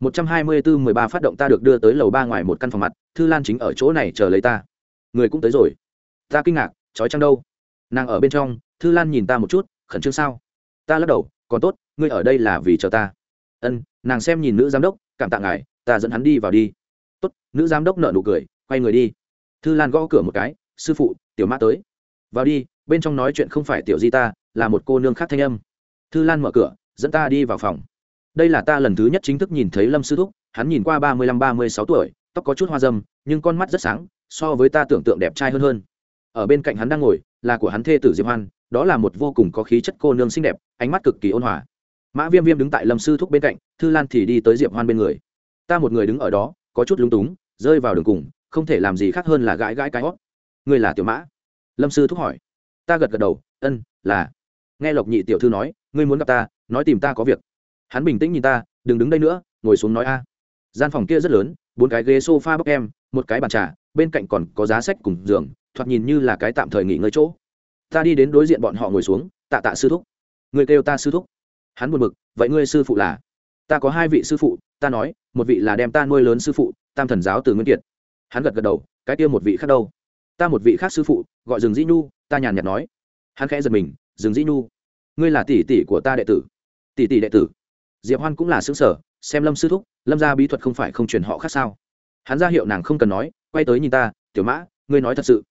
một trăm hai mươi bốn mười ba phát động ta được đưa tới lầu ba ngoài một căn phòng mặt, thư lan chính ở chỗ này chờ lấy ta. Người cũng tới rồi. Ta kinh ngạc, trói trăng đâu? Nàng ở bên trong, thư lan nhìn ta một chút, khẩn trương sao? Ta lắc đầu, còn tốt, ngươi ở đây là vì chờ ta. Ân, nàng xem nhìn nữ giám đốc, cảm tạ ngài, ta dẫn hắn đi vào đi. Tốt, nữ giám đốc nợ nụ cười, quay người đi. Thư lan gõ cửa một cái, sư phụ, tiểu mã tới. Vào đi, bên trong nói chuyện không phải tiểu di ta, là một cô nương khác thanh âm. Thư lan mở cửa, dẫn ta đi vào phòng đây là ta lần thứ nhất chính thức nhìn thấy lâm sư thúc, hắn nhìn qua ba mươi lăm, ba mươi sáu tuổi, tóc có chút hoa dâm, nhưng con mắt rất sáng, so với ta tưởng tượng đẹp trai hơn hơn. Ở bên cạnh hắn đang ngồi, là của hắn thê tử diệp hoan, đó là một vô cùng có khí chất cô nương xinh đẹp, ánh mắt cực kỳ ôn hòa. Mã viêm viêm đứng tại lâm sư thúc bên cạnh, thư lan thì đi tới diệp hoan bên người. Ta một người đứng ở đó, có chút lúng túng, rơi vào đường cùng, không thể làm gì khác hơn là gãi gãi cái hót. Ngươi là tiểu mã? Lâm sư thúc hỏi. Ta gật gật đầu, ân, là. Nghe lộc nhị tiểu thư nói, ngươi muốn gặp ta, nói tìm ta có việc hắn bình tĩnh nhìn ta, đừng đứng đây nữa, ngồi xuống nói a. Gian phòng kia rất lớn, bốn cái ghế s o f a bốc em, một cái bàn trà, bên cạnh còn có giá sách cùng giường, thoạt nhìn như là cái tạm thời nghỉ ngơi chỗ. Ta đi đến đối diện bọn họ ngồi xuống, tạ tạ sư thúc. Người kêu ta sư thúc. Hắn buồn bực, vậy ngươi sư phụ là? Ta có hai vị sư phụ, ta nói, một vị là đem ta nuôi lớn sư phụ, tam thần giáo từ nguyên kiệt. Hắn gật gật đầu, cái kia một vị khác đâu? Ta một vị khác sư phụ, gọi rừng dĩ nhu, ta nhàn nhạt nói. Hắn khẽ giật mình rừng dĩ nhu, ngươi là tỷ tỷ của ta đệ tử. Tỷ tỷ đệ tử diệp hoan cũng là xứng sở xem lâm sư thúc, lâm gia bí thuật không phải không truyền họ khác sao? Hắn ra hiệu nàng không cần nói, quay tới nhìn ta, tiểu mã, ngươi nói thật sự.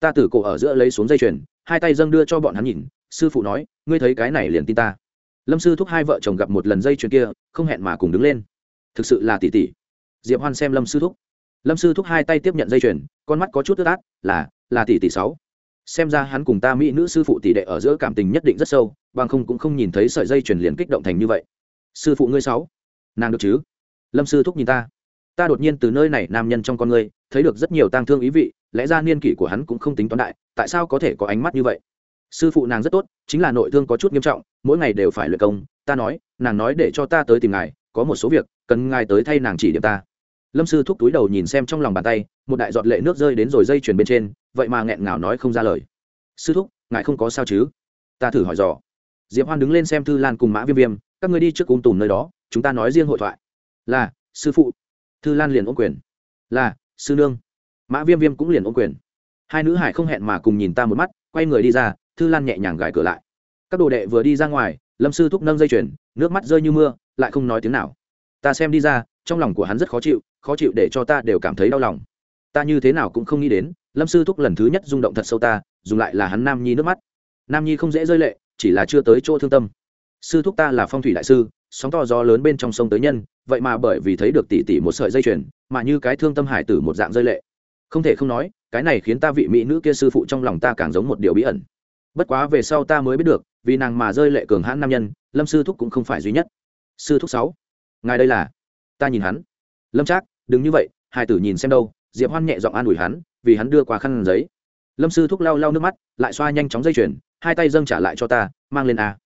Ta từ cổ ở giữa lấy xuống dây chuyền, hai tay dâng đưa cho bọn hắn nhìn, sư phụ nói, ngươi thấy cái này liền tin ta. Lâm sư thúc hai vợ chồng gặp một lần dây chuyền kia, không hẹn mà cùng đứng lên. Thực sự là tỷ tỷ diệp hoan xem lâm sư thúc. Lâm sư thúc hai tay tiếp nhận dây chuyền, con mắt có chút tức át, là là tỷ tỷ sáu. Xem ra hắn cùng ta mỹ nữ sư phụ tỷ đệ ở giữa cảm tình nhất định rất sâu, bằng không cũng không nhìn thấy sợi dây chuyền liền kích động thành như vậy sư phụ ngươi sáu. Nàng được chứ? Lâm sư thúc nhìn ta. Ta đột nhiên từ nơi này nam nhân trong con ngươi, thấy được rất nhiều tang thương ý vị, lẽ ra niên kỷ của hắn cũng không tính toán đại, tại sao có thể có ánh mắt như vậy? Sư phụ nàng rất tốt, chính là nội thương có chút nghiêm trọng, mỗi ngày đều phải luyện công. Ta nói, nàng nói để cho ta tới tìm ngài, có một số việc, cần ngài tới thay nàng chỉ điểm ta. Lâm sư thúc túi đầu nhìn xem trong lòng bàn tay, một đại giọt lệ nước rơi đến rồi dây chuyền bên trên, vậy mà nghẹn ngào nói không ra lời. Sư thúc, ngài không có sao chứ? Ta thử hỏi dò diệp hoan đứng lên xem thư lan cùng mã viêm viêm, các người đi trước cung tùm nơi đó, chúng ta nói riêng hội thoại. Là, sư phụ. Thư lan liền ôm quyền. Là, sư nương. Mã viêm viêm cũng liền ôm quyền. Hai nữ hải không hẹn mà cùng nhìn ta một mắt, quay người đi ra, thư lan nhẹ nhàng gài cửa lại. Các đồ đệ vừa đi ra ngoài, lâm sư thúc nâng dây chuyền, nước mắt rơi như mưa, lại không nói tiếng nào. Ta xem đi ra, trong lòng của hắn rất khó chịu khó chịu để cho ta đều cảm thấy đau lòng. Ta như thế nào cũng không nghĩ đến, lâm sư thúc lần thứ nhất rung động thật sâu ta, dùng lại là hắn nam nhi nước mắt. Nam nhi không dễ rơi lệ chỉ là chưa tới chỗ thương tâm. Sư thúc ta là phong thủy đại sư, sóng to gió lớn bên trong sông tới nhân, vậy mà bởi vì thấy được tỷ tỷ một sợi dây chuyền, mà như cái thương tâm hải tử một dạng rơi lệ. Không thể không nói, cái này khiến ta vị mỹ nữ kia sư phụ trong lòng ta càng giống một điều bí ẩn. Bất quá về sau ta mới biết được, vì nàng mà rơi lệ cường hãn nam nhân, lâm sư thúc cũng không phải duy nhất. Sư thúc sáu, ngài đây là? Ta nhìn hắn. Lâm trác, đừng như vậy, hải tử nhìn xem đâu, diệp hoan nhẹ giọng an ủi hắn, vì hắn đưa qua khăn giấy. Lâm sư thúc lau lau nước mắt, lại xoa nhanh chóng dây chuyền hai tay dâng trả lại cho ta, mang lên a.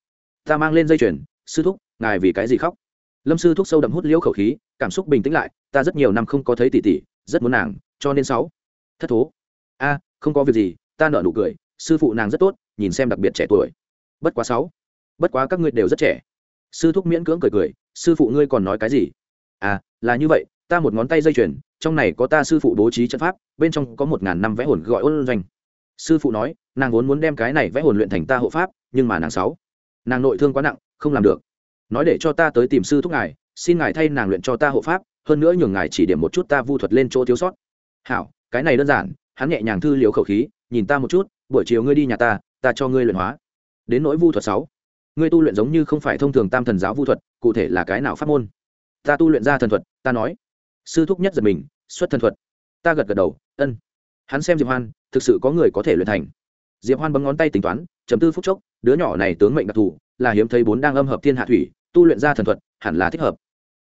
Ta mang lên dây chuyền, sư thúc, ngài vì cái gì khóc? Lâm sư thúc sâu đậm hút liễu khẩu khí, cảm xúc bình tĩnh lại, ta rất nhiều năm không có thấy tỷ tỷ, rất muốn nàng, cho nên sáu. Thất thố. A, không có việc gì, ta nợ nụ cười, sư phụ nàng rất tốt, nhìn xem đặc biệt trẻ tuổi. Bất quá sáu. Bất quá các ngươi đều rất trẻ. Sư thúc miễn cưỡng cười cười, sư phụ ngươi còn nói cái gì? À là như vậy, ta một ngón tay dây chuyền, trong này có ta sư phụ bố trí trận pháp, bên trong có một ngàn năm vẽ hồn gọi ôn doanh sư phụ nói, nàng vốn muốn đem cái này vẽ hồn luyện thành ta hộ pháp, nhưng mà nàng sáu, nàng nội thương quá nặng, không làm được. Nói để cho ta tới tìm sư thúc ngài, xin ngài thay nàng luyện cho ta hộ pháp, hơn nữa nhường ngài chỉ điểm một chút ta vu thuật lên chỗ thiếu sót. Hảo, cái này đơn giản, hắn nhẹ nhàng thư liều khẩu khí, nhìn ta một chút, buổi chiều ngươi đi nhà ta ta cho ngươi luyện hóa. Đến nỗi vu thuật sáu, ngươi tu luyện giống như không phải thông thường tam thần giáo vu thuật, cụ thể là cái nào pháp môn? Ta tu luyện ra thần thuật, ta nói. Sư thúc nhất giật mình, xuất thần thuật. Ta gật gật đầu, ân hắn xem diệp hoan, thực sự có người có thể luyện thành. Diệp hoan bấm ngón tay tính toán chấm tư phút chốc, đứa nhỏ này tướng mệnh đặc thù, là hiếm thấy bốn đang âm hợp thiên hạ thủy, tu luyện ra thần thuật, hẳn là thích hợp.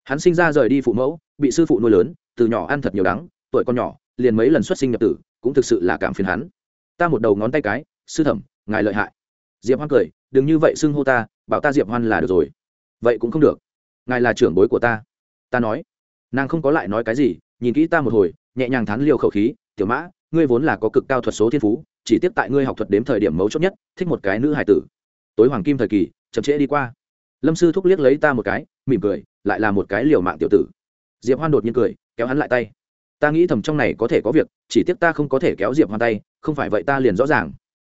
Hắn sinh ra rời đi phụ mẫu, bị sư phụ nuôi lớn, từ nhỏ ăn thật nhiều đắng, tuổi con nhỏ, liền mấy lần xuất sinh nhập tử, cũng thực sự là cảm phiền hắn. Ta một đầu ngón tay cái, sư thẩm, ngài lợi hại. Diệp hoan cười, đừng như vậy xưng hô ta, bảo ta diệp hoan là được rồi. Vậy cũng không được. Ngài là trưởng bối của ta. Ta nói. Nàng không có lại nói cái gì, nhìn kỹ ta một hồi, nhẹ nhàng thắn liều khẩu khí, tiểu mã ngươi vốn là có cực cao thuật số thiên phú chỉ tiếp tại ngươi học thuật đếm thời điểm mấu chốt nhất thích một cái nữ hải tử. Tối hoàng kim thời kỳ chậm trễ đi qua. Lâm sư thúc liếc lấy ta một cái mỉm cười lại là một cái liều mạng tiểu tử. Diệp hoan đột nhiên cười kéo hắn lại tay. Ta nghĩ thầm trong này có thể có việc chỉ tiếc ta không có thể kéo diệp hoan tay không phải vậy ta liền rõ ràng.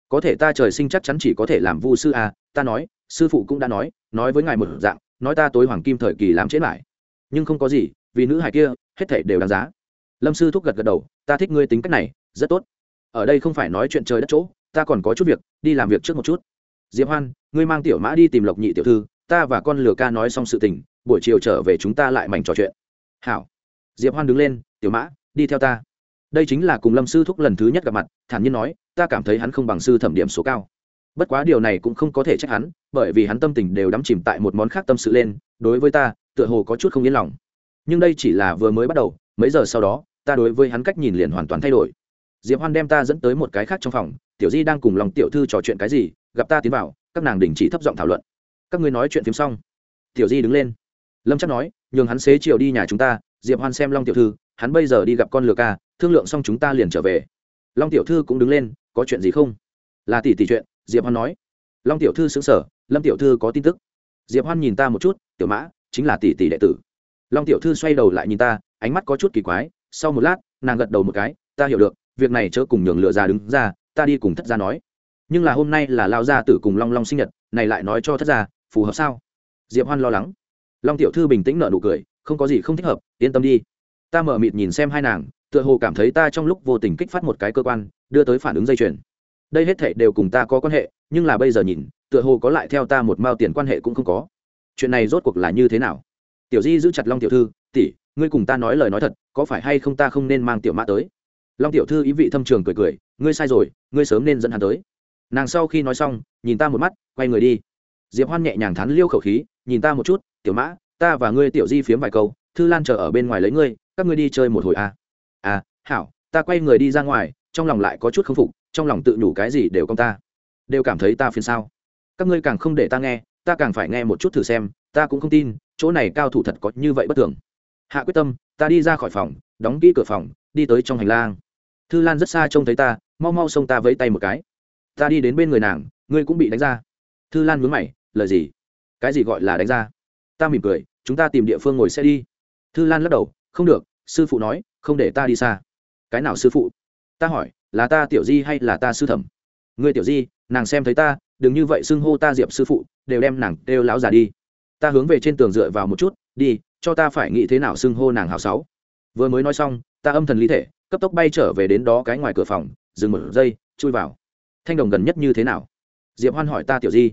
Có thể ta trời sinh chắc chắn chỉ có thể làm vu sư à, ta nói sư phụ cũng đã nói nói với ngài một dạng nói ta tối hoàng kim thời kỳ làm chết lại. Nhưng không có gì vì nữ hải kia hết thể đều đáng giá. Lâm sư thúc gật gật đầu ta thích ngươi tính cách này rất tốt. Ở đây không phải nói chuyện trời đất chỗ, ta còn có chút việc, đi làm việc trước một chút. Diệp hoan, ngươi mang tiểu mã đi tìm lộc nhị tiểu thư, ta và con lừa ca nói xong sự tình, buổi chiều trở về chúng ta lại mảnh trò chuyện. Hảo. Diệp hoan đứng lên, tiểu mã, đi theo ta. Đây chính là cùng lâm sư thúc lần thứ nhất gặp mặt, thản nhiên nói, ta cảm thấy hắn không bằng sư thẩm điểm số cao. Bất quá điều này cũng không có thể trách hắn, bởi vì hắn tâm tình đều đắm chìm tại một món khác tâm sự lên, đối với ta, tựa hồ có chút không yên lòng. Nhưng đây chỉ là vừa mới bắt đầu, mấy giờ sau đó, ta đối với hắn cách nhìn liền hoàn toàn thay đổi diệp hoan đem ta dẫn tới một cái khác trong phòng, tiểu di đang cùng lòng tiểu thư trò chuyện cái gì, gặp ta tiến vào, các nàng đình chỉ thấp giọng thảo luận. Các ngươi nói chuyện phim xong. Tiểu di đứng lên. Lâm chắc nói, nhường hắn xế chiều đi nhà chúng ta. Diệp hoan xem long tiểu thư, hắn bây giờ đi gặp con lừa ca, thương lượng xong chúng ta liền trở về. Long tiểu thư cũng đứng lên, có chuyện gì không? Là tỷ tỷ chuyện, diệp hoan nói. Long tiểu thư xứng sở lâm tiểu thư có tin tức. Diệp hoan nhìn ta một chút, tiểu mã, chính là tỷ tỷ đệ tử. Long tiểu thư xoay đầu lại nhìn ta, ánh mắt có chút kỳ quái, sau một lát, nàng gật đầu một cái, ta hiểu được việc này chớ cùng nhường lựa ra đứng ra, ta đi cùng thất gia nói. Nhưng là hôm nay là lao gia tử cùng long long sinh nhật, này lại nói cho thất gia, phù hợp sao? Diệp hoan lo lắng. Long tiểu thư bình tĩnh nở nụ cười, không có gì không thích hợp, yên tâm đi. Ta mở mịt nhìn xem hai nàng, tựa hồ cảm thấy ta trong lúc vô tình kích phát một cái cơ quan, đưa tới phản ứng dây chuyền. Đây hết thể đều cùng ta có quan hệ, nhưng là bây giờ nhìn, tựa hồ có lại theo ta một mao tiền quan hệ cũng không có. Chuyện này rốt cuộc là như thế nào? Tiểu di giữ chặt long tiểu thư, tỷ, ngươi cùng ta nói lời nói thật, có phải hay không ta không nên mang tiểu mã tới? Long tiểu thư ý vị thâm trường cười cười, ngươi sai rồi, ngươi sớm nên dẫn hắn tới. Nàng sau khi nói xong, nhìn ta một mắt, quay người đi. Diệp hoan nhẹ nhàng thắn liêu khẩu khí, nhìn ta một chút, tiểu mã, ta và ngươi tiểu di phiếm vài câu, thư lan chờ ở bên ngoài lấy ngươi, các ngươi đi chơi một hồi à. à hảo, ta quay người đi ra ngoài, trong lòng lại có chút không phục, trong lòng tự nhủ cái gì đều công ta. Đều cảm thấy ta phiền sao? Các ngươi càng không để ta nghe, ta càng phải nghe một chút thử xem, ta cũng không tin, chỗ này cao thủ thật có như vậy bất thường. Hạ quyết tâm, ta đi ra khỏi phòng, đóng kỹ cửa phòng, đi tới trong hành lang thư lan rất xa trông thấy ta, mau mau xông ta vẫy tay một cái. Ta đi đến bên người nàng, ngươi cũng bị đánh ra. Thư lan mướn mày, lời gì? Cái gì gọi là đánh ra? Ta mỉm cười, chúng ta tìm địa phương ngồi xe đi. Thư lan lắc đầu, không được, sư phụ nói, không để ta đi xa. Cái nào sư phụ? Ta hỏi, là ta tiểu di hay là ta sư thẩm? Người tiểu di, nàng xem thấy ta, đừng như vậy xưng hô ta diệp sư phụ, đều đem nàng đều láo già đi. Ta hướng về trên tường dựa vào một chút, đi, cho ta phải nghĩ thế nào xưng hô nàng hào sáu. Vừa mới nói xong, ta âm thần lý thể cấp tốc bay trở về đến đó cái ngoài cửa phòng, dừng một giây, chui vào. Thanh đồng gần nhất như thế nào? Diệp hoan hỏi ta, tiểu di.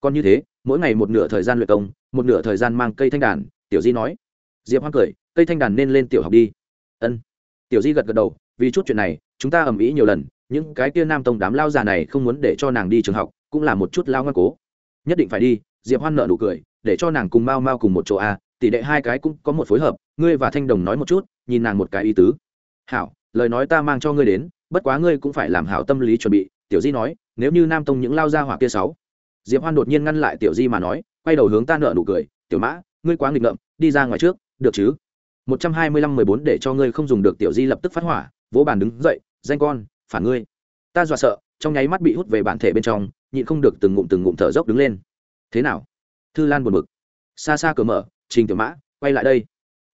Còn như thế, mỗi ngày một nửa thời gian luyện công, một nửa thời gian mang cây thanh đàn, tiểu di nói. Diệp hoan cười, cây thanh đàn nên lên tiểu học đi. Ân. Tiểu di gật gật đầu, vì chút chuyện này, chúng ta ầm ĩ nhiều lần, những cái kia nam tông đám lao già này không muốn để cho nàng đi trường học, cũng là một chút lao ngoan cố. Nhất định phải đi. Diệp hoan nợ nụ cười, để cho nàng cùng mau mau cùng một chỗ a tỷ đệ hai cái cũng có một phối hợp, ngươi và thanh đồng nói một chút, nhìn nàng một cái ý tứ hảo, lời nói ta mang cho ngươi đến, bất quá ngươi cũng phải làm hảo tâm lý chuẩn bị. Tiểu di nói, nếu như nam tông những lao ra hỏa kia sáu. Diệp hoan đột nhiên ngăn lại tiểu di mà nói, quay đầu hướng ta nợ nụ cười, tiểu mã, ngươi quá nghịch ngợm, đi ra ngoài trước, được chứ? Một trăm hai mươi lăm mười bốn để cho ngươi không dùng được tiểu di lập tức phát hỏa, vỗ bàn đứng dậy, danh con, phản ngươi. Ta dọa sợ, trong nháy mắt bị hút về bản thể bên trong, nhịn không được từng ngụm từng ngụm thở dốc đứng lên. Thế nào? Thư lan buồn bực. Xa xa cửa mở, trình tiểu mã, quay lại đây.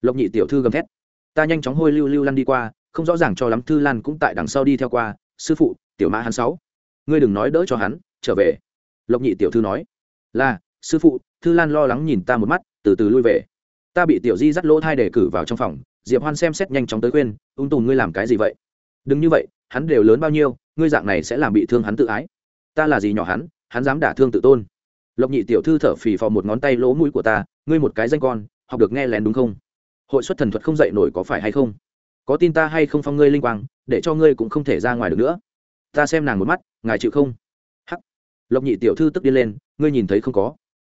Lộc nhị tiểu thư gầm thét. Ta nhanh chóng hôi lưu lưu lăn đi qua không rõ ràng cho lắm, thư lan cũng tại đằng sau đi theo qua. Sư phụ, tiểu mã hắn sáu. Ngươi đừng nói đỡ cho hắn, trở về. Lộc nhị tiểu thư nói. Là, sư phụ, thư lan lo lắng nhìn ta một mắt, từ từ lui về. Ta bị tiểu di dắt lỗ thai để cử vào trong phòng. Diệp hoan xem xét nhanh chóng tới khuyên, ung tùm ngươi làm cái gì vậy? Đừng như vậy, hắn đều lớn bao nhiêu, ngươi dạng này sẽ làm bị thương hắn tự ái. Ta là gì nhỏ hắn hắn dám đả thương tự tôn. Lộc nhị tiểu thư thở phì phò một ngón tay lỗ mũi của ta, ngươi một cái danh con, học được nghe lén đúng không? Hội xuất thần thuật không dạy nổi có phải hay không? Có tin ta hay không phong ngươi linh quang, để cho ngươi cũng không thể ra ngoài được nữa. Ta xem nàng một mắt, ngài chịu không? Hắc. Lộc nhị tiểu thư tức điên lên, ngươi nhìn thấy không có?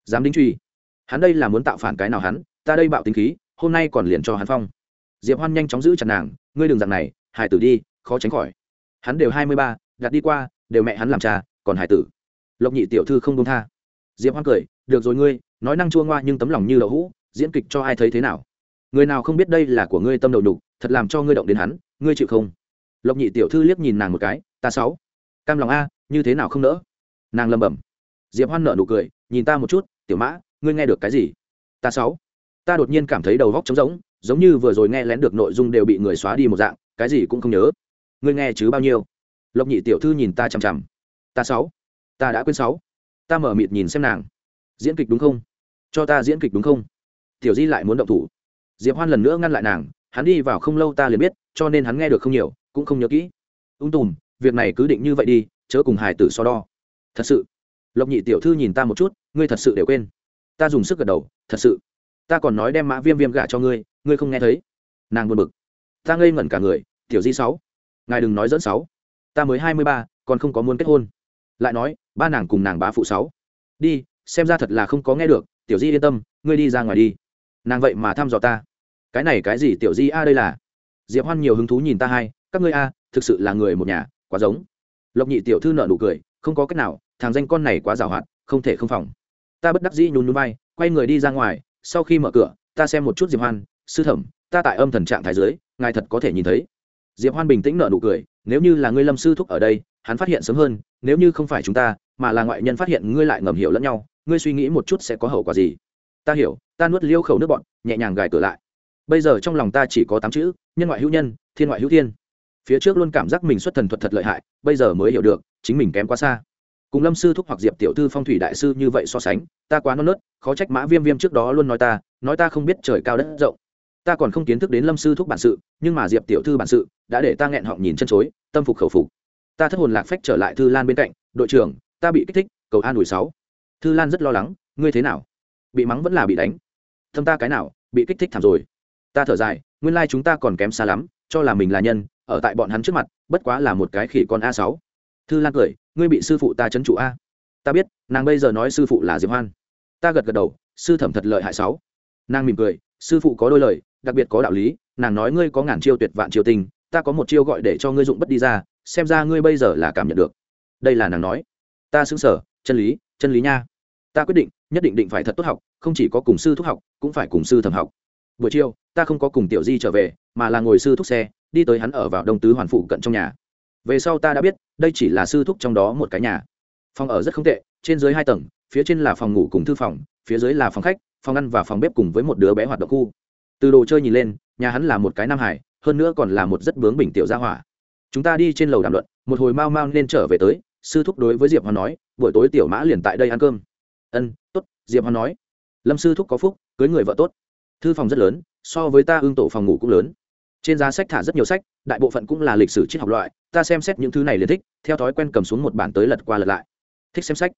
Dám đính truy. Hắn đây là muốn tạo phản cái nào hắn, ta đây bạo tính khí, hôm nay còn liền cho hắn phong. Diệp hoan nhanh chóng giữ chặt nàng, ngươi đừng dạng này, hải tử đi, khó tránh khỏi. Hắn đều hai mươi ba gạt đi qua, đều mẹ hắn làm cha, còn hải tử. Lộc nhị tiểu thư không đông tha. Diệp hoan cười, được rồi ngươi, nói năng chua ngoa nhưng tấm lòng như đậu hũ, diễn kịch cho ai thấy thế nào? Người nào không biết đây là của ngươi tâm đầu đục thật làm cho ngươi động đến hắn, ngươi chịu không? Lộc nhị tiểu thư liếc nhìn nàng một cái, ta sáu. Cam lòng a, như thế nào không nỡ? Nàng lầm bẩm. Diệp hoan nở nụ cười, nhìn ta một chút, tiểu mã, ngươi nghe được cái gì? Ta sáu. Ta đột nhiên cảm thấy đầu góc trống rỗng, giống như vừa rồi nghe lén được nội dung đều bị người xóa đi một dạng, cái gì cũng không nhớ. Ngươi nghe chứ bao nhiêu? Lộc nhị tiểu thư nhìn ta chằm chằm. Ta sáu. Ta đã quên sáu. Ta mở mịt nhìn xem nàng. Diễn kịch đúng không? Cho ta diễn kịch đúng không? Tiểu di lại muốn động thủ diệp hoan lần nữa ngăn lại nàng, hắn đi vào không lâu ta liền biết, cho nên hắn nghe được không nhiều, cũng không nhớ kỹ. Ung tùm, việc này cứ định như vậy đi, chớ cùng hải tử so đo. Thật sự. Lộc nhị tiểu thư nhìn ta một chút, ngươi thật sự đều quên. Ta dùng sức gật đầu, thật sự. Ta còn nói đem mã viêm viêm gả cho ngươi ngươi không nghe thấy. Nàng buồn bực. Ta ngây ngẩn cả người, tiểu di sáu. Ngài đừng nói dẫn sáu. Ta mới hai mươi ba, còn không có muốn kết hôn. Lại nói, ba nàng cùng nàng bá phụ sáu. Đi, xem ra thật là không có nghe được, tiểu di yên tâm, ngươi đi ra ngoài đi. Nàng vậy mà thăm dò ta cái này cái gì tiểu di a đây là? Diệp hoan nhiều hứng thú nhìn ta hai, các ngươi a, thực sự là người một nhà, quá giống. Lộc nhị tiểu thư nợ nụ cười, không có cách nào, thằng danh con này quá giàu hoạt, không thể không phòng. Ta bất đắc dĩ nhún nhún vai, quay người đi ra ngoài, sau khi mở cửa, ta xem một chút diệp hoan, sư thẩm, ta tại âm thần trạng thái dưới, ngài thật có thể nhìn thấy. Diệp hoan bình tĩnh nợ nụ cười, nếu như là ngươi lâm sư thúc ở đây, hắn phát hiện sớm hơn, nếu như không phải chúng ta, mà là ngoại nhân phát hiện ngươi lại ngầm hiểu lẫn nhau, ngươi suy nghĩ một chút sẽ có hậu quả gì? Ta hiểu, ta nuốt liêu khẩu nước bọn nhẹ nhàng gài cửa lại bây giờ trong lòng ta chỉ có tám chữ, nhân ngoại hữu nhân, thiên ngoại hữu thiên. Phía trước luôn cảm giác mình xuất thần thuật thật lợi hại, bây giờ mới hiểu được, chính mình kém quá xa. Cùng lâm sư thúc hoặc diệp tiểu thư phong thủy đại sư như vậy so sánh, ta quá non nớt, khó trách mã viêm viêm trước đó luôn nói ta nói ta không biết trời cao đất rộng. Ta còn không kiến thức đến lâm sư thúc bản sự, nhưng mà diệp tiểu thư bản sự, đã để ta nghẹn họng nhìn chân chối, tâm phục khẩu phục. Ta thất hồn lạc phách trở lại thư lan bên cạnh, đội trưởng, ta bị kích thích, cầu an ủi sáu. Thư lan rất lo lắng, ngươi thế nào? Bị mắng vẫn là bị đánh. Thâm ta cái nào, bị kích thích thảm rồi ta thở dài, nguyên lai chúng ta còn kém xa lắm, cho là mình là nhân, ở tại bọn hắn trước mặt, bất quá là một cái khỉ con a sáu. Thư lan cười, ngươi bị sư phụ ta chấn trụ a. Ta biết, nàng bây giờ nói sư phụ là diệp hoan. Ta gật gật đầu, sư thẩm thật lợi hại sáu. Nàng mỉm cười, sư phụ có đôi lời, đặc biệt có đạo lý, nàng nói ngươi có ngàn chiêu tuyệt vạn chiêu tình ta có một chiêu gọi để cho ngươi dụng bất đi ra, xem ra ngươi bây giờ là cảm nhận được. Đây là nàng nói. Ta xứng sở chân lý chân lý nha. Ta quyết định, nhất định định phải thật tốt học, không chỉ có cùng sư thúc học, cũng phải cùng sư thẩm học buổi chiều, ta không có cùng tiểu di trở về, mà là ngồi sư thúc xe, đi tới hắn ở vào đông tứ hoàn phụ cận trong nhà. Về sau ta đã biết, đây chỉ là sư thúc trong đó một cái nhà. Phòng ở rất không tệ, trên dưới hai tầng, phía trên là phòng ngủ cùng thư phòng, phía dưới là phòng khách, phòng ăn và phòng bếp cùng với một đứa bé hoạt động khu. Từ đồ chơi nhìn lên, nhà hắn là một cái nam hải, hơn nữa còn là một rất bướng bình tiểu gia hỏa. Chúng ta đi trên lầu đàm luận, một hồi mau mau nên trở về tới, sư thúc đối với diệp hoàn nói, buổi tối tiểu mã liền tại đây ăn cơm. Ân t ố t diệp hoàn nói. Lâm sư thúc có phúc, cưới người vợ tốt thư phòng rất lớn, so với ta ương tổ phòng ngủ cũng lớn. Trên giá sách thả rất nhiều sách, đại bộ phận cũng là lịch sử triết học loại, ta xem xét những thứ này liền thích, theo thói quen cầm xuống một bản tới lật qua lật lại. Thích xem sách?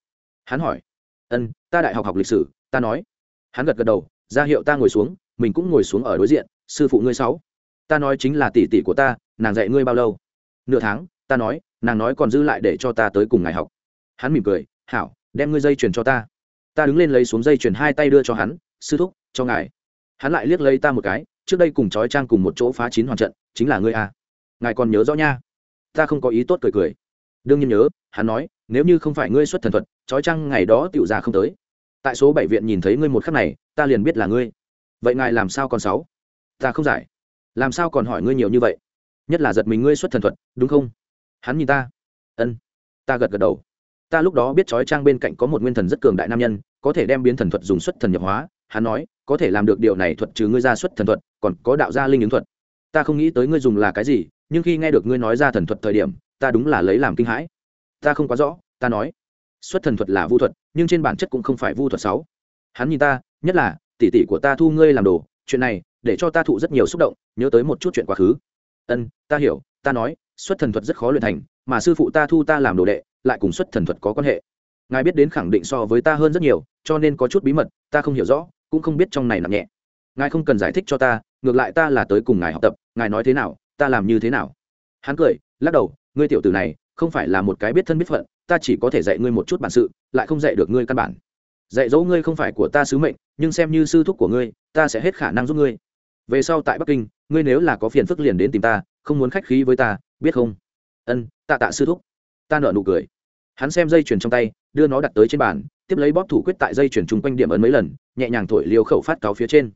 Hắn hỏi. Ân, ta đại học học lịch sử, ta nói. Hắn gật gật đầu, ra hiệu ta ngồi xuống, mình cũng ngồi xuống ở đối diện, sư phụ ngươi sáu. Ta nói chính là tỷ tỷ của ta, nàng dạy ngươi bao lâu? Nửa tháng, ta nói, nàng nói còn dư lại để cho ta tới cùng ngày học. Hắn mỉm cười, hảo, đem ngươi dây chuyền cho ta. Ta đứng lên lấy xuống dây chuyền hai tay đưa cho hắn, sư thúc, cho ngài hắn lại liếc lấy ta một cái, trước đây cùng chói trang cùng một chỗ phá chín hoàn trận, chính là ngươi à. ngài còn nhớ rõ nha. Ta không có ý tốt cười cười. Đương nhiên nhớ, hắn nói, nếu như không phải ngươi xuất thần thuật chói trang ngày đó tựu ra không tới. Tại số bảy viện nhìn thấy ngươi một khắc này, ta liền biết là ngươi. Vậy ngài làm sao còn sáu? Ta không giải. Làm sao còn hỏi ngươi nhiều như vậy? Nhất là giật mình ngươi xuất thần thuật, đúng không? Hắn nhìn ta. Ân. Ta gật gật đầu. Ta lúc đó biết trói trang bên cạnh có một nguyên thần rất cường đại nam nhân, có thể đem biến thần thuật dùng xuất thần nhập hóa. Hắn nói có thể làm được điều này thuật trừ ngươi ra xuất thần thuật, còn có đạo gia linh ứng thuật. Ta không nghĩ tới ngươi dùng là cái gì, nhưng khi nghe được ngươi nói ra thần thuật thời điểm, ta đúng là lấy làm kinh hãi. Ta không quá rõ, ta nói, xuất thần thuật là vu thuật, nhưng trên bản chất cũng không phải vu thuật sáu. Hắn nhìn ta, nhất là, tỷ tỷ của ta thu ngươi làm đồ, chuyện này, để cho ta thụ rất nhiều xúc động, nhớ tới một chút chuyện quá khứ. Ân, ta hiểu, ta nói, xuất thần thuật rất khó luyện thành, mà sư phụ ta thu ta làm đồ đệ, lại cùng xuất thần thuật có quan hệ. Ngài biết đến khẳng định so với ta hơn rất nhiều, cho nên có chút bí mật, ta không hiểu rõ cũng không biết trong này nặng nhẹ. Ngài không cần giải thích cho ta, ngược lại ta là tới cùng ngài học tập, ngài nói thế nào, ta làm như thế nào. Hắn cười, lắc đầu, ngươi tiểu tử này, không phải là một cái biết thân biết phận, ta chỉ có thể dạy ngươi một chút bản sự, lại không dạy được ngươi căn bản. Dạy dỗ ngươi không phải của ta sứ mệnh, nhưng xem như sư thúc của ngươi, ta sẽ hết khả năng giúp ngươi. Về sau tại bắc kinh, ngươi nếu là có phiền phức liền đến tìm ta, không muốn khách khí với ta, biết không? Ân, tạ tạ sư thúc. Ta nợ nụ cười. Hắn xem dây chuyền trong tay, đưa nó đặt tới trên bàn tiếp lấy bóp thủ quyết tại dây chuyển chung quanh điểm ấn mấy lần, nhẹ nhàng thổi liều khẩu phát cáo phía trên.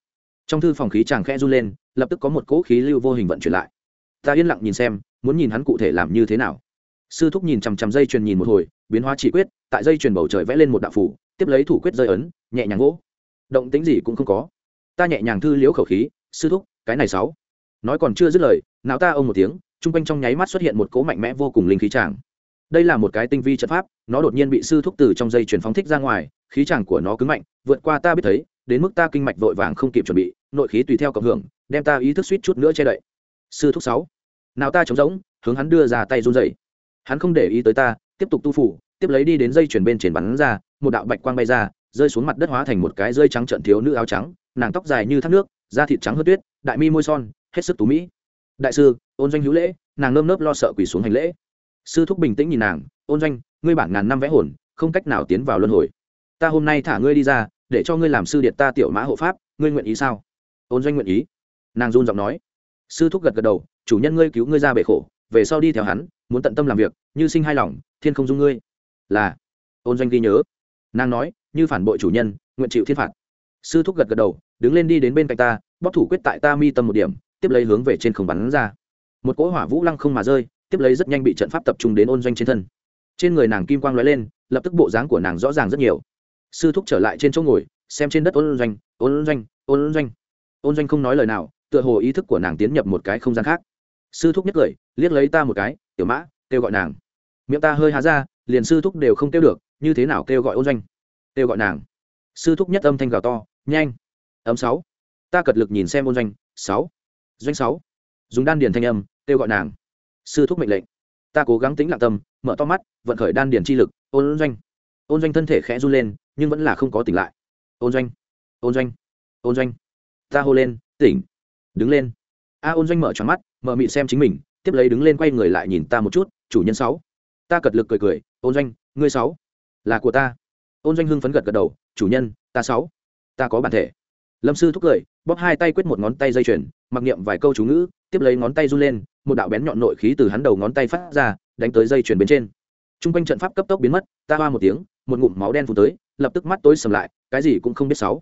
Trong thư phòng khí chàng khẽ run lên, lập tức có một cỗ khí lưu vô hình vận chuyển lại. Ta yên lặng nhìn xem, muốn nhìn hắn cụ thể làm như thế nào. Sư thúc nhìn chằm chằm dây chuyền nhìn một hồi, biến hóa chỉ quyết, tại dây chuyền bầu trời vẽ lên một đạo phủ, tiếp lấy thủ quyết rơi ấn, nhẹ nhàng gỗ. Động tính gì cũng không có. Ta nhẹ nhàng thư liếu khẩu khí, sư thúc, cái này sáu. Nói còn chưa dứt lời não ta ông một tiếng, chung quanh trong nháy mắt xuất hiện một cỗ mạnh mẽ vô cùng linh khí tràng đây là một cái tinh vi trận pháp, nó đột nhiên bị sư thúc từ trong dây chuyển phóng thích ra ngoài, khí chàng của nó cứng mạnh, vượt qua ta biết thấy, đến mức ta kinh mạch vội vàng không kịp chuẩn bị, nội khí tùy theo cộng hưởng, đem ta ý thức suýt chút nữa che đậy. Sư thúc sáu, nào ta trống rỗng, hướng hắn đưa ra tay run dậy hắn không để ý tới ta, tiếp tục tu phủ, tiếp lấy đi đến dây chuyển bên trên bắn ra, một đạo bạch quang bay ra, rơi xuống mặt đất hóa thành một cái rơi trắng trận thiếu nữ áo trắng, nàng tóc dài như thác nước, da thịt trắng hớt tuyết, đại mi môi son, hết sức tú mỹ. Đại sư, ôn doanh hữu lễ, nàng nơm nớp lo sợ quỳ xuống hành lễ sư thúc bình tĩnh nhìn nàng, ôn doanh, ngươi bản ngàn năm vẽ hồn, không cách nào tiến vào luân hồi. Ta hôm nay thả ngươi đi ra, để cho ngươi làm sư điện ta tiểu mã hộ pháp, ngươi nguyện ý sao? Ôn doanh nguyện ý. Nàng run giọng nói. Sư thúc gật gật đầu, chủ nhân ngươi cứu ngươi ra bể khổ, về sau đi theo hắn, muốn tận tâm làm việc, như sinh hai lòng, thiên không dung ngươi. Là. Ôn doanh ghi nhớ. Nàng nói, như phản bội chủ nhân, nguyện chịu thiên phạt. Sư thúc gật gật đầu, đứng lên đi đến bên cạnh ta bóc thủ quyết tại ta mi tâm một điểm, tiếp lấy hướng về trên không bắn ra. Một cỗ hỏa vũ lăng không mà rơi tiếp lấy rất nhanh bị trận pháp tập trung đến ôn doanh trên thân. Trên người nàng kim quang lóe lên, lập tức bộ dáng của nàng rõ ràng rất nhiều. Sư thúc trở lại trên chỗ ngồi, xem trên đất ôn doanh ôn doanh ôn doanh. Ôn doanh không nói lời nào, tựa hồ ý thức của nàng tiến nhập một cái không gian khác. Sư thúc nhất cười, liếc lấy ta một cái, tiểu mã, kêu gọi nàng. Miệng ta hơi há ra, liền sư thúc đều không kêu được, như thế nào kêu gọi ôn doanh? Kêu gọi nàng. Sư thúc nhất âm thanh gào to, nhanh, ấm sáu. Ta cật lực nhìn xem ôn doanh, sáu. Doanh sáu. Dùng đan điền thanh âm, kêu gọi nàng sư thúc mệnh lệnh. Ta cố gắng tính lặng tâm, mở to mắt, vận khởi đan điền chi lực, ôn doanh. Ôn doanh thân thể khẽ run lên, nhưng vẫn là không có tỉnh lại. Ôn doanh ôn doanh ôn doanh. Ta hô lên, tỉnh. Đứng lên. A ôn doanh mở tròn mắt, mở mị xem chính mình, tiếp lấy đứng lên quay người lại nhìn ta một chút, chủ nhân sáu. Ta cật lực cười cười, ôn doanh, ngươi sáu. Là của ta. Ôn doanh hưng phấn gật gật đầu, chủ nhân, ta sáu. Ta có bản thể. Lâm sư thúc cười, bóp hai tay quyết một ngón tay dây chuyền, mặc niệm vài câu chú ngữ tiếp lấy ngón tay run lên, một đạo bén nhọn nội khí từ hắn đầu ngón tay phát ra, đánh tới dây chuyền bên trên. T r u n g quanh trận pháp cấp tốc biến mất, ta hoa một tiếng, một ngụm máu đen phù tới, lập tức mắt tối sầm lại, cái gì cũng không biết sáu.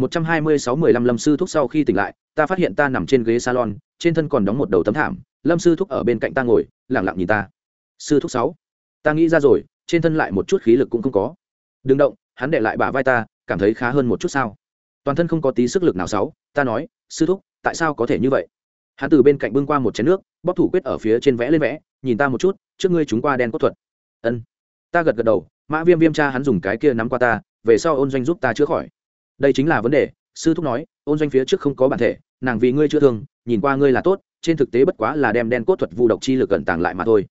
Một trăm hai mươi sáu mười lăm lâm sư thúc sau khi tỉnh lại, ta phát hiện ta nằm trên ghế salon, trên thân còn đóng một đầu tấm thảm, lâm sư thúc ở bên cạnh ta ngồi lẳng lặng nhìn ta. Sư thúc sáu, ta nghĩ ra rồi, trên thân lại một chút khí lực cũng không có. Đừng động, hắn để lại bả vai ta, cảm thấy khá hơn một chút sao. Toàn thân không có tí sức lực nào sáu, ta nói, sư thúc, tại sao có thể như vậy? Hắn từ bên cạnh bưng qua một chén nước, bóp thủ quyết ở phía trên vẽ lên vẽ, nhìn ta một chút, trước ngươi chúng qua đen cốt thuật. Ân. Ta gật gật đầu, mã viêm viêm cha hắn dùng cái kia nắm qua ta, về sau ôn doanh giúp ta chữa khỏi. Đây chính là vấn đề, sư thúc nói, ôn doanh phía trước không có bản thể, nàng vì ngươi chữa thương, nhìn qua ngươi là tốt, trên thực tế bất quá là đem đen cốt thuật vu độc chi lực cẩn tàng lại mà thôi.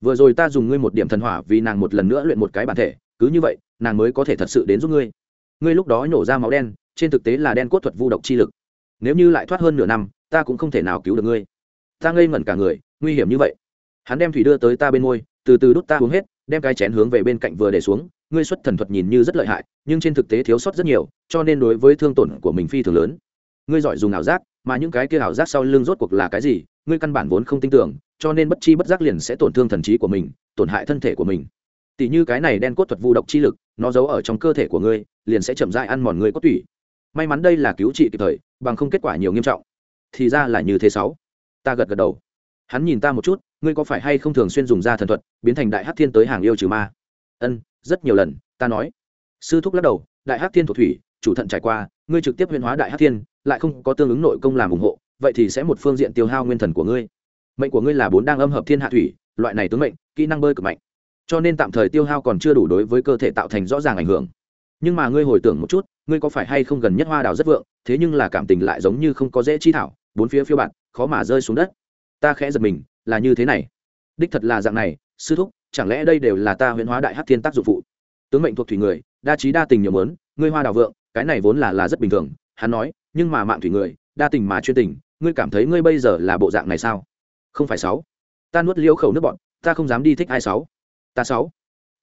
Vừa rồi ta dùng ngươi một điểm thần hỏa vì nàng một lần nữa luyện một cái bản thể, cứ như vậy, nàng mới có thể thật sự đến giúp ngươi. Ngươi lúc đó nhổ ra máu đen, trên thực tế là đen cốt thuật vu độc chi lực. Nếu như lại thoát hơn nửa năm ta cũng không thể nào cứu được ngươi. Ta ngây ngẩn cả người, nguy hiểm như vậy. Hắn đem thủy đưa tới ta bên môi, từ từ đút ta uống hết, đem cái chén hướng về bên cạnh vừa để xuống. Ngươi xuất thần thuật nhìn như rất lợi hại, nhưng trên thực tế thiếu sót rất nhiều, cho nên đối với thương tổn của mình phi thường lớn. Ngươi giỏi dùng ảo giác, mà những cái kia ảo giác sau lưng rốt cuộc là cái gì, ngươi căn bản vốn không tin tưởng, cho nên bất chi bất giác liền sẽ tổn thương thần trí của mình, tổn hại thân thể của mình. Tỷ như cái này đen cốt thuật vu độc chi lực, nó giấu ở trong cơ thể của ngươi, liền sẽ chậm dại ăn mòn ngươi cốt tủy. May mắn đây là cứu trị kịp thời, bằng không kết quả nhiều nghiêm trọng thì ra là như thế sáu. Ta gật gật đầu. Hắn nhìn ta một chút, ngươi có phải hay không thường xuyên dùng da thần thuật, biến thành đại hát thiên tới hàng yêu trừ ma? Ân, rất nhiều lần, ta nói. Sư thúc lắc đầu, đại hát thiên thuộc thủy, chủ thận trải qua, ngươi trực tiếp huyền hóa đại hát thiên, lại không có tương ứng nội công làm ủng hộ, vậy thì sẽ một phương diện tiêu hao nguyên thần của ngươi. Mệnh của ngươi là bốn đang âm hợp thiên hạ thủy, loại này tướng mệnh, kỹ năng bơi cực mạnh. Cho nên tạm thời tiêu hao còn chưa đủ đối với cơ thể tạo thành rõ ràng ảnh hưởng. Nhưng mà ngươi hồi tưởng một chút, ngươi có phải hay không gần nhất hoa đào rất vượng thế nhưng là cảm tình lại giống như không có dễ chi thảo, bốn phía phiêu bạn khó mà rơi xuống đất. Ta khẽ giật mình, là như thế này. Đích thật là dạng này, sư thúc, chẳng lẽ đây đều là ta huyễn hóa đại hát thiên tác dụng phụ? Tướng mệnh thuộc thủy người, đa trí đa tình nhiều mớn ngươi hoa đào vượng, cái này vốn là là rất bình thường, hắn nói, nhưng mà mạng thủy người, đa tình mà chuyên tình, ngươi cảm thấy ngươi bây giờ là bộ dạng này sao? Không phải sáu. Ta nuốt liễu khẩu nước bọn, ta không dám đi thích ai sáu. Ta sáu.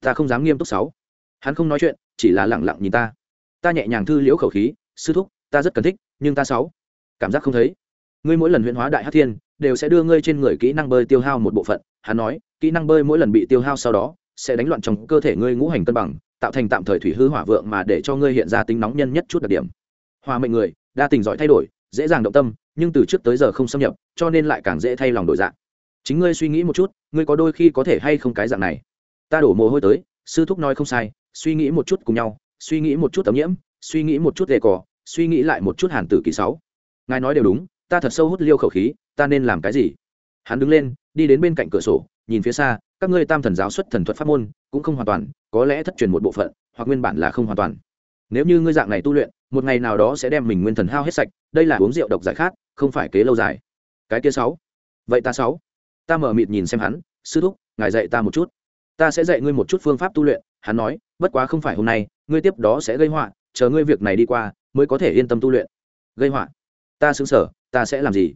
Ta không dám nghiêm túc sáu. Hắn không nói chuyện, chỉ là lẳng lặng nhìn ta. Ta nhẹ nhàng thư liễu khẩu khí, sư thúc ta rất cần thích, nhưng ta sáu. Cảm giác không thấy. Ngươi mỗi lần huyễn hóa đại hát thiên, đều sẽ đưa ngươi trên người kỹ năng bơi tiêu hao một bộ phận. Hắn nói, kỹ năng bơi mỗi lần bị tiêu hao sau đó, sẽ đánh loạn trong cơ thể ngươi ngũ hành cân bằng, tạo thành tạm thời thủy hư hỏa vượng mà để cho ngươi hiện ra tính nóng nhân nhất chút đặc điểm. Hòa mệnh người, đa tình giỏi thay đổi, dễ dàng động tâm, nhưng từ trước tới giờ không xâm nhập, cho nên lại càng dễ thay lòng đổi dạng. Chính ngươi suy nghĩ một chút, ngươi có đôi khi có thể hay không cái dạng này? Ta đổ mồ hôi tới, sư thúc nói không sai, suy nghĩ một chút cùng nhau, suy nghĩ một chút tấm nhiễm, suy nghĩ một chút đề cỏ suy nghĩ lại một chút hàn tử kỳ sáu. Ngài nói đều đúng, ta thật sâu hút liêu khẩu khí, ta nên làm cái gì? Hắn đứng lên, đi đến bên cạnh cửa sổ, nhìn phía xa, các ngươi tam thần giáo xuất thần thuật pháp môn, cũng không hoàn toàn, có lẽ thất truyền một bộ phận, hoặc nguyên bản là không hoàn toàn. Nếu như ngươi dạng này tu luyện, một ngày nào đó sẽ đem mình nguyên thần hao hết sạch, đây là uống rượu độc giải khát, không phải kế lâu dài. Cái kia sáu. Vậy ta sáu. Ta mở mịt nhìn xem hắn, sư thúc, ngài dạy ta một chút. Ta sẽ dạy ngươi một chút phương pháp tu luyện. Hắn nói, bất quá không phải hôm nay, ngươi tiếp đó sẽ gây họa, chờ ngươi việc này đi qua mới có thể yên tâm tu luyện. Gây họa. Ta xứng sở ta sẽ làm gì?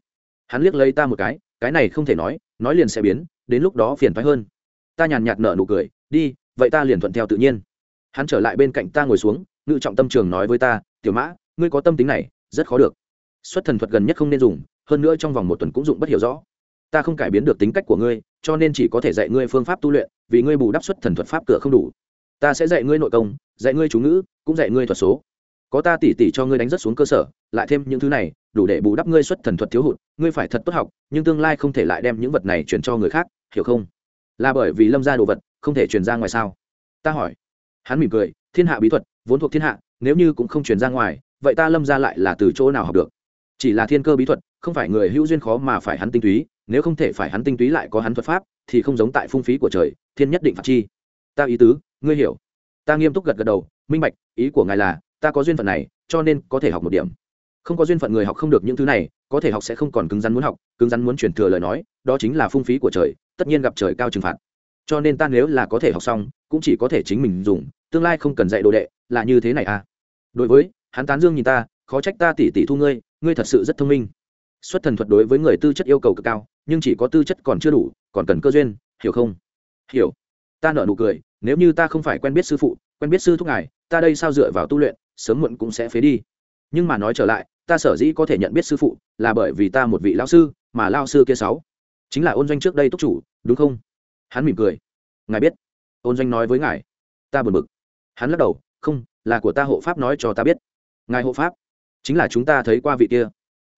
Hắn liếc lấy ta một cái cái này không thể nói nói liền sẽ biến, đến lúc đó phiền thoái hơn. Ta nhàn nhạt nở nụ cười, đi, vậy ta liền thuận theo tự nhiên. Hắn trở lại bên cạnh ta ngồi xuống, ngự trọng tâm trường nói với ta, tiểu mã, ngươi có tâm tính này, rất khó được. Xuất thần thuật gần nhất không nên dùng, hơn nữa trong vòng một tuần cũng dụng bất hiểu rõ. Ta không cải biến được tính cách của ngươi, cho nên chỉ có thể dạy ngươi phương pháp tu luyện, vì ngươi bù đắp xuất thần thuật pháp cửa không đủ. Ta sẽ dạy ngươi nội công, dạy ngươi chú ngữ, cũng dạy ngươi thuật số có ta tỉ tỉ cho ngươi đánh rất xuống cơ sở, lại thêm những thứ này, đủ để bù đắp ngươi xuất thần thuật thiếu hụt, ngươi phải thật tốt học, nhưng tương lai không thể lại đem những vật này chuyển cho người khác, hiểu không? Là bởi vì lâm ra đồ vật, không thể chuyển ra ngoài sao? Ta hỏi. Hắn mỉm cười, thiên hạ bí thuật, vốn thuộc thiên hạ, nếu như cũng không chuyển ra ngoài, vậy ta lâm ra lại là từ chỗ nào học được? Chỉ là thiên cơ bí thuật, không phải người hữu duyên khó mà phải hắn tinh túy, nếu không thể phải hắn tinh túy lại có hắn thuật pháp, thì không giống tại phung phí của trời, thiên nhất định phạt chi. Ta ý tứ, ngươi hiểu. Ta nghiêm túc gật gật đầu, minh bạch, ý của ngài là ta có duyên phận này, cho nên có thể học một điểm. Không có duyên phận người học không được những thứ này, có thể học sẽ không còn cứng rắn muốn học, cứng rắn muốn truyền thừa lời nói, đó chính là phung phí của trời, tất nhiên gặp trời cao trừng phạt. Cho nên ta nếu là có thể học xong, cũng chỉ có thể chính mình dùng, tương lai không cần dạy đồ đệ, là như thế này à? Đối với, hắn tán dương nhìn ta, khó trách ta tỉ tỉ thu ngươi ngươi thật sự rất thông minh. Xuất thần thuật đối với người tư chất yêu cầu cực cao, nhưng chỉ có tư chất còn chưa đủ, còn cần cơ duyên, hiểu không? Hiểu. Ta nợ nụ cười, nếu như ta không phải quen biết sư phụ, quen biết sư thúc ngài, ta đây sao dựa vào tu luyện? Sớm muộn cũng sẽ phế đi. Nhưng mà nói trở lại, ta sở dĩ có thể nhận biết sư phụ là bởi vì ta một vị lao sư, mà lao sư kia sáu. Chính là ôn doanh trước đây túc chủ, đúng không? Hắn mỉm cười. Ngài biết. Ôn doanh nói với ngài. Ta buồn bực. Hắn lắc đầu. Không, là của ta hộ pháp nói cho ta biết. Ngài hộ pháp? Chính là chúng ta thấy qua vị kia.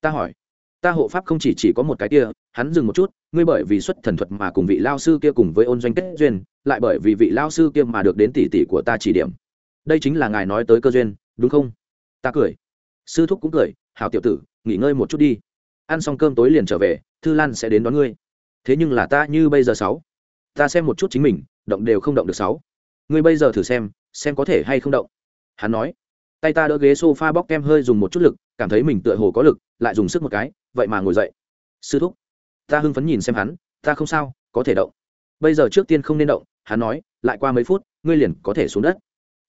Ta hỏi. Ta hộ pháp không chỉ chỉ có một cái kia, hắn dừng một chút, ngươi bởi vì xuất thần thuật mà cùng vị lao sư kia cùng với ôn doanh kết duyên, lại bởi vì vị lao sư kia mà được đến tỷ tỷ của ta chỉ điểm. Đây chính là ngài nói tới cơ duyên đúng không? Ta cười. Sư thúc cũng cười, hảo tiểu tử, nghỉ ngơi một chút đi. Ăn xong cơm tối liền trở về, thư lan sẽ đến đón ngươi. Thế nhưng là ta như bây giờ sáu. Ta xem một chút chính mình, động đều không động được sáu. Ngươi bây giờ thử xem xem có thể hay không động. Hắn nói. Tay ta đỡ ghế s o f a bóc kem hơi dùng một chút lực, cảm thấy mình tựa hồ có lực, lại dùng sức một cái, vậy mà ngồi dậy. Sư thúc. Ta hưng phấn nhìn xem hắn, ta không sao, có thể động. Bây giờ trước tiên không nên động. Hắn nói, lại qua mấy phút, ngươi liền có thể xuống đất.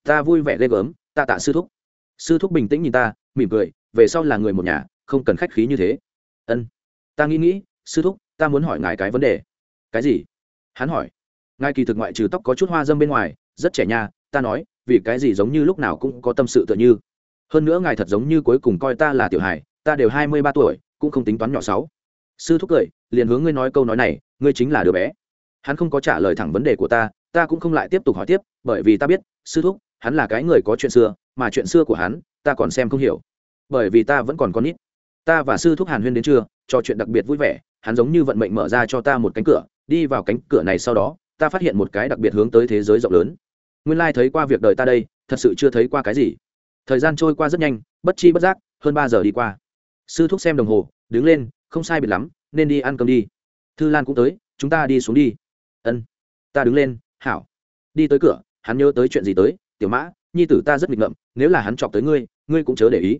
Ta vui vẻ ghê gớm, ta tạ sư thúc sư thúc bình tĩnh nhìn ta, mỉm cười, về sau là người một nhà, không cần khách khí như thế. Ân. Ta nghĩ nghĩ, sư thúc, ta muốn hỏi ngài cái vấn đề. Cái gì? Hắn hỏi. Ngài kỳ thực ngoại trừ tóc có chút hoa dâm bên ngoài, rất trẻ nha, ta nói, vì cái gì giống như lúc nào cũng có tâm sự tựa như. Hơn nữa ngài thật giống như cuối cùng coi ta là tiểu hài, ta đều hai mươi ba tuổi, cũng không tính toán nhỏ sáu sư thúc cười, liền hướng ngươi nói câu nói này, ngươi chính là đứa bé. Hắn không có trả lời thẳng vấn đề của ta ta cũng không lại tiếp tục hỏi tiếp, bởi vì ta biết, sư thúc hắn là cái người có chuyện xưa, mà chuyện xưa của hắn, ta còn xem không hiểu. Bởi vì ta vẫn còn con nít. Ta và sư thúc hàn huyên đến trưa, trò chuyện đặc biệt vui vẻ, hắn giống như vận mệnh mở ra cho ta một cánh cửa, đi vào cánh cửa này sau đó, ta phát hiện một cái đặc biệt hướng tới thế giới rộng lớn. Nguyên lai、like、thấy qua việc đời ta đây, thật sự chưa thấy qua cái gì. Thời gian trôi qua rất nhanh, bất chi bất giác, hơn ba giờ đi qua. Sư thúc xem đồng hồ, đứng lên, không sai biệt lắm, nên đi ăn cơm đi. Thư lan cũng tới, chúng ta đi xuống đi. Ân. Ta đứng lên, hảo. Đi tới cửa, hắn nhớ tới chuyện gì tới tiểu mã, nhi tử ta rất nghịch ngợm, nếu là hắn chọc tới ngươi ngươi cũng chớ để ý.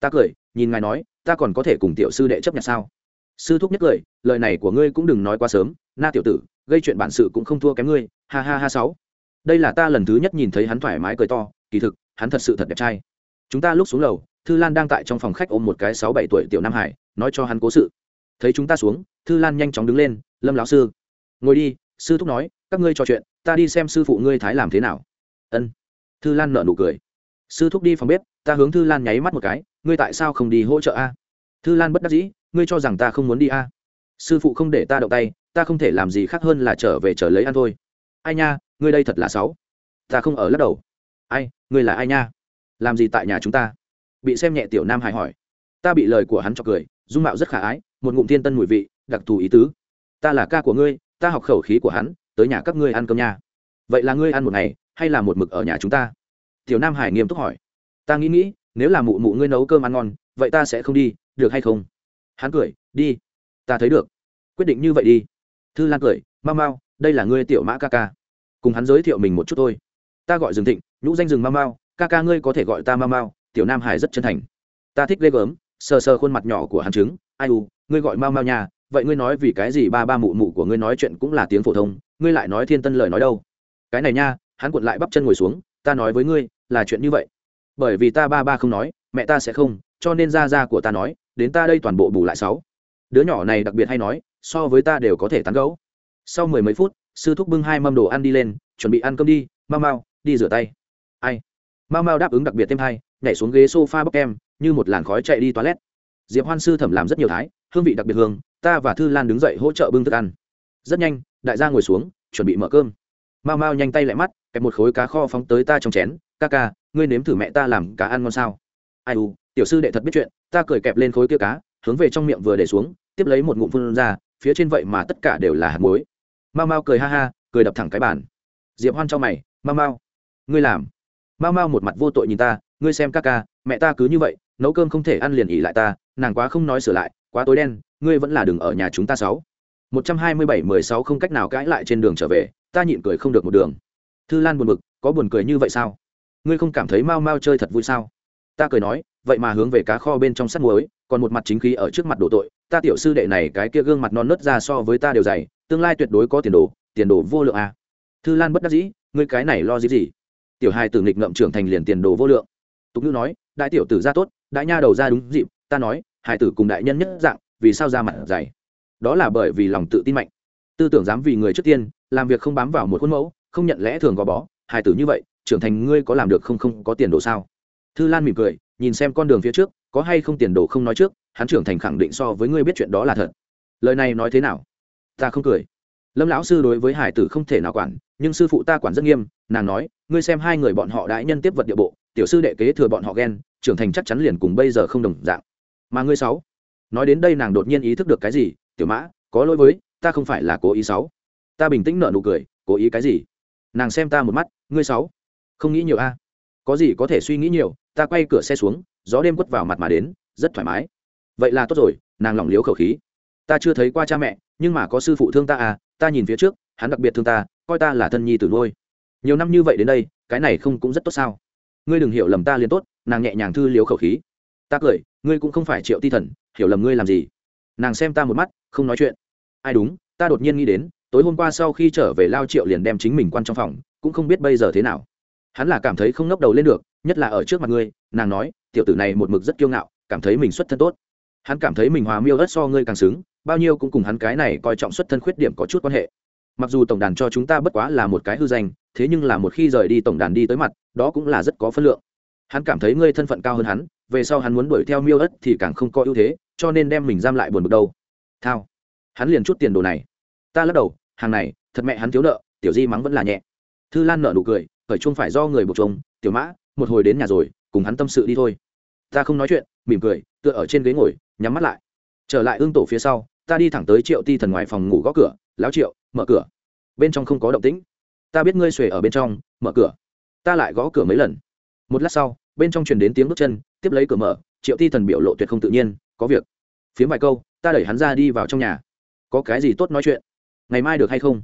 Ta cười, nhìn ngài nói, ta còn có thể cùng tiểu sư đệ chấp nhận sao? Sư thúc nhất cười, lời này của ngươi cũng đừng nói quá sớm, na tiểu tử, gây chuyện bản sự cũng không thua kém ngươi, ha ha ha sáu. Đây là ta lần thứ nhất nhìn thấy hắn thoải mái cười to, kỳ thực, hắn thật sự thật đẹp trai. Chúng ta lúc xuống lầu, thư lan đang tại trong phòng khách ôm một cái sáu bảy tuổi tiểu nam hải, nói cho hắn cố sự. Thấy chúng ta xuống, thư lan nhanh chóng đứng lên, lâm lão sư. Ngồi đi, sư thúc nói, các ngươi trò chuyện, ta đi xem sư phụ ngươi thái làm thế nào. Ân thư lan nợ nụ cười. Sư thúc đi phòng bếp, ta hướng thư lan nháy mắt một cái, ngươi tại sao không đi hỗ trợ a? Thư lan bất đắc dĩ, ngươi cho rằng ta không muốn đi a? Sư phụ không để ta động tay, ta không thể làm gì khác hơn là trở về trở lấy ăn thôi. Ai nha, ngươi đây thật là sáu ta không ở lắc đầu. Ai, ngươi là ai nha? Làm gì tại nhà chúng ta? Bị xem nhẹ tiểu nam hài hỏi. Ta bị lời của hắn cho cười, dung mạo rất khả ái, một ngụm thiên tân mùi vị, đặc thù ý tứ. Ta là ca của ngươi, ta học khẩu khí của hắn, tới nhà các ngươi ăn cơm nha. Vậy là ngươi ăn một ngày hay là một mực ở nhà chúng ta? Tiểu nam hải nghiêm túc hỏi. Ta nghĩ nghĩ, nếu là mụ mụ ngươi nấu cơm ăn ngon, vậy ta sẽ không đi, được hay không? Hắn cười, đi. Ta thấy được. Quyết định như vậy đi. Thư lan cười, mau mau, đây là ngươi tiểu mã ca ca. Cùng hắn giới thiệu mình một chút thôi. Ta gọi rừng thịnh, nhũ danh rừng mau mau, ca ca ngươi có thể gọi ta mau mau, tiểu nam hải rất chân thành. Ta thích ghê gớm, sờ sờ khuôn mặt nhỏ của hắn chứng ai u, ngươi gọi mau mau nhà vậy ngươi nói vì cái gì ba ba mụ mụ của ngươi nói chuyện cũng là tiếng phổ thông, ngươi lại nói thiên tân lời nói đâu? Cái này nha hắn cuộn lại bắp chân ngồi xuống, ta nói với ngươi, là chuyện như vậy. Bởi vì ta ba ba không nói, mẹ ta sẽ không, cho nên ra ra của ta nói, đến ta đây toàn bộ bù lại sáu. Đứa nhỏ này đặc biệt hay nói, so với ta đều có thể tán gấu sau mười mấy phút, sư thúc bưng hai mâm đồ ăn đi lên, chuẩn bị ăn cơm đi, mau mau, đi rửa tay. Ai? Mau mau đáp ứng đặc biệt thêm hai, nhảy xuống ghế s o f a bốc em như một làn khói chạy đi toilet. Diệp hoan sư thẩm làm rất nhiều thái, hương vị đặc biệt hương, ta và thư lan đứng dậy hỗ trợ bưng thức ăn. Rất nhanh, đại gia ngồi xuống, chuẩn bị mở cơm mau mau nhanh tay lại mắt, kẹp một khối cá kho phóng tới ta trong chén. Ca ca, ngươi nếm thử mẹ ta làm cá ăn ngon sao? Ai u, tiểu sư đệ thật biết chuyện, ta cười kẹp lên khối kia cá, hướng về trong miệng vừa để xuống, tiếp lấy một ngụm phun ra, phía trên vậy mà tất cả đều là hạt muối. Mau mau cười ha ha, cười đập thẳng cái bàn. Diệp hoan cho mày, mau mau. Ngươi làm. Mau mau một mặt vô tội nhìn ta, ngươi xem ca ca, mẹ ta cứ như vậy, nấu cơm không thể ăn liền ỉ lại ta, nàng quá không nói sửa lại, quá tối đen, ngươi vẫn là đừng ở nhà chúng ta sáu. Một trăm hai mươi bảy mười sáu không cách nào cãi lại trên đường trở về ta nhịn cười không được một đường. Thư lan buồn bực, có buồn cười như vậy sao? Ngươi không cảm thấy mau mau chơi thật vui sao? Ta cười nói, vậy mà hướng về cá kho bên trong sắt muối, còn một mặt chính khí ở trước mặt đổ tội, ta tiểu sư đệ này cái kia gương mặt non nớt ra so với ta đều dày, tương lai tuyệt đối có tiền đồ tiền đồ vô lượng à. thư lan bất đắc dĩ, ngươi cái này lo gì gì? Tiểu hai tử nghịch ngậm trưởng thành liền tiền đồ vô lượng. Tục ngữ nói, đại tiểu tử ra tốt, đại nha đầu ra đúng dịp, ta nói hải tử cùng đại nhân nhất dạng, vì sao ra mặt dày? Đó là bởi vì lòng tự tin mạnh tư tưởng dám vì người trước tiên, làm việc không bám vào một khuôn mẫu, không nhận lẽ thường gò bó hải tử như vậy, trưởng thành ngươi có làm được không không có tiền đồ sao? Thư lan mỉm cười, nhìn xem con đường phía trước, có hay không tiền đồ không nói trước, hắn trưởng thành khẳng định so với ngươi biết chuyện đó là thật. Lời này nói thế nào? Ta không cười. Lâm lão sư đối với hải tử không thể nào quản, nhưng sư phụ ta quản rất nghiêm, nàng nói, ngươi xem hai người bọn họ đã nhân tiếp vật địa bộ, tiểu sư đệ kế thừa bọn họ ghen, trưởng thành chắc chắn liền cùng bây giờ không đồng dạng. Mà ngươi sáu, nói đến đây nàng đột nhiên ý thức được cái gì? Tiểu mã, có lỗi với ta không phải là cố ý sáu. Ta bình tĩnh nở nụ cười, cố ý cái gì? Nàng xem ta một mắt, ngươi sáu. Không nghĩ nhiều a? Có gì có thể suy nghĩ nhiều, ta quay cửa xe xuống, gió đêm quất vào mặt mà đến, rất thoải mái. Vậy là tốt rồi, nàng lỏng liếu khẩu khí. Ta chưa thấy qua cha mẹ, nhưng mà có sư phụ thương ta à ta nhìn phía trước, hắn đặc biệt thương ta, coi ta là thân nhi tử nuôi. Nhiều năm như vậy đến đây, cái này không cũng rất tốt sao? Ngươi đừng hiểu lầm ta liền tốt, nàng nhẹ nhàng thư liếu khẩu khí. Ta cười, ngươi cũng không phải triệu ti thần, hiểu lầm ngươi làm gì? Nàng xem ta một mắt, không nói chuyện ai đúng, ta đột nhiên nghĩ đến, tối hôm qua sau khi trở về lao triệu liền đem chính mình quan trong phòng, cũng không biết bây giờ thế nào. Hắn là cảm thấy không ngóc đầu lên được, nhất là ở trước mặt ngươi, nàng nói, tiểu tử này một mực rất kiêu ngạo, cảm thấy mình xuất thân tốt. Hắn cảm thấy mình hòa miêu đất so ngươi càng xứng, bao nhiêu cũng cùng hắn cái này coi trọng xuất thân khuyết điểm có chút quan hệ. Mặc dù tổng đàn cho chúng ta bất quá là một cái hư danh, thế nhưng là một khi rời đi tổng đàn đi tới mặt, đó cũng là rất có phân lượng. Hắn cảm thấy ngươi thân phận cao hơn hắn, về sau hắn muốn đuổi theo miêu ất thì càng không có ưu thế, cho nên đem mình giam lại buồn bực đâu. Thao hắn liền chút tiền đồ này. Ta lắc đầu, hàng này, thật mẹ hắn thiếu nợ, tiểu di mắng vẫn là nhẹ. Thư lan nợ nụ cười, khởi chung phải do người buộc chồng tiểu mã, một hồi đến nhà rồi, cùng hắn tâm sự đi thôi. Ta không nói chuyện, mỉm cười, tựa ở trên ghế ngồi, nhắm mắt lại. Trở lại ương tổ phía sau, ta đi thẳng tới triệu ti thần ngoài phòng ngủ gõ cửa, lão triệu, mở cửa. Bên trong không có động tĩnh. Ta biết ngươi xuề ở bên trong, mở cửa. Ta lại gõ cửa mấy lần. Một lát sau, bên trong truyền đến tiếng bước chân, tiếp lấy cửa mở, triệu ti thần biểu lộ tuyệt không tự nhiên, có việc. Phiếm vài câu, ta đẩy hắn ra đi vào trong nhà có cái gì tốt nói chuyện? Ngày mai được hay không?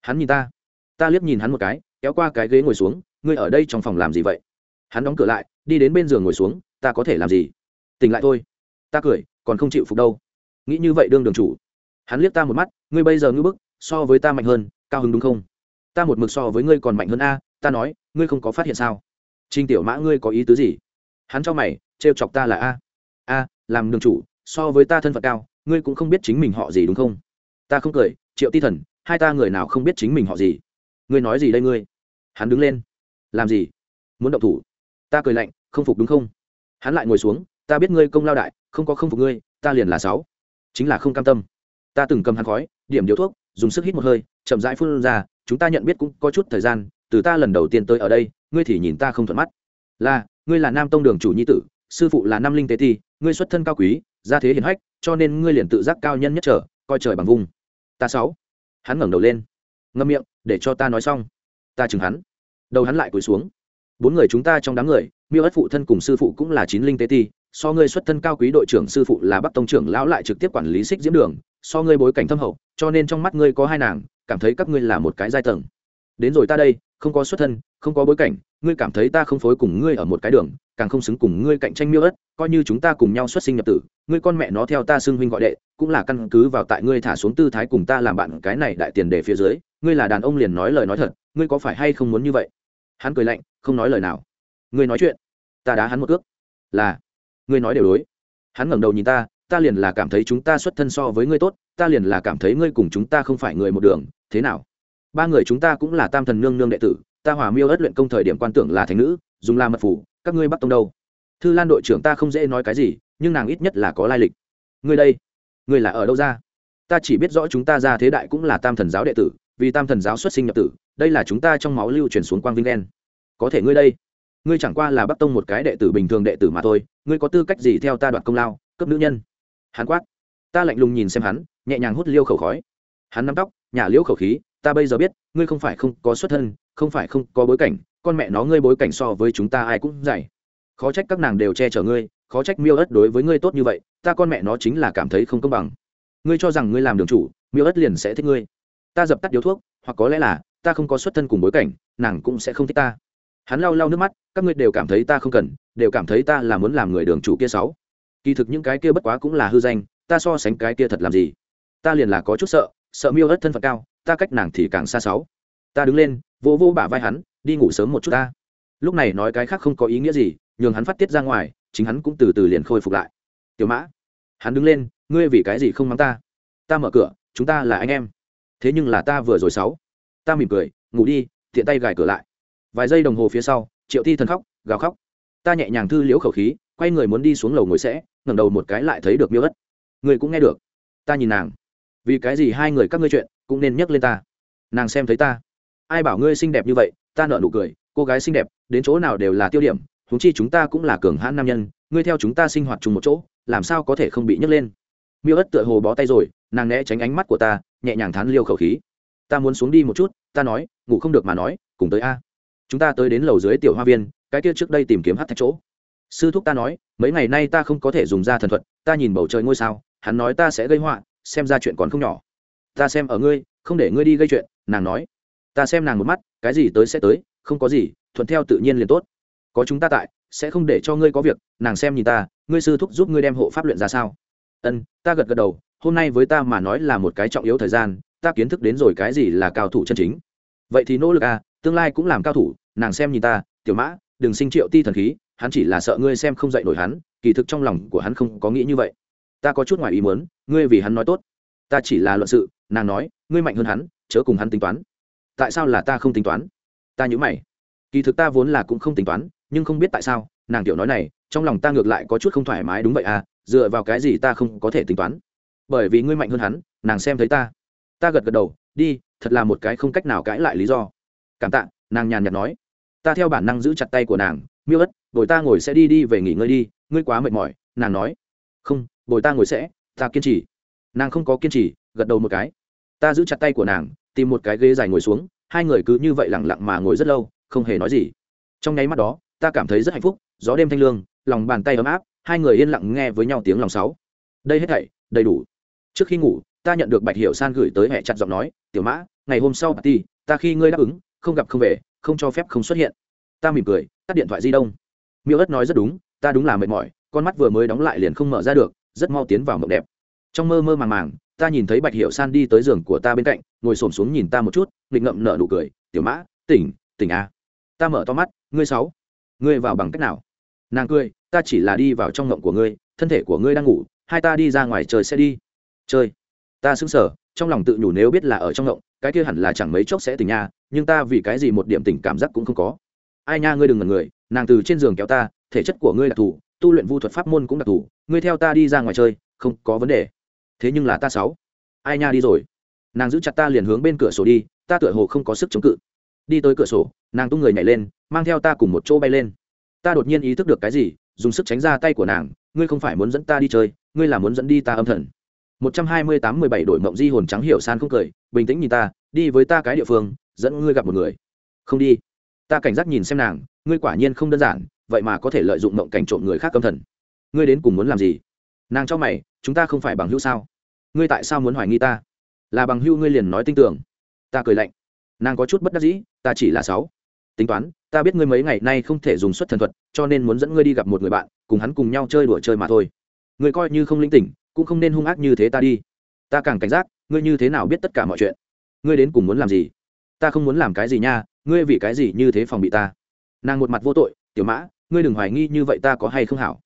Hắn nhìn ta. Ta liếc nhìn hắn một cái, kéo qua cái ghế ngồi xuống, ngươi ở đây trong phòng làm gì vậy? Hắn đóng cửa lại, đi đến bên giường ngồi xuống, ta có thể làm gì? Tỉnh lại thôi. Ta cười, còn không chịu phục đâu. Nghĩ như vậy đương đường chủ. Hắn liếc ta một mắt, ngươi bây giờ ngưỡng bức, so với ta mạnh hơn, cao hứng đúng không? Ta một mực so với ngươi còn mạnh hơn a, ta nói, ngươi không có phát hiện sao? Trinh tiểu mã ngươi có ý tứ gì? Hắn cho mày, trêu chọc ta là a. A, làm đường chủ, so với ta thân phận cao ngươi cũng không biết chính mình họ gì đúng không? Ta không cười, triệu ti thần, hai ta người nào không biết chính mình họ gì? Ngươi nói gì đây ngươi? Hắn đứng lên. Làm gì? Muốn động thủ? Ta cười lạnh, không phục đúng không? Hắn lại ngồi xuống, ta biết ngươi công lao đại, không có không phục ngươi, ta liền là sáu. Chính là không cam tâm. Ta từng cầm hắn khói, điểm điếu thuốc, dùng sức hít một hơi, chậm rãi phun ra, chúng ta nhận biết cũng có chút thời gian, từ ta lần đầu tiên tới ở đây, ngươi thì nhìn ta không thuận mắt. Là, ngươi là nam tông đường chủ nhi tử, sư phụ là nam linh tế ti, ngươi xuất thân cao quý gia thế hiển hách, cho nên ngươi liền tự giác cao nhân nhất trở, coi trời bằng vùng. Ta sáu. Hắn ngẩng đầu lên. Ngâm miệng, để cho ta nói xong. Ta chừng hắn. Đầu hắn lại cúi xuống. Bốn người chúng ta trong đám người, miêu ất phụ thân cùng sư phụ cũng là chín linh tế ti, so ngươi xuất thân cao quý đội trưởng sư phụ là bắc tông trưởng lão lại trực tiếp quản lý xích diễm đường, so ngươi bối cảnh thâm hậu, cho nên trong mắt ngươi có hai nàng, cảm thấy các ngươi là một cái giai tầng. Đến rồi ta đây, không có xuất thân, không có bối cảnh, ngươi cảm thấy ta không phối cùng ngươi ở một cái đường càng không xứng cùng ngươi cạnh tranh miêu ất coi như chúng ta cùng nhau xuất sinh nhập tử, ngươi con mẹ nó theo ta xưng huynh gọi đệ, cũng là căn cứ vào tại ngươi thả xuống tư thái cùng ta làm bạn cái này đại tiền đề phía dưới, ngươi là đàn ông liền nói lời nói thật, ngươi có phải hay không muốn như vậy? Hắn cười lạnh, không nói lời nào. Ngươi nói chuyện, ta đá hắn một cước. Là, ngươi nói đều đối. Hắn ngẩng đầu nhìn ta ta liền là cảm thấy chúng ta xuất thân so với ngươi tốt, ta liền là cảm thấy ngươi cùng chúng ta không phải người một đường, thế nào? Ba người chúng ta cũng là tam thần nương nương đệ tử, ta hòa miêu ất luyện công thời điểm quan tưởng là thành nữ, dùng la mật phủ các ngươi bắt tông đâu? Thư lan đội trưởng ta không dễ nói cái gì, nhưng nàng ít nhất là có lai lịch. Ngươi đây, ngươi là ở đâu ra? Ta chỉ biết rõ chúng ta ra thế đại cũng là tam thần giáo đệ tử, vì tam thần giáo xuất sinh nhập tử, đây là chúng ta trong máu lưu truyền xuống quang vinh đen. Có thể ngươi đây, ngươi chẳng qua là bắt tông một cái đệ tử bình thường đệ tử mà thôi, ngươi có tư cách gì theo ta đoạt công lao cấp nữ nhân? Hắn quát. Ta lạnh lùng nhìn xem hắn, nhẹ nhàng hút liêu khẩu khói. Hắn nắm tóc, nhả liêu khẩu khí, ta bây giờ biết, ngươi không phải không có xuất thân không phải không có bối cảnh, con mẹ nó ngươi bối cảnh so với chúng ta ai cũng dày. Khó trách các nàng đều che chở ngươi, khó trách miêu ất đối với ngươi tốt như vậy, ta con mẹ nó chính là cảm thấy không công bằng. Ngươi cho rằng ngươi làm đường chủ, miêu ất liền sẽ thích ngươi. Ta dập tắt điếu thuốc, hoặc có lẽ là, ta không có xuất thân cùng bối cảnh, nàng cũng sẽ không thích ta. Hắn lau lau nước mắt, các ngươi đều cảm thấy ta không cần, đều cảm thấy ta là muốn làm người đường chủ kia sáu. Kỳ thực những cái kia bất quá cũng là hư danh, ta so sánh cái kia thật làm gì? Ta liền là có chút sợ sợ miêu ất thân phận cao, ta cách nàng thì càng xa sáu. Ta đứng lên vô vô bả vai hắn, đi ngủ sớm một chút ta. Lúc này nói cái khác không có ý nghĩa gì, nhường hắn phát tiết ra ngoài, chính hắn cũng từ từ liền khôi phục lại. Tiểu mã, hắn đứng lên, ngươi vì cái gì không mắng ta? Ta mở cửa, chúng ta là anh em. Thế nhưng là ta vừa rồi sáu. Ta mỉm cười, ngủ đi, tiện tay gài cửa lại. Vài giây đồng hồ phía sau, triệu thi thần khóc, gào khóc. Ta nhẹ nhàng thư liễu khẩu khí, quay người muốn đi xuống lầu ngồi sẽ, ngẩng đầu một cái lại thấy được miêu ất. Người cũng nghe được. Ta nhìn nàng. Vì cái gì hai người các ngươi chuyện, cũng nên nhắc lên ta. Nàng xem thấy ta ai bảo ngươi xinh đẹp như vậy, ta nợ nụ cười, cô gái xinh đẹp, đến chỗ nào đều là tiêu điểm húng chi chúng ta cũng là cường hãn nam nhân, ngươi theo chúng ta sinh hoạt chung một chỗ, làm sao có thể không bị nhấc lên? Miêu ất tựa hồ bó tay rồi, nàng né tránh ánh mắt của ta, nhẹ nhàng thán liêu khẩu khí. Ta muốn xuống đi một chút, ta nói, ngủ không được mà nói, cùng tới a. Chúng ta tới đến lầu dưới tiểu hoa viên, cái kia trước đây tìm kiếm hát thạch chỗ. Sư thúc ta nói, mấy ngày nay ta không có thể dùng ra thần thuật, ta nhìn bầu trời ngôi sao, hắn nói ta sẽ gây họa, xem ra chuyện còn không nhỏ. Ta xem ở ngươi, không để ngươi đi gây chuyện, nàng nói ta xem nàng một mắt, cái gì tới sẽ tới, không có gì, thuận theo tự nhiên liền tốt. Có chúng ta tại, sẽ không để cho ngươi có việc, nàng xem nhìn ta, ngươi sư thúc giúp ngươi đem hộ pháp luyện ra sao? Ân, ta gật gật đầu, hôm nay với ta mà nói là một cái trọng yếu thời gian, ta kiến thức đến rồi cái gì là cao thủ chân chính. Vậy thì nỗ lực à tương lai cũng làm cao thủ, nàng xem nhìn ta, tiểu mã, đừng sinh triệu ti thần khí, hắn chỉ là sợ ngươi xem không dạy nổi hắn, kỳ thực trong lòng của hắn không có nghĩ như vậy. Ta có chút ngoài ý muốn, ngươi vì hắn nói tốt. Ta chỉ là luận sự, nàng nói, ngươi mạnh hơn hắn, chớ cùng hắn tính toán tại sao là ta không tính toán? Ta nhớ mày. Kỳ thực ta vốn là cũng không tính toán, nhưng không biết tại sao, nàng tiểu nói này, trong lòng ta ngược lại có chút không thoải mái đúng vậy à dựa vào cái gì ta không có thể tính toán? Bởi vì ngươi mạnh hơn hắn, nàng xem thấy ta. Ta gật gật đầu, đi, thật là một cái không cách nào cãi lại lý do. Cảm tạ, nàng nhàn nhạt nói. Ta theo bản năng giữ chặt tay của nàng, miêu ất bồi ta ngồi sẽ đi đi về nghỉ ngơi đi, ngươi quá mệt mỏi, nàng nói. Không, bồi ta ngồi sẽ, ta kiên trì. Nàng không có kiên trì, gật đầu một cái. Ta giữ chặt tay của nàng tìm một cái ghế dài ngồi xuống, hai người cứ như vậy lẳng lặng mà ngồi rất lâu, không hề nói gì. Trong nháy mắt đó, ta cảm thấy rất hạnh phúc, gió đêm thanh lương, lòng bàn tay ấm áp, hai người yên lặng nghe với nhau tiếng lòng sáu. Đây hết thảy, đầy đủ. Trước khi ngủ, ta nhận được bạch hiểu san gửi tới hẹ chặt giọng nói, tiểu mã, ngày hôm sau bà ti ta khi ngươi đáp ứng, không gặp không về, không cho phép không xuất hiện. Ta mỉm cười, tắt điện thoại di động. Miêu ất nói rất đúng, ta đúng là mệt mỏi, con mắt vừa mới đóng lại liền không mở ra được, rất mau tiến vào mộng đẹp. Trong mơ mơ màng màng ta nhìn thấy bạch hiệu san đi tới giường của ta bên cạnh, ngồi xổm xuống nhìn ta một chút, nghịch ngậm nở nụ cười, tiểu mã, tỉnh tỉnh a ta mở to mắt, ngươi sáu, ngươi vào bằng cách nào? Nàng cười, ta chỉ là đi vào trong ngộng của ngươi, thân thể của ngươi đang ngủ, hai ta đi ra ngoài trời sẽ đi. Chơi. Ta sững sờ, trong lòng tự nhủ nếu biết là ở trong ngộng, cái kia hẳn là chẳng mấy chốc sẽ tỉnh nha, nhưng ta vì cái gì một điểm tình cảm giác cũng không có. Ai nha, ngươi đừng ngần người, nàng từ trên giường kéo ta, thể chất của ngươi đặc thù, tu luyện vu thuật pháp môn cũng đặc thù, ngươi theo ta đi ra ngoài chơi, không có vấn đề thế nhưng là ta sáu. Ai nha, đi rồi. Nàng giữ chặt ta liền hướng bên cửa sổ đi, ta tựa hồ không có sức chống cự. Đi tới cửa sổ, nàng tung người nhảy lên, mang theo ta cùng một chỗ bay lên. Ta đột nhiên ý thức được cái gì, dùng sức tránh ra tay của nàng, ngươi không phải muốn dẫn ta đi chơi, ngươi là muốn dẫn đi ta âm thần. Một trăm hai mươi tám mười bảy đổi mộng di hồn trắng hiểu san không cười, bình tĩnh nhìn ta, đi với ta cái địa phương, dẫn ngươi gặp một người. Không đi. Ta cảnh giác nhìn xem nàng, ngươi quả nhiên không đơn giản, vậy mà có thể lợi dụng mộng cảnh trộm người khác âm thần. Ngươi đến cùng muốn làm gì? Nàng cho mày, chúng ta không phải bằng hữu sao? Ngươi tại sao muốn hoài nghi ta? Là bằng hữu ngươi liền nói tin tưởng. Ta cười lạnh. Nàng có chút bất đắc dĩ, ta chỉ là sáu. Tính toán, ta biết ngươi mấy ngày nay không thể dùng xuất thần thuật, cho nên muốn dẫn ngươi đi gặp một người bạn, cùng hắn cùng nhau chơi đùa chơi mà thôi. Ngươi coi như không linh tỉnh, cũng không nên hung ác như thế ta đi. Ta càng cảnh giác, ngươi như thế nào biết tất cả mọi chuyện? Ngươi đến cùng muốn làm gì? Ta không muốn làm cái gì nha, ngươi vì cái gì như thế phòng bị ta? Nàng một mặt vô tội, tiểu mã, ngươi đừng hoài nghi như vậy ta có hay không hảo?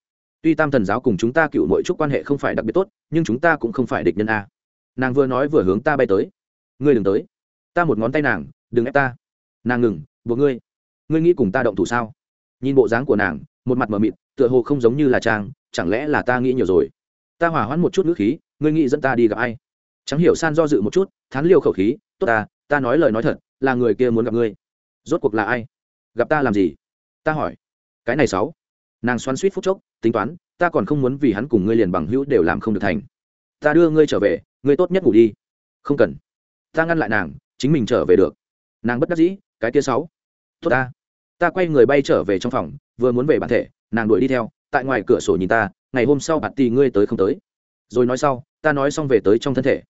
Tuy tam thần giáo cùng chúng ta cựu mỗi chút quan hệ không phải đặc biệt tốt, nhưng chúng ta cũng không phải địch nhân a. Nàng vừa nói vừa hướng ta bay tới. Ngươi đừng tới. Ta một ngón tay nàng, đừng ép ta. Nàng ngừng buộc ngươi ngươi nghĩ cùng ta động thủ sao? Nhìn bộ dáng của nàng, một mặt mờ mịt, tựa hồ không giống như là trang chẳng lẽ là ta nghĩ nhiều rồi? Ta hỏa hoãn một chút ngữ khí, ngươi nghĩ dẫn ta đi gặp ai? Chẳng hiểu san do dự một chút, thán liều khẩu khí, tốt ta ta nói lời nói thật, là người kia muốn gặp ngươi. Rốt cuộc là ai? Gặp ta làm gì? Ta hỏi. Cái này sáu nàng xoắn suýt phút chốc, tính toán, ta còn không muốn vì hắn cùng ngươi liền bằng hữu đều làm không được thành. Ta đưa ngươi trở về, ngươi tốt nhất ngủ đi. Không cần. Ta ngăn lại nàng, chính mình trở về được. Nàng bất đắc dĩ, cái kia sáu. Tốt ta. Ta quay người bay trở về trong phòng, vừa muốn về bản thể, nàng đuổi đi theo, tại ngoài cửa sổ nhìn ta, ngày hôm sau bạn tì ngươi tới không tới. Rồi nói sau, ta nói xong về tới trong thân thể.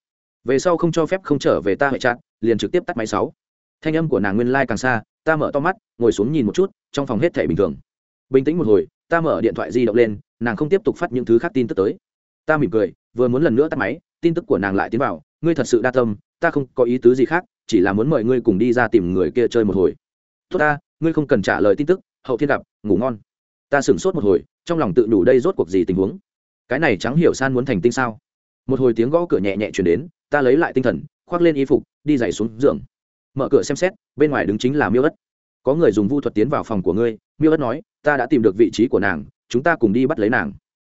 Về sau không cho phép không trở về ta hệ chặn liền trực tiếp tắt máy sáu. Thanh âm của nàng nguyên lai、like、càng xa, ta mở to mắt, ngồi xuống nhìn một chút, trong phòng hết thể bình thường. Bình tĩnh một hồi ta mở điện thoại di động lên, nàng không tiếp tục phát những thứ khác tin tức tới. Ta mỉm cười, vừa muốn lần nữa tắt máy, tin tức của nàng lại tiến vào. Ngươi thật sự đa tâm, ta không có ý tứ gì khác, chỉ là muốn mời ngươi cùng đi ra tìm người kia chơi một hồi. Tốt ta, ngươi không cần trả lời tin tức, hậu thiên gặp, ngủ ngon. Ta sửng sốt một hồi, trong lòng tự đủ đây rốt cuộc gì tình huống. Cái này trắng hiểu san muốn thành tinh sao? Một hồi tiếng gõ cửa nhẹ nhẹ chuyển đến, ta lấy lại tinh thần, khoác lên y phục, đi dậy xuống giường. Mở cửa xem xét, bên ngoài đứng chính là miêu ất có người dùng vu thuật tiến vào phòng của ngươi, miêu ất nói, ta đã tìm được vị trí của nàng, chúng ta cùng đi bắt lấy nàng.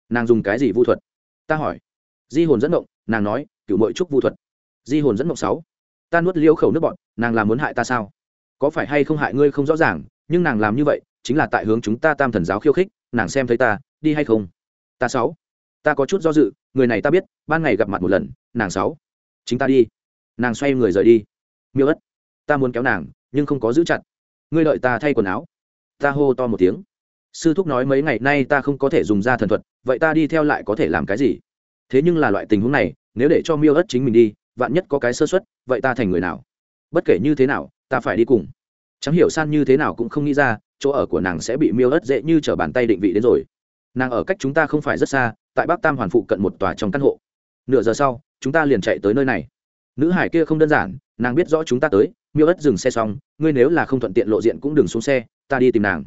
Nàng dùng cái gì vu thuật? Ta hỏi. Di hồn dẫn động, nàng nói cựu mội trúc vu thuật. Di hồn dẫn động sáu. Ta nuốt liêu khẩu nước bọn nàng làm muốn hại ta sao? Có phải hay không hại ngươi không rõ ràng, nhưng nàng làm như vậy, chính là tại hướng chúng ta tam thần giáo khiêu khích, nàng xem thấy ta, đi hay không? Ta sáu. Ta có chút do dự, người này ta biết, ban ngày gặp mặt một lần, nàng sáu. Chính ta đi. Nàng xoay người rời đi. Miêu ất, ta muốn kéo nàng, nhưng không có giữ chặt ngươi đợi ta thay quần áo. Ta hô to một tiếng. Sư thúc nói mấy ngày nay ta không có thể dùng ra thần thuật, vậy ta đi theo lại có thể làm cái gì? Thế nhưng là loại tình huống này, nếu để cho miêu ất chính mình đi, vạn nhất có cái sơ xuất vậy ta thành người nào? Bất kể như thế nào, ta phải đi cùng. Chẳng hiểu san như thế nào cũng không nghĩ ra, chỗ ở của nàng sẽ bị miêu ất dễ như t r ở bàn tay định vị đến rồi. Nàng ở cách chúng ta không phải rất xa, tại bắc tam hoàn phụ cận một tòa trong căn hộ. Nửa giờ sau, chúng ta liền chạy tới nơi này. Nữ hải kia không đơn giản, nàng biết rõ chúng ta tới miêu ất dừng xe xong, ngươi nếu là không thuận tiện lộ diện cũng đừng xuống xe, ta đi tìm nàng.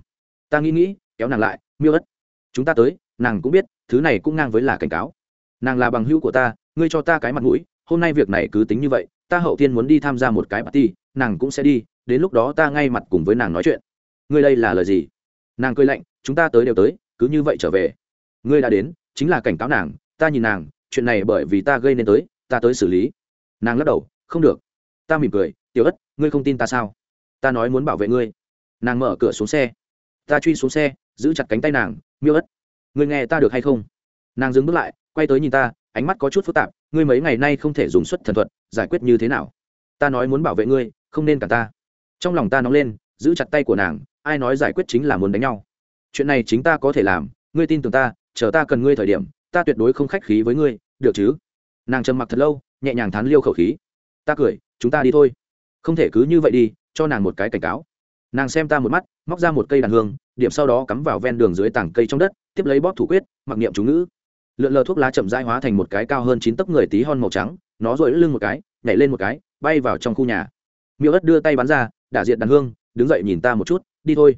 Ta nghĩ nghĩ, kéo nàng lại, miêu ất chúng ta tới, nàng cũng biết, thứ này cũng ngang với là cảnh cáo. Nàng là bằng hữu của ta, ngươi cho ta cái mặt mũi, hôm nay việc này cứ tính như vậy, ta hậu tiên muốn đi tham gia một cái party, nàng cũng sẽ đi, đến lúc đó ta ngay mặt cùng với nàng nói chuyện. Ngươi đây là lời gì? Nàng cười lạnh, chúng ta tới đều tới, cứ như vậy trở về. Ngươi đã đến, chính là cảnh cáo nàng, ta nhìn nàng, chuyện này bởi vì ta gây nên tới, ta tới xử lý. Nàng lắc đầu, không được. Ta mỉm cười tiểu ất, ngươi không tin ta sao? Ta nói muốn bảo vệ ngươi. Nàng mở cửa xuống xe. Ta truy xuống xe, giữ chặt cánh tay nàng, miêu ất. Ngươi nghe ta được hay không? Nàng dừng bước lại, quay tới nhìn ta, ánh mắt có chút phức tạp, ngươi mấy ngày nay không thể dùng xuất thần thuật, giải quyết như thế nào? Ta nói muốn bảo vệ ngươi, không nên cả ta. Trong lòng ta nóng lên, giữ chặt tay của nàng, ai nói giải quyết chính là muốn đánh nhau. Chuyện này chính ta có thể làm, ngươi tin tưởng ta, chờ ta cần ngươi thời điểm, ta tuyệt đối không khách khí với ngươi, được chứ? Nàng trầm mặc thật lâu, nhẹ nhàng thán liêu khẩu khí. Ta cười, chúng ta đi thôi không thể cứ như vậy đi, cho nàng một cái cảnh cáo. Nàng xem ta một mắt, móc ra một cây đàn hương, điểm sau đó cắm vào ven đường dưới tảng cây trong đất, tiếp lấy bóp thủ quyết, mặc niệm chú ngữ. Lượn lờ thuốc lá chậm dai hóa thành một cái cao hơn chín tấc người tí hon màu trắng, nó rội lưng một cái, nhảy lên một cái, bay vào trong khu nhà. Miêu ất đưa tay bắn ra, đả diện đàn hương, đứng dậy nhìn ta một chút, đi thôi.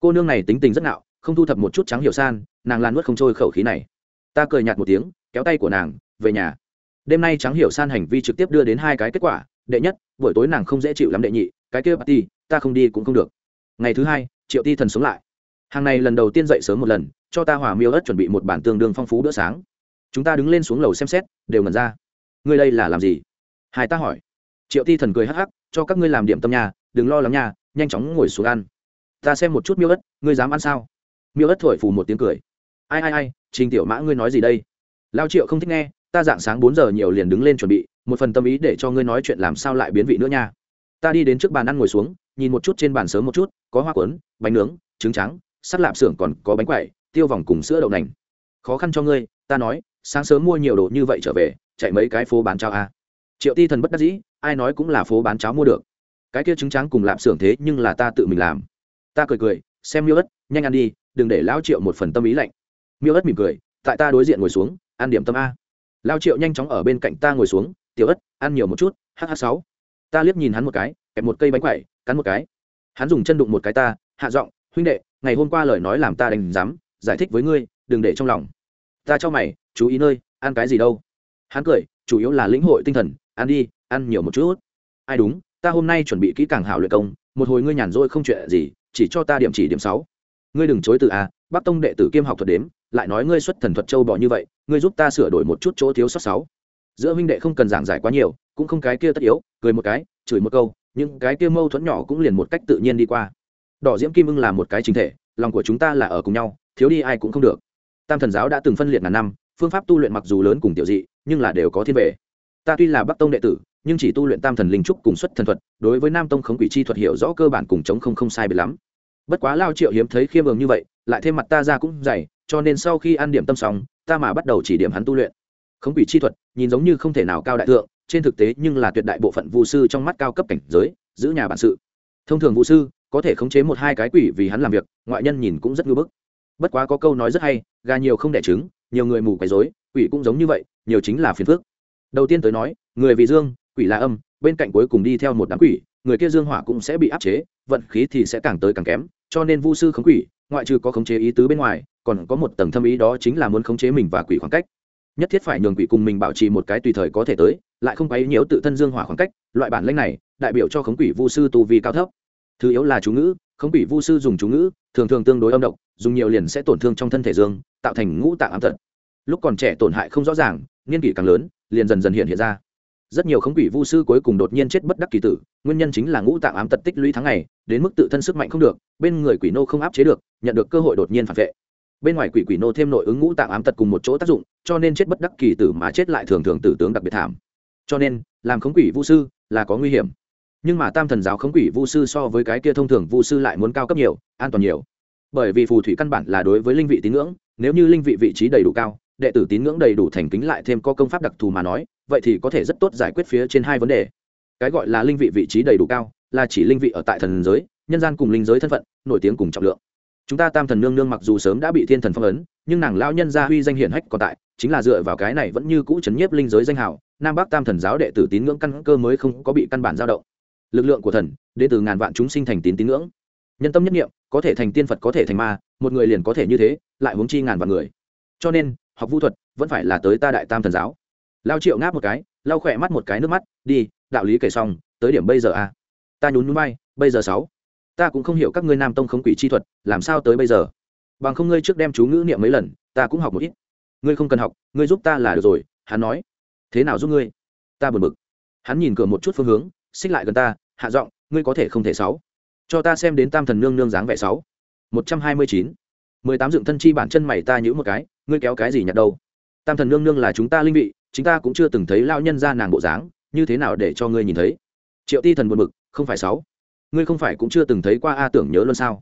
Cô nương này tính tình rất nạo không thu thập một chút trắng hiểu san, nàng lan nuốt không trôi khẩu khí này. Ta cười nhạt một tiếng, kéo tay của nàng, về nhà. Đêm nay trắng hiểu san hành vi trực tiếp đưa đến hai cái kết quả đệ nhất, buổi tối nàng không dễ chịu lắm đệ nhị, cái kia party ta không đi cũng không được. Ngày thứ hai, triệu ti thần sống lại. Hàng này lần đầu tiên dậy sớm một lần, cho ta hòa miêu ớt chuẩn bị một bản tương đương phong phú bữa sáng. Chúng ta đứng lên xuống lầu xem xét, đều ngẩn ra. Ngươi đây là làm gì? Hai ta hỏi. Triệu ti thần cười hắc hắc, cho các ngươi làm điểm tâm nhà, đừng lo lắng nhà, nhanh chóng ngồi xuống ăn. Ta xem một chút miêu ớt, ngươi dám ăn sao? Miêu ớt thổi phù một tiếng cười. Ai ai ai, trình tiểu mã ngươi nói gì đây? Lao triệu không thích nghe, ta dạng sáng bốn giờ nhiều liền đứng lên chuẩn bị một phần tâm ý để cho ngươi nói chuyện làm sao lại biến vị nữa nha. Ta đi đến trước bàn ăn ngồi xuống, nhìn một chút trên bàn sớm một chút, có hoa cuốn, bánh nướng, trứng trắng, sắt lạp xưởng còn có bánh quậy tiêu vòng cùng sữa đậu nành. Khó khăn cho ngươi, ta nói, sáng sớm mua nhiều đồ như vậy trở về, chạy mấy cái phố bán cháo a à. triệu ti thần bất đắc dĩ, ai nói cũng là phố bán cháo mua được. Cái kia trứng trắng cùng lạp xưởng thế nhưng là ta tự mình làm. Ta cười cười, xem miêu ất, nhanh ăn đi, đừng để lao triệu một phần tâm ý lạnh. Miêu ất mỉm cười, tại ta đối diện ngồi xuống, ăn điểm tâm a. Lao triệu nhanh chóng ở bên cạnh ta ngồi xuống tiểu ất, ăn nhiều một chút hh sáu. Ta liếc nhìn hắn một cái, kẹp một cây bánh quẩy, cắn một cái. Hắn dùng chân đụng một cái ta, hạ giọng, huynh đệ, ngày hôm qua lời nói làm ta đành dám giải thích với ngươi, đừng để trong lòng. Ta cho mày, chú ý nơi, ăn cái gì đâu? Hắn cười, chủ yếu là lĩnh hội tinh thần, ăn đi, ăn nhiều một chút. Ai đúng, ta hôm nay chuẩn bị kỹ càng hảo luyện công, một hồi ngươi nhàn rỗi không chuyện gì, chỉ cho ta điểm chỉ điểm sáu. Ngươi đừng chối từ a bắc tông đệ tử kiêm học thuật đếm, lại nói ngươi xuất thần thuật châu bỏ như vậy, ngươi giúp ta sửa đổi một chút chỗ thiếu sót sáu giữa huynh đệ không cần giảng giải quá nhiều cũng không cái kia tất yếu cười một cái chửi một câu nhưng cái kia mâu thuẫn nhỏ cũng liền một cách tự nhiên đi qua. Đỏ diễm kim ưng là một cái chính thể lòng của chúng ta là ở cùng nhau thiếu đi ai cũng không được. Tam thần giáo đã từng phân liệt ngàn năm phương pháp tu luyện mặc dù lớn cùng tiểu dị nhưng là đều có thiên về. Ta tuy là bắc tông đệ tử nhưng chỉ tu luyện tam thần linh trúc cùng xuất thần thuật đối với nam tông khống quỷ chi thuật hiểu rõ cơ bản cùng chống không không sai biệt lắm. Bất quá lao triệu hiếm thấy khiêm ường như vậy lại thêm mặt ta ra cũng dày cho nên sau khi ăn điểm tâm sóng, ta mà bắt đầu chỉ điểm hắn tu luyện khống quỷ chi thuật, nhìn giống như không thể nào cao đại thượng, trên thực tế nhưng là tuyệt đại bộ phận vũ sư trong mắt cao cấp cảnh giới, giữ nhà bản sự. Thông thường vũ sư có thể khống chế một hai cái quỷ vì hắn làm việc, ngoại nhân nhìn cũng rất ngưỡng bức. Bất quá có câu nói rất hay, gà nhiều không đẻ trứng, nhiều người mù quấy dối quỷ cũng giống như vậy, nhiều chính là phiền phước đầu tiên tới nói, người vì dương, quỷ là âm, bên cạnh cuối cùng đi theo một đám quỷ, người kia dương hỏa cũng sẽ bị áp chế, vận khí thì sẽ càng tới càng kém, cho nên vu sư khống quỷ, ngoại trừ có khống chế ý tứ bên ngoài, còn có một tầng thâm ý đó chính là muốn khống chế mình và quỷ khoảng cách nhất thiết phải nhường quỷ cùng mình bảo trì một cái tùy thời có thể tới, lại không quấy nhiễu tự thân dương hỏa khoảng cách, loại bản lĩnh này, đại biểu cho khống quỷ vu sư tu vi cao thấp. Thứ yếu là chú ngữ, khống quỷ vu sư dùng chú ngữ, thường thường tương đối âm độc, dùng nhiều liền sẽ tổn thương trong thân thể dương, tạo thành ngũ tạng ám tật. Lúc còn trẻ tổn hại không rõ ràng niên kỷ càng lớn, liền dần dần hiện hiện ra. Rất nhiều khống quỷ vu sư cuối cùng đột nhiên chết bất đắc kỳ tử, nguyên nhân chính là ngũ tạng ám tật tích lũy tháng ngày, đến mức tự thân sức mạnh không được, bên người quỷ nô không áp chế được, nhận được cơ hội đột nhiên phản vệ bên ngoài quỷ quỷ nô thêm nội ứng ngũ tạng ám tật cùng một chỗ tác dụng, cho nên chết bất đắc kỳ tử mà chết lại thường thường tử tướng đặc biệt thảm. Cho nên, làm khống quỷ vu sư là có nguy hiểm. Nhưng mà tam thần giáo khống quỷ vu sư so với cái kia thông thường vu sư lại muốn cao cấp nhiều, an toàn nhiều. Bởi vì phù thủy căn bản là đối với linh vị tín ngưỡng, nếu như linh vị vị trí đầy đủ cao, đệ tử tín ngưỡng đầy đủ thành kính lại thêm có công pháp đặc thù mà nói, vậy thì có thể rất tốt giải quyết phía trên hai vấn đề. Cái gọi là linh vị vị trí đầy đủ cao, là chỉ linh vị ở tại thần giới, nhân gian cùng linh giới thân phận, nổi tiếng cùng trọng lượng chúng ta tam thần nương nương mặc dù sớm đã bị thiên thần phong ấn, nhưng nàng lao nhân gia huy danh hiển hách còn tại, chính là dựa vào cái này vẫn như cũ chấn nhiếp linh giới danh hào, nam bắc tam thần giáo đệ tử tín ngưỡng căn cơ mới không có bị căn bản dao động. Lực lượng của thần, đến từ ngàn vạn chúng sinh thành tín tín ngưỡng. Nhân tâm nhất nghiệm có thể thành tiên phật có thể thành ma, một người liền có thể như thế, lại huống chi ngàn vạn người. Cho nên, học vũ thuật vẫn phải là tới ta đại tam thần giáo. Lao triệu ngáp một cái lao khỏe mắt một cái nước mắt, đi, đạo lý kể xong, tới điểm bây giờ à? Ta nhún núi bay bây giờ sáu ta cũng không hiểu các ngươi nam tông khống quỷ chi thuật, làm sao tới bây giờ? Bằng không ngươi trước đem chú ngữ niệm mấy lần, ta cũng học một ít. Ngươi không cần học, ngươi giúp ta là được rồi, hắn nói. Thế nào giúp ngươi? Ta buồn bực. Hắn nhìn cửa một chút phương hướng, xích lại gần ta, hạ giọng, ngươi có thể không thể sáu. Cho ta xem đến tam thần nương nương dáng vẻ sáu. Một trăm hai mươi chín. Mười tám dựng thân chi bản chân mày ta nhữ một cái, ngươi kéo cái gì nhặt đâu? Tam thần nương nương là chúng ta linh vị chúng ta cũng chưa từng thấy lao nhân ra nàng bộ dáng, như thế nào để cho ngươi nhìn thấy? Triệu ti thần buồn bực, không phải sáu ngươi không phải cũng chưa từng thấy qua a tưởng nhớ luôn sao?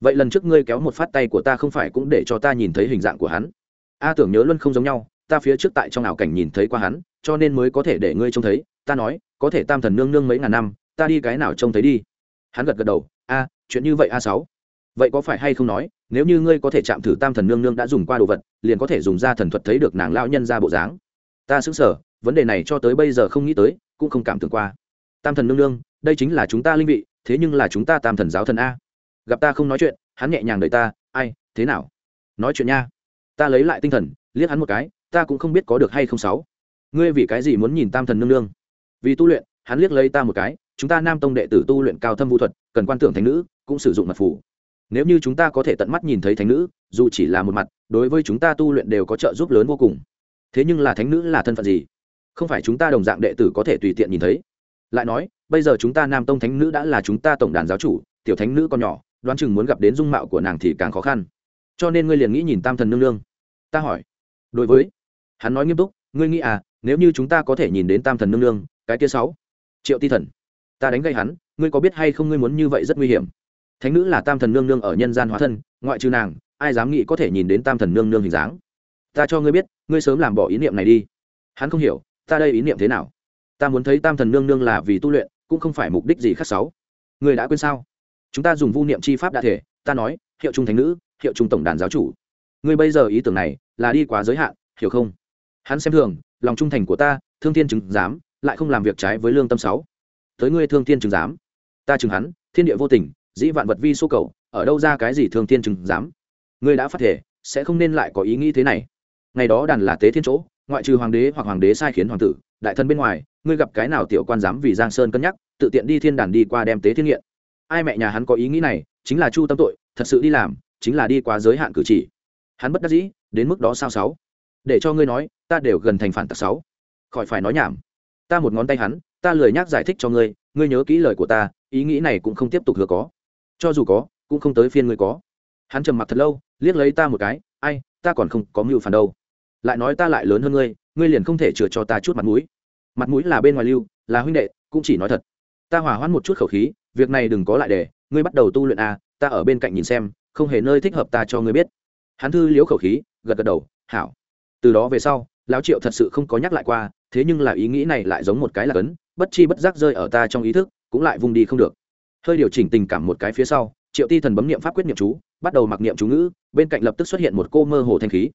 Vậy lần trước ngươi kéo một phát tay của ta không phải cũng để cho ta nhìn thấy hình dạng của hắn? A tưởng nhớ luôn không giống nhau, ta phía trước tại trong ảo cảnh nhìn thấy qua hắn, cho nên mới có thể để ngươi trông thấy. Ta nói, có thể tam thần nương nương mấy ngàn năm, ta đi cái nào trông thấy đi? Hắn gật gật đầu, a, chuyện như vậy a sáu, vậy có phải hay không nói, nếu như ngươi có thể chạm thử tam thần nương nương đã dùng qua đồ vật, liền có thể dùng ra thần thuật thấy được nàng lao nhân ra bộ dáng. Ta xứng sở vấn đề này cho tới bây giờ không nghĩ tới, cũng không cảm tưởng qua. Tam thần nương nương, đây chính là chúng ta linh vị thế nhưng là chúng ta tam thần giáo thần a. Gặp ta không nói chuyện, hắn nhẹ nhàng đợi ta, ai, thế nào? Nói chuyện nha. Ta lấy lại tinh thần, liếc hắn một cái, ta cũng không biết có được hay không sáu. Ngươi vì cái gì muốn nhìn tam thần nương nương? Vì tu luyện, hắn liếc lấy ta một cái, chúng ta nam tông đệ tử tu luyện cao thâm vũ thuật, cần quan tưởng thánh nữ, cũng sử dụng mật phủ nếu như chúng ta có thể tận mắt nhìn thấy thánh nữ, dù chỉ là một mặt, đối với chúng ta tu luyện đều có trợ giúp lớn vô cùng. Thế nhưng là thánh nữ là thân phận gì? Không phải chúng ta đồng dạng đệ tử có thể tùy tiện nhìn thấy. Lại nói bây giờ chúng ta nam tông thánh nữ đã là chúng ta tổng đàn giáo chủ, tiểu thánh nữ còn nhỏ, đoán chừng muốn gặp đến dung mạo của nàng thì càng khó khăn. Cho nên ngươi liền nghĩ nhìn tam thần nương nương. Ta hỏi. Đối với. Hắn nói nghiêm túc, ngươi nghĩ à nếu như chúng ta có thể nhìn đến tam thần nương nương, cái kia sáu triệu ti thần, ta đánh gây hắn, ngươi có biết hay không ngươi muốn như vậy rất nguy hiểm? Thánh nữ là tam thần nương nương ở nhân gian hóa thân, ngoại trừ nàng, ai dám nghĩ có thể nhìn đến tam thần nương nương hình dáng? Ta cho ngươi biết, ngươi sớm làm bỏ ý niệm này đi. Hắn không hiểu, ta đây ý niệm thế nào? Ta muốn thấy tam thần nương nương là vì tu luyện cũng không phải mục đích gì khác sáu người đã quên sao? Chúng ta dùng vu niệm chi pháp đã thể, ta nói, hiệu trung thánh nữ, hiệu trung tổng đàn giáo chủ. Ngươi bây giờ ý tưởng này là đi quá giới hạn, hiểu không? Hắn xem thường, lòng trung thành của ta, thương thiên chứng giám, lại không làm việc trái với lương tâm sáu. Tới ngươi thương thiên chứng giám. Ta chừng hắn, thiên địa vô tình, dĩ vạn vật vi số cầu, ở đâu ra cái gì thương thiên chứng giám? Ngươi đã phát thể, sẽ không nên lại có ý nghĩ thế này. Ngày đó đàn là tế thiên chỗ ngoại trừ hoàng đế hoặc hoàng đế sai khiến hoàng tử, đại thân bên ngoài, ngươi gặp cái nào tiểu quan dám vì giang sơn cân nhắc, tự tiện đi thiên đàn đi qua đem tế thiên nghiện. Ai mẹ nhà hắn có ý nghĩ này, chính là chu tâm tội, thật sự đi làm, chính là đi qua giới hạn cử chỉ. Hắn bất đắc dĩ, đến mức đó sao sáu? Để cho ngươi nói, ta đều gần thành phản tặc sáu. Khỏi phải nói nhảm. Ta một ngón tay hắn, ta lười nhắc giải thích cho ngươi ngươi nhớ kỹ lời của ta, ý nghĩ này cũng không tiếp tục hứa có. Cho dù có, cũng không tới phiên ngươi có. Hắn trầm mặc thật lâu, liếc lấy ta một cái, ai, ta còn không có mưu phản đâu lại nói ta lại lớn hơn ngươi ngươi liền không thể chừa cho ta chút mặt mũi. Mặt mũi là bên ngoài lưu là huynh đệ cũng chỉ nói thật. Ta hỏa hoãn một chút khẩu khí việc này đừng có lại để ngươi bắt đầu tu luyện a à, ta ở bên cạnh nhìn xem không hề nơi thích hợp ta cho ngươi biết. Hắn thư liếu khẩu khí gật gật đầu hảo. Từ đó về sau lão triệu thật sự không có nhắc lại qua thế nhưng là ý nghĩ này lại giống một cái là cấn bất chi bất giác rơi ở ta trong ý thức cũng lại vung đi không được. Hơi điều chỉnh tình cảm một cái phía sau triệu ti thần bấm niệm pháp quyết niệm chú bắt đầu mặc niệm chú ngữ bên cạnh lập tức xuất hiện một cô mơ hồ thanh khí.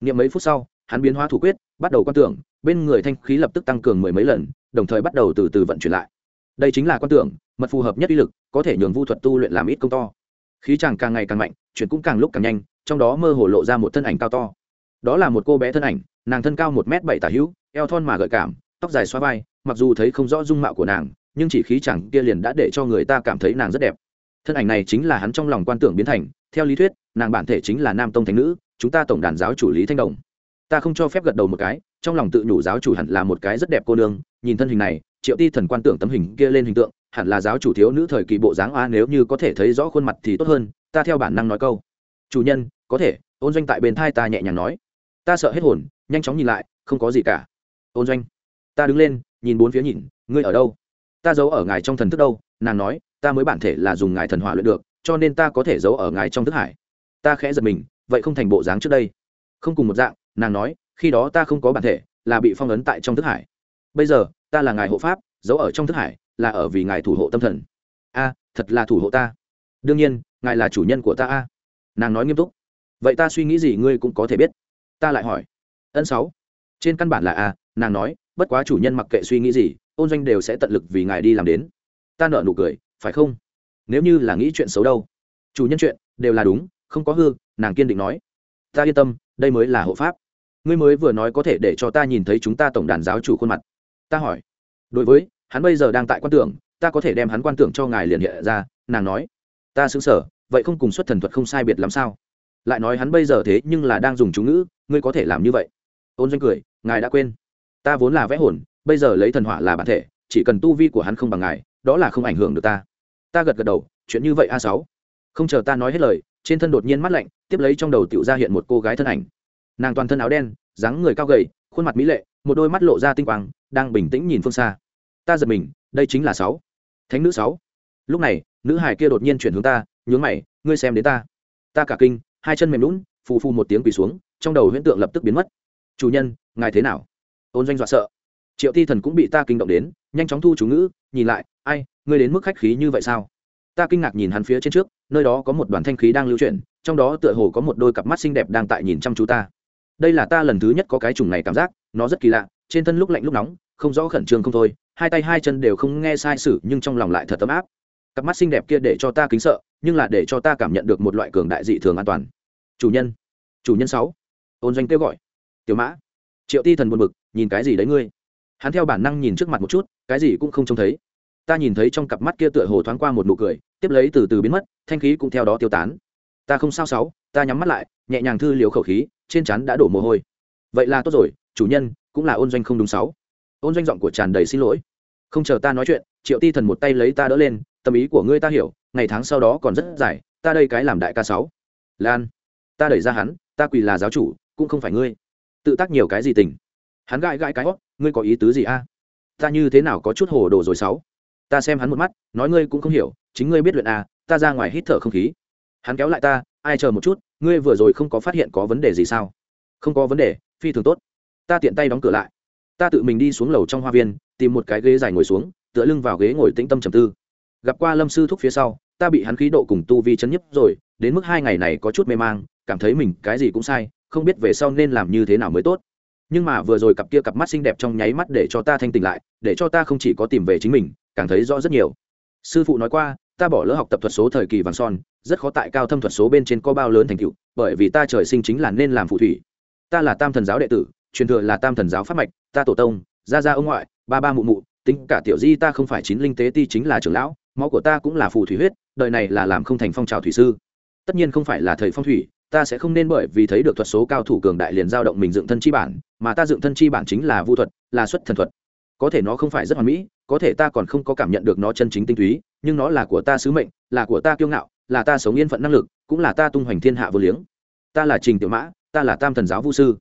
Niệm mấy phút sau hắn biến hóa thủ quyết, bắt đầu quan tưởng, bên người thanh khí lập tức tăng cường mười mấy lần, đồng thời bắt đầu từ từ vận chuyển lại. Đây chính là quan tưởng, mật phù hợp nhất uy lực, có thể nhường vu thuật tu luyện làm ít công to. Khí chàng càng ngày càng mạnh, chuyển cũng càng lúc càng nhanh, trong đó mơ hồ lộ ra một thân ảnh cao to. Đó là một cô bé thân ảnh, nàng thân cao một m bảy tả hữu, eo thon mà gợi cảm, tóc dài xoa vai, mặc dù thấy không rõ dung mạo của nàng, nhưng chỉ khí chẳng kia liền đã để cho người ta cảm thấy nàng rất đẹp. Thân ảnh này chính là hắn trong lòng quan tưởng biến thành, theo lý thuyết, nàng bản thể chính là nam tông thánh nữ, chúng ta tổng đàn giáo chủ lý thanh đồng ta không cho phép gật đầu một cái, trong lòng tự nhủ giáo chủ hẳn là một cái rất đẹp cô nương, nhìn thân hình này, triệu ti thần quan tưởng tấm hình kia lên hình tượng, hẳn là giáo chủ thiếu nữ thời kỳ bộ dáng a nếu như có thể thấy rõ khuôn mặt thì tốt hơn, ta theo bản năng nói câu. Chủ nhân, có thể, ôn doanh tại bên thai ta nhẹ nhàng nói. Ta sợ hết hồn, nhanh chóng nhìn lại, không có gì cả. Ôn doanh, ta đứng lên, nhìn bốn phía nhìn, ngươi ở đâu? Ta giấu ở ngài trong thần thức đâu? Nàng nói, ta mới bản thể là dùng ngài thần hỏa luyện được, cho nên ta có thể giấu ở ngài trong thức hải. Ta khẽ giật mình, vậy không thành bộ dáng trước đây. Không cùng một dạng nàng nói, khi đó ta không có bản thể, là bị phong ấn tại trong thức hải. Bây giờ, ta là ngài hộ pháp, giấu ở trong thức hải, là ở vì ngài thủ hộ tâm thần. A, thật là thủ hộ ta. Đương nhiên, ngài là chủ nhân của ta a. Nàng nói nghiêm túc. Vậy ta suy nghĩ gì ngươi cũng có thể biết. Ta lại hỏi. Ân sáu. Trên căn bản là a, nàng nói, bất quá chủ nhân mặc kệ suy nghĩ gì, ôn doanh đều sẽ tận lực vì ngài đi làm đến. Ta nợ nụ cười, phải không? Nếu như là nghĩ chuyện xấu đâu. Chủ nhân chuyện, đều là đúng, không có hư, nàng kiên định nói. Ta yên tâm, đây mới là hộ pháp ngươi mới vừa nói có thể để cho ta nhìn thấy chúng ta tổng đàn giáo chủ khuôn mặt. Ta hỏi. Đối với, hắn bây giờ đang tại quan tưởng, ta có thể đem hắn quan tưởng cho ngài liền hiện ra, nàng nói. Ta xứng sở vậy không cùng xuất thần thuật không sai biệt làm sao? Lại nói hắn bây giờ thế nhưng là đang dùng chú ngữ, ngươi có thể làm như vậy. Ôn doanh cười, ngài đã quên. Ta vốn là vẽ hồn, bây giờ lấy thần hỏa là bản thể, chỉ cần tu vi của hắn không bằng ngài, đó là không ảnh hưởng được ta. Ta gật gật đầu, chuyện như vậy a sáu. Không chờ ta nói hết lời, trên thân đột nhiên mắt lạnh, tiếp lấy trong đầu tiểu ra hiện một cô gái thân ảnh nàng toàn thân áo đen, dáng người cao gầy, khuôn mặt mỹ lệ, một đôi mắt lộ ra tinh quang, đang bình tĩnh nhìn phương xa. Ta giật mình, đây chính là sáu. Thánh nữ sáu. Lúc này, nữ hải kia đột nhiên chuyển hướng ta, nhướng mày, ngươi xem đến ta. Ta cả kinh, hai chân mềm lún phù phù một tiếng quỳ xuống, trong đầu huyễn tượng lập tức biến mất. Chủ nhân, ngài thế nào? Ôn doanh dọa sợ. Triệu ti thần cũng bị ta kinh động đến, nhanh chóng thu chú ngữ, nhìn lại, ai, ngươi đến mức khách khí như vậy sao? Ta kinh ngạc nhìn hắn phía trên trước, nơi đó có một đoàn thanh khí đang lưu chuyển, trong đó tựa hồ có một đôi cặp mắt xinh đẹp đang tại nhìn chăm chú ta đây là ta lần thứ nhất có cái trùng này cảm giác, nó rất kỳ lạ, trên thân lúc lạnh lúc nóng, không rõ khẩn trương không thôi, hai tay hai chân đều không nghe sai sự nhưng trong lòng lại thật ấm áp. Cặp mắt xinh đẹp kia để cho ta kính sợ, nhưng là để cho ta cảm nhận được một loại cường đại dị thường an toàn. Chủ nhân chủ nhân sáu. Ôn doanh kêu gọi. Tiểu mã. Triệu ti thần buồn bực, nhìn cái gì đấy ngươi? Hắn theo bản năng nhìn trước mặt một chút, cái gì cũng không trông thấy. Ta nhìn thấy trong cặp mắt kia tựa hồ thoáng qua một nụ cười, tiếp lấy từ từ biến mất, thanh khí cũng theo đó tiêu tán. Ta không sao sáu ta nhắm mắt lại, nhẹ nhàng thư liều khẩu khí, trên chắn đã đổ mồ hôi. Vậy là tốt rồi, chủ nhân, cũng là ôn doanh không đúng sáu. Ôn doanh giọng của tràn đầy xin lỗi. Không chờ ta nói chuyện, triệu ti thần một tay lấy ta đỡ lên, tâm ý của ngươi ta hiểu, ngày tháng sau đó còn rất dài, ta đây cái làm đại ca sáu. Lan, ta đẩy ra hắn, ta quỳ là giáo chủ, cũng không phải ngươi. Tự tác nhiều cái gì tình? Hắn gãi gãi cái hót, ngươi có ý tứ gì a? Ta như thế nào có chút hồ đồ rồi sáu? Ta xem hắn một mắt, nói ngươi cũng không hiểu, chính ngươi biết luyện à ta ra ngoài hít thở không khí. Hắn kéo lại ta, ai chờ một chút ngươi vừa rồi không có phát hiện có vấn đề gì sao? Không có vấn đề, phi thường tốt. Ta tiện tay đóng cửa lại. Ta tự mình đi xuống lầu trong hoa viên, tìm một cái ghế dài ngồi xuống, tựa lưng vào ghế ngồi tĩnh tâm trầm tư. Gặp qua lâm sư thúc phía sau, ta bị hắn khí độ cùng tu vi chấn nhấp rồi, đến mức hai ngày này có chút mê mang, cảm thấy mình cái gì cũng sai, không biết về sau nên làm như thế nào mới tốt. Nhưng mà vừa rồi cặp kia cặp mắt xinh đẹp trong nháy mắt để cho ta thanh tỉnh lại, để cho ta không chỉ có tìm về chính mình, càng thấy rõ rất nhiều. Sư phụ nói qua, ta bỏ lỡ học tập thuật số thời kỳ vàng son rất khó tại cao thâm thuật số bên trên có bao lớn thành tựu, bởi vì ta trời sinh chính là nên làm phù thủy. Ta là tam thần giáo đệ tử, truyền thừa là tam thần giáo pháp mạch, ta tổ tông, gia gia ông ngoại, ba ba mụ mụ, tính cả tiểu di ta không phải chín linh tế ti chính là trưởng lão, máu của ta cũng là phù thủy huyết, đời này là làm không thành phong trào thủy sư. Tất nhiên không phải là thầy phong thủy, ta sẽ không nên bởi vì thấy được thuật số cao thủ cường đại liền giao động mình dựng thân chi bản, mà ta dựng thân chi bản chính là vu thuật, là xuất thần thuật. Có thể nó không phải rất hoàn mỹ, có thể ta còn không có cảm nhận được nó chân chính tinh túy, nhưng nó là của ta sứ mệnh, là của ta kiêu ngạo là ta sống yên phận năng lực, cũng là ta tung hoành thiên hạ vô liếng. Ta là trình tiểu mã, ta là tam thần giáo vũ sư.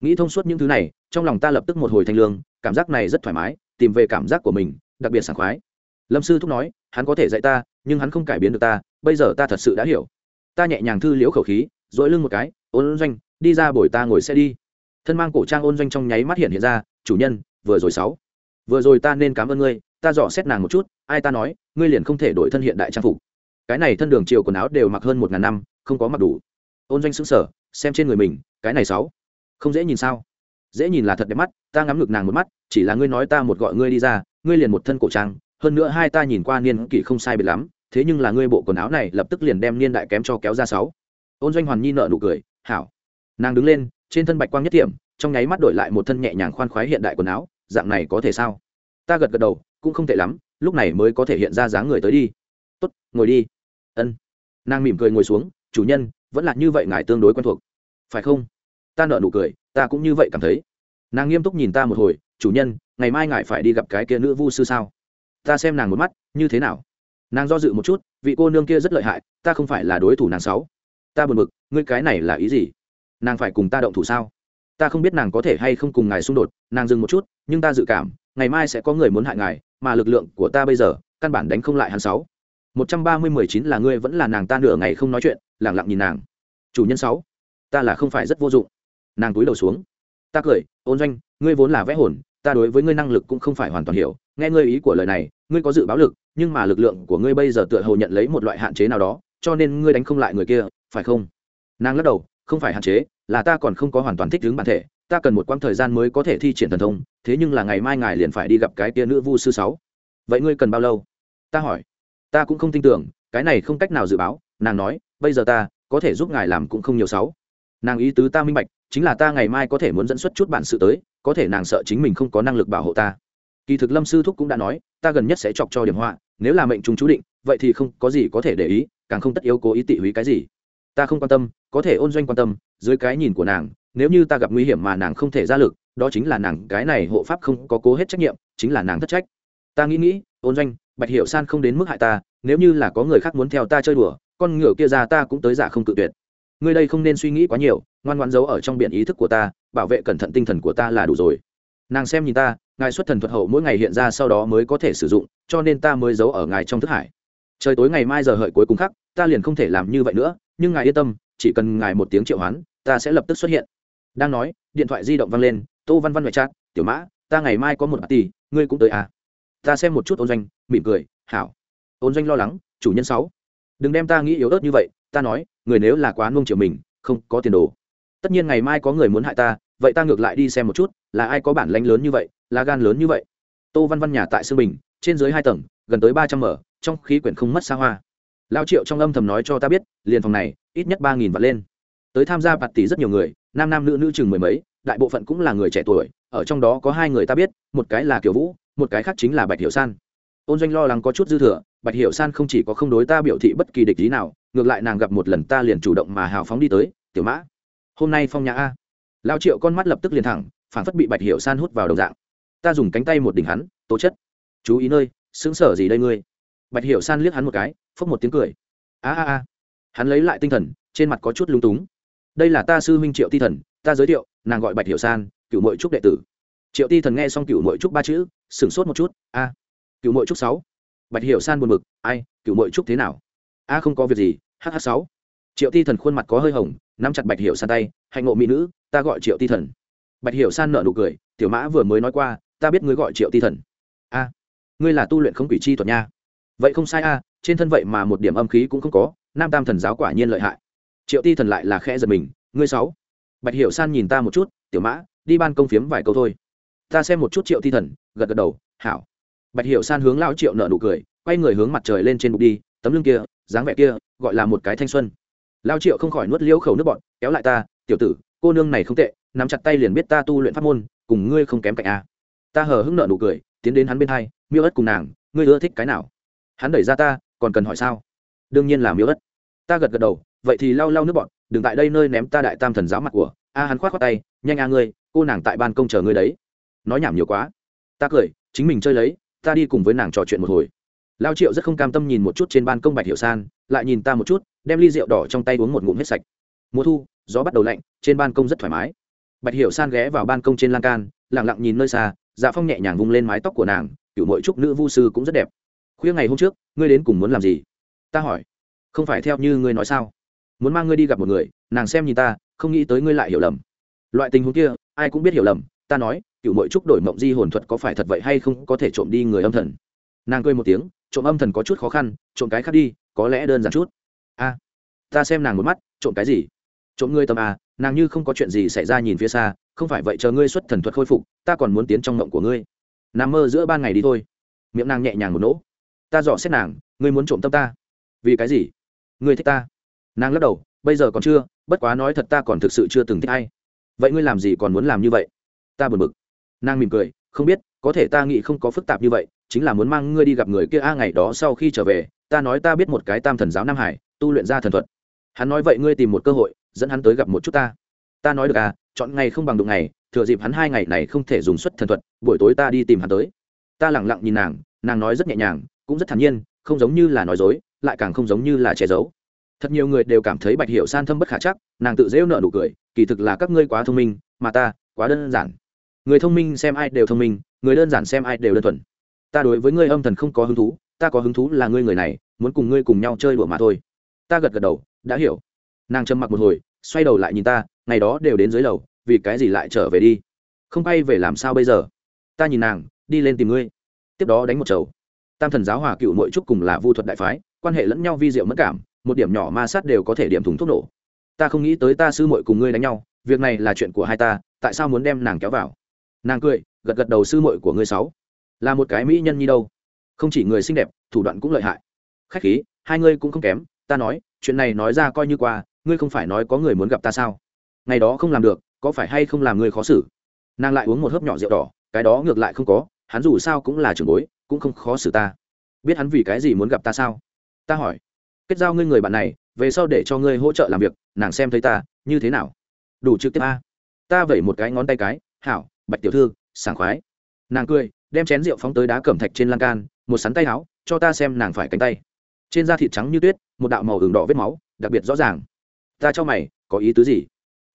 Nghĩ thông suốt những thứ này, trong lòng ta lập tức một hồi thanh lương, cảm giác này rất thoải mái, tìm về cảm giác của mình, đặc biệt sảng khoái. Lâm sư thúc nói, hắn có thể dạy ta, nhưng hắn không cải biến được ta, bây giờ ta thật sự đã hiểu. Ta nhẹ nhàng thư liễu khẩu khí, duỗi lưng một cái, ôn doanh, đi ra bồi ta ngồi xe đi. Thân mang cổ trang ôn doanh trong nháy mắt hiện hiện ra, chủ nhân, vừa rồi sáu. Vừa rồi ta nên cảm ơn ngươi, ta dò xét nàng một chút, ai ta nói, ngươi liền không thể đổi thân hiện đại trang phục cái này thân đường chiều quần áo đều mặc hơn một ngàn năm không có mặc đủ. Ôn doanh xứng sở xem trên người mình cái này sáu. Không dễ nhìn sao? Dễ nhìn là thật đẹp mắt ta ngắm ngực nàng một mắt chỉ là ngươi nói ta một gọi ngươi đi ra ngươi liền một thân cổ trang hơn nữa hai ta nhìn qua niên kỷ không sai biệt lắm thế nhưng là ngươi bộ quần áo này lập tức liền đem niên đại kém cho kéo ra sáu. Ôn doanh hoàn nhi nợ nụ cười hảo. Nàng đứng lên trên thân bạch quang nhất tiệm, trong nháy mắt đổi lại một thân nhẹ nhàng khoan khoái hiện đại quần áo dạng này có thể sao? Ta gật gật đầu cũng không tệ lắm lúc này mới có thể hiện ra dáng người tới đi. Tốt ngồi đi ân. Nàng mỉm cười ngồi xuống, chủ nhân, vẫn là như vậy ngài tương đối quen thuộc. Phải không? Ta nợ nụ cười, ta cũng như vậy cảm thấy. Nàng nghiêm túc nhìn ta một hồi, chủ nhân, ngày mai ngài phải đi gặp cái kia nữ vu sư sao? Ta xem nàng một mắt, như thế nào? Nàng do dự một chút, vị cô nương kia rất lợi hại, ta không phải là đối thủ nàng sáu. Ta buồn bực, ngươi cái này là ý gì? Nàng phải cùng ta động thủ sao? Ta không biết nàng có thể hay không cùng ngài xung đột, nàng dừng một chút, nhưng ta dự cảm, ngày mai sẽ có người muốn hại ngài, mà lực lượng của ta bây giờ, căn bản đánh không lại hắn sáu một trăm ba mươi mười chín là ngươi vẫn là nàng ta nửa ngày không nói chuyện, lẳng lặng nhìn nàng. Chủ nhân sáu, ta là không phải rất vô dụng. Nàng túi đầu xuống. Ta cười, ôn doanh, ngươi vốn là vẽ hồn, ta đối với ngươi năng lực cũng không phải hoàn toàn hiểu. Nghe ngươi ý của lời này, ngươi có dự báo lực, nhưng mà lực lượng của ngươi bây giờ tựa hồ nhận lấy một loại hạn chế nào đó, cho nên ngươi đánh không lại người kia, phải không? Nàng lắc đầu, không phải hạn chế, là ta còn không có hoàn toàn thích ứng bản thể. Ta cần một quãng thời gian mới có thể thi triển thần thông, thế nhưng là ngày mai ngài liền phải đi gặp cái tia nữ vu sư sáu. Vậy ngươi cần bao lâu? Ta hỏi ta cũng không tin tưởng, cái này không cách nào dự báo, nàng nói, bây giờ ta, có thể giúp ngài làm cũng không nhiều sáu. Nàng ý tứ ta minh bạch, chính là ta ngày mai có thể muốn dẫn xuất chút bản sự tới, có thể nàng sợ chính mình không có năng lực bảo hộ ta. Kỳ thực lâm sư thúc cũng đã nói, ta gần nhất sẽ chọc cho điểm họa, nếu là mệnh chúng chú định, vậy thì không có gì có thể để ý, càng không tất yếu cố ý tị húy cái gì. Ta không quan tâm, có thể ôn doanh quan tâm, dưới cái nhìn của nàng, nếu như ta gặp nguy hiểm mà nàng không thể ra lực, đó chính là nàng, cái này hộ pháp không có cố hết trách nhiệm, chính là nàng thất trách. Ta nghĩ nghĩ, ôn doanh bạch hiệu san không đến mức hại ta, nếu như là có người khác muốn theo ta chơi đùa, con ngựa kia ra ta cũng tới giả không cự tuyệt. Ngươi đây không nên suy nghĩ quá nhiều, ngoan ngoan giấu ở trong biển ý thức của ta, bảo vệ cẩn thận tinh thần của ta là đủ rồi. Nàng xem nhìn ta, ngài xuất thần thuật hậu mỗi ngày hiện ra sau đó mới có thể sử dụng, cho nên ta mới giấu ở ngài trong thức hải. Trời tối ngày mai giờ hợi cuối cùng khắc, ta liền không thể làm như vậy nữa, nhưng ngài yên tâm, chỉ cần ngài một tiếng triệu hoán, ta sẽ lập tức xuất hiện. Đang nói, điện thoại di động văng lên, tô văn văn ngoại trát tiểu mã, ta ngày mai có một tỷ ngươi cũng tới à? Ta xem một chút ôn doanh, mỉm cười, hảo. Ôn doanh lo lắng, chủ nhân sáu. Đừng đem ta nghĩ yếu ớt như vậy, ta nói, người nếu là quá nông chiều mình, không có tiền đồ. Tất nhiên ngày mai có người muốn hại ta, vậy ta ngược lại đi xem một chút, là ai có bản lãnh lớn như vậy là gan lớn như vậy. Tô văn văn nhà tại sương bình, trên dưới hai tầng, gần tới ba trăm mở, trong khí quyển không mất xa hoa. Lao triệu trong âm thầm nói cho ta biết, liền phòng này, ít nhất ba nghìn vạn lên. Tới tham gia bạt tỷ rất nhiều người, nam nam nữ nữ chừng mười mấy, đại bộ phận cũng là người trẻ tuổi, ở trong đó có hai người ta biết, một cái là kiều vũ một cái khác chính là bạch hiểu san. Ôn doanh lo lắng có chút dư thừa, bạch hiểu san không chỉ có không đối ta biểu thị bất kỳ địch ý nào, ngược lại nàng gặp một lần ta liền chủ động mà hào phóng đi tới, tiểu mã, hôm nay phong nhà a. Lao triệu con mắt lập tức liền thẳng, phản phất bị bạch hiểu san hút vào đồng dạng. Ta dùng cánh tay một đỉnh hắn, tố chất. Chú ý nơi xứng sở gì đây ngươi? Bạch hiểu san liếc hắn một cái, phốc một tiếng cười. A a a. Hắn lấy lại tinh thần, trên mặt có chút lúng túng. Đây là ta sư huynh triệu ti thần, ta giới thiệu, nàng gọi bạch hiểu san, cựu mội trúc đệ tử triệu ti thần nghe xong cựu mội trúc ba chữ, sửng sốt một chút, a cựu mội trúc sáu? Bạch hiểu san buồn bực, ai cựu mội trúc thế nào? A, không có việc gì hh sáu. Triệu ti thần khuôn mặt có hơi hồng, nắm chặt bạch hiểu san tay, hạnh ngộ mỹ nữ, ta gọi triệu ti thần. Bạch hiểu san nợ nụ cười, tiểu mã vừa mới nói qua, ta biết ngươi gọi triệu ti thần. A, ngươi là tu luyện không quỷ chi thuật nha. Vậy không sai a, trên thân vậy mà một điểm âm khí cũng không có, nam tam thần giáo quả nhiên lợi hại. Triệu ti thần lại là khẽ giật mình, ngươi sáu? Bạch hiểu san nhìn ta một chút, tiểu mã, đi ban công phiếm vài câu thôi ta xem một chút triệu thi thần, gật gật đầu, hảo. Bạch hiểu san hướng lao triệu nợ nụ cười, quay người hướng mặt trời lên trên bục đi, tấm lưng kia, dáng vẻ kia, gọi là một cái thanh xuân. Lao triệu không khỏi nuốt liễu khẩu nước bọn kéo lại ta, tiểu tử, cô nương này không tệ, nắm chặt tay liền biết ta tu luyện pháp môn, cùng ngươi không kém cạnh a. Ta hờ hững nợ nụ cười, tiến đến hắn bên hai, miêu ất cùng nàng, ngươi ưa thích cái nào? Hắn đẩy ra ta, còn cần hỏi sao? Đương nhiên là miêu ất. Ta gật gật đầu, vậy thì lau lau nước bọn đừng tại đây nơi ném ta đại tam thần giáo mặt của. A, hắn khoát khoát tay, nhanh a ngươi, cô nàng tại ban công chờ ngươi đấy nói nhảm nhiều quá. Ta cười, chính mình chơi lấy, ta đi cùng với nàng trò chuyện một hồi. Lao triệu rất không cam tâm nhìn một chút trên ban công bạch hiệu san, lại nhìn ta một chút, đem ly rượu đỏ trong tay uống một ngụm hết sạch. Mùa thu, gió bắt đầu lạnh, trên ban công rất thoải mái. Bạch hiệu san ghé vào ban công trên lan can lẳng lặng nhìn nơi xa dạ phong nhẹ nhàng vung lên mái tóc của nàng cựu mỗi trúc nữ vu sư cũng rất đẹp. Khuya ngày hôm trước, ngươi đến cùng muốn làm gì? Ta hỏi. Không phải theo như ngươi nói sao? Muốn mang ngươi đi gặp một người, nàng xem nhìn ta, không nghĩ tới ngươi lại hiểu lầm. Loại tình huống kia, ai cũng biết hiểu lầm, ta nói cựu mội trúc đổi mộng di hồn thuật có phải thật vậy hay không có thể trộm đi người âm thần. Nàng cười một tiếng, trộm âm thần có chút khó khăn, trộm cái khác đi, có lẽ đơn giản chút. A, ta xem nàng một mắt, trộm cái gì? Trộm ngươi tâm à nàng như không có chuyện gì xảy ra nhìn phía xa, không phải vậy chờ ngươi xuất thần thuật khôi phục, ta còn muốn tiến trong mộng của ngươi. Nằm mơ giữa ban ngày đi thôi. Miệng nàng nhẹ nhàng một nỗ. Ta dò xét nàng, ngươi muốn trộm tâm ta. Vì cái gì? Ngươi thích ta. Nàng lắc đầu, bây giờ còn chưa, bất quá nói thật ta còn thực sự chưa từng thích ai. Vậy ngươi làm gì còn muốn làm như vậy? Ta buồn bực nàng mỉm cười, không biết, có thể ta nghĩ không có phức tạp như vậy, chính là muốn mang ngươi đi gặp người kia a ngày đó sau khi trở về, ta nói ta biết một cái tam thần giáo nam hải, tu luyện ra thần thuật. Hắn nói vậy ngươi tìm một cơ hội, dẫn hắn tới gặp một chút ta. Ta nói được à chọn ngày không bằng đụng ngày, thừa dịp hắn hai ngày này không thể dùng suất thần thuật, buổi tối ta đi tìm hắn tới. Ta lẳng lặng nhìn nàng nàng nói rất nhẹ nhàng, cũng rất thản nhiên, không giống như là nói dối, lại càng không giống như là che giấu. Thật nhiều người đều cảm thấy bạch hiểu san thâm bất khả chắc, nàng tự dễu nợ nụ cười, kỳ thực là các ngươi quá thông minh, mà ta, quá đơn giản người thông minh xem ai đều thông minh, người đơn giản xem ai đều đơn thuần. Ta đối với ngươi âm thần không có hứng thú, ta có hứng thú là ngươi người này, muốn cùng ngươi cùng nhau chơi đùa mà thôi. Ta gật gật đầu, đã hiểu. Nàng trầm mặc một hồi, xoay đầu lại nhìn ta, ngày đó đều đến dưới lầu, vì cái gì lại trở về đi? Không bay về làm sao bây giờ? Ta nhìn nàng, đi lên tìm ngươi. Tiếp đó đánh một chầu. Tam thần giáo hòa cựu mỗi trúc cùng là vu thuật đại phái, quan hệ lẫn nhau vi diệu mất cảm, một điểm nhỏ ma sát đều có thể điểm thùng thuốc nổ. Ta không nghĩ tới ta sư muội cùng ngươi đánh nhau, việc này là chuyện của hai ta, tại sao muốn đem nàng kéo vào? Nàng cười, gật gật đầu sư muội của ngươi sáu. Là một cái mỹ nhân nhi đâu. Không chỉ người xinh đẹp, thủ đoạn cũng lợi hại. Khách khí, hai ngươi cũng không kém, ta nói, chuyện này nói ra coi như qua, ngươi không phải nói có người muốn gặp ta sao? Ngày đó không làm được, có phải hay không làm ngươi khó xử? Nàng lại uống một hớp nhỏ rượu đỏ, cái đó ngược lại không có, hắn dù sao cũng là trưởng bối, cũng không khó xử ta. Biết hắn vì cái gì muốn gặp ta sao? Ta hỏi. Kết giao ngươi người bạn này, về sau để cho ngươi hỗ trợ làm việc, nàng xem thấy ta, như thế nào? Đủ trực tiếp a. Ta vẩy một cái ngón tay cái, hảo bạch tiểu thư, sảng khoái. Nàng cười, đem chén rượu phóng tới đá cẩm thạch trên lan can, một sắn tay áo, cho ta xem nàng phải cánh tay. Trên da thịt trắng như tuyết, một đạo màu hừng đỏ vết máu, đặc biệt rõ ràng. Ta cho mày, có ý tứ gì?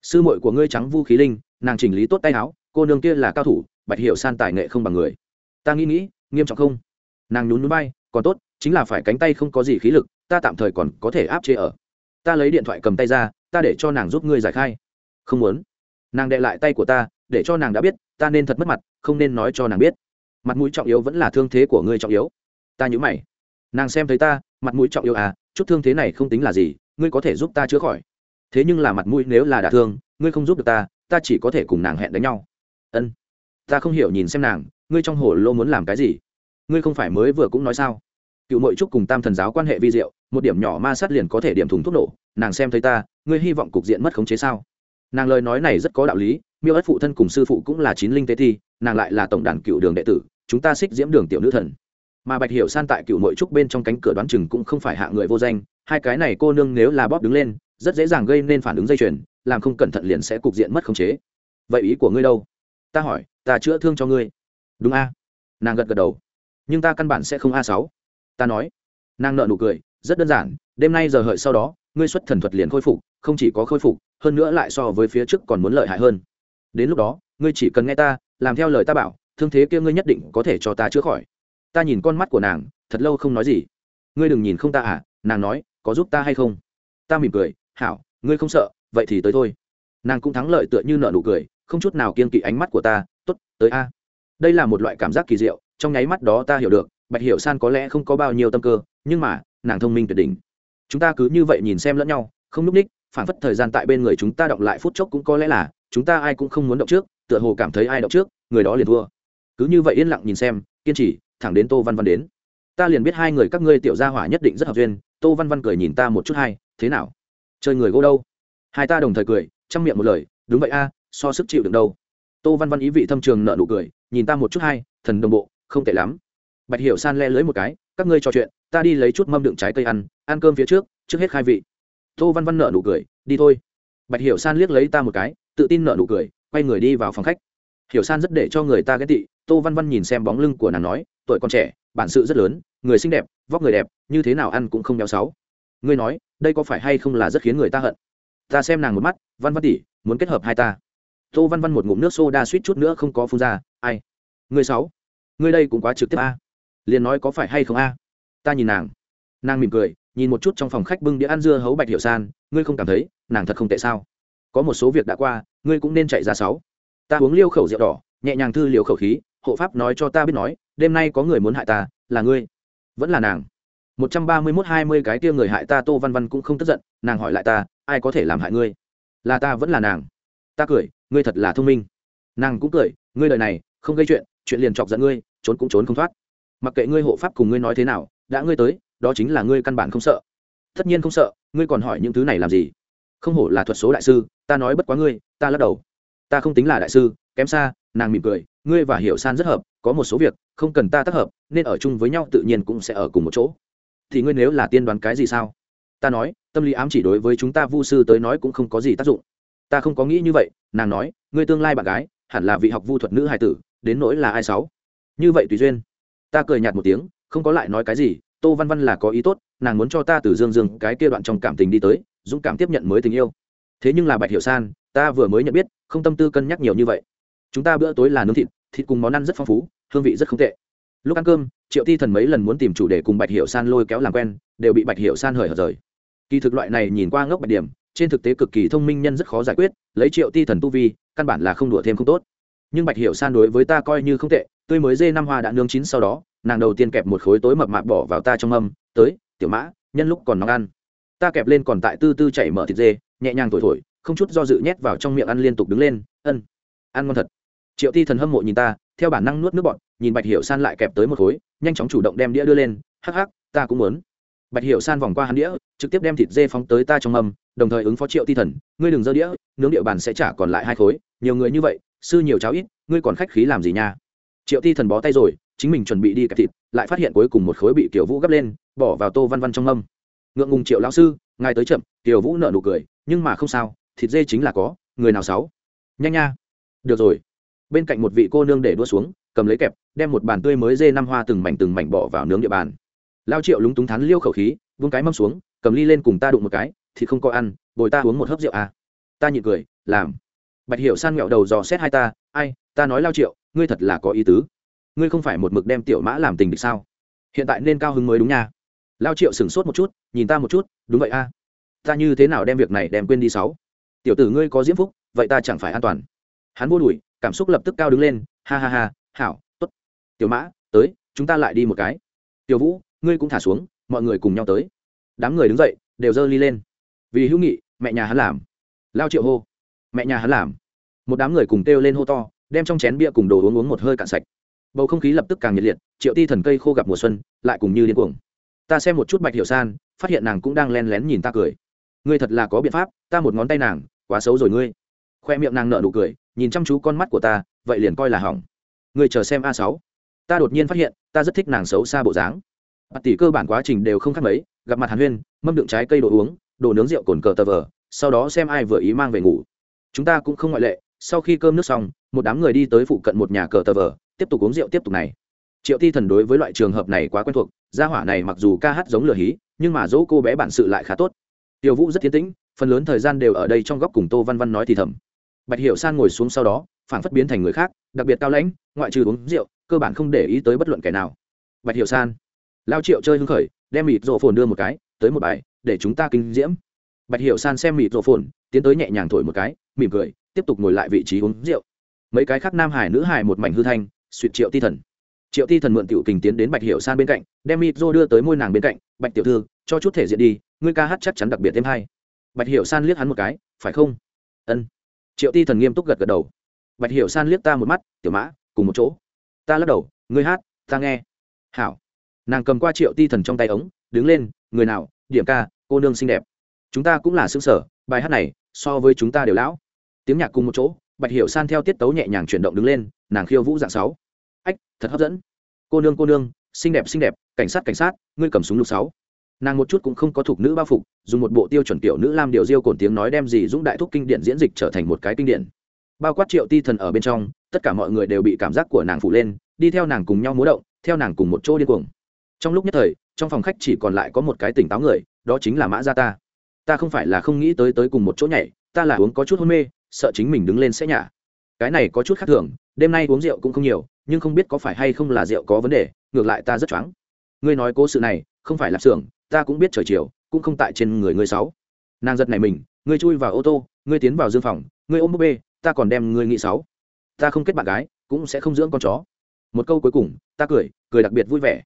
Sư muội của ngươi trắng vu khí linh, nàng chỉnh lý tốt tay áo, cô nương kia là cao thủ, bạch hiệu san tài nghệ không bằng người. Ta nghĩ nghĩ, nghiêm trọng không? Nàng nhún núi bay còn tốt, chính là phải cánh tay không có gì khí lực, ta tạm thời còn có thể áp chế ở. Ta lấy điện thoại cầm tay ra, ta để cho nàng giúp ngươi giải khai. Không muốn. Nàng đệ lại tay của ta để cho nàng đã biết, ta nên thật mất mặt, không nên nói cho nàng biết. Mặt mũi trọng yếu vẫn là thương thế của ngươi trọng yếu. Ta nhớ mày. Nàng xem thấy ta, mặt mũi trọng yếu à chút thương thế này không tính là gì, ngươi có thể giúp ta chữa khỏi. Thế nhưng là mặt mũi nếu là đả thương, ngươi không giúp được ta ta chỉ có thể cùng nàng hẹn đánh nhau. Ân. Ta không hiểu nhìn xem nàng, ngươi trong hồ lô muốn làm cái gì? Ngươi không phải mới vừa cũng nói sao? Cựu mội trúc cùng tam thần giáo quan hệ vi diệu, một điểm nhỏ ma sát liền có thể điểm thùng thuốc nổ, nàng xem thấy ta, ngươi hy vọng cục diện mất khống chế sao? Nàng lời nói này rất có đạo lý, miêu ất phụ thân cùng sư phụ cũng là chín linh tế thi, nàng lại là tổng đàn cựu đường đệ tử, chúng ta xích diễm đường tiểu nữ thần. Mà bạch hiểu san tại cựu mội trúc bên trong cánh cửa đoán chừng cũng không phải hạ người vô danh, hai cái này cô nương nếu là bóp đứng lên, rất dễ dàng gây nên phản ứng dây chuyền, làm không cẩn thận liền sẽ cục diện mất khống chế. Vậy ý của ngươi đâu? Ta hỏi, ta chữa thương cho ngươi. Đúng a. Nàng gật gật đầu. Nhưng ta căn bản sẽ không a sáu. Ta nói. Nàng nợ nụ cười, rất đơn giản, đêm nay giờ hợi sau đó, ngươi xuất thần thuật liền khôi phục, không chỉ có khôi phục hơn nữa lại so với phía trước còn muốn lợi hại hơn. Đến lúc đó, ngươi chỉ cần nghe ta, làm theo lời ta bảo, thương thế kia ngươi nhất định có thể cho ta chữa khỏi. Ta nhìn con mắt của nàng, thật lâu không nói gì. Ngươi đừng nhìn không ta à nàng nói, có giúp ta hay không? Ta mỉm cười, hảo, ngươi không sợ, vậy thì tới thôi. Nàng cũng thắng lợi tựa như nợ nụ cười, không chút nào kiên kỵ ánh mắt của ta t ố t tới a. Đây là một loại cảm giác kỳ diệu, trong nháy mắt đó ta hiểu được, bạch hiểu san có lẽ không có bao nhiêu tâm cơ, nhưng mà, nàng thông minh tuyệt đỉnh. Chúng ta cứ như vậy nhìn xem lẫn nhau, không núp ních phản phất thời gian tại bên người chúng ta động lại phút chốc cũng có lẽ là, chúng ta ai cũng không muốn động trước, tựa hồ cảm thấy ai động trước, người đó liền thua. Cứ như vậy yên lặng nhìn xem, kiên trì, thẳng đến tô văn văn đến. Ta liền biết hai người các ngươi tiểu gia hỏa nhất định rất hợp duyên, tô văn văn cười nhìn ta một chút hay thế nào? Chơi người gỗ đâu? Hai ta đồng thời cười, chăm miệng một lời, đúng vậy a, so sức chịu được đâu. Tô văn văn ý vị thâm trường nợ nụ cười, nhìn ta một chút hay thần đồng bộ, không tệ lắm. Bạch hiểu san le lưới một cái, các ngươi trò chuyện, ta đi lấy chút mâm đựng trái cây ăn ăn cơm phía trước trước hết khai vị tô văn văn nợ nụ cười, đi thôi. Bạch hiểu san liếc lấy ta một cái, tự tin nợ nụ cười, quay người đi vào phòng khách. Hiểu san rất để cho người ta ghét tị, tô văn văn nhìn xem bóng lưng của nàng nói, tuổi còn trẻ, bản sự rất lớn, người xinh đẹp, vóc người đẹp, như thế nào ăn cũng không béo sáu ngươi nói, đây có phải hay không là rất khiến người ta hận? Ta xem nàng một mắt, văn văn tỷ muốn kết hợp hai ta. Tô văn văn một ngụm nước soda suýt chút nữa không có phun ra, ai? Ngươi sáu ngươi đây cũng quá trực tiếp a. Liền nói có phải hay không a? Ta nhìn nàng. Nàng mỉm cười nhìn một chút trong phòng khách bưng đĩa ăn dưa hấu bạch hiệu san, ngươi không cảm thấy, nàng thật không tệ sao? Có một số việc đã qua, ngươi cũng nên chạy ra sáu. Ta uống liêu khẩu rượu đỏ, nhẹ nhàng thư liều khẩu khí, hộ pháp nói cho ta biết nói, đêm nay có người muốn hại ta, là ngươi. Vẫn là nàng. Một trăm ba mươi mốt hai mươi cái kia người hại ta tô văn văn cũng không tức giận, nàng hỏi lại ta, ai có thể làm hại ngươi? Là ta vẫn là nàng. Ta cười, ngươi thật là thông minh. Nàng cũng cười, ngươi lời này, không gây chuyện chuyện liền chọc giận ngươi, trốn cũng trốn không thoát. Mặc kệ ngươi hộ pháp cùng ngươi nói thế nào, đã ngươi tới đó chính là ngươi căn bản không sợ. Tất nhiên không sợ, ngươi còn hỏi những thứ này làm gì? Không hổ là thuật số đại sư, ta nói bất quá ngươi, ta lắc đầu. Ta không tính là đại sư, kém xa, nàng mỉm cười, ngươi và hiểu san rất hợp, có một số việc, không cần ta tác hợp, nên ở chung với nhau tự nhiên cũng sẽ ở cùng một chỗ. Thì ngươi nếu là tiên đoán cái gì sao? Ta nói, tâm lý ám chỉ đối với chúng ta vu sư tới nói cũng không có gì tác dụng. Ta không có nghĩ như vậy, nàng nói, ngươi tương lai bạn gái, hẳn là vị học vu thuật nữ hài tử, đến nỗi là ai sáu? Như vậy tùy duyên. Ta cười nhạt một tiếng, không có lại nói cái gì tô văn văn là có ý tốt, nàng muốn cho ta từ dương dương cái kia đoạn trong cảm tình đi tới, dũng cảm tiếp nhận mới tình yêu. Thế nhưng là bạch hiểu san, ta vừa mới nhận biết, không tâm tư cân nhắc nhiều như vậy. Chúng ta bữa tối là nướng thịt thịt cùng món ăn rất phong phú, hương vị rất không tệ. Lúc ăn cơm, triệu ti thần mấy lần muốn tìm chủ đề cùng bạch Hiểu san lôi kéo làm quen, đều bị bạch Hiểu san hời hợt rời. Kỳ thực loại này nhìn qua ngốc bạch điểm, trên thực tế cực kỳ thông minh nhân rất khó giải quyết, lấy triệu ti thần tu vi, căn bản là không đùa thêm không tốt. Nhưng bạch Hiểu san đối với ta coi như không tệ tươi mới dê năm hoa đã nướng chín sau đó, nàng đầu tiên kẹp một khối tối mập mạp bỏ vào ta trong âm tới, tiểu mã, nhân lúc còn nóng ăn. Ta kẹp lên còn tại tư tư chảy mở thịt dê, nhẹ nhàng thổi thổi, không chút do dự nhét vào trong miệng ăn liên tục đứng lên, ân, ăn ngon thật. Triệu ti thần hâm mộ nhìn ta, theo bản năng nuốt nước bọt, nhìn bạch hiểu san lại kẹp tới một khối, nhanh chóng chủ động đem đĩa đưa lên, hắc hắc, ta cũng muốn. Bạch hiểu san vòng qua hắn đĩa, trực tiếp đem thịt dê phóng tới ta trong âm đồng thời ứng phó triệu ti thần, ngươi đừng dơ đĩa, nướng địa bàn sẽ trả còn lại hai khối, nhiều người như vậy, sư nhiều cháo ít, ngươi còn khách khí làm gì nha? Triệu ti thần bó tay rồi, chính mình chuẩn bị đi kẹp thịt, lại phát hiện cuối cùng một khối bị tiểu vũ gấp lên, bỏ vào tô văn văn trong âm ngượng ngùng triệu lão sư, ngài tới chậm tiểu vũ nợ nụ cười, nhưng mà không sao, thịt dê chính là có, người nào sáu? Nhanh nha. Được rồi. Bên cạnh một vị cô nương để đua xuống, cầm lấy kẹp, đem một bàn tươi mới dê năm hoa từng mảnh từng mảnh bỏ vào nướng địa bàn. Lao triệu lúng túng thắn liêu khẩu khí, vung cái mâm xuống, cầm ly lên cùng ta đụng một cái thì không có ăn, bồi ta uống một hớp rượu à. ta nhịn cười, làm. Bạch hiểu san nghẹo đầu dò xét hai ta, ai, ta nói lao triệu ngươi thật là có ý tứ. Ngươi không phải một mực đem tiểu mã làm tình địch sao? Hiện tại nên cao hứng mới đúng nha. Lao triệu sửng sốt một chút, nhìn ta một chút, đúng vậy a. À. ta như thế nào đem việc này đem quên đi sáu? Tiểu tử ngươi có diễm phúc, vậy ta chẳng phải an toàn. Hắn vô đùi cảm xúc lập tức cao đứng lên, ha ha ha, hảo, tốt. Tiểu mã, tới, chúng ta lại đi một cái. Tiểu vũ, ngươi cũng thả xuống, mọi người cùng nhau tới. Đám người đứng dậy, đều giơ ly lên. Vì hữu nghị, mẹ nhà hắn làm. Lao triệu hô. Mẹ nhà hắn làm. Một đám người cùng kêu lên hô to đem trong chén bia cùng đồ uống uống một hơi cạn sạch. Bầu không khí lập tức càng nhiệt liệt, triệu ti thần cây khô gặp mùa xuân, lại cùng như điên cuồng. Ta xem một chút bạch hiểu san, phát hiện nàng cũng đang len lén nhìn ta cười. Ngươi thật là có biện pháp, ta một ngón tay nàng, quá xấu rồi ngươi. Khoe miệng nàng nở nụ cười, nhìn chăm chú con mắt của ta, vậy liền coi là hỏng. Ngươi chờ xem a sáu. Ta đột nhiên phát hiện, ta rất thích nàng xấu xa bộ dáng. Mặt tỷ cơ bản quá trình đều không khác mấy, gặp mặt hàn huyên, mâm đựng trái cây đồ uống, đồ nướng rượu cồn cờ tờ vờ, sau đó xem ai vừa ý mang về ngủ. Chúng ta cũng không ngoại lệ, sau khi cơm nước xong một đám người đi tới phụ cận một nhà cờ tờ vờ, tiếp tục uống rượu tiếp tục này. Triệu ti thần đối với loại trường hợp này quá quen thuộc, gia hỏa này mặc dù ca hát giống lừa hí, nhưng mà dỗ cô bé bản sự lại khá tốt. Tiểu vũ rất tiến tĩnh, phần lớn thời gian đều ở đây trong góc cùng tô văn văn nói thì thầm. Bạch hiệu san ngồi xuống sau đó phản phất biến thành người khác, đặc biệt cao lãnh, ngoại trừ uống rượu, cơ bản không để ý tới bất luận kẻ nào. Bạch hiệu san, lao triệu chơi hưng khởi, đem mịt rộ phồn đưa một cái, tới một bài, để chúng ta kinh diễm. Bạch hiệu san xem mịt rộ phồn, tiến tới nhẹ nhàng thổi một cái, mỉm cười, tiếp tục ngồi lại vị trí uống rượu mấy cái khác nam hải nữ hải một mảnh hư thanh suỵt triệu ti thần. Triệu ti thần mượn tiểu kình tiến đến bạch hiểu san bên cạnh, đem mịt rô đưa tới môi nàng bên cạnh, bạch tiểu thư, cho chút thể diện đi, ngươi ca hát chắc chắn đặc biệt thêm hay. Bạch hiểu san liếc hắn một cái, phải không? Ân. Triệu ti thần nghiêm túc gật gật đầu. Bạch hiểu san liếc ta một mắt, tiểu mã, cùng một chỗ. Ta lắc đầu, ngươi hát, ta nghe. Hảo. Nàng cầm qua triệu ti thần trong tay ống, đứng lên, người nào, điểm ca, cô nương xinh đẹp. Chúng ta cũng là xương sở, bài hát này, so với chúng ta đều lão. Tiếng nhạc cùng một chỗ bạch hiểu san theo tiết tấu nhẹ nhàng chuyển động đứng lên, nàng khiêu vũ dạng sáu. Ách, thật hấp dẫn. Cô nương cô nương, xinh đẹp xinh đẹp, cảnh sát cảnh sát, ngươi cầm súng lục sáu. Nàng một chút cũng không có thuộc nữ bao phục, dùng một bộ tiêu chuẩn tiểu nữ lam điều diêu cồn tiếng nói đem gì dũng đại thúc kinh điển diễn dịch trở thành một cái kinh điển. Bao quát triệu ti thần ở bên trong, tất cả mọi người đều bị cảm giác của nàng phủ lên, đi theo nàng cùng nhau múa động, theo nàng cùng một chỗ điên cuồng. Trong lúc nhất thời, trong phòng khách chỉ còn lại có một cái tỉnh táo người, đó chính là mã gia ta. Ta không phải là không nghĩ tới tới cùng một chỗ nhảy, ta là uống có chút hôn mê sợ chính mình đứng lên sẽ nhả. Cái này có chút khác thường, đêm nay uống rượu cũng không nhiều, nhưng không biết có phải hay không là rượu có vấn đề, ngược lại ta rất choáng. Ngươi nói cố sự này, không phải là xưởng, ta cũng biết trời chiều, cũng không tại trên người ngươi sáu. Nàng giật này mình, ngươi chui vào ô tô, ngươi tiến vào dương phòng, ngươi ôm búp bê, ta còn đem ngươi nghĩ sáu. Ta không kết bạn gái, cũng sẽ không dưỡng con chó. Một câu cuối cùng, ta cười cười đặc biệt vui vẻ.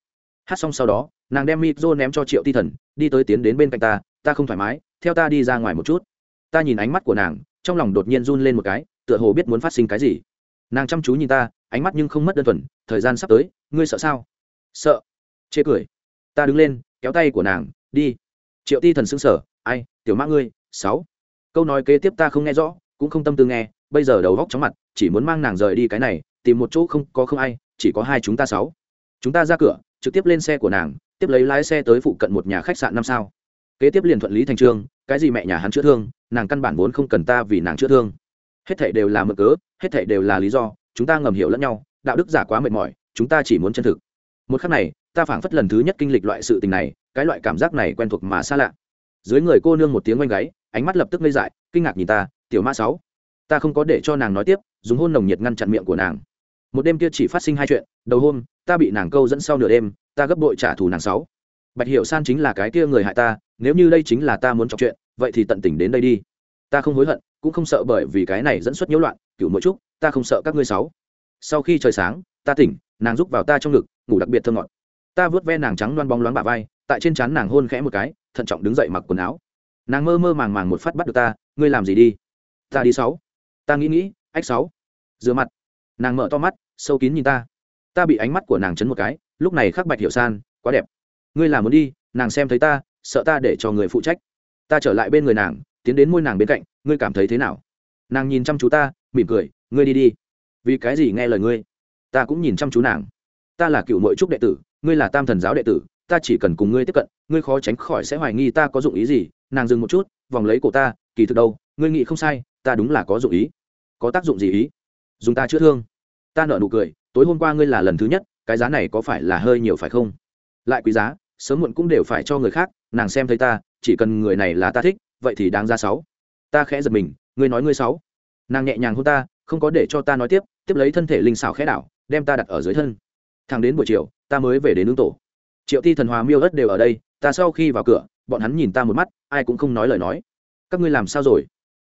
Hát xong sau đó, nàng đem micro ném cho triệu ti thần, đi tới tiến đến bên cạnh ta ta không thoải mái, theo ta đi ra ngoài một chút. Ta nhìn ánh mắt của nàng trong lòng đột nhiên run lên một cái, tựa hồ biết muốn phát sinh cái gì. Nàng chăm chú nhìn ta, ánh mắt nhưng không mất đơn thuần, thời gian sắp tới, ngươi sợ sao? Sợ. Chê cười. Ta đứng lên, kéo tay của nàng, đi. Triệu ti thần xứng sở ai, tiểu mã ngươi, sáu. Câu nói kế tiếp ta không nghe rõ, cũng không tâm tư nghe, bây giờ đầu góc chóng mặt, chỉ muốn mang nàng rời đi cái này, tìm một chỗ không, có không ai, chỉ có hai chúng ta sáu. Chúng ta ra cửa, trực tiếp lên xe của nàng, tiếp lấy lái xe tới phụ cận một nhà khách sạn năm sao. Kế tiếp liền thuận lý thành trường cái gì mẹ nhà hắn chữa thương, nàng căn bản vốn không cần ta vì nàng chữa thương. Hết thảy đều là mực cớ, hết thảy đều là lý do, chúng ta ngầm hiểu lẫn nhau, đạo đức giả quá mệt mỏi, chúng ta chỉ muốn chân thực. Một khắc này, ta phảng phất lần thứ nhất kinh lịch loại sự tình này, cái loại cảm giác này quen thuộc mà xa lạ. Dưới người cô nương một tiếng oanh gáy, ánh mắt lập tức ngây dại, kinh ngạc nhìn ta, tiểu ma sáu, ta không có để cho nàng nói tiếp, dùng hôn nồng nhiệt ngăn chặn miệng của nàng. Một đêm kia chỉ phát sinh hai chuyện, đầu hôm, ta bị nàng câu dẫn sau nửa đêm, ta gấp bội trả thù nàng sáu. Bạch hiểu san chính là cái kia người hại ta, nếu như đây chính là ta muốn trò chuyện vậy thì tận tình đến đây đi. Ta không hối hận, cũng không sợ bởi vì cái này dẫn xuất nhiễu loạn cựu mỗi chúc ta không sợ các ngươi sáu. Sau khi trời sáng, ta tỉnh, nàng rúc vào ta trong ngực, ngủ đặc biệt thơ ngọt. Ta vớt ve nàng trắng loan bóng loáng bả vai, tại trên trán nàng hôn khẽ một cái, thận trọng đứng dậy mặc quần áo. Nàng mơ mơ màng màng một phát bắt được ta, ngươi làm gì đi? Ta đi sáu. Ta nghĩ nghĩ, ách sáu. Rửa mặt. Nàng mở to mắt, sâu kín nhìn ta. Ta bị ánh mắt của nàng chấn một cái, lúc này khắc bạch hiểu san, quá đẹp. Ngươi làm muốn đi, nàng xem thấy ta, sợ ta để cho người phụ trách ta trở lại bên người nàng, tiến đến môi nàng bên cạnh, ngươi cảm thấy thế nào? Nàng nhìn chăm chú ta, mỉm cười, ngươi đi đi. Vì cái gì nghe lời ngươi? Ta cũng nhìn chăm chú nàng. Ta là cựu mội trúc đệ tử, ngươi là tam thần giáo đệ tử, ta chỉ cần cùng ngươi tiếp cận, ngươi khó tránh khỏi sẽ hoài nghi ta có dụng ý gì. Nàng dừng một chút, vòng lấy cổ ta, kỳ thực đâu, ngươi nghĩ không sai, ta đúng là có dụng ý. Có tác dụng gì ý? Dùng ta chữa thương. Ta nợ nụ cười, tối hôm qua ngươi là lần thứ nhất, cái giá này có phải là hơi nhiều phải không? Lại quý giá sớm muộn cũng đều phải cho người khác, nàng xem thấy ta, chỉ cần người này là ta thích, vậy thì đáng ra sáu. Ta khẽ giật mình, ngươi nói ngươi sáu. Nàng nhẹ nhàng hôn ta, không có để cho ta nói tiếp tiếp lấy thân thể linh xảo khẽ đảo, đem ta đặt ở dưới thân. Thằng đến buổi chiều, ta mới về đến nương tổ. Triệu ti thần hòa miêu ớt đều ở đây, ta sau khi vào cửa, bọn hắn nhìn ta một mắt, ai cũng không nói lời nói. Các ngươi làm sao rồi?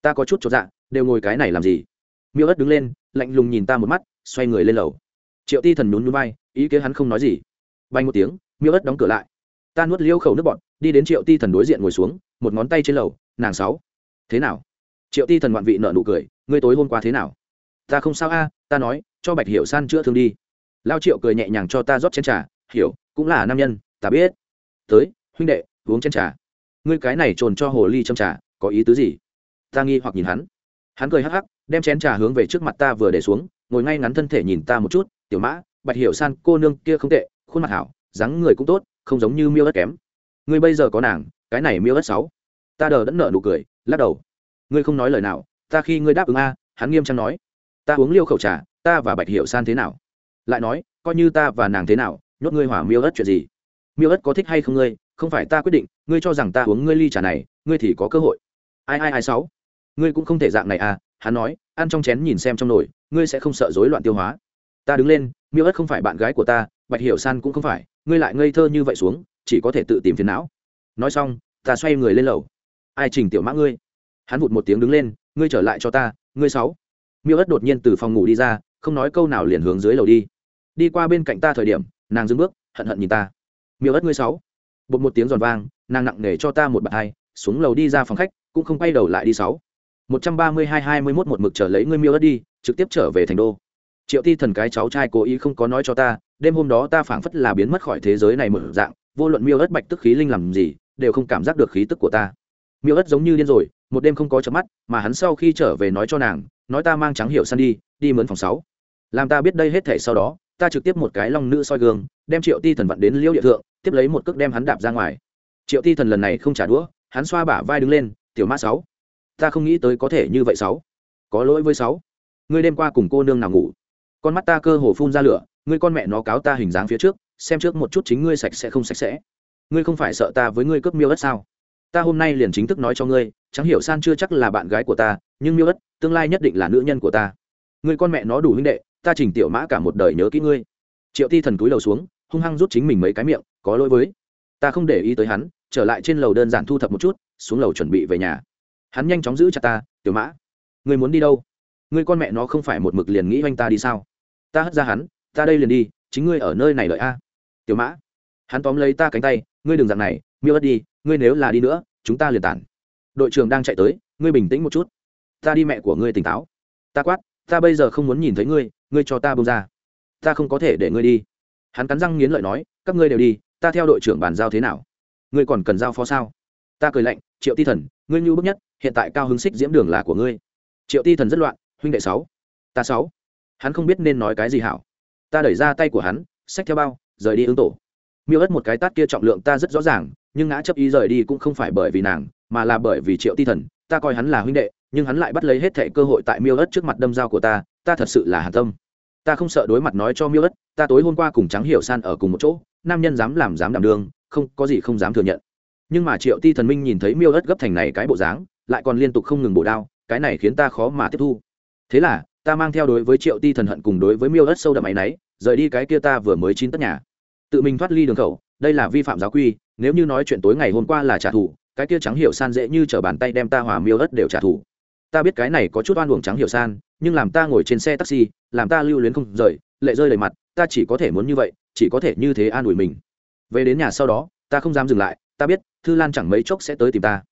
Ta có chút chột dạ đều ngồi cái này làm gì? Miêu ớt đứng lên, lạnh lùng nhìn ta một mắt, xoay người lên lầu. Triệu ti thần nhún núi bay ý kiến hắn không nói gì. Bay một tiếng, miêu ớt đóng cửa lại ta nuốt liêu khẩu nước bọn, đi đến triệu ti thần đối diện ngồi xuống, một ngón tay trên lầu, nàng sáu. Thế nào? Triệu ti thần ngoạn vị nợ nụ cười, ngươi tối hôm qua thế nào? Ta không sao a, ta nói, cho bạch hiểu san chữa thương đi. Lao triệu cười nhẹ nhàng cho ta rót chén trà, hiểu, cũng là nam nhân, ta biết. Tới, huynh đệ, uống chén trà. Ngươi cái này trồn cho hồ ly trong trà, có ý tứ gì? Ta nghi hoặc nhìn hắn. Hắn cười hắc hắc, đem chén trà hướng về trước mặt ta vừa để xuống, ngồi ngay ngắn thân thể nhìn ta một chút, tiểu mã, bạch hiểu san, cô nương kia không tệ, khuôn mặt hảo, dáng người cũng tốt không giống như miêu ớt kém. Ngươi bây giờ có nàng, cái này miêu ớt sáu. Ta đờ đẫn nợ nụ cười, lắc đầu. Ngươi không nói lời nào, ta khi ngươi đáp ứng a, hắn nghiêm trang nói. Ta uống liêu khẩu trà, ta và bạch hiệu san thế nào? Lại nói, coi như ta và nàng thế nào, nhốt ngươi hỏa miêu ớt chuyện gì? Miêu ớt có thích hay không ngươi, không phải ta quyết định, ngươi cho rằng ta uống ngươi ly trà này, ngươi thì có cơ hội. Ai ai ai sáu? Ngươi cũng không thể dạng này à hắn nói, ăn trong chén nhìn xem trong nồi, ngươi sẽ không sợ rối loạn tiêu hóa. Ta đứng lên, miêu ớt không phải bạn gái của ta, bạch hiểu san cũng không phải ngươi lại ngây thơ như vậy xuống, chỉ có thể tự tìm phiền não. Nói xong, ta xoay người lên lầu. Ai trình tiểu mã ngươi? Hắn vụt một tiếng đứng lên, ngươi trở lại cho ta, ngươi sáu. Miêu ất đột nhiên từ phòng ngủ đi ra, không nói câu nào liền hướng dưới lầu đi. Đi qua bên cạnh ta thời điểm, nàng dưng bước, hận hận nhìn ta. Miêu ất ngươi sáu. Bột một tiếng giòn vang, nàng nặng nề cho ta một bạt hai, xuống lầu đi ra phòng khách, cũng không quay đầu lại đi sáu. Một trăm ba mươi hai hai mươi mốt một mực trở lấy ngươi miêu ất đi, trực tiếp trở về thành đô. Triệu ti thần cái cháu trai cố ý không có nói cho ta đêm hôm đó ta phảng phất là biến mất khỏi thế giới này một dạng, vô luận miêu ớt bạch tức khí linh làm gì, đều không cảm giác được khí tức của ta. Miêu ớt giống như điên rồi, một đêm không có chớp mắt, mà hắn sau khi trở về nói cho nàng, nói ta mang trắng hiệu săn đi đi mướn phòng sáu. Làm ta biết đây hết thể sau đó, ta trực tiếp một cái long nữ soi gương, đem triệu ti thần vận đến liễu địa thượng, tiếp lấy một cước đem hắn đạp ra ngoài. Triệu ti thần lần này không trả đũa, hắn xoa bả vai đứng lên, tiểu mã sáu, ta không nghĩ tới có thể như vậy sáu. Có lỗi với sáu. Ngươi đêm qua cùng cô nương nào ngủ? Con mắt ta cơ hồ phun ra lửa ngươi con mẹ nó cáo ta hình dáng phía trước, xem trước một chút chính ngươi sạch sẽ không sạch sẽ. Ngươi không phải sợ ta với ngươi cướp miêu đất sao? Ta hôm nay liền chính thức nói cho ngươi, chẳng hiểu san chưa chắc là bạn gái của ta, nhưng miêu đất tương lai nhất định là nữ nhân của ta. Ngươi con mẹ nó đủ huynh đệ, ta chỉnh tiểu mã cả một đời nhớ kỹ ngươi. Triệu ti thần cúi đầu xuống, hung hăng rút chính mình mấy cái miệng, có lỗi với. Ta không để ý tới hắn, trở lại trên lầu đơn giản thu thập một chút, xuống lầu chuẩn bị về nhà. Hắn nhanh chóng giữ chặt ta, tiểu mã, ngươi muốn đi đâu? Ngươi con mẹ nó không phải một mực liền nghĩ oanh ta đi sao? Ta hất ra hắn ta đây liền đi, chính ngươi ở nơi này đợi a. Tiểu mã, hắn tóm lấy ta cánh tay, ngươi đừng dạng này, miêu ất đi, ngươi nếu là đi nữa, chúng ta liền tản. Đội trưởng đang chạy tới, ngươi bình tĩnh một chút. Ta đi mẹ của ngươi tỉnh táo. Ta quát, ta bây giờ không muốn nhìn thấy ngươi ngươi cho ta bông ra. Ta không có thể để ngươi đi. Hắn cắn răng nghiến lợi nói, các ngươi đều đi, ta theo đội trưởng bàn giao thế nào? Ngươi còn cần giao phó sao? Ta cười lạnh, triệu ti thần, ngươi nhu bức nhất, hiện tại cao hứng xích diễm đường là của ngươi. Triệu ti thần rất loạn, huynh đệ sáu. Ta sáu. Hắn không biết nên nói cái gì hảo ta đẩy ra tay của hắn, xách theo bao, rời đi ứng tổ. Miêu ất một cái tát kia trọng lượng ta rất rõ ràng, nhưng ngã chấp ý rời đi cũng không phải bởi vì nàng, mà là bởi vì triệu ti thần, ta coi hắn là huynh đệ, nhưng hắn lại bắt lấy hết thẻ cơ hội tại miêu ất trước mặt đâm dao của ta ta thật sự là hàn tâm. Ta không sợ đối mặt nói cho miêu ất, ta tối hôm qua cùng trắng hiểu san ở cùng một chỗ, nam nhân dám làm dám đảm đương, không, có gì không dám thừa nhận. Nhưng mà triệu ti thần minh nhìn thấy miêu ất gấp thành này cái bộ dáng, lại còn liên tục không ngừng bổ đao, cái này khiến ta khó mà tiếp thu. Thế là ta mang theo đối với triệu ti thần hận cùng đối với miêu ớt sâu đậm áy náy, rời đi cái kia ta vừa mới chín tất nhà. Tự mình thoát ly đường khẩu, đây là vi phạm giáo quy, nếu như nói chuyện tối ngày hôm qua là trả thù, cái kia trắng hiểu san dễ như chở bàn tay đem ta hòa miêu ớt đều trả thù. Ta biết cái này có chút oan uổng trắng hiểu san, nhưng làm ta ngồi trên xe taxi, làm ta lưu luyến không rời, lệ rơi đầy mặt, ta chỉ có thể muốn như vậy, chỉ có thể như thế an ủi mình. Về đến nhà sau đó, ta không dám dừng lại, ta biết, thư lan chẳng mấy chốc sẽ tới tìm ta.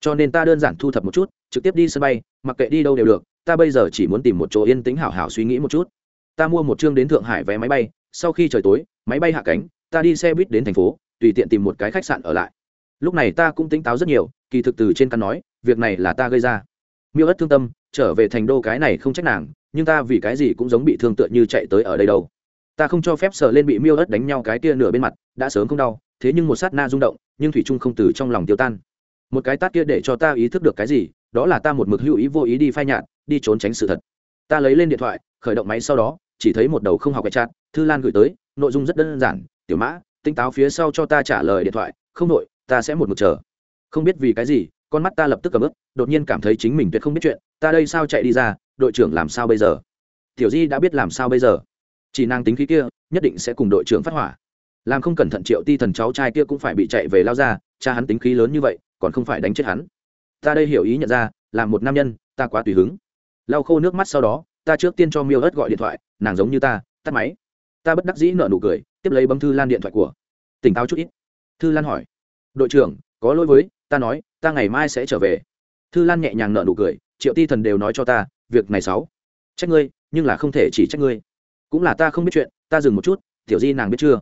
Cho nên ta đơn giản thu thập một chút, trực tiếp đi sân bay, mặc kệ đi đâu đều được ta bây giờ chỉ muốn tìm một chỗ yên tĩnh hảo hảo suy nghĩ một chút. Ta mua một chương đến thượng hải vé máy bay, sau khi trời tối, máy bay hạ cánh, ta đi xe buýt đến thành phố, tùy tiện tìm một cái khách sạn ở lại. Lúc này ta cũng tỉnh táo rất nhiều, kỳ thực từ trên căn nói, việc này là ta gây ra. Miêu ất thương tâm, trở về thành đô cái này không trách nàng, nhưng ta vì cái gì cũng giống bị thương tựa như chạy tới ở đây đâu. Ta không cho phép sờ lên bị miêu ất đánh nhau cái kia nửa bên mặt, đã sớm không đau, thế nhưng một sát na rung động, nhưng thủy trung không từ trong lòng tiêu tan. Một cái tát kia để cho ta ý thức được cái gì, đó là ta một mực hữu ý vô ý đi phai nhạt đi trốn tránh sự thật. Ta lấy lên điện thoại, khởi động máy sau đó, chỉ thấy một đầu không học cái chat, thư lan gửi tới, nội dung rất đơn giản, tiểu mã tinh táo phía sau cho ta trả lời điện thoại, không nội ta sẽ một mực chờ. Không biết vì cái gì, con mắt ta lập tức cầm ướp đột nhiên cảm thấy chính mình tuyệt không biết chuyện, ta đây sao chạy đi ra, đội trưởng làm sao bây giờ? Tiểu di đã biết làm sao bây giờ. Chỉ nàng tính khí kia, nhất định sẽ cùng đội trưởng phát hỏa. Làm không cẩn thận triệu ti thần cháu trai kia cũng phải bị chạy về lao ra, cha hắn tính khí lớn như vậy, còn không phải đánh chết hắn. Ta đây hiểu ý nhận ra, là một nam nhân, ta quá tùy hứng lau khô nước mắt sau đó, ta trước tiên cho miêu ớt gọi điện thoại, nàng giống như ta, tắt máy. Ta bất đắc dĩ nợ nụ cười, tiếp lấy bấm thư lan điện thoại của. Tỉnh táo chút ít. Thư lan hỏi. Đội trưởng, có lỗi với, ta nói, ta ngày mai sẽ trở về. Thư lan nhẹ nhàng nợ nụ cười, triệu ti thần đều nói cho ta, việc này sáu trách ngươi, nhưng là không thể chỉ trách ngươi. Cũng là ta không biết chuyện, ta dừng một chút, tiểu di nàng biết chưa?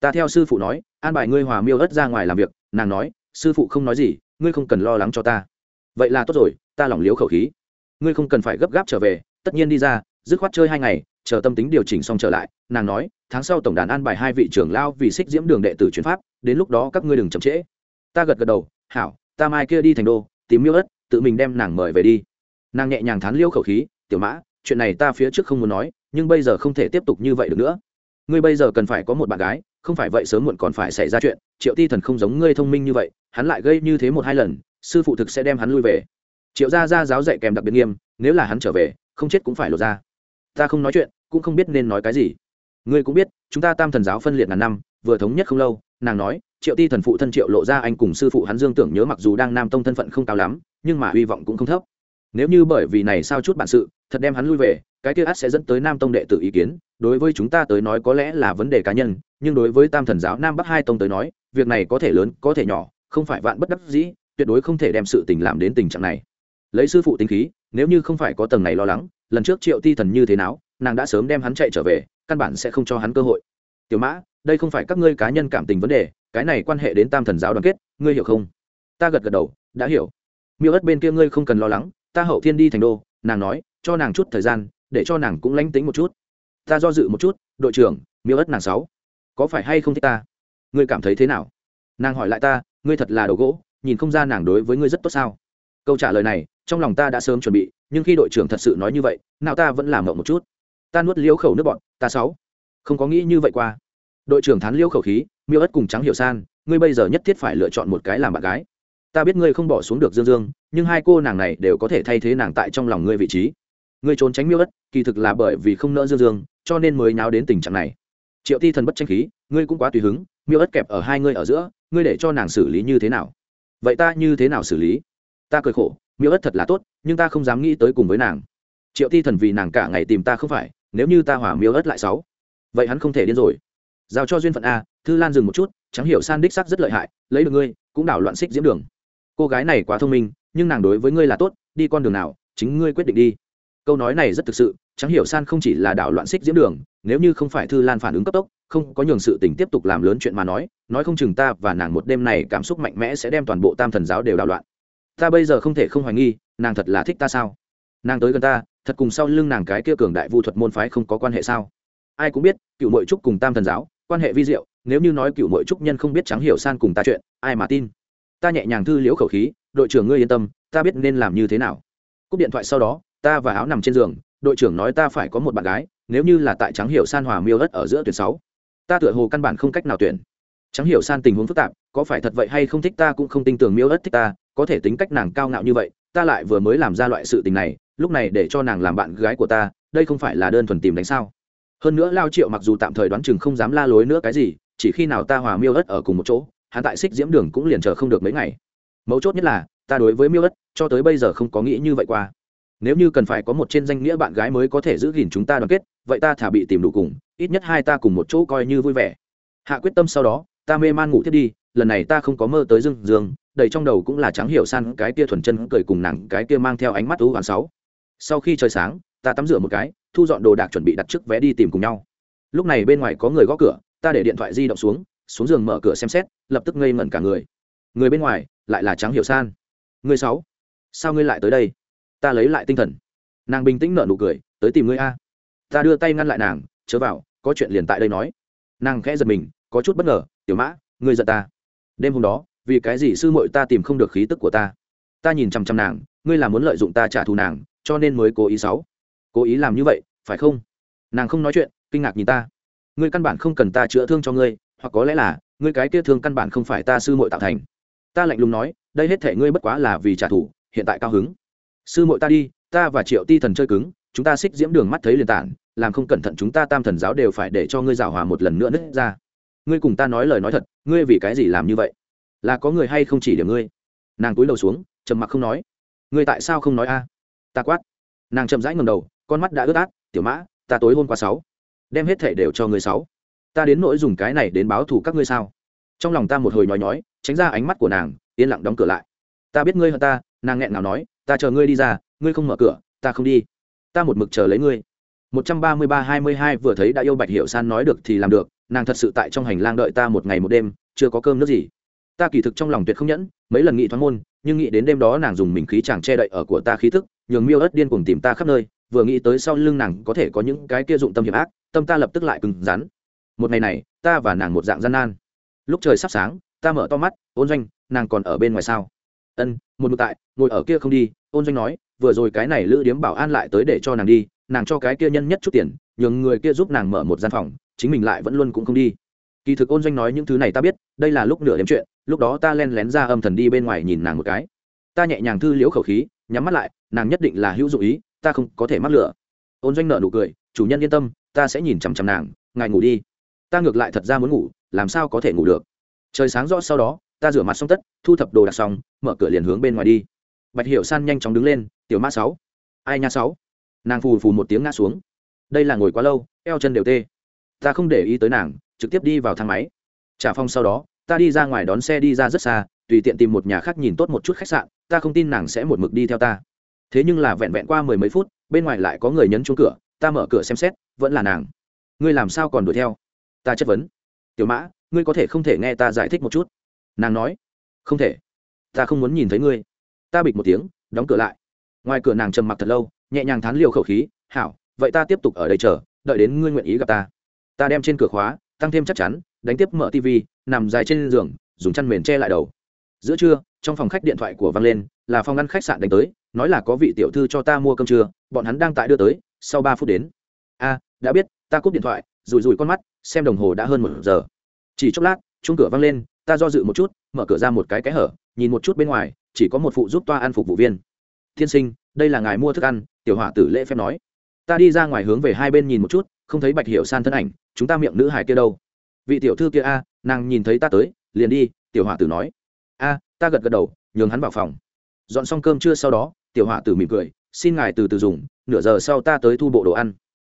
Ta theo sư phụ nói, an bài ngươi hòa miêu ớt ra ngoài làm việc, nàng nói, sư phụ không nói gì, ngươi không cần lo lắng cho ta. Vậy là tốt rồi, ta lỏng liếu khẩu khí ngươi không cần phải gấp gáp trở về, tất nhiên đi ra, dứt khoát chơi hai ngày, chờ tâm tính điều chỉnh xong trở lại, nàng nói, tháng sau tổng đàn an bài hai vị trưởng lao vì xích diễm đường đệ tử chuyển pháp, đến lúc đó các ngươi đừng chậm trễ. Ta gật gật đầu, hảo, ta mai kia đi thành đô, tìm miêu ớt tự mình đem nàng mời về đi. Nàng nhẹ nhàng thán liêu khẩu khí, tiểu mã, chuyện này ta phía trước không muốn nói, nhưng bây giờ không thể tiếp tục như vậy được nữa. Ngươi bây giờ cần phải có một bạn gái, không phải vậy sớm muộn còn phải xảy ra chuyện, triệu ti thần không giống ngươi thông minh như vậy, hắn lại gây như thế một hai lần, sư phụ thực sẽ đem hắn lui về triệu gia gia giáo dạy kèm đặc biệt nghiêm, nếu là hắn trở về, không chết cũng phải lột ra. Ta không nói chuyện, cũng không biết nên nói cái gì. Ngươi cũng biết, chúng ta tam thần giáo phân liệt ngàn năm, vừa thống nhất không lâu, nàng nói, triệu ti thần phụ thân triệu lộ ra anh cùng sư phụ hắn dương tưởng nhớ mặc dù đang nam tông thân phận không cao lắm, nhưng mà hy vọng cũng không thấp. Nếu như bởi vì này sao chút bản sự, thật đem hắn lui về, cái kia ắt sẽ dẫn tới nam tông đệ tử ý kiến. Đối với chúng ta tới nói có lẽ là vấn đề cá nhân, nhưng đối với tam thần giáo nam bắc hai tông tới nói, việc này có thể lớn, có thể nhỏ, không phải vạn bất đắc dĩ, tuyệt đối không thể đem sự tình làm đến tình trạng này lấy sư phụ tính khí, nếu như không phải có tầng này lo lắng, lần trước triệu ti thần như thế nào, nàng đã sớm đem hắn chạy trở về, căn bản sẽ không cho hắn cơ hội. Tiểu mã, đây không phải các ngươi cá nhân cảm tình vấn đề, cái này quan hệ đến tam thần giáo đoàn kết, ngươi hiểu không? Ta gật gật đầu, đã hiểu. Miêu ất bên kia ngươi không cần lo lắng, ta hậu thiên đi thành đô, nàng nói, cho nàng chút thời gian, để cho nàng cũng lánh tính một chút. Ta do dự một chút, đội trưởng, miêu ất nàng sáu, có phải hay không thích ta? Ngươi cảm thấy thế nào? Nàng hỏi lại ta, ngươi thật là đầu gỗ, nhìn không ra nàng đối với ngươi rất tốt sao? Câu trả lời này trong lòng ta đã sớm chuẩn bị, nhưng khi đội trưởng thật sự nói như vậy, nào ta vẫn làm mộng một chút. Ta nuốt liễu khẩu nước bọn ta sáu. Không có nghĩ như vậy qua. Đội trưởng thán liễu khẩu khí, miêu ất cùng trắng hiệu san, ngươi bây giờ nhất thiết phải lựa chọn một cái làm bạn gái. Ta biết ngươi không bỏ xuống được dương dương, nhưng hai cô nàng này đều có thể thay thế nàng tại trong lòng ngươi vị trí. Ngươi trốn tránh miêu ất, kỳ thực là bởi vì không nỡ dương dương, cho nên mới nháo đến tình trạng này. Triệu ti thần bất tranh khí, ngươi cũng quá tùy hứng, miêu ất kẹp ở hai ngươi ở giữa, ngươi để cho nàng xử lý như thế nào? Vậy ta như thế nào xử lý? Ta cười khổ miêu ất thật là tốt, nhưng ta không dám nghĩ tới cùng với nàng. Triệu ti thần vì nàng cả ngày tìm ta không phải, nếu như ta hỏa miêu ất lại sáu, vậy hắn không thể điên rồi. Giao cho duyên phận a, thư lan dừng một chút, chẳng hiểu san đích sắc rất lợi hại, lấy được ngươi, cũng đảo loạn xích diễm đường. Cô gái này quá thông minh, nhưng nàng đối với ngươi là tốt, đi con đường nào, chính ngươi quyết định đi. Câu nói này rất thực sự, chẳng hiểu san không chỉ là đảo loạn xích diễm đường, nếu như không phải thư lan phản ứng cấp tốc, không có nhường sự tình tiếp tục làm lớn chuyện mà nói nói không chừng ta và nàng một đêm này cảm xúc mạnh mẽ sẽ đem toàn bộ tam thần giáo đều đảo loạn ta bây giờ không thể không hoài nghi, nàng thật là thích ta sao? Nàng tới gần ta, thật cùng sau lưng nàng cái kia cường đại vu thuật môn phái không có quan hệ sao? Ai cũng biết cựu mội trúc cùng tam thần giáo, quan hệ vi diệu, nếu như nói cựu mội trúc nhân không biết trắng hiểu san cùng ta chuyện, ai mà tin? Ta nhẹ nhàng thư liễu khẩu khí, đội trưởng ngươi yên tâm, ta biết nên làm như thế nào. Cúp điện thoại sau đó, ta và áo nằm trên giường, đội trưởng nói ta phải có một bạn gái, nếu như là tại trắng hiểu san hòa miêu đất ở giữa tuyển sáu. Ta tựa hồ căn bản không cách nào tuyển trắng hiểu san tình huống phức tạp, có phải thật vậy hay không thích ta cũng không tin tưởng miêu ớt thích ta, có thể tính cách nàng cao ngạo như vậy, ta lại vừa mới làm ra loại sự tình này, lúc này để cho nàng làm bạn gái của ta, đây không phải là đơn thuần tìm đánh sao? Hơn nữa lao triệu mặc dù tạm thời đoán chừng không dám la lối nữa cái gì, chỉ khi nào ta hòa miêu ất ở cùng một chỗ, hắn tại xích diễm đường cũng liền chờ không được mấy ngày. Mấu chốt nhất là, ta đối với miêu ất cho tới bây giờ không có nghĩ như vậy qua. Nếu như cần phải có một trên danh nghĩa bạn gái mới có thể giữ gìn chúng ta đoàn kết, vậy ta thả bị tìm đủ cùng, ít nhất hai ta cùng một chỗ coi như vui vẻ. Hạ quyết tâm sau đó ta mê man ngủ thiết đi, lần này ta không có mơ tới dương dương đầy trong đầu cũng là trắng hiểu san cái kia thuần chân cười cùng nàng cái kia mang theo ánh mắt thú hoàn sáu. Sau khi trời sáng, ta tắm rửa một cái, thu dọn đồ đạc chuẩn bị đặt trước vé đi tìm cùng nhau. Lúc này bên ngoài có người gõ cửa, ta để điện thoại di động xuống xuống giường mở cửa xem xét, lập tức ngây ngẩn cả người. Người bên ngoài lại là trắng hiểu san. Người sáu, sao ngươi lại tới đây? Ta lấy lại tinh thần. Nàng bình tĩnh nở nụ cười, tới tìm ngươi a. Ta đưa tay ngăn lại nàng, chớ vào, có chuyện liền tại đây nói. Nàng khẽ giật mình có chút bất ngờ, tiểu mã, ngươi giận ta. Đêm hôm đó, vì cái gì sư muội ta tìm không được khí tức của ta? Ta nhìn chằm chằm nàng, ngươi là muốn lợi dụng ta trả thù nàng, cho nên mới cố ý sáu cố ý làm như vậy, phải không? Nàng không nói chuyện, kinh ngạc nhìn ta. Ngươi căn bản không cần ta chữa thương cho ngươi, hoặc có lẽ là, ngươi cái kia thương căn bản không phải ta sư muội tạo thành. Ta lạnh lùng nói, đây hết thể ngươi bất quá là vì trả thù, hiện tại cao hứng. Sư muội ta đi, ta và triệu ti thần chơi cứng, chúng ta xích diễm đường mắt thấy liền tản, làm không cẩn thận chúng ta tam thần giáo đều phải để cho ngươi giảo hòa một lần nữa nứt ra ngươi cùng ta nói lời nói thật, ngươi vì cái gì làm như vậy? Là có người hay không chỉ điểm ngươi? Nàng cúi đầu xuống, trầm mặc không nói. Ngươi tại sao không nói a? Ta quát. Nàng chậm rãi ngầm đầu, con mắt đã ướt át. Tiểu mã, ta tối hôm qua sáu, đem hết thể đều cho ngươi sáu. Ta đến nỗi dùng cái này đến báo thù các ngươi sao? Trong lòng ta một hồi nhói nhói, tránh ra ánh mắt của nàng, yên lặng đóng cửa lại. Ta biết ngươi hơn ta. Nàng nghẹn nào nói, ta chờ ngươi đi ra, ngươi không mở cửa, ta không đi. Ta một mực chờ lấy ngươi. Một trăm ba mươi ba hai mươi hai vừa thấy đã yêu bạch hiệu san nói được thì làm được nàng thật sự tại trong hành lang đợi ta một ngày một đêm, chưa có cơm nước gì. Ta kỳ thực trong lòng tuyệt không nhẫn, mấy lần nghĩ thoáng môn, nhưng nghĩ đến đêm đó nàng dùng mình khí chàng che đậy ở của ta khí thức, nhường miêu ớt điên cùng tìm ta khắp nơi, vừa nghĩ tới sau lưng nàng có thể có những cái kia dụng tâm hiểm ác, tâm ta lập tức lại cứng rắn. Một ngày này, ta và nàng một dạng gian nan. Lúc trời sắp sáng, ta mở to mắt, ôn doanh, nàng còn ở bên ngoài sao? Ân, một ngược tại, ngồi ở kia không đi. Ôn doanh nói, vừa rồi cái này lữ điếm bảo an lại tới để cho nàng đi, nàng cho cái kia nhân nhất chút tiền, nhường người kia giúp nàng mở một gian phòng chính mình lại vẫn luôn cũng không đi. Kỳ thực ôn doanh nói những thứ này ta biết, đây là lúc nửa đêm chuyện, lúc đó ta len lén ra âm thần đi bên ngoài nhìn nàng một cái. Ta nhẹ nhàng thư liễu khẩu khí, nhắm mắt lại, nàng nhất định là hữu dụng ý, ta không có thể mắc lửa. Ôn doanh nợ nụ cười, chủ nhân yên tâm, ta sẽ nhìn chằm chằm nàng, ngài ngủ đi. Ta ngược lại thật ra muốn ngủ, làm sao có thể ngủ được? Trời sáng rõ sau đó, ta rửa mặt xong tất, thu thập đồ đạc xong, mở cửa liền hướng bên ngoài đi. Bạch hiểu san nhanh chóng đứng lên, tiểu mã sáu. Ai nha sáu? Nàng phù phù một tiếng ngã xuống. Đây là ngồi quá lâu, eo chân đều tê ta không để ý tới nàng, trực tiếp đi vào thang máy. Trả phong sau đó, ta đi ra ngoài đón xe đi ra rất xa, tùy tiện tìm một nhà khác nhìn tốt một chút khách sạn, ta không tin nàng sẽ một mực đi theo ta. Thế nhưng là vẹn vẹn qua mười mấy phút, bên ngoài lại có người nhấn chuông cửa, ta mở cửa xem xét, vẫn là nàng. Ngươi làm sao còn đuổi theo? Ta chất vấn. Tiểu mã, ngươi có thể không thể nghe ta giải thích một chút? Nàng nói. Không thể. Ta không muốn nhìn thấy ngươi. Ta bịch một tiếng, đóng cửa lại. Ngoài cửa nàng trầm mặc thật lâu, nhẹ nhàng thán liều khẩu khí, hảo, vậy ta tiếp tục ở đây chờ, đợi đến ngươi nguyện ý gặp ta ta đem trên cửa khóa, tăng thêm chắc chắn, đánh tiếp mở tv nằm dài trên giường, dùng chăn mền che lại đầu. Giữa trưa, trong phòng khách điện thoại của văng lên, là phòng ngăn khách sạn đánh tới, nói là có vị tiểu thư cho ta mua cơm trưa, bọn hắn đang tại đưa tới, sau ba phút đến. A, đã biết, ta cúp điện thoại, rủi rủi con mắt, xem đồng hồ đã hơn một giờ. Chỉ chốc lát chung cửa văng lên, ta do dự một chút, mở cửa ra một cái cái hở, nhìn một chút bên ngoài, chỉ có một phụ giúp toa ăn phục vụ viên. Tiên sinh, đây là ngài mua thức ăn, tiểu hỏa tử lễ phép nói. Ta đi ra ngoài hướng về hai bên nhìn một chút không thấy bạch hiểu san thân ảnh, chúng ta miệng nữ hải kia đâu? Vị tiểu thư kia a, nàng nhìn thấy ta tới, liền đi, tiểu hỏa tử nói. A, ta gật gật đầu, nhường hắn vào phòng. Dọn xong cơm trưa sau đó, tiểu hỏa tử mỉm cười, xin ngài từ từ dùng, nửa giờ sau ta tới thu bộ đồ ăn.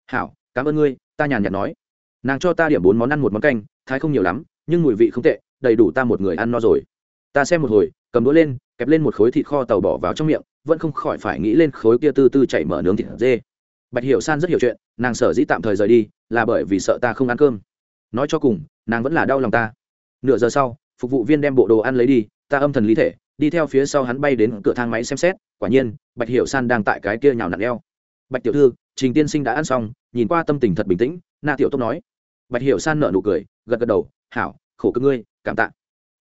Hảo, cảm ơn ngươi, ta nhàn nhạt nói. Nàng cho ta điểm bốn món ăn một món canh, thái không nhiều lắm, nhưng mùi vị không tệ, đầy đủ ta một người ăn no rồi. Ta xem một hồi, cầm đũa lên, kẹp lên một khối thịt kho tàu bỏ vào trong miệng, vẫn không khỏi phải nghĩ lên khối kia tư tư chảy mở nướng thịt dê bạch hiểu san rất hiểu chuyện, nàng sở dĩ tạm thời rời đi là bởi vì sợ ta không ăn cơm. Nói cho cùng, nàng vẫn là đau lòng ta. Nửa giờ sau, phục vụ viên đem bộ đồ ăn lấy đi, ta âm thần lý thể, đi theo phía sau hắn bay đến cửa thang máy xem xét, quả nhiên, bạch hiểu san đang tại cái kia nhào nặn eo bạch tiểu thư, trình tiên sinh đã ăn xong, nhìn qua tâm tình thật bình tĩnh, na tiểu tốt nói. Bạch hiểu san nợ nụ cười, gật gật đầu, hảo, khổ cơ ngươi, cảm tạ.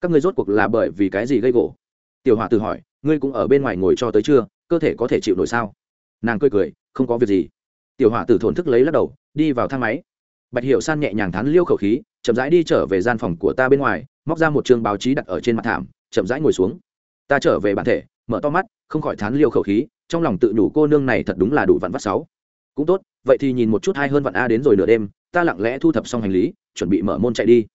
Các ngươi rốt cuộc là bởi vì cái gì gây gỗ tiểu hỏa tự hỏi, ngươi cũng ở bên ngoài ngồi cho tới trưa, cơ thể có thể chịu nổi sao? Nàng cười cười, không có việc gì tiểu hỏa tử thổn thức lấy lắc đầu, đi vào thang máy. Bạch Hiệu san nhẹ nhàng thắn liêu khẩu khí, chậm rãi đi trở về gian phòng của ta bên ngoài, móc ra một chương báo chí đặt ở trên mặt thảm, chậm rãi ngồi xuống. Ta trở về bản thể, mở to mắt, không khỏi thán liêu khẩu khí, trong lòng tự đủ cô nương này thật đúng là đủ vặn vắt sáu. Cũng tốt, vậy thì nhìn một chút hay hơn vặn a đến rồi nửa đêm, ta lặng lẽ thu thập xong hành lý, chuẩn bị mở môn chạy đi.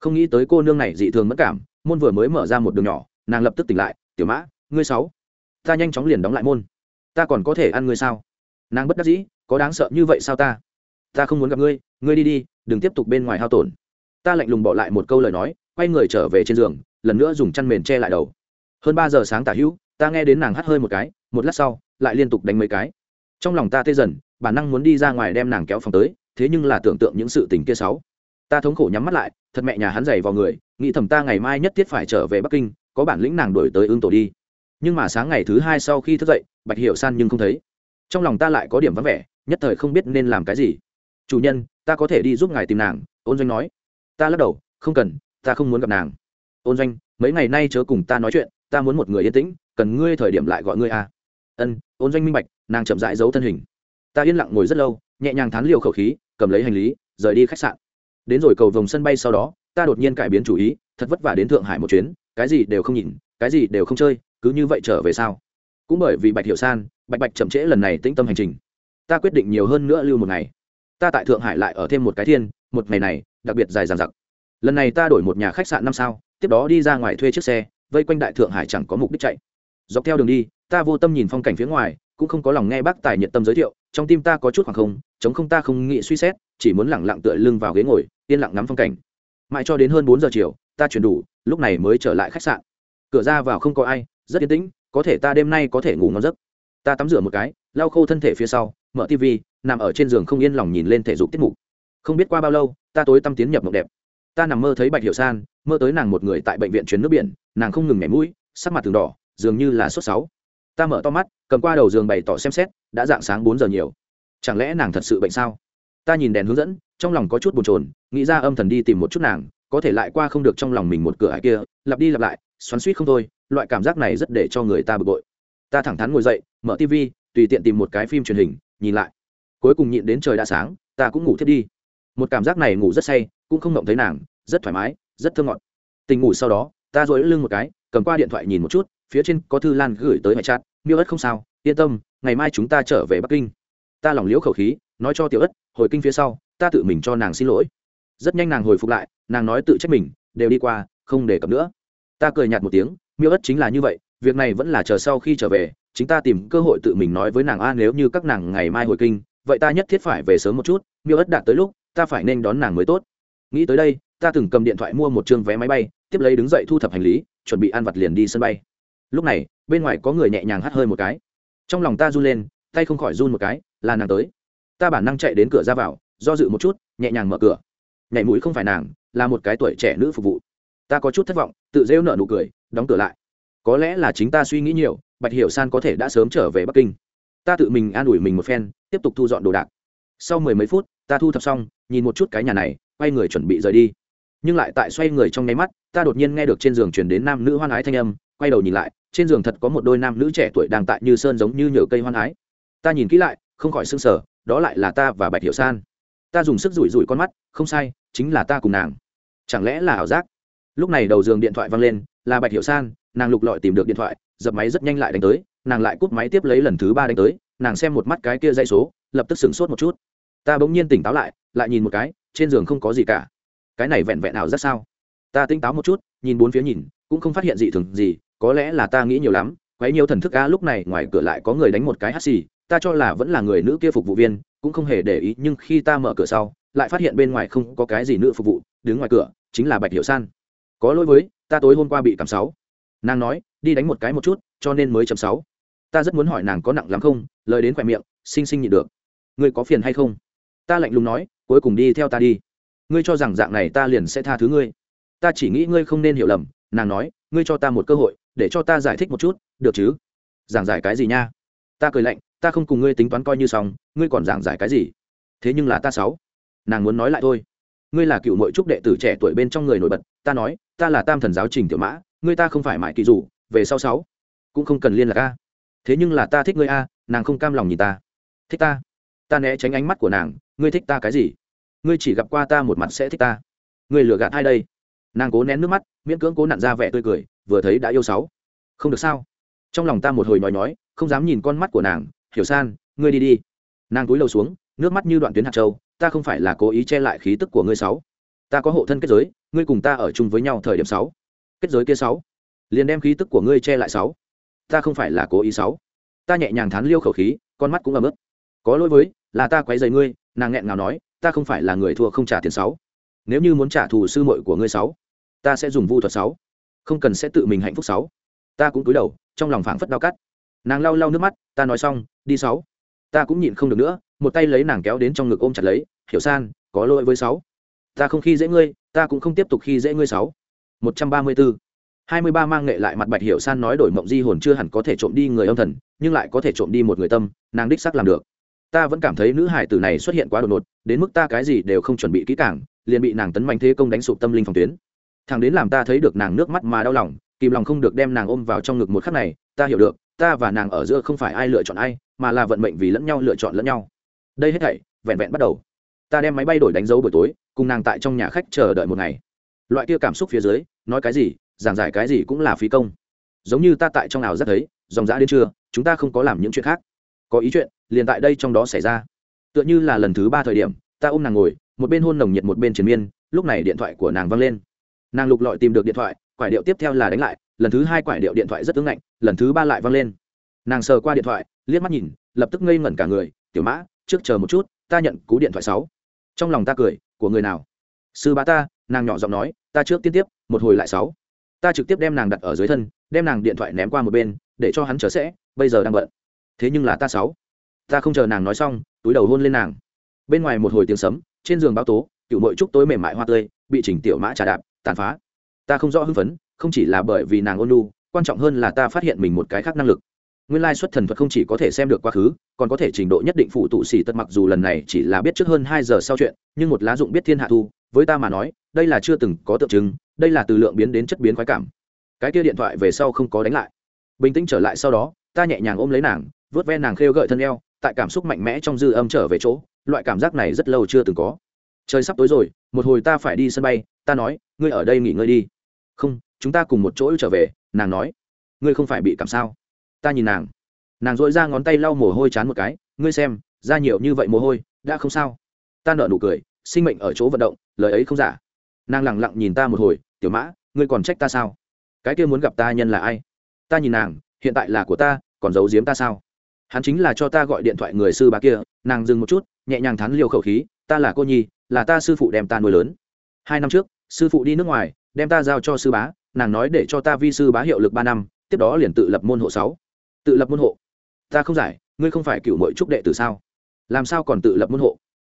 Không nghĩ tới cô nương này dị thường mất cảm, môn vừa mới mở ra một đường nhỏ, nàng lập tức tỉnh lại, tiểu mã, ngươi sáu, ta nhanh chóng liền đóng lại môn. Ta còn có thể ăn ngươi sao? Nàng bất đắc dĩ, có đáng sợ như vậy sao ta? Ta không muốn gặp ngươi ngươi đi đi, đừng tiếp tục bên ngoài hao tổn. Ta lạnh lùng bỏ lại một câu lời nói, quay người trở về trên giường, lần nữa dùng chăn mền che lại đầu. Hơn ba giờ sáng tả hữu, ta nghe đến nàng hắt hơi một cái, một lát sau, lại liên tục đánh mấy cái. Trong lòng ta tê dần, bản năng muốn đi ra ngoài đem nàng kéo phòng tới, thế nhưng là tưởng tượng những sự tình kia sáu. Ta thống khổ nhắm mắt lại, thật mẹ nhà hắn dày vào người, nghĩ thầm ta ngày mai nhất thiết phải trở về bắc kinh, có bản lĩnh nàng đổi tới ương tổ đi. Nhưng mà sáng ngày thứ hai sau khi thức dậy, bạch hiểu san nhưng không thấy trong lòng ta lại có điểm vắng vẻ, nhất thời không biết nên làm cái gì. Chủ nhân, ta có thể đi giúp ngài tìm nàng, ôn doanh nói. Ta lắc đầu, không cần, ta không muốn gặp nàng. Ôn doanh, mấy ngày nay chớ cùng ta nói chuyện, ta muốn một người yên tĩnh, cần ngươi thời điểm lại gọi ngươi à. ân, ôn doanh minh bạch, nàng chậm dại giấu thân hình. Ta yên lặng ngồi rất lâu, nhẹ nhàng thán liều khẩu khí, cầm lấy hành lý, rời đi khách sạn. Đến rồi cầu vòng sân bay sau đó, ta đột nhiên cải biến chủ ý, thật vất vả đến thượng hải một chuyến, cái gì đều không nhìn, cái gì đều không chơi, cứ như vậy trở về sao? Cũng bởi vì bạch hiệu san, bạch bạch chậm trễ lần này tĩnh tâm hành trình. Ta quyết định nhiều hơn nữa lưu một ngày. Ta tại thượng hải lại ở thêm một cái thiên, một ngày này, đặc biệt dài dằng dặc. Lần này ta đổi một nhà khách sạn năm sao, tiếp đó đi ra ngoài thuê chiếc xe, vây quanh đại thượng hải chẳng có mục đích chạy. Dọc theo đường đi, ta vô tâm nhìn phong cảnh phía ngoài, cũng không có lòng nghe bác tài nhiệt tâm giới thiệu, trong tim ta có chút khoảng không, chống không ta không nghĩ suy xét, chỉ muốn lẳng lặng tựa lưng vào ghế ngồi, yên lặng ngắm phong cảnh. Mãi cho đến hơn bốn giờ chiều, ta chuyển đủ, lúc này mới trở lại khách sạn. Cửa ra vào không có ai, rất yên tĩnh có thể ta đêm nay có thể ngủ ngon giấc. Ta tắm rửa một cái, lau khô thân thể phía sau, mở tv nằm ở trên giường không yên lòng nhìn lên thể dục tiết mục. Không biết qua bao lâu, ta tối tâm tiến nhập mộng đẹp. Ta nằm mơ thấy bạch hiệu san, mơ tới nàng một người tại bệnh viện chuyến nước biển, nàng không ngừng nhảy mũi, sắc mặt từng đỏ, dường như là sốt sáu. Ta mở to mắt, cầm qua đầu giường bày tỏ xem xét, đã dạng sáng bốn giờ nhiều. Chẳng lẽ nàng thật sự bệnh sao? Ta nhìn đèn hướng dẫn, trong lòng có chút bồn chồn, nghĩ ra âm thần đi tìm một chút nàng có thể lại qua không được trong lòng mình một cửa ải kia, lặp đi lặp lại, xoắn suýt không thôi, loại cảm giác này rất để cho người ta bực bội. Ta thẳng thắn ngồi dậy, mở tv tùy tiện tìm một cái phim truyền hình, nhìn lại. Cuối cùng nhịn đến trời đã sáng, ta cũng ngủ thiết đi. Một cảm giác này ngủ rất say, cũng không mộng thấy nàng, rất thoải mái, rất thơ ngọt. Tình ngủ sau đó, ta dội lưng một cái, cầm qua điện thoại nhìn một chút, phía trên có thư lan gửi tới mẹ chát miêu ất không sao, yên tâm, ngày mai chúng ta trở về bắc kinh. Ta lỏng liễu khẩu khí, nói cho tiểu ất, hồi kinh phía sau, ta tự mình cho nàng xin lỗi rất nhanh nàng hồi phục lại, nàng nói tự trách mình, đều đi qua, không để cập nữa. Ta cười nhạt một tiếng, miêu ất chính là như vậy, việc này vẫn là chờ sau khi trở về, chính ta tìm cơ hội tự mình nói với nàng, a, nếu như các nàng ngày mai hồi kinh, vậy ta nhất thiết phải về sớm một chút, miêu ất đạt tới lúc, ta phải nên đón nàng mới tốt. Nghĩ tới đây, ta từng cầm điện thoại mua một chương vé máy bay, tiếp lấy đứng dậy thu thập hành lý, chuẩn bị ăn vặt liền đi sân bay. Lúc này, bên ngoài có người nhẹ nhàng hắt hơi một cái. Trong lòng ta run lên, tay không khỏi run một cái, là nàng tới. Ta bản năng chạy đến cửa ra vào, do dự một chút, nhẹ nhàng mở cửa nhảy mũi không phải nàng, là một cái tuổi trẻ nữ phục vụ. Ta có chút thất vọng, tự rêu nợ nụ cười, đóng cửa lại. Có lẽ là chính ta suy nghĩ nhiều, bạch hiểu san có thể đã sớm trở về bắc kinh. Ta tự mình an ủi mình một phen, tiếp tục thu dọn đồ đạc. Sau mười mấy phút, ta thu thập xong, nhìn một chút cái nhà này, quay người chuẩn bị rời đi. Nhưng lại tại xoay người trong nháy mắt, ta đột nhiên nghe được trên giường chuyển đến nam nữ hoan ái thanh âm, quay đầu nhìn lại, trên giường thật có một đôi nam nữ trẻ tuổi đang tại như sơn giống như nhờ cây hoan ái. Ta nhìn kỹ lại, không khỏi s ư n g sở đó lại là ta và bạch hiểu san ta dùng sức rủi rủi con mắt, không sai, chính là ta cùng nàng. Chẳng lẽ là ảo giác? Lúc này đầu giường điện thoại văng lên, là bạch hiểu san, nàng lục lọi tìm được điện thoại, dập máy rất nhanh lại đánh tới, nàng lại cúp máy tiếp lấy lần thứ ba đánh tới, nàng xem một mắt cái kia dây số, lập tức sửng sốt một chút. Ta bỗng nhiên tỉnh táo lại lại nhìn một cái, trên giường không có gì cả. Cái này vẹn vẹn ảo giác sao? Ta tỉnh táo một chút, nhìn bốn phía nhìn, cũng không phát hiện gì thường gì, có lẽ là ta nghĩ nhiều lắm, quấy nhiều thần thức a, lúc này ngoài cửa lại có người đánh một cái hắt xì, ta cho là vẫn là người nữ kia phục vụ viên cũng không hề để ý, nhưng khi ta mở cửa sau, lại phát hiện bên ngoài không có cái gì nữa phục vụ, đứng ngoài cửa chính là bạch hiệu san. Có lỗi với, ta tối hôm qua bị cảm sáu. Nàng nói, đi đánh một cái một chút, cho nên mới chấm sáu. Ta rất muốn hỏi nàng có nặng lắm không, lời đến khỏe miệng, xinh xinh nhịn được. Ngươi có phiền hay không? Ta lạnh lùng nói, cuối cùng đi theo ta đi. Ngươi cho rằng dạng này ta liền sẽ tha thứ ngươi. Ta chỉ nghĩ ngươi không nên hiểu lầm, nàng nói, ngươi cho ta một cơ hội, để cho ta giải thích một chút, được chứ? Giảng giải cái gì nha? Ta cười lạnh ta không cùng ngươi tính toán coi như xong ngươi còn giảng giải cái gì? Thế nhưng là ta sáu. Nàng muốn nói lại thôi. Ngươi là cựu mội trúc đệ tử trẻ tuổi bên trong người nổi bật ta nói ta là tam thần giáo trình tiểu mã ngươi ta không phải mãi kỳ dù, về sau sáu cũng không cần liên lạc a. Thế nhưng là ta thích ngươi a nàng không cam lòng nhìn ta. Thích ta? Ta né tránh ánh mắt của nàng ngươi thích ta cái gì? Ngươi chỉ gặp qua ta một mặt sẽ thích ta. Ngươi lừa gạt hai đây? Nàng cố nén nước mắt miễn cưỡng cố nặn ra vẻ tươi cười vừa thấy đã yêu sáu. Không được sao? Trong lòng ta một hồi nói nói không dám nhìn con mắt của nàng, hiểu san, ngươi đi đi. Nàng cúi đầu xuống, nước mắt như đoạn tuyến hạt châu, ta không phải là cố ý che lại khí tức của ngươi sáu. Ta có hộ thân kết giới, ngươi cùng ta ở chung với nhau thời điểm sáu. Kết giới kia sáu. Liền đem khí tức của ngươi che lại sáu. Ta không phải là cố ý sáu. Ta nhẹ nhàng thán liêu khẩu khí, con mắt cũng ấm ức. Có lỗi với, là ta quấy rầy ngươi. Nàng nghẹn ngào nói, ta không phải là người thua không trả tiền sáu. Nếu như muốn trả thù sư muội của ngươi sáu, ta sẽ dùng vu thuật sáu. Không cần sẽ tự mình hạnh phúc sáu. Ta cũng cúi đầu, trong lòng phảng phất đau cắt nàng lau lau nước mắt, ta nói xong, đi sáu. Ta cũng nhịn không được nữa, một tay lấy nàng kéo đến trong ngực ôm chặt lấy, hiểu san, có lỗi với sáu. Ta không khi dễ ngươi, ta cũng không tiếp tục khi dễ ngươi sáu. Một trăm ba mươi bốn hai mươi ba mang nghệ lại mặt bạch hiểu san nói đổi mộng di hồn chưa hẳn có thể trộm đi người âm thần, nhưng lại có thể trộm đi một người tâm, nàng đích sắc làm được. Ta vẫn cảm thấy nữ hải tử này xuất hiện quá đột ngột, đến mức ta cái gì đều không chuẩn bị kỹ càng, liền bị nàng tấn mạnh thế công đánh sụp tâm linh phòng tuyến. Thằng đến làm ta thấy được nàng nước mắt mà đau lòng, kìm lòng không được đem nàng ôm vào trong ngực một khắc này, ta hiểu được ta và nàng ở giữa không phải ai lựa chọn ai, mà là vận mệnh vì lẫn nhau lựa chọn lẫn nhau. Đây hết thảy, vẹn vẹn bắt đầu. Ta đem máy bay đổi đánh dấu buổi tối, cùng nàng tại trong nhà khách chờ đợi một ngày. Loại kia cảm xúc phía dưới, nói cái gì, giảng giải cái gì cũng là phí công. Giống như ta tại trong ảo rất thấy, dòng dã đến trưa, chúng ta không có làm những chuyện khác. Có ý chuyện, liền tại đây trong đó xảy ra. Tựa như là lần thứ ba thời điểm, ta ôm nàng ngồi, một bên hôn nồng nhiệt một bên triền miên, lúc này điện thoại của nàng văng lên. Nàng lục lọi tìm được điện thoại, quải điệu tiếp theo là đánh lại lần thứ hai quải điệu điện thoại rất tướng ngạnh, lần thứ ba lại văng lên. Nàng sờ qua điện thoại, liếc mắt nhìn, lập tức ngây ngẩn cả người, tiểu mã, trước chờ một chút, ta nhận cú điện thoại sáu. Trong lòng ta cười, của người nào? Sư bá ta, nàng nhỏ giọng nói, ta trước tiên tiếp, một hồi lại sáu. Ta trực tiếp đem nàng đặt ở dưới thân, đem nàng điện thoại ném qua một bên, để cho hắn chờ sẽ, bây giờ đang bận. Thế nhưng là ta sáu. Ta không chờ nàng nói xong, túi đầu hôn lên nàng. Bên ngoài một hồi tiếng sấm, trên giường báo tố, cựu mội trúc tối mềm mại hoa tươi, bị chỉnh tiểu mã trà đạp, tàn phá. Ta không rõ hưng phấn không chỉ là bởi vì nàng ôn lu quan trọng hơn là ta phát hiện mình một cái khác năng lực. Nguyên lai xuất thần thuật không chỉ có thể xem được quá khứ, còn có thể trình độ nhất định phụ tụ xỉ tất mặc dù lần này chỉ là biết trước hơn hai giờ sau chuyện, nhưng một lá dụng biết thiên hạ thu, với ta mà nói, đây là chưa từng có tượng trưng, đây là từ lượng biến đến chất biến khoái cảm. Cái kia điện thoại về sau không có đánh lại. Bình tĩnh trở lại sau đó, ta nhẹ nhàng ôm lấy nàng vớt ve nàng khêu gợi thân eo, tại cảm xúc mạnh mẽ trong dư âm trở về chỗ, loại cảm giác này rất lâu chưa từng có. Trời sắp tối rồi, một hồi ta phải đi sân bay, ta nói, ngươi ở đây nghỉ ngơi đi. Không chúng ta cùng một chỗ trở về, nàng nói. Ngươi không phải bị cảm sao? Ta nhìn nàng. Nàng dội ra ngón tay lau mồ hôi chán một cái. Ngươi xem ra nhiều như vậy mồ hôi, đã không sao. Ta nợ nụ cười, sinh mệnh ở chỗ vận động, lời ấy không giả. Nàng lẳng lặng nhìn ta một hồi, tiểu mã, ngươi còn trách ta sao? Cái kia muốn gặp ta nhân là ai? Ta nhìn nàng, hiện tại là của ta, còn giấu giếm ta sao? Hắn chính là cho ta gọi điện thoại người sư bá kia, nàng dừng một chút, nhẹ nhàng thắn liều khẩu khí, ta là cô nhi, là ta sư phụ đem ta nuôi lớn. Hai năm trước, sư phụ đi nước ngoài, đem ta giao cho sư bá nàng nói để cho ta vi sư bá hiệu lực ba năm, tiếp đó liền tự lập môn hộ sáu. Tự lập môn hộ? Ta không giải, ngươi không phải cựu mội trúc đệ tử sao? Làm sao còn tự lập môn hộ?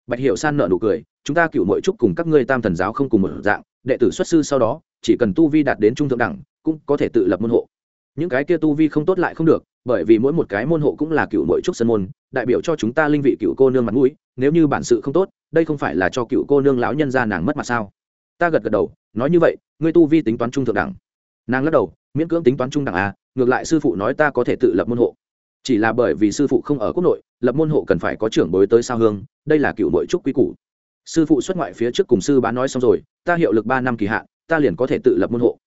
Bạch hiệu san nợ nụ cười, chúng ta cựu mội trúc cùng các ngươi tam thần giáo không cùng một dạng, đệ tử xuất sư sau đó, chỉ cần tu vi đạt đến trung thượng đẳng, cũng có thể tự lập môn hộ. Những cái kia tu vi không tốt lại không được, bởi vì mỗi một cái môn hộ cũng là cựu mội trúc sân môn, đại biểu cho chúng ta linh vị cựu cô nương mặt mũi, nếu như bản sự không tốt, đây không phải là cho cựu cô nương lão nhân ra nàng mất mặt sao? Ta gật gật đầu, nói như vậy, ngươi tu vi tính toán trung thượng đẳng. Nàng lắc đầu, miễn cưỡng tính toán trung đẳng à ngược lại sư phụ nói ta có thể tự lập môn hộ. Chỉ là bởi vì sư phụ không ở quốc nội, lập môn hộ cần phải có trưởng bối tới sao hương, đây là cựu nội trúc quý củ. Sư phụ xuất ngoại phía trước cùng sư bán nói xong rồi, ta hiệu lực ba năm kỳ hạn, ta liền có thể tự lập môn hộ.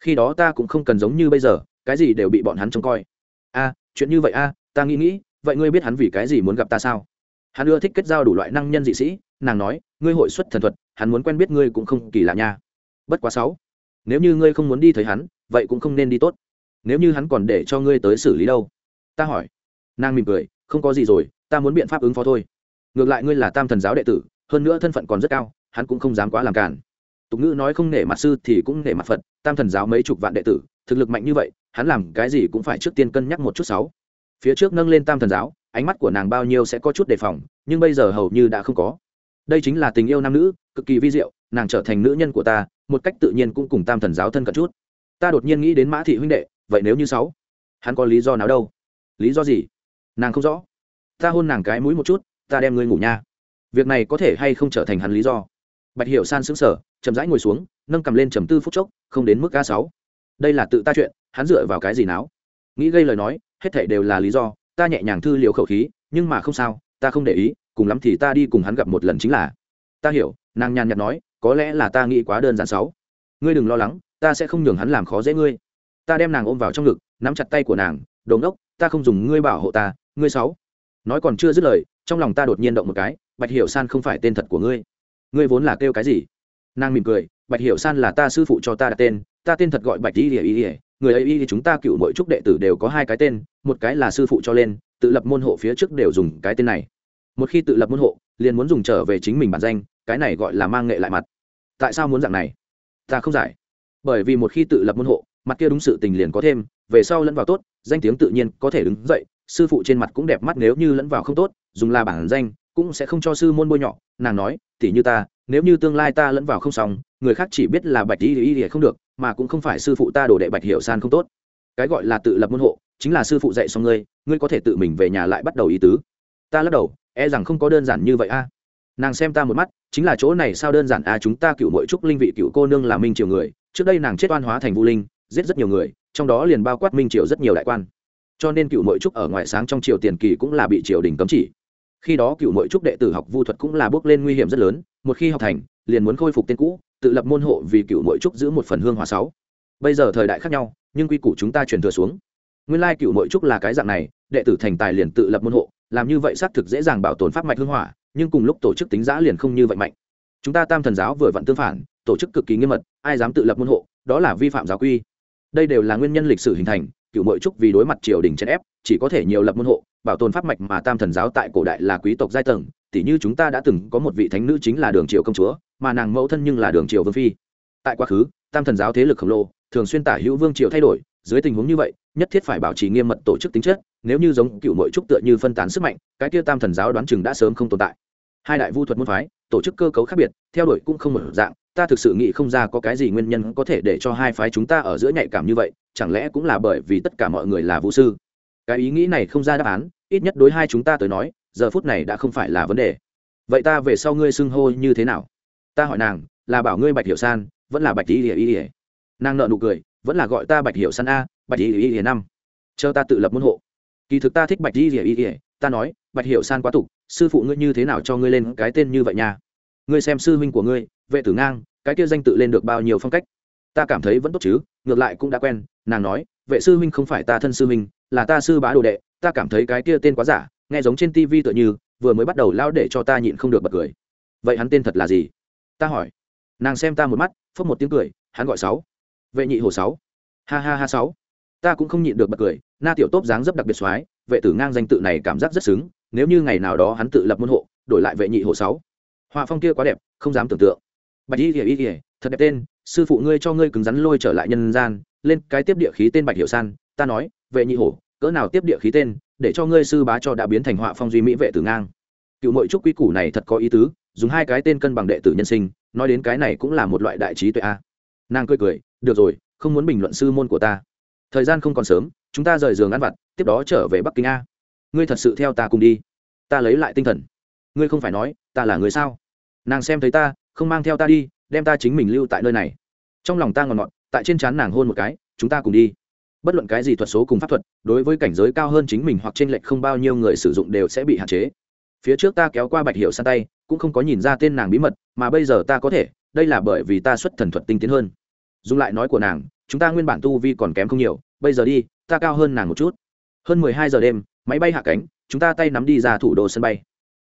Khi đó ta cũng không cần giống như bây giờ, cái gì đều bị bọn hắn trông coi. A chuyện như vậy a ta nghĩ nghĩ, vậy ngươi biết hắn vì cái gì muốn gặp ta sao? Hắn ưa thích kết giao đủ loại năng nhân dị sĩ, nàng nói, ngươi hội xuất thần thuật hắn muốn quen biết ngươi cũng không kỳ lạ nha. Bất quá sáu, nếu như ngươi không muốn đi thấy hắn, vậy cũng không nên đi tốt. Nếu như hắn còn để cho ngươi tới xử lý đâu? Ta hỏi. Nàng mỉm cười, không có gì rồi, ta muốn biện pháp ứng phó thôi. Ngược lại ngươi là tam thần giáo đệ tử, hơn nữa thân phận còn rất cao, hắn cũng không dám quá làm cản tục ngữ nói không nể mặt sư thì cũng nể mặt phật, tam thần giáo mấy chục vạn đệ tử, thực lực mạnh như vậy, hắn làm cái gì cũng phải trước tiên cân nhắc một chút sáu. Phía trước nâng lên tam thần giáo, ánh mắt của nàng bao nhiêu sẽ có chút đề phòng, nhưng bây giờ hầu như đã không có đây chính là tình yêu nam nữ, cực kỳ vi diệu, nàng trở thành nữ nhân của ta, một cách tự nhiên cũng cùng tam thần giáo thân cận chút. Ta đột nhiên nghĩ đến mã thị huynh đệ, vậy nếu như sáu, hắn có lý do nào đâu? Lý do gì? Nàng không rõ. Ta hôn nàng cái mũi một chút, ta đem ngươi ngủ nha. Việc này có thể hay không trở thành hắn lý do? Bạch hiểu san sững sờ, chậm rãi ngồi xuống, nâng cầm lên trầm tư phút chốc, không đến mức a sáu. Đây là tự ta chuyện, hắn dựa vào cái gì náo? Nghĩ gây lời nói, hết thảy đều là lý do, ta nhẹ nhàng thư liều khẩu khí, nhưng mà không sao, ta không để ý cùng lắm thì ta đi cùng hắn gặp một lần chính là. Ta hiểu, nàng nhàn nhạt nói, có lẽ là ta nghĩ quá đơn giản sáu. Ngươi đừng lo lắng, ta sẽ không nhường hắn làm khó dễ ngươi. Ta đem nàng ôm vào trong ngực, nắm chặt tay của nàng đồn đốc ta không dùng ngươi bảo hộ ta, ngươi sáu. Nói còn chưa dứt lời, trong lòng ta đột nhiên động một cái, bạch hiểu san không phải tên thật của ngươi. Ngươi vốn là kêu cái gì? Nàng mỉm cười, bạch hiểu san là ta sư phụ cho ta đặt tên, ta tên thật gọi bạch y ỉa ỉa người ấy y chúng ta cựu mỗi trúc đệ tử đều có hai cái tên, một cái là sư phụ cho lên, tự lập môn hộ phía trước đều dùng cái tên này một khi tự lập môn hộ, liền muốn dùng trở về chính mình bản danh, cái này gọi là mang nghệ lại mặt. Tại sao muốn dạng này? Ta không giải. Bởi vì một khi tự lập môn hộ, mặt kia đúng sự tình liền có thêm, về sau lẫn vào tốt, danh tiếng tự nhiên có thể đứng dậy, sư phụ trên mặt cũng đẹp mắt nếu như lẫn vào không tốt, dùng là bản danh, cũng sẽ không cho sư môn bôi nhọ. Nàng nói, tỉ như ta, nếu như tương lai ta lẫn vào không xong, người khác chỉ biết là bạch y thì y không được, mà cũng không phải sư phụ ta đổ đệ bạch hiểu san không tốt. Cái gọi là tự lập môn hộ, chính là sư phụ dạy xong ngươi ngươi có thể tự mình về nhà lại bắt đầu ý tứ. Ta lắc đầu e rằng không có đơn giản như vậy a. Nàng xem ta một mắt, chính là chỗ này sao đơn giản a, chúng ta cựu mỗi trúc linh vị cựu cô nương là minh triều người, trước đây nàng chết oan hóa thành vũ linh, giết rất nhiều người, trong đó liền bao quát minh triều rất nhiều đại quan. Cho nên cựu mỗi trúc ở ngoại sáng trong triều tiền kỳ cũng là bị triều đình cấm chỉ. Khi đó cựu mỗi trúc đệ tử học vu thuật cũng là bước lên nguy hiểm rất lớn, một khi học thành, liền muốn khôi phục tên cũ, tự lập môn hộ vì cựu mỗi trúc giữ một phần hương hòa sáu. Bây giờ thời đại khác nhau, nhưng quy củ chúng ta truyền thừa xuống. Nguyên lai cựu mỗi trúc là cái dạng này, đệ tử thành tài liền tự lập môn hộ làm như vậy xác thực dễ dàng bảo tồn pháp mạch hương hỏa, nhưng cùng lúc tổ chức tính giã liền không như vậy mạnh. Chúng ta tam thần giáo vừa vặn tương phản, tổ chức cực kỳ nghiêm mật, ai dám tự lập môn hộ, đó là vi phạm giáo quy. Đây đều là nguyên nhân lịch sử hình thành, cựu mội trúc vì đối mặt triều đình chèn ép, chỉ có thể nhiều lập môn hộ, bảo tồn pháp mạch mà tam thần giáo tại cổ đại là quý tộc giai tầng, tỉ như chúng ta đã từng có một vị thánh nữ chính là đường triều công chúa, mà nàng mẫu thân nhưng là đường triều vương phi. Tại quá khứ, tam thần giáo thế lực khổng lồ, thường xuyên tả hữu vương triều thay đổi, dưới tình huống như vậy, nhất thiết phải bảo trì nghiêm mật tổ chức tính chất nếu như giống cựu mội trúc tựa như phân tán sức mạnh, cái kia tam thần giáo đoán chừng đã sớm không tồn tại. Hai đại vu thuật môn phái, tổ chức cơ cấu khác biệt, theo đuổi cũng không một dạng, ta thực sự nghĩ không ra có cái gì nguyên nhân có thể để cho hai phái chúng ta ở giữa nhạy cảm như vậy, chẳng lẽ cũng là bởi vì tất cả mọi người là vũ sư? Cái ý nghĩ này không ra đáp án, ít nhất đối hai chúng ta tới nói, giờ phút này đã không phải là vấn đề. Vậy ta về sau ngươi xưng hô như thế nào? Ta hỏi nàng, là bảo ngươi bạch hiểu san, vẫn là bạch y ỉa ỉa nàng nợ nụ cười, vẫn là gọi ta bạch hiểu san a, bạch y ỉa ỉa năm. Chờ ta tự lập môn hộ kỳ thực ta thích bạch y ỉa ỉa ta nói, bạch hiểu san quá tục, sư phụ ngươi như thế nào cho ngươi lên cái tên như vậy nha? Ngươi xem sư huynh của ngươi, vệ tử ngang, cái kia danh tự lên được bao nhiêu phong cách? Ta cảm thấy vẫn tốt chứ, ngược lại cũng đã quen, nàng nói, vệ sư huynh không phải ta thân sư huynh, là ta sư bá đồ đệ, ta cảm thấy cái kia tên quá giả, nghe giống trên tivi tựa như, vừa mới bắt đầu lao để cho ta nhịn không được bật cười. Vậy hắn tên thật là gì? Ta hỏi. Nàng xem ta một mắt, phốc một tiếng cười, hắn gọi sáu. Vệ nhị hồ sáu. Ha ha ha sáu. Ta cũng không nhịn được bật cười na tiểu tốp dáng dấp đặc biệt soái, vệ tử ngang danh tự này cảm giác rất xứng, nếu như ngày nào đó hắn tự lập môn hộ, đổi lại vệ nhị hộ sáu. Họa phong kia quá đẹp, không dám tưởng tượng. Bạch y kỉa y kỉa thật đẹp tên, sư phụ ngươi cho ngươi cứng rắn lôi trở lại nhân gian, lên cái tiếp địa khí tên bạch hiệu san, ta nói, vệ nhị hổ cỡ nào tiếp địa khí tên, để cho ngươi sư bá cho đã biến thành họa phong duy mỹ vệ tử ngang. Cựu mội trúc quy củ này thật có ý tứ, dùng hai cái tên cân bằng đệ tử nhân sinh, nói đến cái này cũng là một loại đại trí tuệ a. Nàng cười cười, được rồi, không muốn bình luận sư môn của ta. Thời gian không còn sớm chúng ta rời giường ăn vặt, tiếp đó trở về bắc kinh a. Ngươi thật sự theo ta cùng đi. Ta lấy lại tinh thần. Ngươi không phải nói, ta là người sao? Nàng xem thấy ta, không mang theo ta đi, đem ta chính mình lưu tại nơi này. Trong lòng ta ngọt ngọt, tại trên trán nàng hôn một cái, chúng ta cùng đi. Bất luận cái gì thuật số cùng pháp thuật, đối với cảnh giới cao hơn chính mình hoặc trên lệch không bao nhiêu người sử dụng đều sẽ bị hạn chế. Phía trước ta kéo qua bạch hiệu sang tay, cũng không có nhìn ra tên nàng bí mật, mà bây giờ ta có thể, đây là bởi vì ta xuất thần thuật tinh tiến hơn. Dùng lại nói của nàng, chúng ta nguyên bản tu vi còn kém không nhiều bây giờ đi, ta cao hơn nàng một chút. Hơn mười hai giờ đêm, máy bay hạ cánh, chúng ta tay nắm đi ra thủ đô sân bay.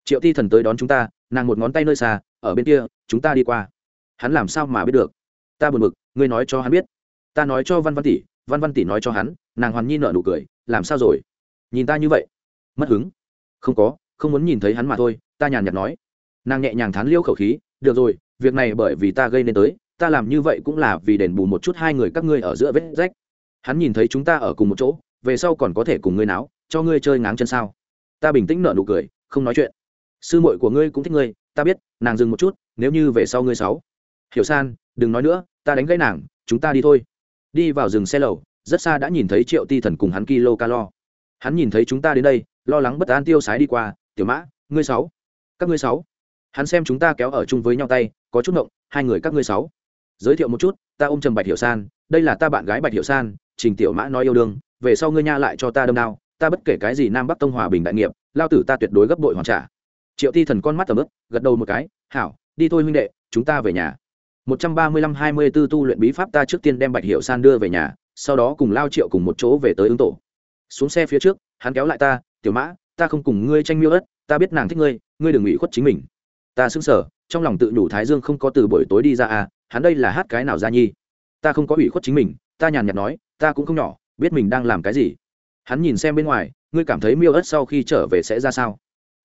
Triệu ti thần tới đón chúng ta, nàng một ngón tay nơi xa, ở bên kia, chúng ta đi qua. Hắn làm sao mà biết được? Ta buồn bực, ngươi nói cho hắn biết. Ta nói cho văn văn tỷ, văn văn tỷ nói cho hắn, nàng hoàn nhi nợ nụ cười, làm sao rồi? Nhìn ta như vậy, mất hứng. Không có, không muốn nhìn thấy hắn mà thôi, ta nhàn nhạt nói. Nàng nhẹ nhàng thán liêu khẩu khí, được rồi, việc này bởi vì ta gây nên tới, ta làm như vậy cũng là vì đền bù một chút hai người các ngươi ở giữa vết rách hắn nhìn thấy chúng ta ở cùng một chỗ, về sau còn có thể cùng ngươi náo, cho ngươi chơi ngáng chân sao. Ta bình tĩnh nợ nụ cười, không nói chuyện. Sư muội của ngươi cũng thích ngươi, ta biết, nàng dừng một chút, nếu như về sau ngươi sáu hiểu san, đừng nói nữa, ta đánh gãy nàng, chúng ta đi thôi. Đi vào rừng xe lầu, rất xa đã nhìn thấy triệu ti thần cùng hắn kilo calo hắn nhìn thấy chúng ta đến đây, lo lắng bất an tiêu sái đi qua, tiểu mã, ngươi sáu các ngươi sáu hắn xem chúng ta kéo ở chung với nhau tay, có chút ngộng, hai người các ngươi sáu giới thiệu một chút, ta ôm trầm bạch hiểu san, đây là ta bạn gái bạch hiểu san trình tiểu mã nói yêu đương, về sau ngươi nha lại cho ta đâm nào ta bất kể cái gì nam bắc tông hòa bình đại nghiệp, lao tử ta tuyệt đối gấp đội hoàn trả. Triệu ti thần con mắt tầm ướp gật đầu một cái, hảo, đi thôi huynh đệ, chúng ta về nhà. Một trăm ba mươi lăm hai mươi b ố tu luyện bí pháp ta trước tiên đem bạch hiệu san đưa về nhà, sau đó cùng lao triệu cùng một chỗ về tới ứng tổ. Xuống xe phía trước, hắn kéo lại ta, tiểu mã, ta không cùng ngươi tranh miêu ất ta biết nàng thích ngươi ngươi đừng ủy khuất chính mình. Ta sững sờ, trong lòng tự đủ thái dương không có từ buổi tối đi ra à hắn đây là hát cái nào ra nhi? Ta không có ủy khuất chính mình ta nhàn nhạt nói, ta cũng không nhỏ, biết mình đang làm cái gì. Hắn nhìn xem bên ngoài, ngươi cảm thấy miêu ất sau khi trở về sẽ ra sao?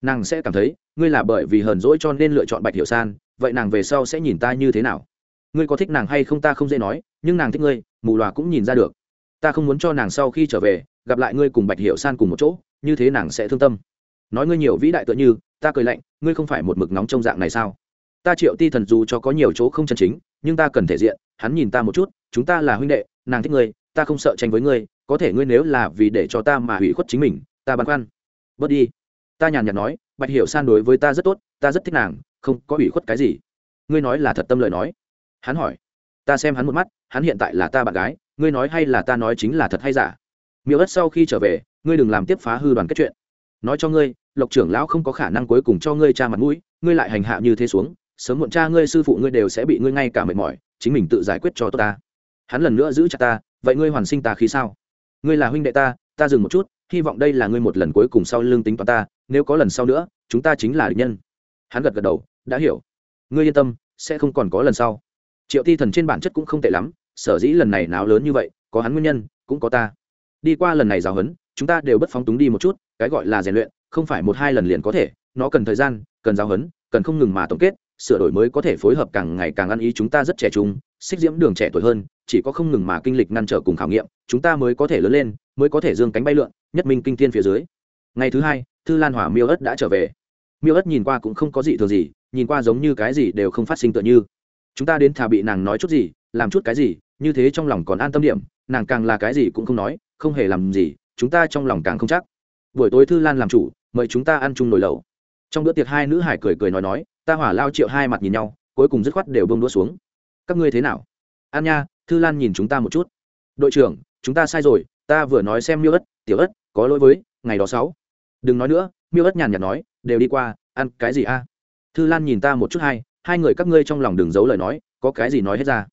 Nàng sẽ cảm thấy, ngươi là bởi vì hờn dỗi cho nên lựa chọn bạch hiệu san, vậy nàng về sau sẽ nhìn ta như thế nào? Ngươi có thích nàng hay không ta không dễ nói, nhưng nàng thích ngươi, mù loà cũng nhìn ra được. Ta không muốn cho nàng sau khi trở về, gặp lại ngươi cùng bạch hiệu san cùng một chỗ, như thế nàng sẽ thương tâm. Nói ngươi nhiều vĩ đại tựa như, ta cười lạnh, ngươi không phải một mực nóng trong dạng này sao? Ta triệu ti thần dù cho có nhiều chỗ không chân chính, nhưng ta cần thể diện, hắn nhìn ta một chút, chúng ta là huynh đệ nàng thích ngươi, ta không sợ tranh với ngươi, có thể ngươi nếu là vì để cho ta mà hủy khuất chính mình, ta băn khoăn. Bớt đi. Ta nhàn nhạt nói, bạch hiểu san đối với ta rất tốt, ta rất thích nàng, không có hủy khuất cái gì. Ngươi nói là thật tâm lời nói. Hắn hỏi. Ta xem hắn một mắt, hắn hiện tại là ta bạn gái, ngươi nói hay là ta nói chính là thật hay giả? Miêu ất sau khi trở về, ngươi đừng làm tiếp phá hư đoàn kết chuyện. Nói cho ngươi, lộc trưởng lão không có khả năng cuối cùng cho ngươi cha mặt mũi, ngươi lại hành hạ như thế xuống, sớm muộn cha ngươi, sư phụ ngươi đều sẽ bị ngươi ngay cả mệt mỏi, chính mình tự giải quyết cho tốt ta hắn lần nữa giữ chặt ta, vậy ngươi hoàn sinh ta khí sao? Ngươi là huynh đệ ta ta dừng một chút, hy vọng đây là ngươi một lần cuối cùng sau lương tính toán ta, nếu có lần sau nữa, chúng ta chính là địch nhân. Hắn gật gật đầu, đã hiểu. Ngươi yên tâm, sẽ không còn có lần sau. Triệu ti thần trên bản chất cũng không tệ lắm, sở dĩ lần này náo lớn như vậy, có hắn nguyên nhân, cũng có ta. Đi qua lần này giáo huấn, chúng ta đều bất phóng túng đi một chút, cái gọi là rèn luyện, không phải một hai lần liền có thể, nó cần thời gian, cần giáo huấn, cần không ngừng mà tổng kết, sửa đổi mới có thể phối hợp càng ngày càng ăn ý chúng ta rất trẻ trung xích diễm đường trẻ tuổi hơn, chỉ có không ngừng mà kinh lịch ngăn trở cùng khảo nghiệm, chúng ta mới có thể lớn lên, mới có thể dương cánh bay lượn, nhất minh kinh thiên phía dưới. Ngày thứ hai, thư lan hỏa miêu ất đã trở về. Miêu ất nhìn qua cũng không có gì thường gì, nhìn qua giống như cái gì đều không phát sinh tựa như. Chúng ta đến thà bị nàng nói chút gì, làm chút cái gì, như thế trong lòng còn an tâm điểm, nàng càng là cái gì cũng không nói, không hề làm gì, chúng ta trong lòng càng không chắc. Buổi tối thư lan làm chủ, mời chúng ta ăn chung nồi lẩu. Trong bữa tiệc hai nữ hải cười cười nói nói, ta hỏa lao triệu hai mặt nhìn nhau, cuối cùng dứt khoát đều bông đũa xuống các ngươi thế nào? An nha, thư lan nhìn chúng ta một chút. Đội trưởng, chúng ta sai rồi, ta vừa nói xem miêu ất, tiểu ất, có lỗi với, ngày đó sáu. Đừng nói nữa, miêu ất nhàn nhạt nói, đều đi qua, ăn cái gì a? Thư lan nhìn ta một chút hai hai người các ngươi trong lòng đừng giấu lời nói, có cái gì nói hết ra.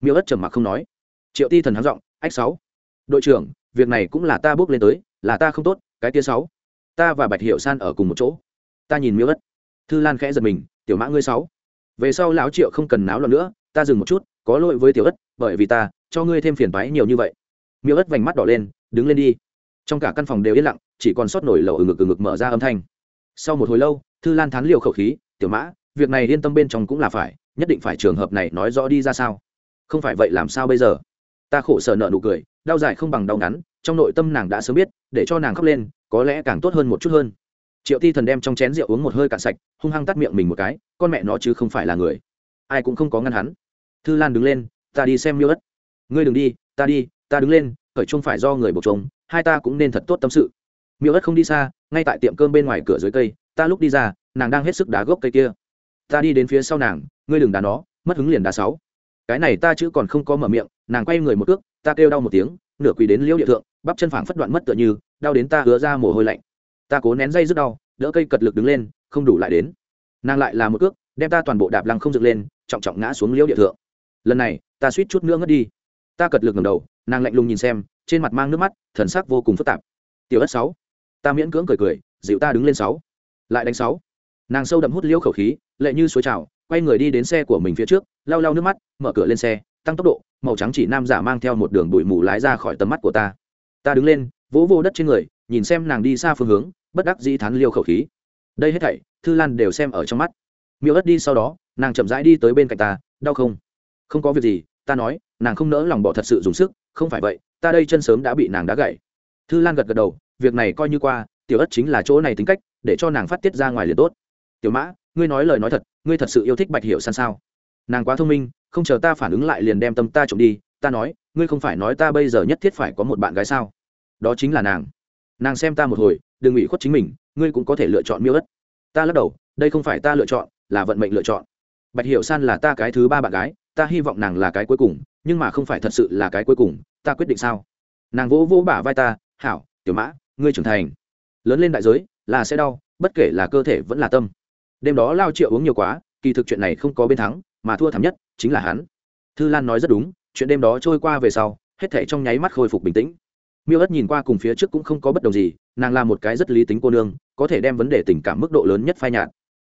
Miêu ất trầm mặc không nói. Triệu ti thần háng giọng, ách sáu. Đội trưởng, việc này cũng là ta bước lên tới, là ta không tốt, cái tia sáu. Ta và bạch hiệu san ở cùng một chỗ. Ta nhìn miêu ất. Thư lan khẽ giật mình, tiểu mã ngươi sáu. Về sau lão triệu không cần náo loạn nữa ta dừng một chút, có lỗi với tiểu ất, bởi vì ta, cho ngươi thêm phiền toái nhiều như vậy. Miêu ất vành mắt đỏ lên, đứng lên đi. Trong cả căn phòng đều yên lặng, chỉ còn sót nổi lẩu ở ngực ở ngực mở ra âm thanh. Sau một hồi lâu, thư lan thán liều khẩu khí, tiểu mã, việc này yên tâm bên trong cũng là phải, nhất định phải trường hợp này nói rõ đi ra sao? Không phải vậy làm sao bây giờ? Ta khổ sở nợ nụ cười, đau dài không bằng đau ngắn, trong nội tâm nàng đã sớm biết, để cho nàng khóc lên, có lẽ càng tốt hơn một chút hơn. Triệu ti thần đem trong chén rượu uống một hơi cạn sạch, hung hăng tắt miệng mình một cái, con mẹ nó chứ không phải là người. Ai cũng không có ngăn hắn thư lan đứng lên, ta đi xem miêu ất. Ngươi đừng đi, ta đi, ta đứng lên, khởi chung phải do người buộc trống hai ta cũng nên thật tốt tâm sự. Miêu ất không đi xa, ngay tại tiệm cơm bên ngoài cửa dưới cây, ta lúc đi ra, nàng đang hết sức đá gốc cây kia. Ta đi đến phía sau nàng, ngươi đừng đá nó, mất hứng liền đá sáu. Cái này ta chứ còn không có mở miệng, nàng quay người một cước, ta kêu đau một tiếng, nửa quỳ đến liễu địa thượng, bắp chân phảng phất đoạn mất tựa như, đau đến ta hứa ra mồ hôi lạnh. Ta cố nén dây rất đau, đỡ cây cật lực đứng lên, không đủ lại đến. Nàng lại là một cước, đem ta toàn bộ đạp lăng không dựng lên, trọng trọng ngã xuống liễu địa thượng lần này, ta suýt chút nữa ngất đi. Ta cật lực ngầm đầu, nàng lạnh lùng nhìn xem, trên mặt mang nước mắt, thần sắc vô cùng phức tạp. Tiểu ất sáu, ta miễn cưỡng cười cười, dịu ta đứng lên sáu. Lại đánh sáu. Nàng sâu đậm hút liễu khẩu khí, lệ như suối trào, quay người đi đến xe của mình phía trước, lau lau nước mắt, mở cửa lên xe, tăng tốc độ, màu trắng chỉ nam giả mang theo một đường bụi mù lái ra khỏi tầm mắt của ta. Ta đứng lên, vỗ vô đất trên người, nhìn xem nàng đi xa phương hướng, bất đắc dĩ thán liêu khẩu khí. Đây hết thảy, thư lan đều xem ở trong mắt. Miêu ất đi sau đó, nàng chậm rãi đi tới bên cạnh ta, đau không? Không có việc gì, ta nói, nàng không nỡ lòng bỏ thật sự dùng sức, không phải vậy, ta đây chân sớm đã bị nàng đá gậy thư lan gật gật đầu, việc này coi như qua, tiểu ất chính là chỗ này tính cách, để cho nàng phát tiết ra ngoài liền tốt. Tiểu mã, ngươi nói lời nói thật, ngươi thật sự yêu thích bạch hiểu san sao? Nàng quá thông minh, không chờ ta phản ứng lại liền đem tâm ta trộm đi, ta nói, ngươi không phải nói ta bây giờ nhất thiết phải có một bạn gái sao? Đó chính là nàng. Nàng xem ta một hồi, đừng ủy khuất chính mình, ngươi cũng có thể lựa chọn miêu ất. Ta lắc đầu, đây không phải ta lựa chọn, là vận mệnh lựa chọn. Bạch hiểu san là ta cái thứ ba bạn gái ta hy vọng nàng là cái cuối cùng, nhưng mà không phải thật sự là cái cuối cùng, ta quyết định sao? Nàng vỗ vỗ bả vai ta, hảo, tiểu mã, ngươi trưởng thành. Lớn lên đại giới, là sẽ đau, bất kể là cơ thể vẫn là tâm. Đêm đó lao triệu uống nhiều quá, kỳ thực chuyện này không có bên thắng, mà thua thảm nhất chính là hắn. Thư lan nói rất đúng, chuyện đêm đó trôi qua về sau, hết thể trong nháy mắt khôi phục bình tĩnh. Miêu ất nhìn qua cùng phía trước cũng không có bất đồng gì, nàng là một cái rất lý tính cô nương, có thể đem vấn đề tình cảm mức độ lớn nhất phai nhạt.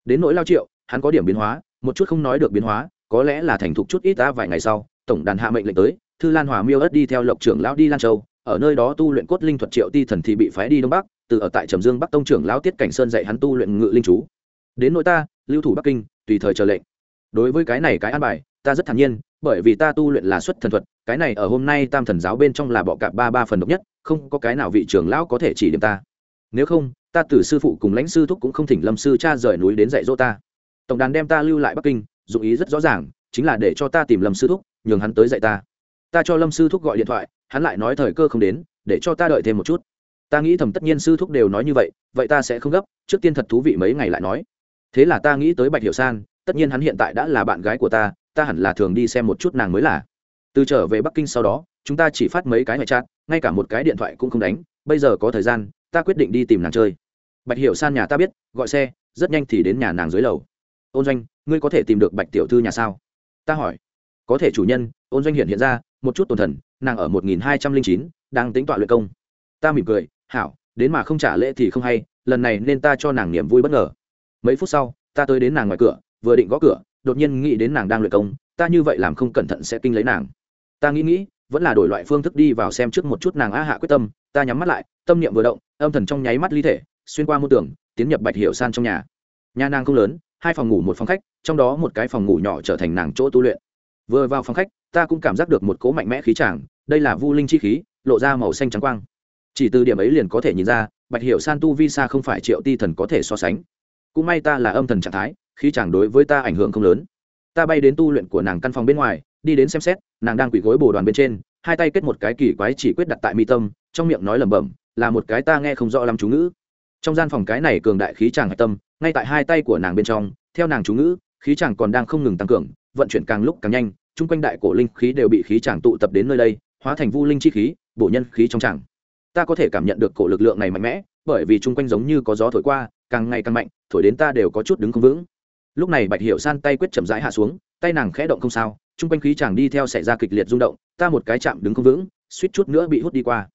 Đến nỗi lao triệu, hắn có điểm biến hóa, một chút không nói được biến hóa có lẽ là thành thục chút ít ta vài ngày sau, tổng đàn hạ mệnh lệnh tới, thư lan hòa miêu ất đi theo lộc trưởng lão đi lan châu, ở nơi đó tu luyện cốt linh thuật triệu ti thần thì bị phái đi đông bắc, từ ở tại trầm dương bắc tông trưởng lão tiết cảnh sơn dạy hắn tu luyện ngự linh chú. Đến nỗi ta, lưu thủ bắc kinh, tùy thời chờ lệnh. Đối với cái này cái an bài, ta rất thản nhiên, bởi vì ta tu luyện là xuất thần thuật, cái này ở hôm nay tam thần giáo bên trong là bọ cạp ba ba phần độc nhất, không có cái nào vị trưởng lão có thể chỉ điểm ta. Nếu không, ta từ sư phụ cùng lãnh sư thúc cũng không thỉnh lâm sư cha rời núi đến dạy dỗ ta. Tổng đàn đem ta lưu lại bắc kinh dụng ý rất rõ ràng, chính là để cho ta tìm lâm sư thúc, nhường hắn tới dạy ta. Ta cho lâm sư thúc gọi điện thoại, hắn lại nói thời cơ không đến, để cho ta đợi thêm một chút. Ta nghĩ thầm tất nhiên sư thúc đều nói như vậy vậy ta sẽ không gấp, trước tiên thật thú vị mấy ngày lại nói. Thế là ta nghĩ tới bạch hiểu san, tất nhiên hắn hiện tại đã là bạn gái của ta ta hẳn là thường đi xem một chút nàng mới là. Từ trở về bắc kinh sau đó, chúng ta chỉ phát mấy cái ngoại chat, ngay cả một cái điện thoại cũng không đánh, bây giờ có thời gian, ta quyết định đi tìm nàng chơi. Bạch hiểu san nhà ta biết, gọi xe, rất nhanh thì đến nhà nàng dưới lầu ôn doanh, ngươi có thể tìm được bạch tiểu thư nhà sao? Ta hỏi. Có thể chủ nhân, ôn doanh hiện hiện ra, một chút tổn thần, nàng ở một nghìn hai trăm linh chín, đang tính tọa luyện công. Ta mỉm cười, hảo, đến mà không trả lễ thì không hay, lần này nên ta cho nàng niềm vui bất ngờ. Mấy phút sau, ta tới đến nàng ngoài cửa, vừa định gõ cửa, đột nhiên nghĩ đến nàng đang luyện công, ta như vậy làm không cẩn thận sẽ kinh lấy nàng. Ta nghĩ nghĩ, vẫn là đổi loại phương thức đi vào xem trước một chút nàng á hạ quyết tâm, ta nhắm mắt lại, tâm niệm vừa động, âm thần trong nháy mắt ly thể, xuyên qua môi tường, tiến nhập bạch hiệu san trong nhà. Nhà nàng không lớn hai phòng ngủ một phòng khách, trong đó một cái phòng ngủ nhỏ trở thành nàng chỗ tu luyện. Vừa vào phòng khách, ta cũng cảm giác được một cỗ mạnh mẽ khí tràng, đây là vu linh chi khí, lộ ra màu xanh trắng quang. Chỉ từ điểm ấy liền có thể nhìn ra, bạch hiệu san tu vi sa không phải triệu ti thần có thể so sánh. Cũng may ta là âm thần trạng thái, khí chẳng đối với ta ảnh hưởng không lớn. Ta bay đến tu luyện của nàng căn phòng bên ngoài, đi đến xem xét, nàng đang quỳ gối bồ đoàn bên trên, hai tay kết một cái kỳ quái chỉ quyết đặt tại mi tâm, trong miệng nói lẩm bẩm, là một cái ta nghe không rõ lắm chú ngữ. Trong gian phòng cái này cường đại khí chàng hạch tâm ngay tại hai tay của nàng bên trong, theo nàng chú ngữ, khí chàng còn đang không ngừng tăng cường, vận chuyển càng lúc càng nhanh, chung quanh đại cổ linh khí đều bị khí chàng tụ tập đến nơi đây, hóa thành vu linh chi khí, bổ nhân khí trong chàng. Ta có thể cảm nhận được cổ lực lượng này mạnh mẽ, bởi vì chung quanh giống như có gió thổi qua, càng ngày càng mạnh, thổi đến ta đều có chút đứng không vững. Lúc này bạch hiệu san tay quyết chậm rãi hạ xuống, tay nàng khẽ động không sao, chung quanh khí chàng đi theo xảy ra kịch liệt rung động, ta một cái chạm đứng không vững, suýt chút nữa bị hút đi qua.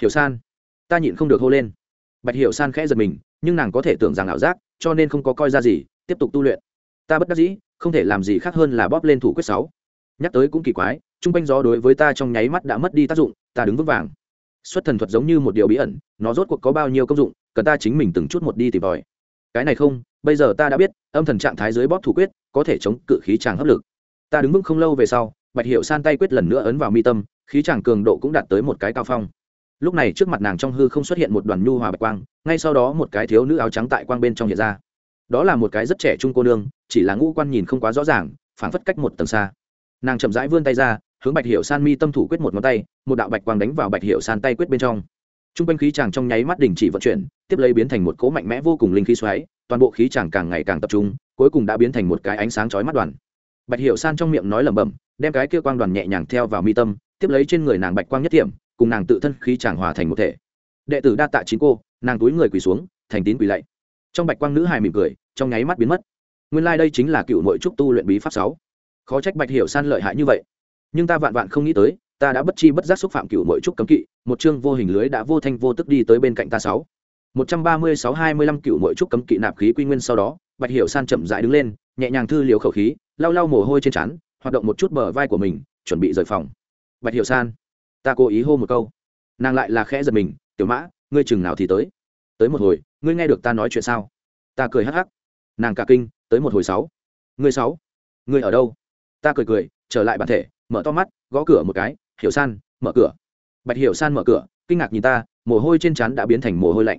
Hiểu san, ta nhịn không được hô lên. Bạch hiệu san khẽ giật mình, nhưng nàng có thể tưởng rằng ảo giác cho nên không có coi ra gì, tiếp tục tu luyện. Ta bất đắc dĩ, không thể làm gì khác hơn là bóp lên thủ quyết sáu. Nhắc tới cũng kỳ quái, trung quanh gió đối với ta trong nháy mắt đã mất đi tác dụng, ta đứng vững vàng. Xuất thần thuật giống như một điều bí ẩn, nó rốt cuộc có bao nhiêu công dụng, cần ta chính mình từng chút một đi tìm tòi. Cái này không, bây giờ ta đã biết, âm thần trạng thái dưới bóp thủ quyết, có thể chống cự khí tràng hấp lực. Ta đứng vững không lâu về sau, bạch hiệu san tay quyết lần nữa ấn vào mi tâm, khí tràng cường độ cũng đạt tới một cái cao phong lúc này trước mặt nàng trong hư không xuất hiện một đoàn nhu hòa bạch quang, ngay sau đó một cái thiếu nữ áo trắng tại quang bên trong hiện ra. Đó là một cái rất trẻ trung cô nương, chỉ là ngũ quan nhìn không quá rõ ràng, phảng phất cách một tầng xa. Nàng chậm rãi vươn tay ra, hướng bạch hiệu san mi tâm thủ quyết một ngón tay, một đạo bạch quang đánh vào bạch hiệu san tay quyết bên trong. T r u n g quanh khí chàng trong nháy mắt đình chỉ vận chuyển, tiếp lấy biến thành một cỗ mạnh mẽ vô cùng linh khí xoáy, toàn bộ khí chàng càng ngày càng tập trung, cuối cùng đã biến thành một cái ánh sáng chói mắt đoàn. Bạch hiệu san trong miệng nói lẩm bẩm, đem cái kia quang đoàn nhẹ nhàng theo vào mi tâm, tiếp lấy trên người nàng bạch quang nhất tiệm cùng nàng tự thân khí chàng hòa thành một thể. Đệ tử đa tạ chín cô, nàng túi người quỳ xuống, thành tín quỳ lạy. Trong bạch quang nữ hài mỉm cười, trong nháy mắt biến mất. Nguyên lai、like、đây chính là cựu nội trúc tu luyện bí pháp sáu. Khó trách bạch hiểu san lợi hại như vậy. Nhưng ta vạn vạn không nghĩ tới, ta đã bất chi bất giác xúc phạm cựu nội trúc cấm kỵ, một chương vô hình lưới đã vô thanh vô tức đi tới bên cạnh ta sáu. Một trăm ba mươi sáu hai mươi lăm cựu nội trúc cấm kỵ nạp khí quy nguyên sau đó, bạch hiểu san chậm dại đứng lên, nhẹ nhàng thư liều khẩu khí, lau lau mồ hôi trên trán, hoạt động một chút bờ vai của mình, chuẩn bị rời phòng. Bạch hiểu san ta cố ý hô một câu. Nàng lại là khẽ giật mình, tiểu mã, ngươi chừng nào thì tới? Tới một hồi, ngươi nghe được ta nói chuyện sao? Ta cười hắc hắc. Nàng cả kinh, tới một hồi sáu. Ngươi sáu? Ngươi ở đâu? Ta cười cười, trở lại bản thể, mở to mắt, gõ cửa một cái, hiểu san, mở cửa. Bạch hiểu san mở cửa, kinh ngạc nhìn ta, mồ hôi trên trán đã biến thành mồ hôi lạnh.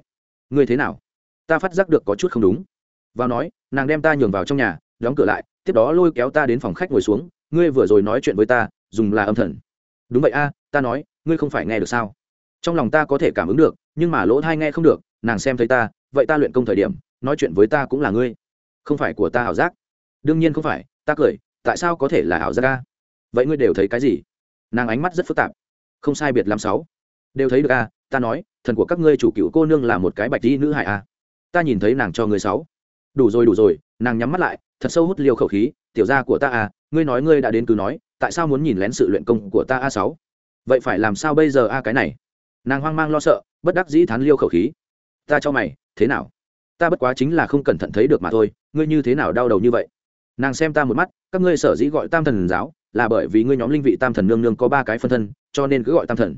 Ngươi thế nào? Ta phát giác được có chút không đúng. Vào nói, nàng đem ta nhường vào trong nhà, đóng cửa lại, tiếp đó lôi kéo ta đến phòng khách ngồi xuống, ngươi vừa rồi nói chuyện với ta, dùng là âm thần đúng vậy a, ta nói, ngươi không phải nghe được sao? Trong lòng ta có thể cảm ứng được, nhưng mà lỗ thai nghe không được, nàng xem thấy ta, vậy ta luyện công thời điểm, nói chuyện với ta cũng là ngươi. Không phải của ta ảo giác. Đương nhiên không phải, ta cười, tại sao có thể là ảo giác ca vậy ngươi đều thấy cái gì? Nàng ánh mắt rất phức tạp. Không sai biệt làm sáu. Đều thấy được a, ta nói, thần của các ngươi chủ cựu cô nương là một cái bạch di nữ hải a. Ta nhìn thấy nàng cho người sáu. Đủ rồi đủ rồi, nàng nhắm mắt lại, thật sâu hút liều khẩu khí, tiểu gia của ta a ngươi nói ngươi đã đến cứ nói tại sao muốn nhìn lén sự luyện công của ta a sáu? Vậy phải làm sao bây giờ a cái này? Nàng hoang mang lo sợ, bất đắc dĩ thán liêu khẩu khí. Ta cho mày, thế nào? Ta bất quá chính là không cẩn thận thấy được mà thôi, ngươi như thế nào đau đầu như vậy? Nàng xem ta một mắt, các ngươi sở dĩ gọi tam thần giáo là bởi vì ngươi nhóm linh vị tam thần nương nương có ba cái phân thân, cho nên cứ gọi tam thần.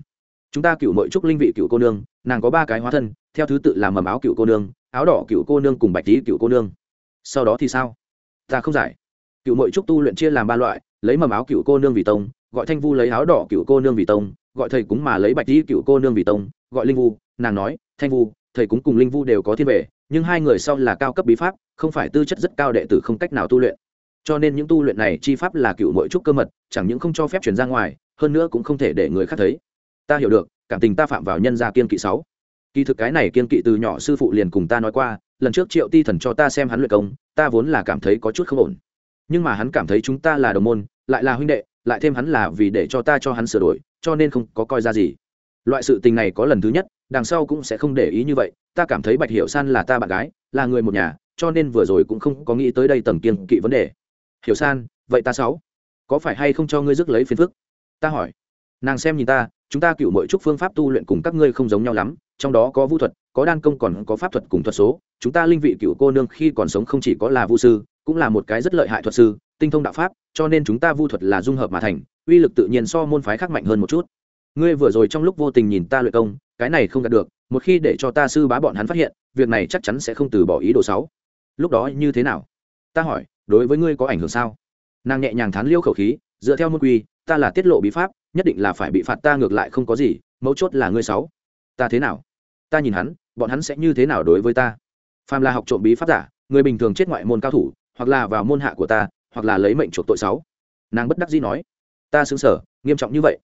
Chúng ta cựu nội trúc linh vị cựu cô nương, nàng có ba cái hóa thân, theo thứ tự là mầm áo cựu cô nương, áo đỏ cựu cô nương cùng bạch tí cựu cô nương. Sau đó thì sao? Ta không giải. Cựu nội trúc tu luyện chia làm ba loại lấy mầm áo cựu cô nương vì tông, gọi thanh vu lấy áo đỏ cựu cô nương vì tông, gọi thầy cúng mà lấy bạch tí cựu cô nương vì tông, gọi linh vu. Nàng nói, thanh vu, thầy cúng cùng linh vu đều có thiên vệ, nhưng hai người sau là cao cấp bí pháp, không phải tư chất rất cao đệ tử không cách nào tu luyện. Cho nên những tu luyện này chi pháp là cựu mỗi chút cơ mật, chẳng những không cho phép chuyển ra ngoài, hơn nữa cũng không thể để người khác thấy. Ta hiểu được, cảm tình ta phạm vào nhân gia kiên kỵ sáu. Kỳ thực cái này kiên kỵ từ nhỏ sư phụ liền cùng ta nói qua, lần trước triệu ti thần cho ta xem hắn luyện công, ta vốn là cảm thấy có chút không ổn nhưng mà hắn cảm thấy chúng ta là đồng môn, lại là huynh đệ, lại thêm hắn là vì để cho ta cho hắn sửa đổi, cho nên không có coi ra gì. Loại sự tình này có lần thứ nhất, đằng sau cũng sẽ không để ý như vậy, ta cảm thấy bạch hiểu san là ta bạn gái, là người một nhà, cho nên vừa rồi cũng không có nghĩ tới đây tầng kiên kỵ vấn đề. Hiểu san, vậy ta sáu, có phải hay không cho ngươi rước lấy phiền phức? Ta hỏi. Nàng xem nhìn ta, chúng ta cựu mọi chút phương pháp tu luyện cùng các ngươi không giống nhau lắm, trong đó có vũ thuật, có đan công còn có pháp thuật cùng thuật số, chúng ta linh vị cựu cô nương khi còn sống không chỉ có là vũ sư cũng là một cái rất lợi hại thuật sư, tinh thông đạo pháp, cho nên chúng ta vu thuật là dung hợp mà thành, uy lực tự nhiên so môn phái khác mạnh hơn một chút. Ngươi vừa rồi trong lúc vô tình nhìn ta luyện công, cái này không đạt được, một khi để cho ta sư bá bọn hắn phát hiện, việc này chắc chắn sẽ không từ bỏ ý đồ sáu lúc đó như thế nào? Ta hỏi, đối với ngươi có ảnh hưởng sao? Nàng nhẹ nhàng thán liêu khẩu khí, dựa theo môn quy, ta là tiết lộ bí pháp, nhất định là phải bị phạt ta ngược lại không có gì, mấu chốt là ngươi sáu ta thế nào? Ta nhìn hắn, bọn hắn sẽ như thế nào đối với ta? Phàm là học trộm bí pháp giả, người bình thường chết ngoại môn cao thủ hoặc là vào môn hạ của ta, hoặc là lấy mệnh chuộc tội sáu nàng bất đắc dĩ nói. Ta xứng sở, nghiêm trọng như vậy.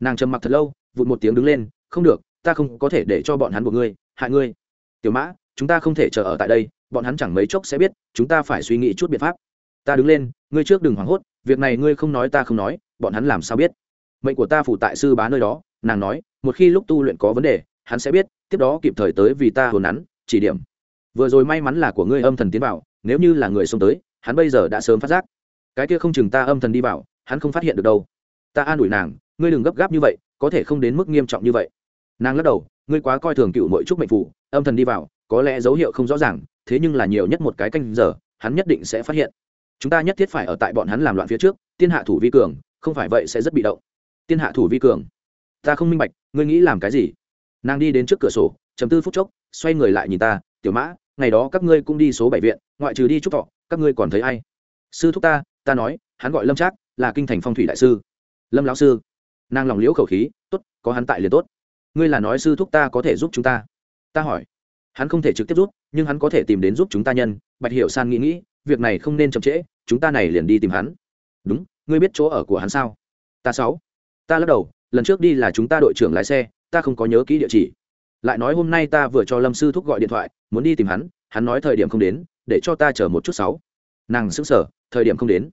Nàng trầm mặc thật lâu, vụt một tiếng đứng lên, không được, ta không có thể để cho bọn hắn buộc ngươi, hại ngươi. Tiểu mã, chúng ta không thể chờ ở tại đây, bọn hắn chẳng mấy chốc sẽ biết, chúng ta phải suy nghĩ chút biện pháp. Ta đứng lên, ngươi trước đừng hoảng hốt, việc này ngươi không nói ta không nói, bọn hắn làm sao biết? Mệnh của ta phụ tại sư bá nơi đó, nàng nói, một khi lúc tu luyện có vấn đề, hắn sẽ biết, tiếp đó kịp thời tới vì ta hồn hắn chỉ điểm. Vừa rồi may mắn là của ngươi âm thần tiến vào nếu như là người xông tới, hắn bây giờ đã sớm phát giác. Cái kia không chừng ta âm thần đi vào, hắn không phát hiện được đâu. Ta an ủi nàng, ngươi đừng gấp gáp như vậy, có thể không đến mức nghiêm trọng như vậy. Nàng lắc đầu, ngươi quá coi thường cựu mỗi trúc mệnh phủ, âm thần đi vào, có lẽ dấu hiệu không rõ ràng, thế nhưng là nhiều nhất một cái canh giờ, hắn nhất định sẽ phát hiện. Chúng ta nhất thiết phải ở tại bọn hắn làm loạn phía trước, tiên hạ thủ vi cường, không phải vậy sẽ rất bị động. Tiên hạ thủ vi cường. Ta không minh bạch, ngươi nghĩ làm cái gì? Nàng đi đến trước cửa sổ chấm tư phút chốc, xoay người lại nhìn ta, tiểu mã ngày đó các ngươi cũng đi số bảy viện, ngoại trừ đi trúc thọ, các ngươi còn thấy ai? Sư thúc ta ta nói, hắn gọi lâm trác, là kinh thành phong thủy đại sư. Lâm lão sư. Nàng lòng liễu khẩu khí, tốt, có hắn tại liền tốt. Ngươi là nói sư thúc ta có thể giúp chúng ta? Ta hỏi. Hắn không thể trực tiếp giúp, nhưng hắn có thể tìm đến giúp chúng ta nhân. Bạch hiểu san nghĩ nghĩ, việc này không nên chậm trễ, chúng ta này liền đi tìm hắn. Đúng, ngươi biết chỗ ở của hắn sao? Ta sáu. Ta lắc đầu, lần trước đi là chúng ta đội trưởng lái xe, ta không có nhớ kỹ địa chỉ lại nói hôm nay ta vừa cho lâm sư thúc gọi điện thoại, muốn đi tìm hắn hắn nói thời điểm không đến, để cho ta chờ một chút sáu. Nàng sững sờ, thời điểm không đến.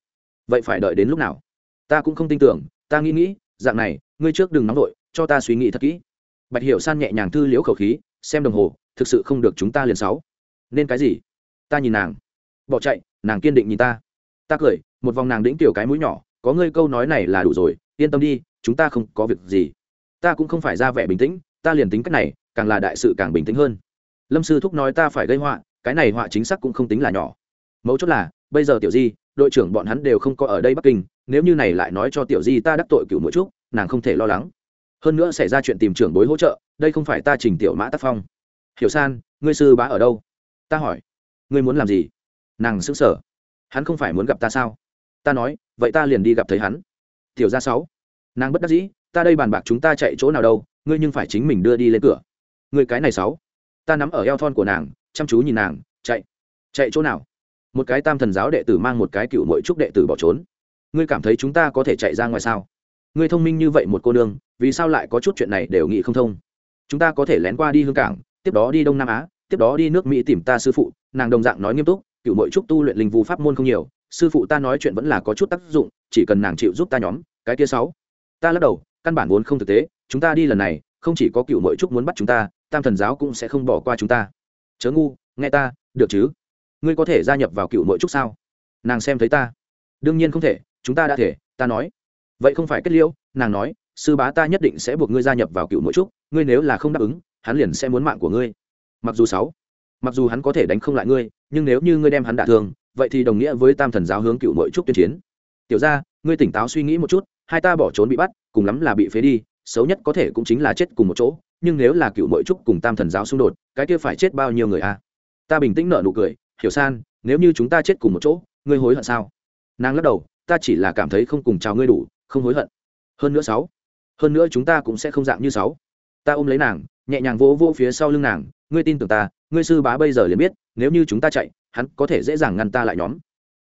Vậy phải đợi đến lúc nào? Ta cũng không tin tưởng, ta nghĩ nghĩ, dạng này, ngươi trước đừng nóng vội, cho ta suy nghĩ thật kỹ. Bạch hiểu san nhẹ nhàng thư liễu khẩu khí, xem đồng hồ, thực sự không được chúng ta liền sáu. Nên cái gì? Ta nhìn nàng. Bỏ chạy, nàng kiên định nhìn ta. Ta cười, một vòng nàng đĩnh tiểu cái mũi nhỏ, có ngươi câu nói này là đủ rồi, yên tâm đi, chúng ta không có việc gì. Ta cũng không phải ra vẻ bình tĩnh, ta liền tính cách này càng là đại sự càng bình tĩnh hơn. Lâm sư thúc nói ta phải gây họa, cái này họa chính xác cũng không tính là nhỏ. Mấu chốt là, bây giờ tiểu di, đội trưởng bọn hắn đều không có ở đây bắc kinh, nếu như này lại nói cho tiểu di ta đắc tội cựu mỗi chút nàng không thể lo lắng. Hơn nữa xảy ra chuyện tìm trưởng bối hỗ trợ, đây không phải ta trình tiểu mã tác phong. Hiểu san, ngươi sư bá ở đâu? Ta hỏi. Ngươi muốn làm gì? Nàng xứng sở hắn không phải muốn gặp ta sao? Ta nói, vậy ta liền đi gặp thấy hắn. Tiểu gia sáu. Nàng bất đắc dĩ, ta đây bàn bạc chúng ta chạy chỗ nào đâu, ngươi nhưng phải chính mình đưa đi lên cửa. Người cái này sáu. Ta nắm ở eo thon của nàng, chăm chú nhìn nàng, chạy. Chạy chỗ nào? Một cái tam thần giáo đệ tử mang một cái cựu mội trúc đệ tử bỏ trốn. Ngươi cảm thấy chúng ta có thể chạy ra ngoài sao? Ngươi thông minh như vậy một cô nương, vì sao lại có chút chuyện này đều nghĩ không thông? Chúng ta có thể lén qua đi hương cảng, tiếp đó đi đông nam á, tiếp đó đi nước mỹ tìm ta sư phụ, nàng đồng dạng nói nghiêm túc, cựu mội trúc tu luyện linh vu pháp môn không nhiều, sư phụ ta nói chuyện vẫn là có chút tác dụng, chỉ cần nàng chịu giúp ta nhóm, cái kia sáu. Ta lắc đầu, căn bản vốn không thực tế, chúng ta đi lần này, không chỉ có cựu mội trúc muốn bắt chúng ta tam thần giáo cũng sẽ không bỏ qua chúng ta. Chớ ngu, nghe ta, được chứ? Ngươi có thể gia nhập vào cựu mỗi trúc sao? Nàng xem thấy ta. Đương nhiên không thể, chúng ta đã thể, ta nói. Vậy không phải kết liễu, nàng nói, sư bá ta nhất định sẽ buộc ngươi gia nhập vào cựu mỗi trúc, ngươi nếu là không đáp ứng, hắn liền sẽ muốn mạng của ngươi. Mặc dù sáu, mặc dù hắn có thể đánh không lại ngươi, nhưng nếu như ngươi đem hắn đả thương, vậy thì đồng nghĩa với tam thần giáo hướng cựu mỗi trúc tuyên chiến. Tiểu ra ngươi tỉnh táo suy nghĩ một chút, hai ta bỏ trốn bị bắt, cùng lắm là bị phế đi, xấu nhất có thể cũng chính là chết cùng một chỗ nhưng nếu là cựu mội trúc cùng tam thần giáo xung đột, cái kia phải chết bao nhiêu người a ta bình tĩnh nợ nụ cười, hiểu san, nếu như chúng ta chết cùng một chỗ, ngươi hối hận sao? Nàng lắc đầu, ta chỉ là cảm thấy không cùng chào ngươi đủ, không hối hận. Hơn nữa sáu, hơn nữa chúng ta cũng sẽ không dạng như sáu. Ta ôm lấy nàng, nhẹ nhàng vỗ vỗ phía sau lưng nàng, ngươi tin tưởng ta, ngươi sư bá bây giờ liền biết, nếu như chúng ta chạy, hắn có thể dễ dàng ngăn ta lại nhóm.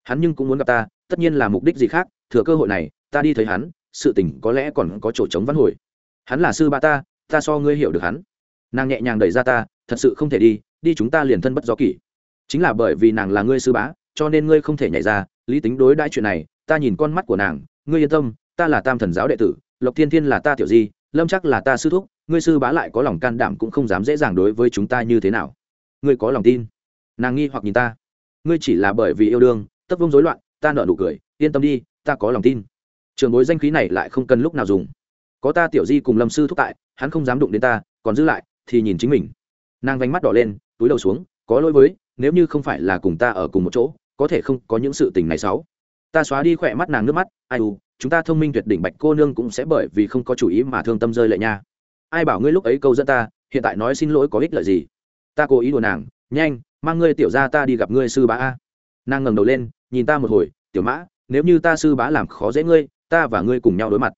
Hắn nhưng cũng muốn gặp ta, tất nhiên là mục đích gì khác, thừa cơ hội này, ta đi thấy hắn, sự tình có lẽ còn có chỗ trống văn hồi. Hắn là sư bá ta ta so ngươi hiểu được hắn. Nàng nhẹ nhàng đẩy ra ta, thật sự không thể đi đi chúng ta liền thân bất do kỷ. Chính là bởi vì nàng là ngươi sư bá, cho nên ngươi không thể nhảy ra, lý tính đối đãi chuyện này, ta nhìn con mắt của nàng, ngươi yên tâm, ta là tam thần giáo đệ tử, lộc thiên thiên là ta tiểu di, lâm chắc là ta sư thúc, ngươi sư bá lại có lòng can đảm cũng không dám dễ dàng đối với chúng ta như thế nào. Ngươi có lòng tin? Nàng nghi hoặc nhìn ta. Ngươi chỉ là bởi vì yêu đương tất vông rối loạn, ta nợ nụ cười, yên tâm đi, ta có lòng tin. Trường bối danh khí này lại không cần lúc nào dùng có ta tiểu di cùng lâm sư thúc tại, hắn không dám đụng đến ta, còn giữ lại, thì nhìn chính mình. Nàng vánh mắt đỏ lên, túi đầu xuống, có lỗi với, nếu như không phải là cùng ta ở cùng một chỗ, có thể không có những sự tình này xấu ta xóa đi khỏe mắt nàng nước mắt, ai u, chúng ta thông minh tuyệt đỉnh bạch cô nương cũng sẽ bởi vì không có chủ ý mà thương tâm rơi lệ nha. Ai bảo ngươi lúc ấy câu dẫn ta, hiện tại nói xin lỗi có ích lợi gì? Ta cố ý đùa nàng, nhanh, mang ngươi tiểu ra ta đi gặp ngươi sư bá a. Nàng ngẩng đầu lên, nhìn ta một hồi, tiểu mã, nếu như ta sư bá làm khó dễ ngươi, ta và ngươi cùng nhau đối mặt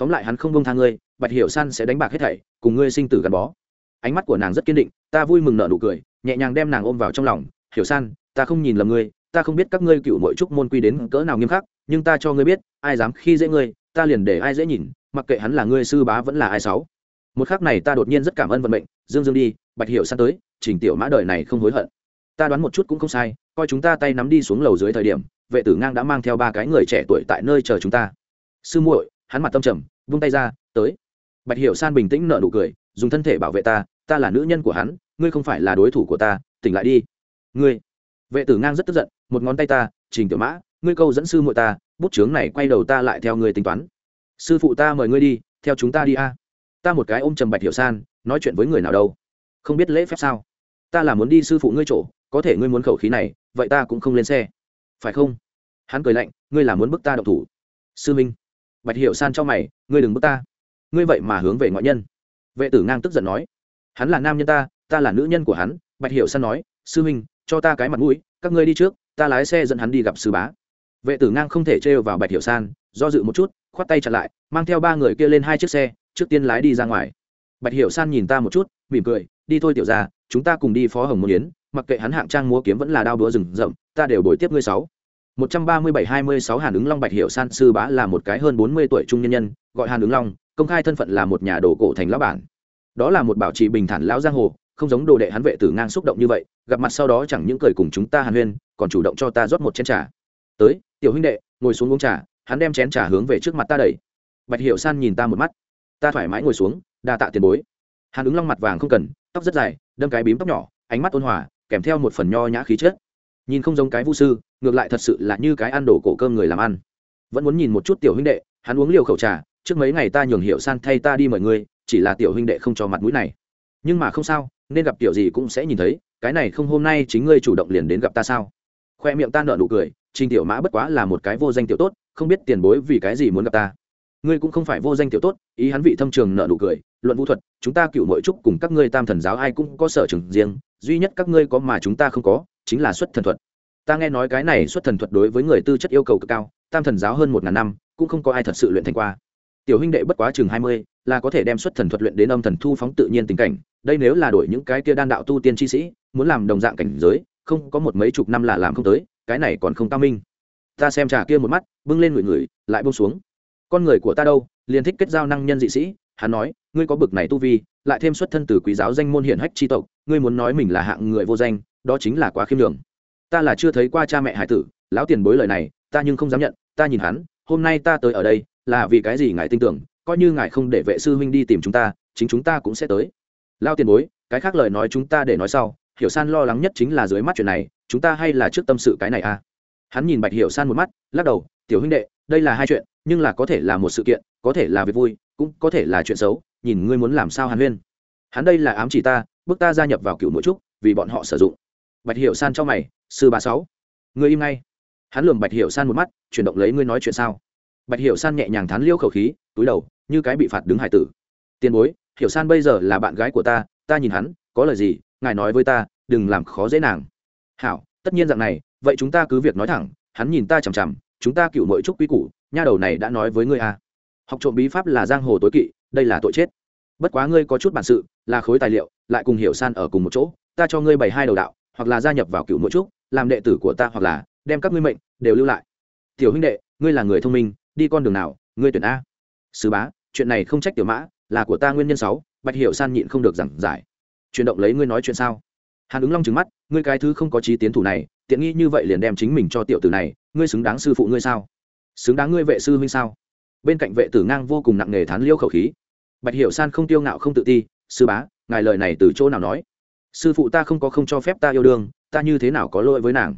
tóm lại hắn không bông tha ngươi, bạch hiểu san sẽ đánh bạc hết thảy, cùng ngươi sinh tử gắn bó. Ánh mắt của nàng rất kiên định, ta vui mừng nợ nụ cười, nhẹ nhàng đem nàng ôm vào trong lòng. Hiểu san, ta không nhìn lầm ngươi, ta không biết các ngươi cựu mỗi trúc môn quy đến cỡ nào nghiêm khắc, nhưng ta cho ngươi biết, ai dám khi dễ ngươi, ta liền để ai dễ nhìn, mặc kệ hắn là ngươi sư bá vẫn là ai sáu một khắc này ta đột nhiên rất cảm ơn vận mệnh, dương dương đi, bạch hiểu san tới, trình tiểu mã đời này không hối hận. Ta đoán một chút cũng không sai, coi chúng ta tay nắm đi xuống lầu dưới thời điểm, vệ tử ngang đã mang theo ba cái người trẻ tuổi tại nơi chờ chúng ta. Sư muội hắn mặt tâm trầm, vung tay ra, tới. Bạch hiểu san bình tĩnh nợ nụ cười, dùng thân thể bảo vệ ta ta là nữ nhân của hắn, ngươi không phải là đối thủ của ta, tỉnh lại đi. Ngươi. Vệ tử ngang rất tức giận, một ngón tay ta, trình tiểu mã, ngươi câu dẫn sư muội ta, bút chướng này quay đầu ta lại theo ngươi tính toán. Sư phụ ta mời ngươi đi, theo chúng ta đi a. Ta một cái ôm trầm bạch hiểu san, nói chuyện với người nào đâu? Không biết lễ phép sao? Ta là muốn đi sư phụ ngươi chỗ, có thể ngươi muốn khẩu khí này, vậy ta cũng không lên xe. Phải không? Hắn cười lạnh, ngươi là muốn bức ta độc thủ. Sư minh bạch hiệu san cho mày ngươi đừng bước ta. Ngươi vậy mà hướng về ngoại nhân. Vệ tử ngang tức giận nói hắn là nam nhân ta ta là nữ nhân của hắn. Bạch hiệu san nói sư huynh, cho ta cái mặt mũi các ngươi đi trước ta lái xe dẫn hắn đi gặp sư bá. Vệ tử ngang không thể trêu vào bạch hiệu san do dự một chút khoát tay chặn lại mang theo ba người kia lên hai chiếc xe trước tiên lái đi ra ngoài. Bạch hiệu san nhìn ta một chút mỉm cười đi thôi tiểu ra chúng ta cùng đi phó hồng môn yến mặc kệ hắn hạng trang múa kiếm vẫn là đao đũa rừng rậm ta đều bồi tiếp ngươi sáu một trăm ba mươi bảy hai mươi sáu hàn ứng long bạch Hiểu san sư bá là một cái hơn bốn mươi tuổi trung nhân nhân, gọi hàn ứng long, công khai thân phận là một nhà đồ cổ thành lão bản. Đó là một bảo trì bình thản lão giang hồ, không giống đồ đệ hắn vệ tử ngang xúc động như vậy, gặp mặt sau đó chẳng những cười cùng chúng ta hàn huyên, còn chủ động cho ta rót một chén trà. Tới, tiểu huynh đệ, ngồi xuống uống trà. Hắn đem chén trà hướng về trước mặt ta đẩy. Bạch Hiểu san nhìn ta một mắt. Ta thoải mái ngồi xuống, đa tạ tiền bối. Hàn ứng long mặt vàng không cần, tóc rất dài, đâm cái bím tóc nhỏ, ánh mắt ôn hòa, kèm theo một phần nho nhã khí chất nhìn không giống cái vu sư, ngược lại thật sự là như cái ăn đổ cổ cơm người làm ăn. Vẫn muốn nhìn một chút tiểu huynh đệ, hắn uống liều khẩu trà, trước mấy ngày ta nhường hiệu san thay ta đi mời ngươi, chỉ là tiểu huynh đệ không cho mặt mũi này. Nhưng mà không sao, nên gặp tiểu gì cũng sẽ nhìn thấy, cái này không hôm nay chính ngươi chủ động liền đến gặp ta sao? Khoe miệng ta nợ nụ cười, trình tiểu mã bất quá là một cái vô danh tiểu tốt, không biết tiền bối vì cái gì muốn gặp ta. Ngươi cũng không phải vô danh tiểu tốt, ý hắn vị thâm trường nợ nụ cười, luận vũ thuật, chúng ta cựu nội trúc cùng các ngươi tam thần giáo ai cũng có sở trường riêng, duy nhất các ngươi có mà chúng ta không có chính là xuất thần thuật. Ta nghe nói cái này xuất thần thuật đối với người tư chất yêu cầu cực cao, tam thần giáo hơn một ngàn năm, cũng không có ai thật sự luyện thành qua. Tiểu huynh đệ bất quá chừng hai mươi, là có thể đem xuất thần thuật luyện đến âm thần thu phóng tự nhiên tình cảnh. Đây nếu là đổi những cái kia đan đạo tu tiên chi sĩ, muốn làm đồng dạng cảnh giới, không có một mấy chục năm là làm không tới, cái này còn không cao minh. Ta xem trà kia một mắt, bưng lên người người, lại bông xuống. Con người của ta đâu? Liền thích kết giao năng nhân dị sĩ. Hắn nói, ngươi có bực này tu vi, lại thêm xuất thân từ quý giáo danh môn hiển hách tri tộc, ngươi muốn nói mình là hạng người vô danh đó chính là quá khiêm đường ta là chưa thấy qua cha mẹ hải tử, lão tiền bối lời này, ta nhưng không dám nhận, ta nhìn hắn, hôm nay ta tới ở đây, là vì cái gì ngài tin tưởng, coi như ngài không để vệ sư huynh đi tìm chúng ta, chính chúng ta cũng sẽ tới. Lao tiền bối, cái khác lời nói chúng ta để nói sau, hiểu san lo lắng nhất chính là dưới mắt chuyện này, chúng ta hay là trước tâm sự cái này à? Hắn nhìn bạch hiểu san một mắt, lắc đầu, tiểu huynh đệ, đây là hai chuyện, nhưng là có thể là một sự kiện, có thể là việc vui, cũng có thể là chuyện xấu, nhìn ngươi muốn làm sao hàn huyên. Hắn đây là ám chỉ ta, bước ta gia nhập vào cựu mỗi trúc, vì bọn họ sử dụng bạch hiểu san cho mày, sư bà sáu. Ngươi im ngay. Hắn lườm bạch hiểu san một mắt, chuyển động lấy ngươi nói chuyện sao? Bạch hiểu san nhẹ nhàng thán liêu khẩu khí, túi đầu, như cái bị phạt đứng hải tử. Tiền bối, hiểu san bây giờ là bạn gái của ta ta nhìn hắn, có lời gì, ngài nói với ta, đừng làm khó dễ nàng. Hảo, tất nhiên dạng này, vậy chúng ta cứ việc nói thẳng, hắn nhìn ta chằm chằm, chúng ta cựu mỗi trúc quy củ, nha đầu này đã nói với ngươi à. học trộm bí pháp là giang hồ tối kỵ, đây là tội chết. Bất quá ngươi có chút bản sự, là khối tài liệu, lại cùng hiểu san ở cùng một chỗ, ta cho ngươi bảy hai đầu đạo hoặc là gia nhập vào cựu mỗi trúc làm đệ tử của ta hoặc là đem các ngươi mệnh đều lưu lại. Tiểu huynh đệ, ngươi là người thông minh, đi con đường nào, ngươi tuyển a. Sứ bá, chuyện này không trách tiểu mã, là của ta nguyên nhân sáu, bạch hiểu san nhịn không được giảng giải. Chuyển động lấy ngươi nói chuyện sao? Hàn ứng long trừng mắt, ngươi cái thứ không có trí tiến thủ này, tiện nghi như vậy liền đem chính mình cho tiểu tử này, ngươi xứng đáng sư phụ ngươi sao? Xứng đáng ngươi vệ sư huynh sao? Bên cạnh vệ tử ngang vô cùng nặng nề thán liêu khẩu khí. Bạch hiểu san không tiêu ngạo không tự ti, sư bá, ngài lời này từ chỗ nào nói? Sư phụ ta không có không cho phép ta yêu đương ta như thế nào có lỗi với nàng?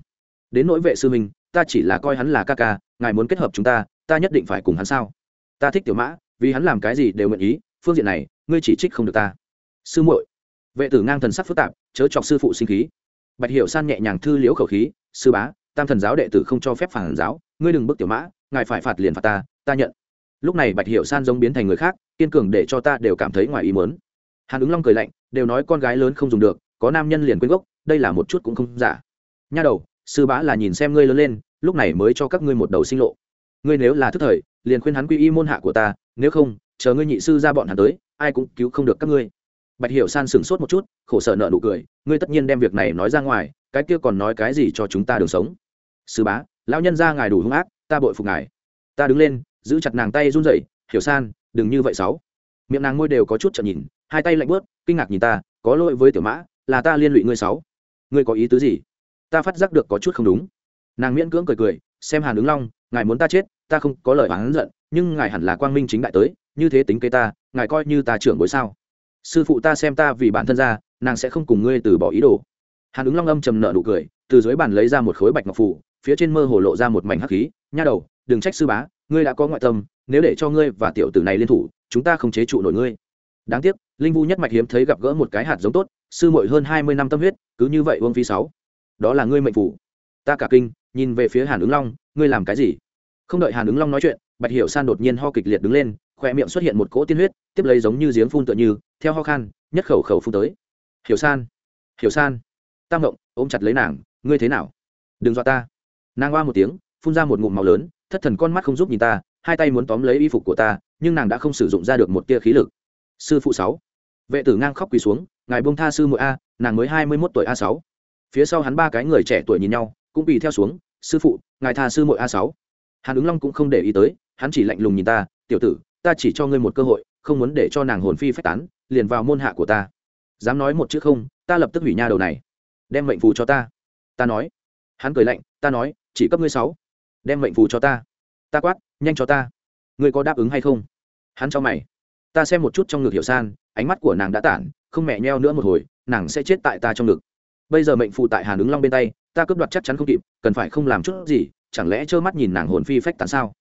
Đến nỗi vệ sư mình, ta chỉ là coi hắn là ca ca ngài muốn kết hợp chúng ta ta nhất định phải cùng hắn sao? Ta thích tiểu mã vì hắn làm cái gì đều nguyện ý phương diện này ngươi chỉ trích không được ta. Sư muội. Vệ tử ngang thần sắc phức tạp chớ chọc sư phụ sinh khí. Bạch Hiệu san nhẹ nhàng thư liễu khẩu khí sư bá tam thần giáo đệ tử không cho phép phản giáo ngươi đừng bức tiểu mã ngài phải phạt liền phạt ta ta nhận. Lúc này bạch Hiệu san giống biến thành người khác kiên cường để cho ta đều cảm thấy ngoài ý mớn hàn ứng long cười lạnh đều nói con gái lớn không dùng được, có nam nhân liền quên gốc, đây là một chút cũng không giả. Nha đầu, sư bá là nhìn xem ngươi lớn lên, lúc này mới cho các ngươi một đầu sinh lộ. Ngươi nếu là thức thời, liền khuyên hắn quy y môn hạ của ta, nếu không, chờ ngươi nhị sư ra bọn hắn tới, ai cũng cứu không được các ngươi. Bạch hiểu san sửng sốt một chút, khổ sở nợ nụ cười, ngươi tất nhiên đem việc này nói ra ngoài, cái kia còn nói cái gì cho chúng ta đường sống? Sư bá, lão nhân ra ngài đủ hung ác, ta bội phục ngài. Ta đứng lên, giữ chặt nàng tay run rẩy, hiểu san, đừng như vậy sáu. Miệng nàng môi đều có chút chậm nhìn hai tay lạnh bớt, kinh ngạc nhìn ta, có lỗi với tiểu mã, là ta liên lụy ngươi sáu. Ngươi có ý tứ gì? Ta phát giác được có chút không đúng. Nàng miễn cưỡng cười cười, xem hàn ứng long, ngài muốn ta chết, ta không có lời oán giận, nhưng ngài hẳn là quang minh chính đại tới, như thế tính kế ta, ngài coi như ta trưởng bối sao? Sư phụ ta xem ta vì bản thân ra, nàng sẽ không cùng ngươi từ bỏ ý đồ. Hàn ứng long âm trầm nợ nụ cười, từ dưới bàn lấy ra một khối bạch ngọc phủ, phía trên mơ hồ lộ ra một mảnh hắc khí, nha đầu, đừng trách sư bá, ngươi đã có ngoại tâm, nếu để cho ngươi và tiểu tử này liên thủ, chúng ta không chế trụ nổi ngươi đáng tiếc, linh vu nhất mạch hiếm thấy gặp gỡ một cái hạt giống tốt, sư muội hơn hai mươi năm tâm huyết, cứ như vậy uông phi sáu. Đó là ngươi mệnh phủ. Ta cả kinh, nhìn về phía hàn ứng long, ngươi làm cái gì? Không đợi hàn ứng long nói chuyện, bạch hiểu san đột nhiên ho kịch liệt đứng lên khoe miệng xuất hiện một cỗ tiên huyết, tiếp lấy giống như giếng phun tựa như, theo ho khan, nhất khẩu khẩu phun tới. Hiểu san hiểu san. Tam ngộng, ôm chặt lấy nàng, ngươi thế nào? Đừng dọa ta. Nàng oa một tiếng, phun ra một ngụm màu lớn, thất thần con mắt không giúp nhìn ta, hai tay muốn tóm lấy y phục của ta, nhưng nàng đã không sử dụng ra được một tia khí lực sư phụ sáu. Vệ tử ngang khóc quỳ xuống, ngài bông tha sư muội a, nàng mới hai mươi mốt tuổi a sáu. Phía sau hắn ba cái người trẻ tuổi nhìn nhau, cũng bị theo xuống, sư phụ, ngài tha sư muội a sáu. Hàn ứng long cũng không để ý tới, hắn chỉ lạnh lùng nhìn ta, tiểu tử, ta chỉ cho ngươi một cơ hội, không muốn để cho nàng hồn phi phách tán, liền vào môn hạ của ta. Dám nói một chữ không, ta lập tức hủy nha đầu này. Đem mệnh phù cho ta. Ta nói. Hắn cười lạnh, ta nói, chỉ cấp ngươi sáu. Đem mệnh phù cho ta. Ta quát, nhanh cho ta. Ngươi có đáp ứng hay không? Hắn cho mày ta xem một chút trong ngực hiểu san, ánh mắt của nàng đã tản, không mẹ nheo nữa một hồi, nàng sẽ chết tại ta trong ngực. Bây giờ mệnh phù tại hàn ứng long bên tay, ta cướp đoạt chắc chắn không kịp, cần phải không làm chút gì, chẳng lẽ trơ mắt nhìn nàng hồn phi phách tán sao?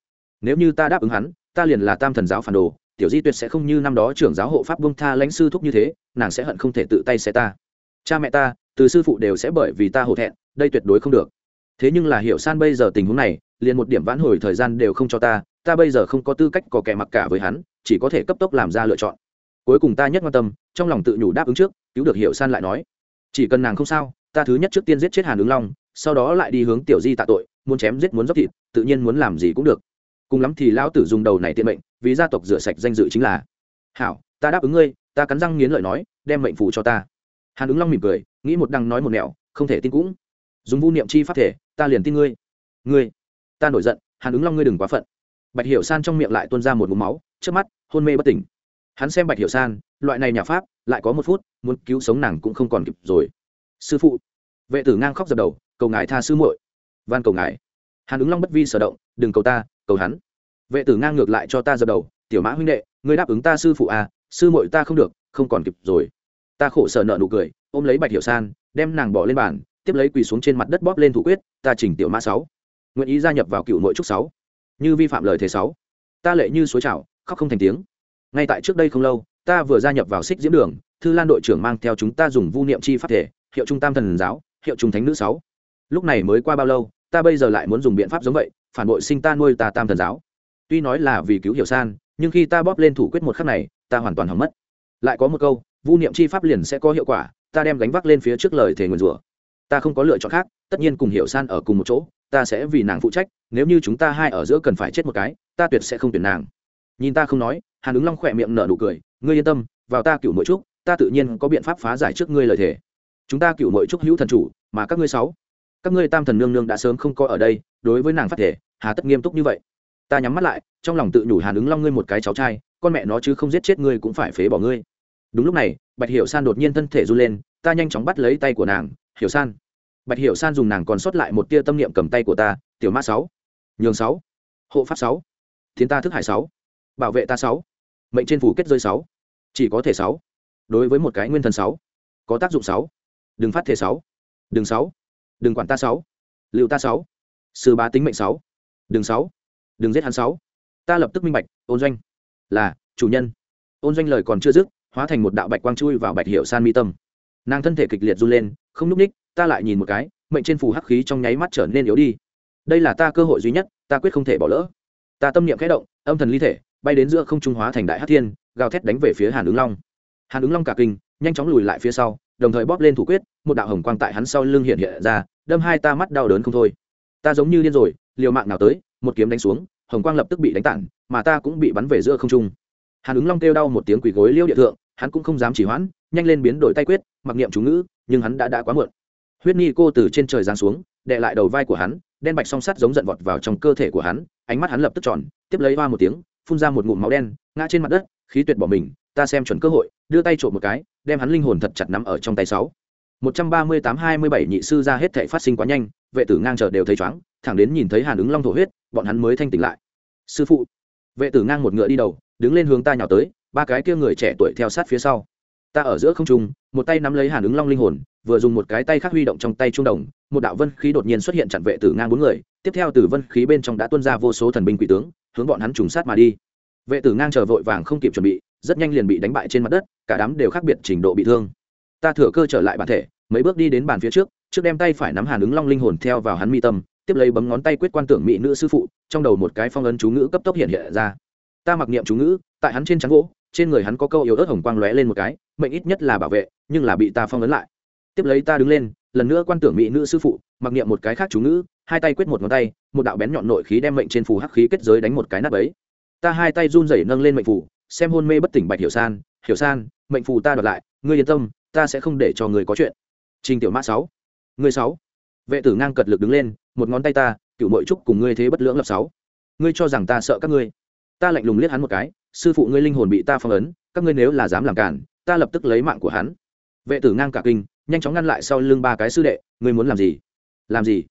Nếu như ta đáp ứng hắn, ta liền là tam thần giáo phản đồ, tiểu di tuyệt sẽ không như năm đó trưởng giáo hộ pháp bông tha lãnh sư thúc như thế, nàng sẽ hận không thể tự tay xe ta. Cha mẹ ta, từ sư phụ đều sẽ bởi vì ta hổ thẹn, đây tuyệt đối không được. Thế nhưng là hiểu san bây giờ tình huống này, liền một điểm vãn hồi thời gian đều không cho ta ta bây giờ không có tư cách có kẻ mặc cả với hắn, chỉ có thể cấp tốc làm ra lựa chọn. Cuối cùng ta nhất quan tâm, trong lòng tự nhủ đáp ứng trước, cứu được hiểu san lại nói, chỉ cần nàng không sao, ta thứ nhất trước tiên giết chết hàn ứng long, sau đó lại đi hướng tiểu di tạ tội, muốn chém giết muốn dốc thịt, tự nhiên muốn làm gì cũng được. Cùng lắm thì lão tử dùng đầu này tiện mệnh, vì gia tộc rửa sạch danh dự chính là. Hảo, ta đáp ứng ngươi, ta cắn răng nghiến lợi nói, đem mệnh phù cho ta. Hàn ứng long mỉm cười, nghĩ một đằng nói một nẻo, không thể tin cũng. Dùng vu niệm chi pháp thể, ta liền tin ngươi. Ngươi, ta nổi giận, hàn ứng long ngươi đừng quá phận bạch hiểu san trong miệng lại tuôn ra một mũ máu, trước mắt, hôn mê bất tỉnh. Hắn xem bạch hiểu san, loại này nhà pháp, lại có một phút, muốn cứu sống nàng cũng không còn kịp rồi. Sư phụ. Vệ tử ngang khóc dập đầu, cầu ngài tha sư muội. Van cầu ngài. Hàn ứng long bất vi sở động, đừng cầu ta, cầu hắn. Vệ tử ngang ngược lại cho ta dập đầu, tiểu mã huynh đệ, ngươi đáp ứng ta sư phụ à sư muội ta không được, không còn kịp rồi. Ta khổ sở nợ nụ cười, ôm lấy bạch hiểu san, đem nàng bỏ lên bàn, tiếp lấy quỳ xuống trên mặt đất bóp lên thủ quyết, ta chỉnh tiểu mã sáu. Nguyện ý gia nhập vào cựu nội trúc sáu như vi phạm lời thế sáu. Ta lệ như suối trào khóc không thành tiếng. Ngay tại trước đây không lâu, ta vừa gia nhập vào xích diễm đường, thư lan đội trưởng mang theo chúng ta dùng vu niệm chi pháp thể, hiệu trung tam thần giáo, hiệu trung thánh nữ sáu. Lúc này mới qua bao lâu, ta bây giờ lại muốn dùng biện pháp giống vậy, phản bội sinh ta nuôi ta tam thần giáo. Tuy nói là vì cứu hiểu san, nhưng khi ta bóp lên thủ quyết một khắc này, ta hoàn toàn hỏng mất. Lại có một câu, vu niệm chi pháp liền sẽ có hiệu quả, ta đem gánh vác lên phía trước lời thề nguyền rủa. Ta không có lựa chọn khác, tất nhiên cùng hiểu san ở cùng một chỗ ta sẽ vì nàng phụ trách, nếu như chúng ta hai ở giữa cần phải chết một cái, ta tuyệt sẽ không tuyển nàng. Nhìn ta không nói, hàn ứng long khỏe miệng nở nụ cười, ngươi yên tâm, vào ta cựu mỗi trúc, ta tự nhiên có biện pháp phá giải trước ngươi lời thề. Chúng ta cựu mỗi trúc hữu thần chủ, mà các ngươi sáu, các ngươi tam thần nương nương đã sớm không có ở đây, đối với nàng phát thể hà tất nghiêm túc như vậy. Ta nhắm mắt lại, trong lòng tự nhủ hàn ứng long ngươi một cái cháu trai, con mẹ nó chứ không giết chết ngươi cũng phải phế bỏ ngươi. Đúng lúc này, bạch hiểu san đột nhiên thân thể run lên, ta nhanh chóng bắt lấy tay của nàng, hiểu san bạch hiểu san dùng nàng còn sót lại một tia tâm niệm cầm tay của ta, tiểu mã sáu, nhường sáu, hộ pháp sáu thiên ta thức hải sáu, bảo vệ ta sáu, mệnh trên phủ kết rơi sáu, chỉ có thể sáu, đối với một cái nguyên thần sáu, có tác dụng sáu, đừng phát thể sáu, đừng sáu, đừng quản ta sáu liệu ta sáu, sư bá tính mệnh sáu, đừng sáu, đừng giết hắn sáu. Ta lập tức minh bạch, ôn doanh là chủ nhân. Ôn doanh lời còn chưa dứt, hóa thành một đạo bạch quang chui vào bạch hiệu san mi tâm. Nàng thân thể kịch liệt run lên, không n ú c ních ta lại nhìn một cái, mệnh trên phù hắc khí trong nháy mắt trở nên yếu đi. Đây là ta cơ hội duy nhất, ta quyết không thể bỏ lỡ. Ta tâm niệm khẽ động, âm thần ly thể, bay đến giữa không trung hóa thành đại hát thiên, gào thét đánh về phía hàn ứng long. Hàn ứng long cả kinh, nhanh chóng lùi lại phía sau, đồng thời bóp lên thủ quyết, một đạo hồng quang tại hắn sau lưng hiện hiện ra, đâm hai ta mắt đau đớn không thôi. Ta giống như điên rồi, liều mạng nào tới, một kiếm đánh xuống, hồng quang lập tức bị đánh tản, mà ta cũng bị bắn về giữa không trung. Hàn ứng long kêu đau một tiếng quỳ gối liêu địa thượng, hắn cũng không dám chỉ hoãn, nhanh lên biến đổi tay quyết, mặc niệm chú ngữ, nhưng hắn đã đã quá muộn huyết ni cô từ trên trời giáng xuống đệ lại đầu vai của hắn, đen bạch song sắt giống giận vọt vào trong cơ thể của hắn, ánh mắt hắn lập tức tròn, tiếp lấy hoa một tiếng, phun ra một ngụm máu đen, ngã trên mặt đất, khí tuyệt bỏ mình, ta xem chuẩn cơ hội, đưa tay trộm một cái, đem hắn linh hồn thật chặt nắm ở trong tay sáu. một trăm ba mươi tám hai mươi bảy nhị sư ra hết thể phát sinh quá nhanh, vệ tử ngang chờ đều thấy chóng thẳng đến nhìn thấy hàn ứng long thổ huyết, bọn hắn mới thanh tỉnh lại. Sư phụ. Vệ tử ngang một ngựa đi đầu, đứng lên hướng ta nhào tới, ba cái kia người trẻ tuổi theo sát phía sau ta ở giữa không trung, một tay nắm lấy hàn ứng long linh hồn, vừa dùng một cái tay khác huy động trong tay trung đồng, một đạo vân khí đột nhiên xuất hiện chặn vệ tử ngang bốn người, tiếp theo từ vân khí bên trong đã tuôn ra vô số thần binh quỷ tướng, hướng bọn hắn trùng sát mà đi. Vệ tử ngang chờ vội vàng không kịp chuẩn bị, rất nhanh liền bị đánh bại trên mặt đất, cả đám đều khác biệt trình độ bị thương. Ta thừa cơ trở lại bản thể, mấy bước đi đến bàn phía trước trước đem tay phải nắm hàn ứng long linh hồn theo vào hắn mi tâm, tiếp lấy bấm ngón tay quyết quan tưởng mỹ nữ sư phụ, trong đầu một cái phong ấn chú ngữ cấp tốc hiện hiện ra. Ta mặc niệm chú ngữ, tại hắn trên trắng gỗ trên người hắn có câu yếu ớt hồng quang lóe lên một cái, mệnh ít nhất là bảo vệ, nhưng là bị ta phong ấn lại. Tiếp lấy ta đứng lên, lần nữa quan tưởng mỹ nữ sư phụ, mặc niệm một cái khác chú ngữ, hai tay quyết một ngón tay, một đạo bén nhọn nội khí đem mệnh trên phù hắc khí kết giới đánh một cái nắp ấy ta hai tay run rẩy nâng lên mệnh phù, xem hôn mê bất tỉnh bạch hiểu san hiểu san, mệnh phù ta đoạt lại, ngươi yên tâm, ta sẽ không để cho người có chuyện. Trình tiểu mã sáu. Ngươi sáu. Vệ tử ngang cật lực đứng lên, một ngón tay ta cựu mội trúc cùng ngươi thế bất lưỡng lập sáu. Ngươi cho rằng ta sợ các ngươi ta lạnh lùng liếc hắn một cái, sư phụ ngươi linh hồn bị ta phong ấn, các ngươi nếu là dám làm cản, ta lập tức lấy mạng của hắn. Vệ tử ngang cả kinh, nhanh chóng ngăn lại sau lưng ba cái sư đệ, ngươi muốn làm gì? Làm gì?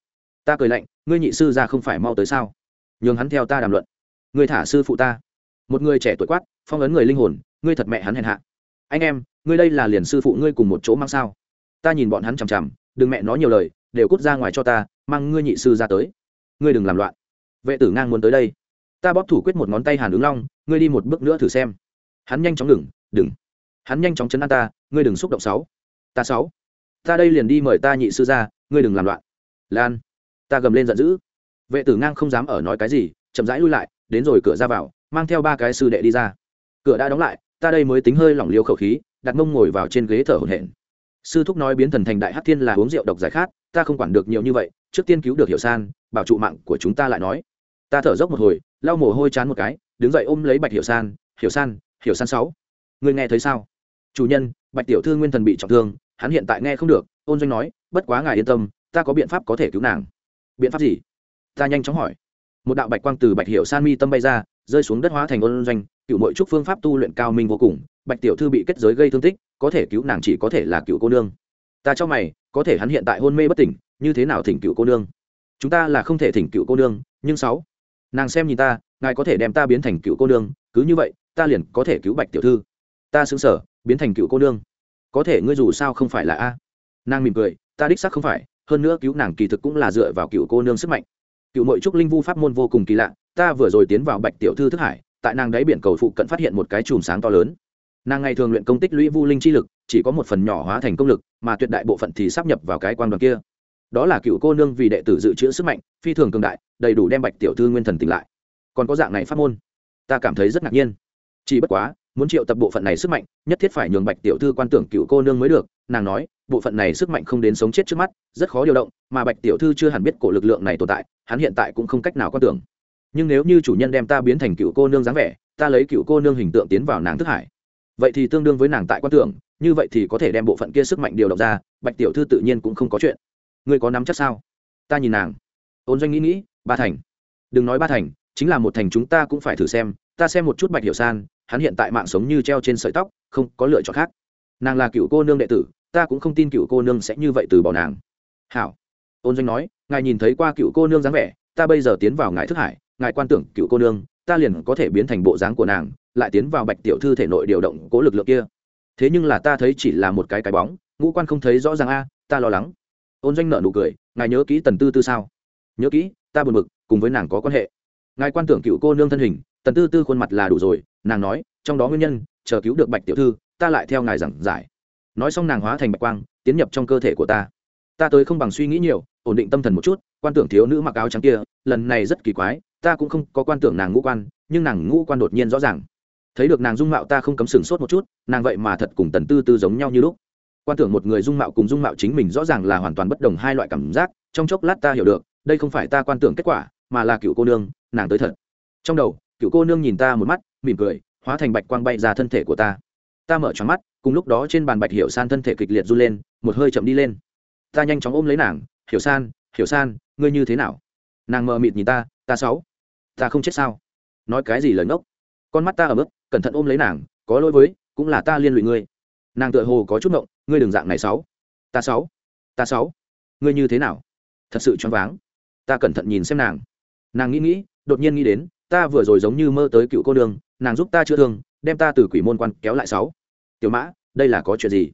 Ta cười lạnh, ngươi nhị sư ra không phải mau tới sao? Nhường hắn theo ta đàm luận. Ngươi thả sư phụ ta. Một người trẻ tuổi quát, phong ấn người linh hồn, ngươi thật mẹ hắn hèn hạ. Anh em, ngươi đây là liền sư phụ ngươi cùng một chỗ mang sao? Ta nhìn bọn hắn chằm chằm, đừng mẹ nói nhiều lời, đều cút ra ngoài cho ta, mang ngươi nhị sư ra tới. Ngươi đừng làm loạn. Vệ tử ngang muốn tới đây ta bóp thủ quyết một ngón tay hàn ứng long, ngươi đi một bước nữa thử xem. Hắn nhanh chóng ngừng, đừng. Hắn nhanh chóng chấn an ta, ngươi đừng xúc động sáu. Ta sáu? Ta đây liền đi mời ta nhị sư ra ngươi đừng làm loạn. Lan, ta gầm lên giận dữ. Vệ tử ngang không dám ở nói cái gì, chậm rãi lui lại, đến rồi cửa ra vào, mang theo ba cái sư đệ đi ra. Cửa đã đóng lại, ta đây mới tính hơi lỏng liêu khẩu khí, đặt mông ngồi vào trên ghế thở hổn hển. Sư thúc nói biến thần thành đại hát thiên là uống rượu độc giải khát, ta không quản được nhiều như vậy, trước tiên cứu được hiểu san, bảo trụ mạng của chúng ta lại nói. Ta thở dốc một hồi lau mồ hôi chán một cái, đứng dậy ôm lấy bạch hiểu san hiểu san hiểu san sáu người nghe thấy sao? Chủ nhân, bạch tiểu thư nguyên thần bị trọng thương, hắn hiện tại nghe không được, ôn doanh nói, bất quá ngài yên tâm, ta có biện pháp có thể cứu nàng. Biện pháp gì? Ta nhanh chóng hỏi. Một đạo bạch quang từ bạch hiệu san mi tâm bay ra, rơi xuống đất hóa thành ôn doanh, cựu mỗi trúc phương pháp tu luyện cao minh vô cùng, bạch tiểu thư bị kết giới gây thương tích, có thể cứu nàng chỉ có thể là cựu cô nương. Ta cho mày, có thể hắn hiện tại hôn mê bất tỉnh, như thế nào thỉnh cựu cô nương? Chúng ta là không thể thỉnh cựu cô nương, nhưng sáu nàng xem nhìn ta, ngài có thể đem ta biến thành cựu cô nương, cứ như vậy, ta liền có thể cứu bạch tiểu thư. Ta xứng sở, biến thành cựu cô nương. Có thể ngươi dù sao không phải là a. Nàng mỉm cười, ta đích xác không phải, hơn nữa cứu nàng kỳ thực cũng là dựa vào cựu cô nương sức mạnh. Cựu mội trúc linh vu pháp môn vô cùng kỳ lạ, ta vừa rồi tiến vào bạch tiểu thư thức hải, tại nàng đáy biển cầu phụ cận phát hiện một cái chùm sáng to lớn. Nàng ngày thường luyện công tích lũy vu linh chi lực, chỉ có một phần nhỏ hóa thành công lực, mà tuyệt đại bộ phận thì sắp nhập vào cái quan đoàn kia. Đó là cựu cô nương vì đệ tử dự trữ sức mạnh, phi thường cường đại đầy đủ đem bạch tiểu thư nguyên thần tỉnh lại. Còn có dạng này pháp môn, ta cảm thấy rất ngạc nhiên. Chỉ bất quá, muốn triệu tập bộ phận này sức mạnh, nhất thiết phải nhường bạch tiểu thư quan tưởng cựu cô nương mới được. Nàng nói, bộ phận này sức mạnh không đến sống chết trước mắt, rất khó điều động, mà bạch tiểu thư chưa hẳn biết cổ lực lượng này tồn tại, hắn hiện tại cũng không cách nào quan tưởng. Nhưng nếu như chủ nhân đem ta biến thành cựu cô nương dáng vẻ, ta lấy cựu cô nương hình tượng tiến vào nàng thức hải. Vậy thì tương đương với nàng tại quan tưởng, như vậy thì có thể đem bộ phận kia sức mạnh điều động ra, bạch tiểu thư tự nhiên cũng không có chuyện. Ngươi có nắm chắc sao? Ta nhìn nàng. Ôn doanh nghĩ nghĩ ba thành. Đừng nói ba thành, chính là một thành chúng ta cũng phải thử xem, ta xem một chút bạch hiểu san, hắn hiện tại mạng sống như treo trên sợi tóc, không có lựa chọn khác. Nàng là cựu cô nương đệ tử, ta cũng không tin cựu cô nương sẽ như vậy từ bỏ nàng. Hảo. Ôn doanh nói, ngài nhìn thấy qua cựu cô nương dáng vẻ, ta bây giờ tiến vào ngài thức hải, ngài quan tưởng cựu cô nương, ta liền có thể biến thành bộ dáng của nàng, lại tiến vào bạch tiểu thư thể nội điều động cố lực lượng kia. Thế nhưng là ta thấy chỉ là một cái cái bóng, ngũ quan không thấy rõ ràng a, ta lo lắng. Ôn doanh nợ nụ cười, ngài nhớ kỹ tần tư tư sao? Nhớ kỹ ta buồn bực, cùng với nàng có quan hệ. Ngài quan tưởng cựu cô nương thân hình tần tư tư khuôn mặt là đủ rồi nàng nói trong đó nguyên nhân chờ cứu được bạch tiểu thư ta lại theo ngài giảng giải. Nói xong nàng hóa thành bạch quang tiến nhập trong cơ thể của ta. Ta tới không bằng suy nghĩ nhiều ổn định tâm thần một chút quan tưởng thiếu nữ mặc áo trắng kia lần này rất kỳ quái ta cũng không có quan tưởng nàng ngũ quan nhưng nàng ngũ quan đột nhiên rõ ràng. Thấy được nàng dung mạo ta không cấm sừng sốt một chút nàng vậy mà thật cùng tần tư tư giống nhau như lúc. Quan tưởng một người dung mạo cùng dung mạo chính mình rõ ràng là hoàn toàn bất đồng hai loại cảm giác trong chốc lát ta hiểu được đây không phải ta quan tưởng kết quả, mà là cựu cô nương, nàng tới thật. Trong đầu, cựu cô nương nhìn ta một mắt, mỉm cười, hóa thành bạch quang bay ra thân thể của ta. Ta mở tròn mắt, cùng lúc đó trên bàn bạch hiểu san thân thể kịch liệt run lên, một hơi chậm đi lên. Ta nhanh chóng ôm lấy nàng, hiểu san hiểu san, ngươi như thế nào? Nàng mờ mịt nhìn ta ta sáu ta không chết sao? Nói cái gì lời ngốc? Con mắt ta ở mức cẩn thận ôm lấy nàng, có lỗi với, cũng là ta liên lụy ngươi. Nàng tựa hồ có chút ngộng, ngươi đường dạng này sáu ta sáu ta sáu ngươi như thế nào? Thật sự choáng váng ta cẩn thận nhìn xem nàng. Nàng nghĩ nghĩ, đột nhiên nghĩ đến, ta vừa rồi giống như mơ tới cựu cô đường nàng giúp ta chữa thương, đem ta từ quỷ môn quan kéo lại sáu. Tiểu mã, đây là có chuyện gì?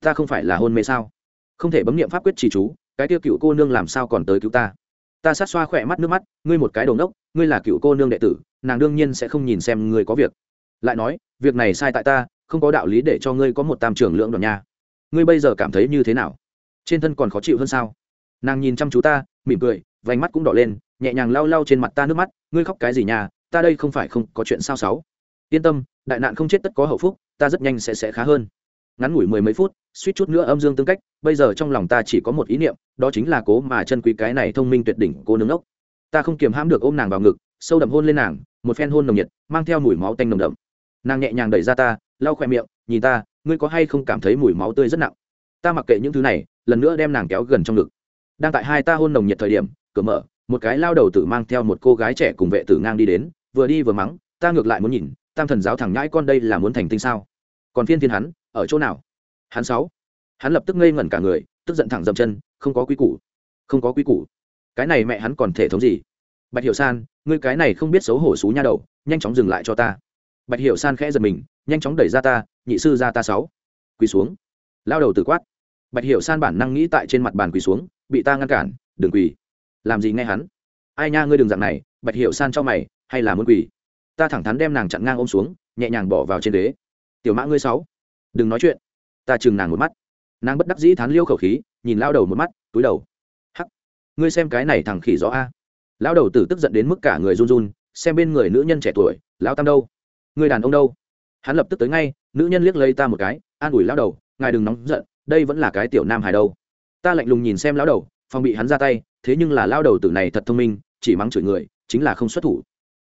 Ta không phải là hôn mê sao? Không thể bấm nghiệm pháp quyết chỉ chú, cái tiêu cựu cô nương làm sao còn tới cứu ta? Ta sát xoa khỏe mắt nước mắt, ngươi một cái đầu nốc ngươi là cựu cô nương đệ tử, nàng đương nhiên sẽ không nhìn xem ngươi có việc. Lại nói, việc này sai tại ta, không có đạo lý để cho ngươi có một tam trưởng lượng đoàn nha. Ngươi bây giờ cảm thấy như thế nào? Trên thân còn khó chịu hơn sao? Nàng nhìn chăm chú ta, mỉm cười vành mắt cũng đỏ lên, nhẹ nhàng lau lau trên mặt ta nước mắt, ngươi khóc cái gì nhà ta đây không phải không có chuyện sao sáu? Yên tâm, đại nạn không chết tất có hậu phúc, ta rất nhanh sẽ sẽ khá hơn. Ngắn ngủi mười mấy phút, suýt chút nữa âm dương tương cách, bây giờ trong lòng ta chỉ có một ý niệm, đó chính là cố mà chân quý cái này thông minh tuyệt đỉnh cô nướng ốc. Ta không kiềm hãm được ôm nàng vào ngực, sâu đậm hôn lên nàng, một phen hôn nồng nhiệt, mang theo mùi máu tanh nồng đậm. Nàng nhẹ nhàng đẩy ra ta, lau khoe miệng, nhìn ta, ngươi có hay không cảm thấy mùi máu tươi rất nặng? Ta mặc kệ những thứ này, lần nữa đem nàng kéo gần trong ngực. Đang tại hai ta hôn nồng nhiệt thời điểm cửa mở, một cái lao đầu tử mang theo một cô gái trẻ cùng vệ tử ngang đi đến, vừa đi vừa mắng, ta ngược lại muốn nhìn, tam thần giáo thẳng nhãi con đây là muốn thành tinh sao? Còn phiên thiên hắn, ở chỗ nào? Hắn sáu. Hắn lập tức ngây ngẩn cả người, tức giận thẳng dậm chân, không có quy củ, không có quy củ. Cái này mẹ hắn còn thể thống gì? Bạch hiểu san, ngươi cái này không biết xấu hổ xú nha đầu, nhanh chóng dừng lại cho ta. Bạch hiểu san khẽ giật mình, nhanh chóng đẩy ra ta, nhị sư ra ta sáu. Quỳ xuống. Lao đầu tử quát. Bạch hiểu san bản năng nghĩ tại trên mặt bàn quỳ xuống, bị ta ngăn cản, đừng quỳ làm gì nghe hắn? Ai nha, ngươi đừng dạng này, bạch hiệu san cho mày, hay là muốn quỳ? Ta thẳng thắn đem nàng chặn ngang ôm xuống, nhẹ nhàng bỏ vào trên đế tiểu mã ngươi sáu, đừng nói chuyện. Ta chừng nàng một mắt. Nàng bất đắc dĩ thán liêu khẩu khí, nhìn lao đầu một mắt, túi đầu. Hắc, ngươi xem cái này thằng khỉ rõ a. Lao đầu tử tức giận đến mức cả người run run, xem bên người nữ nhân trẻ tuổi lao tam đâu? Người đàn ông đâu? Hắn lập tức tới ngay, nữ nhân liếc lấy ta một cái, an ủi lao đầu, ngài đừng nóng giận, đây vẫn là cái tiểu nam hài đâu. Ta lạnh lùng nhìn xem lao đầu, phòng bị hắn ra tay thế nhưng là lao đầu tử này thật thông minh, chỉ mắng chửi người, chính là không xuất thủ.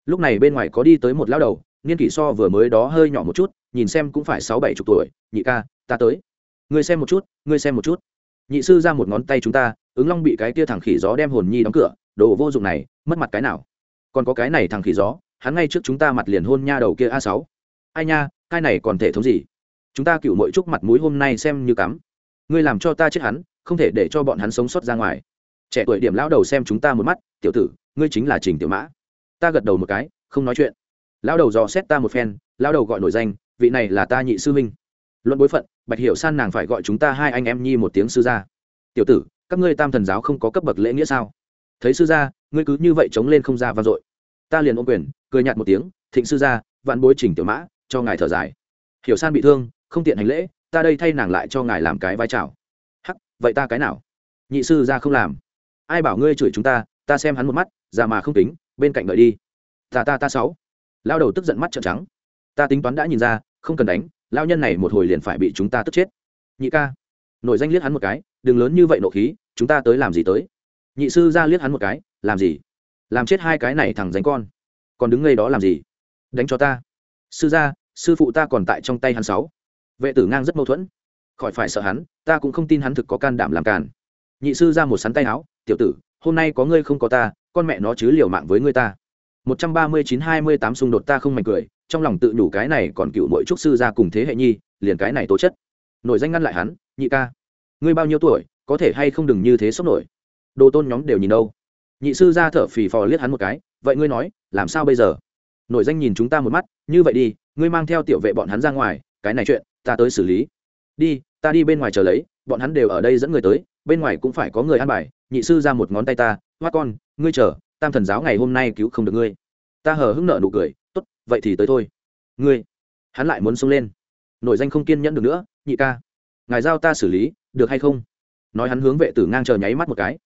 Lúc này bên ngoài có đi tới một lao đầu, niên kỷ so vừa mới đó hơi nhỏ một chút, nhìn xem cũng phải sáu bảy chục tuổi, nhị ca, ta tới. Ngươi xem một chút, ngươi xem một chút. Nhị sư ra một ngón tay chúng ta, ứng long bị cái kia thằng khỉ gió đem hồn nhi đóng cửa, đồ vô dụng này, mất mặt cái nào? Còn có cái này thằng khỉ gió, hắn ngay trước chúng ta mặt liền hôn nha đầu kia a sáu. Ai nha, cái này còn thể thống gì? Chúng ta cựu mỗi chúc mặt mũi hôm nay xem như cắm. Ngươi làm cho ta chết hắn, không thể để cho bọn hắn sống sót ra ngoài trẻ tuổi điểm lão đầu xem chúng ta một mắt, tiểu tử, ngươi chính là trình tiểu mã. Ta gật đầu một cái, không nói chuyện. Lão đầu dò xét ta một phen, lão đầu gọi nổi danh, vị này là ta nhị sư minh luận bối phận, bạch hiểu san nàng phải gọi chúng ta hai anh em nhi một tiếng sư gia. Tiểu tử, các ngươi tam thần giáo không có cấp bậc lễ nghĩa sao? Thấy sư gia, ngươi cứ như vậy chống lên không ra vang dội. Ta liền ôm quyền, cười nhạt một tiếng, thịnh sư gia, vạn bối trình tiểu mã, cho ngài thở dài. Hiểu san bị thương, không tiện hành lễ, ta đây thay nàng lại cho ngài làm cái vai trào. Hắc, vậy ta cái nào? Nhị sư gia không làm ai bảo ngươi chửi chúng ta ta xem hắn một mắt, già mà không tính bên cạnh đợi đi. Ta ta ta sáu. Lao đầu tức giận mắt trợn trắng. Ta tính toán đã nhìn ra, không cần đánh, lao nhân này một hồi liền phải bị chúng ta tức chết. Nhị ca. Nổi danh liếc hắn một cái, đừng lớn như vậy nộ khí, chúng ta tới làm gì tới? Nhị sư ra liếc hắn một cái, làm gì? Làm chết hai cái này thằng danh con. Còn đứng ngay đó làm gì? Đánh cho ta. Sư gia, sư phụ ta còn tại trong tay hắn sáu. Vệ tử ngang rất mâu thuẫn. Khỏi phải sợ hắn, ta cũng không tin hắn thực có can đảm làm càn nhị sư ra một sắn tay áo, tiểu tử, hôm nay có ngươi không có ta, con mẹ nó chứ liều mạng với ngươi ta. Một trăm ba mươi chín hai mươi tám xung đột ta không mạnh cười, trong lòng tự nhủ cái này còn cựu mỗi trúc sư ra cùng thế hệ nhi, liền cái này tố chất. Nổi danh ngăn lại hắn, nhị ca, ngươi bao nhiêu tuổi, có thể hay không đừng như thế sốc nổi? Đồ tôn nhóm đều nhìn đâu. Nhị sư ra thở phì phò liếc hắn một cái, vậy ngươi nói, làm sao bây giờ? Nổi danh nhìn chúng ta một mắt, như vậy đi, ngươi mang theo tiểu vệ bọn hắn ra ngoài, cái này chuyện, ta tới xử lý. Đi, ta đi bên ngoài chờ lấy, bọn hắn đều ở đây dẫn người tới bên ngoài cũng phải có người ăn bài, nhị sư ra một ngón tay ta, hoa con, ngươi chờ, tam thần giáo ngày hôm nay cứu không được ngươi. Ta hờ hững nợ nụ cười, tốt, vậy thì tới thôi. Ngươi? Hắn lại muốn xông lên. Nổi danh không kiên nhẫn được nữa, nhị ca, ngài giao ta xử lý, được hay không? Nói hắn hướng vệ tử ngang chờ nháy mắt một cái.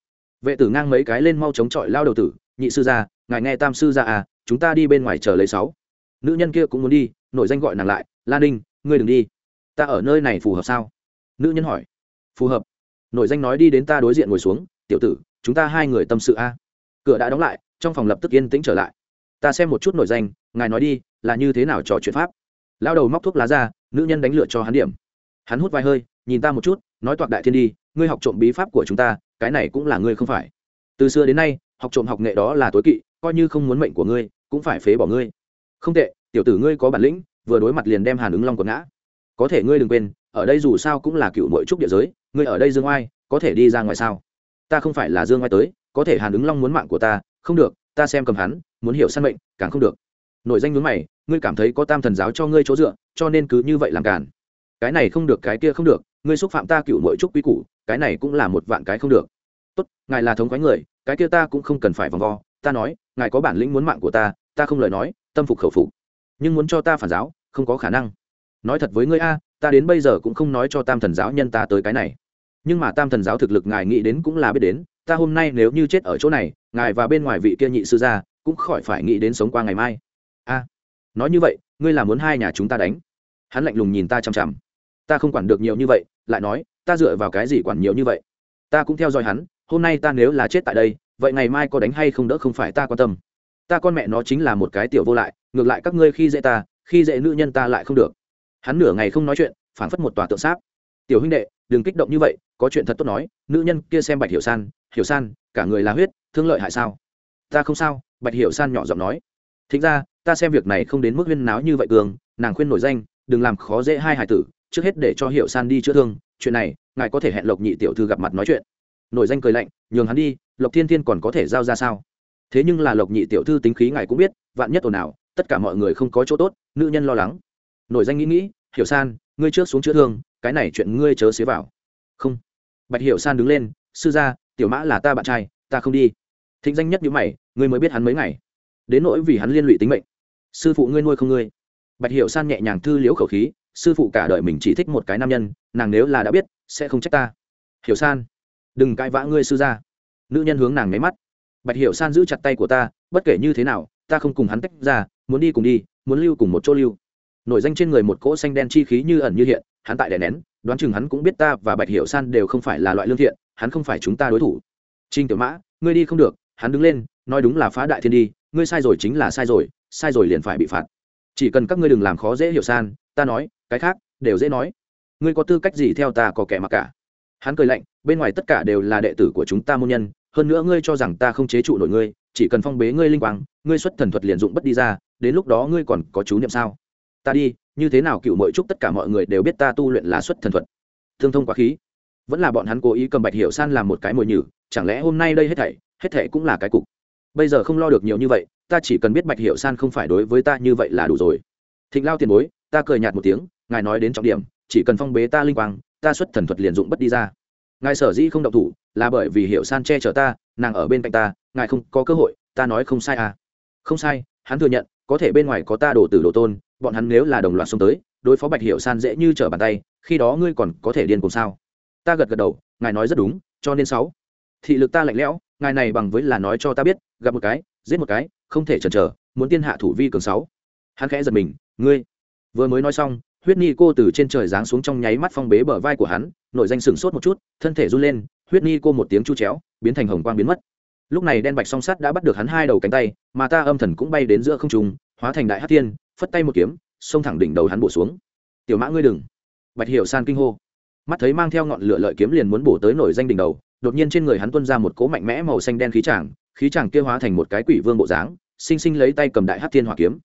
Vệ tử ngang mấy cái lên mau chống chọi lao đầu tử, nhị sư gia ngài nghe tam sư gia à chúng ta đi bên ngoài chờ lấy sáu. Nữ nhân kia cũng muốn đi, nổi danh gọi nàng lại, lan ninh, ngươi đừng đi, ta ở nơi này phù hợp sao? Nữ nhân hỏi. Phù hợp nổi danh nói đi đến ta đối diện ngồi xuống, tiểu tử, chúng ta hai người tâm sự a. Cửa đã đóng lại, trong phòng lập tức yên tĩnh trở lại. Ta xem một chút nổi danh, ngài nói đi, là như thế nào trò chuyện pháp? Lao đầu móc thuốc lá ra, nữ nhân đánh lựa cho hắn điểm. Hắn hút vài hơi, nhìn ta một chút, nói toạc đại thiên đi, ngươi học trộm bí pháp của chúng ta, cái này cũng là ngươi không phải. Từ xưa đến nay, học trộm học nghệ đó là tối kỵ, coi như không muốn mệnh của ngươi, cũng phải phế bỏ ngươi. Không tệ, tiểu tử ngươi có bản lĩnh, vừa đối mặt liền đem hàn ứng long quật ngã. Có thể ngươi đừng quên, ở đây dù sao cũng là cựu nội trúc địa giới ngươi ở đây dương oai, có thể đi ra ngoài sao? Ta không phải là dương oai tới, có thể hàn ứng long muốn mạng của ta, không được, ta xem cầm hắn, muốn hiểu săn mệnh, càng không được. Nội danh muốn mày, ngươi cảm thấy có tam thần giáo cho ngươi chỗ dựa, cho nên cứ như vậy làm cản cái này không được, cái kia không được, ngươi xúc phạm ta cựu nội trúc quy củ, cái này cũng là một vạn cái không được. Tốt, ngài là thống quái người, cái kia ta cũng không cần phải vòng vo, ta nói, ngài có bản lĩnh muốn mạng của ta ta không lời nói, tâm phục khẩu phục. Nhưng muốn cho ta phản giáo, không có khả năng. Nói thật với ngươi a, ta đến bây giờ cũng không nói cho tam thần giáo nhân ta tới cái này nhưng mà tam thần giáo thực lực ngài nghĩ đến cũng là biết đến, ta hôm nay nếu như chết ở chỗ này, ngài và bên ngoài vị kia nhị sư gia cũng khỏi phải nghĩ đến sống qua ngày mai. A, nói như vậy, ngươi là muốn hai nhà chúng ta đánh? Hắn lạnh lùng nhìn ta chằm chằm. Ta không quản được nhiều như vậy, lại nói, ta dựa vào cái gì quản nhiều như vậy? Ta cũng theo dõi hắn, hôm nay ta nếu là chết tại đây, vậy ngày mai có đánh hay không đỡ không phải ta quan tâm. Ta con mẹ nó chính là một cái tiểu vô lại, ngược lại các ngươi khi dễ ta, khi dễ nữ nhân ta lại không được. Hắn nửa ngày không nói chuyện phản phất một tòa tượng sáp. Tiểu huynh đệ, đừng kích động như vậy có chuyện thật tốt nói, nữ nhân kia xem bạch hiểu san hiểu san, cả người là huyết, thương lợi hại sao? Ta không sao, bạch hiểu san nhỏ giọng nói. Thính ra, ta xem việc này không đến mức huyên náo như vậy cường, nàng khuyên nổi danh, đừng làm khó dễ hai hải tử, trước hết để cho hiểu san đi chữa thương, chuyện này, ngài có thể hẹn lộc nhị tiểu thư gặp mặt nói chuyện. Nổi danh cười lạnh, nhường hắn đi, lộc thiên thiên còn có thể giao ra sao? Thế nhưng là lộc nhị tiểu thư tính khí ngài cũng biết, vạn nhất ồn ào, tất cả mọi người không có chỗ tốt, nữ nhân lo lắng. Nổi danh nghĩ nghĩ, hiểu san, ngươi trước xuống chữa thương, cái này chuyện ngươi chớ xế vào không. Bạch hiểu san đứng lên, sư gia, tiểu mã là ta bạn trai, ta không đi. Thịnh danh nhất như mày, ngươi mới biết hắn mấy ngày. Đến nỗi vì hắn liên lụy tính mệnh. Sư phụ ngươi nuôi không ngươi. Bạch hiểu san nhẹ nhàng thư liễu khẩu khí, sư phụ cả đời mình chỉ thích một cái nam nhân, nàng nếu là đã biết, sẽ không trách ta. Hiểu san, đừng cãi vã ngươi, sư gia. Nữ nhân hướng nàng nháy mắt. Bạch hiểu san giữ chặt tay của ta, bất kể như thế nào, ta không cùng hắn tách ra, muốn đi cùng đi, muốn lưu cùng một chỗ lưu. Nổi danh trên người một cỗ xanh đen chi khí như ẩn như hiện, hắn tại đè nén đoán chừng hắn cũng biết ta và bạch hiệu san đều không phải là loại lương thiện, hắn không phải chúng ta đối thủ. Trinh tiểu mã, ngươi đi không được, hắn đứng lên, nói đúng là phá đại thiên đi, ngươi sai rồi chính là sai rồi sai rồi liền phải bị phạt. Chỉ cần các ngươi đừng làm khó dễ hiểu san, ta nói, cái khác, đều dễ nói. Ngươi có tư cách gì theo ta có kẻ mặc cả? Hắn cười lạnh, bên ngoài tất cả đều là đệ tử của chúng ta môn nhân, hơn nữa ngươi cho rằng ta không chế trụ nổi ngươi, chỉ cần phong bế ngươi linh quang, ngươi xuất thần thuật liền dụng bất đi ra, đến lúc đó ngươi còn có chú niệm sao? Ta đi, như thế nào cựu mội chúc tất cả mọi người đều biết ta tu luyện là xuất thần thuật. Thương thông quá khí. Vẫn là bọn hắn cố ý cầm bạch hiểu san làm một cái mồi nhử, chẳng lẽ hôm nay đây hết thảy hết thảy cũng là cái cục? Bây giờ không lo được nhiều như vậy, ta chỉ cần biết bạch hiểu san không phải đối với ta như vậy là đủ rồi. Thịnh lao tiền bối, ta cười nhạt một tiếng, ngài nói đến trọng điểm, chỉ cần phong bế ta linh quang, ta xuất thần thuật liền dụng bất đi ra. Ngài sở dĩ không động thủ, là bởi vì hiểu san che chở ta, nàng ở bên cạnh ta, ngài không có cơ hội, ta nói không sai à. Không sai, hắn thừa nhận, có thể bên ngoài có ta đổ tử đồ tôn bọn hắn nếu là đồng loạt xông tới, đối phó bạch hiểu san dễ như trở bàn tay, khi đó ngươi còn có thể điên cùng sao? Ta gật gật đầu, ngài nói rất đúng, cho nên sáu. Thị lực ta lạnh lẽo, ngài này bằng với là nói cho ta biết, gặp một cái, giết một cái, không thể chần chờ, muốn tiên hạ thủ vi cường sáu. Hắn khẽ giật mình, ngươi. Vừa mới nói xong, huyết ni cô từ trên trời giáng xuống trong nháy mắt phong bế bờ vai của hắn, nội danh sừng sốt một chút, thân thể run lên, huyết ni cô một tiếng chu chéo, biến thành hồng quang biến mất. Lúc này đen bạch song sắt đã bắt được hắn hai đầu cánh tay, mà ta âm thần cũng bay đến giữa không trung, hóa thành đại hát thiên phất tay một kiếm, xông thẳng đỉnh đầu hắn bổ xuống. Tiểu mã ngươi đừng. Bạch hiểu san kinh hô. Mắt thấy mang theo ngọn lửa lợi kiếm liền muốn bổ tới nổi danh đỉnh đầu, đột nhiên trên người hắn tuôn ra một cỗ mạnh mẽ màu xanh đen khí tràng khí tràng kia hóa thành một cái quỷ vương bộ dáng xinh xinh lấy tay cầm đại hát thiên hỏa kiếm.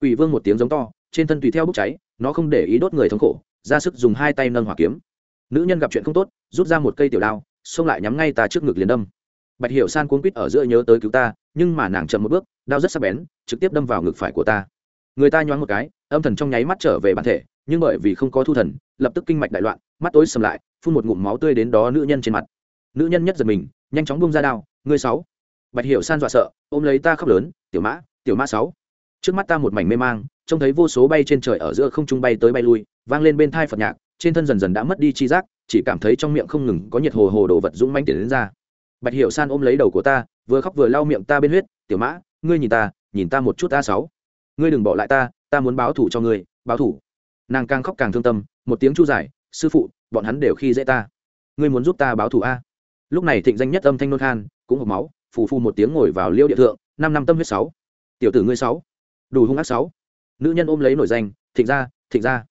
Quỷ vương một tiếng giống to, trên thân tùy theo bốc cháy, nó không để ý đốt người thống khổ, ra sức dùng hai tay nâng hỏa kiếm. Nữ nhân gặp chuyện không tốt, rút ra một cây tiểu đao, xông lại nhắm ngay ta trước ngực liền đâm. Bạch hiểu san cuốn quýt ở giữa nhớ tới cứu ta, nhưng mà nàng chậm một bước, đao rất sắc bén, trực tiếp đâm vào ngực phải của ta người ta nhoáng một cái, âm thần trong nháy mắt trở về bản thể, nhưng bởi vì không có thu thần, lập tức kinh mạch đại loạn, mắt tối sầm lại, phun một ngụm máu tươi đến đó nữ nhân trên mặt. Nữ nhân nhất giật mình, nhanh chóng bung ra đao, ngươi sáu. Bạch hiểu san dọa sợ, ôm lấy ta khóc lớn, tiểu mã tiểu mã sáu. Trước mắt ta một mảnh mê mang, trông thấy vô số bay trên trời ở giữa không trung bay tới bay lui, vang lên bên thai phật nhạc, trên thân dần dần đã mất đi chi giác, chỉ cảm thấy trong miệng không ngừng có nhiệt hồ hồ đồ vật dũng manh tiền đến ra. Bạch hiểu san ôm lấy đầu của ta, vừa khóc vừa lau miệng ta bên huyết, tiểu mã, ngươi nhìn ta nhìn ta một chút ta sáu ngươi đừng bỏ lại ta ta muốn báo thủ cho ngươi, báo thủ. Nàng càng khóc càng thương tâm, một tiếng chu giải sư phụ, bọn hắn đều khi dễ ta. Ngươi muốn giúp ta báo thủ a? Lúc này thịnh danh nhất âm thanh nôn khan, cũng hộp máu, phù phu một tiếng ngồi vào liêu địa thượng, năm năm tâm huyết sáu. Tiểu tử ngươi sáu. Đủ hung ác sáu. Nữ nhân ôm lấy nổi danh, thịnh ra thịnh ra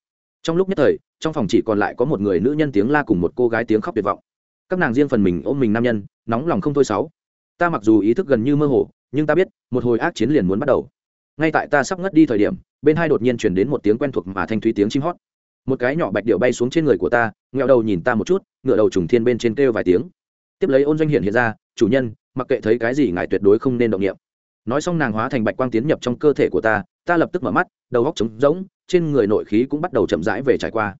trong lúc nhất thời, trong phòng chỉ còn lại có một người nữ nhân tiếng la cùng một cô gái tiếng khóc tuyệt vọng. Các nàng riêng phần mình ôm mình nam nhân, nóng lòng không thôi sáu. Ta mặc dù ý thức gần như mơ hồ, nhưng ta biết, một hồi ác chiến liền muốn bắt đầu ngay tại ta sắp ngất đi thời điểm, bên hai đột nhiên chuyển đến một tiếng quen thuộc mà thanh thúy tiếng chim hót. Một cái nhỏ bạch điệu bay xuống trên người của ta nghẹo đầu nhìn ta một chút, ngựa đầu trùng thiên bên trên kêu vài tiếng. Tiếp lấy ôn doanh hiện hiện ra, chủ nhân, mặc kệ thấy cái gì ngài tuyệt đối không nên động nghiệm nói xong nàng hóa thành bạch quang tiến nhập trong cơ thể của ta ta lập tức mở mắt, đầu góc trống rỗng, trên người nội khí cũng bắt đầu chậm rãi về trải qua.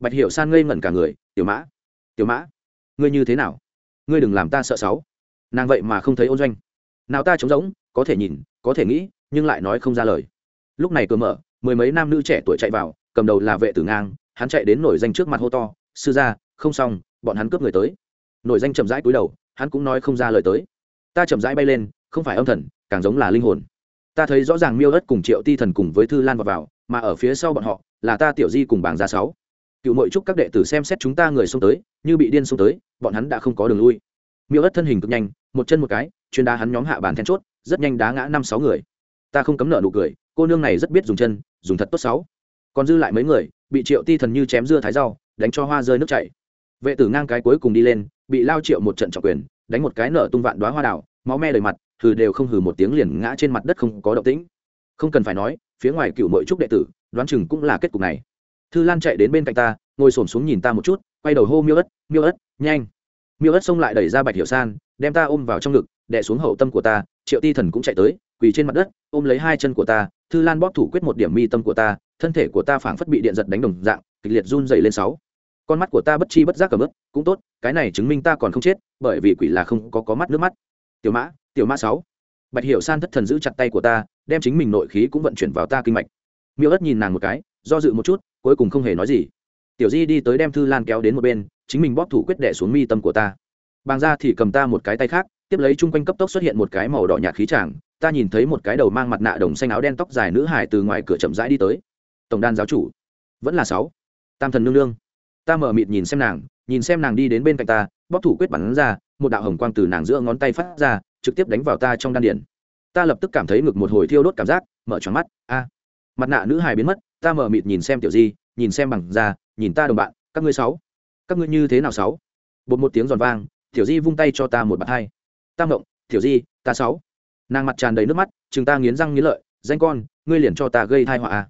Bạch hiểu san ngây ngẩn cả người, tiểu mã tiểu mã, ngươi như thế nào? Ngươi đừng làm ta sợ sáu nàng vậy mà không thấy ôn doanh. Nào ta trống rỗng, có thể nhìn, có thể nghĩ nhưng lại nói không ra lời. Lúc này cửa mở mười mấy nam nữ trẻ tuổi chạy vào cầm đầu là vệ tử ngang hắn chạy đến nổi danh trước mặt hô to sư gia không xong bọn hắn cướp người tới. Nổi danh chậm rãi cúi đầu hắn cũng nói không ra lời tới. Ta chậm rãi bay lên không phải âm thần càng giống là linh hồn. Ta thấy rõ ràng miêu đất cùng triệu ti thần cùng với thư lan vào, vào mà ở phía sau bọn họ là ta tiểu di cùng bảng gia sáu. Cựu mội chúc các đệ tử xem xét chúng ta người xông tới như bị điên xông tới bọn hắn đã không có đường lui. Miêu đất thân hình cực nhanh một chân một cái chuyên đá hắn nhóm hạ bàn then chốt rất nhanh đá ngã năm sáu người ta không cấm nợ nụ cười, cô nương này rất biết dùng chân, dùng thật tốt sáu còn dư lại mấy người, bị triệu ti thần như chém dưa thái rau, đánh cho hoa rơi nước chảy. Vệ tử ngang cái cuối cùng đi lên, bị lao triệu một trận trọng quyền, đánh một cái nở tung vạn đoá hoa đảo máu me đầy mặt, hừ đều không hừ một tiếng liền ngã trên mặt đất không có động tĩnh. Không cần phải nói, phía ngoài cựu mội trúc đệ tử, đoán chừng cũng là kết cục này. Thư lan chạy đến bên cạnh ta, ngồi xổm xuống nhìn ta một chút, quay đầu hô miêu ất miêu ất, nhanh. Miêu ất xông lại đẩy ra bạch hiểu san, đem ta ôm vào trong ngực, đè xuống hậu tâm của ta, triệu ti thần cũng chạy tới quỳ trên mặt đất, ôm lấy hai chân của ta, thư lan bóp thủ quyết một điểm mi tâm của ta, thân thể của ta phảng phất bị điện giật đánh đồng dạng, kịch liệt run dày lên sáu. Con mắt của ta bất chi bất giác cầm ướp cũng tốt, cái này chứng minh ta còn không chết, bởi vì quỷ là không có có mắt nước mắt. Tiểu mã tiểu mã sáu. Bạch hiểu san thất thần giữ chặt tay của ta, đem chính mình nội khí cũng vận chuyển vào ta kinh mạch. Miêu ất nhìn nàng một cái, do dự một chút, cuối cùng không hề nói gì. Tiểu di đi tới đem thư lan kéo đến một bên, chính mình bóp thủ quyết đệ xuống mi tâm của ta. Bàng ra thì cầm ta một cái tay khác, tiếp lấy chung quanh cấp tốc xuất hiện một cái màu đỏ nhạt khí tràng ta nhìn thấy một cái đầu mang mặt nạ đồng xanh áo đen tóc dài nữ hải từ ngoài cửa chậm rãi đi tới. Tổng đàn giáo chủ, vẫn là sáu. Tam thần nương nương. Ta mở mịt nhìn xem nàng, nhìn xem nàng đi đến bên cạnh ta, bóp thủ quyết bắn ra, một đạo hồng quang từ nàng giữa ngón tay phát ra, trực tiếp đánh vào ta trong đan điển. Ta lập tức cảm thấy ngực một hồi thiêu đốt cảm giác, mở tròn mắt, a. Mặt nạ nữ hài biến mất, ta mở mịt nhìn xem tiểu di, nhìn xem bằng ra nhìn ta đồng bạn, các ngươi sáu. Các ngươi như thế nào sáu? Bột một tiếng giòn vang, tiểu di vung tay cho ta một bàn hai. Ta mộng tiểu di, ta sáu nàng mặt tràn đầy nước mắt, chừng ta nghiến răng nghiến lợi, danh con, ngươi liền cho ta gây thai họa a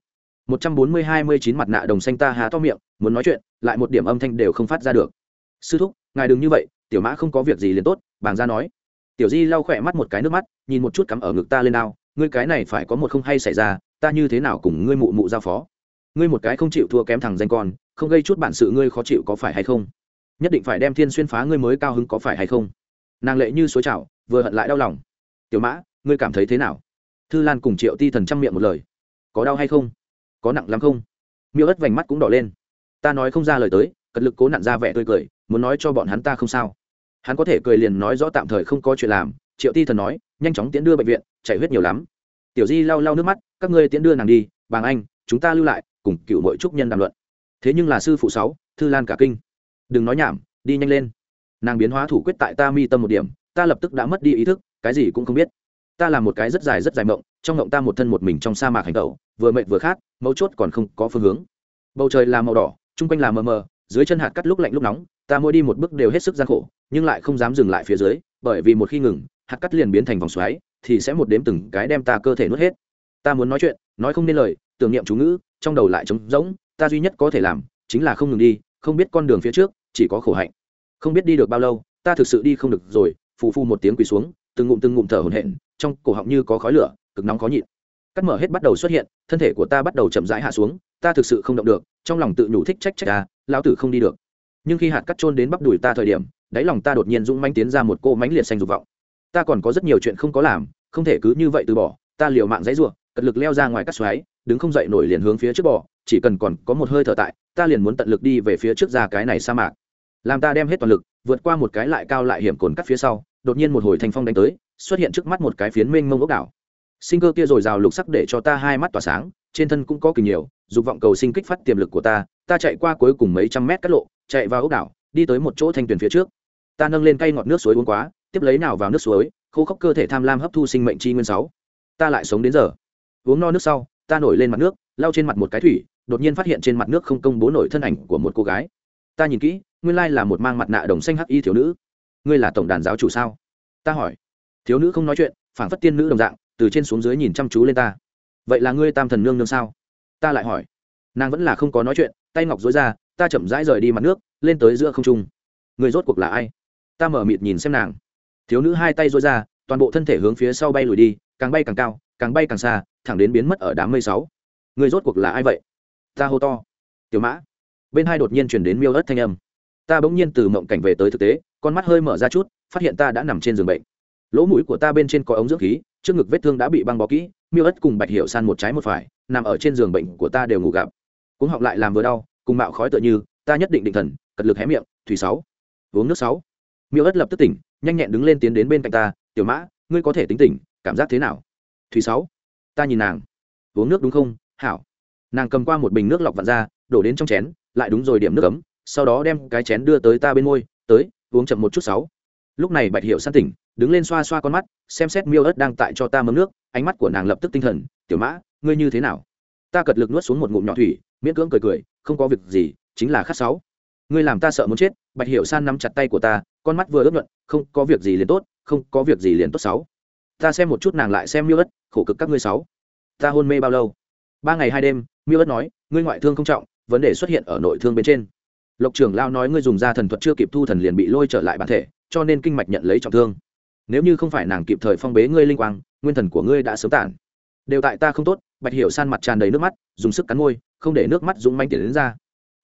một trăm bốn mươi hai mươi chín mặt nạ đồng xanh ta há to miệng, muốn nói chuyện, lại một điểm âm thanh đều không phát ra được. Sư thúc, ngài đừng như vậy, tiểu mã không có việc gì liền tốt, bàng ra nói. Tiểu di lau khỏe mắt một cái nước mắt, nhìn một chút cắm ở ngực ta lên ao ngươi cái này phải có một không hay xảy ra, ta như thế nào cùng ngươi mụ mụ giao phó? Ngươi một cái không chịu thua kém thằng danh con, không gây chút bản sự ngươi khó chịu có phải hay không? Nhất định phải đem thiên xuyên phá ngươi mới cao hứng có phải hay không? Nàng lệ như suối chảo, vừa hận lại đau lòng. Tiểu mã ngươi cảm thấy thế nào? Thư lan cùng triệu ti thần chăm miệng một lời. Có đau hay không? Có nặng lắm không? Miêu ất vành mắt cũng đỏ lên. Ta nói không ra lời tới, cật lực cố nặn ra vẻ tươi cười, muốn nói cho bọn hắn ta không sao. Hắn có thể cười liền nói rõ tạm thời không có chuyện làm, triệu ti thần nói, nhanh chóng tiễn đưa bệnh viện, chảy huyết nhiều lắm. Tiểu di lau lau nước mắt, các ngươi tiễn đưa nàng đi, bàng anh, chúng ta lưu lại, cùng cựu mỗi trúc nhân đàm luận. Thế nhưng là sư phụ sáu, thư lan cả kinh. Đừng nói nhảm, đi nhanh lên. Nàng biến hóa thủ quyết tại ta mi tâm một điểm, ta lập tức đã mất đi ý thức, cái gì cũng không biết ta là một cái rất dài rất dài mộng, trong mộng ta một thân một mình trong sa mạc hành tẩu, vừa mệt vừa khát, mấu chốt còn không có phương hướng. Bầu trời là màu đỏ, chung quanh là mờ mờ, dưới chân hạt cắt lúc lạnh lúc nóng, ta mỗi đi một bước đều hết sức gian khổ, nhưng lại không dám dừng lại phía dưới, bởi vì một khi ngừng, hạt cắt liền biến thành vòng xoáy, thì sẽ một đếm từng cái đem ta cơ thể nuốt hết. Ta muốn nói chuyện, nói không nên lời, tưởng niệm chú ngữ, trong đầu lại trống rỗng, ta duy nhất có thể làm, chính là không ngừng đi, không biết con đường phía trước, chỉ có khổ hạnh. Không biết đi được bao lâu, ta thực sự đi không được rồi, phù phu một tiếng quỳ xuống, từng ngụm từng ngụm thở hổn hển trong cổ họng như có khói lửa, cực nóng khó nhịn. Cắt mở hết bắt đầu xuất hiện, thân thể của ta bắt đầu chậm rãi hạ xuống, ta thực sự không động được, trong lòng tự nhủ thích trách trách ta, lão tử không đi được. Nhưng khi hạt cắt trôn đến bắp đùi ta thời điểm, đáy lòng ta đột nhiên dũng manh tiến ra một cô mánh liệt xanh dục vọng. Ta còn có rất nhiều chuyện không có làm, không thể cứ như vậy từ bỏ, ta liều mạng dãy ruộng cật lực leo ra ngoài cắt xoáy, đứng không dậy nổi liền hướng phía trước bỏ chỉ cần còn có một hơi thở tại, ta liền muốn tận lực đi về phía trước ra cái này sa mạc. Làm ta đem hết toàn lực, vượt qua một cái lại cao lại hiểm cồn cắt phía sau, đột nhiên một hồi thanh phong đánh tới xuất hiện trước mắt một cái phiến mênh mông ốc đảo. Sinh cơ kia r ồ i r à o lục sắc để cho ta hai mắt tỏa sáng, trên thân cũng có kỳ nhiều, dục vọng cầu sinh kích phát tiềm lực của ta ta chạy qua cuối cùng mấy trăm mét cắt lộ, chạy vào ốc đảo, đi tới một chỗ thanh tuyền phía trước. Ta nâng lên cây ngọt nước suối uống quá, tiếp lấy nào vào nước suối, khô khốc cơ thể tham lam hấp thu sinh mệnh chi nguyên sáu. Ta lại sống đến giờ. Uống no nước sau, ta nổi lên mặt nước, lau trên mặt một cái thủy, đột nhiên phát hiện trên mặt nước không công bố nổi thân ảnh của một cô gái. Ta nhìn kỹ, nguyên lai là một mang mặt nạ đồng xanh hắc y thiếu nữ. Ngươi là tổng đàn giáo chủ sao? Ta hỏi thiếu nữ không nói chuyện phản phất tiên nữ đồng dạng, từ trên xuống dưới nhìn chăm chú lên ta. Vậy là ngươi tam thần nương nương sao? Ta lại hỏi. Nàng vẫn là không có nói chuyện, tay ngọc dối ra, ta chậm rãi rời đi mặt nước, lên tới giữa không trung. Người rốt cuộc là ai? Ta mở mịt nhìn xem nàng. Thiếu nữ hai tay dối ra, toàn bộ thân thể hướng phía sau bay lùi đi, càng bay càng cao, càng bay càng xa, thẳng đến biến mất ở đám mây sáu. Người rốt cuộc là ai vậy? Ta hô to. Tiểu mã. Bên hai đột nhiên chuyển đến miêu ớt thanh âm. Ta bỗng nhiên từ mộng cảnh về tới thực tế, con mắt hơi mở ra chút, phát hiện ta đã nằm trên giường bệnh lỗ mũi của ta bên trên có ống dưỡng khí, trước ngực vết thương đã bị băng bó kỹ, miêu ất cùng bạch hiệu san một trái một phải, nằm ở trên giường bệnh của ta đều ngủ gặp cũng họng lại làm vừa đau, cùng mạo khói tựa như, ta nhất định định thần, cật lực hé miệng, thủy sáu, uống nước sáu. Miêu ất lập tức tỉnh, nhanh nhẹn đứng lên tiến đến bên cạnh ta, tiểu mã, ngươi có thể tính tỉnh, cảm giác thế nào? Thủy sáu, ta nhìn nàng. Uống nước đúng không? Hảo. Nàng cầm qua một bình nước lọc vặn ra, đổ đến trong chén, lại đúng rồi điểm nước ấm, sau đó đem cái chén đưa tới ta bên môi, tới, uống chậm một chút sáu lúc này bạch hiệu san tỉnh, đứng lên xoa xoa con mắt, xem xét miêu ớt đang tại cho ta mâm nước, ánh mắt của nàng lập tức tinh thần, tiểu mã, ngươi như thế nào? Ta cật lực nuốt xuống một ngụm nhỏ thủy, miễn cưỡng cười cười, không có việc gì, chính là khát sáu. Ngươi làm ta sợ muốn chết. Bạch hiệu san nắm chặt tay của ta, con mắt vừa ướt nhuận, không có việc gì liền tốt, không có việc gì liền tốt sáu. Ta xem một chút nàng lại xem miêu ớt, khổ cực các ngươi sáu. Ta hôn mê bao lâu? Ba ngày hai đêm, miêu ớt nói, ngươi ngoại thương không trọng, vấn đề xuất hiện ở nội thương bên trên. Lộc trưởng lao nói, ngươi dùng da thần thuật chưa kịp thu thần liền bị lôi trở lại bản thể cho nên kinh mạch nhận lấy trọng thương. Nếu như không phải nàng kịp thời phong bế ngươi linh quang, nguyên thần của ngươi đã sớm tản. Đều tại ta không tốt, bạch hiểu san mặt tràn đầy nước mắt, dùng sức cắn môi, không để nước mắt dũng manh tiền đến ra.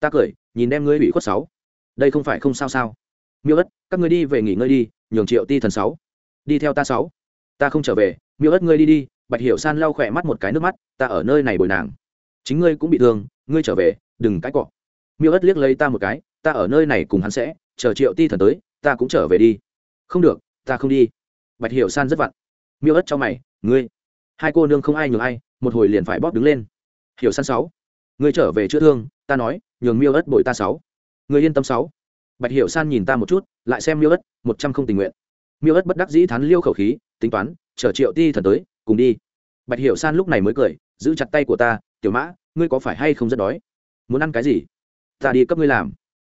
Ta cười, nhìn đem ngươi bị khuất sáu. Đây không phải không sao sao. Miêu ất, các ngươi đi về nghỉ ngơi đi, nhường triệu ti thần sáu. Đi theo ta sáu. Ta không trở về, miêu ất ngươi đi đi, bạch hiểu san lau khỏe mắt một cái nước mắt, ta ở nơi này bồi nàng. Chính ngươi cũng bị thương, ngươi trở về, đừng cãi cọ. Miêu ất liếc lấy ta một cái, ta ở nơi này cùng hắn sẽ, chờ triệu ti thần tới ta cũng trở về đi. Không được, ta không đi. Bạch hiểu san rất vặn. Miêu ất cho mày, ngươi, hai cô nương không ai nhường ai, một hồi liền phải bóp đứng lên. Hiểu san sáu, ngươi trở về chữa thương, ta nói, nhường miêu ất bội ta sáu. Ngươi yên tâm sáu. Bạch hiểu san nhìn ta một chút, lại xem miêu ất, một trăm không tình nguyện. Miêu ất bất đắc dĩ thắn liêu khẩu khí, tính toán, chờ triệu ti thần tới, cùng đi. Bạch hiểu san lúc này mới cười, giữ chặt tay của ta, tiểu mã, ngươi có phải hay không rất đói? Muốn ăn cái gì? Ta đi cấp ngươi làm.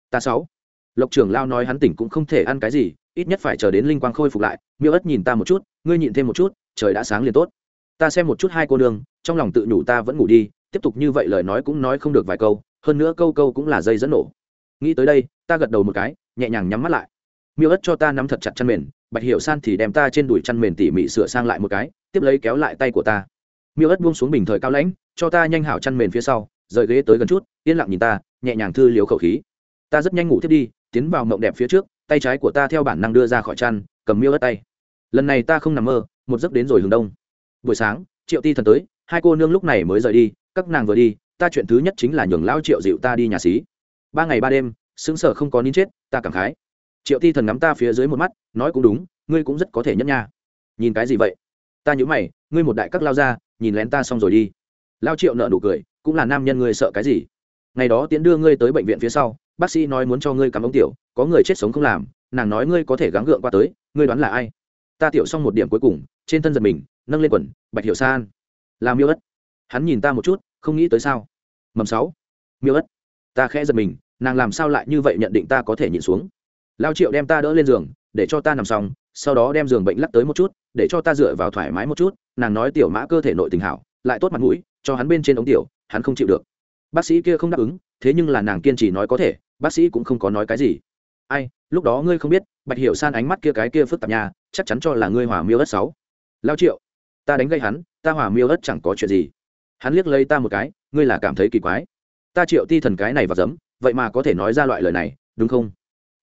Ta sáu lộc trưởng lao nói hắn tỉnh cũng không thể ăn cái gì, ít nhất phải chờ đến linh quang khôi phục lại. Miêu ất nhìn ta một chút, ngươi nhịn thêm một chút, trời đã sáng liền tốt. Ta xem một chút hai cô nương, trong lòng tự nhủ ta vẫn ngủ đi, tiếp tục như vậy lời nói cũng nói không được vài câu, hơn nữa câu câu cũng là dây dẫn nổ. Nghĩ tới đây, ta gật đầu một cái, nhẹ nhàng nhắm mắt lại. Miêu ất cho ta nắm thật chặt chăn mền, bạch hiểu san thì đem ta trên đùi chăn mền tỉ mỉ sửa sang lại một cái, tiếp lấy kéo lại tay của ta. Miêu ất buông xuống bình thời cao lãnh, cho ta nhanh hảo chăn mền phía sau, rời ghế tới gần chút, yên lặng nhìn ta, nhẹ nhàng thư liếu khẩu khí. Ta rất nhanh ngủ thiết đi tiến vào mộng đẹp phía trước, tay trái của ta theo bản năng đưa ra khỏi chăn, cầm miêu ớt tay. Lần này ta không nằm mơ, một giấc đến rồi hướng đông. Buổi sáng, triệu ti thần tới, hai cô nương lúc này mới rời đi, các nàng vừa đi, ta chuyện thứ nhất chính là nhường lão triệu dịu ta đi nhà xí. Ba ngày ba đêm xứng sở không có nín chết, ta cảm khái. Triệu ti thần ngắm ta phía dưới một mắt, nói cũng đúng, ngươi cũng rất có thể nhất nha. Nhìn cái gì vậy? Ta nhớ mày, ngươi một đại các lao ra nhìn lén ta xong rồi đi. Lao triệu nợ nụ cười, cũng là nam nhân ngươi sợ cái gì? Ngày đó tiến đưa ngươi tới bệnh viện phía sau bác sĩ nói muốn cho ngươi cắm ống tiểu, có người chết sống không làm, nàng nói ngươi có thể gắng gượng qua tới, ngươi đoán là ai? Ta tiểu xong một điểm cuối cùng, trên thân giật mình, nâng lên quần, bạch hiểu san. Làm miêu ất. Hắn nhìn ta một chút, không nghĩ tới sao? Mầm sáu. Miêu ất. Ta khẽ giật mình, nàng làm sao lại như vậy nhận định ta có thể nhịn xuống? Lao triệu đem ta đỡ lên giường, để cho ta nằm xong, sau đó đem giường bệnh lắc tới một chút, để cho ta dựa vào thoải mái một chút, nàng nói tiểu mã cơ thể nội tình hảo, lại tốt mặt mũi, cho hắn bên trên ống tiểu, hắn không chịu được. Bác sĩ kia không đáp ứng, thế nhưng là nàng kiên trì nói có thể bác sĩ cũng không có nói cái gì. Ai, lúc đó ngươi không biết, bạch hiểu san ánh mắt kia cái kia phức tạp nhà chắc chắn cho là ngươi hỏa miêu ất sáu. Lao triệu, ta đánh gây hắn, ta hỏa miêu ất chẳng có chuyện gì. Hắn liếc lấy ta một cái, ngươi là cảm thấy kỳ quái. Ta triệu ti thần cái này và giấm, vậy mà có thể nói ra loại lời này, đúng không?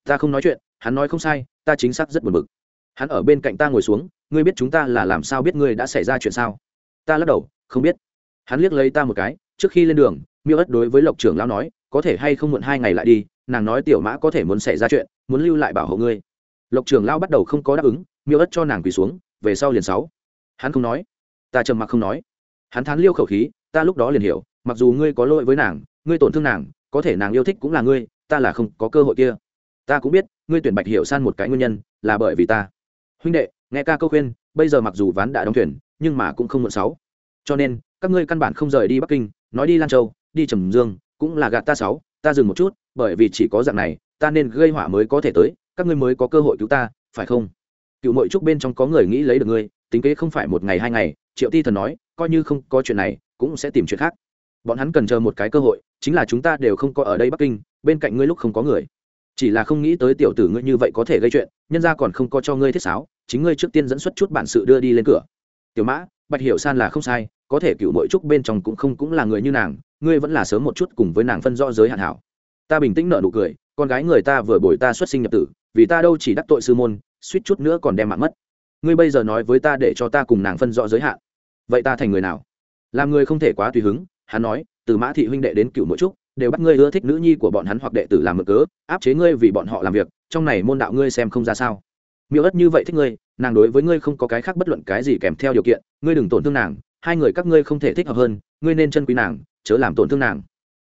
Ta không nói chuyện, hắn nói không sai, ta chính xác rất buồn bực. Hắn ở bên cạnh ta ngồi xuống, ngươi biết chúng ta là làm sao biết ngươi đã xảy ra chuyện sao? Ta lắc đầu, không biết. Hắn liếc lấy ta một cái, trước khi lên đường, miêu ất đối với lộc trưởng lão nói có thể hay không muộn hai ngày lại đi, nàng nói tiểu mã có thể muốn xảy ra chuyện, muốn lưu lại bảo hộ ngươi. Lộc trưởng lão bắt đầu không có đáp ứng, miêu ất cho nàng quỳ xuống, về sau liền sáu. Hắn không nói. Ta trầm mặc không nói. Hắn thán liêu khẩu khí, ta lúc đó liền hiểu, mặc dù ngươi có lỗi với nàng, ngươi tổn thương nàng, có thể nàng yêu thích cũng là ngươi, ta là không có cơ hội kia. Ta cũng biết, ngươi tuyển bạch hiểu san một cái nguyên nhân, là bởi vì ta. Huynh đệ, nghe ca câu khuyên, bây giờ mặc dù ván đã đóng thuyền, nhưng mà cũng không muộn sáu. Cho nên, các ngươi căn bản không rời đi bắc kinh, nói đi lan châu, đi trầm dương cũng là gạt ta sáu, ta dừng một chút, bởi vì chỉ có dạng này, ta nên gây hỏa mới có thể tới, các ngươi mới có cơ hội cứu ta, phải không? Cựu mội trúc bên trong có người nghĩ lấy được ngươi, tính kế không phải một ngày hai ngày, triệu ti thần nói, coi như không có chuyện này, cũng sẽ tìm chuyện khác. Bọn hắn cần chờ một cái cơ hội, chính là chúng ta đều không có ở đây bắc kinh, bên cạnh ngươi lúc không có người. Chỉ là không nghĩ tới tiểu tử ngươi như vậy có thể gây chuyện, nhân ra còn không có cho ngươi thiết sáo, chính ngươi trước tiên dẫn xuất chút bản sự đưa đi lên cửa. Tiểu mã, bạch hiểu san là không sai, có thể cựu mội trúc bên trong cũng không cũng là người như nàng ngươi vẫn là sớm một chút cùng với nàng phân rõ giới hạn hảo. Ta bình tĩnh nợ nụ cười, con gái người ta vừa bồi ta xuất sinh nhập tử, vì ta đâu chỉ đắc tội sư môn, suýt chút nữa còn đem mạng mất. Ngươi bây giờ nói với ta để cho ta cùng nàng phân rõ giới hạn. Vậy ta thành người nào? Làm người không thể quá tùy hứng, hắn nói, từ mã thị huynh đệ đến cựu mỗi trúc, đều bắt ngươi ưa thích nữ nhi của bọn hắn hoặc đệ tử làm mực cớ, áp chế ngươi vì bọn họ làm việc, trong này môn đạo ngươi xem không ra sao. Miêu ất như vậy thích ngươi, nàng đối với ngươi không có cái khác bất luận cái gì kèm theo điều kiện, ngươi đừng tổn thương nàng, hai người các ngươi không thể thích hợp hơn, ngươi nên chân quý nàng chớ làm tổn thương nàng.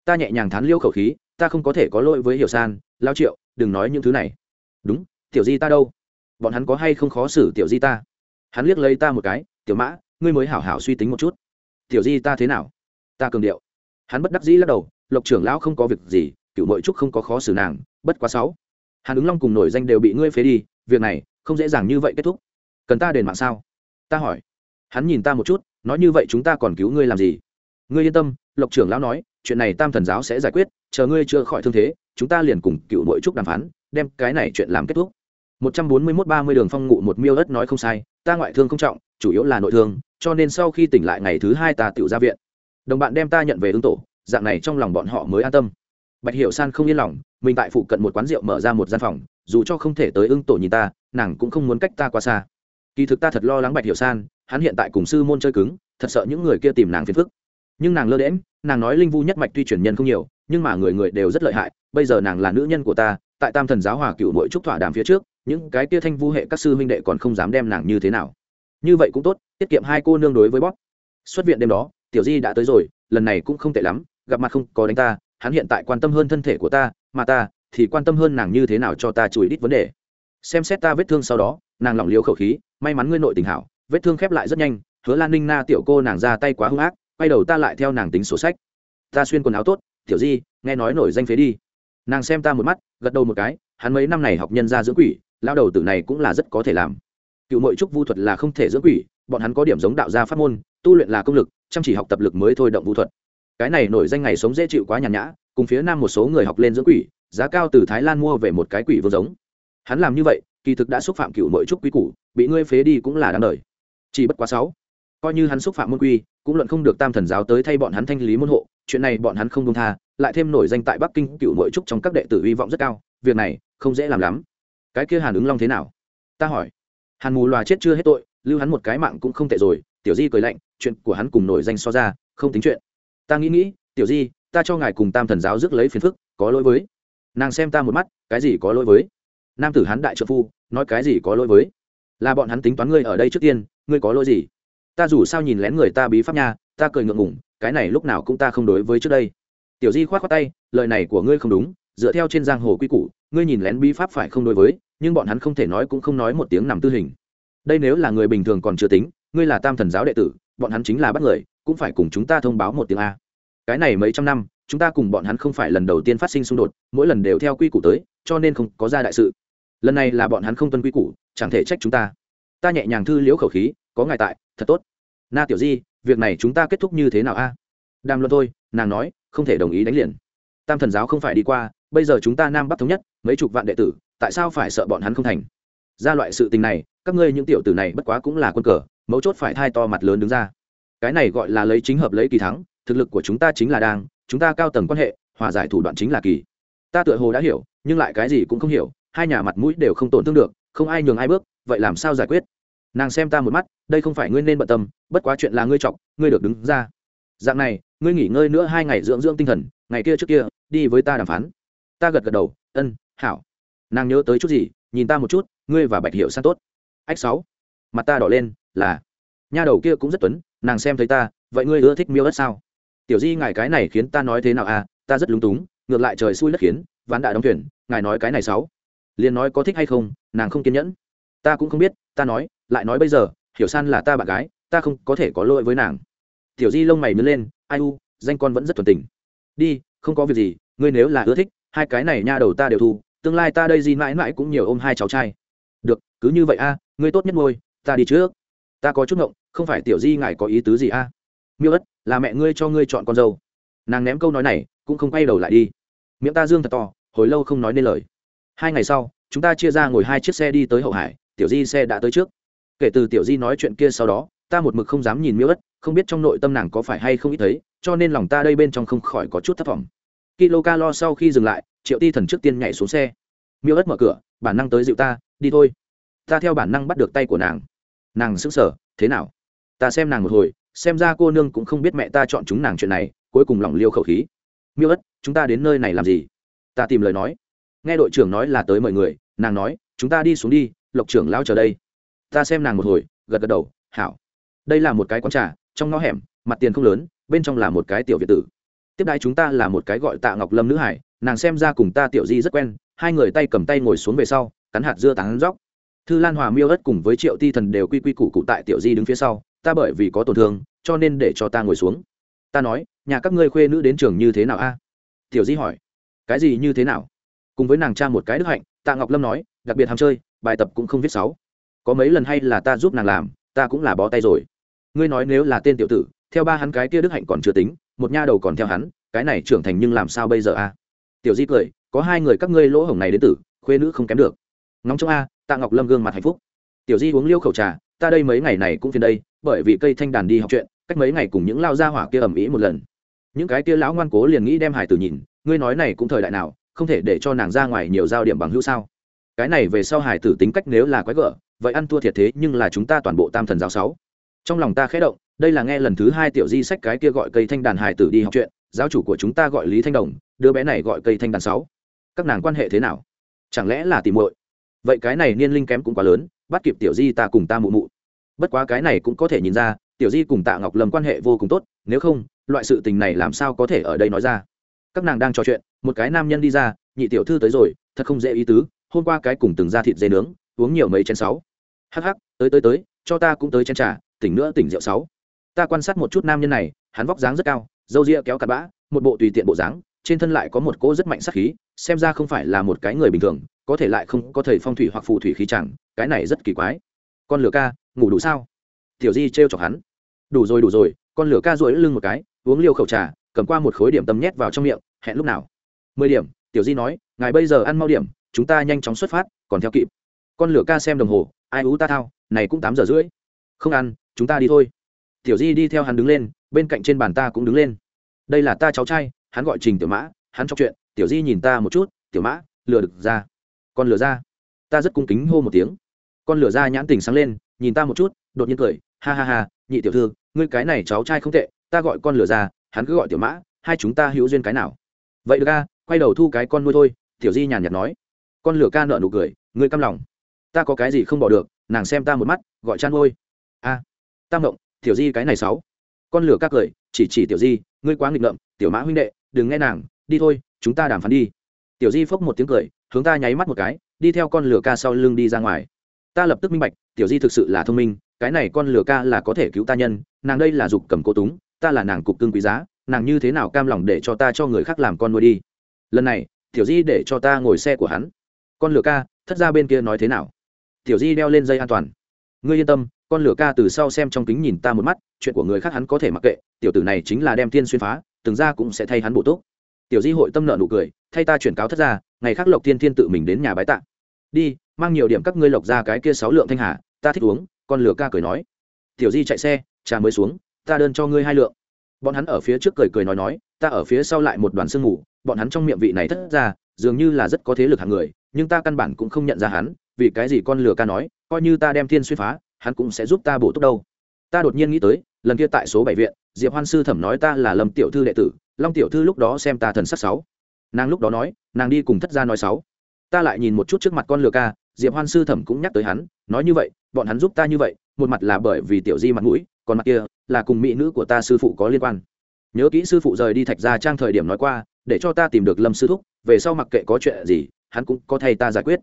Ta nhẹ nhàng thán liêu khẩu khí, ta không có thể có lỗi với hiểu san, lao triệu, đừng nói những thứ này. Đúng, tiểu di ta đâu? Bọn hắn có hay không khó xử tiểu di ta? Hắn liếc lấy ta một cái, tiểu mã, ngươi mới hảo hảo suy tính một chút. Tiểu di ta thế nào? Ta cường điệu. Hắn bất đắc dĩ lắc đầu, lộc trưởng lão không có việc gì cựu nội trúc không có khó xử nàng, bất quá sáu. Hàn ứng long cùng nổi danh đều bị ngươi phế đi, việc này không dễ dàng như vậy kết thúc. Cần ta đền mạng sao? Ta hỏi. Hắn nhìn ta một chút, nói như vậy chúng ta còn cứu ngươi làm gì? Ngươi yên tâm lộc trưởng lão nói, chuyện này tam thần giáo sẽ giải quyết, chờ ngươi chưa khỏi thương thế, chúng ta liền cùng cựu nội trúc đàm phán, đem cái này chuyện làm kết thúc. Một trăm bốn mươi mốt ba mươi đường phong ngụ một miêu ớt nói không sai, ta ngoại thương không trọng, chủ yếu là nội thương, cho nên sau khi tỉnh lại ngày thứ hai ta tự ra viện. Đồng bạn đem ta nhận về ứng tổ, dạng này trong lòng bọn họ mới an tâm. Bạch hiệu san không yên lòng, mình tại phụ cận một quán rượu mở ra một gian phòng, dù cho không thể tới ưng tổ nhìn ta, nàng cũng không muốn cách ta qua xa. Kỳ thực ta thật lo lắng bạch hiệu san, hắn hiện tại cùng sư môn chơi cứng, thật sợ những người kia tìm nàng phiền phức nhưng nàng lơ đễm nàng nói linh vu nhất mạch tuy truyền nhân không nhiều, nhưng mà người người đều rất lợi hại. Bây giờ nàng là nữ nhân của ta, tại tam thần giáo hòa cựu mỗi trúc thỏa đàm phía trước, những cái kia thanh vu hệ các sư huynh đệ còn không dám đem nàng như thế nào. Như vậy cũng tốt, tiết kiệm hai cô nương đối với bóp. Xuất viện đêm đó, tiểu di đã tới rồi, lần này cũng không tệ lắm, gặp mặt không có đánh ta, hắn hiện tại quan tâm hơn thân thể của ta, mà ta thì quan tâm hơn nàng như thế nào cho ta chùi đít vấn đề. Xem xét ta vết thương sau đó, nàng lỏng liều khẩu khí, may mắn ngươi nội tình hảo, vết thương khép lại rất nhanh, hứa lan ninh na tiểu cô nàng ra tay quá hung ác quay đầu ta lại theo nàng tính sổ sách. Ta xuyên quần áo tốt, tiểu di, nghe nói nổi danh phế đi. Nàng xem ta một mắt, gật đầu một cái, hắn mấy năm này học nhân ra dưỡng quỷ lao đầu tử này cũng là rất có thể làm. Cựu mội trúc vu thuật là không thể dưỡng quỷ, bọn hắn có điểm giống đạo gia pháp môn, tu luyện là công lực, chăm chỉ học tập lực mới thôi động vu thuật. Cái này nổi danh ngày sống dễ chịu quá nhàn nhã, cùng phía nam một số người học lên dưỡng quỷ, giá cao từ thái lan mua về một cái quỷ vương giống. Hắn làm như vậy, kỳ thực đã xúc phạm cựu mội trúc quy củ, bị ngươi phế đi cũng là đáng đời. Chỉ bất quá sáu coi như hắn xúc phạm môn quy, cũng luận không được tam thần giáo tới thay bọn hắn thanh lý môn hộ, chuyện này bọn hắn không công tha, lại thêm nổi danh tại bắc kinh cựu nội trúc trong các đệ tử hy vọng rất cao, việc này không dễ làm lắm. Cái kia hàn ứng long thế nào? Ta hỏi. Hàn mù loà chết chưa hết tội, lưu hắn một cái mạng cũng không tệ rồi, tiểu di cười lạnh, chuyện của hắn cùng nổi danh so ra, không tính chuyện. Ta nghĩ nghĩ, tiểu di, ta cho ngài cùng tam thần giáo rước lấy phiền phức, có lỗi với. Nàng xem ta một mắt, cái gì có lỗi với? Nam tử hắn đại trợ phu, nói cái gì có lỗi với? Là bọn hắn tính toán ngươi ở đây trước tiên, ngươi có lỗi gì? Ta dù sao nhìn lén người ta bí pháp nha, ta cười ngượng ngủng cái này lúc nào cũng ta không đối với trước đây. Tiểu di k h o á t tay, lời này của ngươi không đúng, dựa theo trên giang hồ quy củ, ngươi nhìn lén bí pháp phải không đối với, nhưng bọn hắn không thể nói cũng không nói một tiếng nằm tư hình. Đây nếu là người bình thường còn chưa tính, ngươi là tam thần giáo đệ tử, bọn hắn chính là bắt người, cũng phải cùng chúng ta thông báo một tiếng a. Cái này mấy trăm năm, chúng ta cùng bọn hắn không phải lần đầu tiên phát sinh xung đột, mỗi lần đều theo quy củ tới, cho nên không có ra đại sự. Lần này là bọn hắn không tuân quy củ, chẳng thể trách chúng ta. Ta nhẹ nhàng thư liễu khẩu khí, có ngài tại thật tốt. Na tiểu di, việc này chúng ta kết thúc như thế nào a? À? đàm luận thôi, nàng nói, không thể đồng ý đánh liền. Tam thần giáo không phải đi qua, bây giờ chúng ta nam bắc thống nhất, mấy chục vạn đệ tử, tại sao phải sợ bọn hắn không thành? Ra loại sự tình này, các ngươi những tiểu tử này bất quá cũng là quân cờ, mấu chốt phải thai to mặt lớn đứng ra. Cái này gọi là lấy chính hợp lấy kỳ thắng, thực lực của chúng ta chính là đang, chúng ta cao tầng quan hệ, hòa giải thủ đoạn chính là kỳ. Ta tựa hồ đã hiểu, nhưng lại cái gì cũng không hiểu, hai nhà mặt mũi đều không tổn thương được, không ai nhường ai bước, vậy làm sao giải quyết? Nàng xem ta một mắt, đây không phải ngươi nên bận tâm, bất quá chuyện là ngươi chọc, ngươi được đứng ra. Dạng này, ngươi nghỉ ngơi nữa hai ngày dưỡng dưỡng tinh thần, ngày kia trước kia, đi với ta đàm phán. Ta gật gật đầu, ân, hảo. Nàng nhớ tới chút gì, nhìn ta một chút, ngươi và bạch hiệu san tốt. Ách sáu. Mặt ta đỏ lên, là. Nha đầu kia cũng rất tuấn, nàng xem thấy ta, vậy ngươi ưa thích miêu đất sao? Tiểu di, ngài cái này khiến ta nói thế nào à? Ta rất lúng túng, ngược lại trời xui đất khiến, ván đại đóng thuyền, ngài nói cái này sáu. Liền nói có thích hay không, nàng không kiên nhẫn. Ta cũng không biết, ta nói lại nói bây giờ, hiểu san là ta bạn gái, ta không có thể có lỗi với nàng. Tiểu di lông mày mới lên, ai u, danh con vẫn rất thuần tình. Đi, không có việc gì, ngươi nếu là ưa thích, hai cái này nha đầu ta đều thu, tương lai ta đây di mãi mãi cũng nhiều ôm hai cháu trai. Được, cứ như vậy a, ngươi tốt nhất ngôi ta đi trước. Ta có chút ngộng, không phải tiểu di ngài có ý tứ gì a? Miêu ất, là mẹ ngươi cho ngươi chọn con dâu. Nàng ném câu nói này, cũng không quay đầu lại đi. Miệng ta dương thật to, hồi lâu không nói nên lời. Hai ngày sau, chúng ta chia ra ngồi hai chiếc xe đi tới hậu hải, tiểu di xe đã tới trước kể từ tiểu di nói chuyện kia sau đó, ta một mực không dám nhìn miêu ất, không biết trong nội tâm nàng có phải hay không ít thấy, cho nên lòng ta đây bên trong không khỏi có chút thất vọng kilo sau khi dừng lại, triệu ti thần trước tiên nhảy xuống xe. Miêu ất mở cửa, bản năng tới dịu ta, đi thôi. Ta theo bản năng bắt được tay của nàng. Nàng sững sờ, thế nào? Ta xem nàng một hồi, xem ra cô nương cũng không biết mẹ ta chọn chúng nàng chuyện này, cuối cùng lòng liêu khẩu khí. Miêu ất, chúng ta đến nơi này làm gì? Ta tìm lời nói. Nghe đội trưởng nói là tới mời người, nàng nói, chúng ta đi xuống đi, lộc trưởng lao chờ đây ta xem nàng một hồi, gật gật đầu, hảo. Đây là một cái quán trà, trong ngõ hẻm, mặt tiền không lớn, bên trong là một cái tiểu việt tử. Tiếp đai chúng ta là một cái gọi tạ ngọc lâm nữ hải, nàng xem ra cùng ta tiểu di rất quen, hai người tay cầm tay ngồi xuống về sau, cắn hạt dưa tán róc thư lan hòa miêu ất cùng với triệu ti thần đều quy quy củ cụ tại tiểu di đứng phía sau, ta bởi vì có tổn thương, cho nên để cho ta ngồi xuống. Ta nói, nhà các ngươi khuê nữ đến trường như thế nào a? Tiểu di hỏi. Cái gì như thế nào? Cùng với nàng cha một cái đức hạnh, tạ ngọc lâm nói, đặc biệt ham chơi, bài tập cũng không viết sáu có mấy lần hay là ta giúp nàng làm, ta cũng là bó tay rồi. Ngươi nói nếu là tên tiểu tử, theo ba hắn cái kia đức hạnh còn chưa tính, một nha đầu còn theo hắn, cái này trưởng thành nhưng làm sao bây giờ a? Tiểu di cười, có hai người các ngươi lỗ hổng này đến tử, khuê nữ không kém được. Ngóng trong a, tạ ngọc lâm gương mặt hạnh phúc. Tiểu di uống liêu khẩu trà, ta đây mấy ngày này cũng phiền đây, bởi vì cây thanh đàn đi học chuyện, cách mấy ngày cùng những lao gia hỏa kia ầm ĩ một lần. Những cái kia lão ngoan cố liền nghĩ đem hải tử nhìn, ngươi nói này cũng thời đại nào, không thể để cho nàng ra ngoài nhiều giao điểm bằng hữu sao? Cái này về sau hải tử tính cách nếu là quái gở vậy ăn thua thiệt thế nhưng là chúng ta toàn bộ tam thần giáo sáu. Trong lòng ta khẽ động, đây là nghe lần thứ hai tiểu di sách cái kia gọi cây thanh đàn hải tử đi học chuyện, giáo chủ của chúng ta gọi lý thanh đồng, đứa bé này gọi cây thanh đàn sáu. Các nàng quan hệ thế nào? Chẳng lẽ là tìm muội? Vậy cái này niên linh kém cũng quá lớn, bắt kịp tiểu di ta cùng ta mụ mụ. Bất quá cái này cũng có thể nhìn ra, tiểu di cùng tạ ngọc lâm quan hệ vô cùng tốt, nếu không, loại sự tình này làm sao có thể ở đây nói ra? Các nàng đang trò chuyện, một cái nam nhân đi ra, nhị tiểu thư tới rồi, thật không dễ ý tứ, hôm qua cái cùng từng ra thịt dê nướng, uống nhiều mấy chén sáu hắc hắc, tới tới tới, cho ta cũng tới chén trà, tỉnh nữa tỉnh rượu sáu. Ta quan sát một chút nam nhân này, hắn vóc dáng rất cao, râu ria kéo cặp bã, một bộ tùy tiện bộ dáng, trên thân lại có một cỗ rất mạnh sắc khí, xem ra không phải là một cái người bình thường, có thể lại không có thầy phong thủy hoặc phù thủy khí chẳng, cái này rất kỳ quái. Con lửa ca, ngủ đủ sao? Tiểu di trêu chọc hắn. Đủ rồi đủ rồi, con lửa ca duỗi lưng một cái, uống liều khẩu trà, cầm qua một khối điểm tâm nhét vào trong miệng, hẹn lúc nào? Mười điểm, tiểu di nói, ngài bây giờ ăn mau điểm, chúng ta nhanh chóng xuất phát, còn theo kịp. Con lửa ca xem đồng hồ ai ú ta thao, này cũng tám giờ rưỡi. Không ăn, chúng ta đi thôi. Tiểu di đi theo hắn đứng lên, bên cạnh trên bàn ta cũng đứng lên. Đây là ta cháu trai, hắn gọi trình tiểu mã, hắn trong chuyện, tiểu di nhìn ta một chút, tiểu mã, lừa được ra. Con lừa ra. Ta rất cung kính hô một tiếng. Con lừa ra nhãn tình sáng lên, nhìn ta một chút, đột nhiên cười, ha ha ha, nhị tiểu thư, ngươi cái này cháu trai không tệ, ta gọi con lừa ra, hắn cứ gọi tiểu mã, hai chúng ta hữu duyên cái nào? Vậy được ca quay đầu thu cái con nuôi thôi, tiểu di nhàn nhạt nói. Con lửa ca nợ nụ cười, ngươi căm lòng ta có cái gì không bỏ được nàng xem ta một mắt gọi chăn ngôi a à, ta động tiểu di cái này sáu. Con lửa các cười chỉ chỉ tiểu di ngươi quá nghịch ngợm tiểu mã huynh đệ đừng nghe nàng đi thôi chúng ta đàm phán đi. Tiểu di phốc một tiếng cười hướng ta nháy mắt một cái đi theo con lửa ca sau lưng đi ra ngoài. Ta lập tức minh bạch tiểu di thực sự là thông minh cái này con lửa ca là có thể cứu ta nhân nàng đây là dục cầm cố túng ta là nàng cục cưng quý giá nàng như thế nào cam lòng để cho ta cho người khác làm con nuôi đi. Lần này tiểu di để cho ta ngồi xe của hắn. Con lửa ca thất ra bên kia nói thế nào? Tiểu di đeo lên dây an toàn. Ngươi yên tâm, con lửa ca từ sau xem trong kính nhìn ta một mắt, chuyện của người khác hắn có thể mặc kệ, tiểu tử này chính là đem thiên xuyên phá, từng ra cũng sẽ thay hắn bổ túc. Tiểu di hội tâm nợ nụ cười, thay ta chuyển cáo thất ra ngày khác lộc thiên thiên tự mình đến nhà bái tạ. Đi, mang nhiều điểm các ngươi lộc ra cái kia sáu lượng thanh hà, ta thích uống, con lửa ca cười nói. Tiểu di chạy xe, trà mới xuống, ta đơn cho ngươi hai lượng. Bọn hắn ở phía trước cười cười nói nói, ta ở phía sau lại một đoàn sương mù, bọn hắn trong miệng vị này thất ra dường như là rất có thế lực hàng người, nhưng ta căn bản cũng không nhận ra hắn vì cái gì con lừa ca nói, coi như ta đem thiên xuyên phá, hắn cũng sẽ giúp ta bổ túc đâu. Ta đột nhiên nghĩ tới, lần kia tại số bảy viện, diệp hoan sư thẩm nói ta là lâm tiểu thư đệ tử, long tiểu thư lúc đó xem ta thần sắc sáu. Nàng lúc đó nói, nàng đi cùng thất gia nói sáu. Ta lại nhìn một chút trước mặt con lừa ca, diệp hoan sư thẩm cũng nhắc tới hắn, nói như vậy, bọn hắn giúp ta như vậy, một mặt là bởi vì tiểu di mặt mũi, còn mặt kia là cùng mỹ nữ của ta sư phụ có liên quan. Nhớ kỹ sư phụ rời đi thạch ra trang thời điểm nói qua, để cho ta tìm được lâm sư thúc, về sau mặc kệ có chuyện gì, hắn cũng có thay ta giải quyết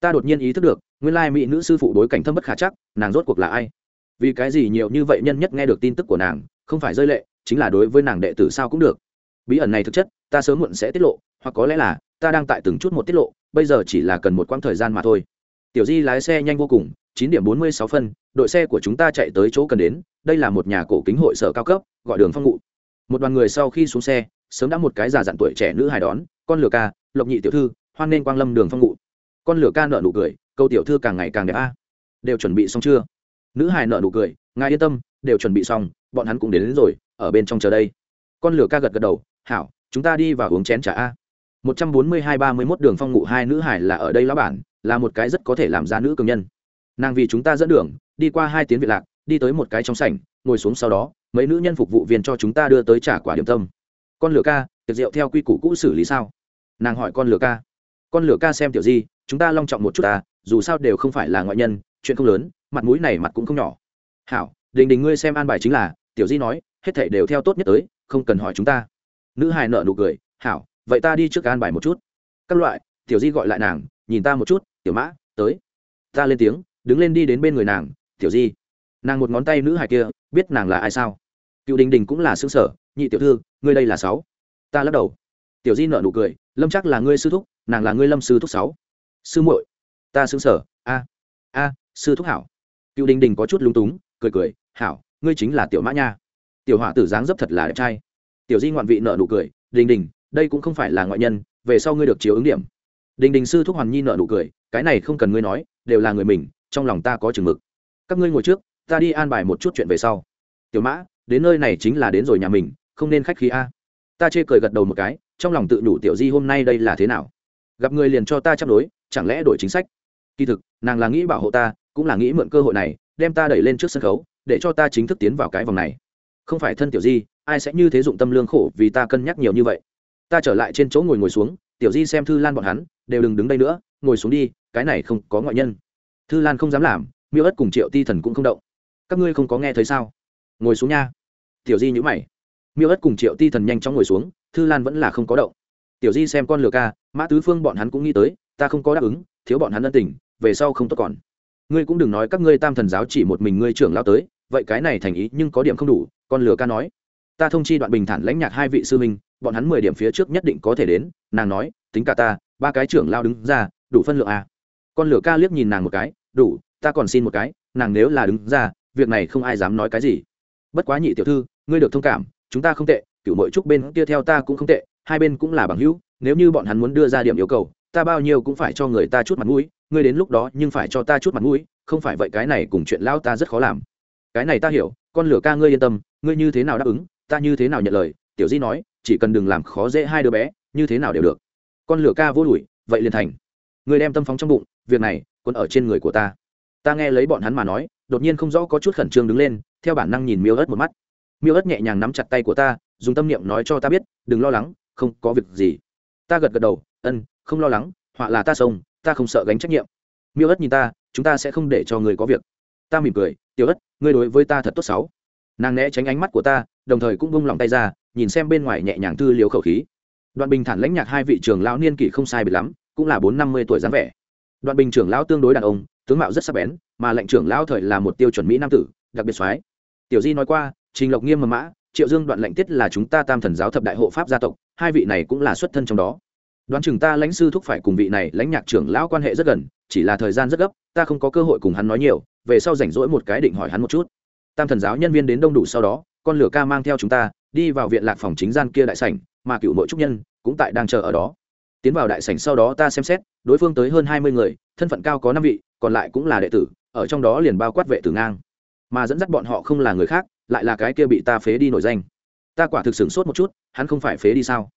ta đột nhiên ý thức được, nguyên lai mỹ nữ sư phụ đối cảnh thâm bất khả chắc, nàng rốt cuộc là ai? Vì cái gì nhiều như vậy nhân nhất nghe được tin tức của nàng, không phải rơi lệ, chính là đối với nàng đệ tử sao cũng được. Bí ẩn này thực chất, ta sớm muộn sẽ tiết lộ, hoặc có lẽ là, ta đang tại từng chút một tiết lộ, bây giờ chỉ là cần một quãng thời gian mà thôi. Tiểu di lái xe nhanh vô cùng, chín điểm bốn mươi sáu phân, đội xe của chúng ta chạy tới chỗ cần đến, đây là một nhà cổ kính hội sở cao cấp, gọi đường phong ngụ. Một đoàn người sau khi xuống xe, sớm đã một cái già dặn tuổi trẻ nữ hài đón, con lừa ca, lộc nhị tiểu thư, hoan nên quang lâm đường phong ngụ con lửa ca nợ nụ cười câu tiểu thư càng ngày càng đẹp a. Đều chuẩn bị xong chưa? Nữ hài nợ nụ cười ngài yên tâm đều chuẩn bị xong bọn hắn cũng đến, đến rồi ở bên trong chờ đây. Con lửa ca gật gật đầu hảo chúng ta đi và uống chén trà a. một trăm bốn mươi hai ba mươi mốt đường phong ngụ hai nữ hải là ở đây lá bản là một cái rất có thể làm ra nữ cường nhân. Nàng vì chúng ta dẫn đường đi qua hai tiếng vị lạc đi tới một cái trong sảnh ngồi xuống sau đó mấy nữ nhân phục vụ viên cho chúng ta đưa tới trả quả điểm tâm. Con lửa ca tiệc rượu theo quy củ cũ xử lý sao? Nàng hỏi con lửa ca. Con lửa ca xem tiểu di chúng ta long trọng một chút ta, dù sao đều không phải là ngoại nhân, chuyện không lớn, mặt mũi này mặt cũng không nhỏ. Hảo, đình đình ngươi xem an bài chính là, tiểu di nói, hết thảy đều theo tốt nhất tới, không cần hỏi chúng ta. Nữ hài nợ nụ cười, hảo, vậy ta đi trước an bài một chút. Các loại, tiểu di gọi lại nàng, nhìn ta một chút, tiểu mã, tới. Ta lên tiếng, đứng lên đi đến bên người nàng, tiểu di. Nàng một ngón tay nữ hài kia, biết nàng là ai sao? Cựu đình đình cũng là xương sở, nhị tiểu thư, ngươi đây là sáu. Ta lắc đầu. Tiểu di nợ nụ cười, lâm chắc là ngươi sư thúc, nàng là ngươi lâm sư thúc sáu sư muội, ta xứng sở, a a, sư thúc hảo. Cựu đình đình có chút lúng túng, cười cười, hảo, ngươi chính là tiểu mã nha. Tiểu hỏa tử dáng dấp thật là đẹp trai. Tiểu di ngoạn vị nợ nụ cười, đình đình, đây cũng không phải là ngoại nhân, về sau ngươi được chiếu ứng điểm. Đình đình sư thúc hoàn nhi nợ nụ cười, cái này không cần ngươi nói, đều là người mình, trong lòng ta có chừng mực. Các ngươi ngồi trước, ta đi an bài một chút chuyện về sau. Tiểu mã, đến nơi này chính là đến rồi nhà mình, không nên khách khí a. Ta chê cười gật đầu một cái, trong lòng tự đủ tiểu di hôm nay đây là thế nào. Gặp người liền cho ta chấp đối chẳng lẽ đổi chính sách? Kỳ thực, nàng là nghĩ bảo hộ ta, cũng là nghĩ mượn cơ hội này, đem ta đẩy lên trước sân khấu, để cho ta chính thức tiến vào cái vòng này. Không phải thân tiểu di, ai sẽ như thế dụng tâm lương khổ vì ta cân nhắc nhiều như vậy? Ta trở lại trên chỗ ngồi ngồi xuống, tiểu di xem thư lan bọn hắn, đều đừng đứng đây nữa, ngồi xuống đi, cái này không có ngoại nhân. Thư lan không dám làm, miêu ất cùng triệu ti thần cũng không động. Các ngươi không có nghe thấy sao? Ngồi xuống nha. Tiểu di nhữ mày. Miêu ất cùng triệu ti thần nhanh chóng ngồi xuống, thư lan vẫn là không có động. Tiểu di xem con lừa ca, mã tứ phương bọn hắn cũng nghĩ tới ta không có đáp ứng, thiếu bọn hắn ân tình, về sau không tốt còn. Ngươi cũng đừng nói các ngươi tam thần giáo chỉ một mình ngươi trưởng lao tới, vậy cái này thành ý nhưng có điểm không đủ, con lừa ca nói. Ta thông chi đoạn bình thản lãnh nhạc hai vị sư minh bọn hắn mười điểm phía trước nhất định có thể đến, nàng nói, tính cả ta, ba cái trưởng lao đứng ra, đủ phân lượng à. con lửa ca liếc nhìn nàng một cái, đủ, ta còn xin một cái, nàng nếu là đứng ra, việc này không ai dám nói cái gì. Bất quá nhị tiểu thư, ngươi được thông cảm, chúng ta không tệ cựu mỗi trúc bên kia theo ta cũng không tệ, hai bên cũng là bằng hữu, nếu như bọn hắn muốn đưa ra điểm yêu cầu ta bao nhiêu cũng phải cho người ta chút mặt mũi, ngươi đến lúc đó nhưng phải cho ta chút mặt mũi, không phải vậy cái này cùng chuyện lão ta rất khó làm. Cái này ta hiểu, con lửa ca ngươi yên tâm, ngươi như thế nào đáp ứng, ta như thế nào nhận lời, tiểu di nói, chỉ cần đừng làm khó dễ hai đứa bé, như thế nào đều được. Con lửa ca vô đùi vậy liền thành. Ngươi đem tâm phóng trong bụng, việc này, còn ở trên người của ta. Ta nghe lấy bọn hắn mà nói, đột nhiên không rõ có chút khẩn trương đứng lên, theo bản năng nhìn miêu ớt một mắt. Miêu ớt nhẹ nhàng nắm chặt tay của ta, dùng tâm niệm nói cho ta biết, đừng lo lắng, không có việc gì. Ta gật gật đầu, ân không lo lắng, họa là ta sông ta không sợ gánh trách nhiệm. Miêu ất nhìn ta, chúng ta sẽ không để cho người có việc. Ta mỉm cười, tiểu ất, ngươi đối với ta thật tốt xấu. Nàng né tránh ánh mắt của ta, đồng thời cũng bông lòng tay ra, nhìn xem bên ngoài nhẹ nhàng thư liếu khẩu khí. Đoạn bình thản lãnh nhạc hai vị trưởng lão niên kỷ không sai biệt lắm, cũng là bốn năm mươi tuổi dáng vẻ. Đoạn bình trưởng lão tương đối đàn ông, tướng mạo rất sắc bén, mà lệnh trưởng lão thời là một tiêu chuẩn mỹ nam tử, đặc biệt soái. Tiểu di nói qua, trình lộc nghiêm mật mã, triệu dương đoạn lệnh tiết là chúng ta tam thần giáo thập đại hộ pháp gia tộc, hai vị này cũng là xuất thân trong đó đoán chừng ta lãnh sư thúc phải cùng vị này lãnh nhạc trưởng lão quan hệ rất gần, chỉ là thời gian rất gấp, ta không có cơ hội cùng hắn nói nhiều, về sau rảnh rỗi một cái định hỏi hắn một chút. Tam thần giáo nhân viên đến đông đủ sau đó, con lửa ca mang theo chúng ta, đi vào viện lạc phòng chính gian kia đại sảnh, mà cựu nội trúc nhân cũng tại đang chờ ở đó. Tiến vào đại sảnh sau đó ta xem xét, đối phương tới hơn hai mươi người, thân phận cao có năm vị, còn lại cũng là đệ tử, ở trong đó liền bao quát vệ tử ngang. Mà dẫn dắt bọn họ không là người khác, lại là cái kia bị ta phế đi nổi danh. Ta quả thực sửng sốt một chút, hắn không phải phế đi sao?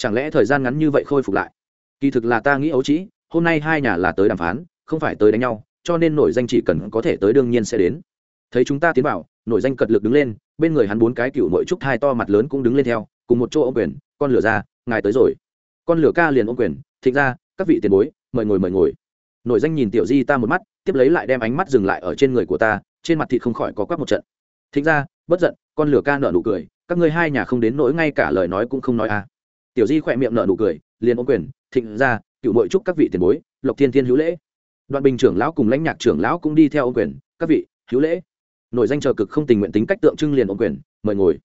Chẳng lẽ thời gian ngắn như vậy khôi phục lại? Kỳ thực là ta nghĩ ấu trĩ, hôm nay hai nhà là tới đàm phán, không phải tới đánh nhau, cho nên nổi danh chỉ cần có thể tới đương nhiên sẽ đến. Thấy chúng ta tiến vào, nổi danh cật lực đứng lên, bên người hắn bốn cái cựu nội trúc thai to mặt lớn cũng đứng lên theo, cùng một chỗ ô quyền, con lửa ra, ngài tới rồi. Con lửa ca liền ô quyền, thịnh ra, các vị tiền bối, mời ngồi mời ngồi. Nổi danh nhìn tiểu di ta một mắt, tiếp lấy lại đem ánh mắt dừng lại ở trên người của ta, trên mặt thịt không khỏi có quắc một trận. Thịnh ra, bất giận, con lửa ca nợ nụ cười, các ngươi hai nhà không đến nỗi ngay cả lời nói cũng không nói à tiểu di khỏe miệng nở nụ cười, liền ô quyền, thịnh ra, cựu nội chúc các vị tiền bối, lộc thiên thiên hữu lễ. Đoạn bình trưởng lão cùng lãnh nhạc trưởng lão cũng đi theo ô quyền, các vị, hữu lễ. Nội danh chờ cực không tình nguyện tính cách tượng trưng liền ôm quyền, mời ngồi.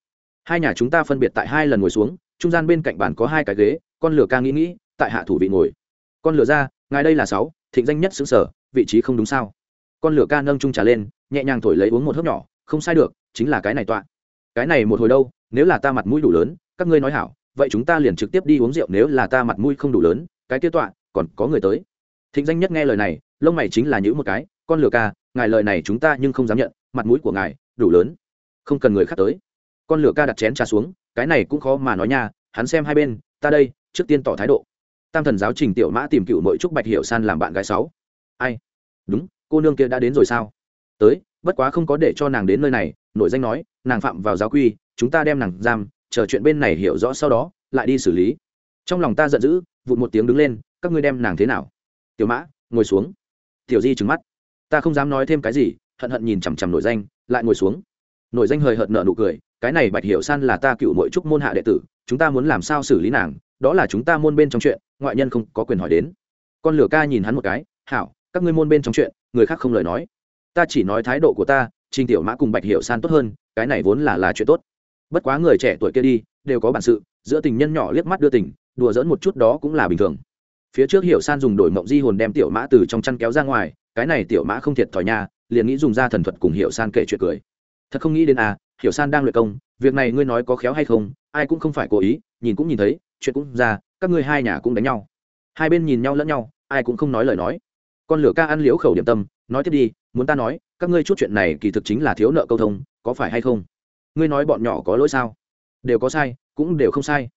Hai nhà chúng ta phân biệt tại hai lần ngồi xuống, trung gian bên cạnh bàn có hai cái ghế, con lửa ca nghĩ nghĩ, tại hạ thủ vị ngồi. Con lửa ra, ngài đây là sáu, thịnh danh nhất xứng sở, vị trí không đúng sao? Con lửa ca nâng trung trà lên, nhẹ nhàng thổi lấy uống một hớp nhỏ, không sai được, chính là cái này tọa. Cái này một hồi đâu, nếu là ta mặt mũi đủ lớn, các ngươi nói hảo vậy chúng ta liền trực tiếp đi uống rượu nếu là ta mặt mũi không đủ lớn, cái kia tọa, còn có người tới. Thịnh danh nhất nghe lời này, lông mày chính là những một cái, con lừa ca, ngài lời này chúng ta nhưng không dám nhận, mặt mũi của ngài, đủ lớn. Không cần người khác tới. Con lửa ca đặt chén trà xuống, cái này cũng khó mà nói nha, hắn xem hai bên, ta đây, trước tiên tỏ thái độ. Tam thần giáo trình tiểu mã tìm cựu nội trúc bạch hiểu san làm bạn gái sáu. Ai? Đúng, cô nương kia đã đến rồi sao? Tới, bất quá không có để cho nàng đến nơi này, nội danh nói, nàng phạm vào giáo quy, chúng ta đem nàng giam chờ chuyện bên này hiểu rõ sau đó, lại đi xử lý. Trong lòng ta giận dữ, vụt một tiếng đứng lên, các ngươi đem nàng thế nào? Tiểu mã, ngồi xuống. Tiểu di trừng mắt. Ta không dám nói thêm cái gì, hận hận nhìn chằm chằm nổi danh, lại ngồi xuống. Nổi danh hời hợt nợ nụ cười, cái này bạch hiểu san là ta cựu mỗi trúc môn hạ đệ tử, chúng ta muốn làm sao xử lý nàng, đó là chúng ta môn bên trong chuyện, ngoại nhân không có quyền hỏi đến. Con lửa ca nhìn hắn một cái, hảo, các ngươi môn bên trong chuyện, người khác không lời nói. Ta chỉ nói thái độ của ta, trình tiểu mã cùng bạch hiểu san tốt hơn, cái này vốn là là chuyện tốt bất quá người trẻ tuổi kia đi, đều có bản sự, giữa tình nhân nhỏ liếc mắt đưa tình, đùa dỡn một chút đó cũng là bình thường. Phía trước hiểu san dùng đổi mộng di hồn đem tiểu mã từ trong chăn kéo ra ngoài, cái này tiểu mã không thiệt thòi nhà liền nghĩ dùng ra thần thuật cùng hiểu san kể chuyện cười. Thật không nghĩ đến à hiểu san đang luyện công, việc này ngươi nói có khéo hay không, ai cũng không phải cố ý, nhìn cũng nhìn thấy, chuyện cũng ra, các ngươi hai nhà cũng đánh nhau. Hai bên nhìn nhau lẫn nhau, ai cũng không nói lời nói. Con lửa ca ăn liếu khẩu điểm tâm, nói tiếp đi, muốn ta nói, các ngươi chút chuyện này kỳ thực chính là thiếu nợ câu thông, có phải hay không? Ngươi nói bọn nhỏ có lỗi sao? Đều có sai, cũng đều không sai.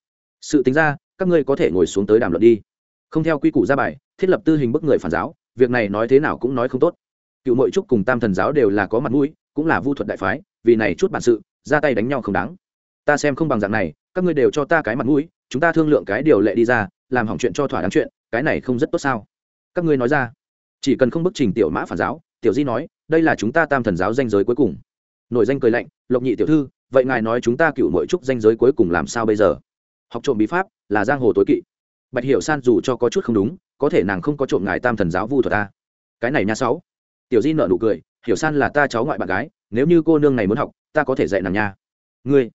Sự tính ra, các ngươi có thể ngồi xuống tới đàm luận đi. Không theo quy củ ra bài, thiết lập tư hình bức người phản giáo, việc này nói thế nào cũng nói không tốt. Cựu nội trúc cùng tam thần giáo đều là có mặt mũi, cũng là vu thuật đại phái, vì này chút bản sự, ra tay đánh nhau không đáng. Ta xem không bằng dạng này, các ngươi đều cho ta cái mặt mũi, chúng ta thương lượng cái điều lệ đi ra, làm hỏng chuyện cho thỏa đáng chuyện, cái này không rất tốt sao? Các ngươi nói ra. Chỉ cần không bức trình tiểu mã phản giáo, tiểu di nói, đây là chúng ta tam thần giáo danh giới cuối cùng nổi danh cười lạnh, lộc nhị tiểu thư, vậy ngài nói chúng ta cựu mỗi trúc danh giới cuối cùng làm sao bây giờ? Học trộm bí pháp là giang hồ tối kỵ. Bạch hiểu san dù cho có chút không đúng, có thể nàng không có trộm ngài tam thần giáo vu thuật ta. Cái này nha sáu. Tiểu di nợ nụ cười, hiểu san là ta cháu ngoại bạn gái, nếu như cô nương này muốn học, ta có thể dạy nàng nha. Ngươi?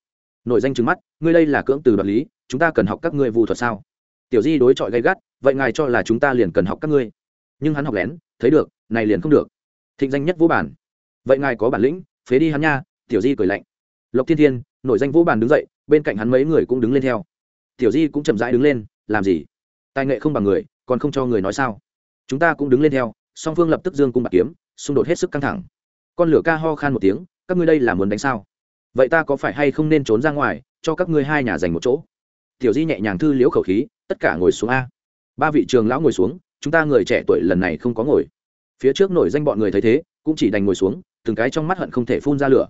Nội danh trừng mắt, ngươi đây là cưỡng từ đoạt lý, chúng ta cần học các ngươi vu thuật sao? Tiểu di đối chọi gay gắt, vậy ngài cho là chúng ta liền cần học các ngươi? Nhưng hắn học lén, thấy được, này liền không được. Thịnh danh nhất vũ bản. Vậy ngài có bản lĩnh phế đi hắn nha, tiểu di cười lạnh. Lộc thiên thiên nội danh vũ bàn đứng dậy, bên cạnh hắn mấy người cũng đứng lên theo. Tiểu di cũng chậm rãi đứng lên, làm gì? Tài nghệ không bằng người, còn không cho người nói sao? Chúng ta cũng đứng lên theo, song phương lập tức dương cung bạc kiếm, xung đột hết sức căng thẳng. Con lửa ca ho khan một tiếng, các ngươi đây là muốn đánh sao? Vậy ta có phải hay không nên trốn ra ngoài, cho các ngươi hai nhà dành một chỗ? Tiểu di nhẹ nhàng thư liễu khẩu khí, tất cả ngồi xuống a. Ba vị trường lão ngồi xuống, chúng ta người trẻ tuổi lần này không có ngồi. Phía trước nổi danh bọn người thấy thế, cũng chỉ đành ngồi xuống từng cái trong mắt hận không thể phun ra lửa.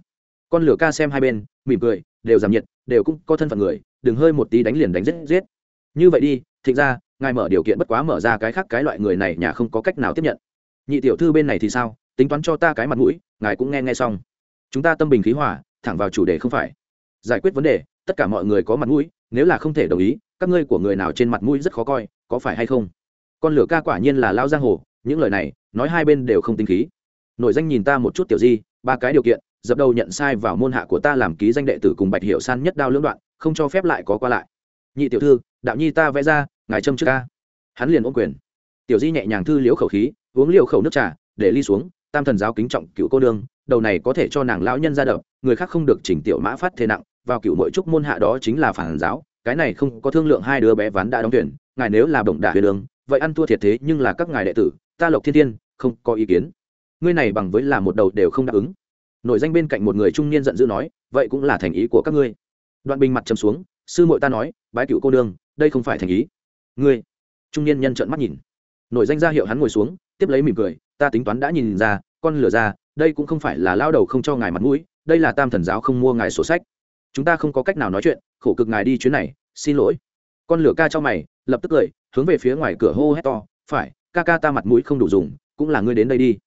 Con lửa ca xem hai bên, mỉm cười, đều giảm nhiệt, đều cũng có thân phận người, đừng hơi một tí đánh liền đánh giết giết. Như vậy đi, thịnh ra ngài mở điều kiện bất quá mở ra cái khác cái loại người này nhà không có cách nào tiếp nhận. Nhị tiểu thư bên này thì sao? Tính toán cho ta cái mặt mũi, ngài cũng nghe nghe xong. Chúng ta tâm bình khí hỏa thẳng vào chủ đề không phải. Giải quyết vấn đề, tất cả mọi người có mặt mũi, nếu là không thể đồng ý, các ngươi của người nào trên mặt mũi rất khó coi, có phải hay không? Con lửa ca quả nhiên là lao giang hồ, những lời này, nói hai bên đều không tính khí nội danh nhìn ta một chút tiểu di, ba cái điều kiện, dập đầu nhận sai vào môn hạ của ta làm ký danh đệ tử cùng bạch hiệu san nhất đao lưỡng đoạn, không cho phép lại có qua lại. Nhị tiểu thư, đạo nhi ta vẽ ra, ngài trâm trước ca. Hắn liền ôm quyền. Tiểu di nhẹ nhàng thư liễu khẩu khí, uống liều khẩu nước trà, để ly xuống, tam thần giáo kính trọng cựu cô đương đầu này có thể cho nàng lão nhân ra đập, người khác không được chỉnh tiểu mã phát thế nặng, vào cựu mỗi trúc môn hạ đó chính là phản giáo, cái này không có thương lượng hai đứa bé ván đã đóng tuyển, ngài nếu là bổng đả huyền đường, vậy ăn thua thiệt thế nhưng là các ngài đệ tử, ta lộc thiên thiên, không có ý kiến ngươi này bằng với là một đầu đều không đáp ứng. Nổi danh bên cạnh một người trung niên giận dữ nói, vậy cũng là thành ý của các ngươi. Đoạn bình mặt trầm xuống, sư muội ta nói, bái cựu cô đương đây không phải thành ý. Ngươi, trung niên nhân trợn mắt nhìn. Nổi danh ra hiệu hắn ngồi xuống, tiếp lấy mỉm cười, ta tính toán đã nhìn ra, con lửa ra, đây cũng không phải là lao đầu không cho ngài mặt mũi, đây là tam thần giáo không mua ngài sổ sách. Chúng ta không có cách nào nói chuyện, khổ cực ngài đi chuyến này, xin lỗi. Con lửa ca cho mày, lập tức cười, hướng về phía ngoài cửa hô hét to, phải, ca ca ta mặt mũi không đủ dùng, cũng là ngươi đến đây đi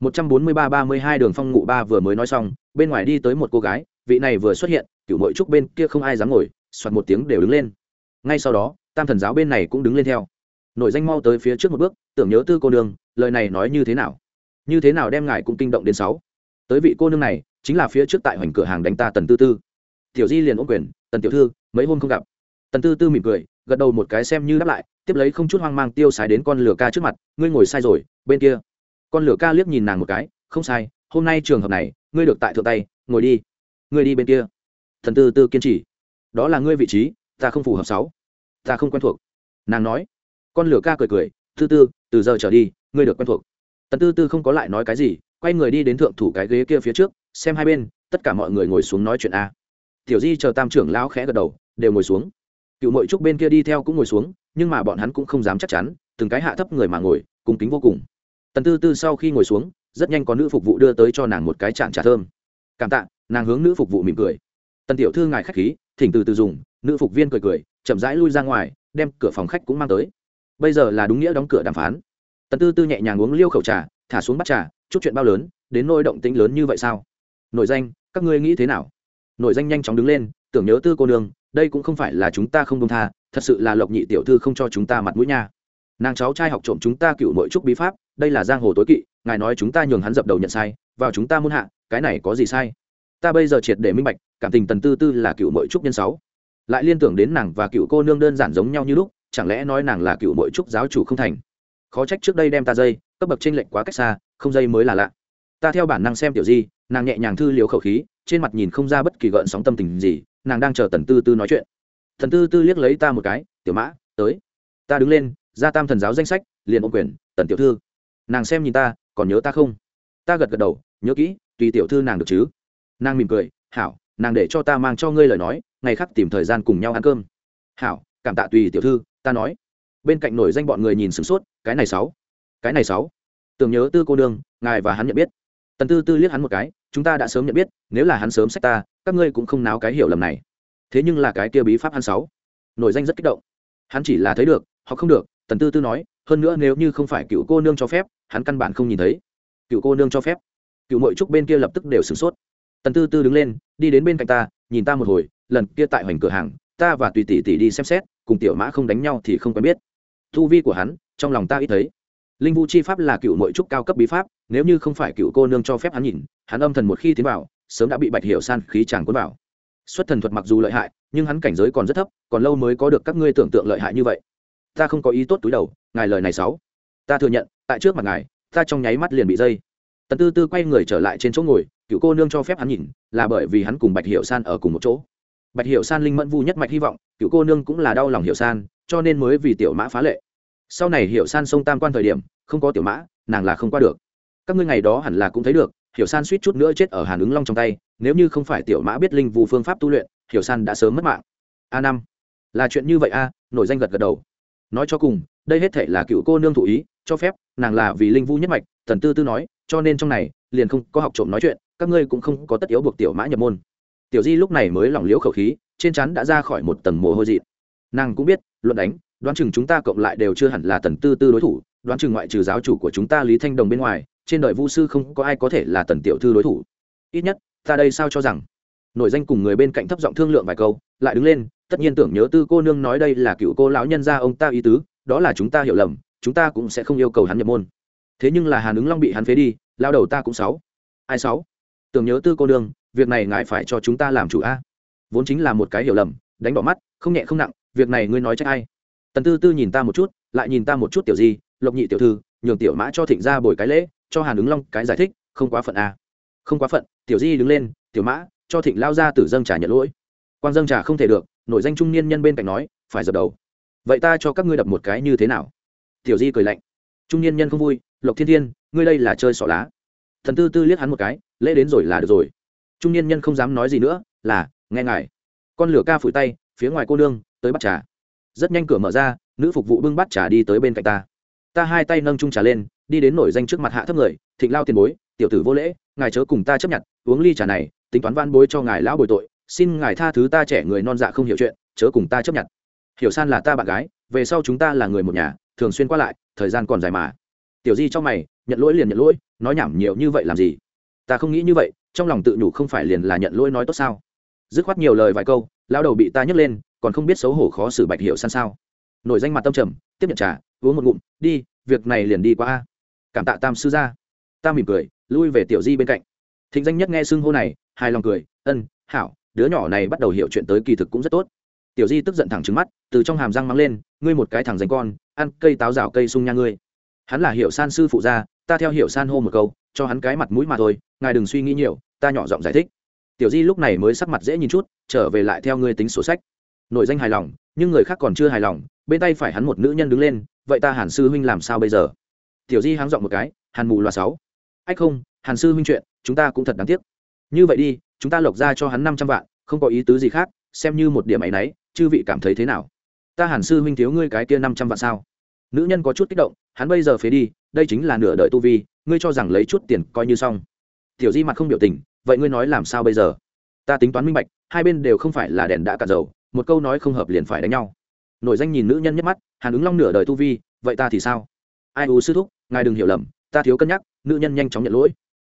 một trăm bốn mươi ba ba mươi hai đường phong ngụ ba vừa mới nói xong, bên ngoài đi tới một cô gái, vị này vừa xuất hiện cựu mội trúc bên kia không ai dám ngồi, soạt một tiếng đều đứng lên. Ngay sau đó, tam thần giáo bên này cũng đứng lên theo. Nội danh mau tới phía trước một bước, tưởng nhớ tư cô nương, lời này nói như thế nào? Như thế nào đem ngài cũng kinh động đến sáu? Tới vị cô nương này, chính là phía trước tại hoành cửa hàng đánh ta tần tư tư. Tiểu di liền ôm quyền, tần tiểu thư, mấy hôm không gặp. Tần tư tư mỉm cười, gật đầu một cái xem như đáp lại, tiếp lấy không chút hoang mang tiêu xài đến con lửa ca trước mặt, ngươi ngồi sai rồi, bên kia con lửa ca liếc nhìn nàng một cái, không sai, hôm nay trường hợp này, ngươi được tại thượng tay, ngồi đi. Ngươi đi bên kia. Thần tư tư kiên trì. Đó là ngươi vị trí, ta không phù hợp sáu. Ta không quen thuộc. Nàng nói. Con lửa ca cười cười, tư tư, từ giờ trở đi, ngươi được quen thuộc. Tần tư tư không có lại nói cái gì, quay người đi đến thượng thủ cái ghế kia phía trước, xem hai bên, tất cả mọi người ngồi xuống nói chuyện a. Tiểu di chờ tam trưởng lão khẽ gật đầu, đều ngồi xuống. Cựu mội trúc bên kia đi theo cũng ngồi xuống, nhưng mà bọn hắn cũng không dám chắc chắn, từng cái hạ thấp người mà ngồi cùng kính vô cùng tần tư tư sau khi ngồi xuống, rất nhanh có nữ phục vụ đưa tới cho nàng một cái chạn trà thơm. Cảm tạ, nàng hướng nữ phục vụ mỉm cười. Tần tiểu thư ngài k h á c h khí, thỉnh từ từ dùng, nữ phục viên cười cười, chậm rãi lui ra ngoài, đem cửa phòng khách cũng mang tới. Bây giờ là đúng nghĩa đóng cửa đàm phán. Tần tư tư nhẹ nhàng uống liêu khẩu trà, thả xuống bắt trà, chút chuyện bao lớn, đến nôi động tĩnh lớn như vậy sao? Nội danh, các ngươi nghĩ thế nào? Nội danh nhanh chóng đứng lên, tưởng nhớ tư cô nương, đây cũng không phải là chúng ta không công tha, thật sự là lộc nhị tiểu thư không cho chúng ta mặt mũi nha. Nàng cháu trai học trộm chúng ta cựu nội trúc bí pháp đây là giang hồ tối kỵ, ngài nói chúng ta nhường hắn dập đầu nhận sai, vào chúng ta muôn hạ, cái này có gì sai? Ta bây giờ triệt để minh bạch, cảm tình tần tư tư là cựu mội trúc nhân sáu. Lại liên tưởng đến nàng và cựu cô nương đơn giản giống nhau như lúc, chẳng lẽ nói nàng là cựu mội trúc giáo chủ không thành? Khó trách trước đây đem ta dây, cấp bậc tranh lệch quá cách xa, không dây mới là lạ. Ta theo bản năng xem tiểu di, nàng nhẹ nhàng thư liều khẩu khí, trên mặt nhìn không ra bất kỳ gợn sóng tâm tình gì, nàng đang chờ tần tư tư nói chuyện. Thần tư tư liếc lấy ta một cái, tiểu mã, tới. Ta đứng lên, ra tam thần giáo danh sách, liền ôm quyền, tần tiểu thư nàng xem nhìn ta, còn nhớ ta không? Ta gật gật đầu, nhớ kỹ, tùy tiểu thư nàng được chứ? Nàng mỉm cười, hảo, nàng để cho ta mang cho ngươi lời nói, ngày khác tìm thời gian cùng nhau ăn cơm. Hảo, cảm tạ tùy tiểu thư, ta nói. Bên cạnh nổi danh bọn người nhìn sửng sốt, cái này sáu, cái này sáu. Tưởng nhớ tư cô đương ngài và hắn nhận biết. Tần tư tư liếc hắn một cái, chúng ta đã sớm nhận biết, nếu là hắn sớm sách ta, các ngươi cũng không náo cái hiểu lầm này. Thế nhưng là cái kia bí pháp hắn sáu. Nổi danh rất kích động. Hắn chỉ là thấy được họ không được, tần tư tư nói hơn nữa nếu như không phải cựu cô nương cho phép, hắn căn bản không nhìn thấy. Cựu cô nương cho phép. Cựu mội trúc bên kia lập tức đều sửng sốt. Tần tư tư đứng lên, đi đến bên cạnh ta, nhìn ta một hồi, lần kia tại hoành cửa hàng, ta và tùy tỷ tỷ đi xem xét, cùng tiểu mã không đánh nhau thì không quen biết. Thu vi của hắn, trong lòng ta ít thấy. Linh vũ chi pháp là cựu mội trúc cao cấp bí pháp, nếu như không phải cựu cô nương cho phép hắn nhìn, hắn âm thần một khi tiến vào, sớm đã bị bạch hiểu san khí chàng cuốn vào. Xuất thần thuật mặc dù lợi hại, nhưng hắn cảnh giới còn rất thấp, còn lâu mới có được các ngươi tưởng tượng lợi hại như vậy ta không có ý tốt túi đầu, ngài lời này sáu ta thừa nhận, tại trước mặt ngài, ta trong nháy mắt liền bị dây. Tần tư tư quay người trở lại trên chỗ ngồi, cựu cô nương cho phép hắn nhìn, là bởi vì hắn cùng bạch hiệu san ở cùng một chỗ. Bạch hiệu san linh mẫn vu nhất mạch hy vọng, cựu cô nương cũng là đau lòng hiệu san, cho nên mới vì tiểu mã phá lệ. Sau này hiệu san sông tam quan thời điểm, không có tiểu mã, nàng là không qua được. Các ngươi ngày đó hẳn là cũng thấy được, hiểu san suýt chút nữa chết ở hàn ứng long trong tay, nếu như không phải tiểu mã biết linh vụ phương pháp tu luyện, hiểu san đã sớm mất mạng. A năm, là chuyện như vậy a, nổi danh gật gật đầu nói cho cùng, đây hết thể là cựu cô nương thụ ý, cho phép, nàng là vì linh vu nhất mạch, thần tư tư nói, cho nên trong này, liền không có học trộm nói chuyện, các ngươi cũng không có tất yếu buộc tiểu mã nhập môn. Tiểu di lúc này mới lỏng liễu khẩu khí, trên chắn đã ra khỏi một tầng mồ hôi dị nàng cũng biết, luận đánh, đoán chừng chúng ta cộng lại đều chưa hẳn là tần tư tư đối thủ, đoán chừng ngoại trừ giáo chủ của chúng ta lý thanh đồng bên ngoài, trên đời vu sư không có ai có thể là tần tiểu thư đối thủ. Ít nhất, ta đây sao cho rằng? Nội danh cùng người bên cạnh thấp giọng thương lượng vài câu, lại đứng lên tất nhiên tưởng nhớ tư cô nương nói đây là cựu cô lão nhân gia ông ta ý tứ, đó là chúng ta hiểu lầm, chúng ta cũng sẽ không yêu cầu hắn nhập môn. Thế nhưng là hàn ứng long bị hắn phế đi, lao đầu ta cũng sáu. Ai sáu? Tưởng nhớ tư cô nương, việc này ngài phải cho chúng ta làm chủ a. Vốn chính là một cái hiểu lầm, đánh đỏ mắt, không nhẹ không nặng, việc này ngươi nói trách ai? Tần tư tư nhìn ta một chút, lại nhìn ta một chút tiểu di, lộc nhị tiểu thư, nhường tiểu mã cho thịnh ra bồi cái lễ, cho hàn ứng long cái giải thích, không quá phận a. Không quá phận, tiểu di đứng lên, tiểu mã, cho thịnh lao ra tử dâng trà nhận lỗi. Quan dâng trà không thể được nội danh trung niên nhân bên cạnh nói, phải dập đầu. Vậy ta cho các ngươi đập một cái như thế nào? Tiểu di cười lạnh. Trung niên nhân không vui, lộc thiên thiên, ngươi đây là chơi xỏ lá. Thần tư tư liếc hắn một cái, lễ đến rồi là được rồi. Trung niên nhân không dám nói gì nữa, là, nghe ngài. Con lửa ca phủi tay, phía ngoài cô nương, tới bắt trà. Rất nhanh cửa mở ra, nữ phục vụ bưng bắt trà đi tới bên cạnh ta. Ta hai tay nâng trung trà lên, đi đến nổi danh trước mặt hạ thấp người, thịnh lao tiền bối, tiểu tử vô lễ, ngài chớ cùng ta chấp nhận, uống ly trà này, tính toán van bối cho ngài lão bồi tội xin ngài tha thứ ta trẻ người non dạ không hiểu chuyện, chớ cùng ta chấp nhận. Hiểu san là ta bạn gái, về sau chúng ta là người một nhà, thường xuyên qua lại, thời gian còn dài mà. Tiểu di trong mày, nhận lỗi liền nhận lỗi, nói nhảm nhiều như vậy làm gì? Ta không nghĩ như vậy, trong lòng tự nhủ không phải liền là nhận lỗi nói tốt sao? Dứt khoát nhiều lời vài câu lao đầu bị ta nhấc lên, còn không biết xấu hổ khó xử bạch hiệu san sao? Nổi danh mặt tâm trầm, tiếp nhận trà, uống một ngụm, đi, việc này liền đi qua. A cảm tạ tam sư gia. Ta mỉm cười, lui về tiểu di bên cạnh. Thịnh danh nhất nghe xưng hô này, hài lòng cười, ân, hảo đứa nhỏ này bắt đầu hiểu chuyện tới kỳ thực cũng rất tốt. Tiểu di tức giận thẳng trứng mắt, từ trong hàm răng mắng lên, ngươi một cái thằng danh con, ăn cây táo rào cây sung nha ngươi. Hắn là hiểu san sư phụ gia, ta theo hiểu san hô một câu, cho hắn cái mặt mũi mà thôi, ngài đừng suy nghĩ nhiều, ta nhỏ giọng giải thích. Tiểu di lúc này mới sắc mặt dễ nhìn chút, trở về lại theo ngươi tính sổ sách. Nội danh hài lòng, nhưng người khác còn chưa hài lòng, bên tay phải hắn một nữ nhân đứng lên, vậy ta hàn sư huynh làm sao bây giờ? Tiểu di háng giọng một cái, hàn mù loa sáu. Ách không, hàn sư huynh chuyện, chúng ta cũng thật đáng tiếc như vậy đi, chúng ta lộc ra cho hắn năm trăm vạn, không có ý tứ gì khác, xem như một điểm ấy nấy, chư vị cảm thấy thế nào? Ta hàn sư huynh thiếu ngươi cái kia năm trăm vạn sao? Nữ nhân có chút kích động, hắn bây giờ phế đi, đây chính là nửa đời tu vi, ngươi cho rằng lấy chút tiền coi như xong. Tiểu di mặt không biểu tình, vậy ngươi nói làm sao bây giờ? Ta tính toán minh bạch, hai bên đều không phải là đèn đã cạn dầu, một câu nói không hợp liền phải đánh nhau. Nổi danh nhìn nữ nhân nhất mắt, hàn ứng long nửa đời tu vi, vậy ta thì sao? Ai u sư thúc, ngài đừng hiểu lầm, ta thiếu cân nhắc, nữ nhân nhanh chóng nhận lỗi.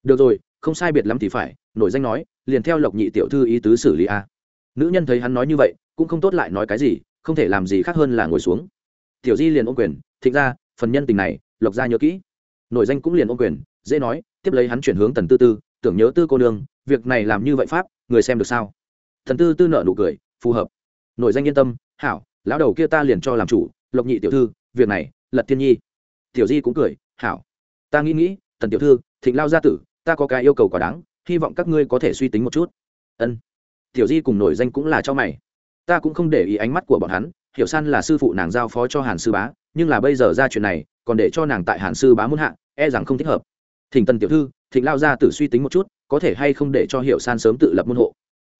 Được rồi không sai biệt lắm thì phải, nổi danh nói, liền theo lộc nhị tiểu thư ý tứ xử lý a. Nữ nhân thấy hắn nói như vậy, cũng không tốt lại nói cái gì, không thể làm gì khác hơn là ngồi xuống. Tiểu di liền ôm quyền, thịnh ra, phần nhân tình này, lộc ra nhớ kỹ. Nổi danh cũng liền ôm quyền, dễ nói, tiếp lấy hắn chuyển hướng tần tư tư, tưởng nhớ tư cô nương, việc này làm như vậy pháp, người xem được sao? Thần tư tư nợ nụ cười, phù hợp. Nổi danh yên tâm, hảo, lão đầu kia ta liền cho làm chủ, lộc nhị tiểu thư, việc này, lật thiên nhi. Tiểu di cũng cười, hảo. Ta nghĩ nghĩ, tần tiểu thư, thịnh lao gia tử ta có cái yêu cầu quá đáng, hy vọng các ngươi có thể suy tính một chút. Ân. Tiểu di cùng nổi danh cũng là cho mày. Ta cũng không để ý ánh mắt của bọn hắn, hiểu san là sư phụ nàng giao phó cho hàn sư bá, nhưng là bây giờ ra chuyện này, còn để cho nàng tại hàn sư bá muốn hạ e rằng không thích hợp. Thỉnh tần tiểu thư, thịnh lao ra tử suy tính một chút, có thể hay không để cho hiểu san sớm tự lập môn hộ.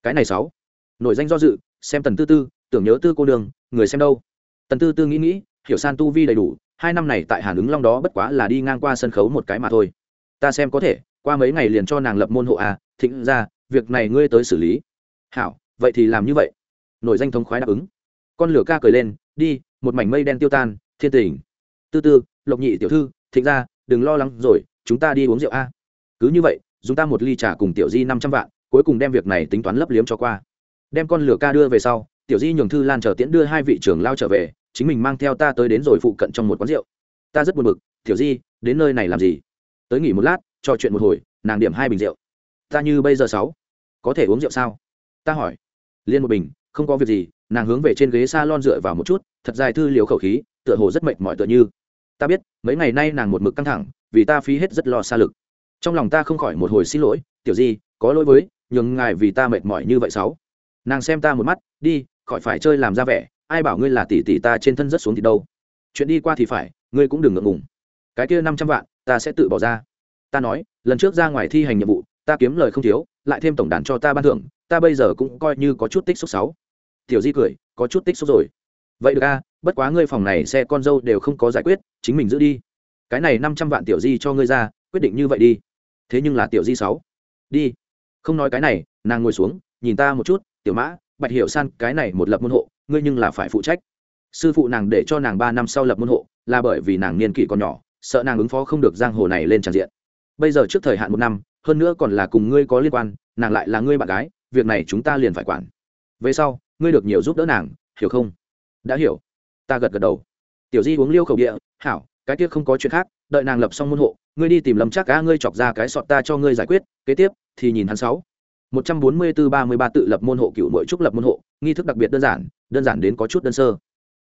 Cái này sáu. Nổi danh do dự, xem tần tư tư, tưởng nhớ tư cô đường người xem đâu. Tần tư tư nghĩ nghĩ, hiểu san tu vi đầy đủ, hai năm này tại hàn ứng long đó bất quá là đi ngang qua sân khấu một cái mà thôi. Ta xem có thể qua mấy ngày liền cho nàng lập môn hộ à thịnh ra, việc này ngươi tới xử lý. Hảo, vậy thì làm như vậy. Nổi danh thống khoái đáp ứng. Con lửa ca cười lên, đi, một mảnh mây đen tiêu tan, thiên tình. Tư tư, lộc nhị tiểu thư, thịnh ra, đừng lo lắng rồi, chúng ta đi uống rượu a. Cứ như vậy chúng ta một ly trà cùng tiểu di năm trăm vạn, cuối cùng đem việc này tính toán lấp liếm cho qua. Đem con lửa ca đưa về sau, tiểu di nhường thư lan chờ tiễn đưa hai vị trưởng lao trở về, chính mình mang theo ta tới đến rồi phụ cận trong một quán rượu. Ta rất buồn bực, tiểu di, đến nơi này làm gì? Tới nghỉ một lát trò chuyện một hồi, nàng điểm hai bình rượu. Ta như bây giờ sáu, có thể uống rượu sao? Ta hỏi. Liên một bình, không có việc gì, nàng hướng về trên ghế s a lon dựa vào một chút, thật dài thư liều khẩu khí, tựa hồ rất mệt mỏi tựa như. Ta biết, mấy ngày nay nàng một mực căng thẳng, vì ta phí hết rất lo xa lực. Trong lòng ta không khỏi một hồi xin lỗi, tiểu di, có lỗi với, nhường ngài vì ta mệt mỏi như vậy sáu. Nàng xem ta một mắt, đi, khỏi phải chơi làm ra vẻ, ai bảo ngươi là tỷ tỷ ta trên thân rất xuống thì đâu. Chuyện đi qua thì phải, ngươi cũng đừng ngượng ngùng. Cái kia năm trăm vạn, ta sẽ tự bỏ ra ta nói, lần trước ra ngoài thi hành nhiệm vụ, ta kiếm lời không thiếu, lại thêm tổng đàn cho ta ban thưởng, ta bây giờ cũng coi như có chút tích xúc sáu tiểu di cười, có chút tích xúc rồi. Vậy được a, bất quá ngươi phòng này xe con dâu đều không có giải quyết, chính mình giữ đi. Cái này năm trăm vạn tiểu di cho ngươi ra, quyết định như vậy đi. Thế nhưng là tiểu di sáu. Đi. Không nói cái này, nàng ngồi xuống, nhìn ta một chút, tiểu mã, bạch hiểu san, cái này một lập môn hộ, ngươi nhưng là phải phụ trách. Sư phụ nàng để cho nàng ba năm sau lập môn hộ, là bởi vì nàng niên kỷ còn nhỏ, sợ nàng ứng phó không được giang hồ này lên tràn diện bây giờ trước thời hạn một năm, hơn nữa còn là cùng ngươi có liên quan, nàng lại là ngươi bạn gái, việc này chúng ta liền phải quản. Về sau, ngươi được nhiều giúp đỡ nàng, hiểu không? Đã hiểu. Ta gật gật đầu. Tiểu di uống liêu khẩu địa, hảo, cái kia không có chuyện khác, đợi nàng lập xong môn hộ, ngươi đi tìm lâm chắc cá ngươi chọc ra cái sọt ta cho ngươi giải quyết, kế tiếp thì nhìn hắn sáu. Một trăm bốn mươi bốn ba mươi ba tự lập môn hộ cựu mỗi trúc lập môn hộ, nghi thức đặc biệt đơn giản đơn giản đến có chút đơn sơ.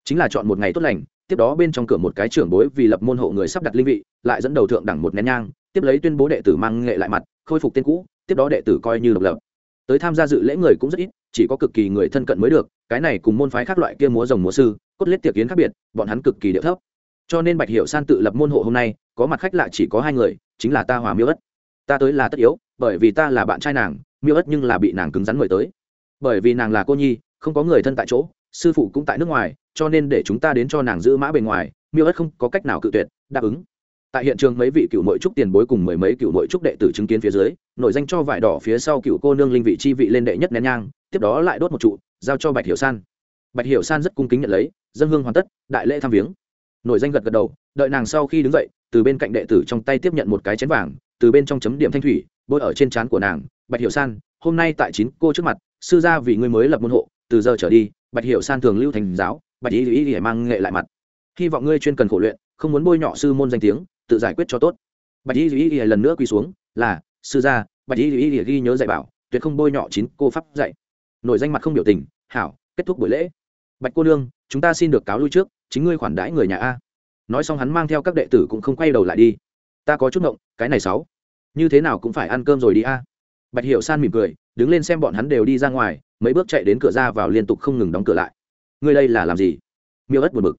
Chính là chọn một ngày tốt lành, tiếp đó bên trong cửa một cái trưởng bối vì lập môn hộ người sắp đặt linh vị, lại dẫn đầu thượng đẳng một nén nhang tiếp lấy tuyên bố đệ tử mang nghệ lại mặt, khôi phục tên cũ, tiếp đó đệ tử coi như độc lập. Tới tham gia dự lễ người cũng rất ít, chỉ có cực kỳ người thân cận mới được, cái này cùng môn phái khác loại kia múa rồng múa sư, cốt lết tiệc kiến khác biệt, bọn hắn cực kỳ điệu thấp. Cho nên bạch hiệu san tự lập môn hộ hôm nay, có mặt khách lạ chỉ có hai người, chính là ta hòa miêu ất. Ta tới là tất yếu, bởi vì ta là bạn trai nàng, miêu ất nhưng là bị nàng cứng rắn mời tới. Bởi vì nàng là cô nhi, không có người thân tại chỗ, sư phụ cũng tại nước ngoài, cho nên để chúng ta đến cho nàng giữ mã bề ngoài, miêu ất không có cách nào cự tuyệt, đáp ứng tại hiện trường mấy vị cựu mội trúc tiền bối cùng mười mấy cựu mội trúc đệ tử chứng kiến phía dưới nội danh cho vải đỏ phía sau cựu cô nương linh vị chi vị lên đệ nhất nén nhang, tiếp đó lại đốt một trụ, giao cho bạch hiểu san. Bạch hiểu san rất cung kính nhận lấy, dân hương hoàn tất, đại lễ tham viếng. Nội danh gật gật đầu, đợi nàng sau khi đứng dậy, từ bên cạnh đệ tử trong tay tiếp nhận một cái chén vàng, từ bên trong chấm điểm thanh thủy, bôi ở trên trán của nàng, bạch hiểu san, hôm nay tại chín cô trước mặt, sư gia vì ngươi mới lập môn hộ, từ giờ trở đi, bạch hiểu san thường lưu thành giáo, bạch ý ý ý mang nghệ lại mặt. Hy vọng ngươi chuyên cần khổ luyện, không muốn bôi nhọ sư môn danh tiếng tự giải quyết cho tốt. Bạch y duy lần nữa quỳ xuống, là, sư gia, bạch y duy ghi nhớ dạy bảo, tuyệt không bôi nhọ chín cô pháp dạy. Nổi danh mặt không biểu tình, hảo, kết thúc buổi lễ. Bạch cô nương, chúng ta xin được cáo lui trước, chính ngươi khoản đãi người nhà a. Nói xong hắn mang theo các đệ tử cũng không quay đầu lại đi. Ta có chút ngộng, cái này sáu, như thế nào cũng phải ăn cơm rồi đi a. Bạch hiệu san mỉm cười, đứng lên xem bọn hắn đều đi ra ngoài, mấy bước chạy đến cửa ra vào liên tục không ngừng đóng cửa lại. Ngươi đây là làm gì? Miêu ất buồn bực.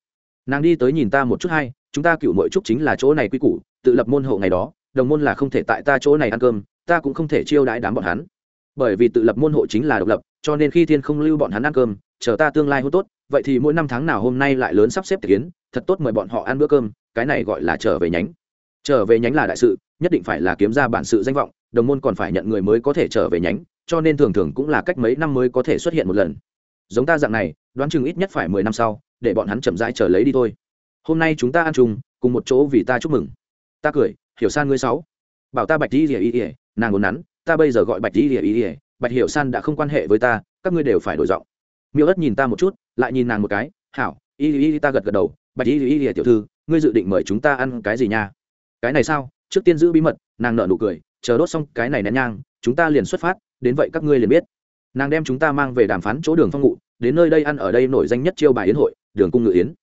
Nàng đi tới nhìn ta một chút hay chúng ta cựu mỗi trúc chính là chỗ này quy củ, tự lập môn hộ ngày đó, đồng môn là không thể tại ta chỗ này ăn cơm, ta cũng không thể chiêu đãi đám bọn hắn. Bởi vì tự lập môn hộ chính là độc lập, cho nên khi thiên không lưu bọn hắn ăn cơm, chờ ta tương lai hô tốt, vậy thì mỗi năm tháng nào hôm nay lại lớn sắp xếp tiệc kiến, thật tốt mời bọn họ ăn bữa cơm, cái này gọi là trở về nhánh. Trở về nhánh là đại sự, nhất định phải là kiếm ra bản sự danh vọng, đồng môn còn phải nhận người mới có thể trở về nhánh, cho nên thường thường cũng là cách mấy năm mới có thể xuất hiện một lần. Giống ta dạng này, đoán chừng ít nhất phải mười năm sau, để bọn hắn chậm rãi trở lấy đi thôi hôm nay chúng ta ăn chung, cùng một chỗ vì ta chúc mừng. Ta cười, hiểu san ngươi sáu. Bảo ta bạch đi ỉa ỉa nàng ngốn nắn, ta bây giờ gọi bạch đi ỉa ỉa bạch hiểu san đã không quan hệ với ta, các ngươi đều phải đổi giọng. Miêu ất nhìn ta một chút, lại nhìn nàng một cái, hảo, y y ta gật gật đầu, bạch y y y tiểu thư, ngươi dự định mời chúng ta ăn cái gì nha? Cái này sao? Trước tiên giữ bí mật, nàng nợ nụ cười, chờ đốt xong cái này nén nhang, chúng ta liền xuất phát, đến vậy các ngươi liền biết. Nàng đem chúng ta mang về đàm phán chỗ đường phong ngụ đến nơi đây ăn ở đây nổi danh nhất chiêu bài yến hội, đường cung ngự yến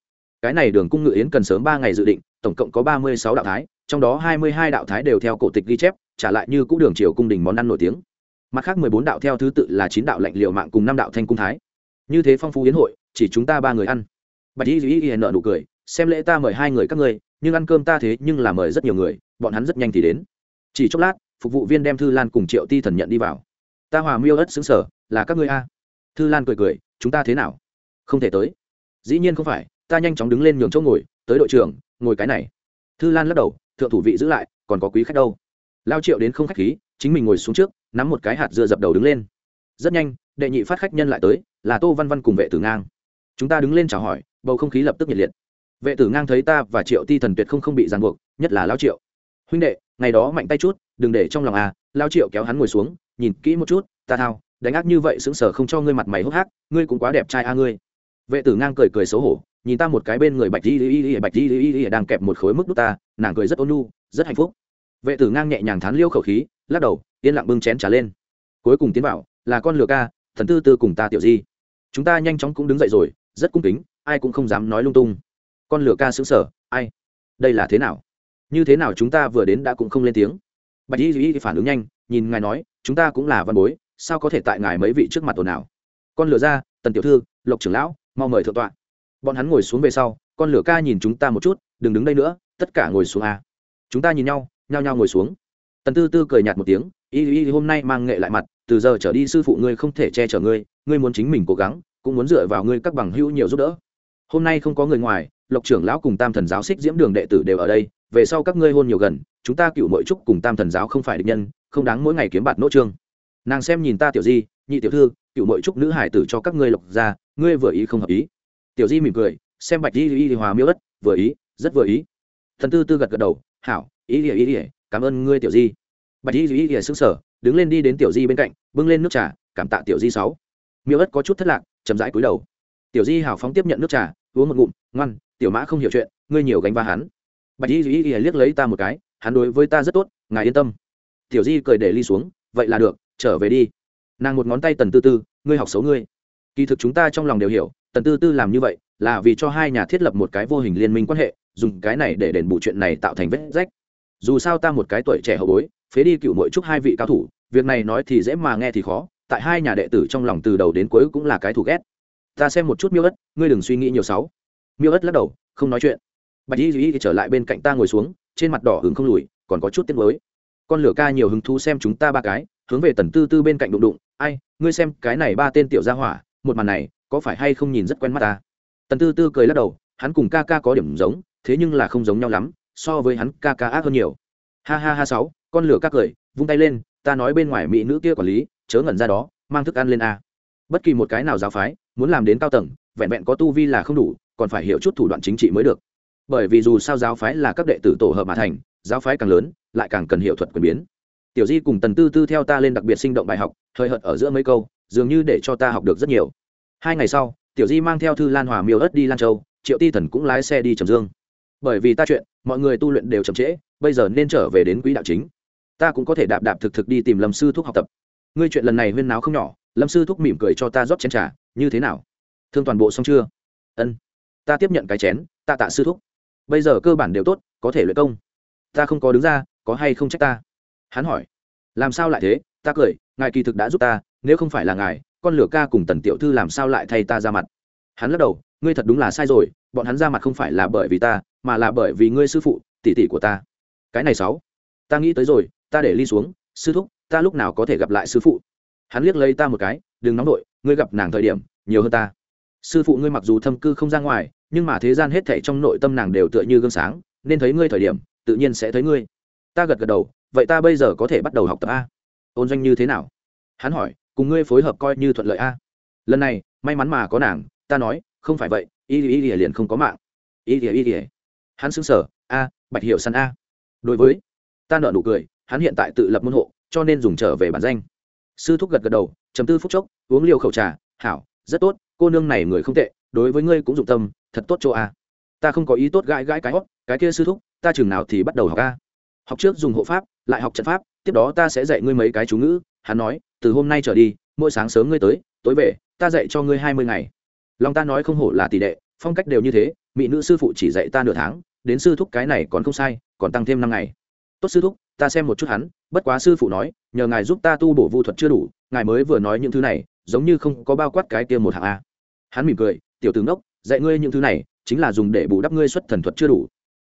cái này đường cung ngự yến cần sớm ba ngày dự định, tổng cộng có ba mươi sáu đạo thái, trong đó hai mươi hai đạo thái đều theo cổ tịch ghi chép, trả lại như cũ đường triều cung đình món ăn nổi tiếng. Mặt khác mười bốn đạo theo thứ tự là chín đạo lệnh liệu mạng cùng năm đạo thanh cung thái. Như thế phong phú yến hội, chỉ chúng ta ba người ăn. Bạch y duy y nợ nụ cười, xem lễ ta mời hai người các ngươi, nhưng ăn cơm ta thế nhưng là mời rất nhiều người, bọn hắn rất nhanh thì đến. Chỉ chốc lát, phục vụ viên đem thư lan cùng triệu ti thần nhận đi vào. Ta hòa miêu ất xứng sở, là các ngươi a. Thư lan cười cười, chúng ta thế nào? Không thể tới. Dĩ nhiên không phải ta nhanh chóng đứng lên nhường chỗ ngồi, tới đội trưởng, ngồi cái này. Thư lan lắc đầu, thượng thủ vị giữ lại, còn có quý khách đâu. Lao triệu đến không khách khí, chính mình ngồi xuống trước, nắm một cái hạt dưa dập đầu đứng lên. Rất nhanh, đệ nhị phát khách nhân lại tới, là tô văn văn cùng vệ tử ngang. Chúng ta đứng lên chào hỏi, bầu không khí lập tức nhiệt liệt. Vệ tử ngang thấy ta và triệu ti thần tuyệt không không bị ràng buộc, nhất là lao triệu. Huynh đệ, ngày đó mạnh tay chút, đừng để trong lòng à lao triệu kéo hắn ngồi xuống, nhìn kỹ một chút, ta thao, đánh ác như vậy sững sờ không cho ngươi mặt mày hốc hác, ngươi cũng quá đẹp trai a à ngươi. Vệ tử ngang cười cười xấu hổ nhìn ta một cái bên người bạch di y bạch di y đang kẹp một khối mức đút ta, nàng cười rất ôn nhu, rất hạnh phúc. Vệ tử ngang nhẹ nhàng thán liêu khẩu khí, lắc đầu, yên lặng bưng chén trả lên. Cuối cùng tiến vào là con lừa ca, thần tư tư cùng ta tiểu di. Chúng ta nhanh chóng cũng đứng dậy rồi, rất cung kính, ai cũng không dám nói lung tung. Con lừa ca xứng sở ai? Đây là thế nào? Như thế nào chúng ta vừa đến đã cũng không lên tiếng. Bạch y duy phản ứng nhanh, nhìn ngài nói, chúng ta cũng là văn bối, sao có thể tại ngài mấy vị trước mặt ồn nào con lửa ra, tần tiểu thư, lộc trưởng lão, mau mời thượng tọa bọn hắn ngồi xuống về sau, con lửa ca nhìn chúng ta một chút, đừng đứng đây nữa, tất cả ngồi xuống à? chúng ta nhìn nhau, nhao nhao ngồi xuống. Tần tư tư cười nhạt một tiếng, y y, hôm nay mang nghệ lại mặt, từ giờ trở đi sư phụ ngươi không thể che chở ngươi ngươi muốn chính mình cố gắng, cũng muốn dựa vào ngươi các bằng hữu nhiều giúp đỡ. Hôm nay không có người ngoài, lộc trưởng lão cùng tam thần giáo xích diễm đường đệ tử đều ở đây, về sau các ngươi hôn nhiều gần, chúng ta cựu mội trúc cùng tam thần giáo không phải địch nhân, không đáng mỗi ngày kiếm bạt nỗ trương. Nàng xem nhìn ta tiểu di, nhị tiểu thư, cựu mội trúc nữ hải tử cho các ngươi lộc ra ngươi vừa ý không hợp ý tiểu di mỉm cười xem bạch di y hòa miêu đất vừa ý rất vừa ý thần tư tư gật gật đầu hảo ý ỉa ý ỉa cảm ơn ngươi tiểu di bạch di y ỉa xứng sở đứng lên đi đến tiểu di bên cạnh bưng lên nước trà cảm tạ tiểu di sáu miêu ất có chút thất lạc chậm rãi cúi đầu tiểu di hào phóng tiếp nhận nước trà uống một ngụm ngoan tiểu mã không hiểu chuyện ngươi nhiều gánh va hắn bạch di ỉa liếc lấy ta một cái hắn đối với ta rất tốt ngài yên tâm tiểu di cười để ly xuống vậy là được trở về đi nàng một ngón tay tần tư tư ngươi học xấu ngươi kỳ thực chúng ta trong lòng đều hiểu tần tư tư làm như vậy là vì cho hai nhà thiết lập một cái vô hình liên minh quan hệ, dùng cái này để đền bù chuyện này tạo thành vết rách. Dù sao ta một cái tuổi trẻ hậu bối, phế đi cựu mỗi chúc hai vị cao thủ, việc này nói thì dễ mà nghe thì khó, tại hai nhà đệ tử trong lòng từ đầu đến cuối cũng là cái thù ghét. Ta xem một chút miêu ất, ngươi đừng suy nghĩ nhiều sáu. Miêu ất lắc đầu, không nói chuyện. Bạch y duy trở lại bên cạnh ta ngồi xuống, trên mặt đỏ hứng không lùi, còn có chút tiếc mới con lửa ca nhiều hứng thú xem chúng ta ba cái, hướng về tần tư tư bên cạnh đụng đụng, ai, ngươi xem cái này ba tên tiểu gia hỏa, một màn này có phải hay không nhìn rất quen mắt ta? Tần tư tư cười lắc đầu, hắn cùng ca ca có điểm giống, thế nhưng là không giống nhau lắm, so với hắn ca ca ác hơn nhiều. Ha ha ha sáu, con lửa ca cười, vung tay lên, ta nói bên ngoài mỹ nữ kia quản lý, chớ ngẩn ra đó, mang thức ăn lên a. Bất kỳ một cái nào giáo phái, muốn làm đến cao tầng, vẹn vẹn có tu vi là không đủ, còn phải hiểu chút thủ đoạn chính trị mới được. Bởi vì dù sao giáo phái là các đệ tử tổ hợp mà thành, giáo phái càng lớn, lại càng cần hiệu thuật quyền biến. Tiểu di cùng tần tư tư theo ta lên đặc biệt sinh động bài học thời hợt ở giữa mấy câu, dường như để cho ta học được rất nhiều hai ngày sau, tiểu di mang theo thư lan hòa miêu ớt đi lan châu, triệu ti thần cũng lái xe đi trầm dương. Bởi vì ta chuyện, mọi người tu luyện đều chậm trễ, bây giờ nên trở về đến quỹ đạo chính. Ta cũng có thể đạp đạp thực thực đi tìm lâm sư thuốc học tập. Ngươi chuyện lần này huyên náo không nhỏ, lâm sư thuốc mỉm cười cho ta rót chén t r à như thế nào? Thương toàn bộ xong chưa? Ân. Ta tiếp nhận cái chén ta tạ sư thúc. Bây giờ cơ bản đều tốt, có thể luyện công. Ta không có đứng ra, có hay không trách ta? Hắn hỏi. Làm sao lại thế? Ta cười, ngài kỳ thực đã giúp ta, nếu không phải là ngài con lửa ca cùng tần tiểu thư làm sao lại thay ta ra mặt? Hắn lắc đầu, ngươi thật đúng là sai rồi, bọn hắn ra mặt không phải là bởi vì ta, mà là bởi vì ngươi sư phụ, tỷ tỷ của ta. Cái này sáu, ta nghĩ tới rồi, ta để ly xuống, sư thúc, ta lúc nào có thể gặp lại sư phụ? Hắn liếc lấy ta một cái, đừng nóng đội ngươi gặp nàng thời điểm, nhiều hơn ta. Sư phụ ngươi mặc dù thâm cư không ra ngoài, nhưng mà thế gian hết thảy trong nội tâm nàng đều tựa như gương sáng, nên thấy ngươi thời điểm, tự nhiên sẽ thấy ngươi. Ta gật gật đầu, vậy ta bây giờ có thể bắt đầu học tập a. Ôn doanh như thế nào? Hắn hỏi cùng ngươi phối hợp coi như thuận lợi a. Lần này, may mắn mà có nàng, ta nói, không phải vậy, y y y liền không có mạng. Y y y y. Hắn xứng sở, a, bạch hiệu săn a. Đối với, ta nợ nụ cười, hắn hiện tại tự lập môn hộ, cho nên dùng trở về bản danh. Sư thúc gật gật đầu chấm tư phúc chốc, uống liều khẩu trà, hảo, rất tốt, cô nương này người không tệ, đối với ngươi cũng dụng tâm, thật tốt chỗ a. Ta không có ý tốt gãi gãi cái hót cái kia sư thúc, ta chừng nào thì bắt đầu học a. Học trước dùng hộ pháp, lại học trận pháp tiếp đó ta sẽ dạy ngươi mấy cái chú ngữ, hắn nói, từ hôm nay trở đi, mỗi sáng sớm ngươi tới, tối về, ta dạy cho ngươi hai mươi ngày. Lòng ta nói không hổ là tỷ đệ, phong cách đều như thế, mỹ nữ sư phụ chỉ dạy ta nửa tháng, đến sư thúc cái này còn không sai, còn tăng thêm năm ngày. Tốt sư thúc, ta xem một chút hắn, bất quá sư phụ nói, nhờ ngài giúp ta tu bổ vu thuật chưa đủ, ngài mới vừa nói những thứ này, giống như không có bao quát cái kia một hạng a. Hắn mỉm cười, tiểu tướng đốc dạy ngươi những thứ này, chính là dùng để bù đắp ngươi xuất thần thuật chưa đủ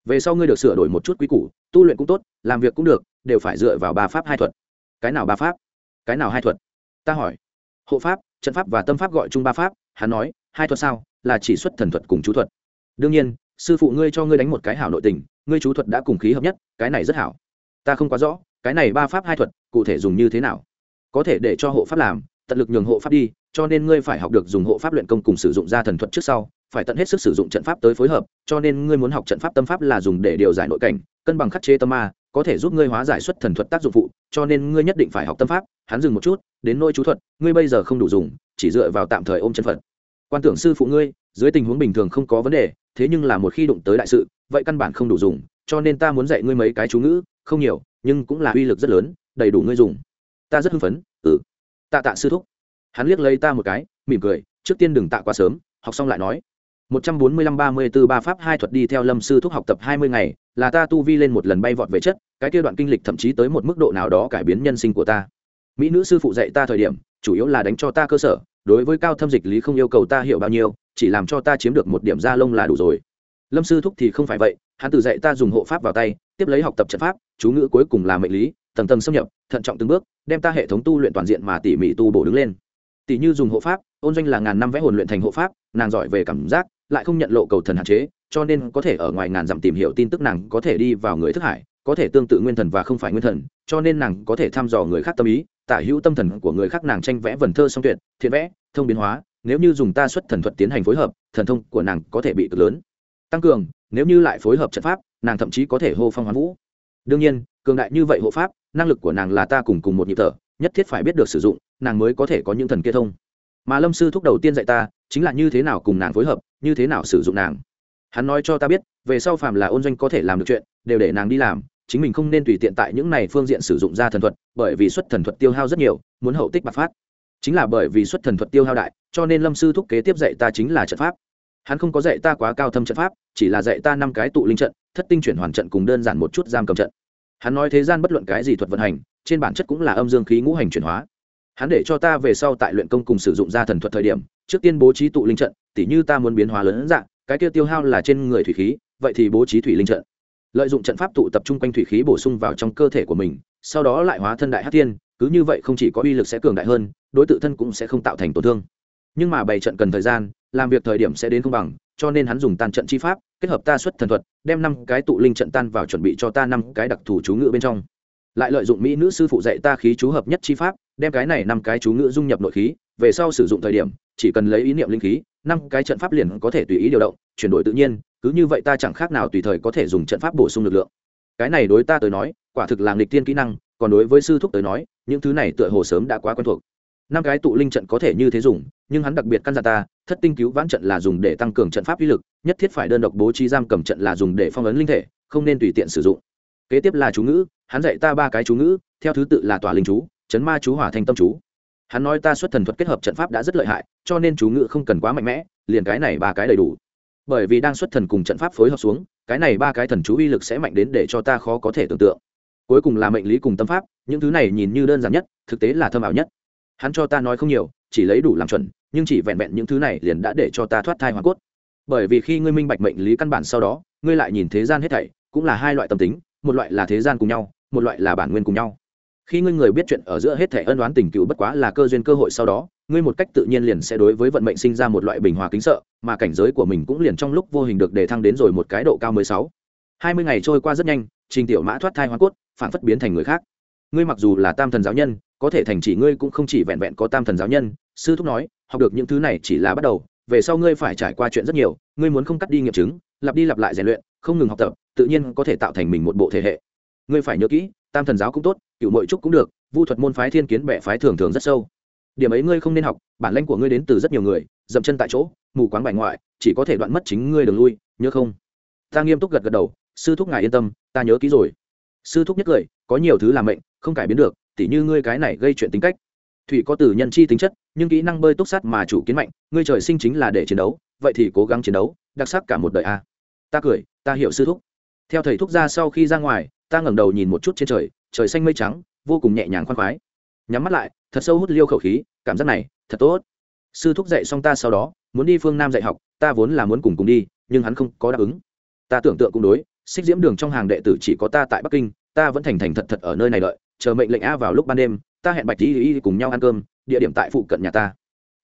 về sau ngươi được sửa đổi một chút quý củ, tu luyện cũng tốt, làm việc cũng được, đều phải dựa vào ba pháp hai thuật. Cái nào ba pháp? Cái nào hai thuật? Ta hỏi. Hộ pháp, trận pháp và tâm pháp gọi chung ba pháp, hắn nói, hai thuật sao? Là chỉ xuất thần thuật cùng chú thuật. Đương nhiên, sư phụ ngươi cho ngươi đánh một cái hảo nội tình, ngươi chú thuật đã cùng khí hợp nhất, cái này rất hảo. Ta không quá rõ, cái này ba pháp hai thuật, cụ thể dùng như thế nào? Có thể để cho hộ pháp làm, tận lực nhường hộ pháp đi, cho nên ngươi phải học được dùng hộ pháp luyện công cùng sử dụng ra thần thuật trước sau phải tận hết sức sử dụng trận pháp tới phối hợp, cho nên ngươi muốn học trận pháp tâm pháp là dùng để điều giải nội cảnh, cân bằng khắc chế tâm ma, có thể giúp ngươi hóa giải xuất thần thuật tác dụng phụ, cho nên ngươi nhất định phải học tâm pháp, hắn dừng một chút, đến nôi chú thuật, ngươi bây giờ không đủ dùng, chỉ dựa vào tạm thời ôm chân phật. Quan tưởng sư phụ ngươi, dưới tình huống bình thường không có vấn đề, thế nhưng là một khi đụng tới đại sự, vậy căn bản không đủ dùng, cho nên ta muốn dạy ngươi mấy cái chú ngữ, không nhiều, nhưng cũng là uy lực rất lớn, đầy đủ ngươi dùng. Ta rất hưng phấn ừ. Tạ tạ sư thúc. Hắn liếc lấy ta một cái, mỉm cười, trước tiên đừng tạ quá sớm, học xong lại nói một trăm bốn mươi ba mươi 145-34 ba pháp hai thuật đi theo Lâm sư thúc học tập hai mươi ngày, là ta tu vi lên một lần bay vọt về chất, cái kia đoạn kinh lịch thậm chí tới một mức độ nào đó cải biến nhân sinh của ta. Mỹ nữ sư phụ dạy ta thời điểm, chủ yếu là đánh cho ta cơ sở, đối với cao thâm dịch lý không yêu cầu ta hiểu bao nhiêu, chỉ làm cho ta chiếm được một điểm da lông là đủ rồi. Lâm sư thúc thì không phải vậy, hắn tự dạy ta dùng hộ pháp vào tay, tiếp lấy học tập trận pháp, chú ngữ cuối cùng là mệnh lý, tầng tầng xâm nhập, thận trọng từng bước, đem ta hệ thống tu luyện toàn diện mà tỉ mỉ tu bổ đứng lên. Tỷ như dùng hộ pháp, ôn doanh là ngàn năm vẽ hồn luyện thành hộ pháp, nàng giỏi về cảm giác, lại không nhận lộ cầu thần hạn chế, cho nên có thể ở ngoài ngàn dặm tìm hiểu tin tức nàng có thể đi vào người thức hải, có thể tương tự nguyên thần và không phải nguyên thần, cho nên nàng có thể thăm dò người khác tâm ý, tả hữu tâm thần của người khác nàng tranh vẽ vần thơ song tuyệt, thiện vẽ, thông biến hóa, nếu như dùng ta xuất thần thuật tiến hành phối hợp, thần thông của nàng có thể bị cực lớn. Tăng cường, nếu như lại phối hợp trận pháp, nàng thậm chí có thể hô phong hoán vũ. Đương nhiên, cường đại như vậy hộ pháp, năng lực của nàng là ta cùng cùng một nhịp thở, nhất thiết phải biết được sử dụng, nàng mới có thể có những thần kia thông mà lâm sư thúc đầu tiên dạy ta chính là như thế nào cùng nàng phối hợp, như thế nào sử dụng nàng. Hắn nói cho ta biết, về sau phàm là ôn doanh có thể làm được chuyện, đều để nàng đi làm, chính mình không nên tùy tiện tại những này phương diện sử dụng ra thần thuật, bởi vì xuất thần thuật tiêu hao rất nhiều, muốn hậu tích bạc phát. Chính là bởi vì xuất thần thuật tiêu hao đại, cho nên lâm sư thúc kế tiếp dạy ta chính là trận pháp. Hắn không có dạy ta quá cao thâm trận pháp, chỉ là dạy ta năm cái tụ linh trận, thất tinh chuyển hoàn trận cùng đơn giản một chút giam cầm trận. Hắn nói thế gian bất luận cái gì thuật vận hành, trên bản chất cũng là âm dương khí ngũ hành chuyển hóa hắn để cho ta về sau tại luyện công cùng sử dụng ra thần thuật thời điểm, trước tiên bố trí tụ linh trận, tỉ như ta muốn biến hóa lớn dạng, cái kia tiêu hao là trên người thủy khí, vậy thì bố trí thủy linh trận. Lợi dụng trận pháp tụ tập trung quanh thủy khí bổ sung vào trong cơ thể của mình, sau đó lại hóa thân đại hát thiên, cứ như vậy không chỉ có uy lực sẽ cường đại hơn, đối t thân cũng sẽ không tạo thành tổn thương. Nhưng mà bày trận cần thời gian, làm việc thời điểm sẽ đến không bằng, cho nên hắn dùng tan trận chi pháp, kết hợp ta xuất thần thuật, đem năm cái tụ linh trận tan vào chuẩn bị cho ta năm cái đặc thù chú ngữ bên trong. Lại lợi dụng mỹ nữ sư phụ dạy ta khí chú hợp nhất chi pháp đem cái này năm cái chú ngữ dung nhập nội khí, về sau sử dụng thời điểm, chỉ cần lấy ý niệm linh khí, năm cái trận pháp liền có thể tùy ý điều động, chuyển đổi tự nhiên, cứ như vậy ta chẳng khác nào tùy thời có thể dùng trận pháp bổ sung lực lượng. Cái này đối ta tới nói, quả thực là nghịch tiên kỹ năng, còn đối với sư thúc tới nói, những thứ này tựa hồ sớm đã quá quen thuộc. Năm cái tụ linh trận có thể như thế dùng, nhưng hắn đặc biệt căn dặn ta, thất tinh cứu vãn trận là dùng để tăng cường trận pháp uy lực, nhất thiết phải đơn độc bố trí giam cầm trận là dùng để phong ấn linh thể, không nên tùy tiện sử dụng. Kế tiếp là chú ngữ, hắn dạy ta ba cái chú ngữ, theo thứ tự là tỏa linh chú chấn ma chú hỏa thanh tâm chú. Hắn nói ta xuất thần thuật kết hợp trận pháp đã rất lợi hại, cho nên chú ngự không cần quá mạnh mẽ, liền cái này ba cái đầy đủ. Bởi vì đang xuất thần cùng trận pháp phối hợp xuống, cái này ba cái thần chú uy lực sẽ mạnh đến để cho ta khó có thể tưởng tượng. Cuối cùng là mệnh lý cùng tâm pháp, những thứ này nhìn như đơn giản nhất, thực tế là thâm ảo nhất. Hắn cho ta nói không nhiều, chỉ lấy đủ làm chuẩn, nhưng chỉ vẹn vẹn những thứ này liền đã để cho ta thoát thai hoàn cốt. Bởi vì khi ngươi minh bạch mệnh lý căn bản sau đó, ngươi lại nhìn thế gian hết thảy, cũng là hai loại tâm tính, một loại là thế gian cùng nhau, một loại là bản nguyên cùng nhau khi ngươi người biết chuyện ở giữa hết thể ân oán tình cựu bất quá là cơ duyên cơ hội sau đó, ngươi một cách tự nhiên liền sẽ đối với vận mệnh sinh ra một loại bình hòa kính sợ, mà cảnh giới của mình cũng liền trong lúc vô hình được đề thăng đến rồi một cái độ cao mười sáu. Hai mươi ngày trôi qua rất nhanh, trình tiểu mã thoát thai hoa cốt, phản phất biến thành người khác. Ngươi mặc dù là tam thần giáo nhân, có thể thành chỉ ngươi cũng không chỉ vẹn vẹn có tam thần giáo nhân, sư thúc nói, học được những thứ này chỉ là bắt đầu, về sau ngươi phải trải qua chuyện rất nhiều, ngươi muốn không cắt đi nghiệm chứng, lặp đi lặp lại rèn luyện, không ngừng học tập, tự nhiên có thể tạo thành mình một bộ thể hệ. Ngươi phải nhớ kỹ, tam thần giáo cũng tốt cựu mội trúc cũng được, vu thuật môn phái thiên kiến bệ phái thường thường rất sâu. Điểm ấy ngươi không nên học, bản lãnh của ngươi đến từ rất nhiều người, dậm chân tại chỗ, mù quáng bài ngoại, chỉ có thể đoạn mất chính ngươi đường lui, nhớ không? Ta nghiêm túc gật gật đầu, sư thúc ngài yên tâm, ta nhớ kỹ rồi. Sư thúc nhất cười, có nhiều thứ làm mệnh, không cải biến được, tỉ như ngươi cái này gây chuyện tính cách. Thủy có từ nhân chi tính chất, nhưng kỹ năng bơi túc sát mà chủ kiến mạnh, ngươi trời sinh chính là để chiến đấu, vậy thì cố gắng chiến đấu, đặc sắc cả một đời a. Ta cười, ta hiểu sư thúc. Theo thầy thúc ra sau khi ra ngoài, ta ngẩng đầu nhìn một chút trên trời trời xanh mây trắng, vô cùng nhẹ nhàng khoan khoái. Nhắm mắt lại, thật sâu hút liêu khẩu khí, cảm giác này, thật tốt. Sư thúc dạy xong ta sau đó, muốn đi phương nam dạy học, ta vốn là muốn cùng cùng đi, nhưng hắn không có đáp ứng. Ta tưởng tượng cũng đối, xích diễm đường trong hàng đệ tử chỉ có ta tại bắc kinh, ta vẫn thành thành thật thật ở nơi này đợi, chờ mệnh lệnh a vào lúc ban đêm, ta hẹn bạch y y cùng nhau ăn cơm, địa điểm tại phụ cận nhà ta.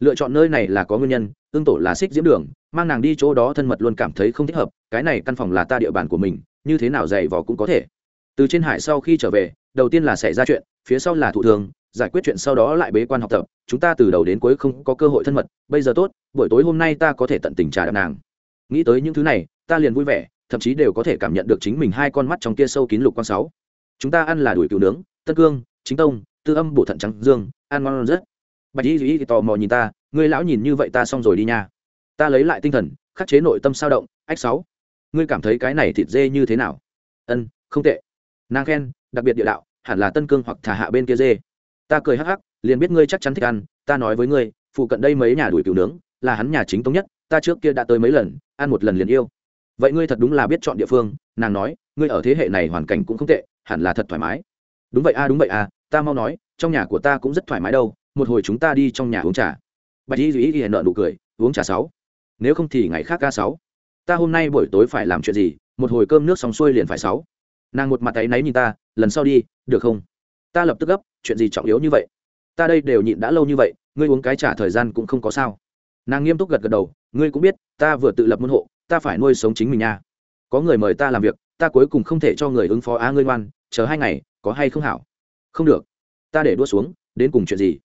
Lựa chọn nơi này là có nguyên nhân, tương tổ là xích diễm đường, mang nàng đi chỗ đó thân mật luôn cảm thấy không thích hợp, cái này căn phòng là ta địa bàn của mình, như thế nào dày vò cũng có thể từ trên hải sau khi trở về, đầu tiên là xảy ra chuyện, phía sau là thụ thường, giải quyết chuyện sau đó lại bế quan học tập. Chúng ta từ đầu đến cuối không có cơ hội thân mật, bây giờ tốt, buổi tối hôm nay ta có thể tận tình trà đạp nàng. Nghĩ tới những thứ này, ta liền vui vẻ, thậm chí đều có thể cảm nhận được chính mình hai con mắt trong kia sâu kín lục con sáu. Chúng ta ăn là đuổi cừu nướng, tân cương, chính tông, tư âm, bổ thận trắng dương, ăn ngon rất. Bạch y duy tò mò nhìn ta, ngươi lão nhìn như vậy ta xong rồi đi nha. Ta lấy lại tinh thần, khắc chế nội tâm sao động, ách sáu, ngươi cảm thấy cái này thịt dê như thế nào? Ân không tệ nàng khen, đặc biệt địa đạo, hẳn là tân cương hoặc thả hạ bên kia dê. Ta cười hắc hắc, liền biết ngươi chắc chắn thích ăn, ta nói với ngươi, phụ cận đây mấy nhà đuổi cừu nướng, là hắn nhà chính thống nhất, ta trước kia đã tới mấy lần, ăn một lần liền yêu. Vậy ngươi thật đúng là biết chọn địa phương, nàng nói, ngươi ở thế hệ này hoàn cảnh cũng không tệ, hẳn là thật thoải mái. Đúng vậy a, đúng vậy a, ta mau nói, trong nhà của ta cũng rất thoải mái đâu, một hồi chúng ta đi trong nhà uống trà. Bạch y duy y nợ nụ cười, uống trà sáu. Nếu không thì ngày khác ca sáu. Ta hôm nay buổi tối phải làm chuyện gì, một hồi cơm nước xong xuôi liền phải sáu nàng một mặt tay náy nhìn ta, lần sau đi, được không? Ta lập tức gấp, chuyện gì trọng yếu như vậy? Ta đây đều nhịn đã lâu như vậy, ngươi uống cái trả thời gian cũng không có sao. Nàng nghiêm túc gật gật đầu, ngươi cũng biết, ta vừa tự lập môn hộ, ta phải nuôi sống chính mình nha. Có người mời ta làm việc, ta cuối cùng không thể cho người ứng phó á ngươi ngoan, chờ hai ngày, có hay không hảo? Không được. Ta để đua xuống, đến cùng chuyện gì?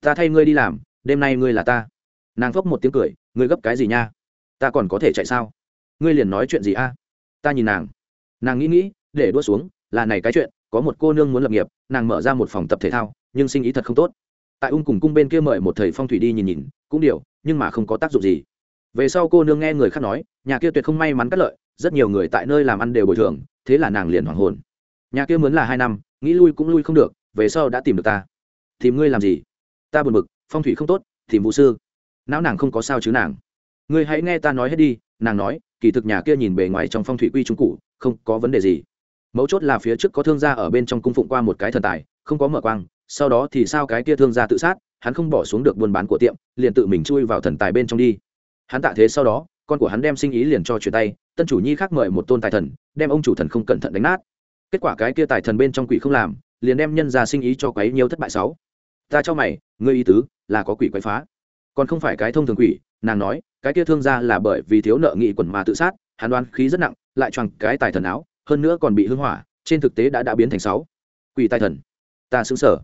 Ta thay ngươi đi làm, đêm nay ngươi là ta. Nàng phốc một tiếng cười, ngươi gấp cái gì nha? Ta còn có thể chạy sao? Ngươi liền nói chuyện gì a? Ta nhìn nàng. Nàng nghĩ nghĩ để đua xuống, là này cái chuyện, có một cô nương muốn lập nghiệp, nàng mở ra một phòng tập thể thao, nhưng sinh ý thật không tốt. Tại ung cùng cung bên kia mời một thầy phong thủy đi nhìn nhìn, cũng điều, nhưng mà không có tác dụng gì. Về sau cô nương nghe người khác nói, nhà kia tuyệt không may mắn cắt lợi, rất nhiều người tại nơi làm ăn đều bồi thường, thế là nàng liền hoảng hồn. Nhà kia mướn là hai năm, nghĩ lui cũng lui không được, về sau đã tìm được ta. Tìm ngươi làm gì? Ta buồn bực, phong thủy không tốt, tìm vũ sư. Não nàng không có sao chứ nàng. Ngươi hãy nghe ta nói hết đi, nàng nói, kỳ thực nhà kia nhìn bề ngoài trong phong thủy quy trung cụ không có vấn đề gì mấu chốt là phía trước có thương gia ở bên trong cung phụng qua một cái thần tài, không có mở quang, sau đó thì sao cái kia thương gia tự sát, hắn không bỏ xuống được buôn bán của tiệm, liền tự mình chui vào thần tài bên trong đi. Hắn tạ thế sau đó, con của hắn đem sinh ý liền cho chuyển tay, tân chủ nhi khác mời một tôn tài thần, đem ông chủ thần không cẩn thận đánh nát. Kết quả cái kia tài thần bên trong quỷ không làm, liền đem nhân ra sinh ý cho quấy nhiều thất bại sáu. Ta cho mày, ngươi ý tứ, là có quỷ quấy phá. Còn không phải cái thông thường quỷ, nàng nói, cái kia thương gia là bởi vì thiếu nợ nghị quẩn mà tự sát, hắn đoán khí rất nặng, lại choàng cái tài thần áo hơn nữa còn bị hưng hỏa, trên thực tế đã đã biến thành sáu. Quỷ tài thần. Ta xứng sở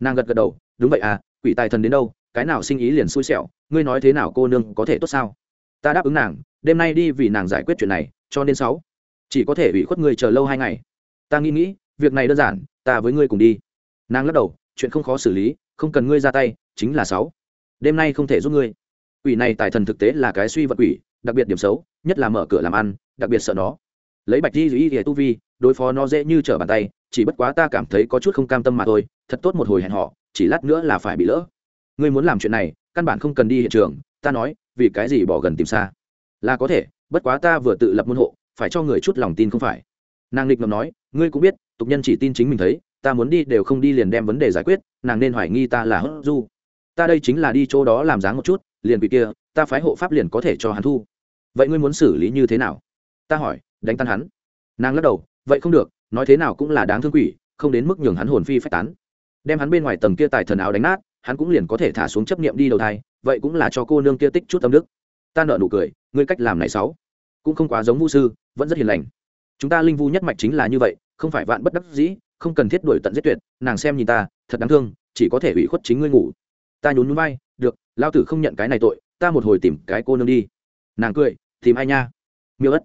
nàng gật gật đầu, đúng vậy à quỷ tài thần đến đâu, cái nào sinh ý liền xui xẻo, ngươi nói thế nào cô nương có thể tốt sao? Ta đáp ứng nàng, đêm nay đi vì nàng giải quyết chuyện này, cho nên sáu. Chỉ có thể ủy khuất ngươi chờ lâu hai ngày. Ta nghĩ nghĩ, việc này đơn giản, ta với ngươi cùng đi. Nàng lắc đầu, chuyện không khó xử lý, không cần ngươi ra tay, chính là sáu. Đêm nay không thể giúp ngươi. Quỷ này tài thần thực tế là cái suy vật quỷ, đặc biệt điểm xấu, nhất là mở cửa làm ăn, đặc biệt sợ nó lấy bạch di duy thì tu vi, đối phó nó dễ như trở bàn tay, chỉ bất quá ta cảm thấy có chút không cam tâm mà thôi, thật tốt một hồi hẹn họ, chỉ lát nữa là phải bị lỡ. Ngươi muốn làm chuyện này, căn bản không cần đi hiện trường, ta nói, vì cái gì bỏ gần tìm xa? Là có thể, bất quá ta vừa tự lập môn hộ, phải cho người chút lòng tin không phải. Nàng lịch ngầm nói, ngươi cũng biết, tục nhân chỉ tin chính mình thấy, ta muốn đi đều không đi liền đem vấn đề giải quyết, nàng nên hoài nghi ta là hớt du. Ta đây chính là đi chỗ đó làm dáng một chút, liền bị kia, ta phái hộ pháp liền có thể cho hắn thu. Vậy ngươi muốn xử lý như thế nào? Ta hỏi đánh tan hắn. Nàng lắc đầu, vậy không được, nói thế nào cũng là đáng thương quỷ, không đến mức nhường hắn hồn phi phách tán. Đem hắn bên ngoài tầng kia tài thần áo đánh nát, hắn cũng liền có thể thả xuống chấp niệm đi đầu thai, vậy cũng là cho cô nương kia tích chút tâm đức. Ta nợ nụ cười, ngươi cách làm này sáu cũng không quá giống vũ sư, vẫn rất hiền lành. Chúng ta linh vu nhất mạch chính là như vậy, không phải vạn bất đắc dĩ, không cần thiết đuổi tận giết tuyệt, nàng xem nhìn ta, thật đáng thương, chỉ có thể ủy khuất chính ngươi ngủ. Ta nhún núi bay được, lao tử không nhận cái này tội, ta một hồi tìm cái cô nương đi. Nàng cười, tìm ai nha? Miêu ất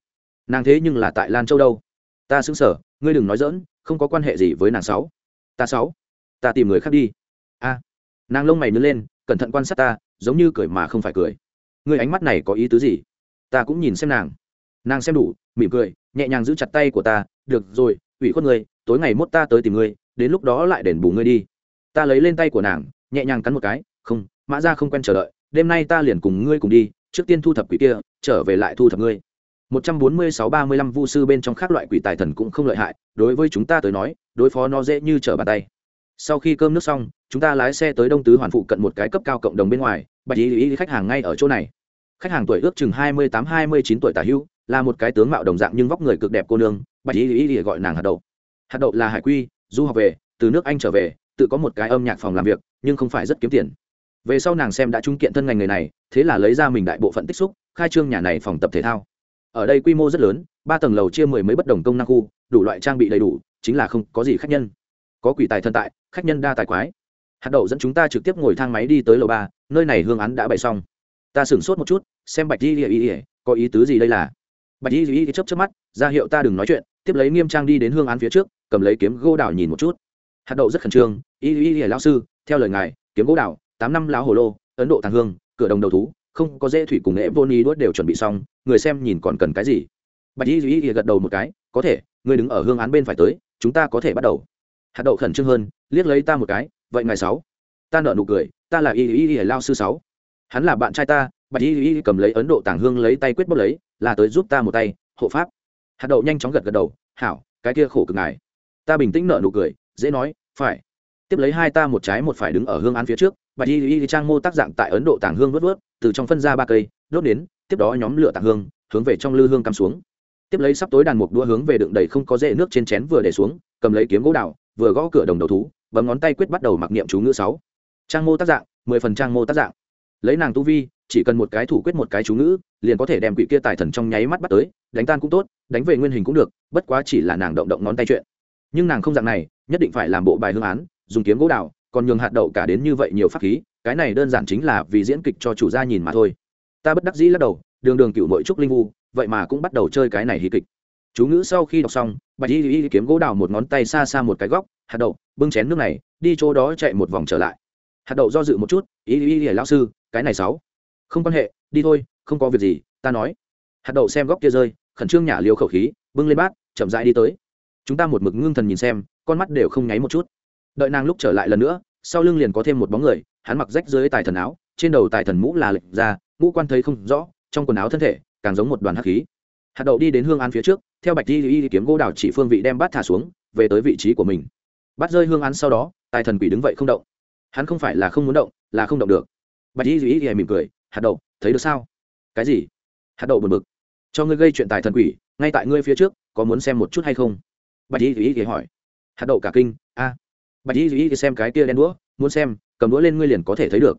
nàng thế nhưng là tại lan châu đâu ta xứng sở ngươi đừng nói dỡn, không có quan hệ gì với nàng sáu ta sáu ta tìm người khác đi a nàng lông mày nứt lên cẩn thận quan sát ta giống như cười mà không phải cười ngươi ánh mắt này có ý tứ gì ta cũng nhìn xem nàng nàng xem đủ mỉm cười nhẹ nhàng giữ chặt tay của ta được rồi ủy khuất ngươi, tối ngày mốt ta tới tìm ngươi, đến lúc đó lại đền bù ngươi đi. Ta lấy lên tay của nàng, nhẹ nhàng cắn một cái, không, mã ra không quen chờ đợi, đêm nay ta liền cùng ngươi cùng đi, trước tiên thu thập quỷ kia, trở về lại thu thập ngươi một trăm bốn mươi sáu ba mươi lăm vu sư bên trong các loại quỷ tài thần cũng không lợi hại, đối với chúng ta tới nói, đối phó nó dễ như trở bàn tay. Sau khi cơm nước xong, chúng ta lái xe tới đông tứ hoàn phụ cận một cái cấp cao cộng đồng bên ngoài, bạch ý ý khách hàng ngay ở chỗ này. Khách hàng tuổi ước chừng hai mươi tám, hai mươi chín tuổi tả hữu, là một cái tướng mạo đồng dạng nhưng vóc người cực đẹp cô nương, bạch ý ý gọi nàng hạt đậu. Hạt đậu là hải quy, du học về, từ nước anh trở về, tự có một cái âm nhạc phòng làm việc, nhưng không phải rất kiếm tiền. Về sau nàng xem đã trung kiện thân ngành người này, thế là lấy ra mình đại bộ phận tích xúc, khai trương nhà này phòng tập thể thao ở đây quy mô rất lớn ba tầng lầu chia mười mấy bất đồng công năng khu đủ loại trang bị đầy đủ chính là không có gì khách nhân. Có quỷ tài thân tại khách nhân đa tài quái. Hạt đậu dẫn chúng ta trực tiếp ngồi thang máy đi tới lầu ba nơi này hương án đã bày xong. Ta sửng sốt một chút xem bạch di ý ỉa có ý tứ gì đây là? Bạch di ỉa chấp chấp mắt ra hiệu ta đừng nói chuyện tiếp lấy nghiêm trang đi đến hương án phía trước cầm lấy kiếm gỗ đảo nhìn một chút. Hạt đậu rất khẩn trương y y y lão sư theo lời ngài kiếm gỗ đảo, tám năm lão hồ lô ấn độ tàng hương cửa đồng đầu thú không có dễ thủy cùng nghệ vô ni đuốt đều chuẩn bị xong người xem nhìn còn cần cái gì? Bạch y duy gật đầu một cái, có thể, người đứng ở hương án bên phải tới, chúng ta có thể bắt đầu. Hạt đậu khẩn trương hơn, liếc lấy ta một cái, vậy ngày sáu. Ta nợ nụ cười, ta là y y y, lao sư sáu. Hắn là bạn trai ta. Bạch y y cầm lấy ấn độ tàng hương lấy tay quyết bốc lấy, là tới giúp ta một tay, hộ pháp. Hạt đậu nhanh chóng gật gật đầu, hảo, cái kia khổ cực ngài. Ta bình tĩnh nợ nụ cười, dễ nói, phải. Tiếp lấy hai ta một trái một phải đứng ở hương án phía trước, bạch y y trang mô tác dạng tại ấn độ tàng hương vớt vớt, từ trong phân ra ba cây, đốt đến tiếp đó nhóm lửa tạc hương, hướng về trong lư hương cắm xuống. Tiếp lấy sắp tối đàn mục đua hướng về đựng đầy không có dễ nước trên chén vừa để xuống, cầm lấy kiếm gỗ đào, vừa gõ cửa đồng đầu thú, bấm ngón tay quyết bắt đầu mặc niệm chú ngữ sáu. Trang mô tác dạng, mười phần trang mô tác dạng. Lấy nàng tu vi, chỉ cần một cái thủ quyết một cái chú ngữ, liền có thể đem quỷ kia tài thần trong nháy mắt bắt tới, đánh tan cũng tốt, đánh về nguyên hình cũng được, bất quá chỉ là nàng động động ngón tay chuyện. Nhưng nàng không dạng này, nhất định phải làm bộ bài hương án, dùng kiếm gỗ đào, còn nhường hạt đậu cả đến như vậy nhiều pháp khí, cái này đơn giản chính là vì diễn kịch cho chủ gia nhìn mà thôi ta bất đắc dĩ lắc đầu, đường đường cựu mội trúc linh vu, vậy mà cũng bắt đầu chơi cái này hí kịch. Chú ngữ sau khi đọc xong, bạch y y kiếm gỗ đào một ngón tay xa xa một cái góc, hạt đậu, bưng chén nước này, đi chỗ đó chạy một vòng trở lại. Hạt đậu do dự một chút, y y y lão sư, cái này sáu. Không quan hệ, đi thôi, không có việc gì, ta nói. Hạt đậu xem góc kia rơi, khẩn trương nhả liều khẩu khí, bưng lên bát, chậm rãi đi tới. Chúng ta một mực ngưng thần nhìn xem, con mắt đều không nháy một chút. Đợi nàng lúc trở lại lần nữa, sau lưng liền có thêm một bóng người, hắn mặc rách dưới tài thần áo, trên đầu tài thần mũ là lệnh ra ngũ quan thấy không rõ, trong quần áo thân thể, càng giống một đoàn hắc khí. Hạt đậu đi đến hương án phía trước, theo bạch di y kiếm gỗ đào chỉ phương vị đem bát thả xuống, về tới vị trí của mình. Bắt rơi hương án sau đó, tài thần quỷ đứng vậy không động. Hắn không phải là không muốn động, là không động được. Bạch di y mỉm cười, hạt đậu, thấy được sao? Cái gì? Hạt đậu bật bực. Cho ngươi gây chuyện tài thần quỷ, ngay tại ngươi phía trước, có muốn xem một chút hay không? Bạch y y hỏi. Hạt đậu cả kinh, a. Bạch y y xem cái kia đen đũa, muốn xem, cầm đũa lên ngươi liền có thể thấy được.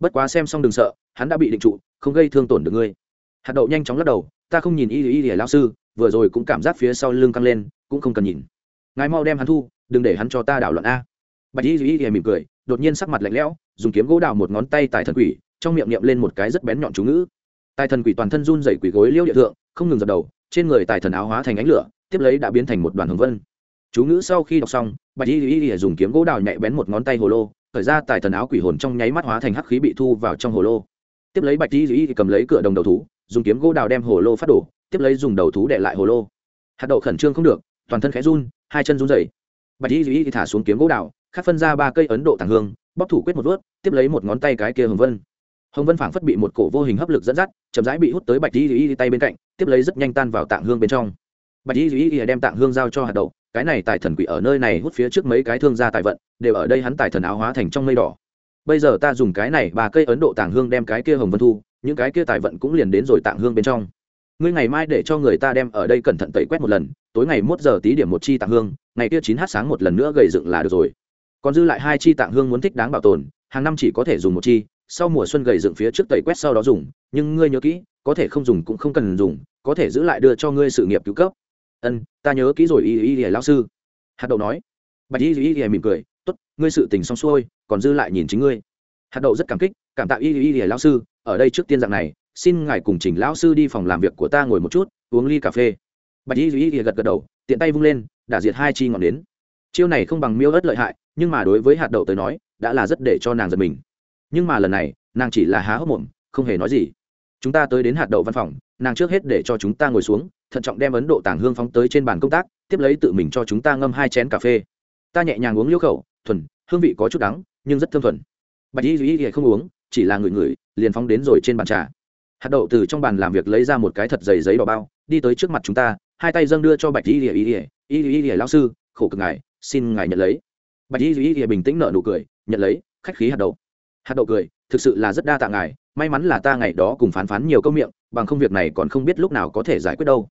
Bất quá xem xong đừng sợ hắn đã bị định trụ, không gây thương tổn được ngươi. Hạt đậu nhanh chóng lắc đầu, ta không nhìn y y y lao sư, vừa rồi cũng cảm giác phía sau lưng căng lên, cũng không cần nhìn. Ngài mau đem hắn thu, đừng để hắn cho ta đảo luận a. Bạch y y y mỉm cười, đột nhiên sắc mặt lạnh lẽo, dùng kiếm gỗ đào một ngón tay tại thần quỷ, trong miệng niệm lên một cái rất bén nhọn chú ngữ. Tài thần quỷ toàn thân run dày quỷ gối liêu địa thượng, không ngừng dập đầu, trên người tài thần áo hóa thành ánh lửa, tiếp lấy đã biến thành một đoàn hồng vân. Chú ngữ sau khi đọc xong, bạch y y y dùng kiếm gỗ đào nhạy bén một ngón tay hồ lô khởi ra tài thần áo quỷ hồn trong nháy mắt hóa thành hắc khí bị thu vào trong hồ lô tiếp lấy bạch di dĩ thì cầm lấy cửa đồng đầu thú, dùng kiếm gỗ đào đem hồ lô phát đổ, tiếp lấy dùng đầu thú để lại hồ lô. Hạt đậu khẩn trương không được, toàn thân khẽ run, hai chân run dày bạch di dĩ thì thả xuống kiếm gỗ đào, khắc phân ra ba cây ấn độ tàng hương bóc thủ quyết một vớt, tiếp lấy một ngón tay cái kia hồng vân. Hồng vân phảng phất bị một cổ vô hình hấp lực dẫn dắt, chậm rãi bị hút tới bạch y dĩ tay bên cạnh, tiếp lấy rất nhanh tan vào tạng hương bên trong. Bạch y dĩ đem tạng hương giao cho hạt đậu, cái này tài thần quỷ ở nơi này hút phía trước mấy cái thương gia tài vận, đều ở đây hắn tài thần áo hóa thành trong mây đỏ bây giờ ta dùng cái này ba cây ấn độ tàng hương đem cái kia hồng vân thu, những cái kia tài vận cũng liền đến rồi tạng hương bên trong. Ngươi ngày mai để cho người ta đem ở đây cẩn thận tẩy quét một lần, tối ngày mốt giờ tí điểm một chi tạng hương, ngày kia chín h sáng một lần nữa gầy dựng là được rồi. Còn dư lại hai chi tạng hương muốn thích đáng bảo tồn, hàng năm chỉ có thể dùng một chi, sau mùa xuân gầy dựng phía trước tẩy quét sau đó dùng, nhưng ngươi nhớ kỹ, có thể không dùng cũng không cần dùng, có thể giữ lại đưa cho ngươi sự nghiệp cứu cấp. Ân, ta nhớ kỹ rồi, y y y, lão sư. Hạt đậu nói bạch y y y mỉm cười, tốt, ngươi sự tình xong xuôi, còn dư lại nhìn chính ngươi. Hạt đậu rất cảm kích, cảm tạ y y y lão sư, ở đây trước tiên dạng này, xin ngài cùng trình lão sư đi phòng làm việc của ta ngồi một chút, uống ly cà phê. Bạch y y y gật gật đầu, tiện tay vung lên, đả diệt hai chi ngọn đến chiêu này không bằng miêu ớt lợi hại, nhưng mà đối với hạt đậu tới nói, đã là rất để cho nàng giật mình. Nhưng mà lần này, nàng chỉ là há hốc mồm, không hề nói gì. Chúng ta tới đến hạt đậu văn phòng, nàng trước hết để cho chúng ta ngồi xuống, thận trọng đem ấn độ tàng hương phóng tới trên bàn công tác, tiếp lấy tự mình cho chúng ta ngâm hai chén cà phê ta nhẹ nhàng uống liêu khẩu, thuần, hương vị có chút đắng, nhưng rất thơm thuần. Bạch y duy y không uống, chỉ là ngửi ngửi, liền phóng đến rồi trên bàn trà. Hạt đậu từ trong bàn làm việc lấy ra một cái thật dày giấy đỏ bao, đi tới trước mặt chúng ta, hai tay dâng đưa cho bạch y y y y y y lao sư, khổ cực ngài, xin ngài nhận lấy. Bạch y y y bình tĩnh nợ nụ cười, nhận lấy, khách khí hạt đậu. Hạt đậu cười, thực sự là rất đa tạ ngài, may mắn là ta ngày đó cùng phán phán nhiều câu miệng, bằng không việc này còn không biết lúc nào có thể giải quyết đâu.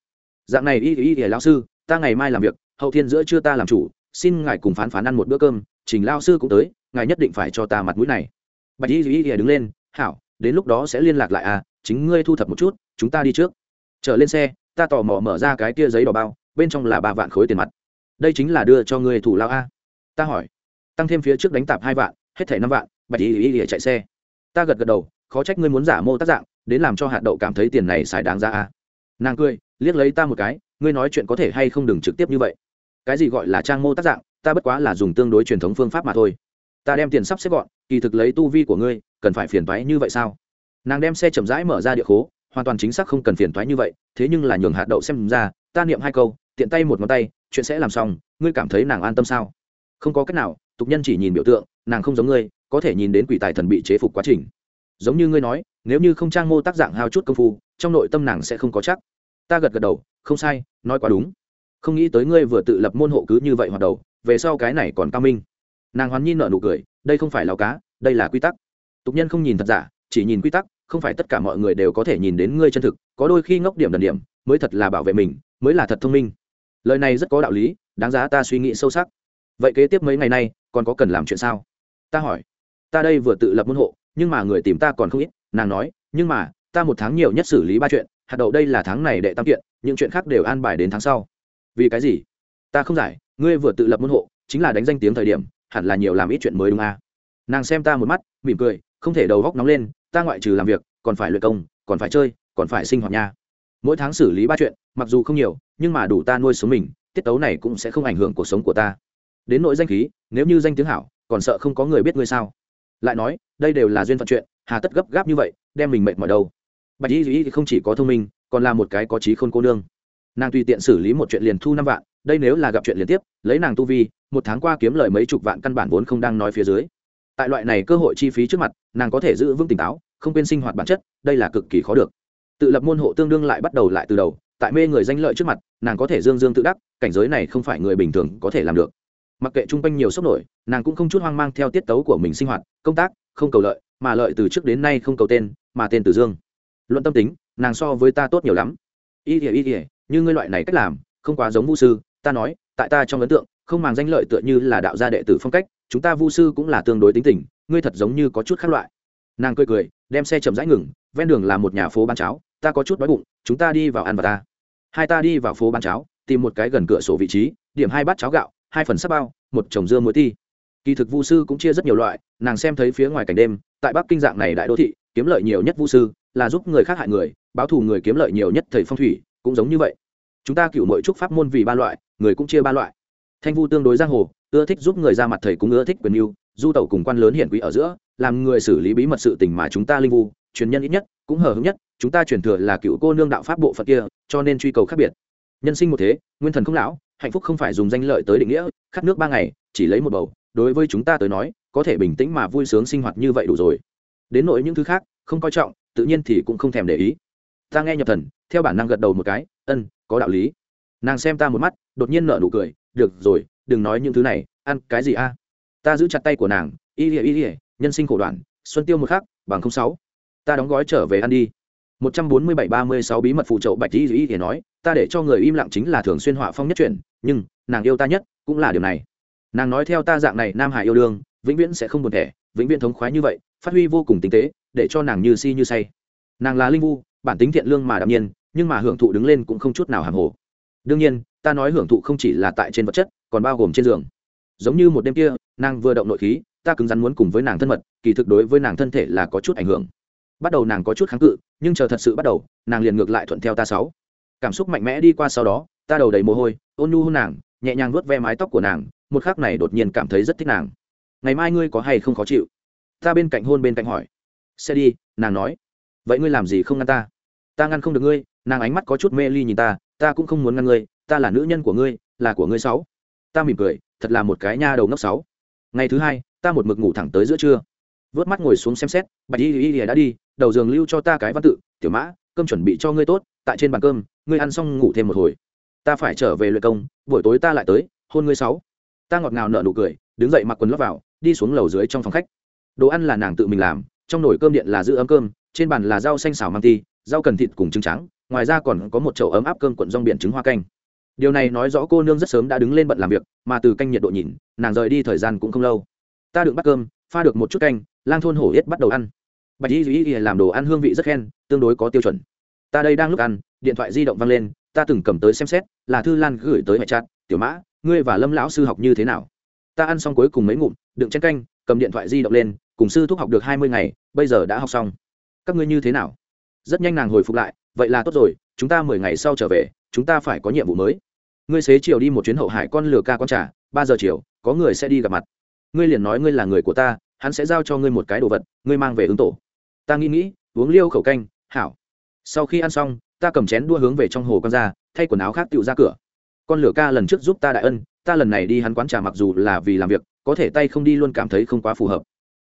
Dạng này, y y y, lão sư, ta ngày mai làm việc, hậu thiên giữa trưa ta làm chủ xin ngài cùng phán phán ăn một bữa cơm, trình lao sư cũng tới, ngài nhất định phải cho ta mặt mũi này. Bạch y duy đứng lên, hảo, đến lúc đó sẽ liên lạc lại à chính ngươi thu thập một chút, chúng ta đi trước. Trở lên xe, ta tò mò mở ra cái kia giấy đỏ bao, bên trong là ba vạn khối tiền mặt. Đây chính là đưa cho ngươi thủ lao a. Ta hỏi. Tăng thêm phía trước đánh tạp hai vạn, hết thảy năm vạn, bạch y duy chạy xe. Ta gật gật đầu, khó trách ngươi muốn giả mô tác dạng, đến làm cho hạt đậu cảm thấy tiền này xài đáng ra a. Nàng cười, liếc lấy ta một cái, ngươi nói chuyện có thể hay không đừng trực tiếp như vậy? Cái gì gọi là trang mô tác dạng, ta bất quá là dùng tương đối truyền thống phương pháp mà thôi. Ta đem tiền sắp xếp gọn, kỳ thực lấy tu vi của ngươi, cần phải phiền toái như vậy sao? Nàng đem xe chậm rãi mở ra địa khố, hoàn toàn chính xác không cần phiền toái như vậy, thế nhưng là nhường hạt đậu xem ra, ta niệm hai câu, tiện tay một ngón tay, chuyện sẽ làm xong, ngươi cảm thấy nàng an tâm sao? Không có cách nào, tục nhân chỉ nhìn biểu tượng, nàng không giống ngươi, có thể nhìn đến quỷ tài thần bị chế phục quá trình. Giống như ngươi nói, nếu như không trang mô tác dạng hao chút công phu, trong nội tâm nàng sẽ không có chắc. Ta gật gật đầu, không sai, nói quá đúng không nghĩ tới ngươi vừa tự lập môn hộ cứ như vậy hoạt đầu, về sau cái này còn cao minh. Nàng hoàn nhi nợ nụ cười, đây không phải lao cá, đây là quy tắc. Tục nhân không nhìn thật giả, chỉ nhìn quy tắc, không phải tất cả mọi người đều có thể nhìn đến ngươi chân thực, có đôi khi ngốc điểm đần điểm, mới thật là bảo vệ mình, mới là thật thông minh. Lời này rất có đạo lý, đáng giá ta suy nghĩ sâu sắc. Vậy kế tiếp mấy ngày nay, còn có cần làm chuyện sao? Ta hỏi. Ta đây vừa tự lập môn hộ, nhưng mà người tìm ta còn không ít, nàng nói, nhưng mà, ta một tháng nhiều nhất xử lý ba chuyện, hạt đậu đây là tháng này đệ tam kiện, những chuyện khác đều an bài đến tháng sau vì cái gì? Ta không giải, ngươi vừa tự lập môn hộ, chính là đánh danh tiếng thời điểm, hẳn là nhiều làm ít chuyện mới đúng à. nàng xem ta một mắt, mỉm cười, không thể đầu góc nóng lên, ta ngoại trừ làm việc, còn phải luyện công, còn phải chơi, còn phải sinh hoạt nha. Mỗi tháng xử lý ba chuyện, mặc dù không nhiều, nhưng mà đủ ta nuôi sống mình, tiết tấu này cũng sẽ không ảnh hưởng cuộc sống của ta. Đến nỗi danh khí, nếu như danh tiếng hảo, còn sợ không có người biết ngươi sao? Lại nói, đây đều là duyên phận chuyện, hà tất gấp gáp như vậy, đem mình mệt mỏi đâu. Bạch y duy không chỉ có thông minh, còn là một cái có trí khôn cô nương nàng tùy tiện xử lý một chuyện liền thu năm vạn, đây nếu là gặp chuyện liên tiếp, lấy nàng tu vi, một tháng qua kiếm lời mấy chục vạn căn bản vốn không đang nói phía dưới. Tại loại này cơ hội chi phí trước mặt, nàng có thể giữ vững tỉnh táo, không quên sinh hoạt bản chất, đây là cực kỳ khó được. Tự lập môn hộ tương đương lại bắt đầu lại từ đầu, tại mê người danh lợi trước mặt, nàng có thể dương dương tự đắc, cảnh giới này không phải người bình thường có thể làm được. Mặc kệ chung quanh nhiều sốc nổi, nàng cũng không chút hoang mang theo tiết tấu của mình sinh hoạt, công tác, không cầu lợi, mà lợi từ trước đến nay không cầu tên, mà tên từ dương. Luận tâm tính, nàng so với ta tốt nhiều lắm. Y ỉa y ỉa như ngươi loại này cách làm, không quá giống Vu sư, ta nói, tại ta trong ấn tượng, không màng danh lợi tựa như là đạo gia đệ tử phong cách, chúng ta vu sư cũng là tương đối tính tình, ngươi thật giống như có chút khác loại. Nàng cười cười, đem xe chậm rãi ngừng, ven đường là một nhà phố bán cháo, ta có chút đói bụng, chúng ta đi vào ăn và ta. Hai ta đi vào phố bán cháo, tìm một cái gần cửa sổ vị trí, điểm hai bát cháo gạo, hai phần sắp bao, một chồng dưa muối ti. Kỳ thực vu sư cũng chia rất nhiều loại, nàng xem thấy phía ngoài cảnh đêm, tại bắc kinh dạng này đại đô thị, kiếm lợi nhiều nhất vu sư, là giúp người khác hại người, báo thù người kiếm lợi nhiều nhất thầy phong thủy cũng giống như vậy. Chúng ta cựu mọi trúc pháp môn vì ba loại, người cũng chia ba loại. Thanh vu tương đối giang hồ, ưa thích giúp người ra mặt thầy cũng ưa thích quyền mưu, du tẩu cùng quan lớn hiển quý ở giữa, làm người xử lý bí mật sự tình mà chúng ta linh vu, truyền nhân ít nhất, cũng hờ hững nhất, chúng ta truyền thừa là cựu cô nương đạo pháp bộ phận kia, cho nên truy cầu khác biệt. Nhân sinh một thế, nguyên thần không lão, hạnh phúc không phải dùng danh lợi tới định nghĩa, khát nước ba ngày, chỉ lấy một bầu, đối với chúng ta tới nói, có thể bình tĩnh mà vui sướng sinh hoạt như vậy đủ rồi. Đến nỗi những thứ khác, không coi trọng, tự nhiên thì cũng không thèm để ý ta nghe nhập thần, theo bản năng gật đầu một cái, ân, có đạo lý. Nàng xem ta một mắt, đột nhiên nở nụ cười, được rồi, đừng nói những thứ này, ăn cái gì a? Ta giữ chặt tay của nàng, y ỉa y ỉa nhân sinh khổ đoạn, xuân tiêu một khắc, bằng không sáu. Ta đóng gói trở về ăn đi. Một trăm bốn mươi bảy ba mươi sáu bí mật phụ trợ bạch y y ỉa nói, ta để cho người im lặng chính là thường xuyên họa phong nhất chuyển nhưng, nàng yêu ta nhất cũng là điều này. Nàng nói theo ta dạng này, nam hải yêu đương, vĩnh viễn sẽ không buồn thẻ, vĩnh viễn thống khoái như vậy, phát huy vô cùng tinh tế, để cho nàng như si như say. Nàng là linh vu bản tính thiện lương mà đạm nhiên, nhưng mà hưởng thụ đứng lên cũng không chút nào hàng hồ. Đương nhiên, ta nói hưởng thụ không chỉ là tại trên vật chất, còn bao gồm trên giường. Giống như một đêm kia, nàng vừa động nội khí, ta cứng rắn muốn cùng với nàng thân mật, kỳ thực đối với nàng thân thể là có chút ảnh hưởng. Bắt đầu nàng có chút kháng cự, nhưng chờ thật sự bắt đầu, nàng liền ngược lại thuận theo ta sáu. Cảm xúc mạnh mẽ đi qua sau đó, ta đầu đầy mồ hôi, ôn nhu hôn nàng, nhẹ nhàng vuốt ve mái tóc của nàng, một khắc này đột nhiên cảm thấy rất thích nàng. Ngày mai ngươi có hay không khó chịu? Ta bên cạnh hôn bên cạnh hỏi. Sẽ đi, nàng nói vậy ngươi làm gì không ngăn ta? Ta ngăn không được ngươi, nàng ánh mắt có chút mê ly nhìn ta ta cũng không muốn ngăn ngươi, ta là nữ nhân của ngươi, là của ngươi sáu. Ta mỉm cười, thật là một cái nha đầu ngốc sáu. Ngày thứ hai, ta một mực ngủ thẳng tới giữa trưa. Vớt mắt ngồi xuống xem xét, bạch y y đã đi, đầu giường lưu cho ta cái văn tự, tiểu mã, cơm chuẩn bị cho ngươi tốt, tại trên bàn cơm, ngươi ăn xong ngủ thêm một hồi. Ta phải trở về luyện công, buổi tối ta lại tới, hôn ngươi sáu. Ta ngọt ngào nở nụ cười, đứng dậy mặc quần lót vào, đi xuống lầu dưới trong phòng khách. Đồ ăn là nàng tự mình làm, trong nồi cơm điện là giữ ấm cơm trên bàn là rau xanh xào mang ti, rau cần thịt cùng trứng trắng, ngoài ra còn có một chậu ấm áp cơm cuộn rong biển trứng hoa canh. Điều này nói rõ cô nương rất sớm đã đứng lên bận làm việc, mà từ canh nhiệt độ nhìn, nàng rời đi thời gian cũng không lâu. Ta đựng bắt cơm, pha được một chút canh, lang thôn hổ yết bắt đầu ăn. Bạch y duy làm đồ ăn hương vị rất khen, tương đối có tiêu chuẩn. Ta đây đang lúc ăn, điện thoại di động văng lên, ta từng cầm tới xem xét, là thư lan gửi tới mẹ chặt tiểu mã, ngươi và lâm lão sư học như thế nào? Ta ăn xong cuối cùng mấy ngụm, đựng chén canh, cầm điện thoại di động lên, cùng sư thúc học được hai mươi ngày, bây giờ đã học xong các ngươi như thế nào? Rất nhanh nàng hồi phục lại, vậy là tốt rồi, chúng ta mười ngày sau trở về, chúng ta phải có nhiệm vụ mới. Ngươi xế chiều đi một chuyến hậu hải con lừa ca con trả ba giờ chiều, có người sẽ đi gặp mặt. Ngươi liền nói ngươi là người của ta, hắn sẽ giao cho ngươi một cái đồ vật, ngươi mang về ứng tổ. Ta nghĩ nghĩ, uống liêu khẩu canh, hảo. Sau khi ăn xong, ta cầm chén đua hướng về trong hồ con ra, thay quần áo khác tựu ra cửa. Con lửa ca lần trước giúp ta đại ân, ta lần này đi hắn quán trà mặc dù là vì làm việc, có thể tay không đi luôn cảm thấy không quá phù hợp.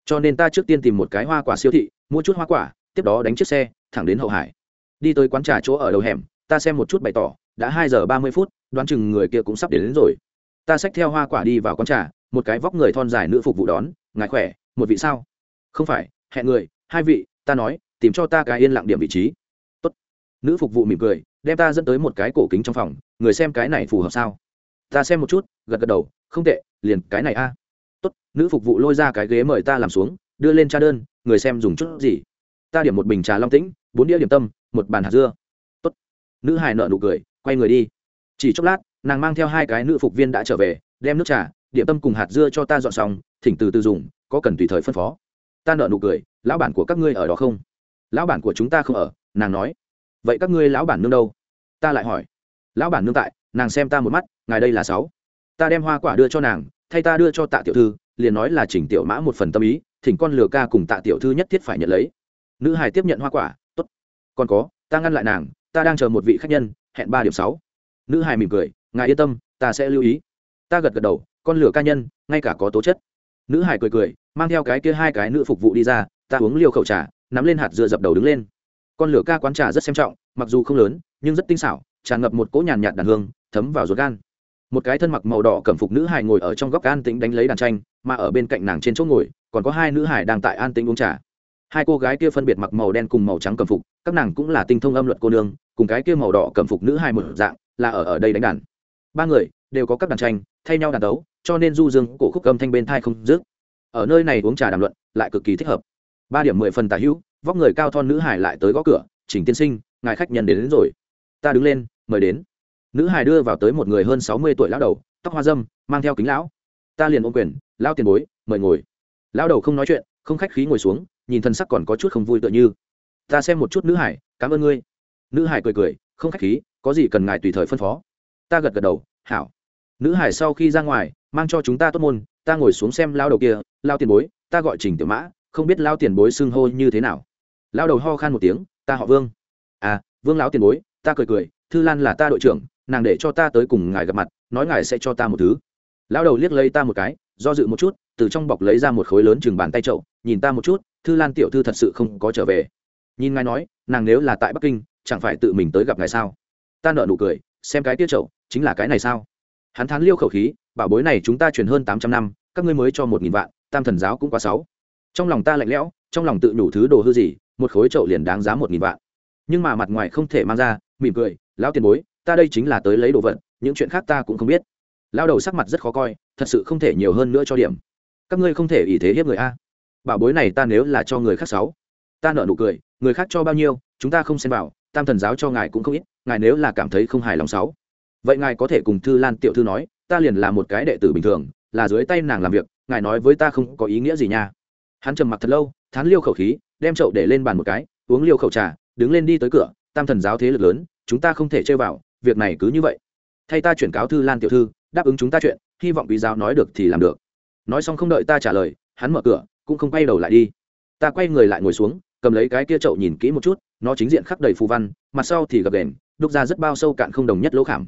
Cho nên ta trước tiên tìm một cái hoa quả siêu thị, mua chút hoa quả tiếp đó đánh chiếc xe thẳng đến hậu hải. Đi tới quán trà chỗ ở đầu hẻm ta xem một chút bày tỏ đã hai giờ ba mươi phút đoán chừng người kia cũng sắp đến, đến rồi. Ta xách theo hoa quả đi vào quán trà một cái vóc người thon dài nữ phục vụ đón ngài khỏe một vị sao? Không phải hẹn người hai vị ta nói tìm cho ta cái yên lặng điểm vị trí. Tốt. nữ phục vụ mỉm cười đem ta dẫn tới một cái cổ kính trong phòng người xem cái này phù hợp sao? Ta xem một chút gật gật đầu không tệ liền cái này a. Tốt. Nữ phục vụ lôi ra cái ghế mời ta làm xuống đưa lên tra đơn người xem dùng chút gì? Ta điểm một bình trà long tĩnh, bốn đĩa điểm tâm, một bàn hạt dưa. Tốt. Nữ hài nợ nụ cười, quay người đi. Chỉ chốc lát, nàng mang theo hai cái nữ phục viên đã trở về, đem nước trà, điểm tâm cùng hạt dưa cho ta dọn xong, thỉnh từ từ dùng, có cần tùy thời phân phó. Ta nợ nụ cười, lão bản của các ngươi ở đó không? Lão bản của chúng ta không ở, nàng nói. Vậy các ngươi lão bản nương đâu? Ta lại hỏi. Lão bản nương tại, nàng xem ta một mắt, ngài đây là sáu. Ta đem hoa quả đưa cho nàng, thay ta đưa cho tạ tiểu thư, liền nói là chỉnh tiểu mã một phần tâm ý, thỉnh con lừa ca cùng tạ tiểu thư nhất thiết phải nhận lấy nữ hải tiếp nhận hoa quả, tốt, còn có, ta ngăn lại nàng, ta đang chờ một vị khách nhân, hẹn ba điểm sáu. Nữ hải mỉm cười, ngài yên tâm, ta sẽ lưu ý. Ta gật gật đầu, con lửa ca nhân, ngay cả có tố chất. Nữ hải cười cười, mang theo cái kia hai cái nữ phục vụ đi ra, ta uống liều khẩu trà, nắm lên hạt dưa dập đầu đứng lên. Con lửa ca quán trà rất xem trọng, mặc dù không lớn, nhưng rất tinh xảo, tràn ngập một cỗ nhàn nhạt đàn hương, thấm vào ruột gan. Một cái thân mặc màu đỏ cẩm phục nữ hải ngồi ở trong góc an tĩnh đánh lấy đàn tranh, mà ở bên cạnh nàng trên chỗ ngồi, còn có hai nữ hải đang tại an tĩnh uống trà hai cô gái kia phân biệt mặc màu đen cùng màu trắng cẩm phục các nàng cũng là tinh thông âm luật cô nương cùng cái kia màu đỏ cẩm phục nữ hai một dạng là ở ở đây đánh đàn. Ba người đều có các đàn tranh thay nhau đàn đấu cho nên du dương cổ khúc âm thanh bên thai không dứt. Ở nơi này uống trà đàm luận lại cực kỳ thích hợp. Ba điểm mười phần tà hữu vóc người cao thon nữ hải lại tới gõ cửa chỉnh tiên sinh ngài khách nhân đến, đến rồi. Ta đứng lên mời đến. Nữ hải đưa vào tới một người hơn sáu mươi tuổi lão đầu tóc hoa dâm mang theo kính lão. Ta liền ôm quyền lao tiền bối mời ngồi. Lão đầu không nói chuyện không khách khí ngồi xuống nhìn thân sắc còn có chút không vui tựa như. Ta xem một chút nữ hải, cảm ơn ngươi. Nữ hải cười cười, không khách khí, có gì cần ngài tùy thời phân phó. Ta gật gật đầu, hảo. Nữ hải sau khi ra ngoài, mang cho chúng ta tốt môn, ta ngồi xuống xem lao đầu kia, lao tiền bối, ta gọi trình tiểu mã, không biết lao tiền bối xưng hô như thế nào. Lao đầu ho khan một tiếng, ta họ vương. À vương lão tiền bối, ta cười cười, thư lan là ta đội trưởng, nàng để cho ta tới cùng ngài gặp mặt, nói ngài sẽ cho ta một thứ. Lao đầu liếc lấy ta một cái, do dự một chút, từ trong bọc lấy ra một khối lớn chừng bàn tay trậu nhìn ta một chút thư lan tiểu thư thật sự không có trở về. Nhìn ngài nói, nàng nếu là tại bắc kinh, chẳng phải tự mình tới gặp ngài sao? Ta nợ nụ cười, xem cái tiết trậu chính là cái này sao? Hắn thán liêu khẩu khí, bảo bối này chúng ta truyền hơn tám trăm năm, các ngươi mới cho một nghìn vạn, tam thần giáo cũng quá sáu. Trong lòng ta lạnh lẽo, trong lòng tự nhủ thứ đồ hư gì, một khối trậu liền đáng giá một nghìn vạn. Nhưng mà mặt ngoài không thể mang ra, mỉm cười, lão tiền bối, ta đây chính là tới lấy đồ vật, những chuyện khác ta cũng không biết. Lao đầu sắc mặt rất khó coi, thật sự không thể nhiều hơn nữa cho điểm. Các ngươi không thể ý thế hiếp người a bảo bối này ta nếu là cho người khác sáu. Ta nợ nụ cười, người khác cho bao nhiêu, chúng ta không xem vào, tam thần giáo cho ngài cũng không ít, ngài nếu là cảm thấy không hài lòng sáu. Vậy ngài có thể cùng thư lan tiểu thư nói, ta liền là một cái đệ tử bình thường, là dưới tay nàng làm việc, ngài nói với ta không có ý nghĩa gì nha. Hắn trầm mặc thật lâu, thán liêu khẩu khí, đem chậu để lên bàn một cái, uống liêu khẩu trà, đứng lên đi tới cửa, tam thần giáo thế lực lớn, chúng ta không thể chơi vào, việc này cứ như vậy. Thay ta chuyển cáo thư lan tiểu thư, đáp ứng chúng ta chuyện, hy vọng quý giáo nói được thì làm được. Nói xong không đợi ta trả lời, hắn mở cửa cũng không quay đầu lại đi. Ta quay người lại ngồi xuống, cầm lấy cái kia chậu nhìn kỹ một chút, nó chính diện khắc đầy phù văn, mặt sau thì gập đèn đúc ra rất bao sâu cạn không đồng nhất lỗ khảm.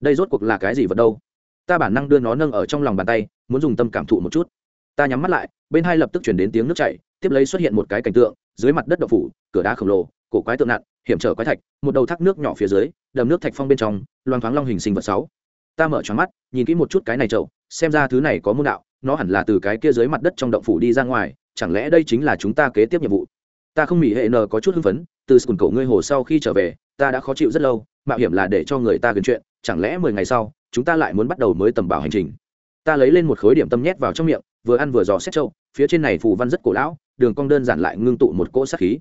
Đây rốt cuộc là cái gì vật đâu? Ta bản năng đưa nó nâng ở trong lòng bàn tay, muốn dùng tâm cảm thụ một chút. Ta nhắm mắt lại, bên hai lập tức chuyển đến tiếng nước chảy, tiếp lấy xuất hiện một cái cảnh tượng, dưới mặt đất đậu phủ, cửa đá khổng lồ, cổ quái tượng nạn hiểm trở quái thạch, một đầu thác nước nhỏ phía dưới, đầm nước thạch phong bên trong, loang thoáng long hình sinh vật sáu. Ta mở tròn mắt, nhìn kỹ một chút cái này trậu xem ra thứ này có môn đạo nó hẳn là từ cái kia dưới mặt đất trong động phủ đi ra ngoài, chẳng lẽ đây chính là chúng ta kế tiếp nhiệm vụ? Ta không mỹ hệ n có chút hưng phấn, từ sùn cổ ngươi hồ sau khi trở về, ta đã khó chịu rất lâu, mạo hiểm là để cho người ta gần chuyện, chẳng lẽ mười ngày sau, chúng ta lại muốn bắt đầu mới tầm bảo hành trình? Ta lấy lên một khối điểm tâm nhét vào trong miệng, vừa ăn vừa dò xét trâu phía trên này phù văn rất cổ lão, đường cong đơn giản lại ngưng tụ một cỗ sát khí.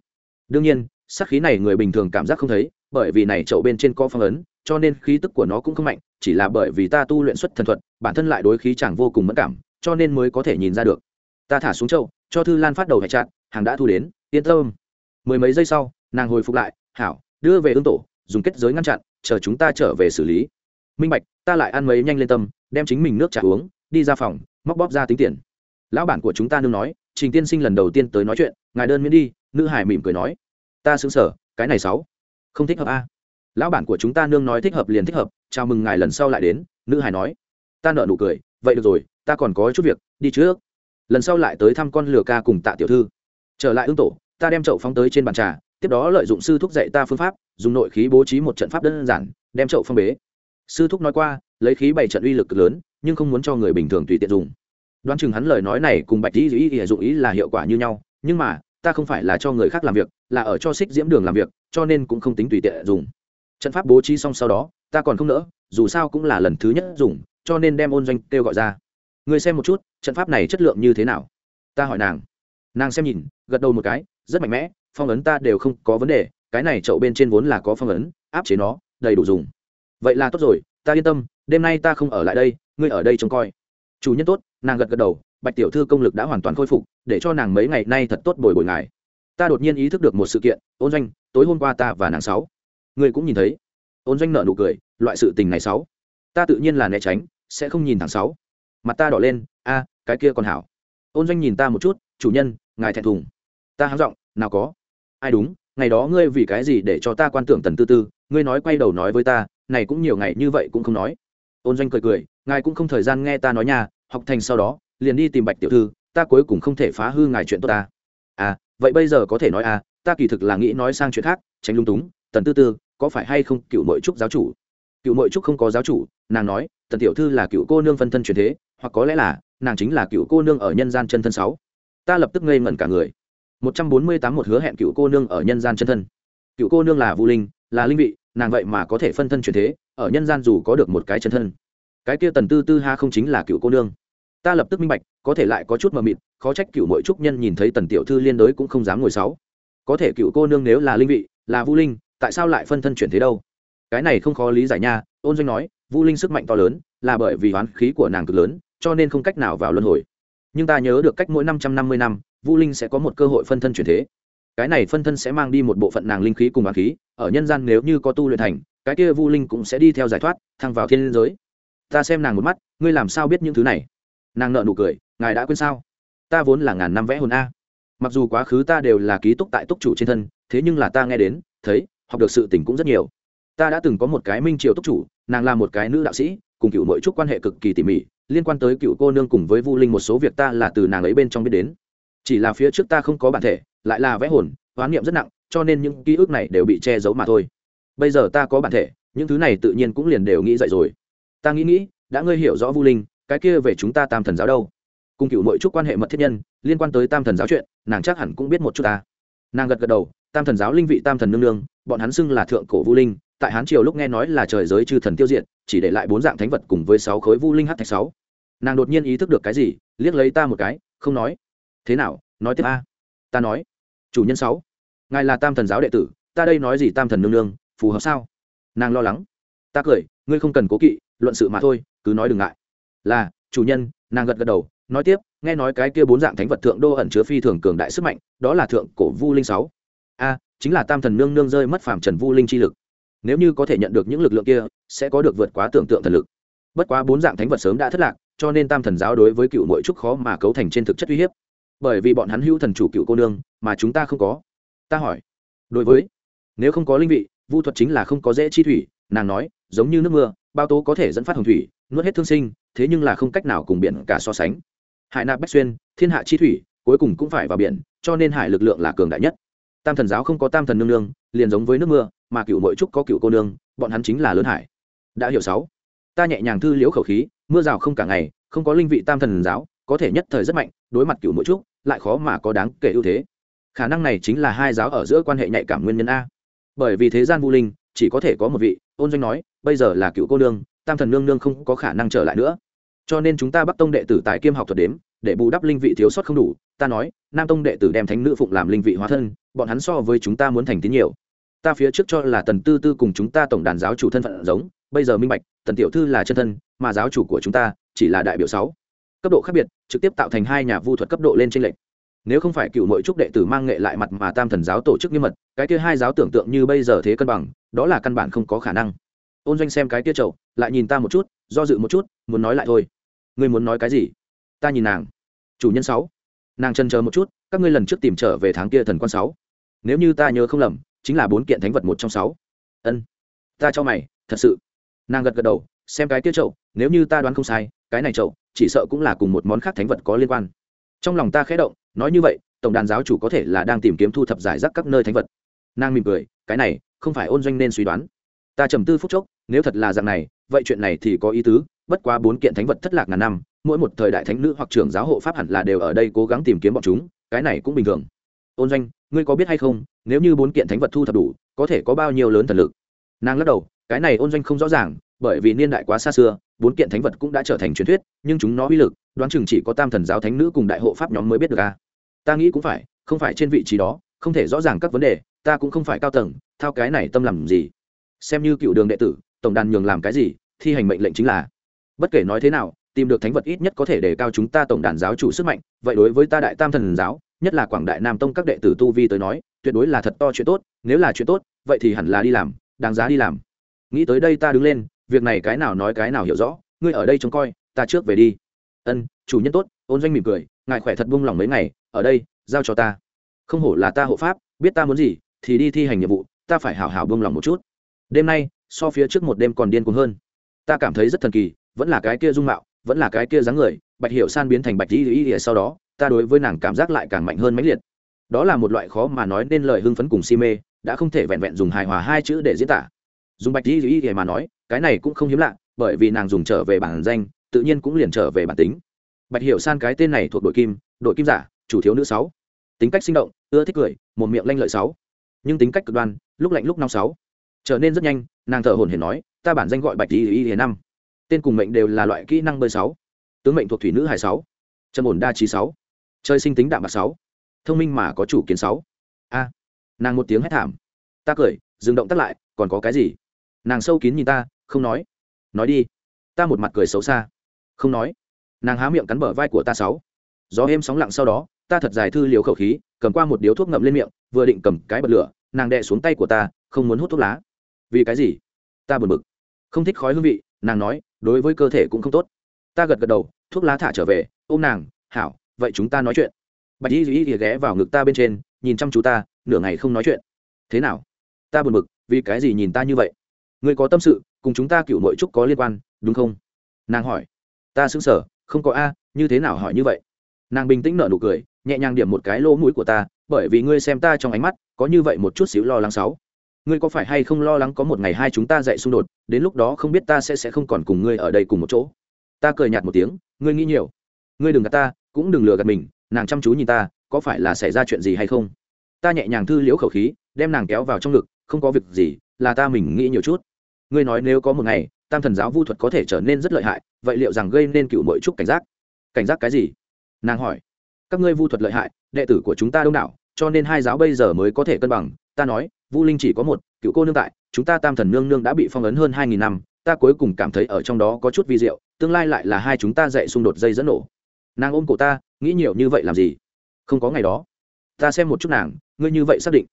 Đương nhiên, sát khí này người bình thường cảm giác không thấy, bởi vì này chậu bên trên có phong ấn, cho nên khí tức của nó cũng không mạnh, chỉ là bởi vì ta tu luyện xuất thần thuật, bản thân lại đối khí chẳng vô cùng mất cảm cho nên mới có thể nhìn ra được. Ta thả xuống châu, cho thư lan phát đầu hệ chặn hàng đã thu đến yên tâm. Mười mấy giây sau nàng hồi phục lại hảo đưa về ương tổ dùng kết giới ngăn chặn chờ chúng ta trở về xử lý. Minh bạch ta lại ăn mấy nhanh lên tâm đem chính mình nước trà uống đi ra phòng móc bóp ra tính tiền. Lão bản của chúng ta nương nói trình tiên sinh lần đầu tiên tới nói chuyện ngài đơn miễn đi nữ hải mỉm cười nói. Ta xứng sở cái này sáu không thích hợp a. Lão bản của chúng ta nương nói thích hợp liền thích hợp chào mừng ngài lần sau lại đến nữ hải nói. Ta nợ nụ cười vậy được rồi ta còn có chút việc, đi trước. Lần sau lại tới thăm con lừa ca cùng tạ tiểu thư. Trở lại ương tổ, ta đem chậu phóng tới trên bàn trà, tiếp đó lợi dụng sư thúc dạy ta phương pháp, dùng nội khí bố trí một trận pháp đơn giản, đem chậu phong bế. Sư thúc nói qua, lấy khí bày trận uy lực lớn, nhưng không muốn cho người bình thường tùy tiện dùng. Đoán chừng hắn lời nói này cùng bạch dĩ dĩ ý dụng ý là hiệu quả như nhau, nhưng mà, ta không phải là cho người khác làm việc, là ở cho xích diễm đường làm việc, cho nên cũng không tính tùy tiện dùng. Trận pháp bố trí xong sau đó, ta còn không nỡ, dù sao cũng là lần thứ nhất dùng, cho nên đem ôn doanh kêu gọi ra người xem một chút, trận pháp này chất lượng như thế nào? Ta hỏi nàng. Nàng xem nhìn, gật đầu một cái, rất mạnh mẽ, phong ấn ta đều không có vấn đề, cái này chậu bên trên vốn là có phong ấn, áp chế nó, đầy đủ dùng. Vậy là tốt rồi, ta yên tâm, đêm nay ta không ở lại đây, ngươi ở đây trông coi. Chủ nhân tốt, nàng gật gật đầu, bạch tiểu thư công lực đã hoàn toàn khôi phục, để cho nàng mấy ngày nay thật tốt bồi bồi ngài. Ta đột nhiên ý thức được một sự kiện, ôn doanh, tối hôm qua ta và nàng sáu. Ngươi cũng nhìn thấy. Ôn doanh nợ nụ cười, loại sự tình này sáu. Ta tự nhiên là né tránh, sẽ không nhìn thẳng sáu mặt ta đỏ lên, a, cái kia còn hảo. Ôn doanh nhìn ta một chút, chủ nhân, ngài thẹn thùng. Ta háng giọng, nào có. Ai đúng, ngày đó ngươi vì cái gì để cho ta quan tưởng tần tư tư, ngươi nói quay đầu nói với ta, này cũng nhiều ngày như vậy cũng không nói. Ôn doanh cười cười, ngài cũng không thời gian nghe ta nói nhà học thành sau đó, liền đi tìm bạch tiểu thư, ta cuối cùng không thể phá hư ngài chuyện tốt ta. À vậy bây giờ có thể nói à ta kỳ thực là nghĩ nói sang chuyện khác, tránh lung túng, tần tư tư, có phải hay không cựu mội trúc giáo chủ? Cựu mội trúc không có giáo chủ, nàng nói, tần tiểu thư là cựu cô nương phân thân truyền thế hoặc có lẽ là, nàng chính là cựu cô nương ở nhân gian chân thân sáu. Ta lập tức ngây ngẩn cả người. Một trăm bốn mươi tám một hứa hẹn cựu cô nương ở nhân gian chân thân. Cựu cô nương là vũ linh, là linh vị, nàng vậy mà có thể phân thân truyền thế, ở nhân gian dù có được một cái chân thân. Cái kia tần tư tư ha không chính là cựu cô nương. Ta lập tức minh bạch, có thể lại có chút mờ mịt, khó trách cựu mỗi trúc nhân nhìn thấy tần tiểu thư liên đối cũng không dám ngồi sáu. Có thể cựu cô nương nếu là linh vị, là vũ linh, tại sao lại phân thân chuyển thế đâu? Cái này không khó lý giải nha, ôn doanh nói vũ linh sức mạnh to lớn, là bởi vì oán khí của nàng cực lớn cho nên không cách nào vào luân hồi. Nhưng ta nhớ được cách mỗi năm trăm năm mươi năm vũ linh sẽ có một cơ hội phân thân chuyển thế. Cái này phân thân sẽ mang đi một bộ phận nàng linh khí cùng oán khí, ở nhân gian nếu như có tu luyện thành, cái kia vu linh cũng sẽ đi theo giải thoát, thăng vào thiên giới. Ta xem nàng một mắt, ngươi làm sao biết những thứ này? Nàng nợ nụ cười, ngài đã quên sao? Ta vốn là ngàn năm vẽ hồn a. Mặc dù quá khứ ta đều là ký túc tại túc chủ trên thân, thế nhưng là ta nghe đến, thấy, học được sự tình cũng rất nhiều. Ta đã từng có một cái minh triều túc chủ, nàng là một cái nữ đạo sĩ, cùng cựu mỗi trúc quan hệ cực kỳ tỉ mỉ liên quan tới cựu cô nương cùng với vu linh một số việc ta là từ nàng ấy bên trong biết đến. Chỉ là phía trước ta không có bản thể, lại là vẽ hồn, hoán niệm rất nặng, cho nên những ký ức này đều bị che giấu mà thôi. Bây giờ ta có bản thể, những thứ này tự nhiên cũng liền đều nghĩ dậy rồi. Ta nghĩ nghĩ, đã ngươi hiểu rõ vu linh, cái kia về chúng ta tam thần giáo đâu? Cùng cựu mọi chút quan hệ mật thiết nhân, liên quan tới tam thần giáo chuyện, nàng chắc hẳn cũng biết một chút ta. Nàng gật gật đầu, tam thần giáo linh vị tam thần nương nương, bọn hắn xưng là thượng cổ vu linh, tại hán triều lúc nghe nói là trời giới chư thần tiêu diệt, chỉ để lại bốn dạng thánh vật cùng với sáu khối vu linh h thạch sáu nàng đột nhiên ý thức được cái gì, liếc lấy ta một cái, không nói. Thế nào, nói tiếp a. Ta nói. Chủ nhân sáu. Ngài là tam thần giáo đệ tử, ta đây nói gì tam thần nương nương, phù hợp sao? Nàng lo lắng. Ta cười, ngươi không cần cố kỵ, luận sự mà thôi, cứ nói đừng ngại. Là, chủ nhân, nàng gật gật đầu, nói tiếp, nghe nói cái kia bốn dạng thánh vật thượng đô ẩn chứa phi thường cường đại sức mạnh, đó là thượng cổ vu linh sáu. A, chính là tam thần nương nương rơi mất phàm trần vu linh chi lực. Nếu như có thể nhận được những lực lượng kia, sẽ có được vượt quá tưởng tượng thần lực. Bất quá bốn dạng thánh vật sớm đã thất lạc cho nên tam thần giáo đối với cựu mỗi trúc khó mà cấu thành trên thực chất uy hiếp. Bởi vì bọn hắn hữu thần chủ cựu cô nương, mà chúng ta không có. Ta hỏi, đối với, nếu không có linh vị, vu thuật chính là không có dễ chi thủy, nàng nói, giống như nước mưa, bao tố có thể dẫn phát hồng thủy, nuốt hết thương sinh, thế nhưng là không cách nào cùng biển cả so sánh. Hải nạp bách xuyên, thiên hạ chi thủy, cuối cùng cũng phải vào biển, cho nên hải lực lượng là cường đại nhất. Tam thần giáo không có tam thần nương nương, liền giống với nước mưa, mà cựu mỗi trúc có cựu cô nương, bọn hắn chính là lớn hải. Đã hiểu sáu ta nhẹ nhàng thư liễu khẩu khí, mưa rào không cả ngày, không có linh vị tam thần giáo, có thể nhất thời rất mạnh, đối mặt cựu mỗi trúc, lại khó mà có đáng kể ưu thế. Khả năng này chính là hai giáo ở giữa quan hệ nhạy cảm nguyên nhân a. Bởi vì thế gian vu linh, chỉ có thể có một vị, ôn doanh nói, bây giờ là cựu cô nương, tam thần nương nương không có khả năng trở lại nữa. Cho nên chúng ta bắt tông đệ tử tại kiêm học thuật đếm, để bù đắp linh vị thiếu sót không đủ, ta nói, nam tông đệ tử đem thánh nữ phụng làm linh vị hóa thân, bọn hắn so với chúng ta muốn thành tín nhiều. Ta phía trước cho là tần tư tư cùng chúng ta tổng đàn giáo chủ thân phận giống bây giờ minh bạch, tần tiểu thư là chân thân, mà giáo chủ của chúng ta chỉ là đại biểu sáu. Cấp độ khác biệt, trực tiếp tạo thành hai nhà vu thuật cấp độ lên trên lệnh nếu không phải cựu nội trúc đệ tử mang nghệ lại mặt mà tam thần giáo tổ chức nghiêm mật, cái kia hai giáo tưởng tượng như bây giờ thế cân bằng, đó là căn bản không có khả năng. Ôn doanh xem cái kia trậu lại nhìn ta một chút, do dự một chút, muốn nói lại thôi. Ngươi muốn nói cái gì? Ta nhìn nàng. Chủ nhân sáu. Nàng chân chờ một chút, các ngươi lần trước tìm trở về tháng kia thần quan sáu. Nếu như ta nhớ không lầm, chính là bốn kiện thánh vật một trong sáu. Ân. Ta cho mày, thật sự nàng gật gật đầu, xem cái kia trậu nếu như ta đoán không sai, cái này trậu chỉ sợ cũng là cùng một món khác thánh vật có liên quan. Trong lòng ta khẽ động, nói như vậy, tổng đàn giáo chủ có thể là đang tìm kiếm thu thập giải rác các nơi thánh vật. Nàng mỉm cười, cái này, không phải ôn doanh nên suy đoán. Ta trầm tư phút chốc, nếu thật là dạng này, vậy chuyện này thì có ý tứ, bất quá bốn kiện thánh vật thất lạc ngàn năm, mỗi một thời đại thánh nữ hoặc trưởng giáo hộ pháp hẳn là đều ở đây cố gắng tìm kiếm bọn chúng, cái này cũng bình thường. Ôn doanh, ngươi có biết hay không, nếu như bốn kiện thánh vật thu thập đủ, có thể có bao nhiêu lớn thần lực? Nàng lắc đầu cái này ôn doanh không rõ ràng, bởi vì niên đại quá xa xưa, bốn kiện thánh vật cũng đã trở thành truyền thuyết, nhưng chúng nó uy lực, đoán chừng chỉ có tam thần giáo thánh nữ cùng đại hộ pháp nhóm mới biết được à. ta nghĩ cũng phải, không phải trên vị trí đó, không thể rõ ràng các vấn đề, ta cũng không phải cao tầng, thao cái này tâm làm gì? Xem như cựu đường đệ tử, tổng đàn nhường làm cái gì, thi hành mệnh lệnh chính là. Bất kể nói thế nào, tìm được thánh vật ít nhất có thể đề cao chúng ta tổng đàn giáo chủ sức mạnh, vậy đối với ta đại tam thần giáo, nhất là quảng đại nam tông các đệ tử tu vi tới nói, tuyệt đối là thật to chuyện tốt, nếu là chuyện tốt, vậy thì hẳn là đi làm, đáng giá đi làm nghĩ tới đây ta đứng lên, việc này cái nào nói cái nào hiểu rõ, ngươi ở đây trông coi, ta trước về đi. Ân, chủ nhân tốt, ôn doanh mỉm cười, ngài khỏe thật buông lòng mấy ngày, ở đây, giao cho ta. Không hổ là ta hộ pháp, biết ta muốn gì, thì đi thi hành nhiệm vụ, ta phải hảo hảo buông lòng một chút. Đêm nay, so phía trước một đêm còn điên cuồng hơn. Ta cảm thấy rất thần kỳ, vẫn là cái kia dung mạo, vẫn là cái kia dáng người, bạch hiểu san biến thành bạch y y sau đó, ta đối với nàng cảm giác lại càng mạnh hơn mãnh liệt. Đó là một loại khó mà nói nên lời hưng phấn cùng si mê, đã không thể vẹn vẹn dùng hài hòa hai chữ để diễn tả dùng bạch y y mà nói, cái này cũng không hiếm lạ, bởi vì nàng dùng trở về bản danh, tự nhiên cũng liền trở về bản tính. Bạch hiểu san cái tên này thuộc đội kim đội kim giả, chủ thiếu nữ sáu. Tính cách sinh động, ưa thích cười, một miệng lanh lợi sáu. Nhưng tính cách cực đoan, lúc lạnh lúc nóng sáu. Trở nên rất nhanh, nàng thở hồn hển nói, ta bản danh gọi bạch y y năm. Tên cùng mệnh đều là loại kỹ năng bơi sáu. Tướng mệnh thuộc thủy nữ hải sáu. Trầm ổn đa trí sáu. Chơi sinh tính đạm bạc sáu. Thông minh mà có chủ kiến sáu. A. Nàng một tiếng hét thảm. Ta cười, dừng động tắt lại, còn có cái gì? Nàng sâu kín nhìn ta, không nói. Nói đi. Ta một mặt cười xấu xa. Không nói. Nàng há miệng cắn bờ vai của ta sáu. Gió êm sóng lặng sau đó, ta thật dài thư liều khẩu khí, cầm qua một điếu thuốc ngậm lên miệng, vừa định cầm cái bật lửa, nàng đè xuống tay của ta, không muốn hút thuốc lá. Vì cái gì? Ta buồn bực. Không thích khói hương vị, nàng nói, đối với cơ thể cũng không tốt. Ta gật gật đầu, thuốc lá thả trở về, ôm nàng, hảo, vậy chúng ta nói chuyện. Bạch y dĩ ghé vào ngực ta bên trên, nhìn chăm chú ta, nửa ngày không nói chuyện. Thế nào? Ta buồn bực, vì cái gì nhìn ta như vậy? Người có tâm sự, cùng chúng ta cựu nội trúc có liên quan, đúng không? Nàng hỏi. Ta xứng sở không có a, như thế nào hỏi như vậy? Nàng bình tĩnh nở nụ cười, nhẹ nhàng điểm một cái lỗ mũi của ta, bởi vì ngươi xem ta trong ánh mắt, có như vậy một chút xíu lo lắng sáu ngươi có phải hay không lo lắng có một ngày hai chúng ta dậy xung đột, đến lúc đó không biết ta sẽ sẽ không còn cùng ngươi ở đây cùng một chỗ? Ta cười nhạt một tiếng, ngươi nghĩ nhiều. Ngươi đừng gạt ta, cũng đừng lừa gạt mình, nàng chăm chú nhìn ta, có phải là xảy ra chuyện gì hay không? Ta nhẹ nhàng thư liễu khẩu khí, đem nàng kéo vào trong ngực, không có việc gì, là ta mình nghĩ nhiều chút ngươi nói nếu có một ngày, tam thần giáo vu thuật có thể trở nên rất lợi hại, vậy liệu rằng gây nên cựu mỗi chút cảnh giác? Cảnh giác cái gì? Nàng hỏi. Các ngươi vu thuật lợi hại, đệ tử của chúng ta đông đảo, cho nên hai giáo bây giờ mới có thể cân bằng. Ta nói, vu linh chỉ có một, cựu cô nương tại, chúng ta tam thần nương nương đã bị phong ấn hơn hai nghìn năm, ta cuối cùng cảm thấy ở trong đó có chút vi diệu, tương lai lại là hai chúng ta dạy xung đột dây dẫn nổ. Nàng ôm cổ ta, nghĩ nhiều như vậy làm gì? Không có ngày đó. Ta xem một chút nàng, ngươi như vậy xác định.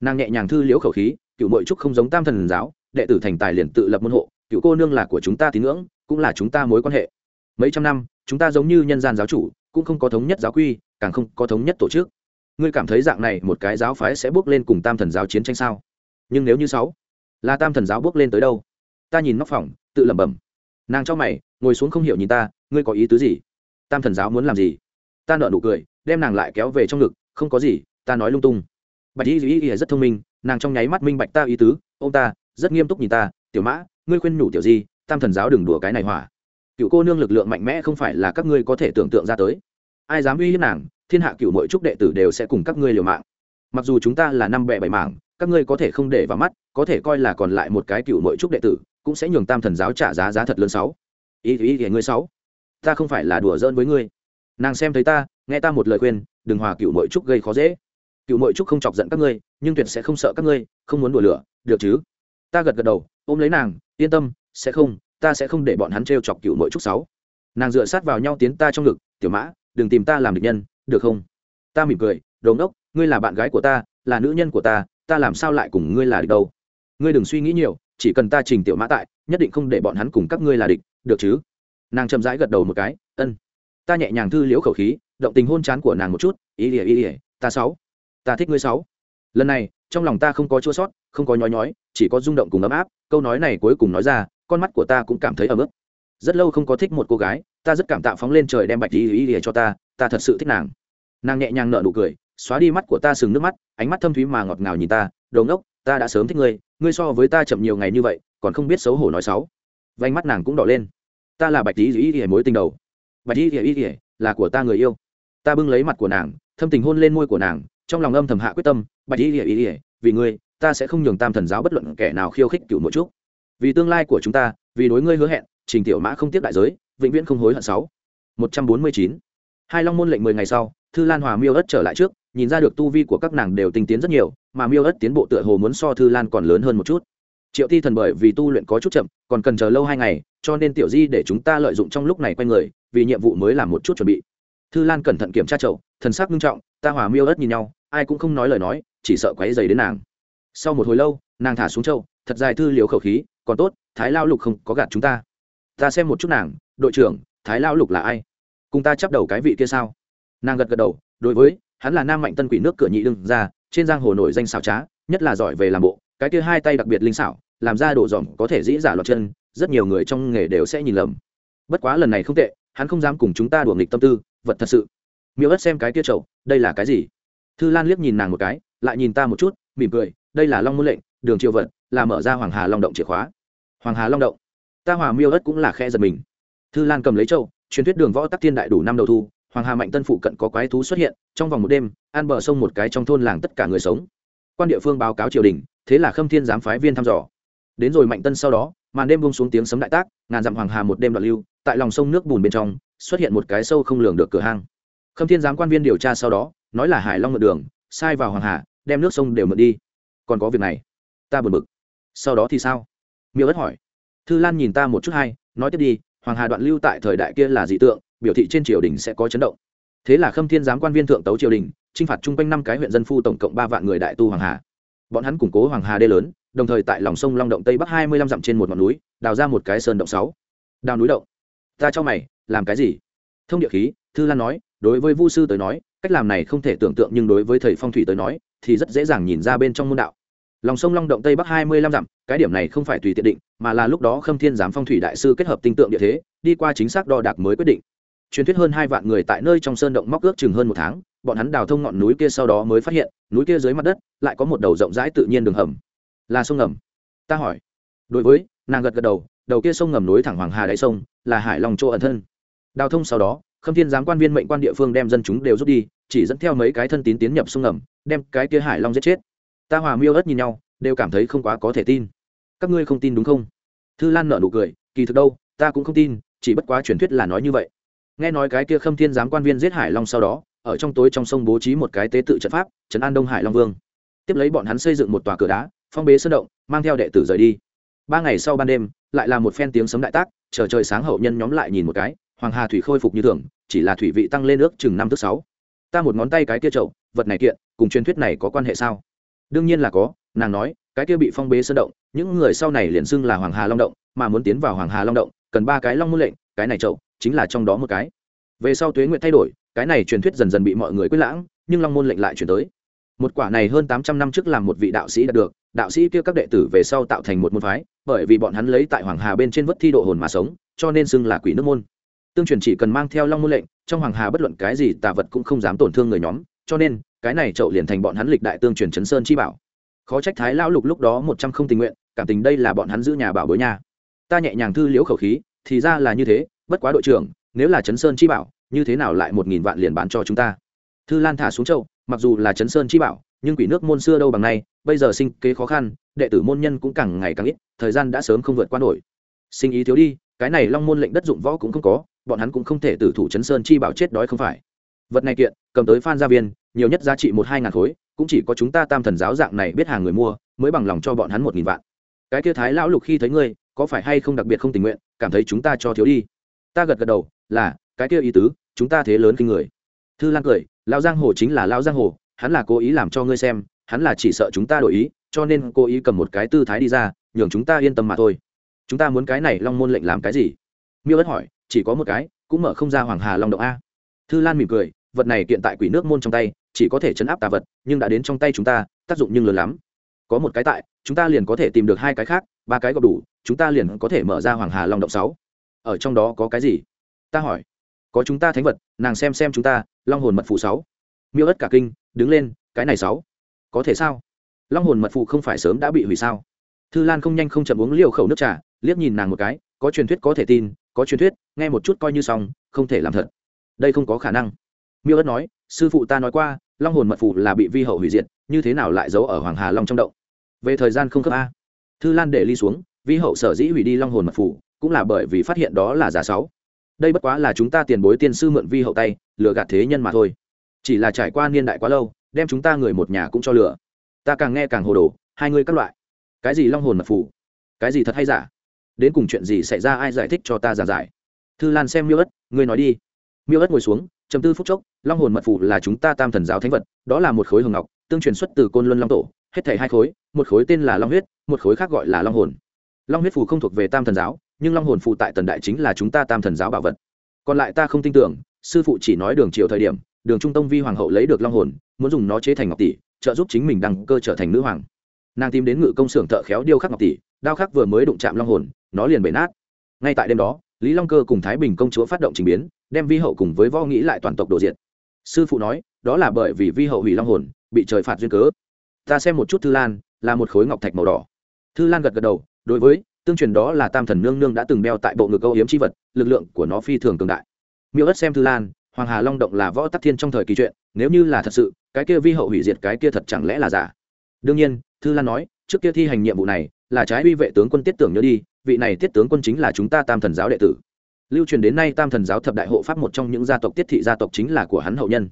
Nàng nhẹ nhàng thư liễu khẩu khí, cựu mội trúc không giống tam thần giáo đệ tử thành tài liền tự lập môn hộ, cựu cô nương là của chúng ta tín ngưỡng, cũng là chúng ta mối quan hệ. Mấy trăm năm, chúng ta giống như nhân gian giáo chủ, cũng không có thống nhất giáo quy, càng không có thống nhất tổ chức. Ngươi cảm thấy dạng này một cái giáo phái sẽ bước lên cùng tam thần giáo chiến tranh sao? Nhưng nếu như sáu, là tam thần giáo bước lên tới đâu? Ta nhìn nóc phòng, tự lẩm bẩm. Nàng cho mày, ngồi xuống không hiểu nhìn ta, ngươi có ý tứ gì? Tam thần giáo muốn làm gì? Ta nợ nụ cười, đem nàng lại kéo về trong ngực, không có gì, ta nói lung tung. Bạch y y y rất thông minh, nàng trong nháy mắt minh bạch ta ý tứ ô m ta rất nghiêm túc nhìn ta, tiểu mã, ngươi khuyên nhủ tiểu di, tam thần giáo đừng đùa cái này hỏa. Cựu cô nương lực lượng mạnh mẽ không phải là các ngươi có thể tưởng tượng ra tới. Ai dám uy hiếp nàng, thiên hạ cựu mỗi trúc đệ tử đều sẽ cùng các ngươi liều mạng. Mặc dù chúng ta là năm bẹ bảy mảng, các ngươi có thể không để vào mắt, có thể coi là còn lại một cái cựu mỗi trúc đệ tử, cũng sẽ nhường tam thần giáo trả giá giá thật lớn sáu. Ý ý ý ngươi sáu, ta không phải là đùa giỡn với ngươi. Nàng xem thấy ta, nghe ta một lời khuyên, đừng hòa cựu mỗi trúc gây khó dễ. Cựu mỗi trúc không chọc giận các ngươi, nhưng tuyệt sẽ không sợ các ngươi, không muốn đùa lửa, được chứ? Ta gật gật đầu, ôm lấy nàng, yên tâm, sẽ không, ta sẽ không để bọn hắn t chọc cựu mỗi trúc sáu. Nàng dựa sát vào nhau tiến ta trong ngực, tiểu mã, đừng tìm ta làm địch nhân, được không? Ta mỉm cười đồn đốc ngươi là bạn gái của ta, là nữ nhân của ta ta làm sao lại cùng ngươi là địch đâu? Ngươi đừng suy nghĩ nhiều, chỉ cần ta trình tiểu mã tại, nhất định không để bọn hắn cùng các ngươi là địch, được chứ? Nàng chậm rãi gật đầu một cái, ân. Ta nhẹ nhàng thư liễu khẩu khí, động tình hôn chán của nàng một chút, ý ỉa ý ỉa ta sáu, ta thích ngươi sáu. Lần này trong lòng ta không có chua sót, không có nhói nhói, chỉ có rung động cùng ấm áp, câu nói này cuối cùng nói ra, con mắt của ta cũng cảm thấy ấm ức. Rất lâu không có thích một cô gái, ta rất cảm tạ phóng lên trời đem bạch ý ý ỉa cho ta ta thật sự thích nàng. Nàng nhẹ nhàng nở nụ cười, xóa đi mắt của ta sừng nước mắt, ánh mắt thâm thúy mà ngọt ngào nhìn ta, đồ ngốc, ta đã sớm thích ngươi ngươi so với ta chậm nhiều ngày như vậy, còn không biết xấu hổ nói xấu. Vành mắt nàng cũng đỏ lên. Ta là bạch ý ý ỉa mối tình đầu. Bạch ý ỉa ỉa là của ta người yêu. Ta bưng lấy mặt của nàng, thâm tình hôn lên môi của nàng trong lòng âm thầm hạ quyết tâm, bạch y ỉa ý ỉa vì ngươi, ta sẽ không nhường tam thần giáo bất luận kẻ nào khiêu khích cựu một chút vì tương lai của chúng ta, vì đối ngươi hứa hẹn, trình tiểu mã không tiếp đại giới, vĩnh viễn không hối hận sáu. Một trăm bốn mươi chín. Hai long môn lệnh mười ngày sau, thư lan hòa miêu ất trở lại trước, nhìn ra được tu vi của các nàng đều tinh tiến rất nhiều, mà miêu ất tiến bộ tựa hồ muốn so thư lan còn lớn hơn một chút. Triệu ti thần bởi vì tu luyện có chút chậm, còn cần chờ lâu hai ngày, cho nên tiểu di để chúng ta lợi dụng trong lúc này quay người, vì nhiệm vụ mới làm một chút chuẩn bị. Thư lan cẩn thận kiểm tra chậu, thần sắc nghiêm trọng, ta hòa miêu ất nhìn nhau ai cũng không nói lời nói chỉ sợ quấy dày đến nàng. Sau một hồi lâu nàng thả xuống châu, thật dài thư liều khẩu khí còn tốt thái lao lục không có gạt chúng ta. Ta xem một chút nàng đội trưởng thái lao lục là ai? Cùng ta chấp đầu cái vị kia sao? Nàng gật gật đầu đối với hắn là nam mạnh tân quỷ nước cửa nhị đương ra trên giang hồ nổi danh xảo trá nhất là giỏi về làm bộ cái kia hai tay đặc biệt linh xảo làm ra đồ dỏm có thể dĩ giả loạt chân rất nhiều người trong nghề đều sẽ nhìn lầm. Bất quá lần này không tệ hắn không dám cùng chúng ta đùa nghịch tâm tư vật thật sự. Miêu ất xem cái kia trầu đây là cái gì? Thư lan liếc nhìn nàng một cái, lại nhìn ta một chút, mỉm cười, đây là long môn lệnh, đường triệu vật, là mở ra hoàng hà long động chìa khóa. Hoàng hà long động? Ta hòa miêu ất cũng là khe giật mình. Thư lan cầm lấy châu, truyền thuyết đường võ tắc thiên đại đủ năm đầu thu, hoàng hà mạnh tân phụ cận có quái thú xuất hiện, trong vòng một đêm, an bờ sông một cái trong thôn làng tất cả người sống. Quan địa phương báo cáo triều đình, thế là khâm thiên giám phái viên thăm dò. Đến rồi mạnh tân sau đó, màn đêm bông xuống tiếng sấm đại tác, ngàn dặm hoàng hà một đêm đoạn lưu, tại lòng sông nước bùn bên trong, xuất hiện một cái sâu không lường được cửa hang. Khâm thiên giám quan viên điều tra sau đó nói là hải long mượn đường, sai vào hoàng hà, đem nước sông đều mượn đi. Còn có việc này, ta buồn bực. Sau đó thì sao? Miêu ất hỏi. Thư lan nhìn ta một chút hay, nói tiếp đi, hoàng hà đoạn lưu tại thời đại kia là dị tượng, biểu thị trên triều đình sẽ có chấn động. Thế là khâm thiên giám quan viên thượng tấu triều đình t r i n h phạt chung quanh năm cái huyện dân phu tổng cộng ba vạn người đại tu hoàng hà. Bọn hắn củng cố hoàng hà đê lớn, đồng thời tại lòng sông long động tây bắc hai mươi lăm dặm trên một ngọn núi, đào ra một cái sơn động sáu. Đào núi động. Ta cho mày, làm cái gì? Thông địa khí, thư lan nói, đối với vu sư tới nói cách làm này không thể tưởng tượng nhưng đối với thầy phong thủy tới nói, thì rất dễ dàng nhìn ra bên trong môn đạo. Lòng sông long động tây bắc hai mươi lăm dặm, cái điểm này không phải tùy tiện định, mà là lúc đó khâm thiên giám phong thủy đại sư kết hợp tinh tượng địa thế, đi qua chính xác đo đạc mới quyết định. Truyền thuyết hơn hai vạn người tại nơi trong sơn động móc ước chừng hơn một tháng, bọn hắn đào thông ngọn núi kia sau đó mới phát hiện, núi kia dưới mặt đất lại có một đầu rộng rãi tự nhiên đường hầm. Là sông ngầm. Ta hỏi. Đối với, nàng gật gật đầu đầu kia sông ngầm núi thẳng hoàng hà đáy sông, là hải lòng chỗ ẩn thân. Đào thông sau đó khâm thiên giám quan viên mệnh quan địa phương đem dân chúng đều rút đi, chỉ dẫn theo mấy cái thân tín tiến nhập sông ngầm, đem cái kia hải long giết chết. Ta hòa miêu ớt nhìn nhau, đều cảm thấy không quá có thể tin. Các ngươi không tin đúng không? Thư lan nợ nụ cười, kỳ thực đâu, ta cũng không tin, chỉ bất quá truyền thuyết là nói như vậy. Nghe nói cái kia khâm thiên giám quan viên giết hải long sau đó, ở trong tối trong sông bố trí một cái tế tự trận pháp, trấn an đông hải long vương. Tiếp lấy bọn hắn xây dựng một tòa cửa đá, phong bế sơn động, mang theo đệ tử rời đi. Ba ngày sau ban đêm, lại là một phen tiếng sấm đại tác, chờ trời sáng hậu nhân nhóm lại nhìn một cái hoàng hà thủy khôi phục như thường, chỉ là thủy vị tăng lên ước chừng năm thứ sáu. Ta một ngón tay cái kia chậu, vật này kiện, cùng truyền thuyết này có quan hệ sao? Đương nhiên là có, nàng nói, cái kia bị phong bế sơn động, những người sau này liền xưng là hoàng hà long động, mà muốn tiến vào hoàng hà long động, cần ba cái long môn lệnh, cái này chậu, chính là trong đó một cái. Về sau tuế nguyện thay đổi, cái này truyền thuyết dần dần bị mọi người quyết lãng, nhưng long môn lệnh lại chuyển tới. Một quả này hơn tám trăm năm trước làm một vị đạo sĩ đạt được, đạo sĩ kia các đệ tử về sau tạo thành một môn phái, bởi vì bọn hắn lấy tại hoàng hà bên trên vất thi độ hồn mà sống, cho nên xưng là quỷ nước môn tương truyền chỉ cần mang theo long môn lệnh, trong hoàng hà bất luận cái gì tà vật cũng không dám tổn thương người nhóm, cho nên, cái này chậu liền thành bọn hắn lịch đại tương truyền chấn sơn chi bảo. Khó trách thái lão lục lúc đó một trăm không tình nguyện, cảm tình đây là bọn hắn giữ nhà bảo bối nha. Ta nhẹ nhàng thư liễu khẩu khí, thì ra là như thế, bất quá đội trưởng, nếu là chấn sơn chi bảo, như thế nào lại một nghìn vạn liền bán cho chúng ta? Thư lan thả xuống châu mặc dù là chấn sơn chi bảo, nhưng quỷ nước môn xưa đâu bằng nay, bây giờ sinh kế khó khăn, đệ tử môn nhân cũng càng ngày càng ít, thời gian đã sớm không vượt qua nổi. Sinh ý thiếu đi cái này long môn lệnh đất dụng võ cũng không có, bọn hắn cũng không thể tử thủ chấn sơn chi bảo chết đói không phải. Vật này kiện, cầm tới phan gia viên, nhiều nhất giá trị một hai ngàn khối, cũng chỉ có chúng ta tam thần giáo dạng này biết hàng người mua, mới bằng lòng cho bọn hắn một nghìn vạn. Cái kia thái lão lục khi thấy ngươi, có phải hay không đặc biệt không tình nguyện, cảm thấy chúng ta cho thiếu đi? Ta gật gật đầu, là, cái kia ý tứ, chúng ta thế lớn kinh người. Thư lan cười, lão giang hồ chính là lão giang hồ, hắn là cố ý làm cho ngươi xem, hắn là chỉ sợ chúng ta đổi ý, cho nên cố ý cầm một cái tư thái đi ra, nhường chúng ta yên tâm mà thôi chúng ta muốn cái này long môn lệnh làm cái gì? Miêu ất hỏi, chỉ có một cái, cũng mở không ra hoàng hà long động a. Thư lan mỉm cười, vật này kiện tại quỷ nước môn trong tay, chỉ có thể chấn áp tà vật, nhưng đã đến trong tay chúng ta, tác dụng nhưng lớn lắm. Có một cái tại, chúng ta liền có thể tìm được hai cái khác, ba cái gộp đủ, chúng ta liền có thể mở ra hoàng hà long động sáu. Ở trong đó có cái gì? Ta hỏi. Có chúng ta thánh vật, nàng xem xem chúng ta, long hồn mật phụ sáu. Miêu ất cả kinh, đứng lên, cái này sáu. Có thể sao? Long hồn mật phụ không phải sớm đã bị hủy sao? Thư lan không nhanh không chậm uống liều khẩu nước trà liếc nhìn nàng một cái, có truyền thuyết có thể tin, có truyền thuyết, nghe một chút coi như xong, không thể làm thật. Đây không có khả năng. Miêu ớt nói, sư phụ ta nói qua, long hồn mật phụ là bị vi hậu hủy diệt, như thế nào lại giấu ở hoàng hà long trong động? Về thời gian không cấp a. Thư lan để ly xuống, vi hậu sở dĩ hủy đi long hồn mật phụ cũng là bởi vì phát hiện đó là giả sáu. Đây bất quá là chúng ta tiền bối tiên sư mượn vi hậu tay, lừa gạt thế nhân mà thôi. Chỉ là trải qua niên đại quá lâu, đem chúng ta người một nhà cũng cho lừa. Ta càng nghe càng hồ đồ, hai người các loại. Cái gì long hồn mật phủ cái gì thật hay giả? Đến cùng chuyện gì xảy ra ai giải thích cho ta giảng giải? Thư lan xem miêu ất, ngươi nói đi. Miêu ất ngồi xuống chầm tư phút chốc, long hồn mật phủ là chúng ta tam thần giáo thánh vật, đó là một khối hồng ngọc, tương truyền xuất từ côn luân long tổ, hết thảy hai khối, một khối tên là long huyết, một khối khác gọi là long hồn. Long huyết phù không thuộc về tam thần giáo, nhưng long hồn phù tại tần đại chính là chúng ta tam thần giáo bảo vật. Còn lại ta không tin tưởng, sư phụ chỉ nói đường triều thời điểm, đường trung tông vi hoàng hậu lấy được long hồn, muốn dùng nó chế thành ngọc tỷ, trợ giúp chính mình đăng cơ trở thành nữ hoàng. Nàng tìm đến ngự công xưởng thợ khéo điêu khắc ngọc tỷ đao khắc vừa mới đụng chạm long hồn, nó liền bể nát. Ngay tại đêm đó, lý long cơ cùng thái bình công chúa phát động trình biến, đem vi hậu cùng với võ nghĩ lại toàn tộc đồ diện sư phụ nói, đó là bởi vì vi hậu hủy long hồn, bị trời phạt duyên cớ. Ta xem một chút thư lan, là một khối ngọc thạch màu đỏ. Thư lan gật gật đầu, đối với, tương truyền đó là tam thần nương nương đã từng đeo tại bộ ngực câu hiếm c h i vật, lực lượng của nó phi thường cường đại. Miêu ất xem thư lan, hoàng hà long động là võ tắc thiên trong thời kỳ chuyện, nếu như là thật sự, cái kia vi hậu hủy diệt cái kia thật chẳng lẽ là giả? Đương nhiên, thư lan nói, trước kia thi hành nhiệm vụ này là trái uy vệ tướng quân tiết tưởng nhớ đi, vị này tiết tướng quân chính là chúng ta tam thần giáo đệ tử. Lưu truyền đến nay tam thần giáo thập đại hộ pháp một trong những gia tộc tiết thị gia tộc chính là của hắn hậu nhân.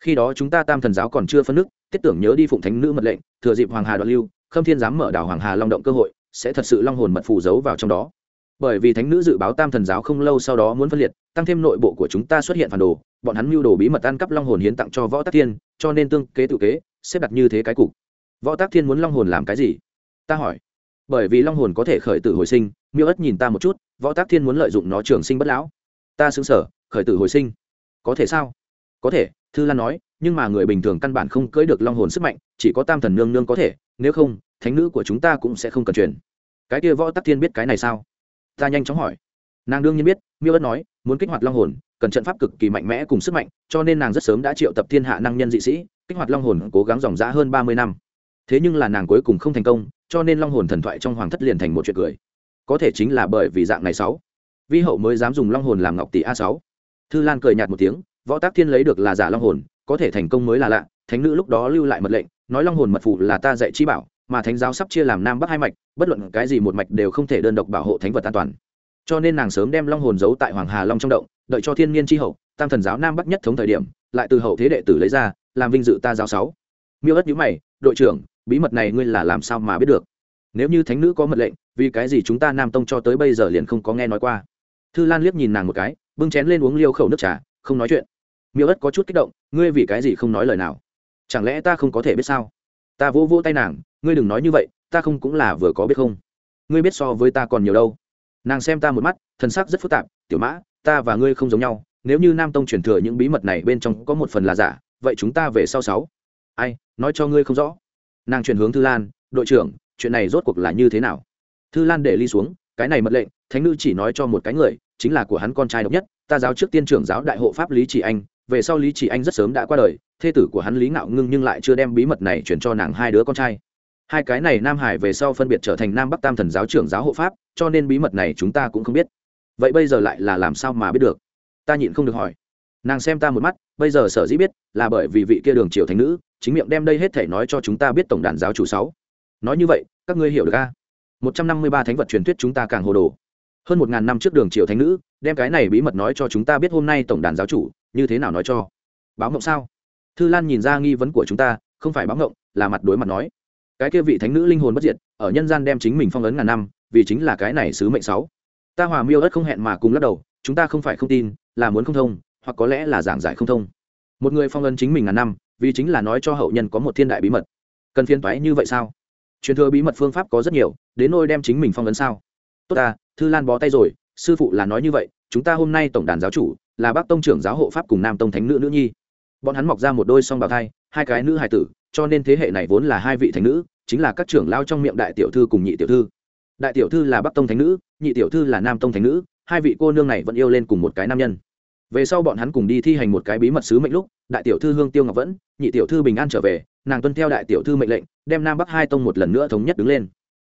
Khi đó chúng ta tam thần giáo còn chưa phân nước, tiết tưởng nhớ đi phụng thánh nữ mật lệnh, thừa dịp hoàng hà đoạn lưu, khâm thiên dám mở đảo hoàng hà long động cơ hội, sẽ thật sự long hồn mật phù giấu vào trong đó. Bởi vì thánh nữ dự báo tam thần giáo không lâu sau đó muốn phân liệt, tăng thêm nội bộ của chúng ta xuất hiện phản đồ, bọn hắn mưu đồ bí mật ăn cắp long hồn hiến tặng cho võ tắc thiên, cho nên tương kế tự kế, xếp đặt như thế cái cục. Võ tắc thiên muốn long hồn làm cái gì? Ta hỏi bởi vì long hồn có thể khởi tử hồi sinh, miêu ất nhìn ta một chút, võ tắc thiên muốn lợi dụng nó trường sinh bất lão. Ta xứng sở, khởi tử hồi sinh. Có thể sao? Có thể, thư lan nói, nhưng mà người bình thường căn bản không cưỡi được long hồn sức mạnh, chỉ có tam thần nương nương có thể, nếu không, thánh nữ của chúng ta cũng sẽ không cần truyền. Cái kia võ tắc thiên biết cái này sao? Ta nhanh chóng hỏi. Nàng đương nhiên biết, miêu ất nói, muốn kích hoạt long hồn, cần trận pháp cực kỳ mạnh mẽ cùng sức mạnh, cho nên nàng rất sớm đã triệu tập thiên hạ năng nhân dị sĩ, kích hoạt long hồn cố gắng dòng dã hơn ba mươi năm. Thế nhưng là nàng cuối cùng không thành công cho nên long hồn thần thoại trong hoàng thất liền thành một chuyện cười. Có thể chính là bởi vì dạng này sáu. Vi hậu mới dám dùng long hồn làm ngọc tỷ a sáu. Thư lan cười nhạt một tiếng, võ tác thiên lấy được là giả long hồn, có thể thành công mới là lạ, thánh nữ lúc đó lưu lại mật lệnh, nói long hồn mật phụ là ta dạy chi bảo, mà thánh giáo sắp chia làm nam bắc hai mạch, bất luận cái gì một mạch đều không thể đơn độc bảo hộ thánh vật an toàn. Cho nên nàng sớm đem long hồn giấu tại hoàng hà long trong động, đợi cho thiên nhiên tri hậu, tam thần giáo nam bắc nhất thống thời điểm, lại từ hậu thế đệ tử lấy ra, làm vinh dự ta giáo sáu. Miêu ất nhữ mày, đội trưởng bí mật này ngươi là làm sao mà biết được? Nếu như thánh nữ có mật lệnh, vì cái gì chúng ta nam tông cho tới bây giờ liền không có nghe nói qua? Thư lan liếc nhìn nàng một cái, bưng chén lên uống liêu khẩu nước trà, không nói chuyện. Miêu ất có chút kích động, ngươi vì cái gì không nói lời nào? Chẳng lẽ ta không có thể biết sao? Ta vỗ vỗ tay nàng, ngươi đừng nói như vậy, ta không cũng là vừa có biết không? Ngươi biết so với ta còn nhiều đâu. Nàng xem ta một mắt thân sắc rất phức tạp, tiểu mã, ta và ngươi không giống nhau, nếu như nam tông truyền thừa những bí mật này bên trong có một phần là giả, vậy chúng ta về sau sáu. Ai, nói cho ngươi không rõ nàng chuyển hướng thư lan, đội trưởng, chuyện này rốt cuộc là như thế nào? Thư lan để ly xuống, cái này mật lệnh, thánh nữ chỉ nói cho một cái người, chính là của hắn con trai độc nhất, ta giáo trước tiên trưởng giáo đại hộ pháp lý chỉ anh, về sau lý chỉ anh rất sớm đã qua đời, thê tử của hắn lý ngạo ngưng nhưng lại chưa đem bí mật này chuyển cho nàng hai đứa con trai. Hai cái này nam hải về sau phân biệt trở thành nam bắc tam thần giáo trưởng giáo hộ pháp, cho nên bí mật này chúng ta cũng không biết. Vậy bây giờ lại là làm sao mà biết được? Ta nhịn không được hỏi. Nàng xem ta một mắt, bây giờ sở dĩ biết là bởi vì vị kia đường triều thánh nữ chính miệng đem đây hết thể nói cho chúng ta biết tổng đàn giáo chủ sáu. Nói như vậy, các ngươi hiểu được a? Một trăm năm mươi ba thánh vật truyền thuyết chúng ta càng hồ đồ. Hơn một ngàn năm trước đường triều thánh nữ, đem cái này bí mật nói cho chúng ta biết hôm nay tổng đàn giáo chủ, như thế nào nói cho? Báo mộng sao? Thư lan nhìn ra nghi vấn của chúng ta, không phải báo mộng là mặt đối mặt nói. Cái kia vị thánh nữ linh hồn bất diệt, ở nhân gian đem chính mình phong ấn ngàn năm, vì chính là cái này sứ mệnh sáu. Ta hòa miêu ớt không hẹn mà cùng lắc đầu, chúng ta không phải không tin, là muốn không thông, hoặc có lẽ là giảng giải không thông. Một người phong ấn chính mình ngàn năm vì chính là nói cho hậu nhân có một thiên đại bí mật. Cần phiên toái như vậy sao? Truyền thừa bí mật phương pháp có rất nhiều, đến nôi đem chính mình phong ấn sao? Tốt ta, thư lan bó tay rồi, sư phụ là nói như vậy, chúng ta hôm nay tổng đàn giáo chủ là bác tông trưởng giáo hộ pháp cùng nam tông thánh nữ nữ nhi. Bọn hắn mọc ra một đôi song bào thai, hai cái nữ hài tử, cho nên thế hệ này vốn là hai vị thánh nữ, chính là các trưởng lao trong miệng đại tiểu thư cùng nhị tiểu thư. Đại tiểu thư là bắc tông thánh nữ, nhị tiểu thư là nam tông thánh nữ, hai vị cô nương này vẫn yêu lên cùng một cái nam nhân về sau bọn hắn cùng đi thi hành một cái bí mật sứ mệnh lúc, đại tiểu thư hương tiêu ngọc vẫn, nhị tiểu thư bình an trở về, nàng tuân theo đại tiểu thư mệnh lệnh, đem nam bắc hai tông một lần nữa thống nhất đứng lên.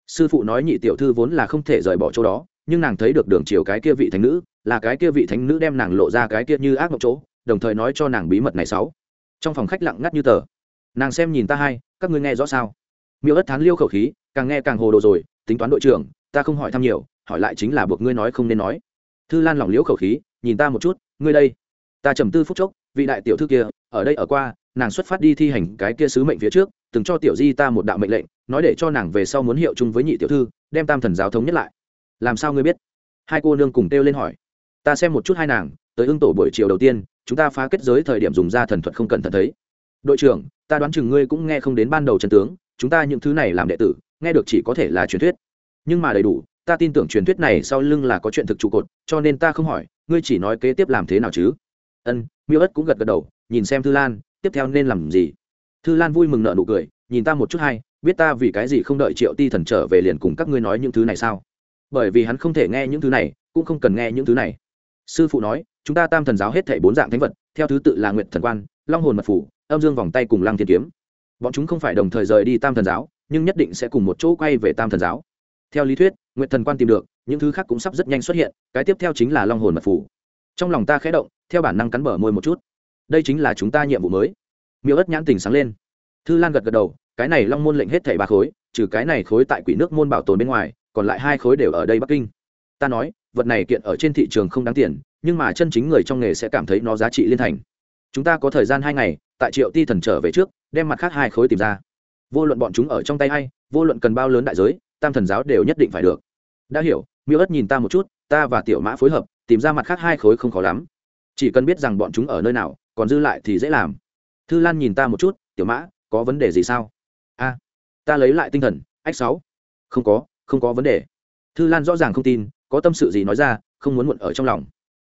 Sư phụ nói nhị tiểu thư vốn là không thể rời bỏ chỗ đó, nhưng nàng thấy được đường chiều cái kia vị thánh nữ, là cái kia vị thánh nữ đem nàng lộ ra cái kia như ác mộng chỗ, đồng thời nói cho nàng bí mật này sáu. Trong phòng khách lặng ngắt như tờ. Nàng xem nhìn ta hai, các ngươi nghe rõ sao? Miêu ất thán liêu khẩu khí, càng nghe càng hồ đồ rồi, tính toán đội trưởng, ta không hỏi thăm nhiều, hỏi lại chính là buộc ngươi nói không nên nói thư lan lỏng liễu khẩu khí, nhìn ta một chút, ngươi đây. Ta trầm tư phút chốc, vị đại tiểu thư kia, ở đây ở qua, nàng xuất phát đi thi hành cái kia sứ mệnh phía trước, từng cho tiểu di ta một đạo mệnh lệnh, nói để cho nàng về sau muốn hiệu chung với nhị tiểu thư, đem tam thần giáo thống nhất lại. Làm sao ngươi biết? Hai cô nương cùng kêu lên hỏi. Ta xem một chút hai nàng, tới ưng tổ buổi chiều đầu tiên, chúng ta phá kết giới thời điểm dùng ra thần thuật không cần thận thấy. Đội trưởng, ta đoán chừng ngươi cũng nghe không đến ban đầu trần tướng, chúng ta những thứ này làm đệ tử, nghe được chỉ có thể là truyền thuyết. Nhưng mà đầy đủ ta tin tưởng truyền thuyết này sau lưng là có chuyện thực trụ cột, cho nên ta không hỏi, ngươi chỉ nói kế tiếp làm thế nào chứ? Ân, miêu ất cũng gật gật đầu, nhìn xem thư lan, tiếp theo nên làm gì? Thư lan vui mừng nợ nụ cười, nhìn ta một chút hay, biết ta vì cái gì không đợi triệu ti thần trở về liền cùng các ngươi nói những thứ này sao? Bởi vì hắn không thể nghe những thứ này, cũng không cần nghe những thứ này. Sư phụ nói, chúng ta tam thần giáo hết thảy bốn dạng thánh vật, theo thứ tự là nguyện thần quan, long hồn mật phủ, âm dương vòng tay cùng lăng thiên kiếm. Bọn chúng không phải đồng thời rời đi tam thần giáo, nhưng nhất định sẽ cùng một chỗ quay về tam thần giáo theo lý thuyết nguyện thần quan tìm được, những thứ khác cũng sắp rất nhanh xuất hiện, cái tiếp theo chính là long hồn mật phủ trong lòng ta khẽ động, theo bản năng cắn bở môi một chút. Đây chính là chúng ta nhiệm vụ mới. Miêu ất nhãn tình sáng lên. Thư lan gật gật đầu, cái này long môn lệnh hết thảy ba khối, trừ cái này khối tại quỷ nước môn bảo tồn bên ngoài, còn lại hai khối đều ở đây bắc kinh. Ta nói, vật này kiện ở trên thị trường không đáng tiền, nhưng mà chân chính người trong nghề sẽ cảm thấy nó giá trị liên thành. Chúng ta có thời gian hai ngày, tại triệu ti thần trở về trước, đem mặt khác hai khối tìm ra. Vô luận bọn chúng ở trong tay hay vô luận cần bao lớn đại giới tam thần giáo đều nhất định phải được. Đã hiểu, miêu ất nhìn ta một chút, ta và tiểu mã phối hợp, tìm ra mặt khác hai khối không khó lắm. Chỉ cần biết rằng bọn chúng ở nơi nào, còn dư lại thì dễ làm. Thư lan nhìn ta một chút, tiểu mã, có vấn đề gì sao? A, ta lấy lại tinh thần, ách sáu. Không có không có vấn đề. Thư lan rõ ràng không tin, có tâm sự gì nói ra, không muốn muộn ở trong lòng.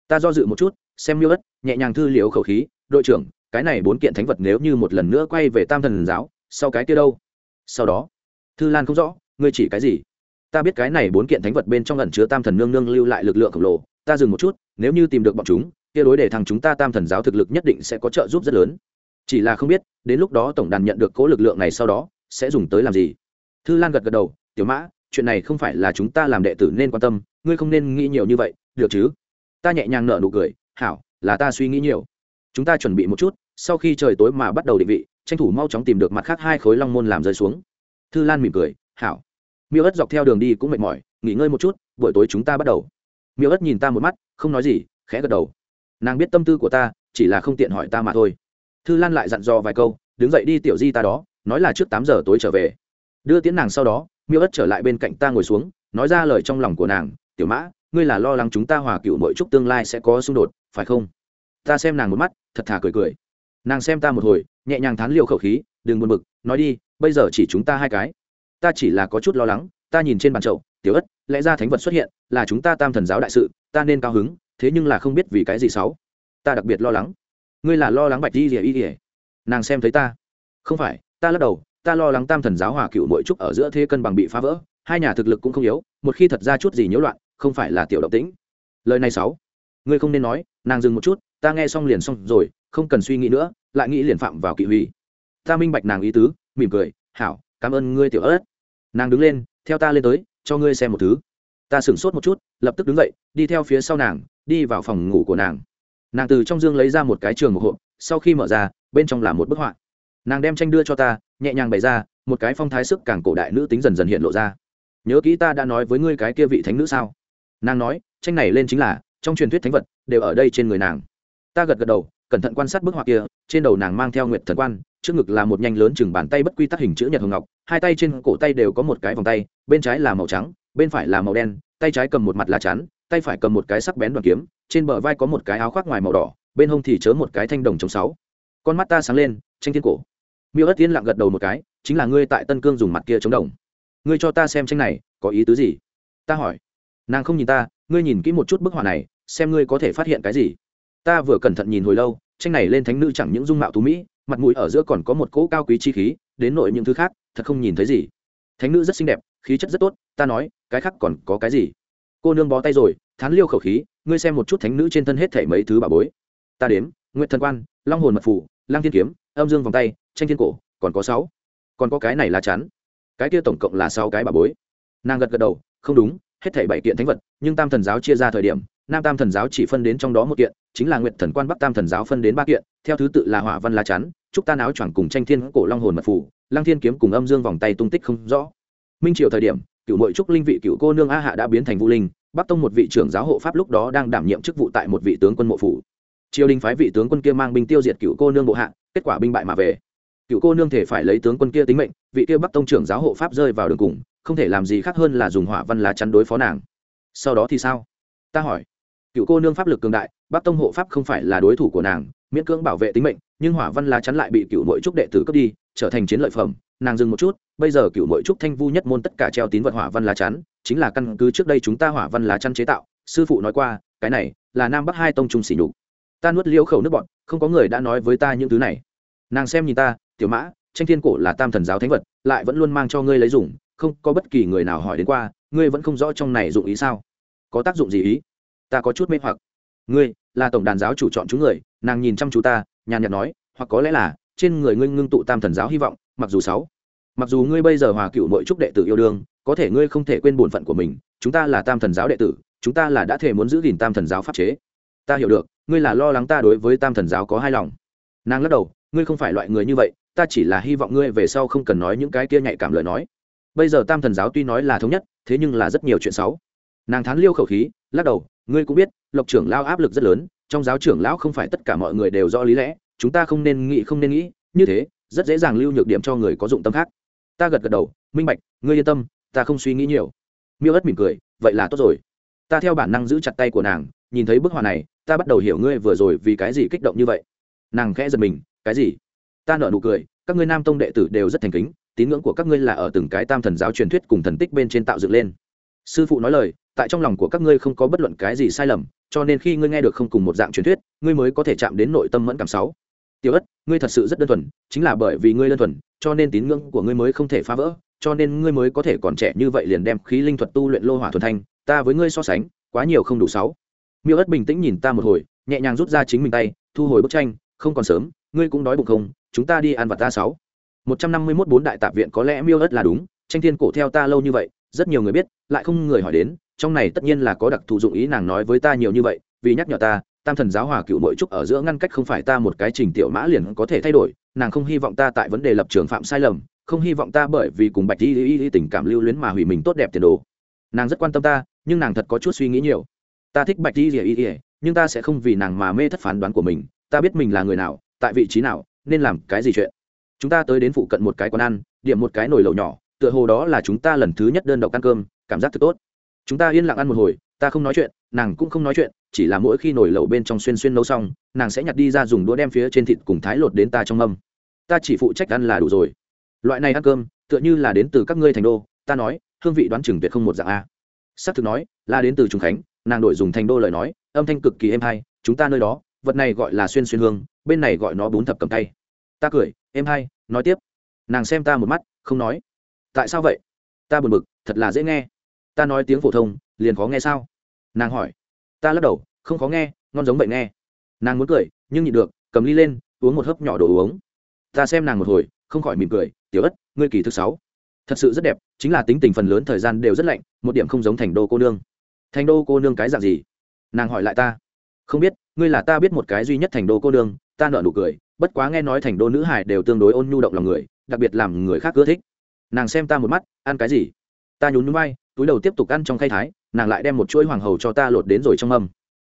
Ta do dự một chút, xem miêu ất, nhẹ nhàng thư liễu khẩu khí, đội trưởng, cái này bốn kiện thánh vật nếu như một lần nữa quay về tam thần giáo, sau cái kia đâu? Sau đó, thư lan không rõ ngươi chỉ cái gì? Ta biết cái này bốn kiện thánh vật bên trong lần chứa tam thần nương nương lưu lại lực lượng khổng lồ, ta dừng một chút, nếu như tìm được bọn chúng, kia đối để thằng chúng ta tam thần giáo thực lực nhất định sẽ có trợ giúp rất lớn. Chỉ là không biết, đến lúc đó tổng đàn nhận được cố lực lượng này sau đó, sẽ dùng tới làm gì? Thư lan gật gật đầu, tiểu mã, chuyện này không phải là chúng ta làm đệ tử nên quan tâm, ngươi không nên nghĩ nhiều như vậy, được chứ? Ta nhẹ nhàng nở nụ cười, hảo, là ta suy nghĩ nhiều. Chúng ta chuẩn bị một chút, sau khi trời tối mà bắt đầu định vị, tranh thủ mau chóng tìm được mặt khác hai khối long môn làm rơi xuống. Thư lan mỉm cười, hảo miêu ất dọc theo đường đi cũng mệt mỏi, nghỉ ngơi một chút, buổi tối chúng ta bắt đầu. Miêu ất nhìn ta một mắt, không nói gì, khẽ gật đầu. Nàng biết tâm tư của ta, chỉ là không tiện hỏi ta mà thôi. Thư lan lại dặn dò vài câu, đứng dậy đi tiểu di ta đó, nói là trước tám giờ tối trở về. Đưa tiễn nàng sau đó, miêu ất trở lại bên cạnh ta ngồi xuống, nói ra lời trong lòng của nàng, tiểu mã, ngươi là lo lắng chúng ta hòa cựu mỗi chúc tương lai sẽ có xung đột, phải không? Ta xem nàng một mắt, thật thà cười cười. Nàng xem ta một hồi, nhẹ nhàng thán liệu khẩu khí, đừng buồn bực, nói đi, bây giờ chỉ chúng ta hai cái ta chỉ là có chút lo lắng, ta nhìn trên bàn chậu, tiểu ất, lẽ ra thánh vật xuất hiện, là chúng ta tam thần giáo đại sự, ta nên cao hứng, thế nhưng là không biết vì cái gì xấu ta đặc biệt lo lắng. Ngươi là lo lắng bạch di rỉa y rỉa nàng xem thấy ta. Không phải, ta lắc đầu, ta lo lắng tam thần giáo hòa cựu nội trúc ở giữa thế cân bằng bị phá vỡ, hai nhà thực lực cũng không yếu, một khi thật ra chút gì nhiễu loạn, không phải là tiểu động tĩnh. Lời này sáu. Ngươi không nên nói, nàng dừng một chút, ta nghe xong liền xong rồi, không cần suy nghĩ nữa, lại nghĩ liền phạm vào kỵ huy. Ta minh bạch nàng ý tứ, mỉm cười, hảo, cảm ơn ngươi tiểu ớt nàng đứng lên, theo ta lên tới, cho ngươi xem một thứ. Ta sửng sốt một chút, lập tức đứng dậy, đi theo phía sau nàng, đi vào phòng ngủ của nàng. Nàng từ trong dương lấy ra một cái trường một hộp, sau khi mở ra, bên trong là một bức họa. Nàng đem tranh đưa cho ta, nhẹ nhàng bày ra, một cái phong thái sức càng cổ đại nữ tính dần dần hiện lộ ra. Nhớ kỹ ta đã nói với ngươi cái kia vị thánh nữ sao? Nàng nói, tranh này lên chính là, trong truyền thuyết thánh vật, đều ở đây trên người nàng. Ta gật gật đầu, cẩn thận quan sát bức họa kia, trên đầu nàng mang theo nguyệt thần quan trước ngực là một nhanh lớn chừng bàn tay bất quy tắc hình chữ nhật hồng ngọc, hai tay trên cổ tay đều có một cái vòng tay, bên trái là màu trắng, bên phải là màu đen, tay trái cầm một mặt lá chắn, tay phải cầm một cái sắc bén đoàn kiếm, trên bờ vai có một cái áo khoác ngoài màu đỏ, bên hông thì chớ một cái thanh đồng chống sáu. Con mắt ta sáng lên, tranh thiên cổ. Miêu ất tiên lặng gật đầu một cái, chính là ngươi tại tân cương dùng mặt kia chống đồng. Ngươi cho ta xem tranh này, có ý tứ gì? Ta hỏi. Nàng không nhìn ta, ngươi nhìn kỹ một chút bức họa này, xem ngươi có thể phát hiện cái gì. Ta vừa cẩn thận nhìn hồi lâu, tranh này lên thánh nữ chẳng những dung mạo tú mỹ mặt mũi ở giữa còn có một cỗ cao quý chi khí, đến nội những thứ khác, thật không nhìn thấy gì. Thánh nữ rất xinh đẹp, khí chất rất tốt, ta nói, cái khác còn có cái gì? Cô nương bó tay rồi, thán liêu khẩu khí, ngươi xem một chút thánh nữ trên thân hết thể mấy thứ bà bối. Ta đếm nguyện thần quan, long hồn mật phủ lang thiên kiếm, âm dương vòng tay, tranh thiên cổ, còn có sáu. Còn có cái này là chắn cái kia tổng cộng là sáu cái bà bối. Nàng gật gật đầu, không đúng, hết thảy bảy kiện thánh vật, nhưng tam thần giáo chia ra thời điểm, nam tam thần giáo chỉ phân đến trong đó một kiện, chính là nguyện thần quan bắc tam thần giáo phân đến ba kiện, theo thứ tự là hỏa văn lá chắn trúc ta áo choàng cùng tranh thiên cổ long hồn mật phủ lăng thiên kiếm cùng âm dương vòng tay tung tích không rõ. Minh triều thời điểm cựu nội trúc linh vị cựu cô nương a hạ đã biến thành vũ linh, bắc tông một vị trưởng giáo hộ pháp lúc đó đang đảm nhiệm chức vụ tại một vị tướng quân mộ phủ. Triều đình phái vị tướng quân kia mang binh tiêu diệt cựu cô nương bộ hạ, kết quả binh bại mà về. Cựu cô nương thể phải lấy tướng quân kia tính mệnh, vị kia bắc tông trưởng giáo hộ pháp rơi vào đường cùng, không thể làm gì khác hơn là dùng hỏa văn lá chắn đối phó nàng. Sau đó thì sao? Ta hỏi cựu cô nương pháp lực cường đại, bắc tông hộ pháp không phải là đối thủ của nàng, miễn cưỡng bảo vệ tính mệnh, nhưng hỏa văn lá chắn lại bị cựu mỗi trúc đệ tử cướp đi, trở thành chiến lợi phẩm. Nàng dừng một chút, bây giờ cựu mỗi trúc thanh vu nhất môn tất cả treo tín vật hỏa văn lá chắn, chính là căn cứ trước đây chúng ta hỏa văn lá chắn chế tạo. Sư phụ nói qua, cái này là nam bắc hai tông trung xỉ nhục. Ta nuốt liễu khẩu nước bọn, không có người đã nói với ta những thứ này. Nàng xem nhìn ta, tiểu mã, tranh thiên cổ là tam thần giáo thánh vật, lại vẫn luôn mang cho ngươi lấy dùng, không có bất kỳ người nào hỏi đến qua, ngươi vẫn không rõ trong này dụng ý sao? Có tác dụng gì ý? Ta có chút mê hoặc. Ngươi, là tổng đàn giáo chủ chọn chúng người, nàng nhìn chăm chú ta, nhàn nhạt nói, hoặc có lẽ là, trên người ngươi ngưng tụ tam thần giáo hy vọng, mặc dù sáu. Mặc dù ngươi bây giờ hòa cựu nội trúc đệ tử yêu đương, có thể ngươi không thể quên bổn phận của mình, chúng ta là tam thần giáo đệ tử, chúng ta là đã thể muốn giữ gìn tam thần giáo pháp chế. Ta hiểu được, ngươi là lo lắng ta đối với tam thần giáo có hai lòng. Nàng lắc đầu, ngươi không phải loại người như vậy, ta chỉ là hy vọng ngươi về sau không cần nói những cái kia nhạy cảm lời nói. Bây giờ tam thần giáo tuy nói là thống nhất, thế nhưng là rất nhiều chuyện xấu. Nàng thán liêu khẩu khí lắc đầu, ngươi cũng biết, lộc trưởng lao áp lực rất lớn, trong giáo trưởng lão không phải tất cả mọi người đều rõ lý lẽ, chúng ta không nên nghĩ, không nên nghĩ, như thế, rất dễ dàng lưu nhược điểm cho người có dụng tâm khác. Ta gật gật đầu, minh bạch, ngươi yên tâm, ta không suy nghĩ nhiều. Miêu ất mỉm cười, vậy là tốt rồi. Ta theo bản năng giữ chặt tay của nàng, nhìn thấy bức họa này, ta bắt đầu hiểu ngươi vừa rồi vì cái gì kích động như vậy. Nàng khẽ giật mình, cái gì? Ta nợ nụ cười, các ngươi nam tông đệ tử đều rất thành kính, tín ngưỡng của các ngươi là ở từng cái tam thần giáo truyền thuyết cùng thần tích bên trên tạo dựng lên sư phụ nói lời, tại trong lòng của các ngươi không có bất luận cái gì sai lầm, cho nên khi ngươi nghe được không cùng một dạng truyền thuyết, ngươi mới có thể chạm đến nội tâm mẫn cảm sáu. Tiểu ất, ngươi thật sự rất đơn thuần, chính là bởi vì ngươi đơn thuần, cho nên tín ngưỡng của ngươi mới không thể phá vỡ, cho nên ngươi mới có thể còn trẻ như vậy liền đem khí linh thuật tu luyện lô hỏa thuần thanh, ta với ngươi so sánh, quá nhiều không đủ sáu. Miêu ất bình tĩnh nhìn ta một hồi, nhẹ nhàng rút ra chính mình tay, thu hồi bức tranh, không còn sớm, ngươi cũng đói bụng không, chúng ta đi ăn vặt ta sáu. Một trăm năm mươi mốt bốn đại tạp viện có lẽ miêu ất là đúng, tranh thiên cổ theo ta lâu như vậy rất nhiều người biết, lại không người hỏi đến, trong này tất nhiên là có đặc thù dụng ý nàng nói với ta nhiều như vậy, vì nhắc nhở ta, tam thần giáo hòa cựu mỗi trúc ở giữa ngăn cách không phải ta một cái trình tiểu mã liền có thể thay đổi, nàng không hy vọng ta tại vấn đề lập trường phạm sai lầm, không hy vọng ta bởi vì cùng bạch y y y tình cảm lưu luyến mà hủy mình tốt đẹp tiền đồ. Nàng rất quan tâm ta, nhưng nàng thật có chút suy nghĩ nhiều. Ta thích bạch y y y, nhưng ta sẽ không vì nàng mà mê thất phán đoán của mình, ta biết mình là người nào, tại vị trí nào, nên làm cái gì chuyện. Chúng ta tới đến phụ cận một cái quán ăn, điểm một cái nồi lẩu nhỏ tựa hồ đó là chúng ta lần thứ nhất đơn độc ăn cơm, cảm giác thật tốt. Chúng ta yên lặng ăn một hồi, ta không nói chuyện, nàng cũng không nói chuyện, chỉ là mỗi khi nổi lẩu bên trong xuyên xuyên nấu xong, nàng sẽ nhặt đi ra dùng đũa đem phía trên thịt cùng thái lột đến ta trong mâm. Ta chỉ phụ trách ăn là đủ rồi. Loại này ăn cơm, tựa như là đến từ các ngươi thành đô, ta nói, hương vị đoán chừng tuyệt không một dạng a. S ắ c thực nói, là đến từ trung khánh, nàng đổi dùng thành đô lời nói, âm thanh cực kỳ êm hay, chúng ta nơi đó, vật này gọi là xuyên xuyên hương, bên này gọi nó bún thập cầm tay. Ta cười, êm hay, nói tiếp. Nàng xem ta một mắt, không nói tại sao vậy? Ta buồn bực, thật là dễ nghe. Ta nói tiếng phổ thông, liền khó nghe sao? Nàng hỏi. Ta lắc đầu, không khó nghe, ngon giống vậy nghe. Nàng muốn cười, nhưng nhịn được, cầm ly lên, uống một hớp nhỏ đồ uống. Ta xem nàng một hồi, không khỏi mỉm cười, tiểu ất, ngươi kỳ thứ sáu. Thật sự rất đẹp, chính là tính tình phần lớn thời gian đều rất lạnh, một điểm không giống thành đô cô nương. Thành đô cô nương cái dạng gì? Nàng hỏi lại ta. Không biết, ngươi là ta biết một cái duy nhất thành đô cô nương. Ta nợ nụ cười, bất quá nghe nói thành đô nữ hải đều tương đối ôn nhu động lòng người, đặc biệt làm người khác ưa thích nàng xem ta một mắt, ăn cái gì? Ta nhún núi bay, túi đầu tiếp tục ăn trong khay thái, nàng lại đem một chuỗi hoàng hầu cho ta lột đến rồi trong âm.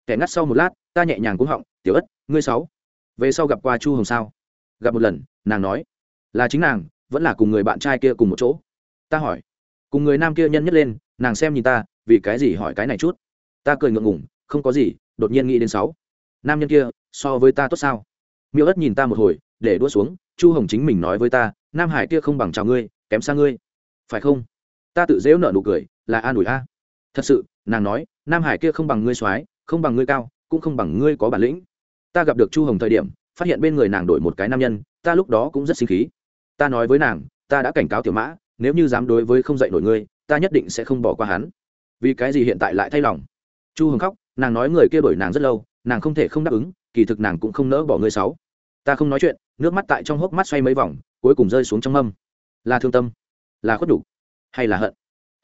kẻ ngắt sau một lát, ta nhẹ nhàng cũng họng, tiểu ất, ngươi sáu, về sau gặp qua chu hồng sao? Gặp một lần, nàng nói, là chính nàng, vẫn là cùng người bạn trai kia cùng một chỗ. Ta hỏi, cùng người nam kia nhân nhất lên, nàng xem nhìn ta, vì cái gì hỏi cái này chút? Ta cười ngượng ngủng không có gì, đột nhiên nghĩ đến sáu, nam nhân kia, so với ta tốt sao? Miêu ất nhìn ta một hồi, để đua xuống, chu hồng chính mình nói với ta, nam hải kia không bằng chào ngươi kém xa ngươi. Phải không? Ta tự dễu nợ nụ cười, là an ủi a. Thật sự, nàng nói, nam hải kia không bằng ngươi soái, không bằng ngươi cao, cũng không bằng ngươi có bản lĩnh. Ta gặp được chu hồng thời điểm, phát hiện bên người nàng đổi một cái nam nhân, ta lúc đó cũng rất sinh khí. Ta nói với nàng, ta đã cảnh cáo tiểu mã, nếu như dám đối với không dạy nổi ngươi, ta nhất định sẽ không bỏ qua hắn. Vì cái gì hiện tại lại thay lòng? Chu hồng khóc, nàng nói người kia đổi nàng rất lâu, nàng không thể không đáp ứng, kỳ thực nàng cũng không nỡ bỏ ngươi sáu. Ta không nói chuyện, nước mắt tại trong hốc mắt xoay mấy vòng, cuối cùng rơi xuống trong mâm là thương tâm, là khuất đủ hay là hận?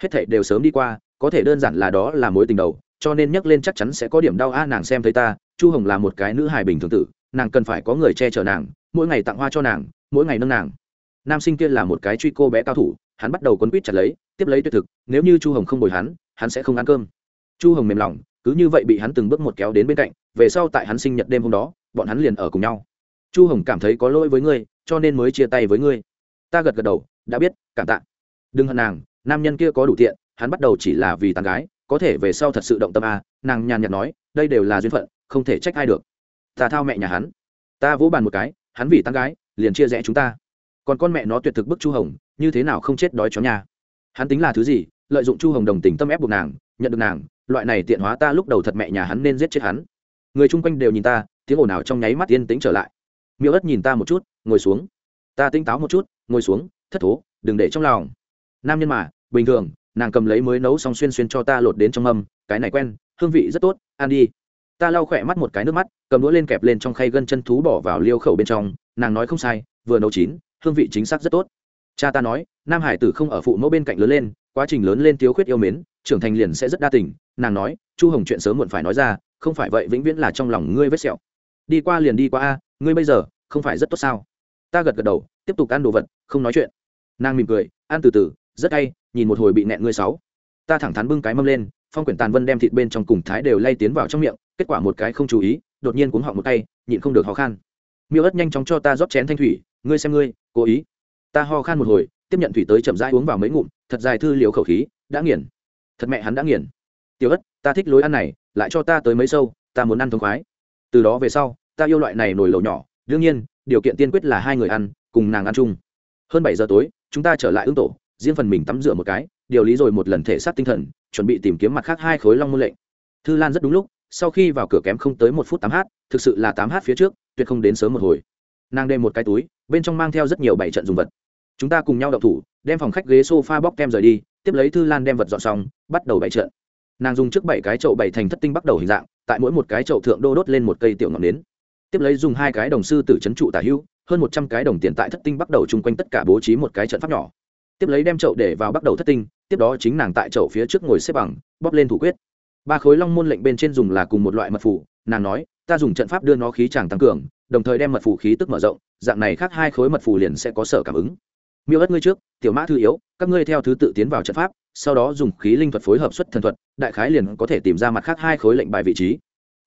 Hết thảy đều sớm đi qua, có thể đơn giản là đó là mối tình đầu, cho nên nhắc lên chắc chắn sẽ có điểm đau a, nàng xem thấy ta, chu hồng là một cái nữ hài bình thường tử, nàng cần phải có người che chở nàng, mỗi ngày tặng hoa cho nàng, mỗi ngày nâng nàng. Nam sinh kia là một cái truy cô bé cao thủ, hắn bắt đầu quấn quýt chặt lấy, tiếp lấy tuyệt thực, nếu như chu hồng không bồi hắn hắn sẽ không ăn cơm. Chu hồng mềm lòng, cứ như vậy bị hắn từng bước một kéo đến bên cạnh, về sau tại hắn sinh nhật đêm hôm đó, bọn hắn liền ở cùng nhau. Chu hồng cảm thấy có lỗi với ngươi, cho nên mới chia tay với ngươi. Ta gật gật đầu đã biết cảm tạ. Đừng hận nàng nam nhân kia có đủ tiện hắn bắt đầu chỉ là vì tàn gái có thể về sau thật sự động tâm à, nàng nhàn nhạt nói đây đều là duyên phận không thể trách ai được. Ta thao mẹ nhà hắn. Ta vỗ bàn một cái hắn vì tàn gái liền chia rẽ chúng ta. Còn con mẹ nó tuyệt thực bức chu hồng như thế nào không chết đói chó nhà. Hắn tính là thứ gì lợi dụng chu hồng đồng tình tâm ép buộc nàng nhận được nàng loại này tiện hóa ta lúc đầu thật mẹ nhà hắn nên giết chết hắn. Người chung quanh đều nhìn ta tiếng ồn ào trong nháy mắt yên tĩnh trở lại. Miêu ất nhìn ta một chút ngồi xuống. Ta tinh táo một chút ngồi xuống thất thố, đừng để trong lòng. Nam nhân mà, bình thường, nàng cầm lấy mới nấu xong xuyên xuyên cho ta lột đến trong mâm, cái này quen, hương vị rất tốt, ăn đi. Ta lau khỏe mắt một cái nước mắt, cầm đũa lên kẹp lên trong khay gân chân thú bỏ vào liêu khẩu bên trong, nàng nói không sai, vừa nấu chín, hương vị chính xác rất tốt. Cha ta nói, nam hải tử không ở phụ mẫu bên cạnh lớn lên, quá trình lớn lên thiếu khuyết yêu mến, trưởng thành liền sẽ rất đa tình. Nàng nói, chu hồng chuyện sớm muộn phải nói ra, không phải vậy vĩnh viễn là trong lòng ngươi vết sẹo. Đi qua liền đi qua a, ngươi bây giờ, không phải rất tốt sao? Ta gật gật đầu, tiếp tục ăn đồ vật, không nói chuyện nàng mỉm cười ăn từ từ, rất hay, nhìn một hồi bị nẹn ngươi sáu. Ta thẳng thắn bưng cái mâm lên, phong quyển tàn vân đem thịt bên trong cùng thái đều lay tiến vào trong miệng, kết quả một cái không chú ý, đột nhiên cuống họng một tay, nhịn không được ho khan. Miêu ất nhanh chóng cho ta rót chén thanh thủy, ngươi xem ngươi, cố ý. Ta ho khan một hồi, tiếp nhận thủy tới chậm rãi uống vào mấy ngụm, thật dài thư liều khẩu khí, đã nghiền. Thật mẹ hắn đã nghiền. Tiểu ất, ta thích lối ăn này, lại cho ta tới mấy sâu, ta muốn ăn thống khoái. Từ đó về sau, ta yêu loại này nồi lẩu nhỏ, đương nhiên, điều kiện tiên quyết là hai người ăn, cùng nàng ăn chung. Hơn bảy giờ tối chúng ta trở lại ứng tổ, riêng phần mình tắm rửa một cái, điều lý rồi một lần thể xác tinh thần, chuẩn bị tìm kiếm mặt khác hai khối long môn lệnh. Thư lan rất đúng lúc, sau khi vào cửa kém không tới một phút tám h thực sự là tám h phía trước, tuyệt không đến sớm một hồi. Nàng đem một cái túi, bên trong mang theo rất nhiều bảy trận dùng vật. Chúng ta cùng nhau đậu thủ, đem phòng khách ghế s o f a bóc kem rời đi, tiếp lấy thư lan đem vật dọn xong, bắt đầu bảy trận. Nàng dùng trước bảy cái chậu bảy thành thất tinh bắt đầu hình dạng, tại mỗi một cái chậu thượng đô đốt lên một cây tiểu ngọn nến. Tiếp lấy dùng hai cái đồng sư tử c h ấ n trụ tả hữu hơn một trăm cái đồng tiền tại thất tinh bắt đầu chung quanh tất cả bố trí một cái trận pháp nhỏ. Tiếp lấy đem chậu để vào bắt đầu thất tinh, tiếp đó chính nàng tại chậu phía trước ngồi xếp bằng, bóp lên thủ quyết. Ba khối long môn lệnh bên trên dùng là cùng một loại mật phủ nàng nói, ta dùng trận pháp đưa nó khí tràng tăng cường, đồng thời đem mật phủ khí tức mở rộng, dạng này khác hai khối mật phủ liền sẽ có sở cảm ứng. Miêu ất ngươi trước, tiểu mã thư yếu, các ngươi theo thứ tự tiến vào trận pháp, sau đó dùng khí linh thuật phối hợp xuất thần thuật, đại khái liền có thể tìm ra mặt khác hai khối lệnh bài vị trí.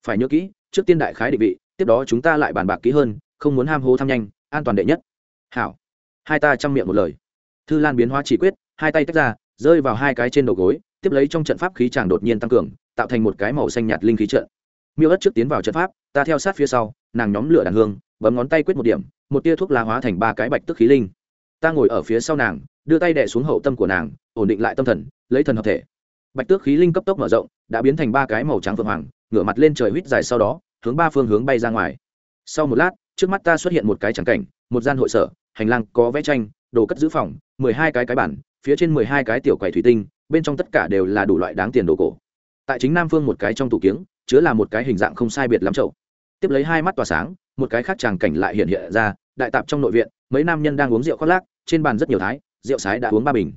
Phải nhớ kỹ, trước tiên đại khái định vị, tiếp đó chúng ta lại bàn bạc kỹ hơn, không muốn ham hố tham nhanh an toàn đệ nhất. Hảo. Hai ta chăm miệng một lời. Thư lan biến hóa chỉ quyết, hai tay tách ra, rơi vào hai cái trên đầu gối, tiếp lấy trong trận pháp khí chàng đột nhiên tăng cường, tạo thành một cái màu xanh nhạt linh khí trận. Miêu ất trước tiến vào trận pháp, ta theo sát phía sau, nàng nhóm lửa đàn hương, bấm ngón tay quyết một điểm, một tia thuốc lá hóa thành ba cái bạch tức khí linh. Ta ngồi ở phía sau nàng, đưa tay đẻ xuống hậu tâm của nàng, ổn định lại tâm thần, lấy thần hợp thể. Bạch tước khí linh cấp tốc mở rộng, đã biến thành ba cái màu trắng vượng hoàng, ngửa mặt lên trời huýt dài sau đó, hướng ba phương hướng bay ra ngoài. Sau một lát trước mắt ta xuất hiện một cái tràng cảnh, một gian hội sở, hành lang có vẽ tranh, đồ cất giữ phòng, mười hai cái cái bản, phía trên mười hai cái tiểu quầy thủy tinh, bên trong tất cả đều là đủ loại đáng tiền đồ cổ. Tại chính nam phương một cái trong tủ kiếng, chứa là một cái hình dạng không sai biệt lắm chậu. Tiếp lấy hai mắt tỏa sáng, một cái khác tràng cảnh lại hiện hiện ra, đại tạp trong nội viện, mấy nam nhân đang uống rượu khoác lác, trên bàn rất nhiều thái, rượu sái đã uống ba bình.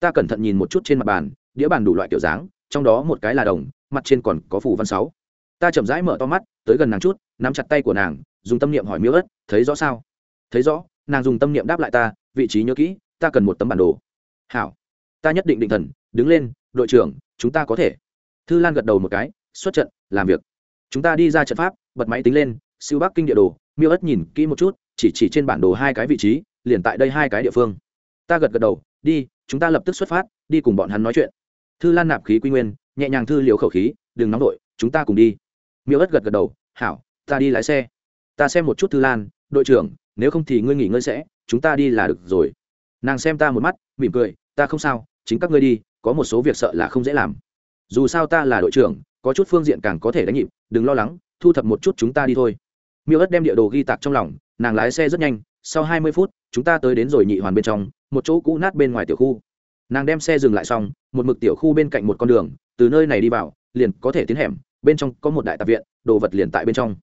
Ta cẩn thận nhìn một chút trên mặt bàn, đĩa bàn đủ loại kiểu dáng, trong đó một cái là đồng, mặt trên còn có phủ văn sáu. Ta chậm rãi mở to mắt, tới gần nàng chút, nắm chặt tay của nàng dùng tâm niệm hỏi miêu ớt, thấy rõ sao? Thấy rõ, nàng dùng tâm niệm đáp lại ta, vị trí nhớ kỹ, ta cần một tấm bản đồ. Hảo, ta nhất định định thần, đứng lên, đội trưởng, chúng ta có thể. Thư lan gật đầu một cái, xuất trận, làm việc. Chúng ta đi ra trận pháp, bật máy tính lên, siêu bắc kinh địa đồ. Miêu ất nhìn kỹ một chút, chỉ chỉ trên bản đồ hai cái vị trí, liền tại đây hai cái địa phương. Ta gật gật đầu, đi, chúng ta lập tức xuất phát, đi cùng bọn hắn nói chuyện. Thư lan nạp khí quy nguyên, nhẹ nhàng thư liều khẩu khí, đừng nóng đội chúng ta cùng đi. Miêu ất gật gật đầu, hảo, ta đi lái xe ta xem một chút thư lan, đội trưởng, nếu không thì ngươi nghỉ ngơi sẽ, chúng ta đi là được rồi. Nàng xem ta một mắt, mỉm cười, ta không sao, chính các ngươi đi, có một số việc sợ là không dễ làm. Dù sao ta là đội trưởng, có chút phương diện càng có thể đánh nhịp, đừng lo lắng, thu thập một chút chúng ta đi thôi. Miêu ất đem địa đồ ghi tạc trong lòng, nàng lái xe rất nhanh, sau hai mươi phút, chúng ta tới đến rồi nhị hoàn bên trong, một chỗ cũ nát bên ngoài tiểu khu. Nàng đem xe dừng lại xong, một mực tiểu khu bên cạnh một con đường, từ nơi này đi vào, liền có thể tiến hẻm, bên trong có một đại tạp viện, đồ vật liền tại bên trong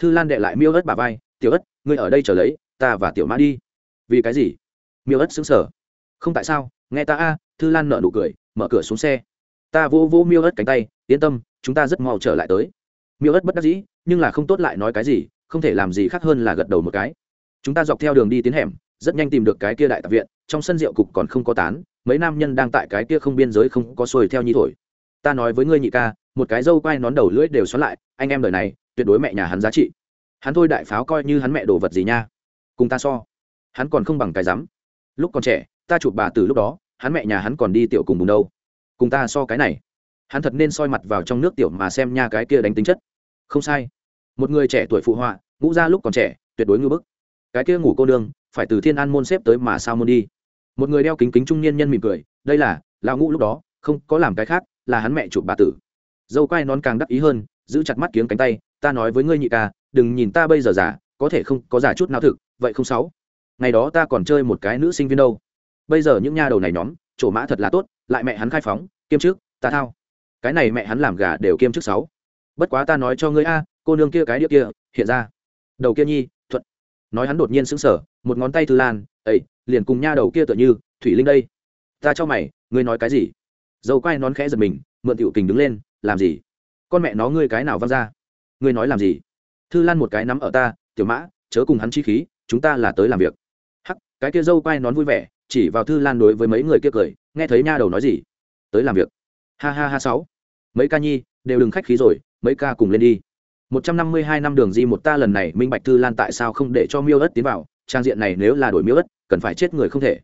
thư lan đệ lại miêu ớt bà vai, tiểu ớt ngươi ở đây chờ lấy, ta và tiểu mã đi. Vì cái gì? Miêu ớt xứng sở không tại sao, nghe ta a. Thư lan nợ nụ cười, mở cửa xuống xe. Ta vô vô miêu ớt cánh tay, yên tâm, chúng ta rất mau trở lại tới. Miêu ớt bất đắc dĩ, nhưng là không tốt lại nói cái gì, không thể làm gì khác hơn là gật đầu một cái. Chúng ta dọc theo đường đi tiến hẻm, rất nhanh tìm được cái kia đại tạp viện, trong sân rượu cục còn không có tán, mấy nam nhân đang tại cái kia không biên giới không có xuôi theo nhi thổi. Ta nói với ngươi nhị ca, một cái dâu quai nón đầu lưỡi đều xoắn lại, anh em đời này tuyệt đối mẹ nhà hắn giá trị. Hắn thôi đại pháo coi như hắn mẹ đồ vật gì nha. Cùng ta so. Hắn còn không bằng cái rắm. Lúc còn trẻ, ta chụp bà từ lúc đó, hắn mẹ nhà hắn còn đi tiểu cùng bùn đâu. Cùng ta so cái này. Hắn thật nên soi mặt vào trong nước tiểu mà xem nha cái kia đánh tính chất. Không sai. Một người trẻ tuổi phụ họa, ngũ ra lúc còn trẻ, tuyệt đối ngư bức. Cái kia ngủ cô đương phải từ thiên an môn xếp tới mà sao môn đi. Một người đeo kính kính trung niên nhân mỉm cười, đây là, lão ngũ lúc đó, không có làm cái khác, là hắn mẹ chụp bà tử. Dâu quai nón càng đắc ý hơn, giữ chặt mắt kiếng cánh tay ta nói với ngươi nhị ca đừng nhìn ta bây giờ giả có thể không có giả chút nào thực vậy không sáu. Ngày đó ta còn chơi một cái nữ sinh viên đâu. Bây giờ những nha đầu này nhóm chỗ mã thật là tốt lại mẹ hắn khai phóng kiêm chức, ta thao. Cái này mẹ hắn làm gà đều kiêm chức sáu. Bất quá ta nói cho ngươi a cô nương kia cái đĩa kia hiện ra. Đầu kia nhi thuận. Nói hắn đột nhiên sững sờ một ngón tay thư lan ấy liền cùng nha đầu kia tựa như thủy linh đây. Ta cho mày ngươi nói cái gì? Dâu quay nón khẽ giật mình mượn tiểu kình đứng lên làm gì? Con mẹ nó ngươi cái nào văng ra? Ngươi nói làm gì? Thư lan một cái nắm ở ta, tiểu mã, chớ cùng hắn chi khí, chúng ta là tới làm việc. Hắc, cái kia dâu quay nón vui vẻ, chỉ vào thư lan đối với mấy người kia cười, nghe thấy nha đầu nói gì? Tới làm việc. Ha ha ha sáu. Mấy ca nhi, đều đừng khách khí rồi, mấy ca cùng lên đi. Một trăm năm mươi hai năm đường di một ta lần này minh bạch thư lan tại sao không để cho miêu ớt tiến vào, trang diện này nếu là đổi miêu ớt cần phải chết người không thể.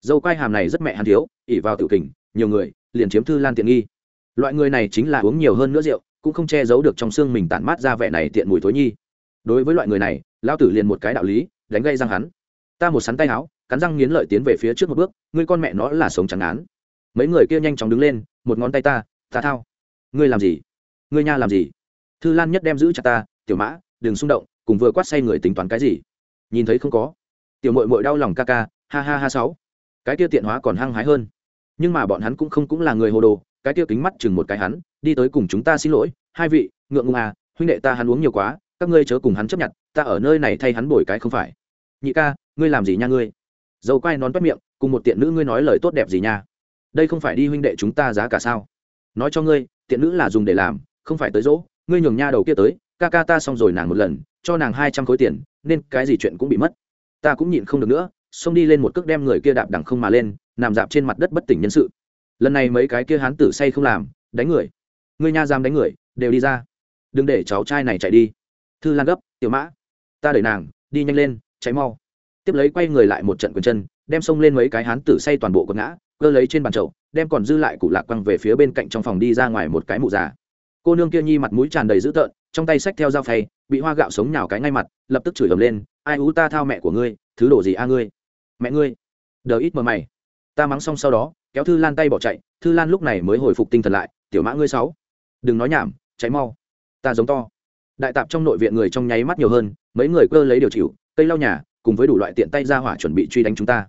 Dâu quai hàm này rất mẹ hắn thiếu ỉ vào tự kình, nhiều người, liền chiếm thư lan tiện nghi. Loại người này chính là uống nhiều hơn nữa rượu cũng không che giấu được trong xương mình tản mát ra vẻ này tiện mùi thối nhi. Đối với loại người này lao tử liền một cái đạo lý, đánh gây răng hắn. Ta một sắn tay áo, cắn răng nghiến lợi tiến về phía trước một bước, ngươi con mẹ nó là sống trắng án. Mấy người kia nhanh chóng đứng lên, một ngón tay ta ta thao. Ngươi làm gì? Ngươi nha làm gì? Thư lan nhất đem giữ chặt ta, tiểu mã, đừng xung động, cùng vừa quát say người tính toán cái gì? Nhìn thấy không có. Tiểu mội mội đau lòng ca ca, ha ha ha sáu. Cái kia tiện hóa còn hăng hái hơn. Nhưng mà bọn hắn cũng không cũng là người hồ đồ, cái kia kính mắt chừng một cái hắn đi tới cùng chúng ta xin lỗi, hai vị, ngượng ngùng à huynh đệ ta hắn uống nhiều quá, các ngươi chớ cùng hắn chấp nhận, ta ở nơi này thay hắn bồi cái không phải. Nhị ca, ngươi làm gì nha ngươi? Dầu quai nón bắt miệng, cùng một tiện nữ ngươi nói lời tốt đẹp gì nha? Đây không phải đi huynh đệ chúng ta giá cả sao? Nói cho ngươi, tiện nữ là dùng để làm, không phải tới dỗ, ngươi nhường nha đầu kia tới, ca ca ta xong rồi nàng một lần, cho nàng hai trăm khối tiền, nên cái gì chuyện cũng bị mất. Ta cũng nhịn không được nữa, xông đi lên một cước đem người kia đạp đằng không mà lên, nằm dạp trên mặt đất bất tỉnh nhân sự. Lần này mấy cái kia hán tử say không làm, đánh người người nhà giam đánh người, đều đi ra. Đừng để cháu trai này chạy đi. Thư lan gấp, tiểu mã, ta đẩy nàng, đi nhanh lên cháy mau. Tiếp lấy quay người lại một trận quần chân, đem xông lên mấy cái hán tử say toàn bộ quần ngã, cơ lấy trên bàn chậu, đem còn dư lại cụ lạc quăng về phía bên cạnh trong phòng đi ra ngoài một cái mụ già. Cô nương kia nhi mặt mũi tràn đầy dữ tợn, trong tay xách theo dao phay, bị hoa gạo sống nhào cái ngay mặt, lập tức chửi ầm lên, ai ú ta thao mẹ của ngươi, thứ đồ gì a ngươi? Mẹ ngươi, đờ ít mờ mày. Ta mắng xong sau đó, kéo thư lan tay bỏ chạy, thư lan lúc này mới hồi phục tinh thần lại, tiểu mã ngươi sáu đừng nói nhảm, cháy mau. Ta giống to. Đại tạp trong nội viện người trong nháy mắt nhiều hơn, mấy người cơ lấy điều chịu, cây lau nhà, cùng với đủ loại tiện tay ra hỏa chuẩn bị truy đánh chúng ta.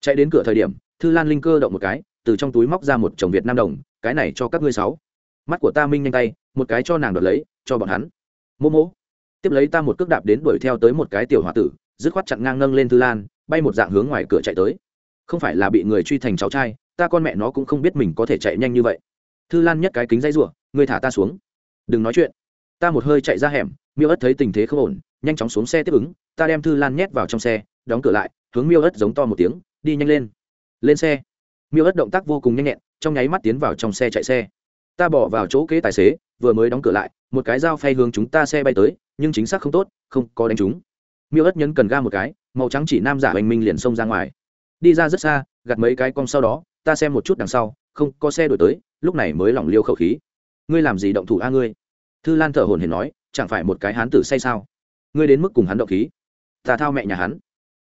Chạy đến cửa thời điểm, thư lan linh cơ động một cái, từ trong túi móc ra một chồng việt nam đồng, cái này cho các ngươi sáu. Mắt của ta minh nhanh tay, một cái cho nàng đoạt lấy, cho bọn hắn. Mô mô. Tiếp lấy ta một cước đạp đến đuổi theo tới một cái tiểu h o a tử, dứt khoát chặn ngang nâng lên thư lan, bay một dạng hướng ngoài cửa chạy tới. Không phải là bị người truy thành cháu trai, ta con mẹ nó cũng không biết mình có thể chạy nhanh như vậy thư lan nhất cái kính dây rủa, ngươi thả ta xuống. Đừng nói chuyện. Ta một hơi chạy ra hẻm, miêu ất thấy tình thế không ổn, nhanh chóng xuống xe tiếp ứng. Ta đem thư lan nhét vào trong xe, đóng cửa lại, hướng miêu ất giống to một tiếng, đi nhanh lên. Lên xe. Miêu ất động tác vô cùng nhanh nhẹn, trong nháy mắt tiến vào trong xe chạy xe. Ta bỏ vào chỗ kế tài xế, vừa mới đóng cửa lại, một cái dao phay hướng chúng ta xe bay tới, nhưng chính xác không tốt, không có đánh chúng. Miêu ất nhấn cần ga một cái, màu trắng chỉ nam giả hoành minh liền xông ra ngoài. Đi ra rất xa gặt mấy cái cong sau đó, ta xem một chút đằng sau, không có xe đổi tới lúc này mới lỏng liêu khẩu khí. Ngươi làm gì động thủ a ngươi? Thư lan thở hồn hển nói, chẳng phải một cái hán tử say sao? Ngươi đến mức cùng hắn động khí. Ta thao mẹ nhà hắn.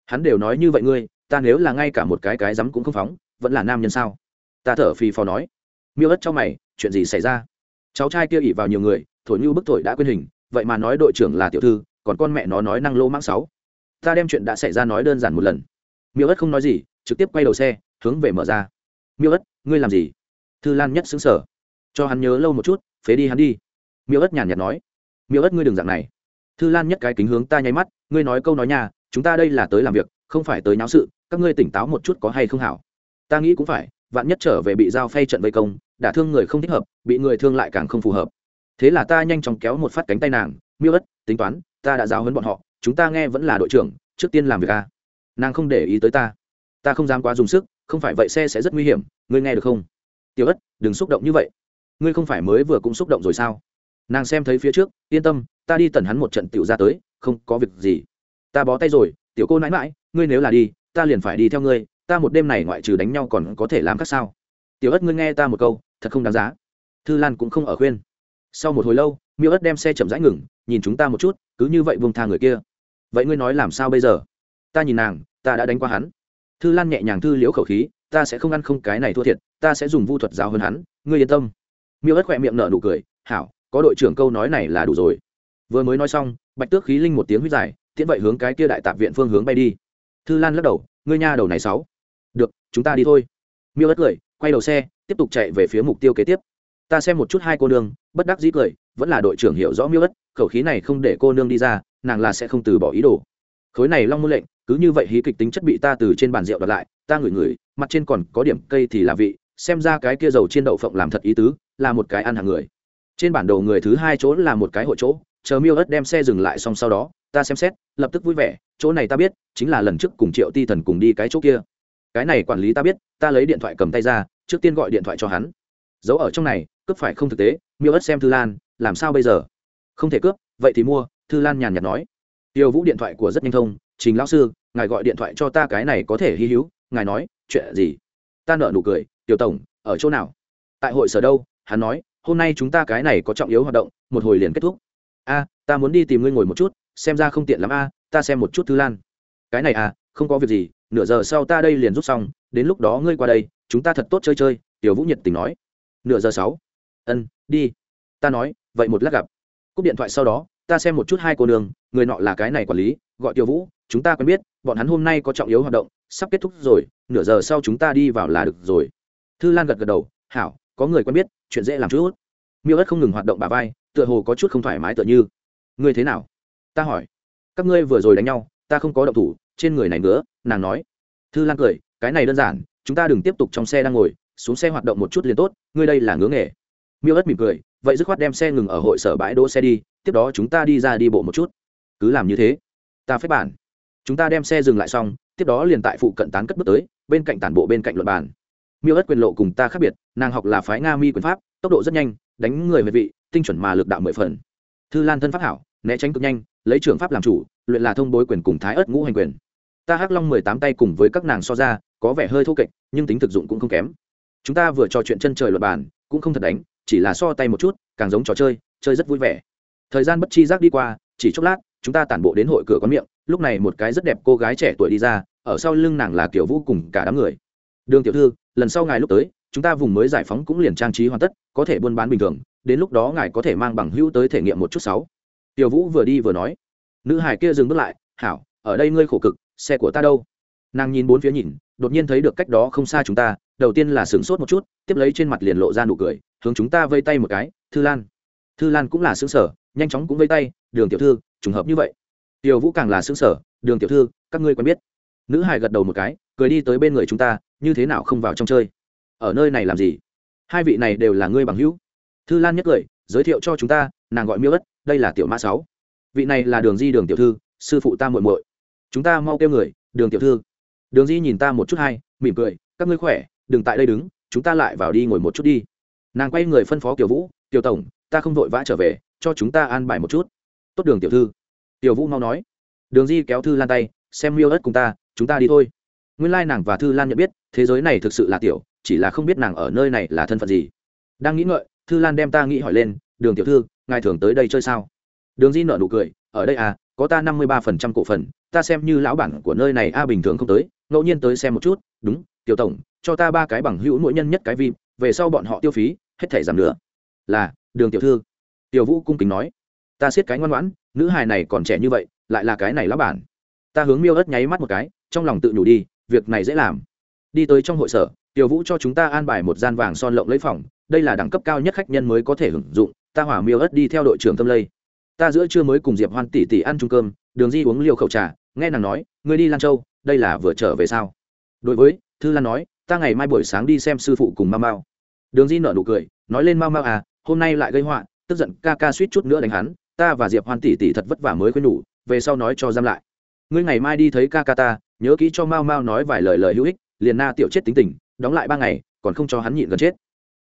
Hắn đều nói như vậy ngươi, ta nếu là ngay cả một cái cái rắm cũng không phóng, vẫn là nam nhân sao? Ta thở phì phò nói. Miêu ất cho mày, chuyện gì xảy ra? Cháu trai kia ỉ vào nhiều người, thổi như bức thổi đã quyên hình, vậy mà nói đội trưởng là tiểu thư, còn con mẹ nó nói năng lô mãng sáu. Ta đem chuyện đã xảy ra nói đơn giản một lần. Miêu ất không nói gì, trực tiếp quay đầu xe, hướng về mở ra. Miêu ất, ngươi làm gì? Thư lan nhất xứng sở cho hắn nhớ lâu một chút, phế đi hắn đi. Miêu ất nhàn nhạt nói. Miêu ất ngươi đừng dạng này. Thư lan nhất cái kính hướng ta nháy mắt, ngươi nói câu nói nhà chúng ta đây là tới làm việc, không phải tới náo sự, các ngươi tỉnh táo một chút có hay không hảo. Ta nghĩ cũng phải, vạn nhất trở về bị giao phay trận vây công, đả thương người không thích hợp, bị người thương lại càng không phù hợp. Thế là ta nhanh chóng kéo một phát cánh tay nàng, miêu ất, tính toán, ta đã giáo hấn bọn họ, chúng ta nghe vẫn là đội trưởng, trước tiên làm việc a. Nàng không để ý tới ta. Ta không dám quá dùng sức, không phải vậy xe sẽ rất nguy hiểm, ngươi nghe được không? Tiểu ất, đừng xúc động như vậy. Ngươi không phải mới vừa cũng xúc động rồi sao? Nàng xem thấy phía trước, yên tâm, ta đi tần hắn một trận tiểu ra tới, không có việc gì. Ta bó tay rồi, tiểu cô nãi mãi ngươi nếu là đi, ta liền phải đi theo ngươi, ta một đêm này ngoại trừ đánh nhau còn có thể làm khác sao? Tiểu ất ngươi nghe ta một câu, thật không đáng giá. Thư lan cũng không ở khuyên. Sau một hồi lâu, miêu ất đem xe chậm rãi ngừng, nhìn chúng ta một chút, cứ như vậy vùng tha người kia. Vậy ngươi nói làm sao bây giờ? Ta nhìn nàng, ta đã đánh qua hắn. Thư lan nhẹ nhàng thư liễu khẩu khí ta sẽ không ăn không cái này thua thiệt, ta sẽ dùng vu thuật giáo hơn hắn, ngươi yên tâm. Miêu ất khỏe miệng nở nụ cười, hảo, có đội trưởng câu nói này là đủ rồi. Vừa mới nói xong, bạch tước khí linh một tiếng huyết dài, tiễn vậy hướng cái kia đại tạp viện phương hướng bay đi. Thư lan lắc đầu, ngươi nha đầu này sáu. Được, chúng ta đi thôi. Miêu ất cười, quay đầu xe, tiếp tục chạy về phía mục tiêu kế tiếp. Ta xem một chút hai cô nương, bất đắc dĩ cười, vẫn là đội trưởng hiểu rõ miêu ất, khẩu khí này không để cô nương đi ra, nàng là sẽ không từ bỏ ý đồ khối này long môn lệnh, cứ như vậy hí kịch tính chất bị ta từ trên bàn rượu đặt lại, ta ngửi ngửi, mặt trên còn có điểm cây thì là vị, xem ra cái kia dầu chiên đậu phộng làm thật ý tứ, là một cái ăn hàng người. Trên bản đồ người thứ hai chỗ là một cái hội chỗ, chờ miêu ất đem xe dừng lại xong sau đó, ta xem xét, lập tức vui vẻ, chỗ này ta biết, chính là lần trước cùng triệu ti thần cùng đi cái chỗ kia. Cái này quản lý ta biết, ta lấy điện thoại cầm tay ra, trước tiên gọi điện thoại cho hắn. Giấu ở trong này, cướp phải không thực tế, miêu ất xem thư lan, làm sao bây giờ? Không thể cướp, vậy thì mua, thư lan nhàn nhạt nói tiêu vũ điện thoại của rất nhanh thông, trình lão sư, ngài gọi điện thoại cho ta cái này có thể hy hữu, ngài nói, chuyện gì? Ta nợ nụ cười, tiểu tổng, ở chỗ nào? Tại hội sở đâu, hắn nói, hôm nay chúng ta cái này có trọng yếu hoạt động, một hồi liền kết thúc. A, ta muốn đi tìm ngươi ngồi một chút, xem ra không tiện lắm a, ta xem một chút thư lan. Cái này à không có việc gì, nửa giờ sau ta đây liền rút xong, đến lúc đó ngươi qua đây, chúng ta thật tốt chơi chơi tiểu vũ nhiệt tình nói. Nửa giờ sáu. Ân, đi. Ta nói, vậy một lát gặp. Cúp điện thoại sau đó ta xem một chút hai cô đường người nọ là cái này quản lý, gọi tiểu vũ, chúng ta quen biết, bọn hắn hôm nay có trọng yếu hoạt động, sắp kết thúc rồi, nửa giờ sau chúng ta đi vào là được rồi. Thư lan gật gật đầu, hảo, có người quen biết, chuyện dễ làm chút. Miêu ất không ngừng hoạt động bà vai, tựa hồ có chút không thoải mái tựa như. Ngươi thế nào? Ta hỏi. Các ngươi vừa rồi đánh nhau, ta không có động thủ, trên người này nữa nàng nói. Thư lan cười, cái này đơn giản, chúng ta đừng tiếp tục trong xe đang ngồi, xuống xe hoạt động một chút liền tốt, ngươi đây là ngứa nghề. Miêu ất mỉm cười, vậy dứt khoát đem xe ngừng ở hội sở bãi đỗ xe đi tiếp đó chúng ta đi ra đi bộ một chút. Cứ làm như thế. Ta phép bản. Chúng ta đem xe dừng lại xong tiếp đó liền tại phụ cận tán cất bước tới bên cạnh tản bộ bên cạnh luật bản, miêu ất quyền lộ cùng ta khác biệt nàng học là phái nga mi quyền pháp tốc độ rất nhanh đánh người về vị tinh chuẩn mà lực đạo mười phần. Thư lan thân pháp hảo né tránh cực nhanh lấy trường pháp làm chủ luyện là thông bối quyền cùng thái ất ngũ hành quyền. Ta hắc long mười tám tay cùng với các nàng so ra có vẻ hơi thô kệch nhưng tính thực dụng cũng không kém. Chúng ta vừa trò chuyện chân trời luật bàn cũng không thật đánh chỉ là so tay một chút càng giống trò chơi chơi rất vui vẻ thời gian bất chi giác đi qua, chỉ chốc lát, chúng ta tản bộ đến hội cửa quán miệng, lúc này một cái rất đẹp cô gái trẻ tuổi đi ra, ở sau lưng nàng là kiểu vũ cùng cả đám người. Đường tiểu thư, lần sau ngài lúc tới, chúng ta vùng mới giải phóng cũng liền trang trí hoàn tất, có thể buôn bán bình thường, đến lúc đó ngài có thể mang bằng hữu tới thể nghiệm một chút sáu. Tiểu vũ vừa đi vừa nói. Nữ hải kia dừng bước lại, hảo, ở đây ngươi khổ cực, xe của ta đâu? Nàng nhìn bốn phía nhìn, đột nhiên thấy được cách đó không xa chúng ta, đầu tiên là sửng sốt một chút, tiếp lấy trên mặt liền lộ ra nụ cười, hướng chúng ta vây tay một cái, thư lan. Thư lan cũng là xứng sở nhanh chóng cũng vây tay, đường tiểu thư, trùng hợp như vậy. Tiểu vũ càng là xứng sở đường tiểu thư, các ngươi quen biết. Nữ hải gật đầu một cái, cười đi tới bên người chúng ta, như thế nào không vào trong chơi? Ở nơi này làm gì? Hai vị này đều là ngươi bằng hữu. Thư lan nhất cười, giới thiệu cho chúng ta, nàng gọi miêu ất, đây là tiểu mã sáu. Vị này là đường di, đường tiểu thư, sư phụ ta muội muội. Chúng ta mau kêu người, đường tiểu thư. Đường di nhìn ta một chút hai, mỉm cười, các ngươi khỏe, đừng tại đây đứng, chúng ta lại vào đi ngồi một chút đi. Nàng quay người phân phó kiều vũ tiểu tổng, ta không vội vã trở về cho chúng ta an bài một chút. Tốt đường tiểu thư. Tiểu vũ mau nói. Đường di kéo thư lan tay, xem miêu ớt cùng ta, chúng ta đi thôi. Nguyên lai nàng và thư lan nhận biết, thế giới này thực sự là tiểu, chỉ là không biết nàng ở nơi này là thân phận gì. Đang nghĩ ngợi, thư lan đem ta nghĩ hỏi lên, đường tiểu thư, ngài thường tới đây chơi sao? Đường di nợ nụ cười, ở đây à có ta năm mươi ba phần trăm cổ phần, ta xem như lão bản của nơi này a, bình thường không tới, ngẫu nhiên tới xem một chút. Đúng, tiểu tổng, cho ta ba cái bằng hữu mỗi nhân nhất cái vi về sau bọn họ tiêu phí, hết thể giảm nữa là, đường tiểu thư tiểu vũ cung kính nói, ta siết cái ngoan ngoãn, nữ hài này còn trẻ như vậy, lại là cái này lá bản. Ta hướng miêu ớt nháy mắt một cái, trong lòng tự nhủ đi, việc này dễ làm. Đi tới trong hội sở, tiểu vũ cho chúng ta an bài một gian vàng son lộng lấy phòng, đây là đẳng cấp cao nhất khách nhân mới có thể hưởng dụng, ta hỏa miêu ớt đi theo đội trưởng tâm lây. Ta giữa trưa mới cùng diệp hoan tỷ tỷ ăn chung cơm, đường di uống liều khẩu trà, nghe nàng nói, ngươi đi lan châu, đây là vừa trở về sao? Đối với, thư lan nói, ta ngày mai buổi sáng đi xem sư phụ cùng mau mau đường di nở nụ cười, nói lên mau mau à hôm nay lại gây họa tức giận ca ca suýt chút nữa đánh hắn, ta và diệp hoan tỷ tỷ thật vất vả mới khuyên nhủ, về sau nói cho giam lại. Ngươi ngày mai đi thấy ca ca ta, nhớ kỹ cho mau mau nói vài lời lời hữu ích, liền na tiểu chết tính tình, đóng lại ba ngày, còn không cho hắn nhịn gần chết.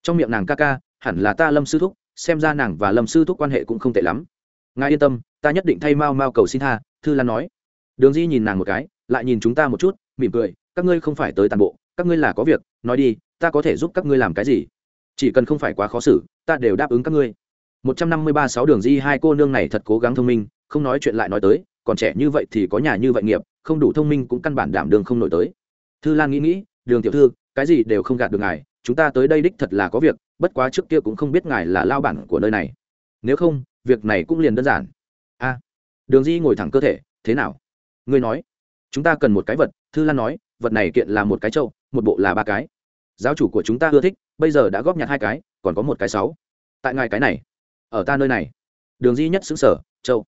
Trong miệng nàng ca ca, hẳn là ta lâm sư thúc, xem ra nàng và lâm sư thúc quan hệ cũng không tệ lắm. Ngài yên tâm, ta nhất định thay mau mau cầu xin tha, thư lan nói. Đường di nhìn nàng một cái, lại nhìn chúng ta một chút, mỉm cười, các ngươi không phải tới tàn bộ, các ngươi là có việc, nói đi, ta có thể giúp các ngươi làm cái gì? Chỉ cần không phải quá khó xử, ta đều đáp ứng các ngươi một trăm năm mươi ba sáu đường di hai cô nương này thật cố gắng thông minh, không nói chuyện lại nói tới, còn trẻ như vậy thì có nhà như vậy nghiệp, không đủ thông minh cũng căn bản đảm đường không nổi tới. Thư lan nghĩ nghĩ, đường tiểu thư, cái gì đều không gạt được ngài, chúng ta tới đây đích thật là có việc, bất quá trước kia cũng không biết ngài là lao bản của nơi này. Nếu không, việc này cũng liền đơn giản. A, đường di ngồi thẳng cơ thể, thế nào? Ngươi nói. Chúng ta cần một cái vật. Thư lan nói, vật này kiện là một cái trâu, một bộ là ba cái. Giáo chủ của chúng ta ưa thích, bây giờ đã góp nhặt hai cái, còn có một cái sáu. Tại ngài cái này ở ta nơi này. Đường di nhất xứng sở châu,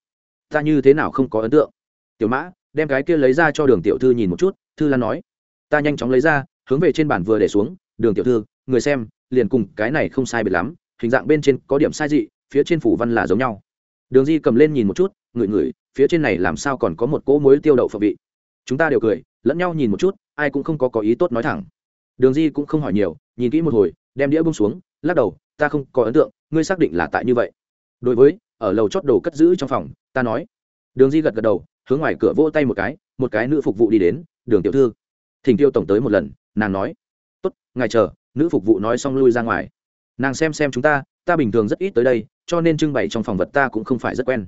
ta như thế nào không có ấn tượng? Tiểu mã, đem cái kia lấy ra cho đường tiểu thư nhìn một chút. Thư lan nói, ta nhanh chóng lấy ra, hướng về trên bản vừa để xuống. Đường tiểu thư, người xem, liền cùng cái này không sai biệt lắm, hình dạng bên trên có điểm sai dị, phía trên phủ văn là giống nhau. Đường di cầm lên nhìn một chút, ngửi ngửi, phía trên này làm sao còn có một cỗ muối tiêu đậu phở vị? Chúng ta đều cười, lẫn nhau nhìn một chút, ai cũng không có có ý tốt nói thẳng. Đường di cũng không hỏi nhiều, nhìn kỹ một hồi, đem đĩa bông xuống, lắc đầu, ta không có ấn tượng ngươi xác định là tại như vậy. Đối với, ở lầu chót đồ cất giữ trong phòng, ta nói. Đường di gật gật đầu, hướng ngoài cửa vỗ tay một cái một cái nữ phục vụ đi đến, đường tiểu thư. Thỉnh tiêu tổng tới một lần, nàng nói. Tốt, ngài chờ. Nữ phục vụ nói xong lui ra ngoài. Nàng xem xem chúng ta ta bình thường rất ít tới đây, cho nên trưng bày trong phòng vật ta cũng không phải rất quen.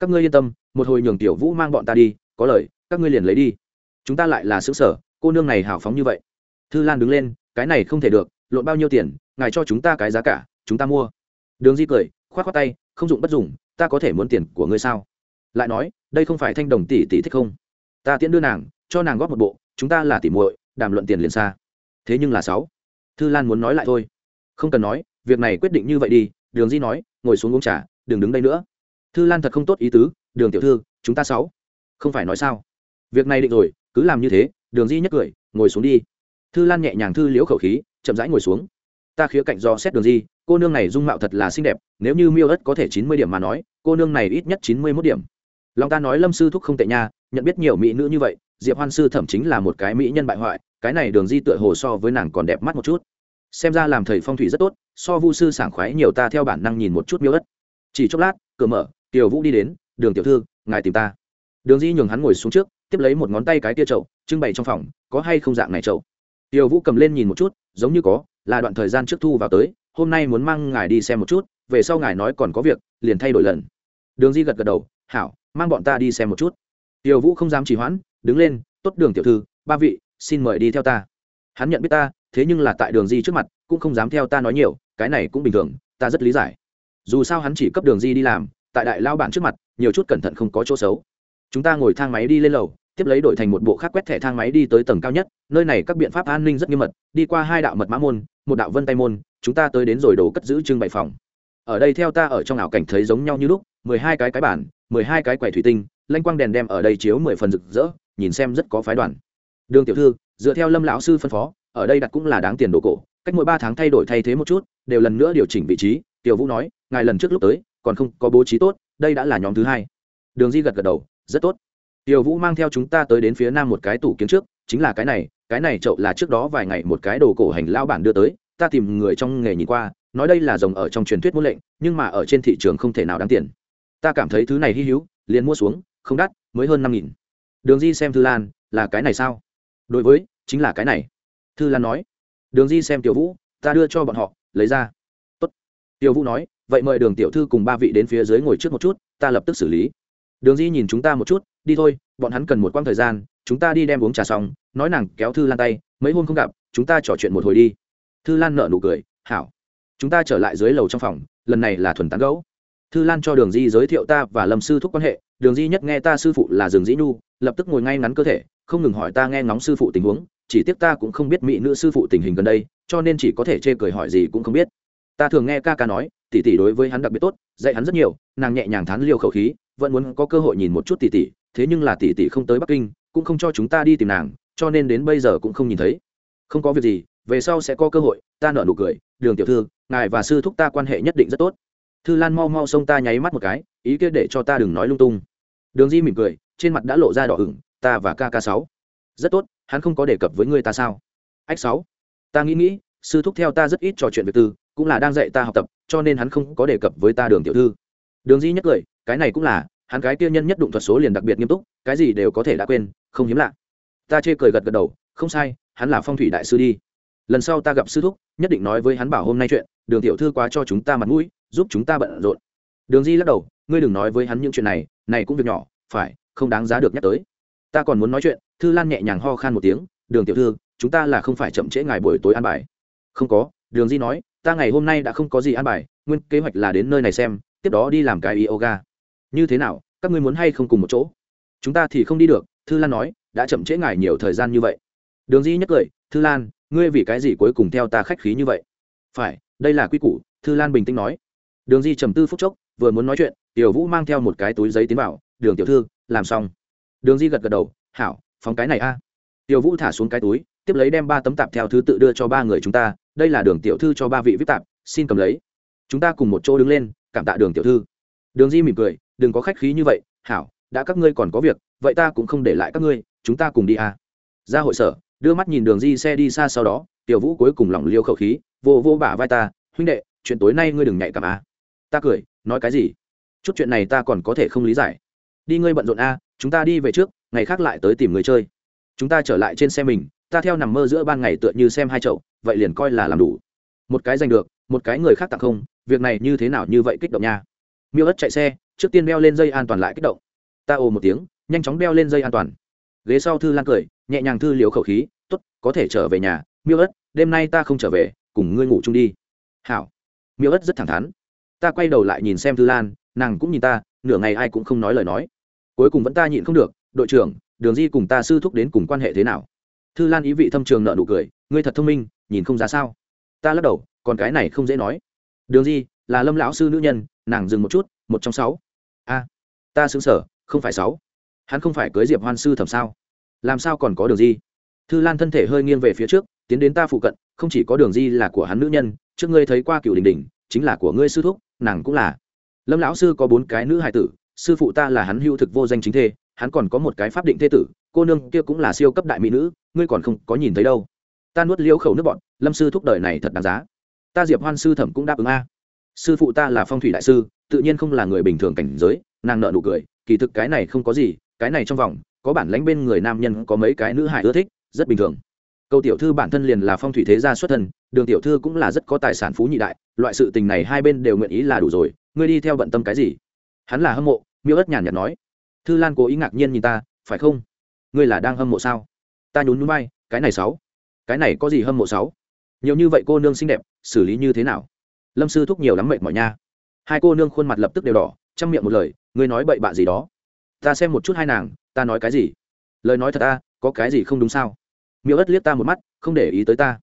Các ngươi yên tâm, một hồi nhường tiểu vũ mang bọn ta đi, có lời, các ngươi liền lấy đi. Chúng ta lại là xứ sở, cô nương này hào phóng như vậy. Thư lan đứng lên, cái này không thể được, lộn bao nhiêu tiền, ngài cho chúng ta cái giá cả, chúng ta mua đường di cười k h o á t k tay, không dụng bất dùng, ta có thể muốn tiền của ngươi sao? Lại nói, đây không phải thanh đồng tỷ tỷ thích không? Ta tiễn đưa nàng, cho nàng góp một bộ, chúng ta là tỷ muội, đàm luận tiền liền xa. Thế nhưng là sáu. Thư lan muốn nói lại thôi. Không cần nói, việc này quyết định như vậy đi. Đường di nói, ngồi xuống uống trà, đừng đứng đây nữa. Thư lan thật không tốt ý tứ, đường tiểu thư, chúng ta sáu. Không phải nói sao? Việc này định rồi, cứ làm như thế. Đường di nhếch cười, ngồi xuống đi. Thư lan nhẹ nhàng thư liễu khẩu khí, chậm rãi ngồi xuống ta khía cạnh do xét đường di, cô nương này dung mạo thật là xinh đẹp, nếu như miêu ất có thể chín mươi điểm mà nói, cô nương này ít nhất chín mươi mốt điểm. Lòng ta nói lâm sư thúc không tệ nha, nhận biết nhiều mỹ nữ như vậy, diệp hoan sư thẩm chính là một cái mỹ nhân bại hoại, cái này đường di tựa hồ so với nàng còn đẹp mắt một chút. Xem ra làm thầy phong thủy rất tốt, so vu sư sảng khoái nhiều ta theo bản năng nhìn một chút miêu ất chỉ chốc lát, cửa mở, tiểu vũ đi đến, đường tiểu thư, ngài tìm ta. Đường di nhường hắn ngồi xuống trước, tiếp lấy một ngón tay cái tia trậu trưng bày trong phòng, có hay không dạng này trậu tiểu vũ cầm lên nhìn một chút, giống như có là đoạn thời gian trước thu vào tới, hôm nay muốn mang ngài đi xem một chút, về sau ngài nói còn có việc, liền thay đổi lần. Đường di gật gật đầu, hảo, mang bọn ta đi xem một chút. Tiểu vũ không dám trì hoãn, đứng lên, tốt đường tiểu thư, ba vị, xin mời đi theo ta. Hắn nhận biết ta, thế nhưng là tại đường di trước mặt, cũng không dám theo ta nói nhiều, cái này cũng bình thường, ta rất lý giải. Dù sao hắn chỉ cấp đường di đi làm, tại đại lao bản trước mặt, nhiều chút cẩn thận không có chỗ xấu. Chúng ta ngồi thang máy đi lên lầu, tiếp lấy đổi thành một bộ khác quét thẻ thang máy đi tới tầng cao nhất nơi này các biện pháp an ninh rất nghiêm mật, đi qua hai đạo mật mã môn, một đạo vân tay môn, chúng ta tới đến rồi đồ cất giữ trưng bày phòng. Ở đây theo ta ở trong ảo cảnh thấy giống nhau như lúc, mười hai cái cái bản, mười hai cái quầy thủy tinh, lanh quang đèn đem ở đây chiếu mười phần rực rỡ, nhìn xem rất có phái đoàn. Đường tiểu thư, dựa theo lâm lão sư phân phó, ở đây đặt cũng là đáng tiền đồ cổ, cách mỗi ba tháng thay đổi thay thế một chút, đều lần nữa điều chỉnh vị trí. Tiểu vũ nói, ngài lần trước lúc tới, còn không có bố trí tốt, đây đã là nhóm thứ hai. Đường di gật gật đầu, rất tốt. Tiểu vũ mang theo chúng ta tới đến phía nam một cái tủ kiến trước, chính là cái này cái này chậu là trước đó vài ngày một cái đồ cổ hành lao bản đưa tới, ta tìm người trong nghề nhìn qua, nói đây là rồng ở trong truyền thuyết muốn lệnh, nhưng mà ở trên thị trường không thể nào đáng tiền. Ta cảm thấy thứ này hy hữu, liền mua xuống, không đắt, mới hơn năm nghìn. Đường di xem thư lan, là cái này sao? Đối với, chính là cái này. Thư lan nói. Đường di xem tiểu vũ, ta đưa cho bọn họ, lấy ra. Tốt. tiểu vũ nói, vậy mời đường tiểu thư cùng ba vị đến phía dưới ngồi trước một chút, ta lập tức xử lý. Đường di nhìn chúng ta một chút, đi thôi, bọn hắn cần một quãng thời gian chúng ta đi đem uống trà xong, nói nàng kéo thư lan tay, mấy hôm không gặp, chúng ta trò chuyện một hồi đi. Thư lan nợ nụ cười, hảo, chúng ta trở lại dưới lầu trong phòng, lần này là thuần tán gấu thư lan cho đường di giới thiệu ta và lâm sư thúc quan hệ, đường di nhất nghe ta sư phụ là rừng dĩ nhu, lập tức ngồi ngay ngắn cơ thể, không ngừng hỏi ta nghe ngóng sư phụ tình huống, chỉ tiếc ta cũng không biết mỹ nữ sư phụ tình hình gần đây, cho nên chỉ có thể chê cười hỏi gì cũng không biết. Ta thường nghe ca ca nói, tỷ tỷ đối với hắn đặc biệt tốt, dạy hắn rất nhiều, nàng nhẹ nhàng thán liều khẩu khí, vẫn muốn có cơ hội nhìn một chút tỷ tỷ, thế nhưng là tỷ tỷ không tới bắc kinh cũng không cho chúng ta đi tìm nàng, cho nên đến bây giờ cũng không nhìn thấy. Không có việc gì, về sau sẽ có cơ hội, ta nợ nụ cười, đường tiểu thư, ngài và sư thúc ta quan hệ nhất định rất tốt. Thư lan mau mau xông ta nháy mắt một cái, ý kia để cho ta đừng nói lung tung. Đường di mỉm cười, trên mặt đã lộ ra đỏ ửng, ta và kk sáu. Rất tốt, hắn không có đề cập với ngươi ta sao? Ách sáu. Ta nghĩ nghĩ, sư thúc theo ta rất ít trò chuyện việc tư, cũng là đang dạy ta học tập, cho nên hắn không có đề cập với ta đường tiểu thư. Đường di nhất cười, cái này cũng là, hắn cái kia nhân nhất đụng thuật số liền đặc biệt nghiêm túc, cái gì đều có thể đã quên không hiếm lạ. Ta chê cười gật gật đầu, không sai, hắn là phong thủy đại sư đi. Lần sau ta gặp sư thúc, nhất định nói với hắn bảo hôm nay chuyện, đường tiểu thư quá cho chúng ta mặt mũi, giúp chúng ta bận rộn. Đường di lắc đầu, ngươi đừng nói với hắn những chuyện này này cũng việc nhỏ, phải, không đáng giá được nhắc tới. Ta còn muốn nói chuyện, thư lan nhẹ nhàng ho khan một tiếng, đường tiểu thư, chúng ta là không phải chậm trễ ngày buổi tối ăn bài. Không có, đường di nói, ta ngày hôm nay đã không có gì ăn bài, nguyên kế hoạch là đến nơi này xem, tiếp đó đi làm cái yoga. Như thế nào, các ngươi muốn hay không cùng một chỗ? Chúng ta thì không đi được thư lan nói, đã chậm trễ ngài nhiều thời gian như vậy. Đường di nhắc cười, thư lan, ngươi vì cái gì cuối cùng theo ta khách khí như vậy? Phải, đây là quy củ, thư lan bình tĩnh nói. Đường di trầm tư phút chốc, vừa muốn nói chuyện, tiểu vũ mang theo một cái túi giấy tiến vào, đường tiểu thư, làm xong. Đường di gật gật đầu, hảo, phóng cái này a. Tiểu vũ thả xuống cái túi, tiếp lấy đem ba tấm tạp theo thứ tự đưa cho ba người chúng ta, đây là đường tiểu thư cho ba vị viết tạp, xin cầm lấy. Chúng ta cùng một chỗ đứng lên, cảm tạ đường tiểu thư. Đường di mỉm cười, đừng có khách khí như vậy, hảo đã các ngươi còn có việc, vậy ta cũng không để lại các ngươi, chúng ta cùng đi à. Ra hội sở, đưa mắt nhìn đường di xe đi xa sau đó, tiểu vũ cuối cùng lỏng liêu khẩu khí, vô vô bả vai ta, huynh đệ, chuyện tối nay ngươi đừng nhạy cảm à. ta cười, nói cái gì? Chút chuyện này ta còn có thể không lý giải. Đi ngươi bận rộn a chúng ta đi về trước, ngày khác lại tới tìm người chơi. Chúng ta trở lại trên xe mình, ta theo nằm mơ giữa ban ngày tựa như xem hai chậu, vậy liền coi là làm đủ. Một cái giành được, một cái người khác tặng không, việc này như thế nào như vậy kích động nha. Miêu ất chạy xe, trước tiên đeo lên dây an toàn lại kích động ta ồ một tiếng, nhanh chóng đeo lên dây an toàn. Ghế sau thư lan cười, nhẹ nhàng thư liều khẩu khí t ố t có thể trở về nhà. Miêu ất, đêm nay ta không trở về, cùng ngươi ngủ chung đi. Hảo. Miêu ất rất thẳng thắn. Ta quay đầu lại nhìn xem thư lan, nàng cũng nhìn ta, nửa ngày ai cũng không nói lời nói. Cuối cùng vẫn ta nhịn không được, đội trưởng, đường di cùng ta sư thúc đến cùng quan hệ thế nào? Thư lan ý vị thâm trường nợ nụ cười, ngươi thật thông minh, nhìn không ra sao? Ta lắc đầu, còn cái này không dễ nói. Đường di, là lâm lão sư nữ nhân, nàng dừng một chút, một trong sáu. A, ta xứng sở không phải sáu. Hắn không phải cưới diệp hoan sư thẩm sao? Làm sao còn có đường di? Thư lan thân thể hơi nghiêng về phía trước, tiến đến ta phụ cận, không chỉ có đường di là của hắn nữ nhân, trước ngươi thấy qua cựu đình đình, chính là của ngươi sư thúc, nàng cũng là. Lâm lão sư có bốn cái nữ hài tử, sư phụ ta là hắn hưu thực vô danh chính thê, hắn còn có một cái pháp định thê tử, cô nương kia cũng là siêu cấp đại mỹ nữ, ngươi còn không có nhìn thấy đâu. Ta nuốt liễu khẩu nước bọn, lâm sư thúc đời này thật đáng giá. Ta diệp hoan sư thẩm cũng đáp ứng a. Sư phụ ta là phong thủy đại sư, tự nhiên không là người bình thường cảnh giới, nàng nợ nụ cười kỳ thực cái này không có gì, cái này trong vòng, có bản lãnh bên người nam nhân có mấy cái nữ hải ưa thích, rất bình thường. Câu tiểu thư bản thân liền là phong thủy thế gia xuất thân, đường tiểu thư cũng là rất có tài sản phú nhị đại, loại sự tình này hai bên đều nguyện ý là đủ rồi, ngươi đi theo bận tâm cái gì? Hắn là hâm mộ, miêu ất nhàn nhạt nói. Thư lan cố ý ngạc nhiên nhìn ta, phải không? Ngươi là đang hâm mộ sao? Ta nhún núi bay cái này sáu. Cái này có gì hâm mộ sáu? Nhiều như vậy cô nương xinh đẹp, xử lý như thế nào? Lâm sư thúc nhiều lắm mệt mỏi nha. Hai cô nương khuôn mặt lập tức đều đỏ chăm miệng một lời, ngươi nói bậy bạ gì đó? Ta xem một chút hai nàng, ta nói cái gì? Lời nói thật ta có cái gì không đúng sao? Miêu ất liếc ta một mắt, không để ý tới ta.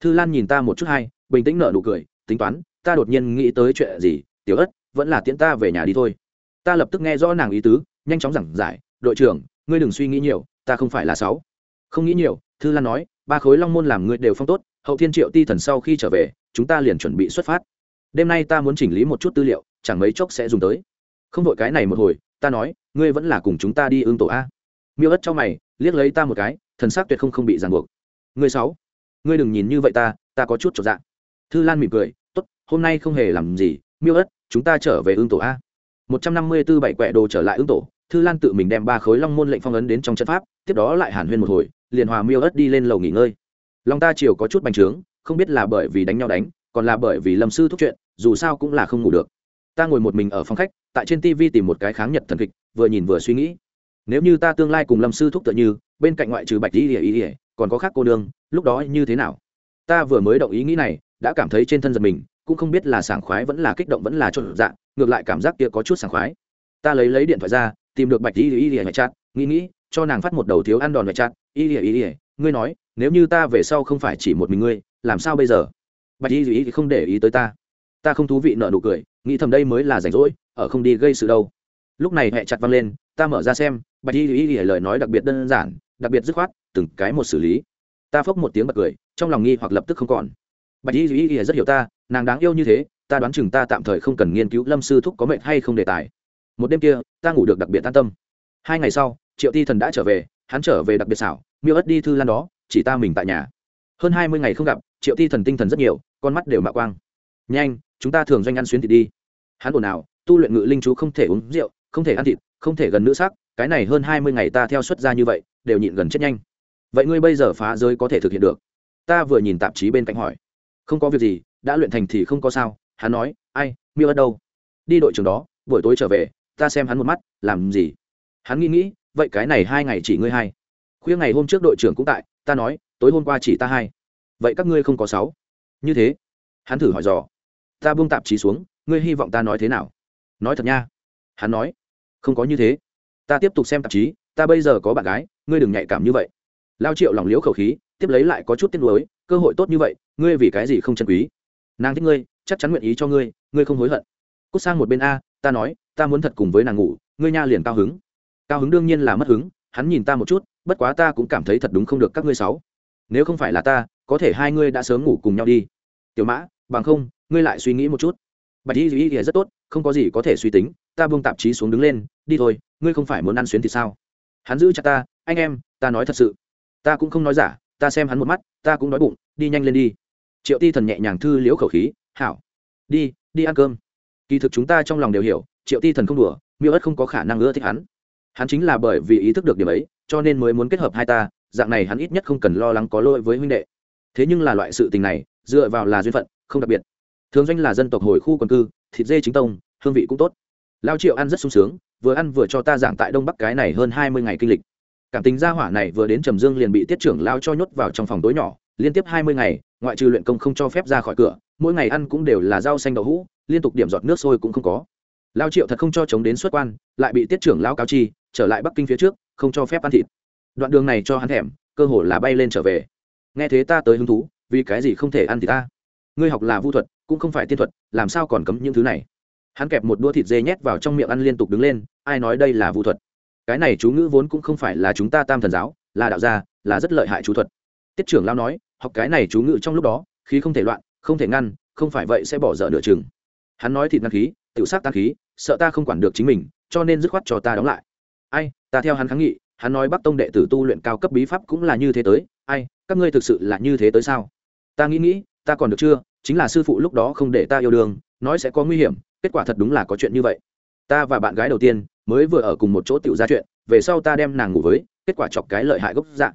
Thư lan nhìn ta một chút hai bình tĩnh nở nụ cười, tính toán, ta đột nhiên nghĩ tới chuyện gì, tiểu ất, vẫn là tiễn ta về nhà đi thôi. Ta lập tức nghe rõ nàng ý tứ, nhanh chóng giảng giải, đội trưởng, ngươi đừng suy nghĩ nhiều, ta không phải là sáu. Không nghĩ nhiều, thư lan nói, ba khối long môn làm ngươi đều phong tốt, hậu thiên triệu ti thần sau khi trở về, chúng ta liền chuẩn bị xuất phát. Đêm nay ta muốn chỉnh lý một chút tư liệu, chẳng mấy chốc sẽ dùng tới không vội cái này một hồi, ta nói, ngươi vẫn là cùng chúng ta đi ương tổ a. Miêu ất cho mày, liếc lấy ta một cái, thần s ắ c tuyệt không không bị ràng buộc. Ngươi sáu, ngươi đừng nhìn như vậy ta ta có chút trọn dạng thư lan mỉm cười t ố t hôm nay không hề làm gì, miêu ất, chúng ta trở về ương tổ a. Một trăm năm mươi b ố bảy quẹ đồ trở lại ương tổ, thư lan tự mình đem ba khối long môn lệnh phong ấn đến trong trận pháp, tiếp đó lại hàn huyên một hồi, liền hòa miêu ất đi lên lầu nghỉ ngơi. Lòng ta chiều có chút bành trướng, không biết là bởi vì đánh nhau đánh, còn là bởi vì lâm sư thúc chuyện, dù sao cũng là không ngủ được ta ngồi một mình ở phòng khách, tại trên tv tìm một cái kháng nhật thần kịch, vừa nhìn vừa suy nghĩ. Nếu như ta tương lai cùng lâm sư thúc tựa như, bên cạnh ngoại trừ bạch y ỉa ỉa còn có khác cô nương, lúc đó như thế nào? Ta vừa mới động ý nghĩ này, đã cảm thấy trên thân giật mình, cũng không biết là sảng khoái vẫn là kích động vẫn là trộn dạng ngược lại cảm giác kia có chút sảng khoái. Ta lấy lấy điện thoại ra, tìm được bạch y ỉa ỉa chặt nghĩ nghĩ, cho nàng phát một đầu thiếu ăn đòn ngoại chặt y ỉa ỉa ngươi nói, nếu như ta về sau không phải chỉ một mình ngươi, làm sao bây giờ? Bạch y ỉa không để ý tới ta. Ta không thú vị nợ nụ cười nghĩ thầm đây mới là rảnh rỗi, ở không đi gây sự đâu. Lúc này hẹ chặt văng lên, ta mở ra xem, bạch y y lời nói đặc biệt đơn giản, đặc biệt dứt khoát, từng cái một xử lý. Ta phốc một tiếng bật cười, trong lòng nghi hoặc lập tức không còn. Bạch y y rất hiểu ta, nàng đáng yêu như thế, ta đoán chừng ta tạm thời không cần nghiên cứu lâm sư thúc có mệnh hay không đề tài. Một đêm kia, ta ngủ được đặc biệt an tâm. Hai ngày sau, triệu ti thần đã trở về, hắn trở về đặc biệt xảo, miêu ất đi thư lan đó, chỉ ta mình tại nhà. Hơn hai mươi ngày không gặp, triệu ti thần tinh thần rất nhiều, con mắt đều mạ quang. Nhanh chúng ta thường doanh ăn xuyến thịt đi. Hắn ồn ào, tu luyện ngự linh chú không thể uống rượu, không thể ăn thịt, không thể gần nữ sắc, cái này hơn hai mươi ngày ta theo xuất ra như vậy, đều nhịn gần chết nhanh. Vậy ngươi bây giờ phá giới có thể thực hiện được? Ta vừa nhìn tạp chí bên cạnh hỏi. Không có việc gì, đã luyện thành thì không có sao, hắn nói, ai, miêu ở đâu? Đi đội trưởng đó, buổi tối trở về, ta xem hắn một mắt, làm gì? Hắn nghĩ nghĩ, vậy cái này hai ngày chỉ ngươi hai. Khuya ngày hôm trước đội trưởng cũng tại, ta nói, tối hôm qua chỉ ta hai. Vậy các ngươi không có sáu. Như thế, hắn thử hỏi dò ta buông tạp chí xuống, ngươi hy vọng ta nói thế nào? Nói thật nha. Hắn nói, không có như thế. Ta tiếp tục xem tạp chí, ta bây giờ có bạn gái, ngươi đừng nhạy cảm như vậy. Lao triệu lòng liếu khẩu khí, tiếp lấy lại có chút tiếc nuối, cơ hội tốt như vậy, ngươi vì cái gì không chân quý? Nàng thích ngươi, chắc chắn nguyện ý cho ngươi ngươi không hối hận. Cút sang một bên a, ta nói, ta muốn thật cùng với nàng ngủ, ngươi nha liền cao hứng. Cao hứng đương nhiên là mất hứng, hắn nhìn ta một chút, bất quá ta cũng cảm thấy thật đúng không được các ngươi sáu. Nếu không phải là ta, có thể hai ngươi đã sớm ngủ cùng nhau đi. Tiểu mã, bằng không ngươi lại suy nghĩ một chút. Bạch y y rất tốt, không có gì có thể suy tính, ta buông tạp chí xuống đứng lên, đi thôi, ngươi không phải muốn ăn xuyến thì sao? Hắn giữ chặt ta, anh em, ta nói thật sự. Ta cũng không nói giả, ta xem hắn một mắt, ta cũng nói bụng, đi nhanh lên đi. Triệu ti thần nhẹ nhàng thư liễu khẩu khí, hảo, đi đi ăn cơm. Kỳ thực chúng ta trong lòng đều hiểu, triệu ti thần không đùa, miêu ất không có khả năng ưa thích hắn. Hắn chính là bởi vì ý thức được điểm ấy, cho nên mới muốn kết hợp hai ta, dạng này hắn ít nhất không cần lo lắng có lỗi với huynh đệ. Thế nhưng là loại sự tình này, dựa vào là duyên phận, không đặc biệt thường doanh là dân tộc hồi khu quần cư, thịt dê chính tông, hương vị cũng tốt. Lao triệu ăn rất sung sướng, vừa ăn vừa cho ta giảng tại đông bắc cái này hơn hai mươi ngày kinh lịch. Cảm tình gia hỏa này vừa đến trầm dương liền bị tiết trưởng lao cho nhốt vào trong phòng tối nhỏ, liên tiếp hai mươi ngày, ngoại trừ luyện công không cho phép ra khỏi cửa, mỗi ngày ăn cũng đều là rau xanh đậu hũ, liên tục điểm giọt nước sôi cũng không có. Lao triệu thật không cho chống đến xuất quan, lại bị tiết trưởng lao cáo chi, trở lại bắc kinh phía trước, không cho phép ăn thịt. Đoạn đường này cho hắn thèm, cơ hồ là bay lên trở về. Nghe thế ta tới hứng thú, vì cái gì không thể ăn thì ta? Ngươi học là vu thuật cũng không phải tiên thuật, làm sao còn cấm những thứ này? Hắn kẹp một đũa thịt dê nhét vào trong miệng ăn liên tục đứng lên, ai nói đây là vu thuật? Cái này chú ngữ vốn cũng không phải là chúng ta tam thần giáo, là đạo gia, là rất lợi hại chú thuật. Tiết trưởng lao nói, học cái này chú ngữ trong lúc đó, khí không thể loạn, không thể ngăn, không phải vậy sẽ bỏ dở nửa chừng. Hắn nói thịt ngăn khí tự sát tan khí, sợ ta không quản được chính mình, cho nên dứt khoát cho ta đóng lại. Ai, ta theo hắn kháng nghị, hắn nói bắc tông đệ tử tu luyện cao cấp bí pháp cũng là như thế tới. Ai, các ngươi thực sự là như thế tới sao? Ta nghĩ nghĩ, ta còn được chưa? Chính là sư phụ lúc đó không để ta yêu đương, nói sẽ có nguy hiểm, kết quả thật đúng là có chuyện như vậy. Ta và bạn gái đầu tiên mới vừa ở cùng một chỗ tựu ra chuyện, về sau ta đem nàng ngủ với, kết quả chọc cái lợi hại gốc dạng.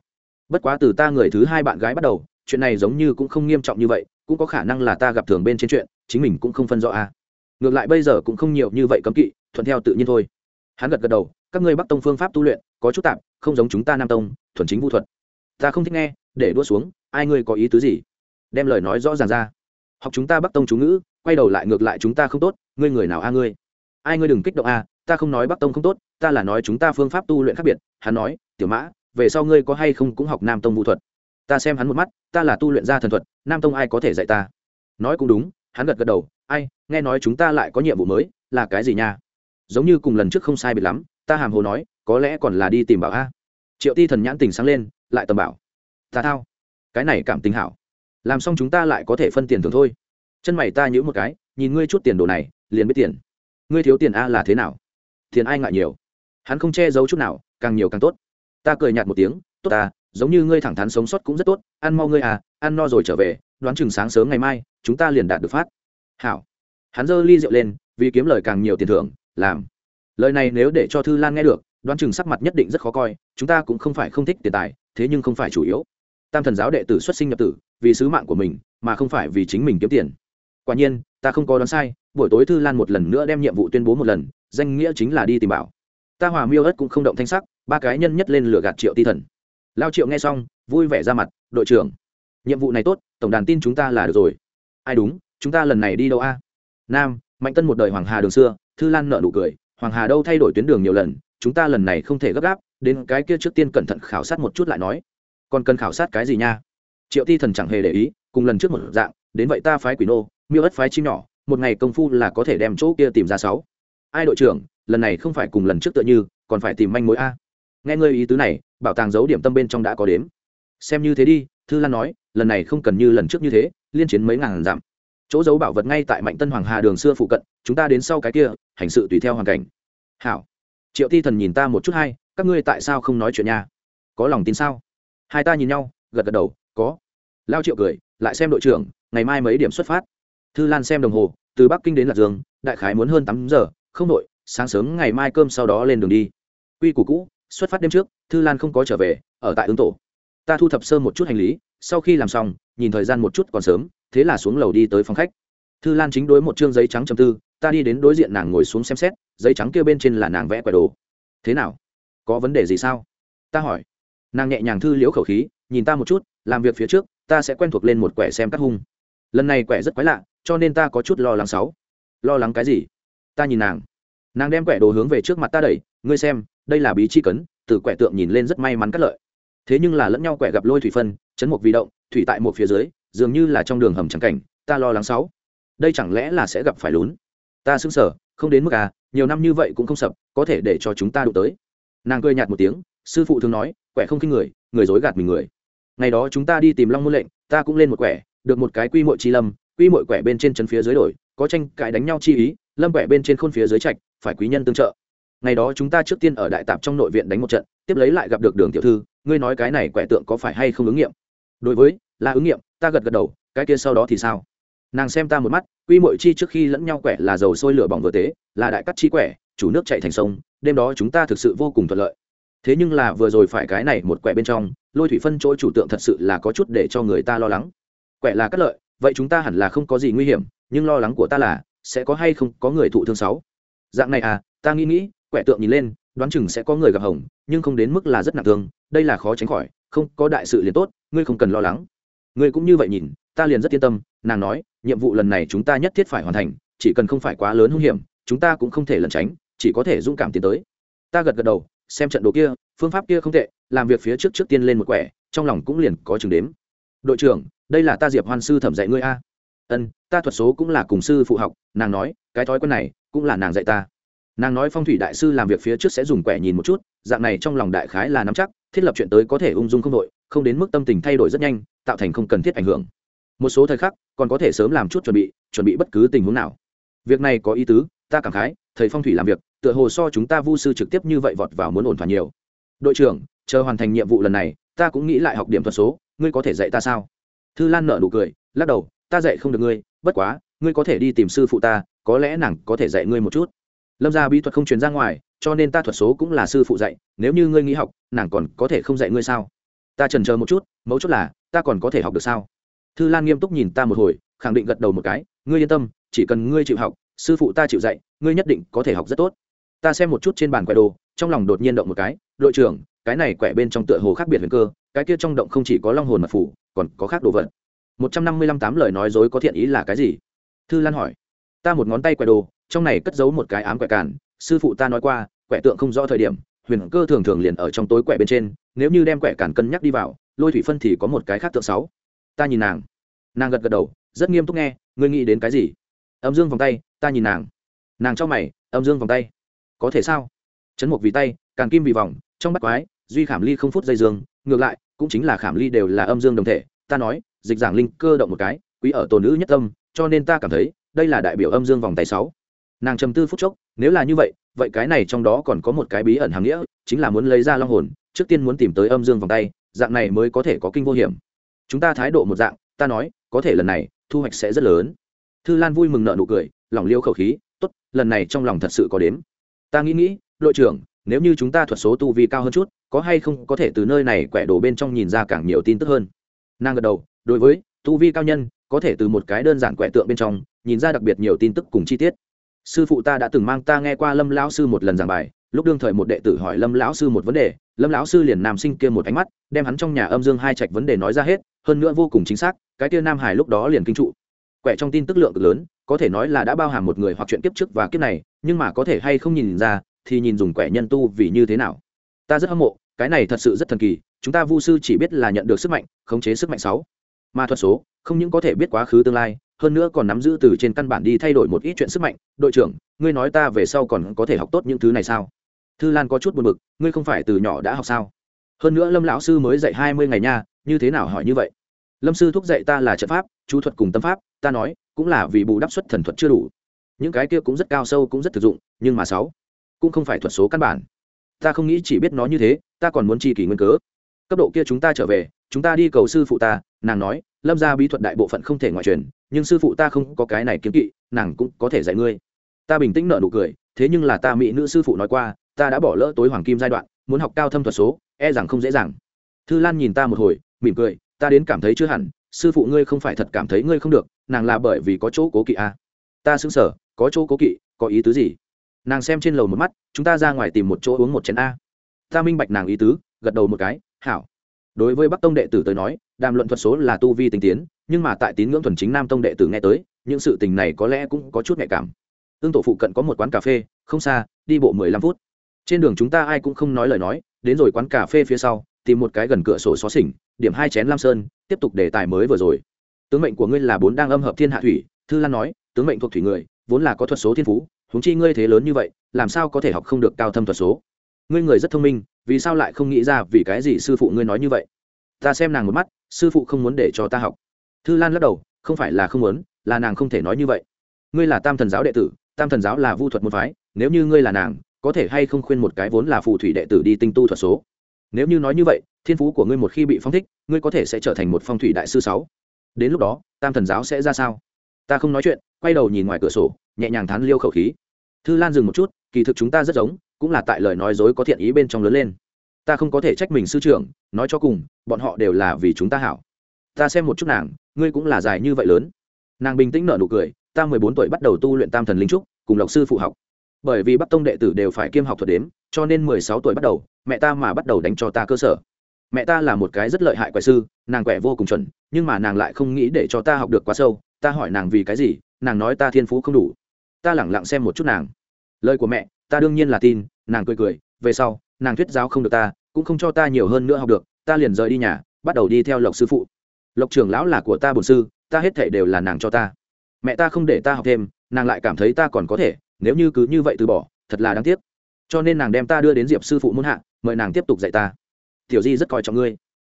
Bất quá từ ta người thứ hai bạn gái bắt đầu, chuyện này giống như cũng không nghiêm trọng như vậy, cũng có khả năng là ta gặp thường bên trên chuyện, chính mình cũng không phân rõ a à. ngược lại bây giờ cũng không nhiều như vậy cấm kỵ, thuận theo tự nhiên thôi. Hắn gật gật đầu, các ngươi bắc tông phương pháp tu luyện, có chút tạp không giống chúng ta nam tông, thuần chính vũ thuật. Ta không thích nghe, để đua xuống, ai ngươi có ý tứ gì? Đem lời nói rõ ràng ra học chúng ta bắc tông chú ngữ, quay đầu lại ngược lại chúng ta không tốt, ngươi người nào a ngươi? Ai ngươi đừng kích động a, ta không nói bắc tông không tốt, ta là nói chúng ta phương pháp tu luyện khác biệt, hắn nói, tiểu mã, về sau ngươi có hay không cũng học nam tông vũ thuật. Ta xem hắn một mắt, ta là tu luyện gia thần thuật, nam tông ai có thể dạy ta? Nói cũng đúng, hắn gật gật đầu, ai, nghe nói chúng ta lại có nhiệm vụ mới, là cái gì nha? Giống như cùng lần trước không sai biệt lắm, ta hàm hồ nói, có lẽ còn là đi tìm bảo a. Triệu ti thần nhãn tình sáng lên, lại tầm bảo. Ta thao. Cái này cảm tình hảo làm xong chúng ta lại có thể phân tiền thường thôi. Chân mày ta nhữ một cái, nhìn ngươi chút tiền đồ này, liền biết tiền. Ngươi thiếu tiền a là thế nào? Tiền ai ngại nhiều? Hắn không che giấu chút nào, càng nhiều càng tốt. Ta cười nhạt một tiếng, tốt ta giống như ngươi thẳng thắn sống sót cũng rất tốt, ăn mau ngươi à ăn no rồi trở về, đoán chừng sáng sớm ngày mai, chúng ta liền đạt được phát. Hảo. Hắn giơ ly rượu lên, vì kiếm lời càng nhiều tiền thưởng, làm. Lời này nếu để cho thư lan nghe được, đoán chừng sắc mặt nhất định rất khó coi, chúng ta cũng không phải không thích tiền tài, thế nhưng không phải chủ yếu. Tam thần giáo đệ tử xuất sinh nhập tử vì sứ mạng của mình, mà không phải vì chính mình kiếm tiền. Quả nhiên, ta không có đoán sai, buổi tối thư lan một lần nữa đem nhiệm vụ tuyên bố một lần, danh nghĩa chính là đi tìm bảo. Ta hòa miêu ất cũng không động thanh sắc, ba cái nhân nhất lên lửa gạt triệu ti thần. Lao triệu nghe xong, vui vẻ ra mặt, đội trưởng, nhiệm vụ này tốt, tổng đàn tin chúng ta là được rồi. Ai đúng, chúng ta lần này đi đâu a? Nam, mạnh tân một đời hoàng hà đường xưa. Thư lan nợ nụ cười, hoàng hà đâu thay đổi tuyến đường nhiều lần, chúng ta lần này không thể gấp gáp, đến cái kia trước tiên cẩn thận khảo sát một chút lại nói. Còn cần khảo sát cái gì nha? Triệu ti thần chẳng hề để ý, cùng lần trước một dạng, đến vậy ta phái quỷ nô, miêu ất phái chim nhỏ, một ngày công phu là có thể đem chỗ kia tìm ra sáu. Ai đội trưởng, lần này không phải cùng lần trước tựa như, còn phải tìm manh mối a. Nghe ngơi ý tứ này, bảo tàng giấu điểm tâm bên trong đã có đếm. Xem như thế đi, thư lan nói, lần này không cần như lần trước như thế, liên chiến mấy ngàn dặm. Chỗ giấu bảo vật ngay tại mạnh tân hoàng hà đường xưa phụ cận, chúng ta đến sau cái kia, hành sự tùy theo hoàn cảnh. Hảo. Triệu ti thần nhìn ta một chút hay, các ngươi tại sao không nói chuyện nha? Có lòng tin sao? Hai ta nhìn nhau, gật gật đầu có. Lao triệu cười, lại xem đội trưởng, ngày mai mấy điểm xuất phát. Thư lan xem đồng hồ, từ bắc kinh đến lạc dương, đại khái muốn hơn tám giờ, không đội, sáng sớm ngày mai cơm sau đó lên đường đi. Quy củ cũ, xuất phát đêm trước, thư lan không có trở về, ở tại ứng tổ. Ta thu thập sơ một chút hành lý, sau khi làm xong, nhìn thời gian một chút còn sớm, thế là xuống lầu đi tới phòng khách. Thư lan chính đối một chương giấy trắng chầm tư, ta đi đến đối diện nàng ngồi xuống xem xét, giấy trắng kia bên trên là nàng vẽ quẻ đồ. Thế nào? Có vấn đề gì sao? Ta hỏi. Nàng nhẹ nhàng thư liễu khẩu khí nhìn ta một chút, làm việc phía trước, ta sẽ quen thuộc lên một quẻ xem cắt hung. Lần này quẻ rất quái lạ, cho nên ta có chút lo lắng sáu. Lo lắng cái gì? Ta nhìn nàng. Nàng đem quẻ đồ hướng về trước mặt ta đẩy, ngươi xem, đây là bí chi cấn, từ quẻ tượng nhìn lên rất may mắn cắt lợi. Thế nhưng là lẫn nhau quẻ gặp lôi thủy phân, chấn một vì động, thủy tại một phía dưới, dường như là trong đường hầm trắng cảnh, ta lo lắng sáu. Đây chẳng lẽ là sẽ gặp phải lún? Ta sững sờ, không đến mức à nhiều năm như vậy cũng không sập, có thể để cho chúng ta đụng tới. Nàng cười nhạt một tiếng, sư phụ thường nói, quẻ không khinh người người dối gạt mình người ngày đó chúng ta đi tìm long môn lệnh, ta cũng lên một quẻ, được một cái quy mội chi lâm, quy mội quẻ bên trên chân phía dưới đổi, có tranh cãi đánh nhau chi ý, lâm quẻ bên trên khôn phía dưới trạch, phải quý nhân tương trợ. Ngày đó chúng ta trước tiên ở đại tạp trong nội viện đánh một trận, tiếp lấy lại gặp được đường tiểu thư, ngươi nói cái này quẻ tượng có phải hay không ứng nghiệm? Đối với, là ứng nghiệm, ta gật gật đầu, cái kia sau đó thì sao? Nàng xem ta một mắt, quy mội chi trước khi lẫn nhau quẻ là dầu sôi lửa bỏng vừa tế, là đại cắt chi quẻ, chủ nước chạy thành sông, đêm đó chúng ta thực sự vô cùng thuận lợi thế nhưng là vừa rồi phải cái này một quẻ bên trong, lôi thủy phân chỗ chủ tượng thật sự là có chút để cho người ta lo lắng. Quẻ là cắt lợi, vậy chúng ta hẳn là không có gì nguy hiểm, nhưng lo lắng của ta là, sẽ có hay không có người thụ thương sáu? Dạng này à ta nghĩ nghĩ, quẻ tượng nhìn lên, đoán chừng sẽ có người gặp hỏng nhưng không đến mức là rất nặng thương, đây là khó tránh khỏi, không, có đại sự liền tốt, ngươi không cần lo lắng. Ngươi cũng như vậy nhìn, ta liền rất yên tâm, nàng nói, nhiệm vụ lần này chúng ta nhất thiết phải hoàn thành, chỉ cần không phải quá lớn hung hiểm, chúng ta cũng không thể lẩn tránh, chỉ có thể dũng cảm tiến tới. Ta gật gật đầu xem trận đồ kia, phương pháp kia không tệ, làm việc phía trước trước tiên lên một quẻ, trong lòng cũng liền có chừng đếm. Đội trưởng, đây là ta diệp hoan sư thẩm dạy ngươi a. Ân, ta thuật số cũng là cùng sư phụ học, nàng nói, cái thói quen này cũng là nàng dạy ta. Nàng nói phong thủy đại sư làm việc phía trước sẽ dùng quẻ nhìn một chút, dạng này trong lòng đại khái là nắm chắc, thiết lập chuyện tới có thể ung dung không đội, không đến mức tâm tình thay đổi rất nhanh, tạo thành không cần thiết ảnh hưởng. Một số thời khắc, còn có thể sớm làm chút chuẩn bị chuẩn bị bất cứ tình huống nào. Việc này có ý tứ, ta cảm khái, thầy phong thủy làm việc tựa hồ so chúng ta vu sư trực tiếp như vậy vọt vào muốn ổn thỏa nhiều. Đội trưởng, chờ hoàn thành nhiệm vụ lần này, ta cũng nghĩ lại học điểm thuật số, ngươi có thể dạy ta sao? Thư lan nợ nụ cười, lắc đầu, ta dạy không được ngươi, bất quá, ngươi có thể đi tìm sư phụ ta, có lẽ nàng có thể dạy ngươi một chút. Lâm gia bí thuật không truyền ra ngoài, cho nên ta thuật số cũng là sư phụ dạy, nếu như ngươi nghĩ học, nàng còn có thể không dạy ngươi sao? Ta trần chờ một chút, mấu chốt là, ta còn có thể học được sao? Thư lan nghiêm túc nhìn ta một hồi, khẳng định gật đầu một cái, ngươi yên tâm, chỉ cần ngươi chịu học, sư phụ ta chịu dạy, ngươi nhất định có thể học rất tốt ta xem một chút trên bàn quẻ đồ, trong lòng đột nhiên động một cái, đội trưởng, cái này quẻ bên trong tựa hồ khác biệt huyền cơ, cái kia trong động không chỉ có long hồn mật phủ, còn có khác đồ vật. Một trăm năm mươi lăm tám lời nói dối có thiện ý là cái gì? Thư lan hỏi. Ta một ngón tay quẻ đồ, trong này cất giấu một cái ám quẻ cản sư phụ ta nói qua, quẻ tượng không rõ thời điểm, huyền cơ thường thường liền ở trong tối quẻ bên trên, nếu như đem quẻ cản cân nhắc đi vào, lôi thủy phân thì có một cái khác tượng sáu. Ta nhìn nàng. Nàng gật gật đầu, rất nghiêm túc nghe, ngươi nghĩ đến cái gì? Âm dương vòng tay, ta nhìn nàng. Nàng cho mày, âm dương vòng tay có thể sao? Chấn mục vì tay, càn kim vì vòng, trong bắt quái, duy khảm ly không phút dây dương, ngược lại, cũng chính là khảm ly đều là âm dương đồng thể, ta nói, dịch giảng linh cơ động một cái, quý ở tổ nữ nhất tâm, cho nên ta cảm thấy, đây là đại biểu âm dương vòng tay sáu. Nàng trầm tư phút chốc, nếu là như vậy vậy cái này trong đó còn có một cái bí ẩn hàm nghĩa, chính là muốn lấy ra long hồn, trước tiên muốn tìm tới âm dương vòng tay, dạng này mới có thể có kinh vô hiểm. Chúng ta thái độ một dạng, ta nói, có thể lần này, thu hoạch sẽ rất lớn. Thư lan vui mừng nợ nụ cười, lòng liêu khẩu khí, tốt, lần này trong lòng thật sự có đếm ta nghĩ nghĩ, đội trưởng, nếu như chúng ta thuật số tu vi cao hơn chút, có hay không có thể từ nơi này quẻ đồ bên trong nhìn ra càng nhiều tin tức hơn? Nàng gật đầu, đối với, tu vi cao nhân, có thể từ một cái đơn giản quẻ tượng bên trong, nhìn ra đặc biệt nhiều tin tức cùng chi tiết. Sư phụ ta đã từng mang ta nghe qua lâm lão sư một lần giảng bài, lúc đương thời một đệ tử hỏi lâm lão sư một vấn đề, lâm lão sư liền nam sinh kia một ánh mắt, đem hắn trong nhà âm dương hai trạch vấn đề nói ra hết, hơn nữa vô cùng chính xác, cái kia nam hải lúc đó liền kinh trụ. Quẻ trong tin tức lượng cực lớn, có thể nói là đã bao hàm một người hoặc chuyện kiếp trước và kiếp này nhưng mà có thể hay không nhìn ra, thì nhìn dùng quẻ nhân tu vì như thế nào. Ta rất hâm mộ, cái này thật sự rất thần kỳ, chúng ta vu sư chỉ biết là nhận được sức mạnh, khống chế sức mạnh sáu. Ma thuật số, không những có thể biết quá khứ tương lai, hơn nữa còn nắm giữ từ trên căn bản đi thay đổi một ít chuyện sức mạnh. Đội trưởng, ngươi nói ta về sau còn có thể học tốt những thứ này sao? Thư lan có chút buồn bực, ngươi không phải từ nhỏ đã học sao? Hơn nữa lâm lão sư mới dạy hai mươi ngày nha, như thế nào hỏi như vậy? Lâm sư thúc dạy ta là trận pháp, chú thuật cùng tâm pháp, ta nói, cũng là vì bù đắp xuất thần thuật chưa đủ những cái kia cũng rất cao sâu cũng rất thực dụng, nhưng mà sáu, cũng không phải thuật số căn bản. Ta không nghĩ chỉ biết nó như thế, ta còn muốn chi kỷ nguyên cớ. Cấp độ kia chúng ta trở về, chúng ta đi cầu sư phụ ta, nàng nói, lâm ra bí thuật đại bộ phận không thể ngoại truyền, nhưng sư phụ ta không có cái này kiếm kỵ, nàng cũng có thể dạy ngươi. Ta bình tĩnh nợ nụ cười, thế nhưng là ta mỹ nữ sư phụ nói qua, ta đã bỏ lỡ tối hoàng kim giai đoạn, muốn học cao thâm thuật số e rằng không dễ dàng. Thư lan nhìn ta một hồi, mỉm cười, ta đến cảm thấy chưa hẳn, sư phụ ngươi không phải thật cảm thấy ngươi không được, nàng là bởi vì có chỗ cố kỵ à. ta xứng sở có chỗ cố kỵ, có ý tứ gì? Nàng xem trên lầu một mắt, chúng ta ra ngoài tìm một chỗ uống một chén a. Ta minh bạch nàng ý tứ, gật đầu một cái, hảo. Đối với bắc tông đệ tử tới nói, đàm luận thuật số là tu vi tinh tiến, nhưng mà tại tín ngưỡng thuần chính nam tông đệ tử nghe tới, những sự tình này có lẽ cũng có chút nhạy cảm. Tương tổ phụ cận có một quán cà phê, không xa, đi bộ mười lăm phút. Trên đường chúng ta ai cũng không nói lời nói, đến rồi quán cà phê phía sau, tìm một cái gần cửa sổ xó xỉnh, điểm hai chén lam sơn, tiếp tục đề tài mới vừa rồi. Tướng mệnh của ngươi là bốn đang âm hợp thiên hạ thủy, thư lan nói, tướng mệnh thuộc thủy người vốn là có thuật số thiên phú, huống chi ngươi thế lớn như vậy, làm sao có thể học không được cao thâm thuật số? Ngươi người rất thông minh, vì sao lại không nghĩ ra vì cái gì sư phụ ngươi nói như vậy? Ta xem nàng một mắt, sư phụ không muốn để cho ta học. Thư lan lắc đầu, không phải là không muốn, là nàng không thể nói như vậy. Ngươi là tam thần giáo đệ tử, tam thần giáo là vu thuật môn phái, nếu như ngươi là nàng, có thể hay không khuyên một cái vốn là phù thủy đệ tử đi tinh tu thuật số? Nếu như nói như vậy, thiên phú của ngươi một khi bị phong thích, ngươi có thể sẽ trở thành một phong thủy đại sư sáu. Đến lúc đó, tam thần giáo sẽ ra sao? Ta không nói chuyện, quay đầu nhìn ngoài cửa sổ, nhẹ nhàng thán liêu khẩu khí. Thư lan dừng một chút, kỳ thực chúng ta rất giống, cũng là tại lời nói dối có thiện ý bên trong lớn lên. Ta không có thể trách mình sư trưởng, nói cho cùng, bọn họ đều là vì chúng ta hảo. Ta xem một chút nàng, ngươi cũng là dài như vậy lớn. Nàng bình tĩnh nở nụ cười, ta mười bốn tuổi bắt đầu tu luyện tam thần linh trúc, cùng lộc sư phụ học. Bởi vì bắc tông đệ tử đều phải kiêm học thuật đếm, cho nên mười sáu tuổi bắt đầu, mẹ ta mà bắt đầu đánh cho ta cơ sở mẹ ta là một cái rất lợi hại quẻ sư, nàng quẻ vô cùng chuẩn, nhưng mà nàng lại không nghĩ để cho ta học được quá sâu, ta hỏi nàng vì cái gì, nàng nói ta thiên phú không đủ. Ta lẳng lặng xem một chút nàng. Lời của mẹ, ta đương nhiên là tin, nàng cười cười, về sau, nàng thuyết giáo không được ta, cũng không cho ta nhiều hơn nữa học được, ta liền rời đi nhà, bắt đầu đi theo lộc sư phụ. Lộc trưởng lão là của ta bổn sư, ta hết thể đều là nàng cho ta. Mẹ ta không để ta học thêm, nàng lại cảm thấy ta còn có thể, nếu như cứ như vậy từ bỏ, thật là đáng tiếc. Cho nên nàng đem ta đưa đến diệp sư phụ muôn hạ, mời nàng tiếp tục dạy ta tiểu di rất coi trọng ngươi.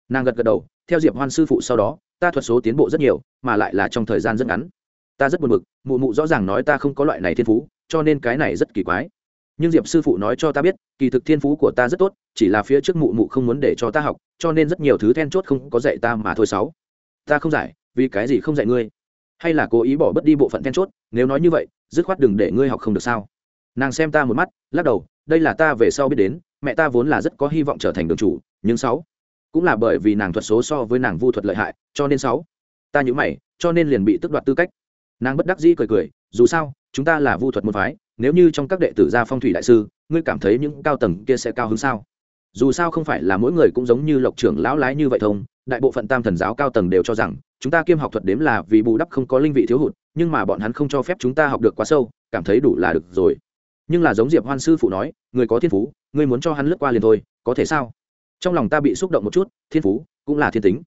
Nàng gật gật đầu, theo diệp hoan sư phụ sau đó, ta thuật số tiến bộ rất nhiều, mà lại là trong thời gian rất ngắn. Ta rất buồn bực, mụ mụ rõ ràng nói ta không có loại này thiên phú, cho nên cái này rất kỳ quái. Nhưng diệp sư phụ nói cho ta biết, kỳ thực thiên phú của ta rất tốt, chỉ là phía trước mụ mụ không muốn để cho ta học, cho nên rất nhiều thứ then chốt không có dạy ta mà thôi sáu. Ta không giải, vì cái gì không dạy ngươi? Hay là cố ý bỏ bớt đi bộ phận then chốt, nếu nói như vậy, dứt khoát đừng để ngươi học không được sao? Nàng xem ta một mắt, lắc đầu, đây là ta về sau biết đến, mẹ ta vốn là rất có hy vọng trở thành đường chủ nhưng sáu cũng là bởi vì nàng thuật số so với nàng vu thuật lợi hại, cho nên sáu ta nhũ mày, cho nên liền bị tước đoạt tư cách. Nàng bất đắc dĩ cười cười, dù sao, chúng ta là vu thuật môn phái, nếu như trong các đệ tử gia phong thủy đại sư, ngươi cảm thấy những cao tầng kia sẽ cao hơn sao? Dù sao không phải là mỗi người cũng giống như lộc trưởng lão lái như vậy thông, đại bộ phận tam thần giáo cao tầng đều cho rằng, chúng ta kiêm học thuật đếm là vì bù đắp không có linh vị thiếu hụt, nhưng mà bọn hắn không cho phép chúng ta học được quá sâu, cảm thấy đủ là được rồi. Nhưng là giống diệp hoan sư phụ nói, người có thiên phú người muốn cho hắn lướt qua liền thôi, có thể sao? Trong lòng ta bị xúc động một chút, thiên phú cũng là thiên tính.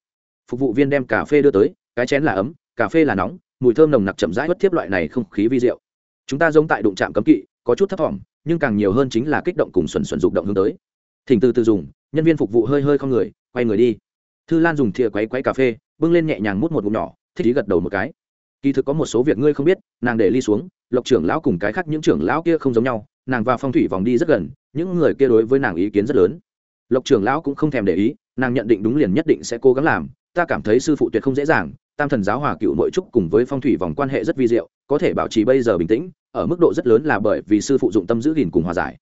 Phục vụ viên đem cà phê đưa tới, cái chén là ấm, cà phê là nóng, mùi thơm nồng nặc chậm rãi bất thiếp loại này không khí vi diệu. Chúng ta giống tại đụng trạm cấm kỵ, có chút thấp thỏm, nhưng càng nhiều hơn chính là kích động cùng xuẩn xuẩn dục động hướng tới. Thỉnh từ từ dùng, nhân viên phục vụ hơi hơi không người, quay người đi. Thư lan dùng thìa quấy quấy cà phê, bưng lên nhẹ nhàng mút một ngụm nhỏ, thích ý gật đầu một cái. Kỳ thực có một số việc ngươi không biết, nàng để ly xuống, lộc trưởng lão cùng cái khác những trưởng lão kia không giống nhau, nàng và phong thủy vòng đi rất gần, những người kia đối với nàng ý kiến rất lớn lộc trưởng lão cũng không thèm để ý, nàng nhận định đúng liền nhất định sẽ cố gắng làm, ta cảm thấy sư phụ tuyệt không dễ dàng, tam thần giáo hòa cựu nội trúc cùng với phong thủy vòng quan hệ rất vi diệu, có thể bảo trì bây giờ bình tĩnh, ở mức độ rất lớn là bởi vì sư phụ dụng tâm giữ gìn cùng hòa giải.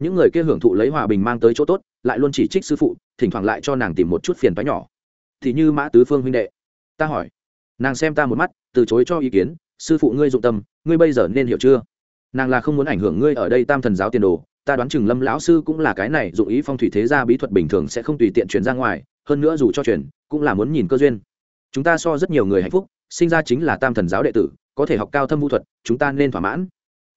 Những người kia hưởng thụ lấy hòa bình mang tới chỗ tốt, lại luôn chỉ trích sư phụ, thỉnh thoảng lại cho nàng tìm một chút phiền toái nhỏ. Thì như mã tứ phương huynh đệ, ta hỏi, nàng xem ta một mắt, từ chối cho ý kiến, sư phụ ngươi dụng tâm, ngươi bây giờ nên hiểu chưa? Nàng là không muốn ảnh hưởng ngươi ở đây tam thần giáo tiền đồ ta đoán chừng lâm lão sư cũng là cái này, dụng ý phong thủy thế gia bí thuật bình thường sẽ không tùy tiện truyền ra ngoài, hơn nữa dù cho truyền cũng là muốn nhìn cơ duyên. Chúng ta so rất nhiều người hạnh phúc, sinh ra chính là tam thần giáo đệ tử, có thể học cao thâm vũ thuật, chúng ta nên thỏa mãn.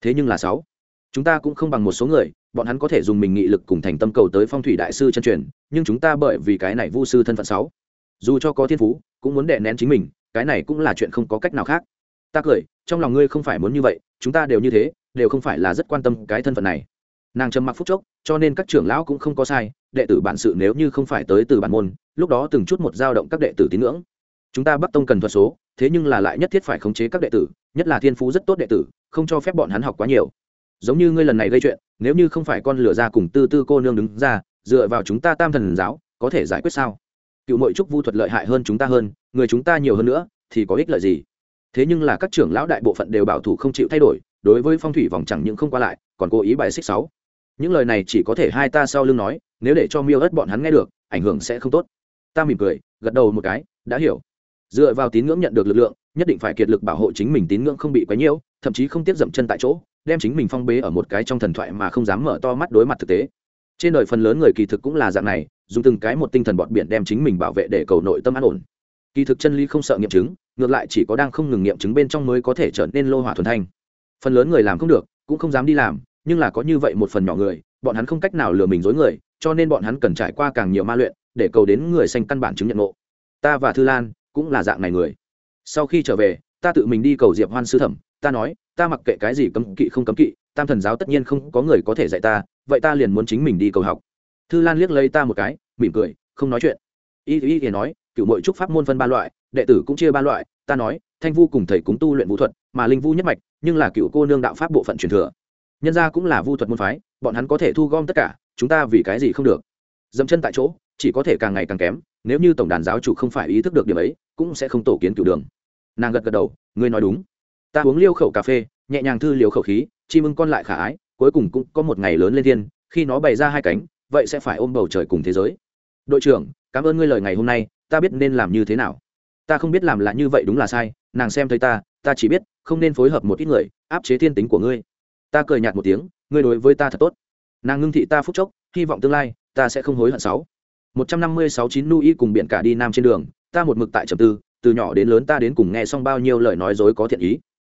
Thế nhưng là sáu, chúng ta cũng không bằng một số người, bọn hắn có thể dùng mình nghị lực cùng thành tâm cầu tới phong thủy đại sư chân truyền, nhưng chúng ta bởi vì cái này vu sư thân phận sáu, dù cho có thiên phú, cũng muốn đè nén chính mình, cái này cũng là chuyện không có cách nào khác. Ta cười, trong lòng ngươi không phải muốn như vậy, chúng ta đều như thế, đều không phải là rất quan tâm cái thân phận này nàng trầm mặc phúc chốc, cho nên các trưởng lão cũng không có sai, đệ tử bản sự nếu như không phải tới từ bản môn, lúc đó từng chút một dao động các đệ tử tín ngưỡng. Chúng ta bắt tông cần thuật số, thế nhưng là lại nhất thiết phải khống chế các đệ tử, nhất là thiên phú rất tốt đệ tử, không cho phép bọn hắn học quá nhiều. Giống như ngươi lần này gây chuyện, nếu như không phải con lửa ra cùng tư tư cô nương đứng ra, dựa vào chúng ta tam thần giáo, có thể giải quyết sao? Cựu nội trúc vu thuật lợi hại hơn chúng ta hơn, người chúng ta nhiều hơn nữa, thì có ích lợi gì? Thế nhưng là các trưởng lão đại bộ phận đều bảo thủ không chịu thay đổi, đối với phong thủy vòng chẳng những không qua lại, còn cố ý bài xích sáu những lời này chỉ có thể hai ta sau lưng nói, nếu để cho miêu ớt bọn hắn nghe được, ảnh hưởng sẽ không tốt. Ta mỉm cười, gật đầu một cái, đã hiểu. Dựa vào tín ngưỡng nhận được lực lượng, nhất định phải kiệt lực bảo hộ chính mình tín ngưỡng không bị quấy nhiễu, thậm chí không tiếp dậm chân tại chỗ, đem chính mình phong bế ở một cái trong thần thoại mà không dám mở to mắt đối mặt thực tế. Trên đời phần lớn người kỳ thực cũng là dạng này, dùng từng cái một tinh thần bọt biển đem chính mình bảo vệ để cầu nội tâm an ổn. Kỳ thực chân lý không sợ nghiệm chứng, ngược lại chỉ có đang không ngừng nghiệm chứng bên trong mới có thể trở nên lô hỏa thuần thanh. Phần lớn người làm không được, cũng không dám đi làm nhưng là có như vậy một phần nhỏ người, bọn hắn không cách nào lừa mình dối người, cho nên bọn hắn cần trải qua càng nhiều ma luyện, để cầu đến người xanh căn bản chứng nhận ngộ. Ta và thư lan cũng là dạng này người. Sau khi trở về, ta tự mình đi cầu diệp hoan sư thẩm, ta nói, ta mặc kệ cái gì cấm kỵ không cấm kỵ, tam thần giáo tất nhiên không có người có thể dạy ta, vậy ta liền muốn chính mình đi cầu học. Thư lan liếc lấy ta một cái, mỉm cười, không nói chuyện. Y y y nói cựu mội trúc pháp môn phân ba loại, đệ tử cũng chia ba loại, ta nói, thanh vu cùng thầy cúng tu luyện vũ thuật, mà linh vu nhất mạch, nhưng là cựu cô nương đạo pháp bộ phận truyền thừa nhân gia cũng là vu thuật môn phái, bọn hắn có thể thu gom tất cả, chúng ta vì cái gì không được? Dẫm chân tại chỗ, chỉ có thể càng ngày càng kém, nếu như tổng đàn giáo chủ không phải ý thức được điểm ấy, cũng sẽ không tổ kiến cửu đường. Nàng gật gật đầu, ngươi nói đúng. Ta uống liêu khẩu cà phê, nhẹ nhàng thư liều khẩu khí, chi mưng con lại khả ái, cuối cùng cũng có một ngày lớn lên thiên, khi nó bày ra hai cánh, vậy sẽ phải ôm bầu trời cùng thế giới. Đội trưởng, cảm ơn ngươi lời ngày hôm nay, ta biết nên làm như thế nào. Ta không biết làm là như vậy đúng là sai, nàng xem thấy ta ta chỉ biết không nên phối hợp một ít người, áp chế thiên tính của ngươi ta cười nhạt một tiếng, ngươi đối với ta thật tốt. Nàng ngưng thị ta phúc chốc, hy vọng tương lai, ta sẽ không hối hận sáu. Một trăm năm mươi sáu chín nu y cùng biển cả đi nam trên đường, ta một mực tại trầm tư, từ nhỏ đến lớn ta đến cùng nghe xong bao nhiêu lời nói dối có thiện ý.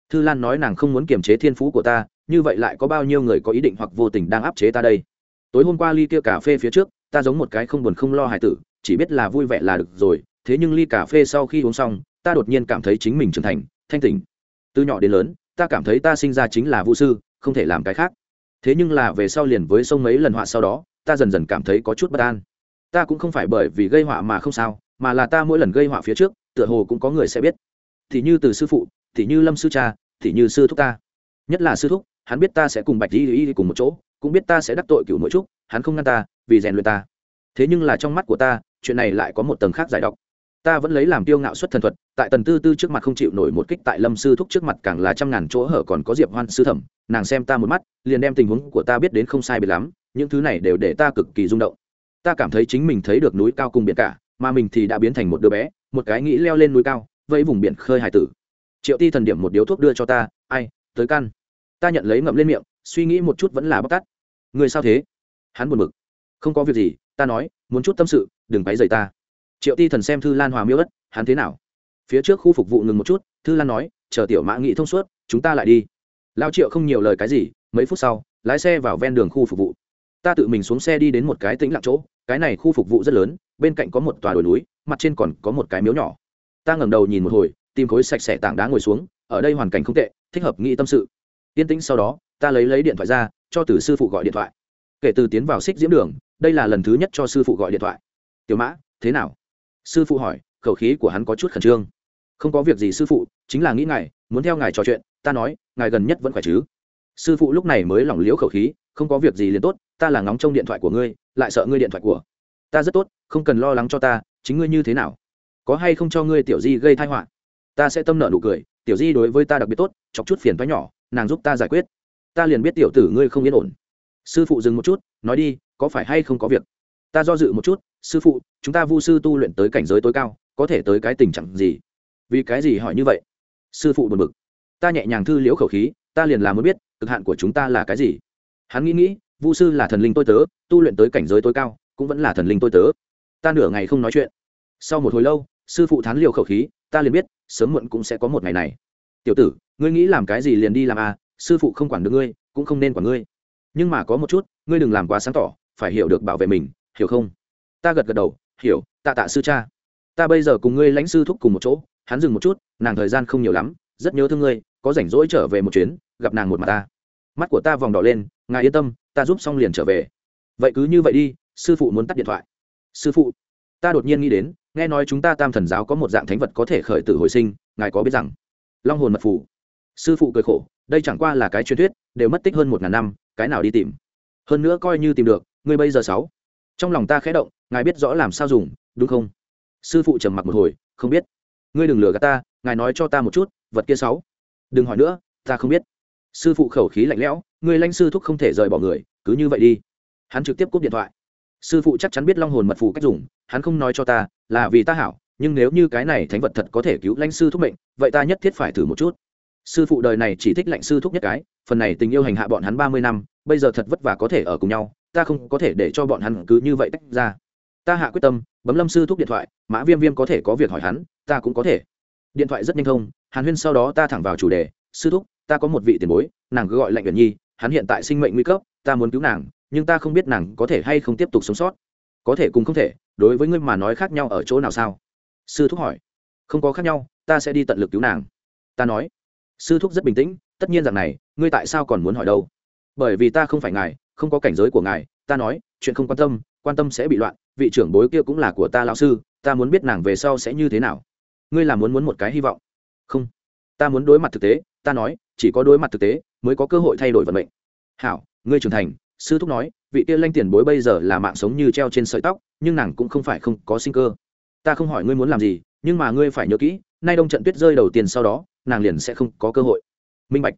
Thư lan nói nàng không muốn kiềm chế thiên phú của ta, như vậy lại có bao nhiêu người có ý định hoặc vô tình đang áp chế ta đây? Tối hôm qua ly kia cà phê phía trước, ta giống một cái không buồn không lo hài tử, chỉ biết là vui vẻ là được rồi, thế nhưng ly cà phê sau khi uống xong, ta đột nhiên cảm thấy chính mình trưởng thành, thanh tỉnh. Từ nhỏ đến lớn, ta cảm thấy ta sinh ra chính là vũ sư không thể làm cái khác. Thế nhưng là về sau liền với sông mấy lần họa sau đó, ta dần dần cảm thấy có chút bất an. Ta cũng không phải bởi vì gây họa mà không sao, mà là ta mỗi lần gây họa phía trước, tựa hồ cũng có người sẽ biết. Thì như từ sư phụ, thì như lâm sư cha, thì như sư thúc ta. Nhất là sư thúc, hắn biết ta sẽ cùng bạch di y cùng một chỗ, cũng biết ta sẽ đắc tội cựu mỗi trúc hắn không ngăn ta, vì rèn luyện ta. Thế nhưng là trong mắt của ta, chuyện này lại có một tầng khác giải độc ta vẫn lấy làm tiêu ngạo xuất thần thuật, tại tần tư tư trước mặt không chịu nổi một kích tại lâm sư thúc trước mặt càng là trăm ngàn chỗ hở còn có diệp hoan sư thẩm, nàng xem ta một mắt, liền đem tình huống của ta biết đến không sai bị lắm, những thứ này đều để ta cực kỳ rung động. Ta cảm thấy chính mình thấy được núi cao cùng biển cả, mà mình thì đã biến thành một đứa bé, một cái nghĩ leo lên núi cao, vẫy vùng biển khơi hải tử. Triệu ti thần điểm một điếu thuốc đưa cho ta, ai, tới căn. Ta nhận lấy ngậm lên miệng, suy nghĩ một chút vẫn là bóc tắt người sao thế? Hắn buồn bực. Không có việc gì, ta nói, muốn chút tâm sự, đừng váy dày ta triệu ti thần xem thư lan hòa miêu ất, hắn thế nào? Phía trước khu phục vụ ngừng một chút, thư lan nói, chờ tiểu mã nghị thông suốt, chúng ta lại đi. Lao triệu không nhiều lời cái gì, mấy phút sau, lái xe vào ven đường khu phục vụ. Ta tự mình xuống xe đi đến một cái tĩnh lặng chỗ, cái này khu phục vụ rất lớn, bên cạnh có một tòa đồi núi, mặt trên còn có một cái miếu nhỏ. Ta ngẩng đầu nhìn một hồi, tìm khối sạch sẽ tảng đá ngồi xuống, ở đây hoàn cảnh không tệ, thích hợp nghĩ tâm sự. Yên tĩnh sau đó, ta lấy lấy điện thoại ra, cho từ sư phụ gọi điện thoại. Kể từ tiến vào xích diễm đường, đây là lần thứ nhất cho sư phụ gọi điện thoại. Tiểu mã, thế nào? Sư phụ hỏi, khẩu khí của hắn có chút khẩn trương. Không có việc gì sư phụ, chính là nghĩ ngài, muốn theo ngài trò chuyện, ta nói, ngài gần nhất vẫn khỏe chứ? Sư phụ lúc này mới lỏng liễu khẩu khí, không có việc gì liền tốt, ta là ngóng trong điện thoại của ngươi, lại sợ ngươi điện thoại của ta rất tốt, không cần lo lắng cho ta, chính ngươi như thế nào? Có hay không cho ngươi tiểu di gây thai họa? Ta sẽ tâm nợ nụ cười, tiểu di đối với ta đặc biệt tốt, chọc chút phiền thoái nhỏ, nàng giúp ta giải quyết. Ta liền biết tiểu tử ngươi không yên ổn. Sư phụ dừng một chút, nói đi, có phải hay không có việc? Ta do dự một chút, sư phụ, chúng ta vu sư tu luyện tới cảnh giới tối cao, có thể tới cái tình trạng gì? Vì cái gì hỏi như vậy? Sư phụ buồn bực. Ta nhẹ nhàng thư liễu khẩu khí, ta liền là muốn biết, cực hạn của chúng ta là cái gì? Hắn nghĩ nghĩ, vu sư là thần linh tôi tớ, tu luyện tới cảnh giới tối cao, cũng vẫn là thần linh tôi tớ. Ta nửa ngày không nói chuyện. Sau một hồi lâu, sư phụ thán liều khẩu khí, ta liền biết, sớm muộn cũng sẽ có một ngày này. Tiểu tử, ngươi nghĩ làm cái gì liền đi làm à sư phụ không quản được ngươi, cũng không nên quản ngươi. Nhưng mà có một chút, ngươi đừng làm quá sáng tỏ, phải hiểu được bảo vệ mình hiểu không? Ta gật gật đầu, hiểu, tạ tạ sư cha. Ta bây giờ cùng ngươi lãnh sư thúc cùng một chỗ, hắn dừng một chút, nàng thời gian không nhiều lắm, rất nhớ thương ngươi, có rảnh rỗi trở về một chuyến, gặp nàng một mặt ta. Mắt của ta vòng đỏ lên, ngài yên tâm, ta giúp xong liền trở về. Vậy cứ như vậy đi, sư phụ muốn tắt điện thoại. Sư phụ, ta đột nhiên nghĩ đến, nghe nói chúng ta tam thần giáo có một dạng thánh vật có thể khởi tử hồi sinh, ngài có biết rằng? Long hồn mật phủ sư phụ cười khổ, đây chẳng qua là cái truyền thuyết, đều mất tích hơn một ngàn năm, cái nào đi tìm? Hơn nữa coi như tìm được, ngươi bây giờ sáu trong lòng ta khẽ động, ngài biết rõ làm sao dùng, đúng không? Sư phụ trầm mặc một hồi, không biết. Ngươi đừng lừa gạt ta, ngài nói cho ta một chút, vật kia sáu. Đừng hỏi nữa, ta không biết. Sư phụ khẩu khí lạnh lẽo người lãnh sư thúc không thể rời bỏ người, cứ như vậy đi. Hắn trực tiếp cúp điện thoại. Sư phụ chắc chắn biết long hồn mật phù cách dùng, hắn không nói cho ta, là vì ta hảo, nhưng nếu như cái này thánh vật thật có thể cứu lãnh sư thúc mệnh, vậy ta nhất thiết phải thử một chút. Sư phụ đời này chỉ thích lãnh sư thúc nhất cái, phần này tình yêu hành hạ bọn hắn ba mươi năm, bây giờ thật vất vả có thể ở cùng nhau ta không có thể để cho bọn hắn cứ như vậy tách ra. Ta hạ quyết tâm, bấm lâm sư thúc điện thoại, mã viêm viêm có thể có việc hỏi hắn, ta cũng có thể. Điện thoại rất nhanh thông, hàn huyên sau đó ta thẳng vào chủ đề, sư thúc, ta có một vị tiền bối, nàng cứ gọi lạnh gần nhi, hắn hiện tại sinh mệnh nguy cấp, ta muốn cứu nàng, nhưng ta không biết nàng có thể hay không tiếp tục sống sót. Có thể cùng không thể, đối với ngươi mà nói khác nhau ở chỗ nào sao? Sư thúc hỏi. Không có khác nhau, ta sẽ đi tận lực cứu nàng. Ta nói. Sư thúc rất bình tĩnh, tất nhiên rằng này, ngươi tại sao còn muốn hỏi đâu? Bởi vì ta không phải ngài không có cảnh giới của ngài, ta nói, chuyện không quan tâm quan tâm sẽ bị loạn, vị trưởng bối kia cũng là của ta lão sư, ta muốn biết nàng về sau sẽ như thế nào. Ngươi là muốn muốn một cái hy vọng. Không. Ta muốn đối mặt thực tế, ta nói, chỉ có đối mặt thực tế, mới có cơ hội thay đổi vận mệnh. Hảo, ngươi trưởng thành, sư thúc nói, vị kia lanh tiền bối bây giờ là mạng sống như treo trên sợi tóc, nhưng nàng cũng không phải không có sinh cơ. Ta không hỏi ngươi muốn làm gì, nhưng mà ngươi phải nhớ kỹ, nay đông trận tuyết rơi đầu tiên sau đó, nàng liền sẽ không có cơ hội. Minh bạch.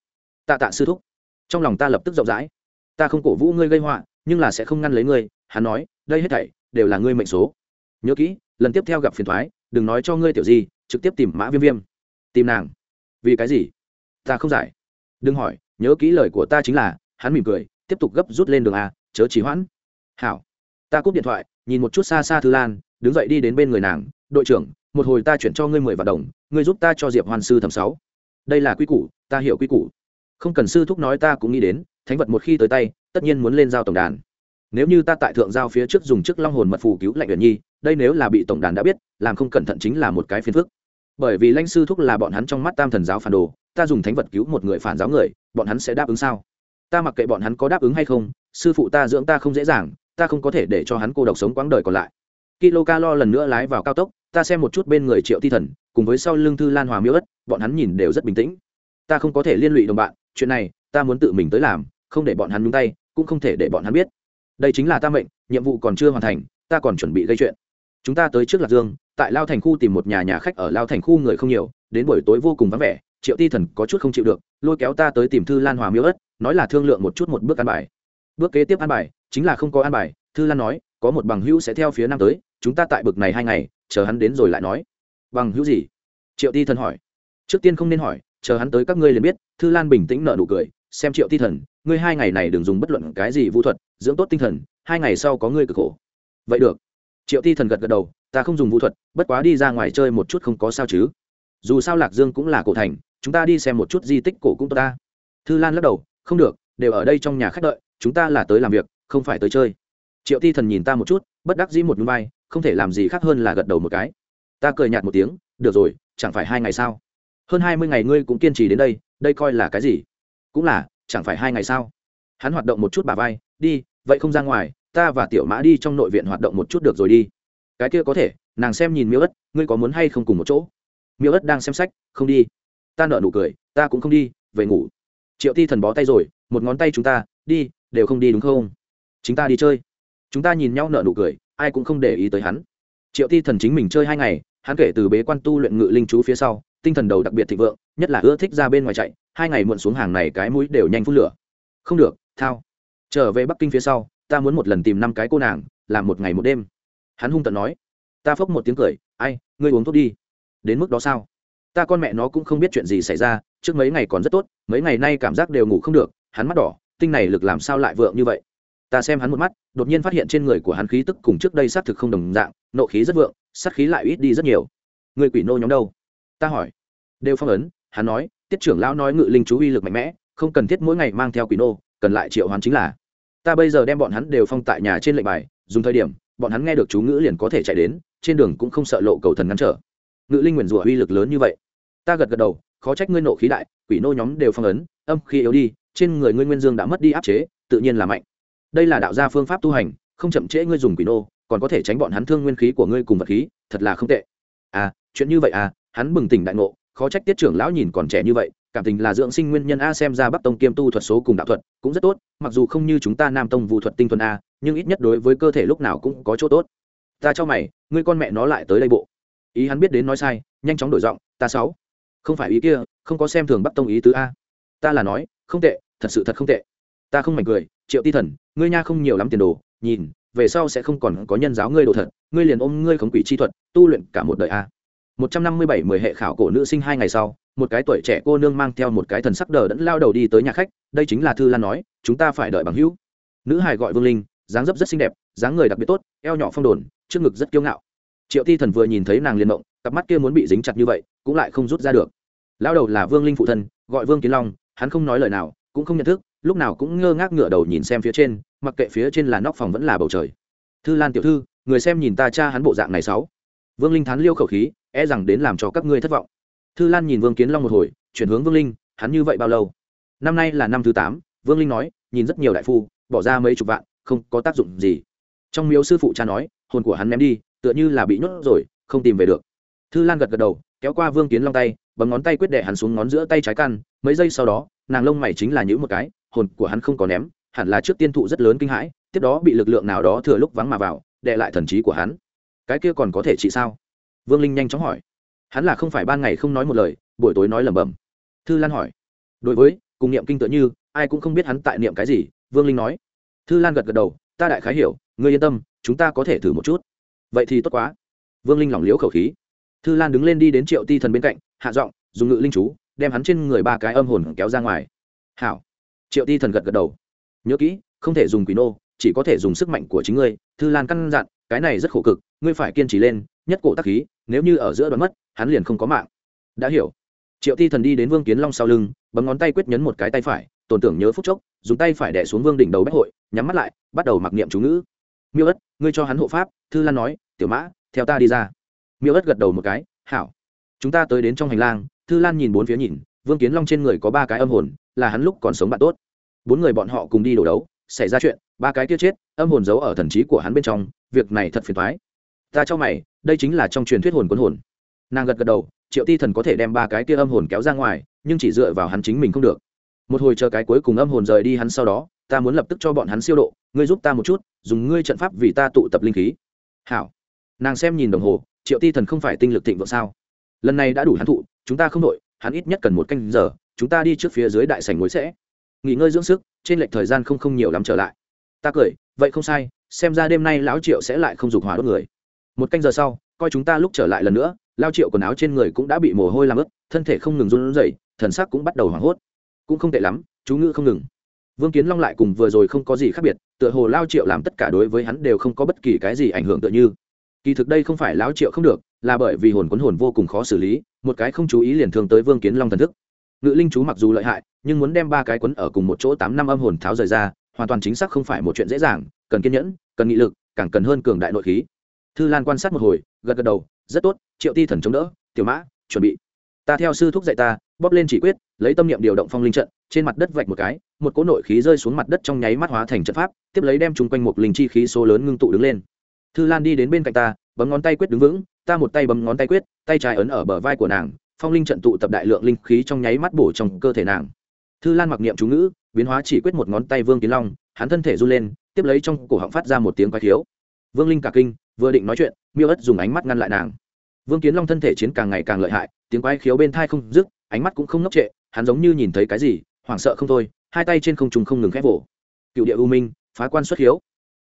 Tạ tạ sư thúc. Trong lòng ta lập tức rộng rãi ta không cổ vũ ngươi gây họa, nhưng là sẽ không ngăn lấy ngươi, hắn nói, đây hết thảy đều là ngươi mệnh số. Nhớ kỹ, lần tiếp theo gặp phiền thoái, đừng nói cho ngươi tiểu gì, trực tiếp tìm mã viêm viêm. Tìm nàng. Vì cái gì? Ta không giải. Đừng hỏi, nhớ kỹ lời của ta chính là, hắn mỉm cười, tiếp tục gấp rút lên đường a, chớ trì hoãn. Hảo. Ta cúp điện thoại, nhìn một chút xa xa thư lan, đứng dậy đi đến bên người nàng. Đội trưởng, một hồi ta chuyển cho ngươi mười vạn đồng, ngươi giúp ta cho diệp hoàn sư thẩm sáu. Đây là quy củ, ta hiểu quy củ. Không cần sư thúc nói ta cũng nghĩ đến thánh vật một khi tới tay, tất nhiên muốn lên giao tổng đàn. Nếu như ta tại thượng giao phía trước dùng chức long hồn mật phù cứu lạnh uyển nhi, đây nếu là bị tổng đàn đã biết, làm không cẩn thận chính là một cái phiền phức. Bởi vì lãnh sư thúc là bọn hắn trong mắt tam thần giáo phản đồ, ta dùng thánh vật cứu một người phản giáo người, bọn hắn sẽ đáp ứng sao? Ta mặc kệ bọn hắn có đáp ứng hay không, sư phụ ta dưỡng ta không dễ dàng, ta không có thể để cho hắn cô độc sống quãng đời còn lại. Kilo ca lo lần nữa lái vào cao tốc, ta xem một chút bên người triệu thi thần, cùng với sau lưng thư lan hòa miêu ất, bọn hắn nhìn đều rất bình tĩnh. Ta không có thể liên lụy đồng bạn, chuyện này ta muốn tự mình tới làm không để bọn hắn nhúng tay, cũng không thể để bọn hắn biết. Đây chính là ta mệnh, nhiệm vụ còn chưa hoàn thành, ta còn chuẩn bị gây chuyện. Chúng ta tới trước lạc dương, tại lao thành khu tìm một nhà nhà khách ở lao thành khu người không nhiều, đến buổi tối vô cùng vắng vẻ, triệu ti thần có chút không chịu được, lôi kéo ta tới tìm thư lan hòa miêu ất, nói là thương lượng một chút một bước ăn bài. Bước kế tiếp ăn bài, chính là không có ăn bài, thư lan nói, có một bằng hữu sẽ theo phía nam tới, chúng ta tại bực này hai ngày, chờ hắn đến rồi lại nói. Bằng hữu gì? Triệu ti thần hỏi. Trước tiên không nên hỏi, chờ hắn tới các ngươi liền biết, thư lan bình tĩnh nợ nụ cười xem triệu ti thần, ngươi hai ngày này đừng dùng bất luận cái gì vũ thuật, dưỡng tốt tinh thần, hai ngày sau có ngươi cực khổ. Vậy được. Triệu ti thần gật gật đầu, ta không dùng vũ thuật, bất quá đi ra ngoài chơi một chút không có sao chứ. Dù sao lạc dương cũng là cổ thành, chúng ta đi xem một chút di tích cổ cũng tốt ta. Thư lan lắc đầu, không được, đều ở đây trong nhà khách đợi, chúng ta là tới làm việc, không phải tới chơi. Triệu ti thần nhìn ta một chút, bất đắc dĩ một núi vai, không thể làm gì khác hơn là gật đầu một cái. Ta cười nhạt một tiếng, được rồi, chẳng phải hai ngày sao? Hơn hai mươi ngày ngươi cũng kiên trì đến đây đây coi là cái gì? Cũng là, chẳng phải hai ngày sao? Hắn hoạt động một chút bà vai, đi, vậy không ra ngoài, ta và tiểu mã đi trong nội viện hoạt động một chút được rồi đi. Cái kia có thể, nàng xem nhìn miêu ất, ngươi có muốn hay không cùng một chỗ? Miêu ất đang xem sách, không đi. Ta nợ nụ cười, ta cũng không đi, về ngủ. Triệu ti thần bó tay rồi, một ngón tay chúng ta, đi, đều không đi đúng không? Chúng ta đi chơi. Chúng ta nhìn nhau nợ nụ cười, ai cũng không để ý tới hắn. Triệu ti thần chính mình chơi hai ngày, hắn kể từ bế quan tu luyện ngự linh chú phía sau tinh thần đầu đặc biệt thịnh vượng, nhất là ưa thích ra bên ngoài chạy, hai ngày muộn xuống hàng này cái mũi đều nhanh phun lửa. Không được, thao. Trở về bắc kinh phía sau, ta muốn một lần tìm năm cái cô nàng, làm một ngày một đêm. Hắn hung tận nói. Ta phốc một tiếng cười, ai, ngươi uống thuốc đi. Đến mức đó sao? Ta con mẹ nó cũng không biết chuyện gì xảy ra, trước mấy ngày còn rất tốt, mấy ngày nay cảm giác đều ngủ không được, hắn mắt đỏ, tinh này lực làm sao lại vượng như vậy? Ta xem hắn một mắt, đột nhiên phát hiện trên người của hắn khí tức cùng trước đây xác thực không đồng dạng, nộ khí rất vượng, sát khí lại ít đi rất nhiều. Người quỷ nô nhóm đâu? Ta hỏi. Đều phong ấn, hắn nói, tiết trưởng lão nói ngự linh chú uy lực mạnh mẽ, không cần thiết mỗi ngày mang theo quỷ nô, cần lại triệu hoán chính là. Ta bây giờ đem bọn hắn đều phong tại nhà trên lệnh bài, dùng thời điểm, bọn hắn nghe được chú ngữ liền có thể chạy đến, trên đường cũng không sợ lộ cầu thần ngăn trở. Ngự linh nguyền rủa uy lực lớn như vậy. Ta gật gật đầu, khó trách ngươi nộ khí đại, quỷ nô nhóm đều phong ấn, âm khi yếu đi, trên người ngươi nguyên dương đã mất đi áp chế, tự nhiên là mạnh. Đây là đạo gia phương pháp tu hành, không chậm trễ ngươi dùng quỷ nô, còn có thể tránh bọn hắn thương nguyên khí của ngươi cùng vật khí, thật là không tệ. À chuyện như vậy à hắn bừng tỉnh đại ngộ, khó trách tiết trưởng lão nhìn còn trẻ như vậy, cảm tình là dưỡng sinh nguyên nhân a xem ra bắc tông kiêm tu thuật số cùng đạo thuật cũng rất tốt, mặc dù không như chúng ta nam tông vụ thuật tinh thuần a, nhưng ít nhất đối với cơ thể lúc nào cũng có chỗ tốt. Ta cho mày, ngươi con mẹ nó lại tới đây bộ. Ý hắn biết đến nói sai, nhanh chóng đổi giọng, ta sáu. Không phải ý kia, không có xem thường bắc tông ý tứ a. Ta là nói, không tệ, thật sự thật không tệ. Ta không mảnh cười, triệu ti thần, ngươi nha không nhiều lắm tiền đồ, nhìn, về sau sẽ không còn có nhân giáo ngươi đồ thật, ngươi liền ôm ngươi khống quỷ chi thuật, tu luyện cả một đời a một trăm năm mươi bảy mười hệ khảo cổ nữ sinh hai ngày sau, một cái tuổi trẻ cô nương mang theo một cái thần sắc đờ đẫn lao đầu đi tới nhà khách, đây chính là thư lan nói, chúng ta phải đợi bằng hữu. Nữ hài gọi vương linh, dáng dấp rất xinh đẹp, dáng người đặc biệt tốt, eo nhỏ phong đồn, trước ngực rất kiêu ngạo. Triệu ti thần vừa nhìn thấy nàng liền động, cặp mắt kia muốn bị dính chặt như vậy, cũng lại không rút ra được. Lao đầu là vương linh phụ thân, gọi vương kiến long, hắn không nói lời nào, cũng không nhận thức, lúc nào cũng ngơ ngác ngửa đầu nhìn xem phía trên, mặc kệ phía trên là nóc phòng vẫn là bầu trời. Thư lan tiểu thư, người xem nhìn ta cha hắn bộ dạng này sáu. Vương linh thán liêu khẩu khí e rằng đến làm cho các ngươi thất vọng. Thư lan nhìn vương kiến long một hồi, chuyển hướng vương linh, hắn như vậy bao lâu? Năm nay là năm thứ tám, vương linh nói, nhìn rất nhiều đại phu, bỏ ra mấy chục vạn, không có tác dụng gì. Trong miếu sư phụ cha nói, hồn của hắn ném đi, tựa như là bị nhốt rồi, không tìm về được. Thư lan gật gật đầu, kéo qua vương kiến long tay, bấm ngón tay quyết đệ hắn xuống ngón giữa tay trái căn, mấy giây sau đó, nàng lông mày chính là những một cái, hồn của hắn không có ném, hẳn là trước tiên thụ rất lớn kinh hãi, tiếp đó bị lực lượng nào đó thừa lúc vắng mà vào đệ lại thần trí của hắn. Cái kia còn có thể trị sao? Vương linh nhanh chóng hỏi. Hắn là không phải ban ngày không nói một lời, buổi tối nói lẩm bẩm. Thư lan hỏi. Đối với, cùng niệm kinh tựa như, ai cũng không biết hắn tại niệm cái gì, vương linh nói. Thư lan gật gật đầu, ta đại khái hiểu, ngươi yên tâm, chúng ta có thể thử một chút. Vậy thì tốt quá. Vương linh lỏng liễu khẩu khí. Thư lan đứng lên đi đến triệu ti thần bên cạnh, hạ giọng, dùng ngự linh chú, đem hắn trên người ba cái âm hồn kéo ra ngoài. Hảo. Triệu ti thần gật gật đầu. Nhớ kỹ, không thể dùng quỷ nô, chỉ có thể dùng sức mạnh của chính ngươi. Thư lan căn dặn, cái này rất khổ cực, ngươi phải kiên trì lên, nhất cổ tắc khí nếu như ở giữa đoạn mất, hắn liền không có mạng. Đã hiểu. Triệu ti thần đi đến vương kiến long sau lưng, bấm ngón tay quyết nhấn một cái tay phải, tổn tưởng nhớ phút chốc, dùng tay phải đẻ xuống vương đỉnh đầu bách hội, nhắm mắt lại, bắt đầu mặc niệm chú ngữ. Miêu ất, ngươi cho hắn hộ pháp, thư lan nói, tiểu mã, theo ta đi ra. Miêu ất gật đầu một cái, hảo. Chúng ta tới đến trong hành lang. Thư lan nhìn bốn phía nhìn, vương kiến long trên người có ba cái âm hồn, là hắn lúc còn sống bạn tốt. Bốn người bọn họ cùng đi đổ đấu, xảy ra chuyện, ba cái kia chết, âm hồn giấu ở thần trí của hắn bên trong, việc này thật phiền thoái ta cho mày đây chính là trong truyền thuyết hồn cuốn hồn. Nàng gật gật đầu, triệu ti thần có thể đem ba cái kia âm hồn kéo ra ngoài, nhưng chỉ dựa vào hắn chính mình không được. Một hồi chờ cái cuối cùng âm hồn rời đi hắn sau đó, ta muốn lập tức cho bọn hắn siêu độ, ngươi giúp ta một chút, dùng ngươi trận pháp vì ta tụ tập linh khí. Hảo. Nàng xem nhìn đồng hồ, triệu ti thần không phải tinh lực thịnh vượng sao? Lần này đã đủ hắn thụ, chúng ta không đội hắn ít nhất cần một canh giờ, chúng ta đi trước phía dưới đại sảnh ngồi sẽ. Nghỉ ngơi dưỡng sức, trên lệch thời gian không không nhiều lắm trở lại. Ta cười, vậy không sai, xem ra đêm nay lão triệu sẽ lại không dục hỏa đốt người một canh giờ sau, coi chúng ta lúc trở lại lần nữa, lao triệu quần áo trên người cũng đã bị mồ hôi làm ướt, thân thể không ngừng run rẩy, thần sắc cũng bắt đầu hoảng hốt. Cũng không tệ lắm, chú ngữ không ngừng. Vương kiến long lại cùng vừa rồi không có gì khác biệt, tựa hồ lao triệu làm tất cả đối với hắn đều không có bất kỳ cái gì ảnh hưởng tựa như. Kỳ thực đây không phải lao triệu không được, là bởi vì hồn quấn hồn vô cùng khó xử lý, một cái không chú ý liền thường tới vương kiến long thần thức. Ngự linh chú mặc dù lợi hại, nhưng muốn đem ba cái quấn ở cùng một chỗ tám năm âm hồn tháo rời ra, hoàn toàn chính xác không phải một chuyện dễ dàng, cần kiên nhẫn, cần nghị lực, càng cần hơn cường đại nội khí thư lan quan sát một hồi, gật gật đầu, rất tốt, triệu ti thần chống đỡ, tiểu mã, chuẩn bị. Ta theo sư thúc dạy ta, bóp lên chỉ quyết, lấy tâm niệm điều động phong linh trận, trên mặt đất vạch một cái, một cỗ nội khí rơi xuống mặt đất trong nháy mắt hóa thành trận pháp, tiếp lấy đem chung quanh một linh chi khí số lớn ngưng tụ đứng lên. Thư lan đi đến bên cạnh ta, bấm ngón tay quyết đứng vững, ta một tay bấm ngón tay quyết, tay trái ấn ở bờ vai của nàng, phong linh trận tụ tập đại lượng linh khí trong nháy mắt bổ trong cơ thể nàng. Thư lan mặc niệm chú ngữ, biến hóa chỉ quyết một ngón tay vương kiến long, hắn thân thể run lên, tiếp lấy trong cổ họng phát ra một tiếng quái thiếu vương linh cả kinh vừa định nói chuyện, miêu ất dùng ánh mắt ngăn lại nàng. Vương kiến long thân thể chiến càng ngày càng lợi hại, tiếng quái khiếu bên thai không dứt, ánh mắt cũng không ngốc trệ, hắn giống như nhìn thấy cái gì, hoảng sợ không thôi, hai tay trên không trùng không ngừng khép vỗ. Cựu địa u minh, phá quan xuất hiếu.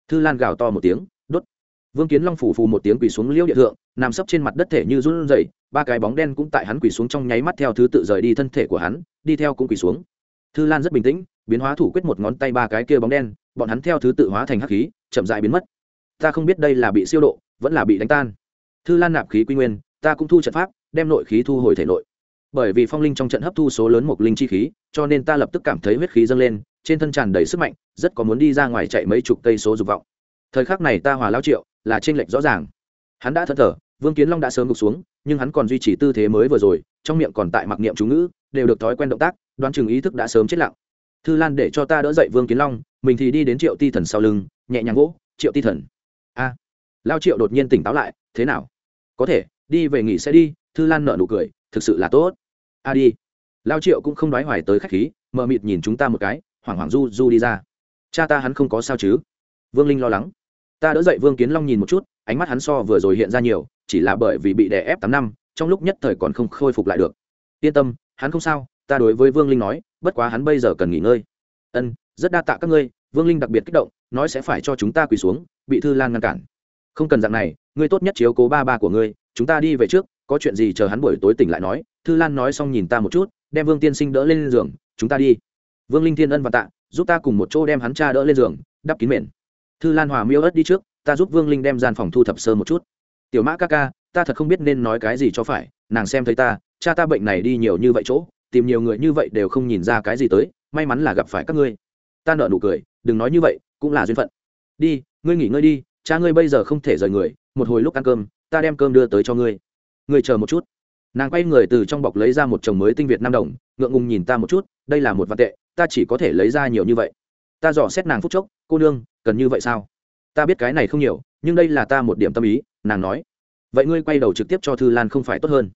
Thư lan gào to một tiếng, đốt. Vương kiến long phủ phù một tiếng quỳ xuống liêu địa thượng, nằm sấp trên mặt đất thể như run rẩy, ba cái bóng đen cũng tại hắn quỳ xuống trong nháy mắt theo thứ tự rời đi thân thể của hắn, đi theo cũng quỳ xuống. Thư lan rất bình tĩnh, biến hóa thủ quyết một ngón tay ba cái kia bóng đen, bọn hắn theo thứ tự hóa thành hắc khí, chậm dại biến mất ta không biết đây là bị siêu độ, vẫn là bị đánh tan. Thư lan nạp khí quy nguyên, ta cũng thu trận pháp, đem nội khí thu hồi thể nội. Bởi vì phong linh trong trận hấp thu số lớn một linh chi khí, cho nên ta lập tức cảm thấy huyết khí dâng lên, trên thân tràn đầy sức mạnh, rất có muốn đi ra ngoài chạy mấy chục cây số dục vọng. Thời khắc này ta hòa lao triệu, là t r ê n lệch rõ ràng. Hắn đã thất thở, vương kiến long đã sớm gục xuống, nhưng hắn còn duy trì tư thế mới vừa rồi, trong miệng còn tại mặc niệm chú ngữ, đều được thói quen động tác, đoán chừng ý thức đã sớm chết lặng. Thư lan để cho ta đỡ dậy vương kiến long, mình thì đi đến triệu ti thần sau lưng, nhẹ nhàng gỗ triệu ti thần lao triệu đột nhiên tỉnh táo lại, thế nào? Có thể, đi về nghỉ sẽ đi. Thư lan nợ nụ cười, thực sự là tốt. A đi. Lao triệu cũng không nói hoài tới khách khí, mờ mịt nhìn chúng ta một cái, hoảng hoảng du du đi ra. Cha ta hắn không có sao chứ? Vương linh lo lắng. Ta đỡ dậy vương kiến long nhìn một chút, ánh mắt hắn so vừa rồi hiện ra nhiều, chỉ là bởi vì bị đè ép tám năm, trong lúc nhất thời còn không khôi phục lại được. Yên tâm, hắn không sao, ta đối với vương linh nói, bất quá hắn bây giờ cần nghỉ ngơi. Ân, rất đa tạ các ngươi. Vương linh đặc biệt kích động, nói sẽ phải cho chúng ta quỳ xuống, bị thư lan ngăn cản không cần dạng này, ngươi tốt nhất chiếu cố ba ba của ngươi, chúng ta đi về trước, có chuyện gì chờ hắn buổi tối tỉnh lại nói. Thư lan nói xong nhìn ta một chút, đem vương tiên sinh đỡ lên giường, chúng ta đi. Vương linh thiên ân và tạ, giúp ta cùng một chỗ đem hắn cha đỡ lên giường, đắp kín mền. Thư lan hòa miêu ớt đi trước, ta giúp vương linh đem gian phòng thu thập sơ một chút. Tiểu mã ca ca, ta thật không biết nên nói cái gì cho phải, nàng xem thấy ta, cha ta bệnh này đi nhiều như vậy chỗ, tìm nhiều người như vậy đều không nhìn ra cái gì tới, may mắn là gặp phải các ngươi. Ta nợ nụ cười, đừng nói như vậy, cũng là duyên phận. Đi, ngươi nghỉ ngơi đi cha ngươi bây giờ không thể rời người, một hồi lúc ăn cơm, ta đem cơm đưa tới cho ngươi. Ngươi chờ một chút. Nàng quay người từ trong bọc lấy ra một chồng mới tinh việt nam đồng, ngượng ngùng nhìn ta một chút, đây là một vạn tệ, ta chỉ có thể lấy ra nhiều như vậy. Ta dò xét nàng phút chốc, cô nương, cần như vậy sao? Ta biết cái này không nhiều, nhưng đây là ta một điểm tâm ý, nàng nói. Vậy ngươi quay đầu trực tiếp cho thư lan không phải tốt hơn.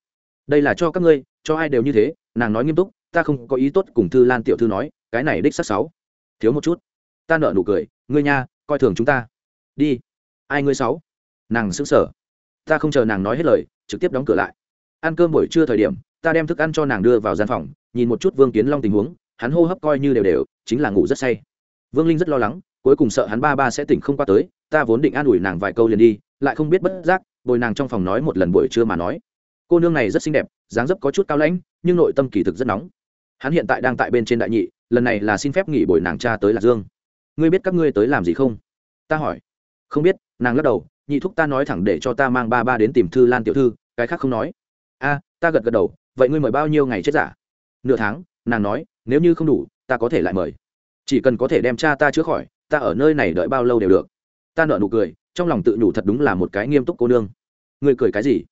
Đây là cho các ngươi, cho ai đều như thế, nàng nói nghiêm túc, ta không có ý tốt cùng thư lan tiểu thư nói, cái này đích sắc sáu thiếu một chút. Ta nợ nụ cười, ngươi nha, coi thường chúng ta. Đi ai ngươi sáu? Nàng xứng sở ta không chờ nàng nói hết lời, trực tiếp đóng cửa lại. Ăn cơm buổi trưa thời điểm, ta đem thức ăn cho nàng đưa vào gian phòng, nhìn một chút vương kiến long tình huống, hắn hô hấp coi như đều đều, chính là ngủ rất say. Vương linh rất lo lắng, cuối cùng sợ hắn ba ba sẽ tỉnh không qua tới, ta vốn định an ủi nàng vài câu liền đi, lại không biết bất giác, bồi nàng trong phòng nói một lần buổi trưa mà nói. Cô nương này rất xinh đẹp, dáng dấp có chút cao lãnh, nhưng nội tâm kỳ thực rất nóng. Hắn hiện tại đang tại bên trên đại nhị, lần này là xin phép nghỉ bồi nàng cha tới lạc dương. Ngươi biết các ngươi tới làm gì không? Ta hỏi không biết, nàng lắc đầu, nhị thúc ta nói thẳng để cho ta mang ba ba đến tìm thư lan tiểu thư, cái khác không nói. A, ta gật gật đầu, vậy ngươi mời bao nhiêu ngày chết giả? Nửa tháng. Nàng nói, nếu như không đủ, ta có thể lại mời. Chỉ cần có thể đem cha ta chữa khỏi, ta ở nơi này đợi bao lâu đều được. Ta nợ nụ cười, trong lòng tự nhủ thật đúng là một cái nghiêm túc cô nương. Ngươi cười cái gì?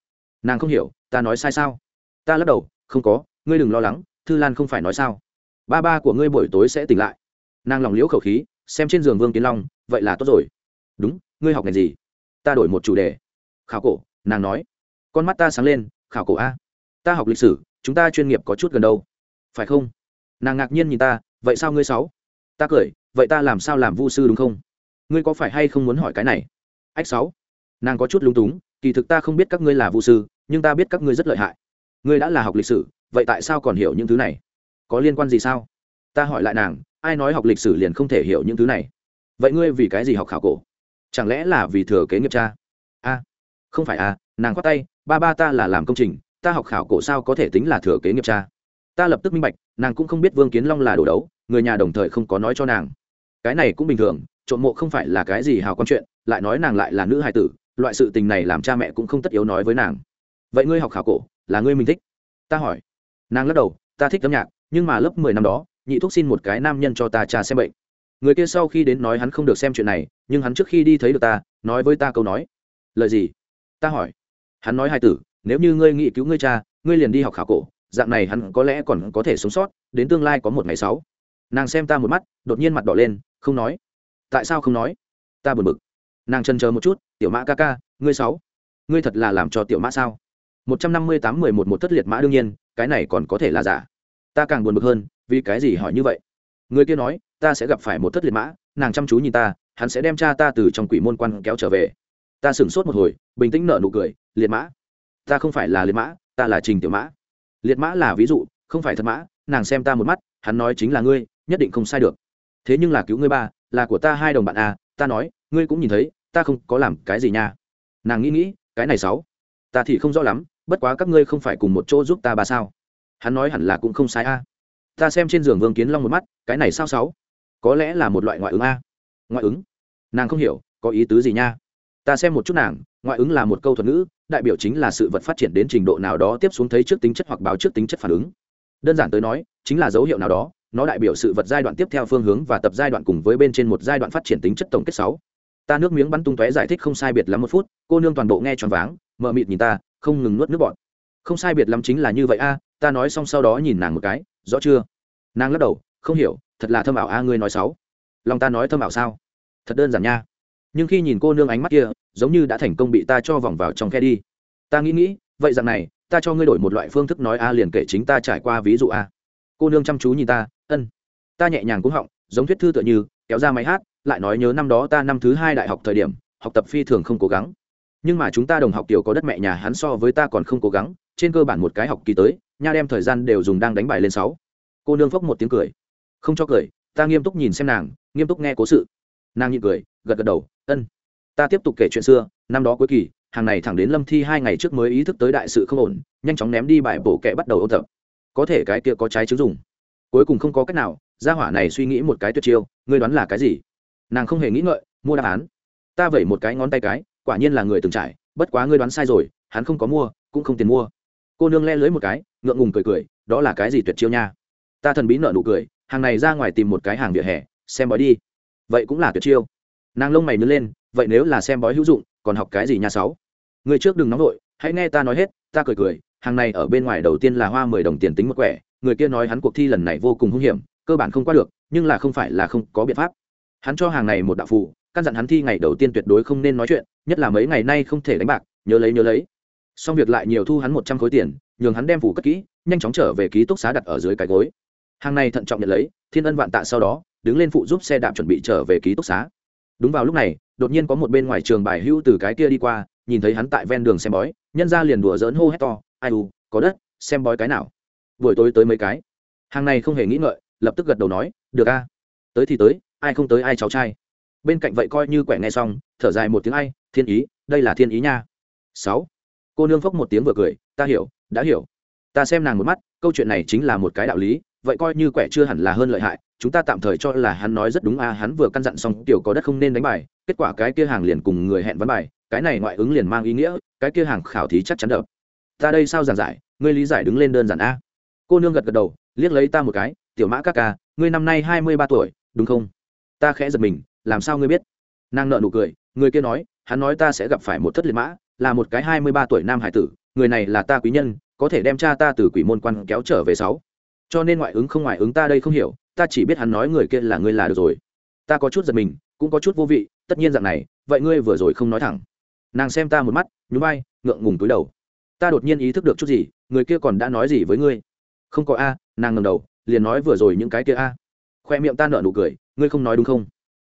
Nàng không hiểu, ta nói sai sao? Ta lắc đầu, không có, ngươi đừng lo lắng, thư lan không phải nói sao. Ba ba của ngươi buổi tối sẽ tỉnh lại. Nàng lòng liễu khẩu khí, xem trên giường vương kiến long, vậy là tốt rồi đúng, ngươi học ngành gì? Ta đổi một chủ đề. Khảo cổ, nàng nói. Con mắt ta sáng lên, khảo cổ a. Ta học lịch sử, chúng ta chuyên nghiệp có chút gần đâu. Phải không? Nàng ngạc nhiên nhìn ta, vậy sao ngươi sáu? Ta cười, vậy ta làm sao làm vu sư đúng không? Ngươi có phải hay không muốn hỏi cái này? Ách sáu. Nàng có chút lúng túng, kỳ thực ta không biết các ngươi là vu sư, nhưng ta biết các ngươi rất lợi hại. Ngươi đã là học lịch sử, vậy tại sao còn hiểu những thứ này? Có liên quan gì sao? Ta hỏi lại nàng, ai nói học lịch sử liền không thể hiểu những thứ này? Vậy ngươi vì cái gì học khảo cổ? Chẳng lẽ là vì thừa kế nghiệp cha? A, không phải à nàng khoát tay, ba ba ta là làm công trình, ta học khảo cổ sao có thể tính là thừa kế nghiệp cha? Ta lập tức minh bạch, nàng cũng không biết vương kiến long là đồ đấu, người nhà đồng thời không có nói cho nàng. Cái này cũng bình thường, trộm mộ không phải là cái gì hào quan chuyện, lại nói nàng lại là nữ hài tử, loại sự tình này làm cha mẹ cũng không tất yếu nói với nàng. Vậy ngươi học khảo cổ, là ngươi mình thích? Ta hỏi. Nàng lắc đầu, ta thích âm nhạc, nhưng mà lớp mười năm đó, nhị thuốc xin một cái nam nhân cho ta cha xem bệnh người kia sau khi đến nói hắn không được xem chuyện này, nhưng hắn trước khi đi thấy được ta, nói với ta câu nói. Lời gì? Ta hỏi. Hắn nói hai tử nếu như ngươi nghĩ cứu ngươi cha, ngươi liền đi học khảo cổ, dạng này hắn có lẽ còn có thể sống sót, đến tương lai có một ngày sáu. Nàng xem ta một mắt, đột nhiên mặt đỏ lên, không nói. Tại sao không nói? Ta buồn bực. Nàng chân chờ một chút, tiểu mã ca ca, ngươi sáu. Ngươi thật là làm cho tiểu mã sao? Một trăm năm mươi tám mười một một thất liệt mã đương nhiên, cái này còn có thể là giả. Ta càng buồn bực hơn, vì cái gì hỏi như vậy? Người kia nói ta sẽ gặp phải một thất liệt mã, nàng chăm chú nhìn ta, hắn sẽ đem cha ta từ trong quỷ môn quan kéo trở về. Ta sửng sốt một hồi, bình tĩnh nở nụ cười, liệt mã. Ta không phải là liệt mã, ta là trình tiểu mã. Liệt mã là ví dụ, không phải thật mã, nàng xem ta một mắt, hắn nói chính là ngươi, nhất định không sai được. Thế nhưng là cứu ngươi ba, là của ta hai đồng bạn à ta nói, ngươi cũng nhìn thấy, ta không có làm cái gì nha. Nàng nghĩ nghĩ, cái này sáu. Ta thì không rõ lắm, bất quá các ngươi không phải cùng một chỗ giúp ta ba sao? Hắn nói hẳn là cũng không sai a. Ta xem trên giường vương kiến long một mắt, cái này sao sáu? Có lẽ là một loại ngoại ứng a. Ngoại ứng? Nàng không hiểu, có ý tứ gì nha? Ta xem một chút nàng, ngoại ứng là một câu thuật ngữ, đại biểu chính là sự vật phát triển đến trình độ nào đó tiếp xuống thấy trước tính chất hoặc báo trước tính chất phản ứng. Đơn giản tới nói, chính là dấu hiệu nào đó, nó đại biểu sự vật giai đoạn tiếp theo phương hướng và tập giai đoạn cùng với bên trên một giai đoạn phát triển tính chất tổng kết sáu. Ta nước miếng bắn tung tóe giải thích không sai biệt lắm một phút, cô nương toàn bộ nghe tròn váng, mờ mịt nhìn ta, không ngừng nuốt nước bọt. Không sai biệt lắm chính là như vậy a, ta nói xong sau đó nhìn nàng một cái, rõ chưa? Nàng lắc đầu, không hiểu thật là thâm ảo a, ngươi nói sáu lòng ta nói thâm ảo sao? Thật đơn giản nha. Nhưng khi nhìn cô nương ánh mắt kia, giống như đã thành công bị ta cho vòng vào trong khe đi. Ta nghĩ nghĩ, vậy rằng này, ta cho ngươi đổi một loại phương thức nói a, liền kể chính ta trải qua ví dụ a. Cô nương chăm chú nhìn ta, ân. Ta nhẹ nhàng cũng họng, giống thuyết thư tựa như, kéo ra máy hát, lại nói nhớ năm đó ta năm thứ hai đại học thời điểm, học tập phi thường không cố gắng. Nhưng mà chúng ta đồng học tiểu có đất mẹ nhà hắn so với ta còn không cố gắng, trên cơ bản một cái học kỳ tới, nha đem thời gian đều dùng đang đánh bài lên sáu. Cô nương phốc một tiếng cười không cho cười, ta nghiêm túc nhìn xem nàng, nghiêm túc nghe cố sự. Nàng nhịn cười, gật gật đầu, ân, ta tiếp tục kể chuyện xưa, năm đó cuối kỳ, hàng này thẳng đến lâm thi hai ngày trước mới ý thức tới đại sự không ổn, nhanh chóng ném đi bài bổ kẹ bắt đầu ôn tập. Có thể cái kia có trái chứng dùng. Cuối cùng không có cách nào, gia hỏa này suy nghĩ một cái tuyệt chiêu, ngươi đoán là cái gì? Nàng không hề nghĩ ngợi, mua đáp án. Ta vẩy một cái ngón tay cái, quả nhiên là người từng trải, bất quá ngươi đoán sai rồi, hắn không có mua, cũng không tiền mua. Cô nương le lưới một cái, ngượng ngùng cười cười, đó là cái gì tuyệt chiêu nha? Ta thần bí nợ nụ cười hàng này ra ngoài tìm một cái hàng vỉa hè, xem bói đi. Vậy cũng là tuyệt chiêu. Nàng lông mày nứt lên, vậy nếu là xem bói hữu dụng, còn học cái gì nhà sáu? Người trước đừng nóng vội, hãy nghe ta nói hết, ta cười cười, hàng này ở bên ngoài đầu tiên là hoa mười đồng tiền tính một quẻ, người kia nói hắn cuộc thi lần này vô cùng hung hiểm, cơ bản không qua được, nhưng là không phải là không có biện pháp. Hắn cho hàng này một đạo phụ căn dặn hắn thi ngày đầu tiên tuyệt đối không nên nói chuyện, nhất là mấy ngày nay không thể đánh bạc, nhớ lấy nhớ lấy. Xong việc lại nhiều thu hắn một trăm khối tiền, nhường hắn đem phủ cất kỹ, nhanh chóng trở về ký túc xá đặt ở dưới cái gối hàng này thận trọng nhận lấy, thiên ân vạn tạ sau đó, đứng lên phụ giúp xe đạp chuẩn bị trở về ký túc xá. Đúng vào lúc này, đột nhiên có một bên ngoài trường bài hưu từ cái kia đi qua, nhìn thấy hắn tại ven đường xem bói, nhân ra liền đùa dỡn hô hét to, ai u, có đất, xem bói cái nào. Buổi tối tới mấy cái. Hàng này không hề nghĩ ngợi, lập tức gật đầu nói, được a, tới thì tới, ai không tới ai cháu trai. Bên cạnh vậy coi như quẻ nghe xong, thở dài một tiếng ai, thiên ý, đây là thiên ý nha. Sáu. Cô nương phốc một tiếng vừa cười, ta hiểu, đã hiểu. Ta xem nàng một mắt, câu chuyện này chính là một cái đạo lý vậy coi như quẻ chưa hẳn là hơn lợi hại, chúng ta tạm thời cho là hắn nói rất đúng a, hắn vừa căn dặn xong, tiểu có đất không nên đánh bài, kết quả cái kia hàng liền cùng người hẹn vấn bài, cái này ngoại ứng liền mang ý nghĩa, cái kia hàng khảo thí chắc chắn đập. Ta đây sao giảng giải, ngươi lý giải đứng lên đơn giản a. Cô nương gật gật đầu, liếc lấy ta một cái, tiểu mã các ca, ngươi năm nay hai mươi ba tuổi, đúng không? Ta khẽ giật mình, làm sao ngươi biết? Nàng nợ nụ cười, người kia nói, hắn nói ta sẽ gặp phải một thất liệt mã, là một cái hai mươi ba tuổi nam hải tử, người này là ta quý nhân, có thể đem cha ta từ quỷ môn quan kéo trở về sáu cho nên ngoại ứng không ngoại ứng ta đây không hiểu, ta chỉ biết hắn nói người kia là ngươi là được rồi. Ta có chút giật mình, cũng có chút vô vị, tất nhiên dạng này, vậy ngươi vừa rồi không nói thẳng. Nàng xem ta một mắt, nhún vai, ngượng ngùng túi đầu. Ta đột nhiên ý thức được chút gì, người kia còn đã nói gì với ngươi? Không có a, nàng ngầm đầu, liền nói vừa rồi những cái kia a. Khoe miệng ta nở nụ cười, ngươi không nói đúng không?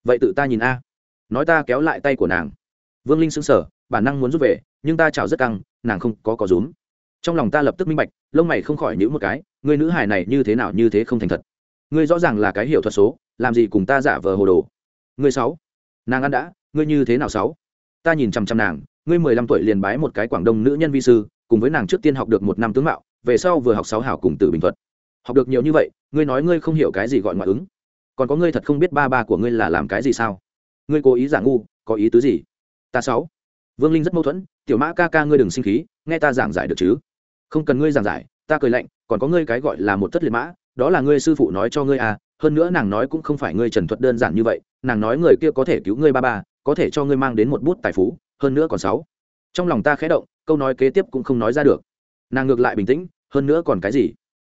Vậy tự ta nhìn a. Nói ta kéo lại tay của nàng. Vương linh sững sờ, bản năng muốn rút về, nhưng ta chào rất căng, nàng không có có rúm trong lòng ta lập tức minh bạch, lông mày không khỏi nhữ một cái, người nữ hài này như thế nào như thế không thành thật. Ngươi rõ ràng là cái hiểu thuật số, làm gì cùng ta giả vờ hồ đồ. Ngươi sáu. Nàng ăn đã, ngươi như thế nào sáu? Ta nhìn chằm chằm nàng, ngươi mười lăm tuổi liền bái một cái quảng đông nữ nhân vi sư, cùng với nàng trước tiên học được một năm tướng mạo, về sau vừa học sáu hảo cùng tử bình thuật. Học được nhiều như vậy, ngươi nói ngươi không hiểu cái gì gọi ngoại ứng. Còn có ngươi thật không biết ba ba của ngươi là làm cái gì sao? Ngươi cố ý giả ngu, có ý tứ gì? Ta sáu. Vương linh rất mâu thuẫn, tiểu mã ca ca ngươi đừng sinh khí, nghe ta giảng giải được chứ? Không cần ngươi giảng giải, ta cười lạnh, còn có ngươi cái gọi là một thất liệt mã, đó là ngươi sư phụ nói cho ngươi à hơn nữa nàng nói cũng không phải ngươi trần thuật đơn giản như vậy, nàng nói người kia có thể cứu ngươi ba ba, có thể cho ngươi mang đến một bút tài phú, hơn nữa còn sáu. Trong lòng ta khẽ động, câu nói kế tiếp cũng không nói ra được. Nàng ngược lại bình tĩnh, hơn nữa còn cái gì?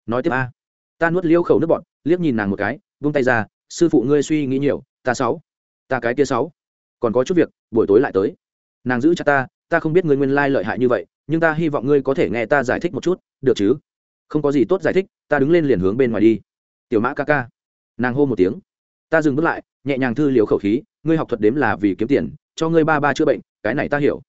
Nói tiếp a. Ta nuốt liêu khẩu nước bọn liếc nhìn nàng một cái, vung tay ra, sư phụ ngươi suy nghĩ nhiều, ta sáu. Ta cái kia sáu. Còn có chút việc, buổi tối lại tới. Nàng giữ chặt ta ta không biết ngươi nguyên lai lợi hại như vậy nhưng ta hy vọng ngươi có thể nghe ta giải thích một chút, được chứ? Không có gì tốt giải thích, ta đứng lên liền hướng bên ngoài đi. Tiểu mã ca ca. Nàng hô một tiếng. Ta dừng bước lại, nhẹ nhàng thư liều khẩu khí, ngươi học thuật đếm là vì kiếm tiền, cho ngươi ba ba chữa bệnh, cái này ta hiểu.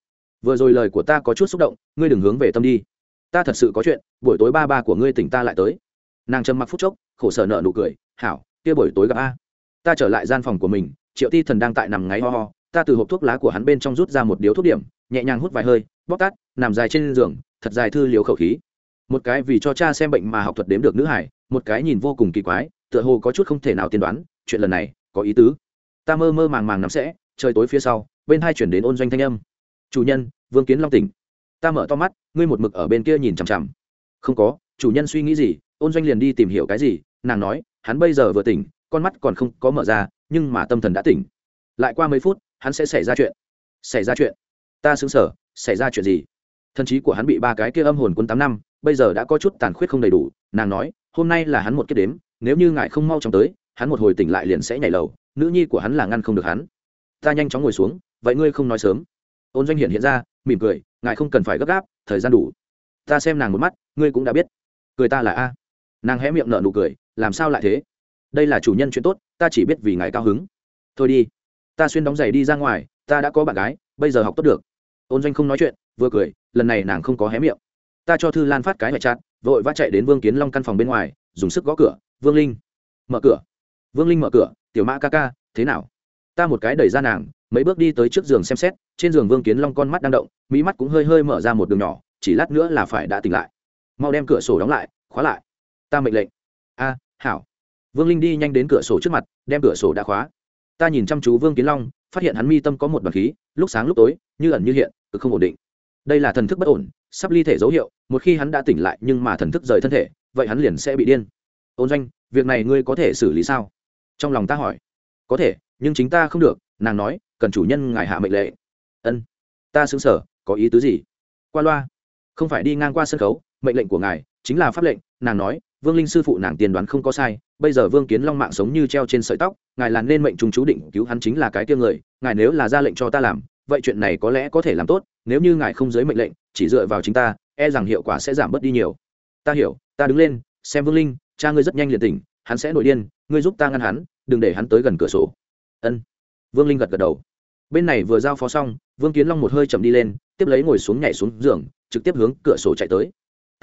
Vừa rồi lời của ta có chút xúc động, ngươi đừng hướng về tâm đi. Ta thật sự có chuyện, buổi tối ba ba của ngươi tỉnh ta lại tới. Nàng trầm mặc phút chốc, khổ sở nợ nụ cười, hảo, kia buổi tối gặp a. Ta trở lại gian phòng của mình, triệu ti thần đang tại nằm ngáy ho ho, ta từ hộp thuốc lá của hắn bên trong rút ra một điếu thuốc điểm, nhẹ nhàng hút vài hơi bóc tát, nằm dài trên giường, thật dài thư liều khẩu khí. Một cái vì cho cha xem bệnh mà học thuật đếm được nữ hải, một cái nhìn vô cùng kỳ quái, tựa hồ có chút không thể nào tiên đoán, chuyện lần này, có ý tứ. Ta mơ mơ màng màng nắm sẽ, trời tối phía sau, bên hai chuyển đến ôn doanh thanh âm. Chủ nhân, vương kiến long tỉnh. Ta mở to mắt, ngươi một mực ở bên kia nhìn chằm chằm. Không có, chủ nhân suy nghĩ gì, ôn doanh liền đi tìm hiểu cái gì, nàng nói, hắn bây giờ vừa tỉnh, con mắt còn không có mở ra, nhưng mà tâm thần đã tỉnh. Lại qua mấy phút, hắn sẽ xảy ra chuyện. Xảy ra chuyện. Ta xứng sở xảy ra chuyện gì? Thần trí của hắn bị ba cái kia âm hồn quân tám năm, bây giờ đã có chút tàn khuyết không đầy đủ, nàng nói, hôm nay là hắn một kết đếm, nếu như ngài không mau chóng tới, hắn một hồi tỉnh lại liền sẽ nhảy lầu, nữ nhi của hắn là ngăn không được hắn. Ta nhanh chóng ngồi xuống, vậy ngươi không nói sớm. Ôn doanh hiện hiện ra, mỉm cười, ngài không cần phải gấp gáp, thời gian đủ. Ta xem nàng một mắt, ngươi cũng đã biết. Cười ta là a. Nàng hé miệng nở nụ cười, làm sao lại thế? Đây là chủ nhân chuyện tốt, ta chỉ biết vì ngài cao hứng. Thôi đi, ta xuyên đóng giày đi ra ngoài, ta đã có bạn gái, bây giờ học tốt được ôn doanh không nói chuyện, vừa cười, lần này nàng không có hé miệng. Ta cho thư lan phát cái ngoại chặt vội vã chạy đến vương kiến long căn phòng bên ngoài, dùng sức gõ cửa. Vương linh, mở cửa. Vương linh mở cửa, tiểu mã ca ca, thế nào? Ta một cái đẩy ra nàng, mấy bước đi tới trước giường xem xét, trên giường vương kiến long con mắt đang động, mỹ mắt cũng hơi hơi mở ra một đường nhỏ, chỉ lát nữa là phải đã tỉnh lại. Mau đem cửa sổ đóng lại, khóa lại. Ta mệnh lệnh. A, hảo. Vương linh đi nhanh đến cửa sổ trước mặt, đem cửa sổ đã khóa. Ta nhìn chăm chú vương kiến long, phát hiện hắn mi tâm có một đoàn khí lúc sáng lúc tối, như ẩn như hiện, cực không ổn định. Đây là thần thức bất ổn, sắp ly thể dấu hiệu, một khi hắn đã tỉnh lại nhưng mà thần thức rời thân thể, vậy hắn liền sẽ bị điên. Ôn doanh, việc này ngươi có thể xử lý sao? Trong lòng ta hỏi. Có thể, nhưng chính ta không được, nàng nói, cần chủ nhân ngài hạ mệnh lệ. Ân. Ta xứng sở, có ý tứ gì? Qua loa. Không phải đi ngang qua sân khấu mệnh lệnh của ngài chính là pháp lệnh, nàng nói, vương linh sư phụ nàng tiền đoán không có sai, bây giờ vương kiến long mạng sống như treo trên sợi tóc, ngài là nên mệnh chúng chú định cứu hắn chính là cái tiêu người, ngài nếu là ra lệnh cho ta làm, vậy chuyện này có lẽ có thể làm tốt, nếu như ngài không giới mệnh lệnh, chỉ dựa vào chính ta e rằng hiệu quả sẽ giảm bớt đi nhiều. Ta hiểu, ta đứng lên, xem vương linh, cha ngươi rất nhanh liền tỉnh, hắn sẽ nổi điên, ngươi giúp ta ngăn hắn, đừng để hắn tới gần cửa sổ. Ân. Vương linh gật gật đầu. Bên này vừa giao phó xong, vương kiến long một hơi chậm đi lên, tiếp lấy ngồi xuống nhảy xuống giường, trực tiếp hướng cửa sổ chạy tới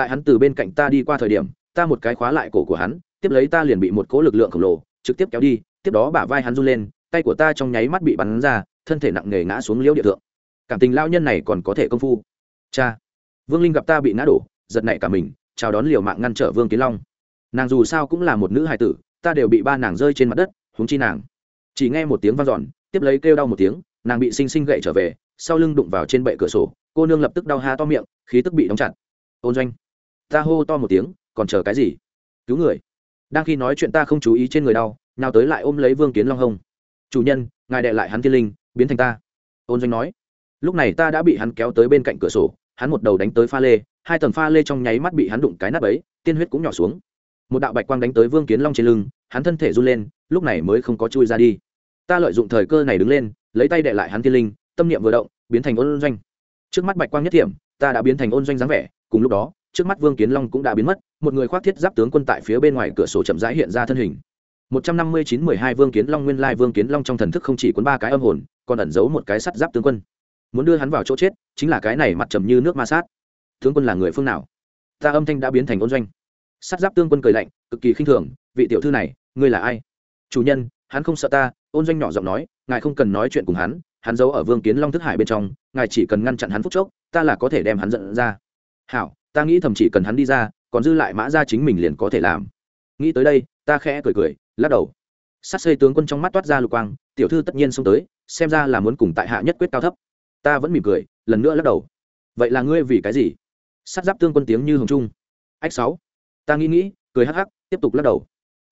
tại hắn từ bên cạnh ta đi qua thời điểm, ta một cái khóa lại cổ của hắn, tiếp lấy ta liền bị một cỗ lực lượng khổng lồ trực tiếp kéo đi, tiếp đó bả vai hắn run lên, tay của ta trong nháy mắt bị bắn ra, thân thể nặng nề ngã xuống liễu địa thượng. Cảm tình lao nhân này còn có thể công phu. Cha, vương linh gặp ta bị ngã đổ, giật nảy cả mình, chào đón liều mạng ngăn trở vương kiến long. Nàng dù sao cũng là một nữ hài tử, ta đều bị ba nàng rơi trên mặt đất húng chi nàng. Chỉ nghe một tiếng vang dọn, tiếp lấy kêu đau một tiếng, nàng bị xinh xinh gậy trở về, sau lưng đụng vào trên bệ cửa sổ, cô nương lập tức đau ha to miệng, khí tức bị đóng chặt. Ôn doanh ta hô to một tiếng, còn chờ cái gì? Cứu người. Đang khi nói chuyện ta không chú ý trên người đau, nào tới lại ôm lấy vương kiến long hông chủ nhân, ngài đệ lại hắn thiên linh, biến thành ta. Ôn doanh nói. Lúc này ta đã bị hắn kéo tới bên cạnh cửa sổ, hắn một đầu đánh tới pha lê, hai tầng pha lê trong nháy mắt bị hắn đụng cái nắp ấy, tiên huyết cũng nhỏ xuống. Một đạo bạch quang đánh tới vương kiến long trên lưng, hắn thân thể run lên, lúc này mới không có chui ra đi. Ta lợi dụng thời cơ này đứng lên, lấy tay đệ lại hắn thiên linh, tâm niệm vừa động, biến thành ôn doanh. Trước mắt bạch quang nhất điểm ta đã biến thành ôn doanh dáng vẻ, cùng lúc đó trước mắt vương kiến long cũng đã biến mất, một người khoác thiết giáp tướng quân tại phía bên ngoài cửa sổ chậm rãi hiện ra thân hình. Một trăm năm mươi chín mười hai vương kiến long nguyên lai vương kiến long trong thần thức không chỉ cuốn ba cái âm hồn, còn ẩn giấu một cái sắt giáp tướng quân. Muốn đưa hắn vào chỗ chết, chính là cái này mặt trầm như nước ma sát. Tướng quân là người phương nào? Ta âm thanh đã biến thành ôn doanh. Sắt giáp tướng quân cười lạnh, cực kỳ khinh thường, vị tiểu thư này, ngươi là ai? Chủ nhân, hắn không sợ ta, ôn doanh nhỏ giọng nói, ngài không cần nói chuyện cùng hắn hắn giấu ở vương kiến long thức hải bên trong, ngài chỉ cần ngăn chặn hắn phút chốc, ta là có thể đem hắn dẫn ra. Hảo ta nghĩ thầm chỉ cần hắn đi ra, còn dư lại mã ra chính mình liền có thể làm. Nghĩ tới đây, ta khẽ cười cười, lắc đầu. Sát xây tướng quân trong mắt toát ra lục quang, tiểu thư tất nhiên xông tới, xem ra là muốn cùng tại hạ nhất quyết cao thấp. Ta vẫn mỉm cười, lần nữa lắc đầu. Vậy là ngươi vì cái gì? Sát giáp tương quân tiếng như hồng trung. Ách sáu. Ta nghĩ nghĩ, cười hắc hắc, tiếp tục lắc đầu.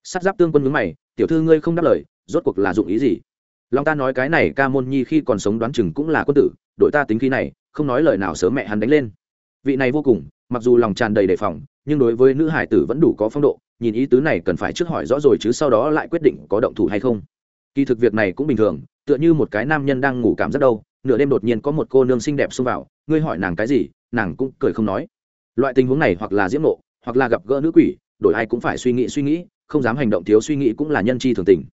Sát giáp tương quân mướn mày, tiểu thư ngươi không đáp lời, rốt cuộc là dụng ý gì? Long ta nói cái này ca môn nhi khi còn sống đoán chừng cũng là quân tử, đội ta tính khí này, không nói lời nào sớm mẹ hắn đánh lên. Vị này vô cùng mặc dù lòng tràn đầy đề phòng, nhưng đối với nữ hải tử vẫn đủ có phong độ, nhìn ý tứ này cần phải trước hỏi rõ rồi chứ sau đó lại quyết định có động thủ hay không. Kỳ thực việc này cũng bình thường, tựa như một cái nam nhân đang ngủ cảm rất đâu nửa đêm đột nhiên có một cô nương xinh đẹp xông vào, ngươi hỏi nàng cái gì, nàng cũng cười không nói. Loại tình huống này hoặc là diễm nộ, hoặc là gặp gỡ nữ quỷ, đổi ai cũng phải suy nghĩ suy nghĩ, không dám hành động thiếu suy nghĩ cũng là nhân chi thường tình.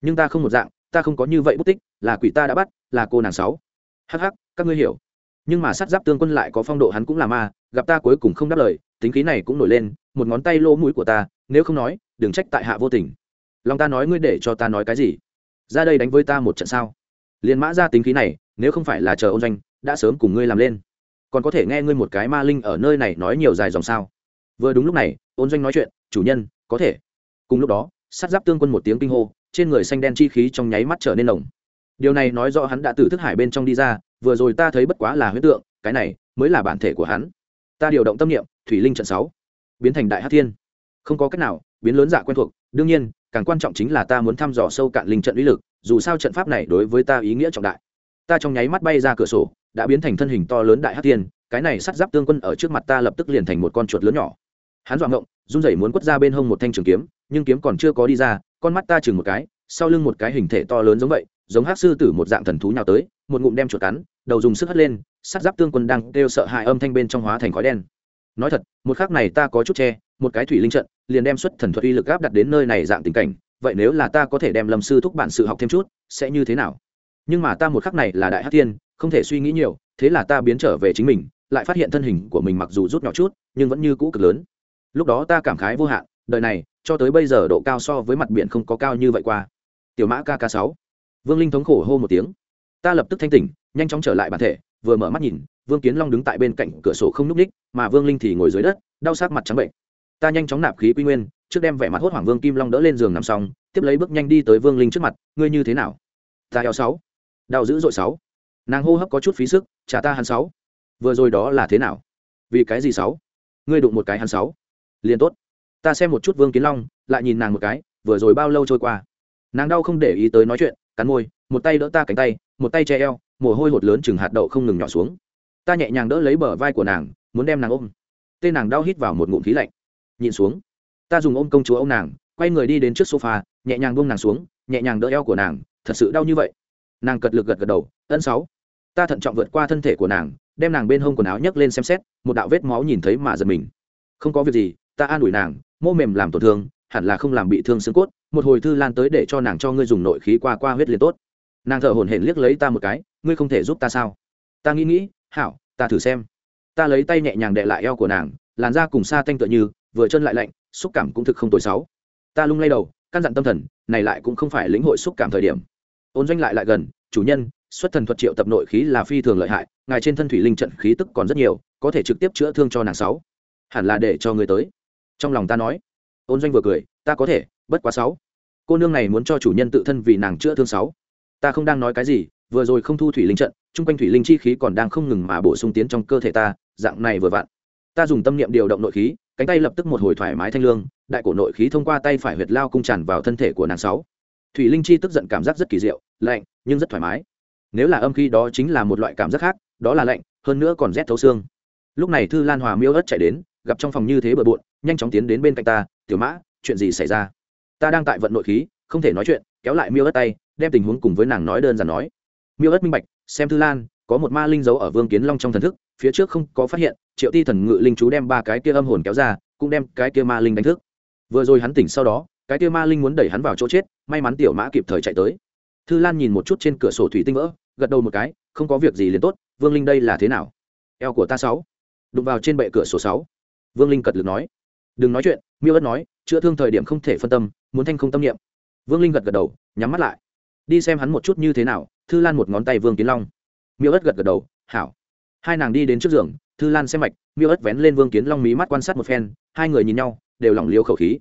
Nhưng ta không một dạng, ta không có như vậy bút tích, là quỷ ta đã bắt, là cô nàng sáu. Hắc hắc, các ngươi hiểu nhưng mà sát giáp tương quân lại có phong độ hắn cũng là ma, gặp ta cuối cùng không đáp lời, tính khí này cũng nổi lên, một ngón tay lỗ mũi của ta, nếu không nói, đừng trách tại hạ vô tình. Lòng ta nói ngươi để cho ta nói cái gì? Ra đây đánh với ta một trận sao? Liền mã ra tính khí này, nếu không phải là chờ ôn doanh, đã sớm cùng ngươi làm lên. Còn có thể nghe ngươi một cái ma linh ở nơi này nói nhiều dài dòng sao? Vừa đúng lúc này, ôn doanh nói chuyện, chủ nhân, có thể. Cùng lúc đó, sát giáp tương quân một tiếng kinh hô, trên người xanh đen chi khí trong nháy mắt trở nên nồng điều này nói rõ hắn đã từ thức hải bên trong đi ra, vừa rồi ta thấy bất quá là huyết tượng, cái này mới là bản thể của hắn. Ta điều động tâm niệm, thủy linh trận sáu, biến thành đại hát thiên. Không có cách nào, biến lớn dạ quen thuộc, đương nhiên, càng quan trọng chính là ta muốn thăm dò sâu cạn linh trận uy lực, dù sao trận pháp này đối với ta ý nghĩa trọng đại. Ta trong nháy mắt bay ra cửa sổ, đã biến thành thân hình to lớn đại hát thiên, cái này sắt giáp tương quân ở trước mặt ta lập tức liền thành một con chuột lớn nhỏ. Hắn dọa ngộng, run rẩy muốn quất ra bên hông một thanh trường kiếm, nhưng kiếm còn chưa có đi ra, con mắt ta chừng một cái, sau lưng một cái hình thể to lớn giống vậy giống hát sư tử một dạng thần thú nhào tới một ngụm đem chuột cắn đầu dùng sức hất lên sát giáp tương quân đang kêu sợ hãi âm thanh bên trong hóa thành khói đen. Nói thật một khắc này ta có chút che một cái thủy linh trận liền đem xuất thần thuật uy lực áp đặt đến nơi này dạng tình cảnh vậy nếu là ta có thể đem lâm sư thúc bản sự học thêm chút sẽ như thế nào? Nhưng mà ta một khắc này là đại hát tiên, không thể suy nghĩ nhiều thế là ta biến trở về chính mình lại phát hiện thân hình của mình mặc dù rút nhỏ chút nhưng vẫn như cũ cực lớn. Lúc đó ta cảm khái vô hạn đời này cho tới bây giờ độ cao so với mặt biển không có cao như vậy qua. Tiểu mã kk sáu vương linh thống khổ hô một tiếng. Ta lập tức thanh tỉnh, nhanh chóng trở lại bản thể, vừa mở mắt nhìn, vương kiến long đứng tại bên cạnh cửa sổ không n ú c ních, mà vương linh thì ngồi dưới đất, đau sát mặt trắng bệnh. Ta nhanh chóng nạp khí quy nguyên, trước đem vẻ mặt hốt hoảng vương kim long đỡ lên giường nằm xong, tiếp lấy bước nhanh đi tới vương linh trước mặt, ngươi như thế nào? Ta eo sáu. Đau dữ dội sáu. Nàng hô hấp có chút phí sức, trả ta hắn sáu. Vừa rồi đó là thế nào? Vì cái gì sáu? Ngươi đụng một cái hắn sáu. Liền tốt. Ta xem một chút vương kiến long, lại nhìn nàng một cái, vừa rồi bao lâu trôi qua? Nàng đau không để ý tới nói chuyện cắn môi, một tay đỡ ta cánh tay, một tay che eo, mồ hôi hột lớn chừng hạt đậu không ngừng nhỏ xuống. Ta nhẹ nhàng đỡ lấy bờ vai của nàng, muốn đem nàng ôm. Tên nàng đau hít vào một ngụm khí lạnh. Nhìn xuống, ta dùng ôm công chúa ô m nàng, quay người đi đến trước sofa, nhẹ nhàng buông nàng xuống, nhẹ nhàng đỡ eo của nàng, thật sự đau như vậy. Nàng cật lực gật gật đầu, ân sáu. Ta thận trọng vượt qua thân thể của nàng, đem nàng bên hông quần áo nhấc lên xem xét, một đạo vết máu nhìn thấy mà giật mình. Không có việc gì, ta an ủi nàng, mô mềm làm tổn thương, hẳn là không làm bị thương xương cốt một hồi thư lan tới để cho nàng cho ngươi dùng nội khí qua qua huyết liền tốt. Nàng thở hổn hển liếc lấy ta một cái, ngươi không thể giúp ta sao? Ta nghĩ nghĩ, hảo, ta thử xem. Ta lấy tay nhẹ nhàng đệ lại eo của nàng, làn da cùng xa tanh tựa như, vừa chân lại lạnh, xúc cảm cũng thực không tồi xấu. Ta lung lay đầu, căn dặn tâm thần, này lại cũng không phải lĩnh hội xúc cảm thời điểm. Ôn doanh lại lại gần, chủ nhân, xuất thần thuật triệu tập nội khí là phi thường lợi hại, ngài trên thân thủy linh trận khí tức còn rất nhiều, có thể trực tiếp chữa thương cho nàng sáu hẳn là để cho người tới. Trong lòng ta nói. Ôn doanh vừa cười, ta có thể bất quá sáu. Cô nương này muốn cho chủ nhân tự thân vì nàng chữa thương sáu. Ta không đang nói cái gì, vừa rồi không thu thủy linh trận, chung quanh thủy linh chi khí còn đang không ngừng mà bổ sung tiến trong cơ thể ta, dạng này vừa vặn. Ta dùng tâm niệm điều động nội khí, cánh tay lập tức một hồi thoải mái thanh lương, đại cổ nội khí thông qua tay phải huyệt lao cung tràn vào thân thể của nàng sáu. Thủy linh chi tức giận cảm giác rất kỳ diệu, lạnh, nhưng rất thoải mái. Nếu là âm khí đó chính là một loại cảm giác khác, đó là lạnh, hơn nữa còn rét thấu xương. Lúc này thư lan hòa miêu ớt chạy đến, gặp trong phòng như thế bừa bộn, nhanh chóng tiến đến bên cạnh ta, tiểu mã, chuyện gì xảy ra? Ta đang tại vận nội khí, không thể nói chuyện, kéo lại miêu ớt tay, đem tình huống cùng với nàng nói đơn giản nói. Miêu ớt minh bạch, xem thư lan, có một ma linh giấu ở vương kiến long trong thần thức, phía trước không có phát hiện, triệu ti thần ngự linh chú đem ba cái kia âm hồn kéo ra, cũng đem cái kia ma linh đánh thức. Vừa rồi hắn tỉnh sau đó, cái kia ma linh muốn đẩy hắn vào chỗ chết, may mắn tiểu mã kịp thời chạy tới. Thư lan nhìn một chút trên cửa sổ thủy tinh vỡ, gật đầu một cái, không có việc gì liền tốt, vương linh đây là thế nào? Eo của ta sáu. Đụng vào trên bệ cửa sổ sáu. Vương linh cật lực nói. Đừng nói chuyện, miêu ất nói chữa thương thời điểm không thể phân tâm, muốn thanh không tâm niệm. Vương linh gật gật đầu, nhắm mắt lại. Đi xem hắn một chút như thế nào, thư lan một ngón tay vương kiến long. Miêu ất gật gật đầu, hảo. Hai nàng đi đến trước giường, thư lan xem mạch, miêu ất vén lên vương kiến long mí mắt quan sát một phen, hai người nhìn nhau, đều lỏng liếu khẩu khí.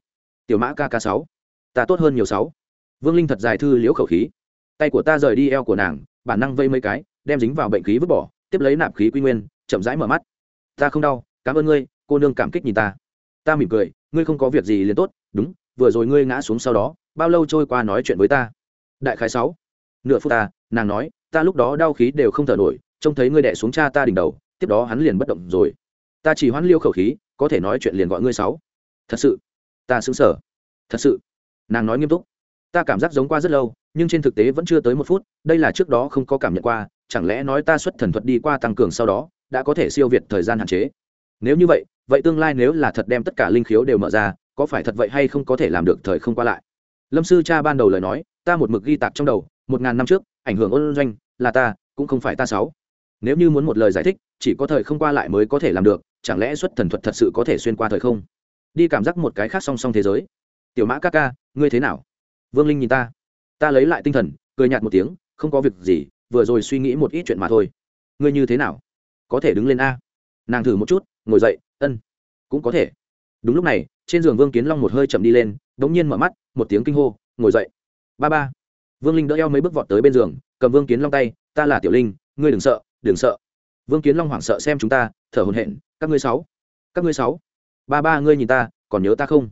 Tiểu mã kk sáu, ta tốt hơn nhiều sáu. Vương linh thật dài thư liếu khẩu khí. Tay của ta rời đi eo của nàng, bản năng vây mấy cái, đem dính vào bệnh khí vứt bỏ, tiếp lấy nạp khí quy nguyên, chậm rãi mở mắt. Ta không đau, cảm ơn ngươi, cô nương cảm kích nhìn ta. Ta mỉm cười ngươi không có việc gì liền tốt, đúng, vừa rồi ngươi ngã xuống sau đó, bao lâu trôi qua nói chuyện với ta? Đại khái sáu. Nửa phút ta, nàng nói, ta lúc đó đau khí đều không thở nổi, trông thấy ngươi đẻ xuống cha ta đỉnh đầu, tiếp đó hắn liền bất động rồi. Ta chỉ hoãn liêu khẩu khí, có thể nói chuyện liền gọi ngươi sáu. Thật sự. Ta xứng sở thật sự. Nàng nói nghiêm túc. Ta cảm giác giống qua rất lâu, nhưng trên thực tế vẫn chưa tới một phút, đây là trước đó không có cảm nhận qua, chẳng lẽ nói ta xuất thần thuật đi qua tăng cường sau đó, đã có thể siêu việt thời gian hạn chế? Nếu như vậy vậy tương lai nếu là thật đem tất cả linh khiếu đều mở ra, có phải thật vậy hay không có thể làm được thời không qua lại? Lâm sư cha ban đầu lời nói, ta một mực ghi tạc trong đầu, một ngàn năm trước, ảnh hưởng ôn doanh, là ta, cũng không phải ta sáu. Nếu như muốn một lời giải thích, chỉ có thời không qua lại mới có thể làm được, chẳng lẽ xuất thần thuật thật sự có thể xuyên qua thời không? Đi cảm giác một cái khác song song thế giới. Tiểu mã ca ca, ngươi thế nào? Vương linh nhìn ta. Ta lấy lại tinh thần, cười nhạt một tiếng, không có việc gì, vừa rồi suy nghĩ một ít chuyện mà thôi. Ngươi như thế nào? Có thể đứng lên a nàng thử một chút, ngồi dậy, ân, cũng có thể. Đúng lúc này, trên giường vương kiến long một hơi chậm đi lên đ ỗ n g nhiên mở mắt, một tiếng kinh hô, ngồi dậy. Ba ba. Vương linh đỡ eo mấy bước vọt tới bên giường, cầm vương kiến long tay, ta là tiểu linh, ngươi đừng sợ đừng sợ. Vương kiến long hoảng sợ xem chúng ta, thở hồn hện các ngươi sáu, các ngươi sáu. Ba ba, ngươi nhìn ta, còn nhớ ta không?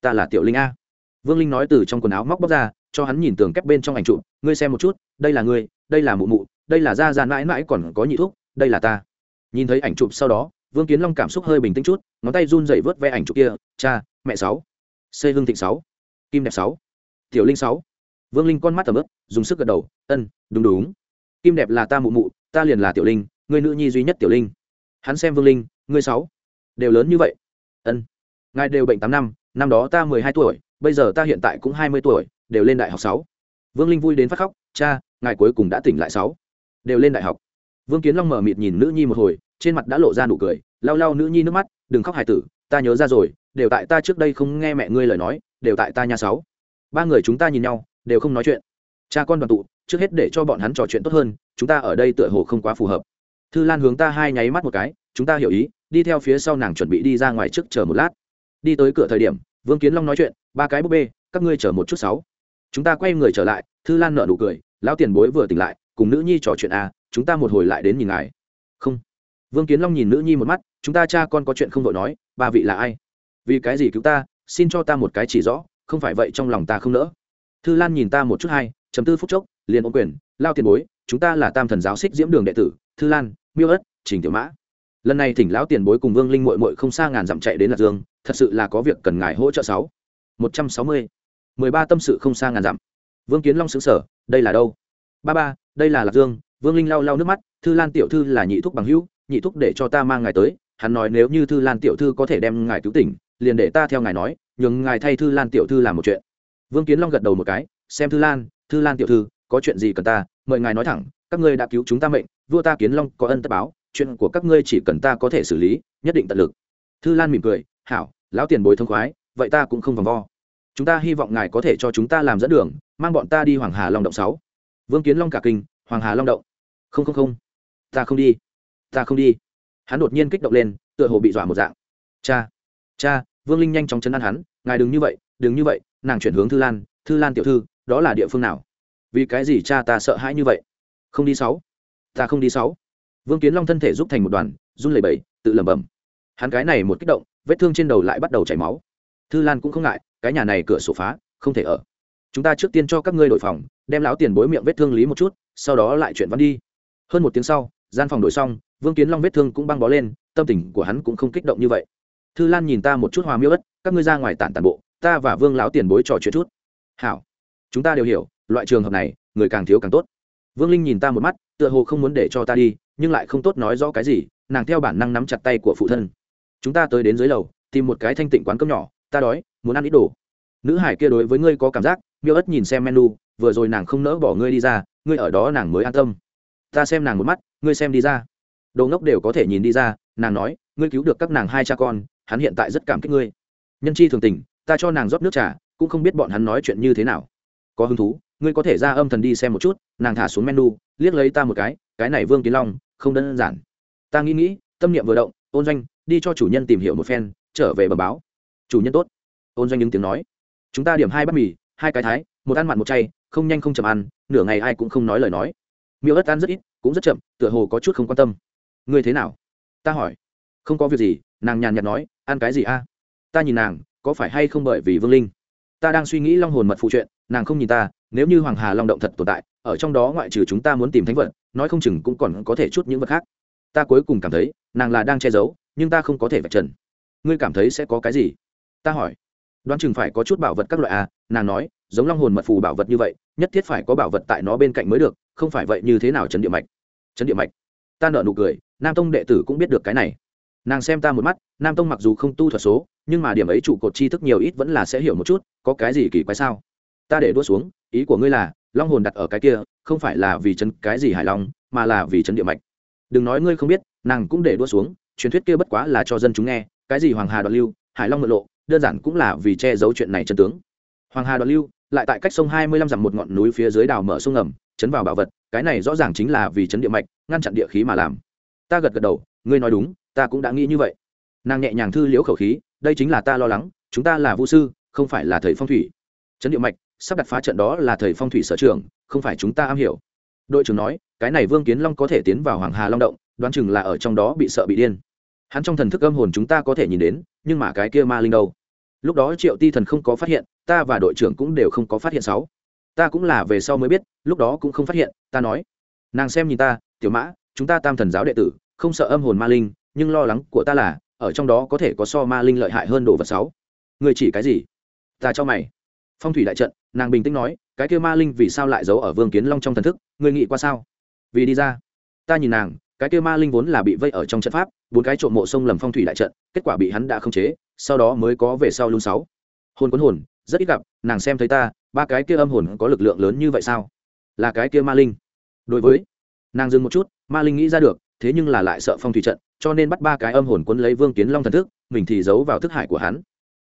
Ta là tiểu linh a. Vương linh nói từ trong quần áo móc bóc ra, cho hắn nhìn tường kép bên trong ảnh trụ ngươi xem một chút, đây là ngươi, đây là mụ mụ, đây là gia da mãi mãi còn có nhị thuốc đây là ta nhìn thấy ảnh chụp sau đó, vương kiến long cảm xúc hơi bình tĩnh chút, ngón tay run dậy vớt ve ảnh chụp kia, cha, mẹ sáu xê hương thịnh sáu, kim đẹp sáu, tiểu linh sáu. Vương linh con mắt tầm ướp dùng sức gật đầu, ân, đúng đúng. Kim đẹp là ta mụ mụ, ta liền là tiểu linh người nữ nhi duy nhất tiểu linh. Hắn xem vương linh, ngươi sáu, đều lớn như vậy. Ân, ngài đều bệnh tám năm năm đó ta mười hai tuổi, bây giờ ta hiện tại cũng hai mươi tuổi, đều lên đại học sáu. Vương linh vui đến phát khóc, cha, ngài cuối cùng đã tỉnh lại sáu, đều lên đại học vương kiến long mở mịt nhìn nữ nhi một hồi, trên mặt đã lộ ra nụ cười, lau lau nữ nhi nước mắt, đừng khóc hài tử, ta nhớ ra rồi, đều tại ta trước đây không nghe mẹ ngươi lời nói, đều tại ta nhà sáu. Ba người chúng ta nhìn nhau, đều không nói chuyện. Cha con đoàn tụ, trước hết để cho bọn hắn trò chuyện tốt hơn, chúng ta ở đây tựa hồ không quá phù hợp. Thư lan hướng ta hai nháy mắt một cái, chúng ta hiểu ý, đi theo phía sau nàng chuẩn bị đi ra ngoài trước chờ một lát. Đi tới cửa thời điểm, vương kiến long nói chuyện, ba cái búp bê, các ngươi chờ một chút sáu. Chúng ta quay người trở lại, thư lan nợ nụ cười, lão tiền bối vừa tỉnh lại, cùng nữ nhi trò chuyện à chúng ta một hồi lại đến nhìn ngài. Không. Vương kiến long nhìn nữ nhi một mắt, chúng ta cha con có chuyện không vội nói, ba vị là ai? Vì cái gì cứu ta, xin cho ta một cái chỉ rõ, không phải vậy trong lòng ta không nỡ. Thư lan nhìn ta một chút hai chấm tư phút chốc, liền ôm quyền, lao tiền bối, chúng ta là tam thần giáo xích diễm đường đệ tử, thư lan, miêu ất, trình tiểu mã. Lần này thỉnh lão tiền bối cùng vương linh mội mội không xa ngàn dặm chạy đến lạc dương, thật sự là có việc cần ngài hỗ trợ sáu. Một trăm sáu mươi. Mười ba tâm sự không xa ngàn dặm. Vương kiến long xứng sở đây là đâu? Ba ba, đây là lạc dương vương linh lau lau nước mắt, thư lan tiểu thư là nhị thúc bằng hữu, nhị thúc để cho ta mang ngài tới, hắn nói nếu như thư lan tiểu thư có thể đem ngài cứu tỉnh, liền để ta theo ngài nói, nhường ngài thay thư lan tiểu thư làm một chuyện. Vương kiến long gật đầu một cái, xem thư lan thư lan tiểu thư, có chuyện gì cần ta, mời ngài nói thẳng, các ngươi đã cứu chúng ta mệnh, vua ta kiến long có ân tất báo, chuyện của các ngươi chỉ cần ta có thể xử lý, nhất định tận lực. Thư lan mỉm cười, hảo, lão tiền bối thông khoái, vậy ta cũng không vòng vo. Chúng ta hy vọng ngài có thể cho chúng ta làm dẫn đường, mang bọn ta đi hoàng hà long động sáu. Vương kiến long cả kinh, hoàng hà long động không không không, ta không đi, ta không đi. Hắn đột nhiên kích động lên, tựa hồ bị dọa một dạng. Cha cha, vương linh nhanh chóng chấn an hắn, ngài đừng như vậy, đừng như vậy, nàng chuyển hướng thư lan thư lan tiểu thư, đó là địa phương nào? Vì cái gì cha ta sợ hãi như vậy? Không đi sáu, ta không đi sáu. Vương kiến long thân thể giúp thành một đoàn, run lẩy bẩy, tự lẩm bẩm. Hắn cái này một kích động, vết thương trên đầu lại bắt đầu chảy máu. Thư lan cũng không ngại, cái nhà này cửa sổ phá, không thể ở. Chúng ta trước tiên cho các ngươi đổi phòng, đem lão tiền bối miệng vết thương lý một chút, sau đó lại chuyển văn đi hơn một tiếng sau, gian phòng đổi xong, vương kiến long vết thương cũng băng bó lên, tâm tình của hắn cũng không kích động như vậy. Thư lan nhìn ta một chút hòa miêu ất, các ngươi ra ngoài tản tàn bộ, ta và vương lão tiền bối trò chuyện chút. Hảo. Chúng ta đều hiểu, loại trường hợp này, người càng thiếu càng tốt. Vương linh nhìn ta một mắt, tựa hồ không muốn để cho ta đi, nhưng lại không tốt nói rõ cái gì, nàng theo bản năng nắm chặt tay của phụ thân. Chúng ta tới đến dưới lầu, tìm một cái thanh tịnh quán cơm nhỏ, ta đói, muốn ăn ít đồ. Nữ hải kia đối với ngươi có cảm giác, miêu ất nhìn xem menu, vừa rồi nàng không nỡ bỏ ngươi đi ra, ngươi ở đó nàng mới an tâm ta xem nàng một mắt, ngươi xem đi ra. Đồ ngốc đều có thể nhìn đi ra, nàng nói, ngươi cứu được các nàng hai cha con, hắn hiện tại rất cảm kích ngươi. Nhân chi thường tình, ta cho nàng rót nước trà, cũng không biết bọn hắn nói chuyện như thế nào. Có hứng thú, ngươi có thể ra âm thần đi xem một chút, nàng thả xuống menu, liếc lấy ta một cái cái này vương kiến long, không đơn giản. Ta nghĩ nghĩ, tâm niệm vừa động, ôn doanh, đi cho chủ nhân tìm hiểu một phen, trở về bờ báo. Chủ nhân tốt. Ôn doanh những tiếng nói. Chúng ta điểm hai bát mì, hai cái thái, một ăn mặn một chay, không nhanh không chậm ăn, nửa ngày ai cũng không nói lời nói miêu ớt ăn rất ít, cũng rất chậm, tựa hồ có chút không quan tâm. Ngươi thế nào? Ta hỏi. Không có việc gì, nàng nhàn nhạt nói, ăn cái gì a? Ta nhìn nàng, có phải hay không bởi vì vương linh? Ta đang suy nghĩ long hồn mật phụ chuyện, nàng không nhìn ta, nếu như hoàng hà long động thật tồn tại, ở trong đó ngoại trừ chúng ta muốn tìm thánh vật, nói không chừng cũng còn có thể chút những vật khác. Ta cuối cùng cảm thấy, nàng là đang che giấu, nhưng ta không có thể vạch trần. Ngươi cảm thấy sẽ có cái gì? Ta hỏi. Đoán chừng phải có chút bảo vật các loại à nàng nói giống long hồn mật phù bảo vật như vậy, nhất thiết phải có bảo vật tại nó bên cạnh mới được, không phải vậy như thế nào chấn địa mạch? Chấn địa mạch. Ta nợ nụ cười, nam tông đệ tử cũng biết được cái này. Nàng xem ta một mắt, nam tông mặc dù không tu thuật số, nhưng mà điểm ấy trụ cột tri thức nhiều ít vẫn là sẽ hiểu một chút, có cái gì kỳ quái sao? Ta để đua xuống, ý của ngươi là, long hồn đặt ở cái kia, không phải là vì chấn cái gì hài long, mà là vì chấn địa mạch. Đừng nói ngươi không biết, nàng cũng để đua xuống, truyền thuyết kia bất quá là cho dân chúng nghe, cái gì hoàng hà đoạn lưu, hải long ngựa lộ, đơn giản cũng là vì che giấu chuyện này chân tướng. Hoàng hà đoạn lưu lại tại cách sông hai mươi lăm dặm một ngọn núi phía dưới đào mở sông ngầm, chấn vào bảo vật, cái này rõ ràng chính là vì chấn địa mạch, ngăn chặn địa khí mà làm. Ta gật gật đầu, ngươi nói đúng, ta cũng đã nghĩ như vậy. Nàng nhẹ nhàng thư liễu khẩu khí, đây chính là ta lo lắng, chúng ta là vũ sư, không phải là thầy phong thủy. Chấn địa mạch, sắp đặt phá trận đó là thầy phong thủy sở trường, không phải chúng ta am hiểu. Đội trưởng nói, cái này vương kiến long có thể tiến vào hoàng hà long động, đoán chừng là ở trong đó bị sợ bị điên. Hắn trong thần thức âm hồn chúng ta có thể nhìn đến, nhưng mà cái kia ma linh đâu? Lúc đó triệu ti thần không có phát hiện ta và đội trưởng cũng đều không có phát hiện sáu. Ta cũng là về sau mới biết, lúc đó cũng không phát hiện, ta nói. Nàng xem nhìn ta, tiểu mã, chúng ta tam thần giáo đệ tử, không sợ âm hồn ma linh, nhưng lo lắng của ta là, ở trong đó có thể có so ma linh lợi hại hơn đồ vật sáu. Người chỉ cái gì? Ta cho mày. Phong thủy đại trận, nàng bình tĩnh nói, cái kia ma linh vì sao lại giấu ở vương kiến long trong thần thức người nghĩ qua sao? Vì đi ra. Ta nhìn nàng, cái kia ma linh vốn là bị vây ở trong trận pháp, bốn cái trộm mộ sông lầm phong thủy đại trận, kết quả bị hắn đã khống chế, sau đó mới có về sau luôn sáu. Hồn cuốn hồn rất ít gặp, nàng xem thấy ta, ba cái kia âm hồn có lực lượng lớn như vậy sao? Là cái kia ma linh. Đối với, nàng dừng một chút, ma linh nghĩ ra được, thế nhưng là lại sợ phong thủy trận, cho nên bắt ba cái âm hồn quấn lấy vương kiến long thần thức, mình thì giấu vào thức hải của hắn.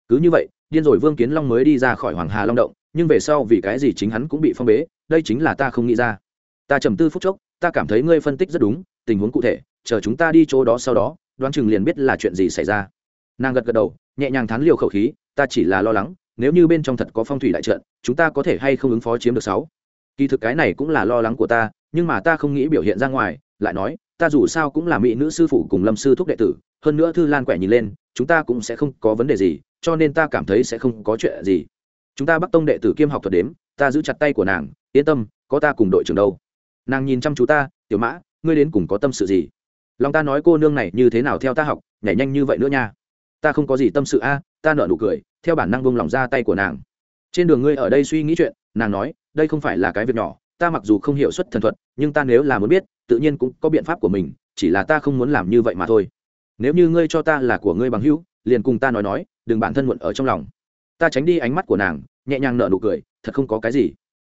Cứ như vậy, điên rồi vương kiến long mới đi ra khỏi hoàng hà long động, nhưng về sau vì cái gì chính hắn cũng bị phong bế, đây chính là ta không nghĩ ra. Ta trầm tư phút chốc, ta cảm thấy ngươi phân tích rất đúng, tình huống cụ thể, chờ chúng ta đi chỗ đó sau đó, đoán chừng liền biết là chuyện gì xảy ra. Nàng gật gật đầu, nhẹ nhàng thán liều khẩu khí, ta chỉ là lo lắng nếu như bên trong thật có phong thủy đại trận, chúng ta có thể hay không ứng phó chiếm được sáu? Kỳ thực cái này cũng là lo lắng của ta, nhưng mà ta không nghĩ biểu hiện ra ngoài, lại nói, ta dù sao cũng là mỹ nữ sư phụ cùng lâm sư thúc đệ tử, hơn nữa thư lan quẻ nhìn lên, chúng ta cũng sẽ không có vấn đề gì, cho nên ta cảm thấy sẽ không có chuyện gì. Chúng ta bắt tông đệ tử kiêm học thuật đếm, ta giữ chặt tay của nàng, yên tâm, có ta cùng đội trưởng đâu. Nàng nhìn chăm chú ta, tiểu mã, ngươi đến cùng có tâm sự gì? Lòng ta nói cô nương này như thế nào theo ta học, nhảy nhanh như vậy nữa nha. Ta không có gì tâm sự a ta nợ nụ cười, theo bản năng bông lòng ra tay của nàng. Trên đường ngươi ở đây suy nghĩ chuyện, nàng nói, đây không phải là cái việc nhỏ, ta mặc dù không hiểu xuất thần thuật, nhưng ta nếu là muốn biết, tự nhiên cũng có biện pháp của mình, chỉ là ta không muốn làm như vậy mà thôi. Nếu như ngươi cho ta là của ngươi bằng hữu, liền cùng ta nói nói, đừng bản thân muộn ở trong lòng. Ta tránh đi ánh mắt của nàng, nhẹ nhàng nở nụ cười, thật không có cái gì.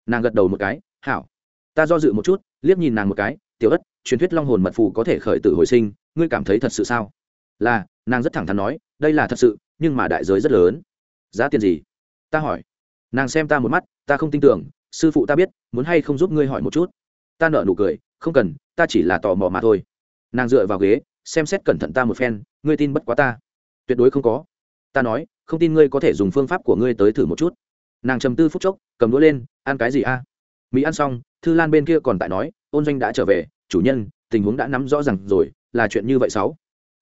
Nàng gật đầu một cái, hảo. Ta do dự một chút, liếc nhìn nàng một cái, tiểu ất, truyền thuyết long hồn mật phù có thể khởi tử hồi sinh, ngươi cảm thấy thật sự sao? Là, nàng rất thẳng thắn nói, đây là thật sự nhưng mà đại giới rất lớn. Giá tiền gì? Ta hỏi. Nàng xem ta một mắt, ta không tin tưởng, sư phụ ta biết, muốn hay không giúp ngươi hỏi một chút. Ta nợ nụ cười, không cần, ta chỉ là tò mò mà thôi. Nàng dựa vào ghế, xem xét cẩn thận ta một phen, ngươi tin bất quá ta. Tuyệt đối không có. Ta nói, không tin ngươi có thể dùng phương pháp của ngươi tới thử một chút. Nàng trầm tư phút chốc, cầm đũa lên, ăn cái gì a? Mỹ ăn xong, thư lan bên kia còn tại nói, ôn doanh đã trở về, chủ nhân, tình huống đã nắm rõ r à n g rồi, là chuyện như vậy sáu.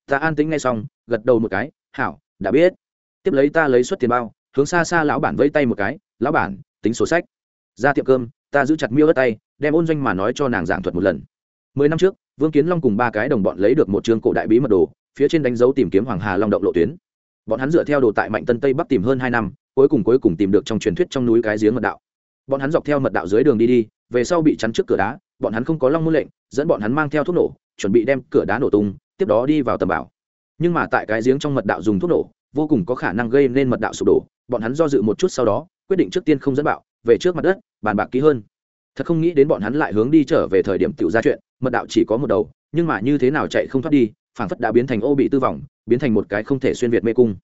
Ta an tính ngay xong, gật đầu một cái, hảo đã biết. Tiếp lấy ta lấy suất tiền bao, hướng xa xa lão bản vẫy tay một cái, lão bản, tính sổ sách. Ra tiệm cơm, ta giữ chặt miêu đất tay, đem ôn doanh mà nói cho nàng giảng thuật một lần. Mười năm trước, vương kiến long cùng ba cái đồng bọn lấy được một chương cổ đại bí mật đồ, phía trên đánh dấu tìm kiếm hoàng hà long động lộ tuyến. Bọn hắn dựa theo đồ tại mạnh tân tây bắc tìm hơn hai năm, cuối cùng cuối cùng tìm được trong truyền thuyết trong núi cái giếng mật đạo. Bọn hắn dọc theo mật đạo dưới đường đi đi, về sau bị chắn trước cửa đá, bọn hắn không có long môn lệnh, dẫn bọn hắn mang theo thuốc nổ, chuẩn bị đem cửa đá nổ tung, tiếp đó đi vào tầm bảo nhưng mà tại cái giếng trong mật đạo dùng thuốc nổ, vô cùng có khả năng gây nên mật đạo sụp đổ, bọn hắn do dự một chút sau đó, quyết định trước tiên không dẫn bạo, về trước mặt đất, bàn bạc kỹ hơn. Thật không nghĩ đến bọn hắn lại hướng đi trở về thời điểm tiểu ra chuyện, mật đạo chỉ có một đầu, nhưng mà như thế nào chạy không thoát đi phản phất đã biến thành ô bị tư vọng biến thành một cái không thể xuyên việt mê cung.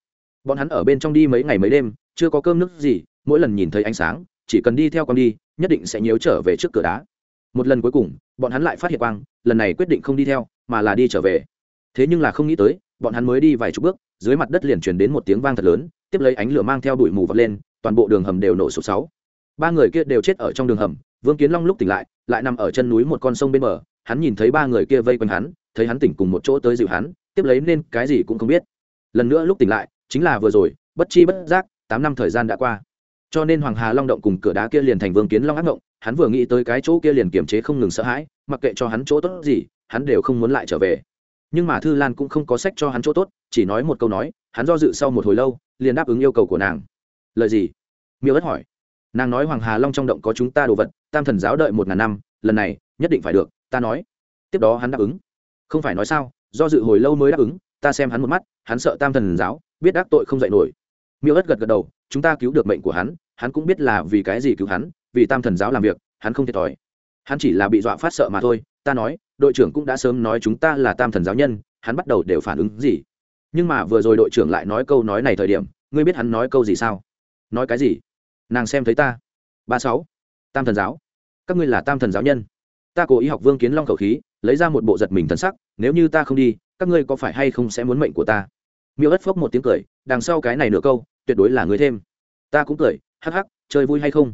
Bọn hắn ở bên trong đi mấy ngày mấy đêm, chưa có cơm nước gì, mỗi lần nhìn thấy ánh sáng, chỉ cần đi theo con đi, nhất định sẽ nhớ trở về trước cửa đá. Một lần cuối cùng, bọn hắn lại phát hiện quang, lần này quyết định không đi theo, mà là đi trở về. Thế nhưng là không nghĩ tới bọn hắn mới đi vài chục bước, dưới mặt đất liền truyền đến một tiếng vang thật lớn, tiếp lấy ánh lửa mang theo đuổi mù vật lên, toàn bộ đường hầm đều nổ sụp sáu. Ba người kia đều chết ở trong đường hầm, vương kiến long lúc tỉnh lại lại nằm ở chân núi một con sông bên bờ, hắn nhìn thấy ba người kia vây quanh hắn, thấy hắn tỉnh cùng một chỗ tới dịu hắn, tiếp lấy nên cái gì cũng không biết. Lần nữa lúc tỉnh lại, chính là vừa rồi, bất chi bất giác, tám năm thời gian đã qua. Cho nên hoàng hà long động cùng cửa đá kia liền thành vương kiến long ác ngộng, hắn vừa nghĩ tới cái chỗ kia liền kiềm chế không ngừng sợ hãi, mặc kệ cho hắn chỗ tốt gì, hắn đều không muốn lại trở về nhưng mà thư lan cũng không có sách cho hắn chỗ tốt, chỉ nói một câu nói, hắn do dự sau một hồi lâu, liền đáp ứng yêu cầu của nàng. Lời gì? Miêu ất hỏi. Nàng nói hoàng hà long trong động có chúng ta đồ vật, tam thần giáo đợi một ngàn năm, lần này, nhất định phải được, ta nói. Tiếp đó hắn đáp ứng. Không phải nói sao, do dự hồi lâu mới đáp ứng, ta xem hắn một mắt, hắn sợ tam thần giáo, biết đắc tội không dạy nổi. Miêu ất gật gật đầu, chúng ta cứu được mệnh của hắn hắn cũng biết là vì cái gì cứu hắn, vì tam thần giáo làm việc, hắn không thiệt thòi. Hắn chỉ là bị dọa phát sợ mà thôi, ta nói đội trưởng cũng đã sớm nói chúng ta là tam thần giáo nhân, hắn bắt đầu đều phản ứng gì? Nhưng mà vừa rồi đội trưởng lại nói câu nói này thời điểm, ngươi biết hắn nói câu gì sao? Nói cái gì? Nàng xem thấy ta. Ba sáu. Tam thần giáo. Các ngươi là tam thần giáo nhân. Ta cố ý học vương kiến long khẩu khí, lấy ra một bộ giật mình thần sắc, nếu như ta không đi, các ngươi có phải hay không sẽ muốn mệnh của ta? Miêu ất phốc một tiếng cười, đằng sau cái này nửa câu, tuyệt đối là ngươi thêm. Ta cũng cười, hắc hắc, chơi vui hay không?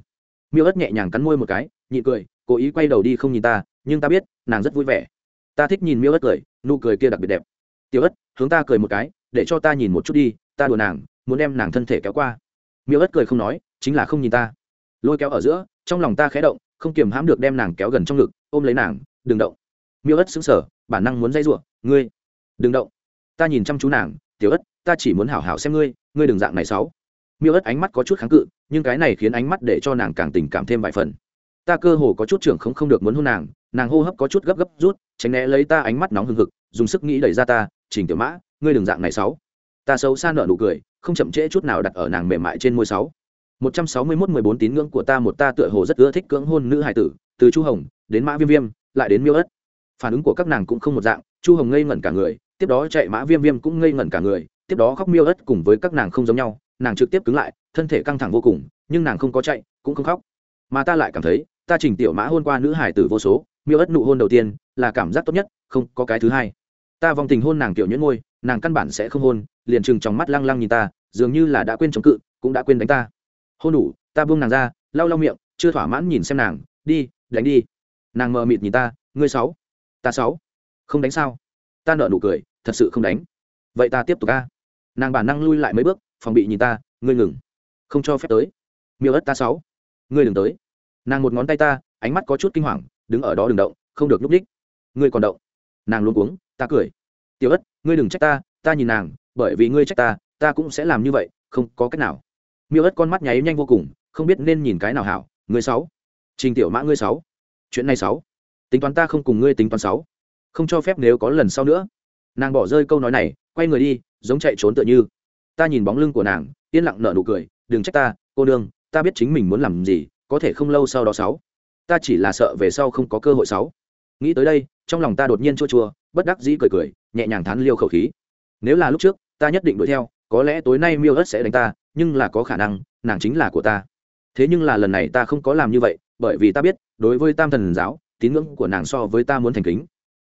Miêu ất nhẹ nhàng cắn môi một cái nhị cười, cố ý quay đầu đi không nhìn ta nhưng ta biết, nàng rất vui vẻ. Ta thích nhìn miêu ất cười, nụ cười kia đặc biệt đẹp. Tiểu ất hướng ta cười một cái, để cho ta nhìn một chút đi, ta đùa nàng, muốn đem nàng thân thể kéo qua. Miêu ất cười không nói, chính là không nhìn ta. Lôi kéo ở giữa, trong lòng ta khé động, không kiềm hãm được đem nàng kéo gần trong ngực, ôm lấy nàng, đừng động. Miêu ất xứng sở bản năng muốn dây giụa ngươi, đừng động. Ta nhìn chăm chú nàng, tiểu ất ta chỉ muốn hảo hảo xem ngươi ngươi đừng dạng này sáu miêu ất ánh mắt có chút kháng cự, nhưng cái này khiến ánh mắt để cho nàng càng tình cảm thêm vài phần ta cơ hồ có chút trưởng không không được muốn hôn nàng nàng hô hấp có chút gấp gấp rút, tránh né lấy ta ánh mắt nóng hừng hực, dùng sức nghĩ đẩy ra ta chỉnh tiểu mã, ngươi đừng dạng này sáu ta xấu xa nợ nụ cười, không chậm trễ chút nào đặt ở nàng mềm mại trên môi sáu một trăm sáu mươi mốt mười bốn tín ngưỡng của ta một ta tựa hồ rất ưa thích cưỡng hôn nữ hải tử, từ chu hồng đến mã viêm viêm, lại đến miêu ất. Phản ứng của các nàng cũng không một dạng, chu hồng ngây ngẩn cả người, tiếp đó chạy mã viêm viêm cũng ngây ngẩn cả người, tiếp đó khóc miêu ất cùng với các nàng không giống nhau, nàng trực tiếp cứng lại, thân thể căng thẳng vô cùng, nhưng nàng không có chạy, cũng không khóc mà ta lại cảm thấy, ta chỉnh tiểu mã hôn qua nữ hải tử vô số, miêu ất nụ hôn đầu tiên, là cảm giác tốt nhất, không, có cái thứ hai. Ta vòng tình hôn nàng tiểu nhuyễn ngôi, nàng căn bản sẽ không hôn, liền chừng trong mắt lăng lăng nhìn ta, dường như là đã quên chống cự, cũng đã quên đánh ta. Hôn đủ, ta buông nàng ra, lau lau miệng, chưa thỏa mãn nhìn xem nàng, đi, đánh đi. Nàng mờ mịt nhìn ta, ngươi sáu, ta sáu, không đánh sao? Ta nợ nụ cười, thật sự không đánh. Vậy ta tiếp tục ca nàng bản năng lui lại mấy bước, phòng bị nhìn ta, ngươi ngừng, không cho phép tới. Miêu ất ta sáu ngươi đừng tới. Nàng một ngón tay ta, ánh mắt có chút kinh hoàng, đứng ở đó đừng động, không được núp đích ngươi còn động. Nàng luôn cuống, ta cười. Tiểu ất, ngươi đừng trách ta ta nhìn nàng, bởi vì ngươi trách ta ta cũng sẽ làm như vậy, không có cách nào. Miêu ất con mắt nháy nhanh vô cùng, không biết nên nhìn cái nào hảo, ngươi sáu. Trình tiểu mã ngươi sáu. Chuyện này sáu. Tính toán ta không cùng ngươi tính toán sáu. Không cho phép nếu có lần sau nữa. Nàng bỏ rơi câu nói này, quay người đi, giống chạy trốn tựa như. Ta nhìn bóng lưng của nàng, yên lặng nở nụ cười, đừng trách ta, cô đương ta biết chính mình muốn làm gì, có thể không lâu sau đó sáu. Ta chỉ là sợ về sau không có cơ hội sáu. Nghĩ tới đây, trong lòng ta đột nhiên chua chua, bất đắc dĩ cười cười, nhẹ nhàng thán liêu khẩu khí. Nếu là lúc trước, ta nhất định đuổi theo, có lẽ tối nay miêu ớt sẽ đánh ta, nhưng là có khả năng, nàng chính là của ta. Thế nhưng là lần này ta không có làm như vậy, bởi vì ta biết, đối với tam thần giáo, tín ngưỡng của nàng so với ta muốn thành kính.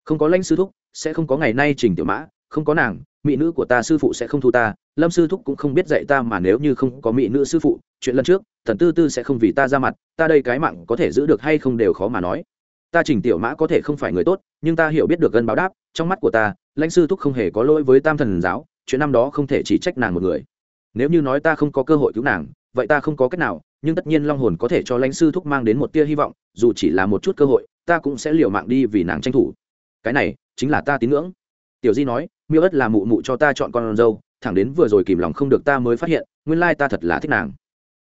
Không có lãnh sư thúc, sẽ không có ngày nay trình tiểu mã, không có nàng mỹ nữ của ta sư phụ sẽ không thu ta, lâm sư thúc cũng không biết dạy ta mà nếu như không có mỹ nữ sư phụ, chuyện lần trước, thần tư tư sẽ không vì ta ra mặt, ta đây cái mạng có thể giữ được hay không đều khó mà nói. Ta chỉnh tiểu mã có thể không phải người tốt, nhưng ta hiểu biết được gân báo đáp, trong mắt của ta, lãnh sư thúc không hề có lỗi với tam thần giáo, chuyện năm đó không thể chỉ trách nàng một người. Nếu như nói ta không có cơ hội cứu nàng, vậy ta không có cách nào, nhưng tất nhiên long hồn có thể cho lãnh sư thúc mang đến một tia hy vọng, dù chỉ là một chút cơ hội, ta cũng sẽ liều mạng đi vì nàng tranh thủ. Cái này chính là ta tín ngưỡng. Tiểu di nói miêu ất là mụ mụ cho ta chọn con dâu, thẳng đến vừa rồi kìm lòng không được ta mới phát hiện, nguyên lai ta thật là thích nàng.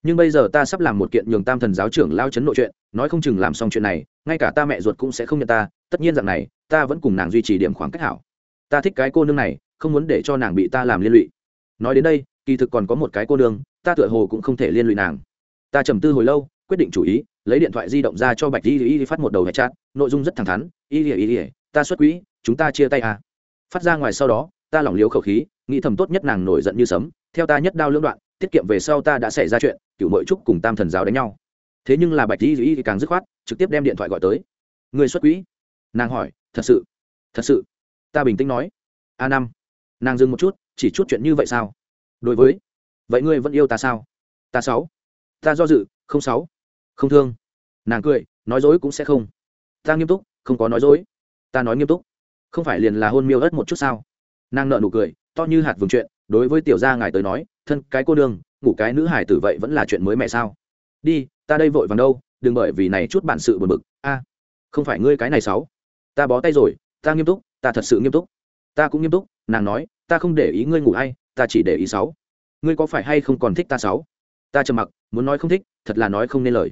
Nhưng bây giờ ta sắp làm một kiện nhường tam thần giáo trưởng lao chấn nội chuyện, nói không chừng làm xong chuyện này, ngay cả ta mẹ ruột cũng sẽ không nhận ta, tất nhiên rằng này, ta vẫn cùng nàng duy trì điểm khoảng cách hảo. Ta thích cái cô nương này, không muốn để cho nàng bị ta làm liên lụy. Nói đến đây, kỳ thực còn có một cái cô nương, ta tựa hồ cũng không thể liên lụy nàng. Ta trầm tư hồi lâu, quyết định chủ ý, lấy điện thoại di động ra cho bạch y y phát một đầu hệ chat, nội dung rất thẳng thắn y y y, ta xuất quỹ, chúng ta chia tay à phát ra ngoài sau đó, ta lỏng liếu khẩu khí, nghĩ thầm tốt nhất nàng nổi giận như sấm, theo ta nhất đao lưỡng đoạn, tiết kiệm về sau ta đã xảy ra chuyện cựu mội trúc cùng tam thần giáo đánh nhau. Thế nhưng là bạch y thì càng dứt khoát, trực tiếp đem điện thoại gọi tới. Người xuất quỹ. Nàng hỏi, thật sự? Thật sự? Ta bình tĩnh nói, a năm. Nàng dừng một chút, chỉ chút chuyện như vậy sao? Đối với. Vậy ngươi vẫn yêu ta sao? Ta sáu. Ta do dự, không sáu. Không thương. Nàng cười, nói dối cũng sẽ không. Ta nghiêm túc, không có nói dối. Ta nói nghiêm túc không phải liền là hôn miêu ớt một chút sao? Nàng nợ nụ cười, to như hạt vườn chuyện, đối với tiểu gia ngài tới nói, thân cái cô đương, ngủ cái nữ hải tử vậy vẫn là chuyện mới mẹ sao? Đi, ta đây vội vàng đâu, đừng bởi vì này chút bản sự buồn bực. A, không phải ngươi cái này sáu. Ta bó tay rồi, ta nghiêm túc, ta thật sự nghiêm túc. Ta cũng nghiêm túc, nàng nói, ta không để ý ngươi ngủ hay, ta chỉ để ý sáu. Ngươi có phải hay không còn thích ta sáu? Ta trầm mặc, muốn nói không thích, thật là nói không nên lời.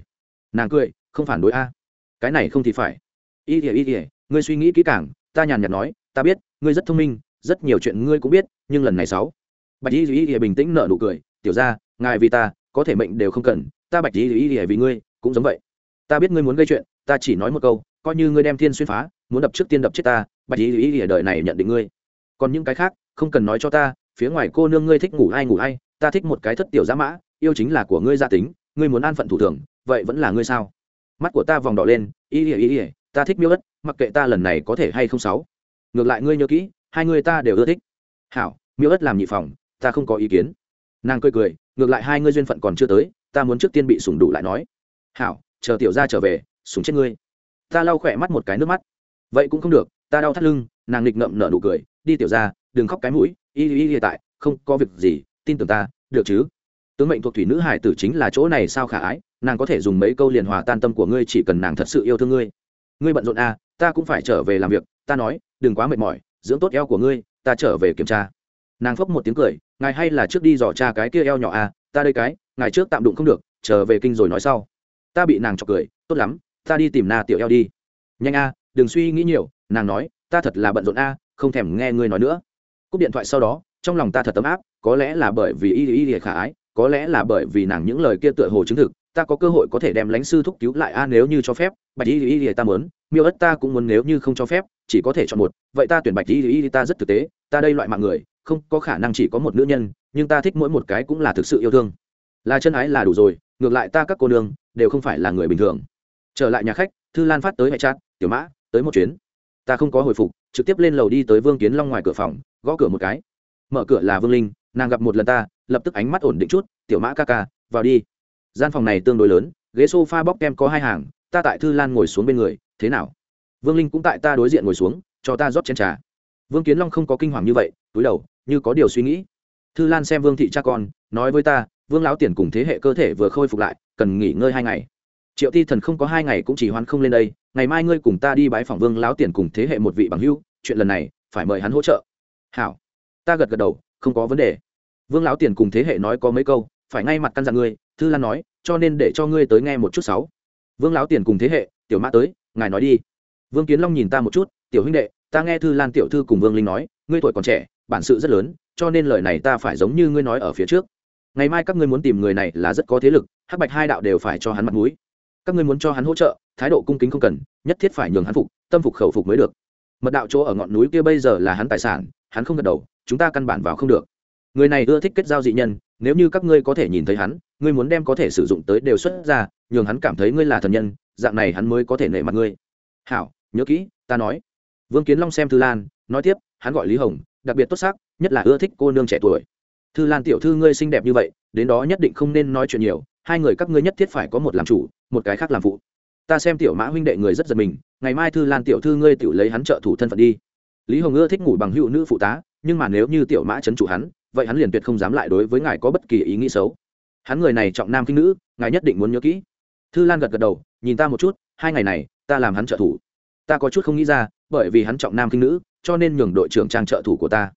Nàng cười, không phản đối a. Cái này không thì phải. Y ỉa y ỉa ngươi suy nghĩ kỹ càng ta nhàn nhạt nói, ta biết, ngươi rất thông minh, rất nhiều chuyện ngươi cũng biết, nhưng lần này sáu. Bạch y y ỉa bình tĩnh nở nụ cười, tiểu ra ngài vì ta, có thể mệnh đều không cần, ta bạch y y ỉa vì ngươi, cũng giống vậy. Ta biết ngươi muốn gây chuyện, ta chỉ nói một câu, coi như ngươi đem thiên xuyên phá, muốn đập trước tiên đập chết ta, bạch y y ỉa đời này nhận định ngươi. Còn những cái khác, không cần nói cho ta, phía ngoài cô nương ngươi thích ngủ ai ngủ ai, ta thích một cái thất tiểu giã mã, yêu chính là của ngươi gia tính, ngươi muốn an phận thủ thường, vậy vẫn là ngươi sao? Mắt của ta vòng đỏ lên, y ỉa y ỉa ta thích miêu đất mặc kệ ta lần này có thể hay không sáu. Ngược lại ngươi nhớ kỹ, hai người ta đều ưa thích. Hảo, miêu đất làm nhị phòng, ta không có ý kiến. Nàng cười cười, ngược lại hai ngươi duyên phận còn chưa tới, ta muốn trước tiên bị sủng đủ lại nói. Hảo, chờ tiểu ra trở về, sủng chết ngươi. Ta lau khỏe mắt một cái nước mắt. Vậy cũng không được, ta đau thắt lưng, nàng nghịch ngậm nở nụ cười, đi tiểu ra đừng khóc cái mũi y y hiện tại, không có việc gì, tin tưởng ta, được chứ? Tướng mệnh thuộc thủy nữ hải tử chính là chỗ này sao khả ái, nàng có thể dùng mấy câu liền hòa tan tâm của ngươi chỉ cần nàng thật sự yêu thương ngươi ngươi bận rộn à ta cũng phải trở về làm việc, ta nói, đừng quá mệt mỏi, dưỡng tốt eo của ngươi, ta trở về kiểm tra. Nàng phốc một tiếng cười, ngài hay là trước đi dò cha cái kia eo nhỏ à ta đây cái, ngài trước tạm đụng không được, trở về kinh rồi nói sau. Ta bị nàng chọc cười, tốt lắm, ta đi tìm na tiểu eo đi. Nhanh a đừng suy nghĩ nhiều, nàng nói, ta thật là bận rộn a không thèm nghe ngươi nói nữa. Cúp điện thoại sau đó, trong lòng ta thật ấm áp, có lẽ là bởi vì y y y khả ái, có lẽ là bởi vì nàng những lời kia tựa hồ chứng thực ta có cơ hội có thể đem lãnh sư thúc cứu lại a à, nếu như cho phép, bạch y y y ta muốn, miêu ất ta cũng muốn nếu như không cho phép, chỉ có thể chọn một, vậy ta tuyển bạch y y ta rất thực tế, ta đây loại mạng người, không có khả năng chỉ có một nữ nhân, nhưng ta thích mỗi một cái cũng là thực sự yêu thương. Là chân ái là đủ rồi, ngược lại ta các cô nương, đều không phải là người bình thường. Trở lại nhà khách, thư lan phát tới hệ chat, tiểu mã, tới một chuyến. Ta không có hồi phục, trực tiếp lên lầu đi tới vương kiến long ngoài cửa phòng, gõ cửa một cái. Mở cửa là vương linh, nàng gặp một lần ta, lập tức ánh mắt ổn định chút, tiểu mã ca ca, vào đi gian phòng này tương đối lớn, ghế sofa bóc kem có hai hàng, ta tại thư lan ngồi xuống bên người, thế nào? Vương linh cũng tại ta đối diện ngồi xuống, cho ta rót chén trà. Vương kiến long không có kinh hoàng như vậy, túi đầu, như có điều suy nghĩ. Thư lan xem vương thị cha con, nói với ta, vương lão tiền cùng thế hệ cơ thể vừa khôi phục lại, cần nghỉ ngơi hai ngày. Triệu ti thần không có hai ngày cũng chỉ hoan không lên đây, ngày mai ngươi cùng ta đi bái phỏng vương lão tiền cùng thế hệ một vị bằng hưu chuyện lần này, phải mời hắn hỗ trợ. Hảo. Ta gật gật đầu, không có vấn đề. Vương lão tiền cùng thế hệ nói có mấy câu phải ngay mặt căn dặn ngươi, thư lan nói, cho nên để cho ngươi tới nghe một chút sáu. Vương lão tiền cùng thế hệ, tiểu mã tới, ngài nói đi. Vương kiến long nhìn ta một chút, tiểu huynh đệ, ta nghe thư lan tiểu thư cùng vương linh nói, ngươi tuổi còn trẻ, bản sự rất lớn, cho nên lời này ta phải giống như ngươi nói ở phía trước. Ngày mai các ngươi muốn tìm người này là rất có thế lực, hắc bạch hai đạo đều phải cho hắn mặt mũi. Các ngươi muốn cho hắn hỗ trợ, thái độ cung kính không cần, nhất thiết phải nhường hắn phục, tâm phục khẩu phục mới được. Mật đạo chỗ ở ngọn núi kia bây giờ là hắn tài sản, hắn không gật đầu, chúng ta căn bản vào không được. Người này ưa thích kết giao dị nhân nếu như các ngươi có thể nhìn thấy hắn, ngươi muốn đem có thể sử dụng tới đều xuất ra, nhường hắn cảm thấy ngươi là thần nhân, dạng này hắn mới có thể nể mặt ngươi. Hảo, nhớ kỹ, ta nói. Vương kiến long xem thư lan, nói tiếp, hắn gọi lý hồng, đặc biệt tốt sắc, nhất là ưa thích cô nương trẻ tuổi. Thư lan tiểu thư ngươi xinh đẹp như vậy, đến đó nhất định không nên nói chuyện nhiều, hai người các ngươi nhất thiết phải có một làm chủ, một cái khác làm phụ. Ta xem tiểu mã huynh đệ người rất giật mình, ngày mai thư lan tiểu thư ngươi tự lấy hắn trợ thủ thân phận đi. Lý hồng ưa thích ngủ bằng hữu nữ phụ tá, nhưng mà nếu như tiểu mã c chủ hắn vậy hắn liền tuyệt không dám lại đối với ngài có bất kỳ ý nghĩ xấu. Hắn người này trọng nam kinh nữ, ngài nhất định muốn nhớ kỹ. Thư lan gật gật đầu, nhìn ta một chút, hai ngày này, ta làm hắn trợ thủ. Ta có chút không nghĩ ra, bởi vì hắn trọng nam kinh nữ, cho nên nhường đội trưởng trang trợ thủ của ta.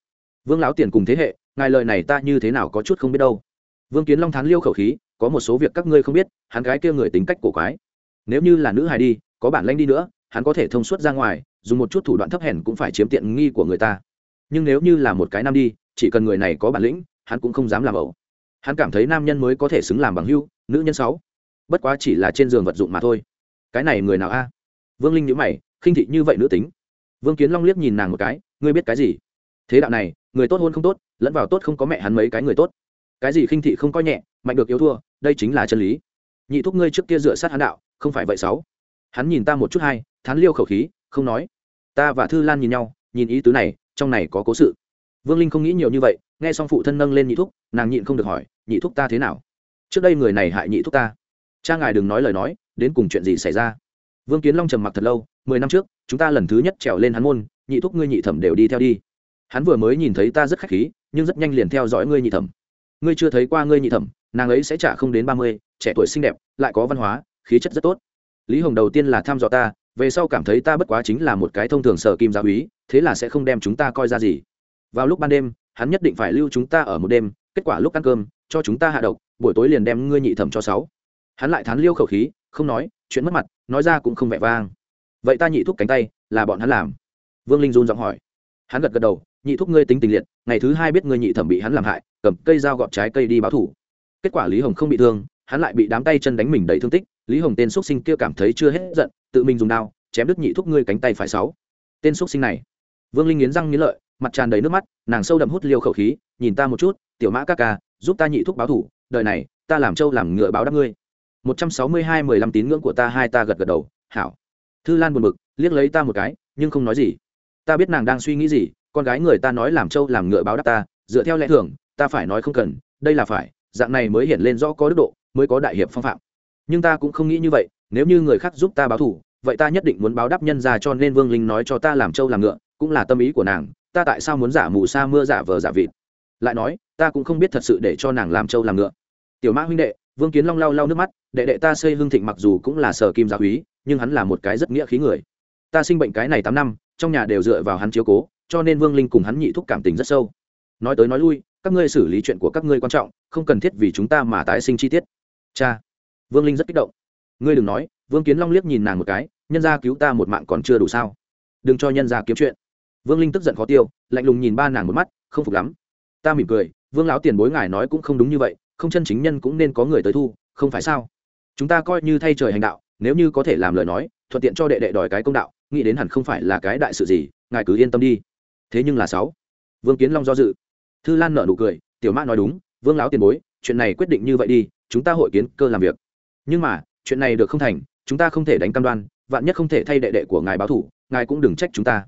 Vương lão tiền cùng thế hệ, ngài lời này ta như thế nào có chút không biết đâu. Vương kiến long thán liêu khẩu khí, có một số việc các ngươi không biết, hắn gái kia người tính cách cổ quái. Nếu như là nữ hài đi, có bản lanh đi nữa, hắn có thể thông suốt ra ngoài, dùng một chút thủ đoạn thấp hèn cũng phải chiếm tiện nghi của người ta. Nhưng nếu như là một cái nam đi chỉ cần người này có bản lĩnh, hắn cũng không dám làm ẩu. Hắn cảm thấy nam nhân mới có thể xứng làm bằng hưu, nữ nhân sáu. Bất quá chỉ là trên giường vật dụng mà thôi. Cái này người nào a? Vương linh nhữ mày, khinh thị như vậy nữ tính. Vương kiến long liếc nhìn nàng một cái, ngươi biết cái gì? Thế đạo này, người tốt hôn không tốt, lẫn vào tốt không có mẹ hắn mấy cái người tốt. Cái gì khinh thị không coi nhẹ, mạnh được yếu thua, đây chính là chân lý. Nhị thúc ngươi trước kia dựa sát hắn đạo, không phải vậy sáu. Hắn nhìn ta một chút hai thán liêu khẩu khí, không nói. Ta và thư lan nhìn nhau, nhìn ý tứ này, trong này có cố sự vương linh không nghĩ nhiều như vậy, nghe xong phụ thân nâng lên nhị thúc, nàng nhịn không được hỏi, nhị thúc ta thế nào? Trước đây người này hại nhị thúc ta. Cha ngài đừng nói lời nói, đến cùng chuyện gì xảy ra? Vương kiến long trầm mặc thật lâu, mười năm trước, chúng ta lần thứ nhất trèo lên hắn môn, nhị thúc ngươi nhị thẩm đều đi theo đi. Hắn vừa mới nhìn thấy ta rất khách khí, nhưng rất nhanh liền theo dõi ngươi nhị thẩm. Ngươi chưa thấy qua ngươi nhị thẩm, nàng ấy sẽ trả không đến ba mươi, trẻ tuổi xinh đẹp, lại có văn hóa, khí chất rất tốt. Lý hồng đầu tiên là thăm dò ta, về sau cảm thấy ta bất quá chính là một cái thông thường sở kim gia úy, thế là sẽ không đem chúng ta coi ra gì vào lúc ban đêm, hắn nhất định phải lưu chúng ta ở một đêm, kết quả lúc ăn cơm, cho chúng ta hạ độc, buổi tối liền đem ngươi nhị thẩm cho sáu. Hắn lại thán liêu khẩu khí, không nói, chuyện mất mặt, nói ra cũng không vẻ vang. Vậy ta nhị thúc cánh tay, là bọn hắn làm? Vương linh run giọng hỏi. Hắn gật gật đầu, nhị thúc ngươi tính tình liệt, ngày thứ hai biết ngươi nhị thẩm bị hắn làm hại, cầm cây dao gọt trái cây đi báo thủ. Kết quả lý hồng không bị thương, hắn lại bị đám tay chân đánh mình đầy thương tích. Lý hồng tên x sinh kia cảm thấy chưa hết giận, tự mình dùng đao, chém đứt nhị thúc ngươi cánh tay phải sáu. Tên x sinh này. Vương linh nghiến răng nghiến lợi mặt tràn đầy nước mắt, nàng sâu đậm hút liêu khẩu khí, nhìn ta một chút, tiểu mã ca ca, giúp ta nhị thúc báo thủ, đời này, ta làm trâu làm ngựa báo đáp ngươi. Một trăm sáu mươi hai mười lăm tín ngưỡng của ta, hai ta gật gật đầu, hảo. Thư lan buồn bực, liếc lấy ta một cái, nhưng không nói gì. Ta biết nàng đang suy nghĩ gì, con gái người ta nói làm trâu làm ngựa báo đáp ta, dựa theo lẽ thường, ta phải nói không cần, đây là phải, dạng này mới hiện lên rõ có đức độ, mới có đại hiệp phong phạm. Nhưng ta cũng không nghĩ như vậy, nếu như người khác giúp ta báo thủ, vậy ta nhất định muốn báo đáp nhân ra cho nên vương linh nói cho ta làm trâu làm ngựa, cũng là tâm ý của nàng ta tại sao muốn giả mù sa mưa giả vờ giả vịt? Lại nói, ta cũng không biết thật sự để cho nàng làm trâu làm ngựa. Tiểu mã huynh đệ, vương kiến long lau lau nước mắt, đệ đệ ta xây hương thịnh mặc dù cũng là sở kim gia úy nhưng hắn là một cái rất nghĩa khí người. Ta sinh bệnh cái này tám năm, trong nhà đều dựa vào hắn chiếu cố, cho nên vương linh cùng hắn nhị thúc cảm tình rất sâu. Nói tới nói lui, các ngươi xử lý chuyện của các ngươi quan trọng, không cần thiết vì chúng ta mà tái sinh chi tiết. Cha, vương linh rất kích động. Ngươi đừng nói, vương kiến long liếc nhìn nàng một cái, nhân gia cứu ta một mạng còn chưa đủ sao? Đừng cho nhân gia kiếm chuyện vương linh tức giận khó tiêu, lạnh lùng nhìn ba nàng một mắt, không phục lắm. Ta mỉm cười, vương lão tiền bối ngài nói cũng không đúng như vậy, không chân chính nhân cũng nên có người tới thu, không phải sao? Chúng ta coi như thay trời hành đạo, nếu như có thể làm lời nói, thuận tiện cho đệ đệ đòi cái công đạo, nghĩ đến hẳn không phải là cái đại sự gì, ngài cứ yên tâm đi. Thế nhưng là sáu. Vương kiến long do dự. Thư lan nở nụ cười, tiểu mã nói đúng, vương lão tiền bối, chuyện này quyết định như vậy đi, chúng ta hội kiến cơ làm việc. Nhưng mà, chuyện này được không thành, chúng ta không thể đánh cam đoan, vạn nhất không thể thay đệ đệ của ngài báo thủ, ngài cũng đừng trách chúng ta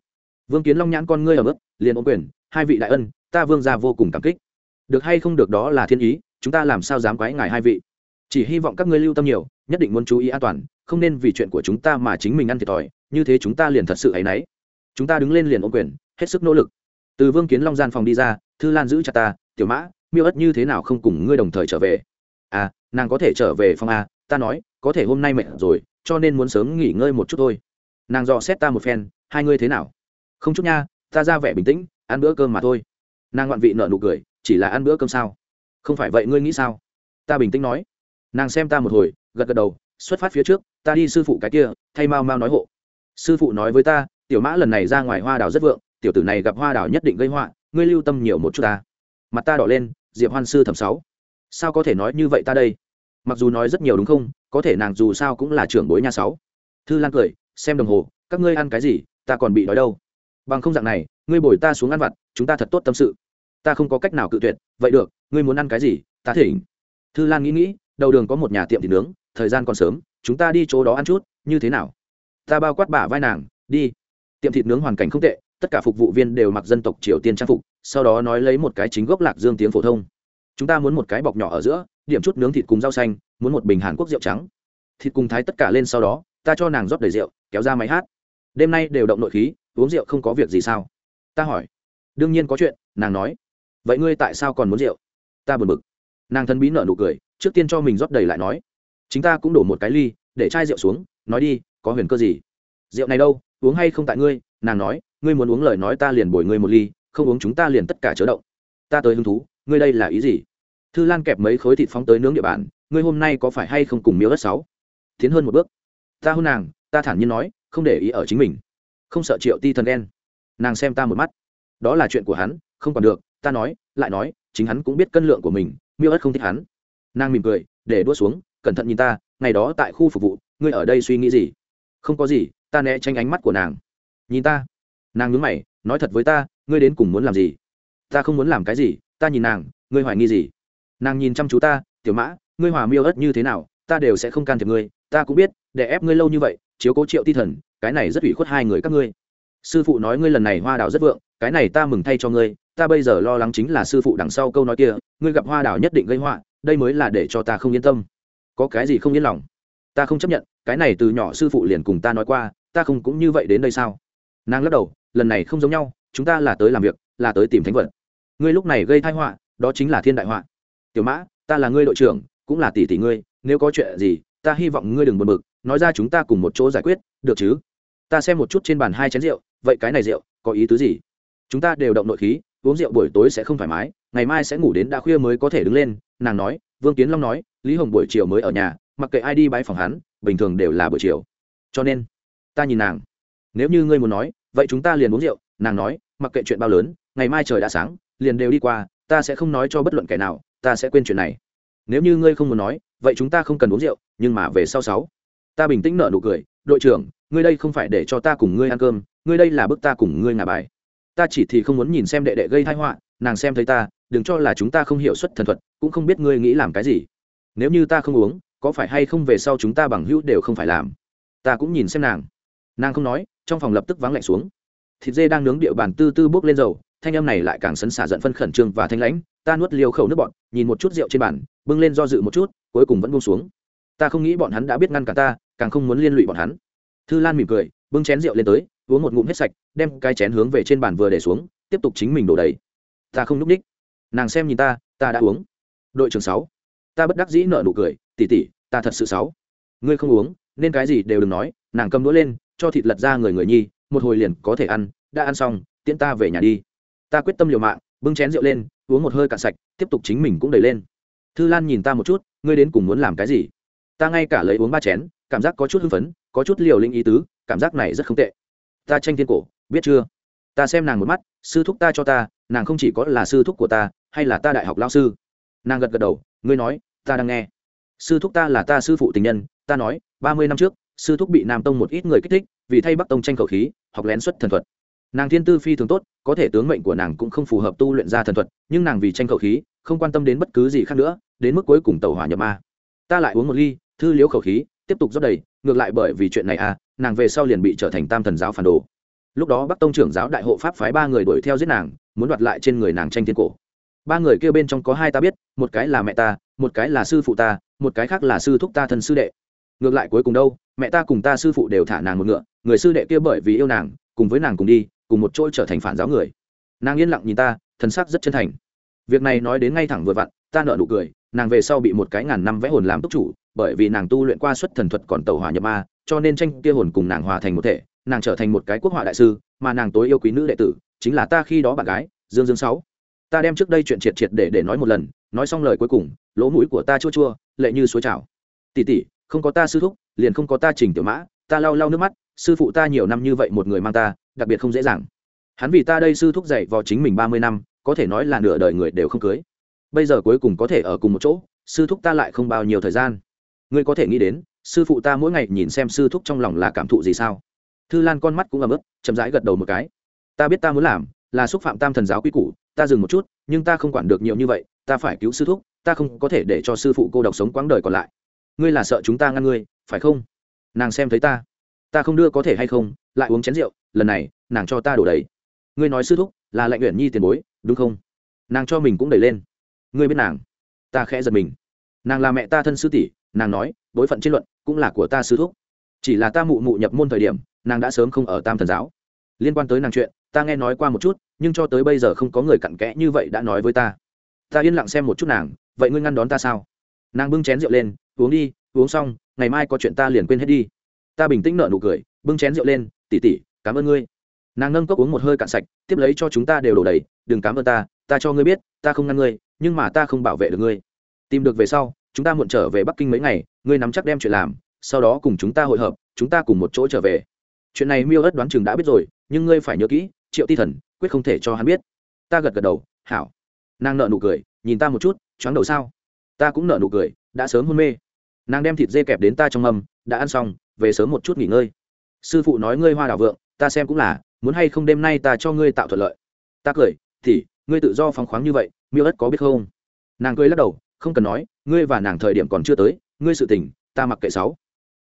vương kiến long nhãn con ngươi ở mức liền ôm quyền, hai vị đại ân, ta vương ra vô cùng cảm kích. Được hay không được đó là thiên ý, chúng ta làm sao dám quái ngài hai vị? Chỉ hy vọng các ngươi lưu tâm nhiều, nhất định muốn chú ý an toàn, không nên vì chuyện của chúng ta mà chính mình ăn thiệt thòi, như thế chúng ta liền thật sự ấ náy. Chúng ta đứng lên liền ôm quyền, hết sức nỗ lực. Từ vương kiến long gian phòng đi ra, thư lan giữ chặt ta, tiểu mã, miêu ất như thế nào không cùng ngươi đồng thời trở về? À nàng có thể trở về phòng a, ta nói, có thể hôm nay mệt rồi, cho nên muốn sớm nghỉ ngơi một chút thôi. Nàng dò xét ta một phen, hai ngươi thế nào? Không chút nha, ta ra vẻ bình tĩnh, ăn bữa cơm mà thôi. Nàng ngoạn vị nợ nụ cười, chỉ là ăn bữa cơm sao? Không phải vậy ngươi nghĩ sao? Ta bình tĩnh nói. Nàng xem ta một hồi, gật gật đầu, xuất phát phía trước, ta đi sư phụ cái kia, thay mau mau nói hộ. Sư phụ nói với ta, tiểu mã lần này ra ngoài hoa đào rất vượng, tiểu tử này gặp hoa đào nhất định gây họa, ngươi lưu tâm nhiều một chút ta. Mặt ta đỏ lên, diệp hoan sư thẩm sáu. Sao có thể nói như vậy ta đây? Mặc dù nói rất nhiều đúng không, có thể nàng dù sao cũng là trưởng bối nhà sáu. Thư lan cười, xem đồng hồ, các ngươi ăn cái gì, ta còn bị đói đâu bằng không dạng này, ngươi bồi ta xuống ăn vặt, chúng ta thật tốt tâm sự. Ta không có cách nào cự tuyệt, vậy được, ngươi muốn ăn cái gì, ta thỉnh. Thư lan nghĩ nghĩ, đầu đường có một nhà tiệm thịt nướng, thời gian còn sớm, chúng ta đi chỗ đó ăn chút, như thế nào? Ta bao quát bả vai nàng, đi. Tiệm thịt nướng hoàn cảnh không tệ, tất cả phục vụ viên đều mặc dân tộc triều tiên trang phục, sau đó nói lấy một cái chính gốc lạc dương tiếng phổ thông. Chúng ta muốn một cái bọc nhỏ ở giữa, điểm chút nướng thịt cùng rau xanh, muốn một bình hàn quốc rượu trắng. Thịt cùng thái tất cả lên sau đó, ta cho nàng rót đầy rượu, kéo ra máy hát. Đêm nay đều động nội khí uống rượu không có việc gì sao? Ta hỏi. Đương nhiên có chuyện, nàng nói. Vậy ngươi tại sao còn muốn rượu? Ta buồn bực. Nàng thân bí nợ nụ cười, trước tiên cho mình rót đầy lại nói. Chính ta cũng đổ một cái ly, để chai rượu xuống, nói đi, có huyền cơ gì? Rượu này đâu, uống hay không tại ngươi? Nàng nói, ngươi muốn uống lời nói ta liền bồi ngươi một ly, không uống chúng ta liền tất cả chớ động. Ta tới hứng thú, ngươi đây là ý gì? Thư lan kẹp mấy khối thịt phóng tới nướng địa bàn, ngươi hôm nay có phải hay không cùng miếu đất sáu? Tiến hơn một bước. Ta hôn nàng, ta thản nhiên nói, không để ý ở chính mình không sợ triệu ti thần đen. Nàng xem ta một mắt. Đó là chuyện của hắn, không còn được, ta nói, lại nói, chính hắn cũng biết cân lượng của mình, miêu ất không thích hắn. Nàng mỉm cười, để đua xuống, cẩn thận nhìn ta, ngày đó tại khu phục vụ, ngươi ở đây suy nghĩ gì? Không có gì, ta né tránh ánh mắt của nàng. Nhìn ta. Nàng nhướng mày, nói thật với ta, ngươi đến cùng muốn làm gì? Ta không muốn làm cái gì, ta nhìn nàng, ngươi hoài nghi gì? Nàng nhìn chăm chú ta, tiểu mã, ngươi hòa miêu ất như thế nào, ta đều sẽ không can thiệp ngươi, ta cũng biết, để ép ngươi lâu như vậy, chiếu cố triệu ti thần cái này rất ủy khuất hai người các ngươi. Sư phụ nói ngươi lần này hoa đào rất vượng, cái này ta mừng thay cho ngươi, ta bây giờ lo lắng chính là sư phụ đằng sau câu nói kia, ngươi gặp hoa đào nhất định gây họa, đây mới là để cho ta không yên tâm. Có cái gì không yên lòng? Ta không chấp nhận, cái này từ nhỏ sư phụ liền cùng ta nói qua, ta không cũng như vậy đến đây sao? Nàng lắc đầu, lần này không giống nhau, chúng ta là tới làm việc, là tới tìm thánh vật. Ngươi lúc này gây thai họa, đó chính là thiên đại họa. Tiểu mã, ta là ngươi đội trưởng, cũng là tỷ tỷ ngươi, nếu có chuyện gì, ta hy vọng ngươi đừng buồn bực, nói ra chúng ta cùng một chỗ giải quyết, được chứ? Ta xem một chút trên bàn hai chén rượu, vậy cái này rượu, có ý tứ gì? Chúng ta đều động nội khí, uống rượu buổi tối sẽ không thoải mái, ngày mai sẽ ngủ đến đã khuya mới có thể đứng lên, nàng nói, vương kiến long nói, lý hồng buổi chiều mới ở nhà, mặc kệ ai đi bãi phòng hắn, bình thường đều là buổi chiều. Cho nên, ta nhìn nàng. Nếu như ngươi muốn nói, vậy chúng ta liền uống rượu, nàng nói, mặc kệ chuyện bao lớn, ngày mai trời đã sáng, liền đều đi qua, ta sẽ không nói cho bất luận kẻ nào, ta sẽ quên chuyện này. Nếu như ngươi không muốn nói, vậy chúng ta không cần uống rượu, nhưng mà về sau sáu. Ta bình tĩnh nở nụ cười đội trưởng, ngươi đây không phải để cho ta cùng ngươi ăn cơm, ngươi đây là bức ta cùng ngươi ngả bài. Ta chỉ thì không muốn nhìn xem đệ đệ gây thai họa, nàng xem thấy ta, đừng cho là chúng ta không hiểu xuất thần thuật, cũng không biết ngươi nghĩ làm cái gì. Nếu như ta không uống, có phải hay không về sau chúng ta bằng hữu đều không phải làm? Ta cũng nhìn xem nàng. Nàng không nói, trong phòng lập tức vắng lạnh xuống. Thịt dê đang nướng địa bàn tư tư bốc lên dầu, thanh âm này lại càng sấn xả giận phân khẩn trương và thanh lãnh. Ta nuốt liều khẩu nước bọn nhìn một chút rượu trên bàn, bưng lên do dự một chút, cuối cùng vẫn buông xuống. Ta không nghĩ bọn hắn đã biết ngăn cả ta càng không muốn liên lụy bọn hắn. Thư lan mỉm cười, bưng chén rượu lên tới, uống một ngụm hết sạch, đem cái chén hướng về trên bàn vừa để xuống, tiếp tục chính mình đổ đầy. Ta không n ú c ních nàng xem nhìn ta ta đã uống. Đội trưởng sáu. Ta bất đắc dĩ nợ nụ cười tỉ tỉ ta thật sự sáu. Ngươi không uống, nên cái gì đều đừng nói, nàng cầm đũa lên, cho thịt lật ra người người nhi, một hồi liền có thể ăn, đã ăn xong, tiễn ta về nhà đi. Ta quyết tâm liều mạng, bưng chén rượu lên, uống một hơi cạn sạch, tiếp tục chính mình cũng đầy lên. Thư lan nhìn ta một chút, ngươi đến cùng muốn làm cái gì? Ta ngay cả lấy uống ba chén, cảm giác có chút hưng phấn, có chút liều linh ý tứ, cảm giác này rất không tệ. Ta tranh thiên cổ, biết chưa? Ta xem nàng một mắt, sư thúc ta cho ta, nàng không chỉ có là sư thúc của ta, hay là ta đại học lao sư. Nàng gật gật đầu, ngươi nói, ta đang nghe. Sư thúc ta là ta sư phụ tình nhân, ta nói, ba mươi năm trước, sư thúc bị nam tông một ít người kích thích, vì thay bắc tông tranh khẩu khí, học lén xuất thần thuật. Nàng thiên tư phi thường tốt, có thể tướng mệnh của nàng cũng không phù hợp tu luyện ra thần thuật, nhưng nàng vì tranh khẩu khí, không quan tâm đến bất cứ gì khác nữa, đến mức cuối cùng tàu hỏa nhập ma. Ta lại uống một ly thư liễu khẩu khí, tiếp tục rót đầy, ngược lại bởi vì chuyện này à nàng về sau liền bị trở thành tam thần giáo phản đồ. Lúc đó bắc tông trưởng giáo đại hộ pháp phái ba người đuổi theo giết nàng, muốn đoạt lại trên người nàng tranh thiên cổ. Ba người kêu bên trong có hai ta biết, một cái là mẹ ta, một cái là sư phụ ta, một cái khác là sư thúc ta thân sư đệ. Ngược lại cuối cùng đâu, mẹ ta cùng ta sư phụ đều thả nàng một ngựa, người sư đệ kia bởi vì yêu nàng, cùng với nàng cùng đi, cùng một chỗ trở thành phản giáo người. Nàng yên lặng nhìn ta, thân sắc rất chân thành. Việc này nói đến ngay thẳng vừa vặn, ta nợ nụ cười, nàng về sau bị một cái ngàn năm vẽ hồn làm túc chủ bởi vì nàng tu luyện qua xuất thần thuật còn tàu hỏa nhập ma, cho nên tranh kia hồn cùng nàng hòa thành một thể, nàng trở thành một cái quốc họa đại sư, mà nàng tối yêu quý nữ đệ tử, chính là ta khi đó bạn gái, dương dương sáu. Ta đem trước đây chuyện triệt triệt để để nói một lần, nói xong lời cuối cùng, lỗ mũi của ta chua chua, lệ như suối trào. Tỉ tỉ không có ta sư thúc, liền không có ta trình tiểu mã, ta lau lau nước mắt, sư phụ ta nhiều năm như vậy một người mang ta, đặc biệt không dễ dàng. Hắn vì ta đây sư thúc dạy vào chính mình ba mươi năm, có thể nói là nửa đời người đều không cưới. Bây giờ cuối cùng có thể ở cùng một chỗ, sư thúc ta lại không bao nhiêu thời gian ngươi có thể nghĩ đến, sư phụ ta mỗi ngày nhìn xem sư thúc trong lòng là cảm thụ gì sao? Thư lan con mắt cũng ấm ức, chậm rãi gật đầu một cái. Ta biết ta muốn làm, là xúc phạm tam thần giáo quy củ, ta dừng một chút, nhưng ta không quản được nhiều như vậy, ta phải cứu sư thúc, ta không có thể để cho sư phụ cô độc sống quãng đời còn lại. Ngươi là sợ chúng ta ngăn ngươi, phải không? Nàng xem thấy ta. Ta không đưa có thể hay không, lại uống chén rượu, lần này, nàng cho ta đổ đầy. Ngươi nói sư thúc, là lệnh uyển nhi tiền bối, đúng không? Nàng cho mình cũng đẩy lên. Ngươi biết nàng. Ta khẽ giật mình. Nàng là mẹ ta thân sư tỷ nàng nói, bối phận trên luận cũng là của ta sư thúc. Chỉ là ta mụ mụ nhập môn thời điểm, nàng đã sớm không ở tam thần giáo. Liên quan tới nàng chuyện, ta nghe nói qua một chút, nhưng cho tới bây giờ không có người cặn kẽ như vậy đã nói với ta. Ta yên lặng xem một chút nàng, vậy ngươi ngăn đón ta sao? Nàng bưng chén rượu lên, uống đi, uống xong, ngày mai có chuyện ta liền quên hết đi. Ta bình tĩnh nợ nụ cười, bưng chén rượu lên tỉ tỉ cảm ơn ngươi. Nàng nâng cốc uống một hơi cạn sạch, tiếp lấy cho chúng ta đều đổ đầy, đừng cảm ơn ta ta cho ngươi biết, ta không ngăn ngươi, nhưng mà ta không bảo vệ được ngươi. Tìm được về sau chúng ta muộn trở về bắc kinh mấy ngày, ngươi nắm chắc đem chuyện làm, sau đó cùng chúng ta hội hợp, chúng ta cùng một chỗ trở về. Chuyện này miêu ất đoán chừng đã biết rồi, nhưng ngươi phải nhớ kỹ, triệu ti thần, quyết không thể cho hắn biết. Ta gật gật đầu, hảo. Nàng nợ nụ cười, nhìn ta một chút, choáng đầu sao? Ta cũng nợ nụ cười, đã sớm hôn mê. Nàng đem thịt dê kẹp đến ta trong mâm, đã ăn xong, về sớm một chút nghỉ ngơi. Sư phụ nói ngươi hoa đảo vượng, ta xem cũng là, muốn hay không đêm nay ta cho ngươi tạo thuận lợi. Ta cười, thì, ngươi tự do phóng khoáng như vậy, miêu ất có biết không? Nàng cười lắc đầu, không cần nói ngươi và nàng thời điểm còn chưa tới, ngươi sự tình, ta mặc kệ sáu.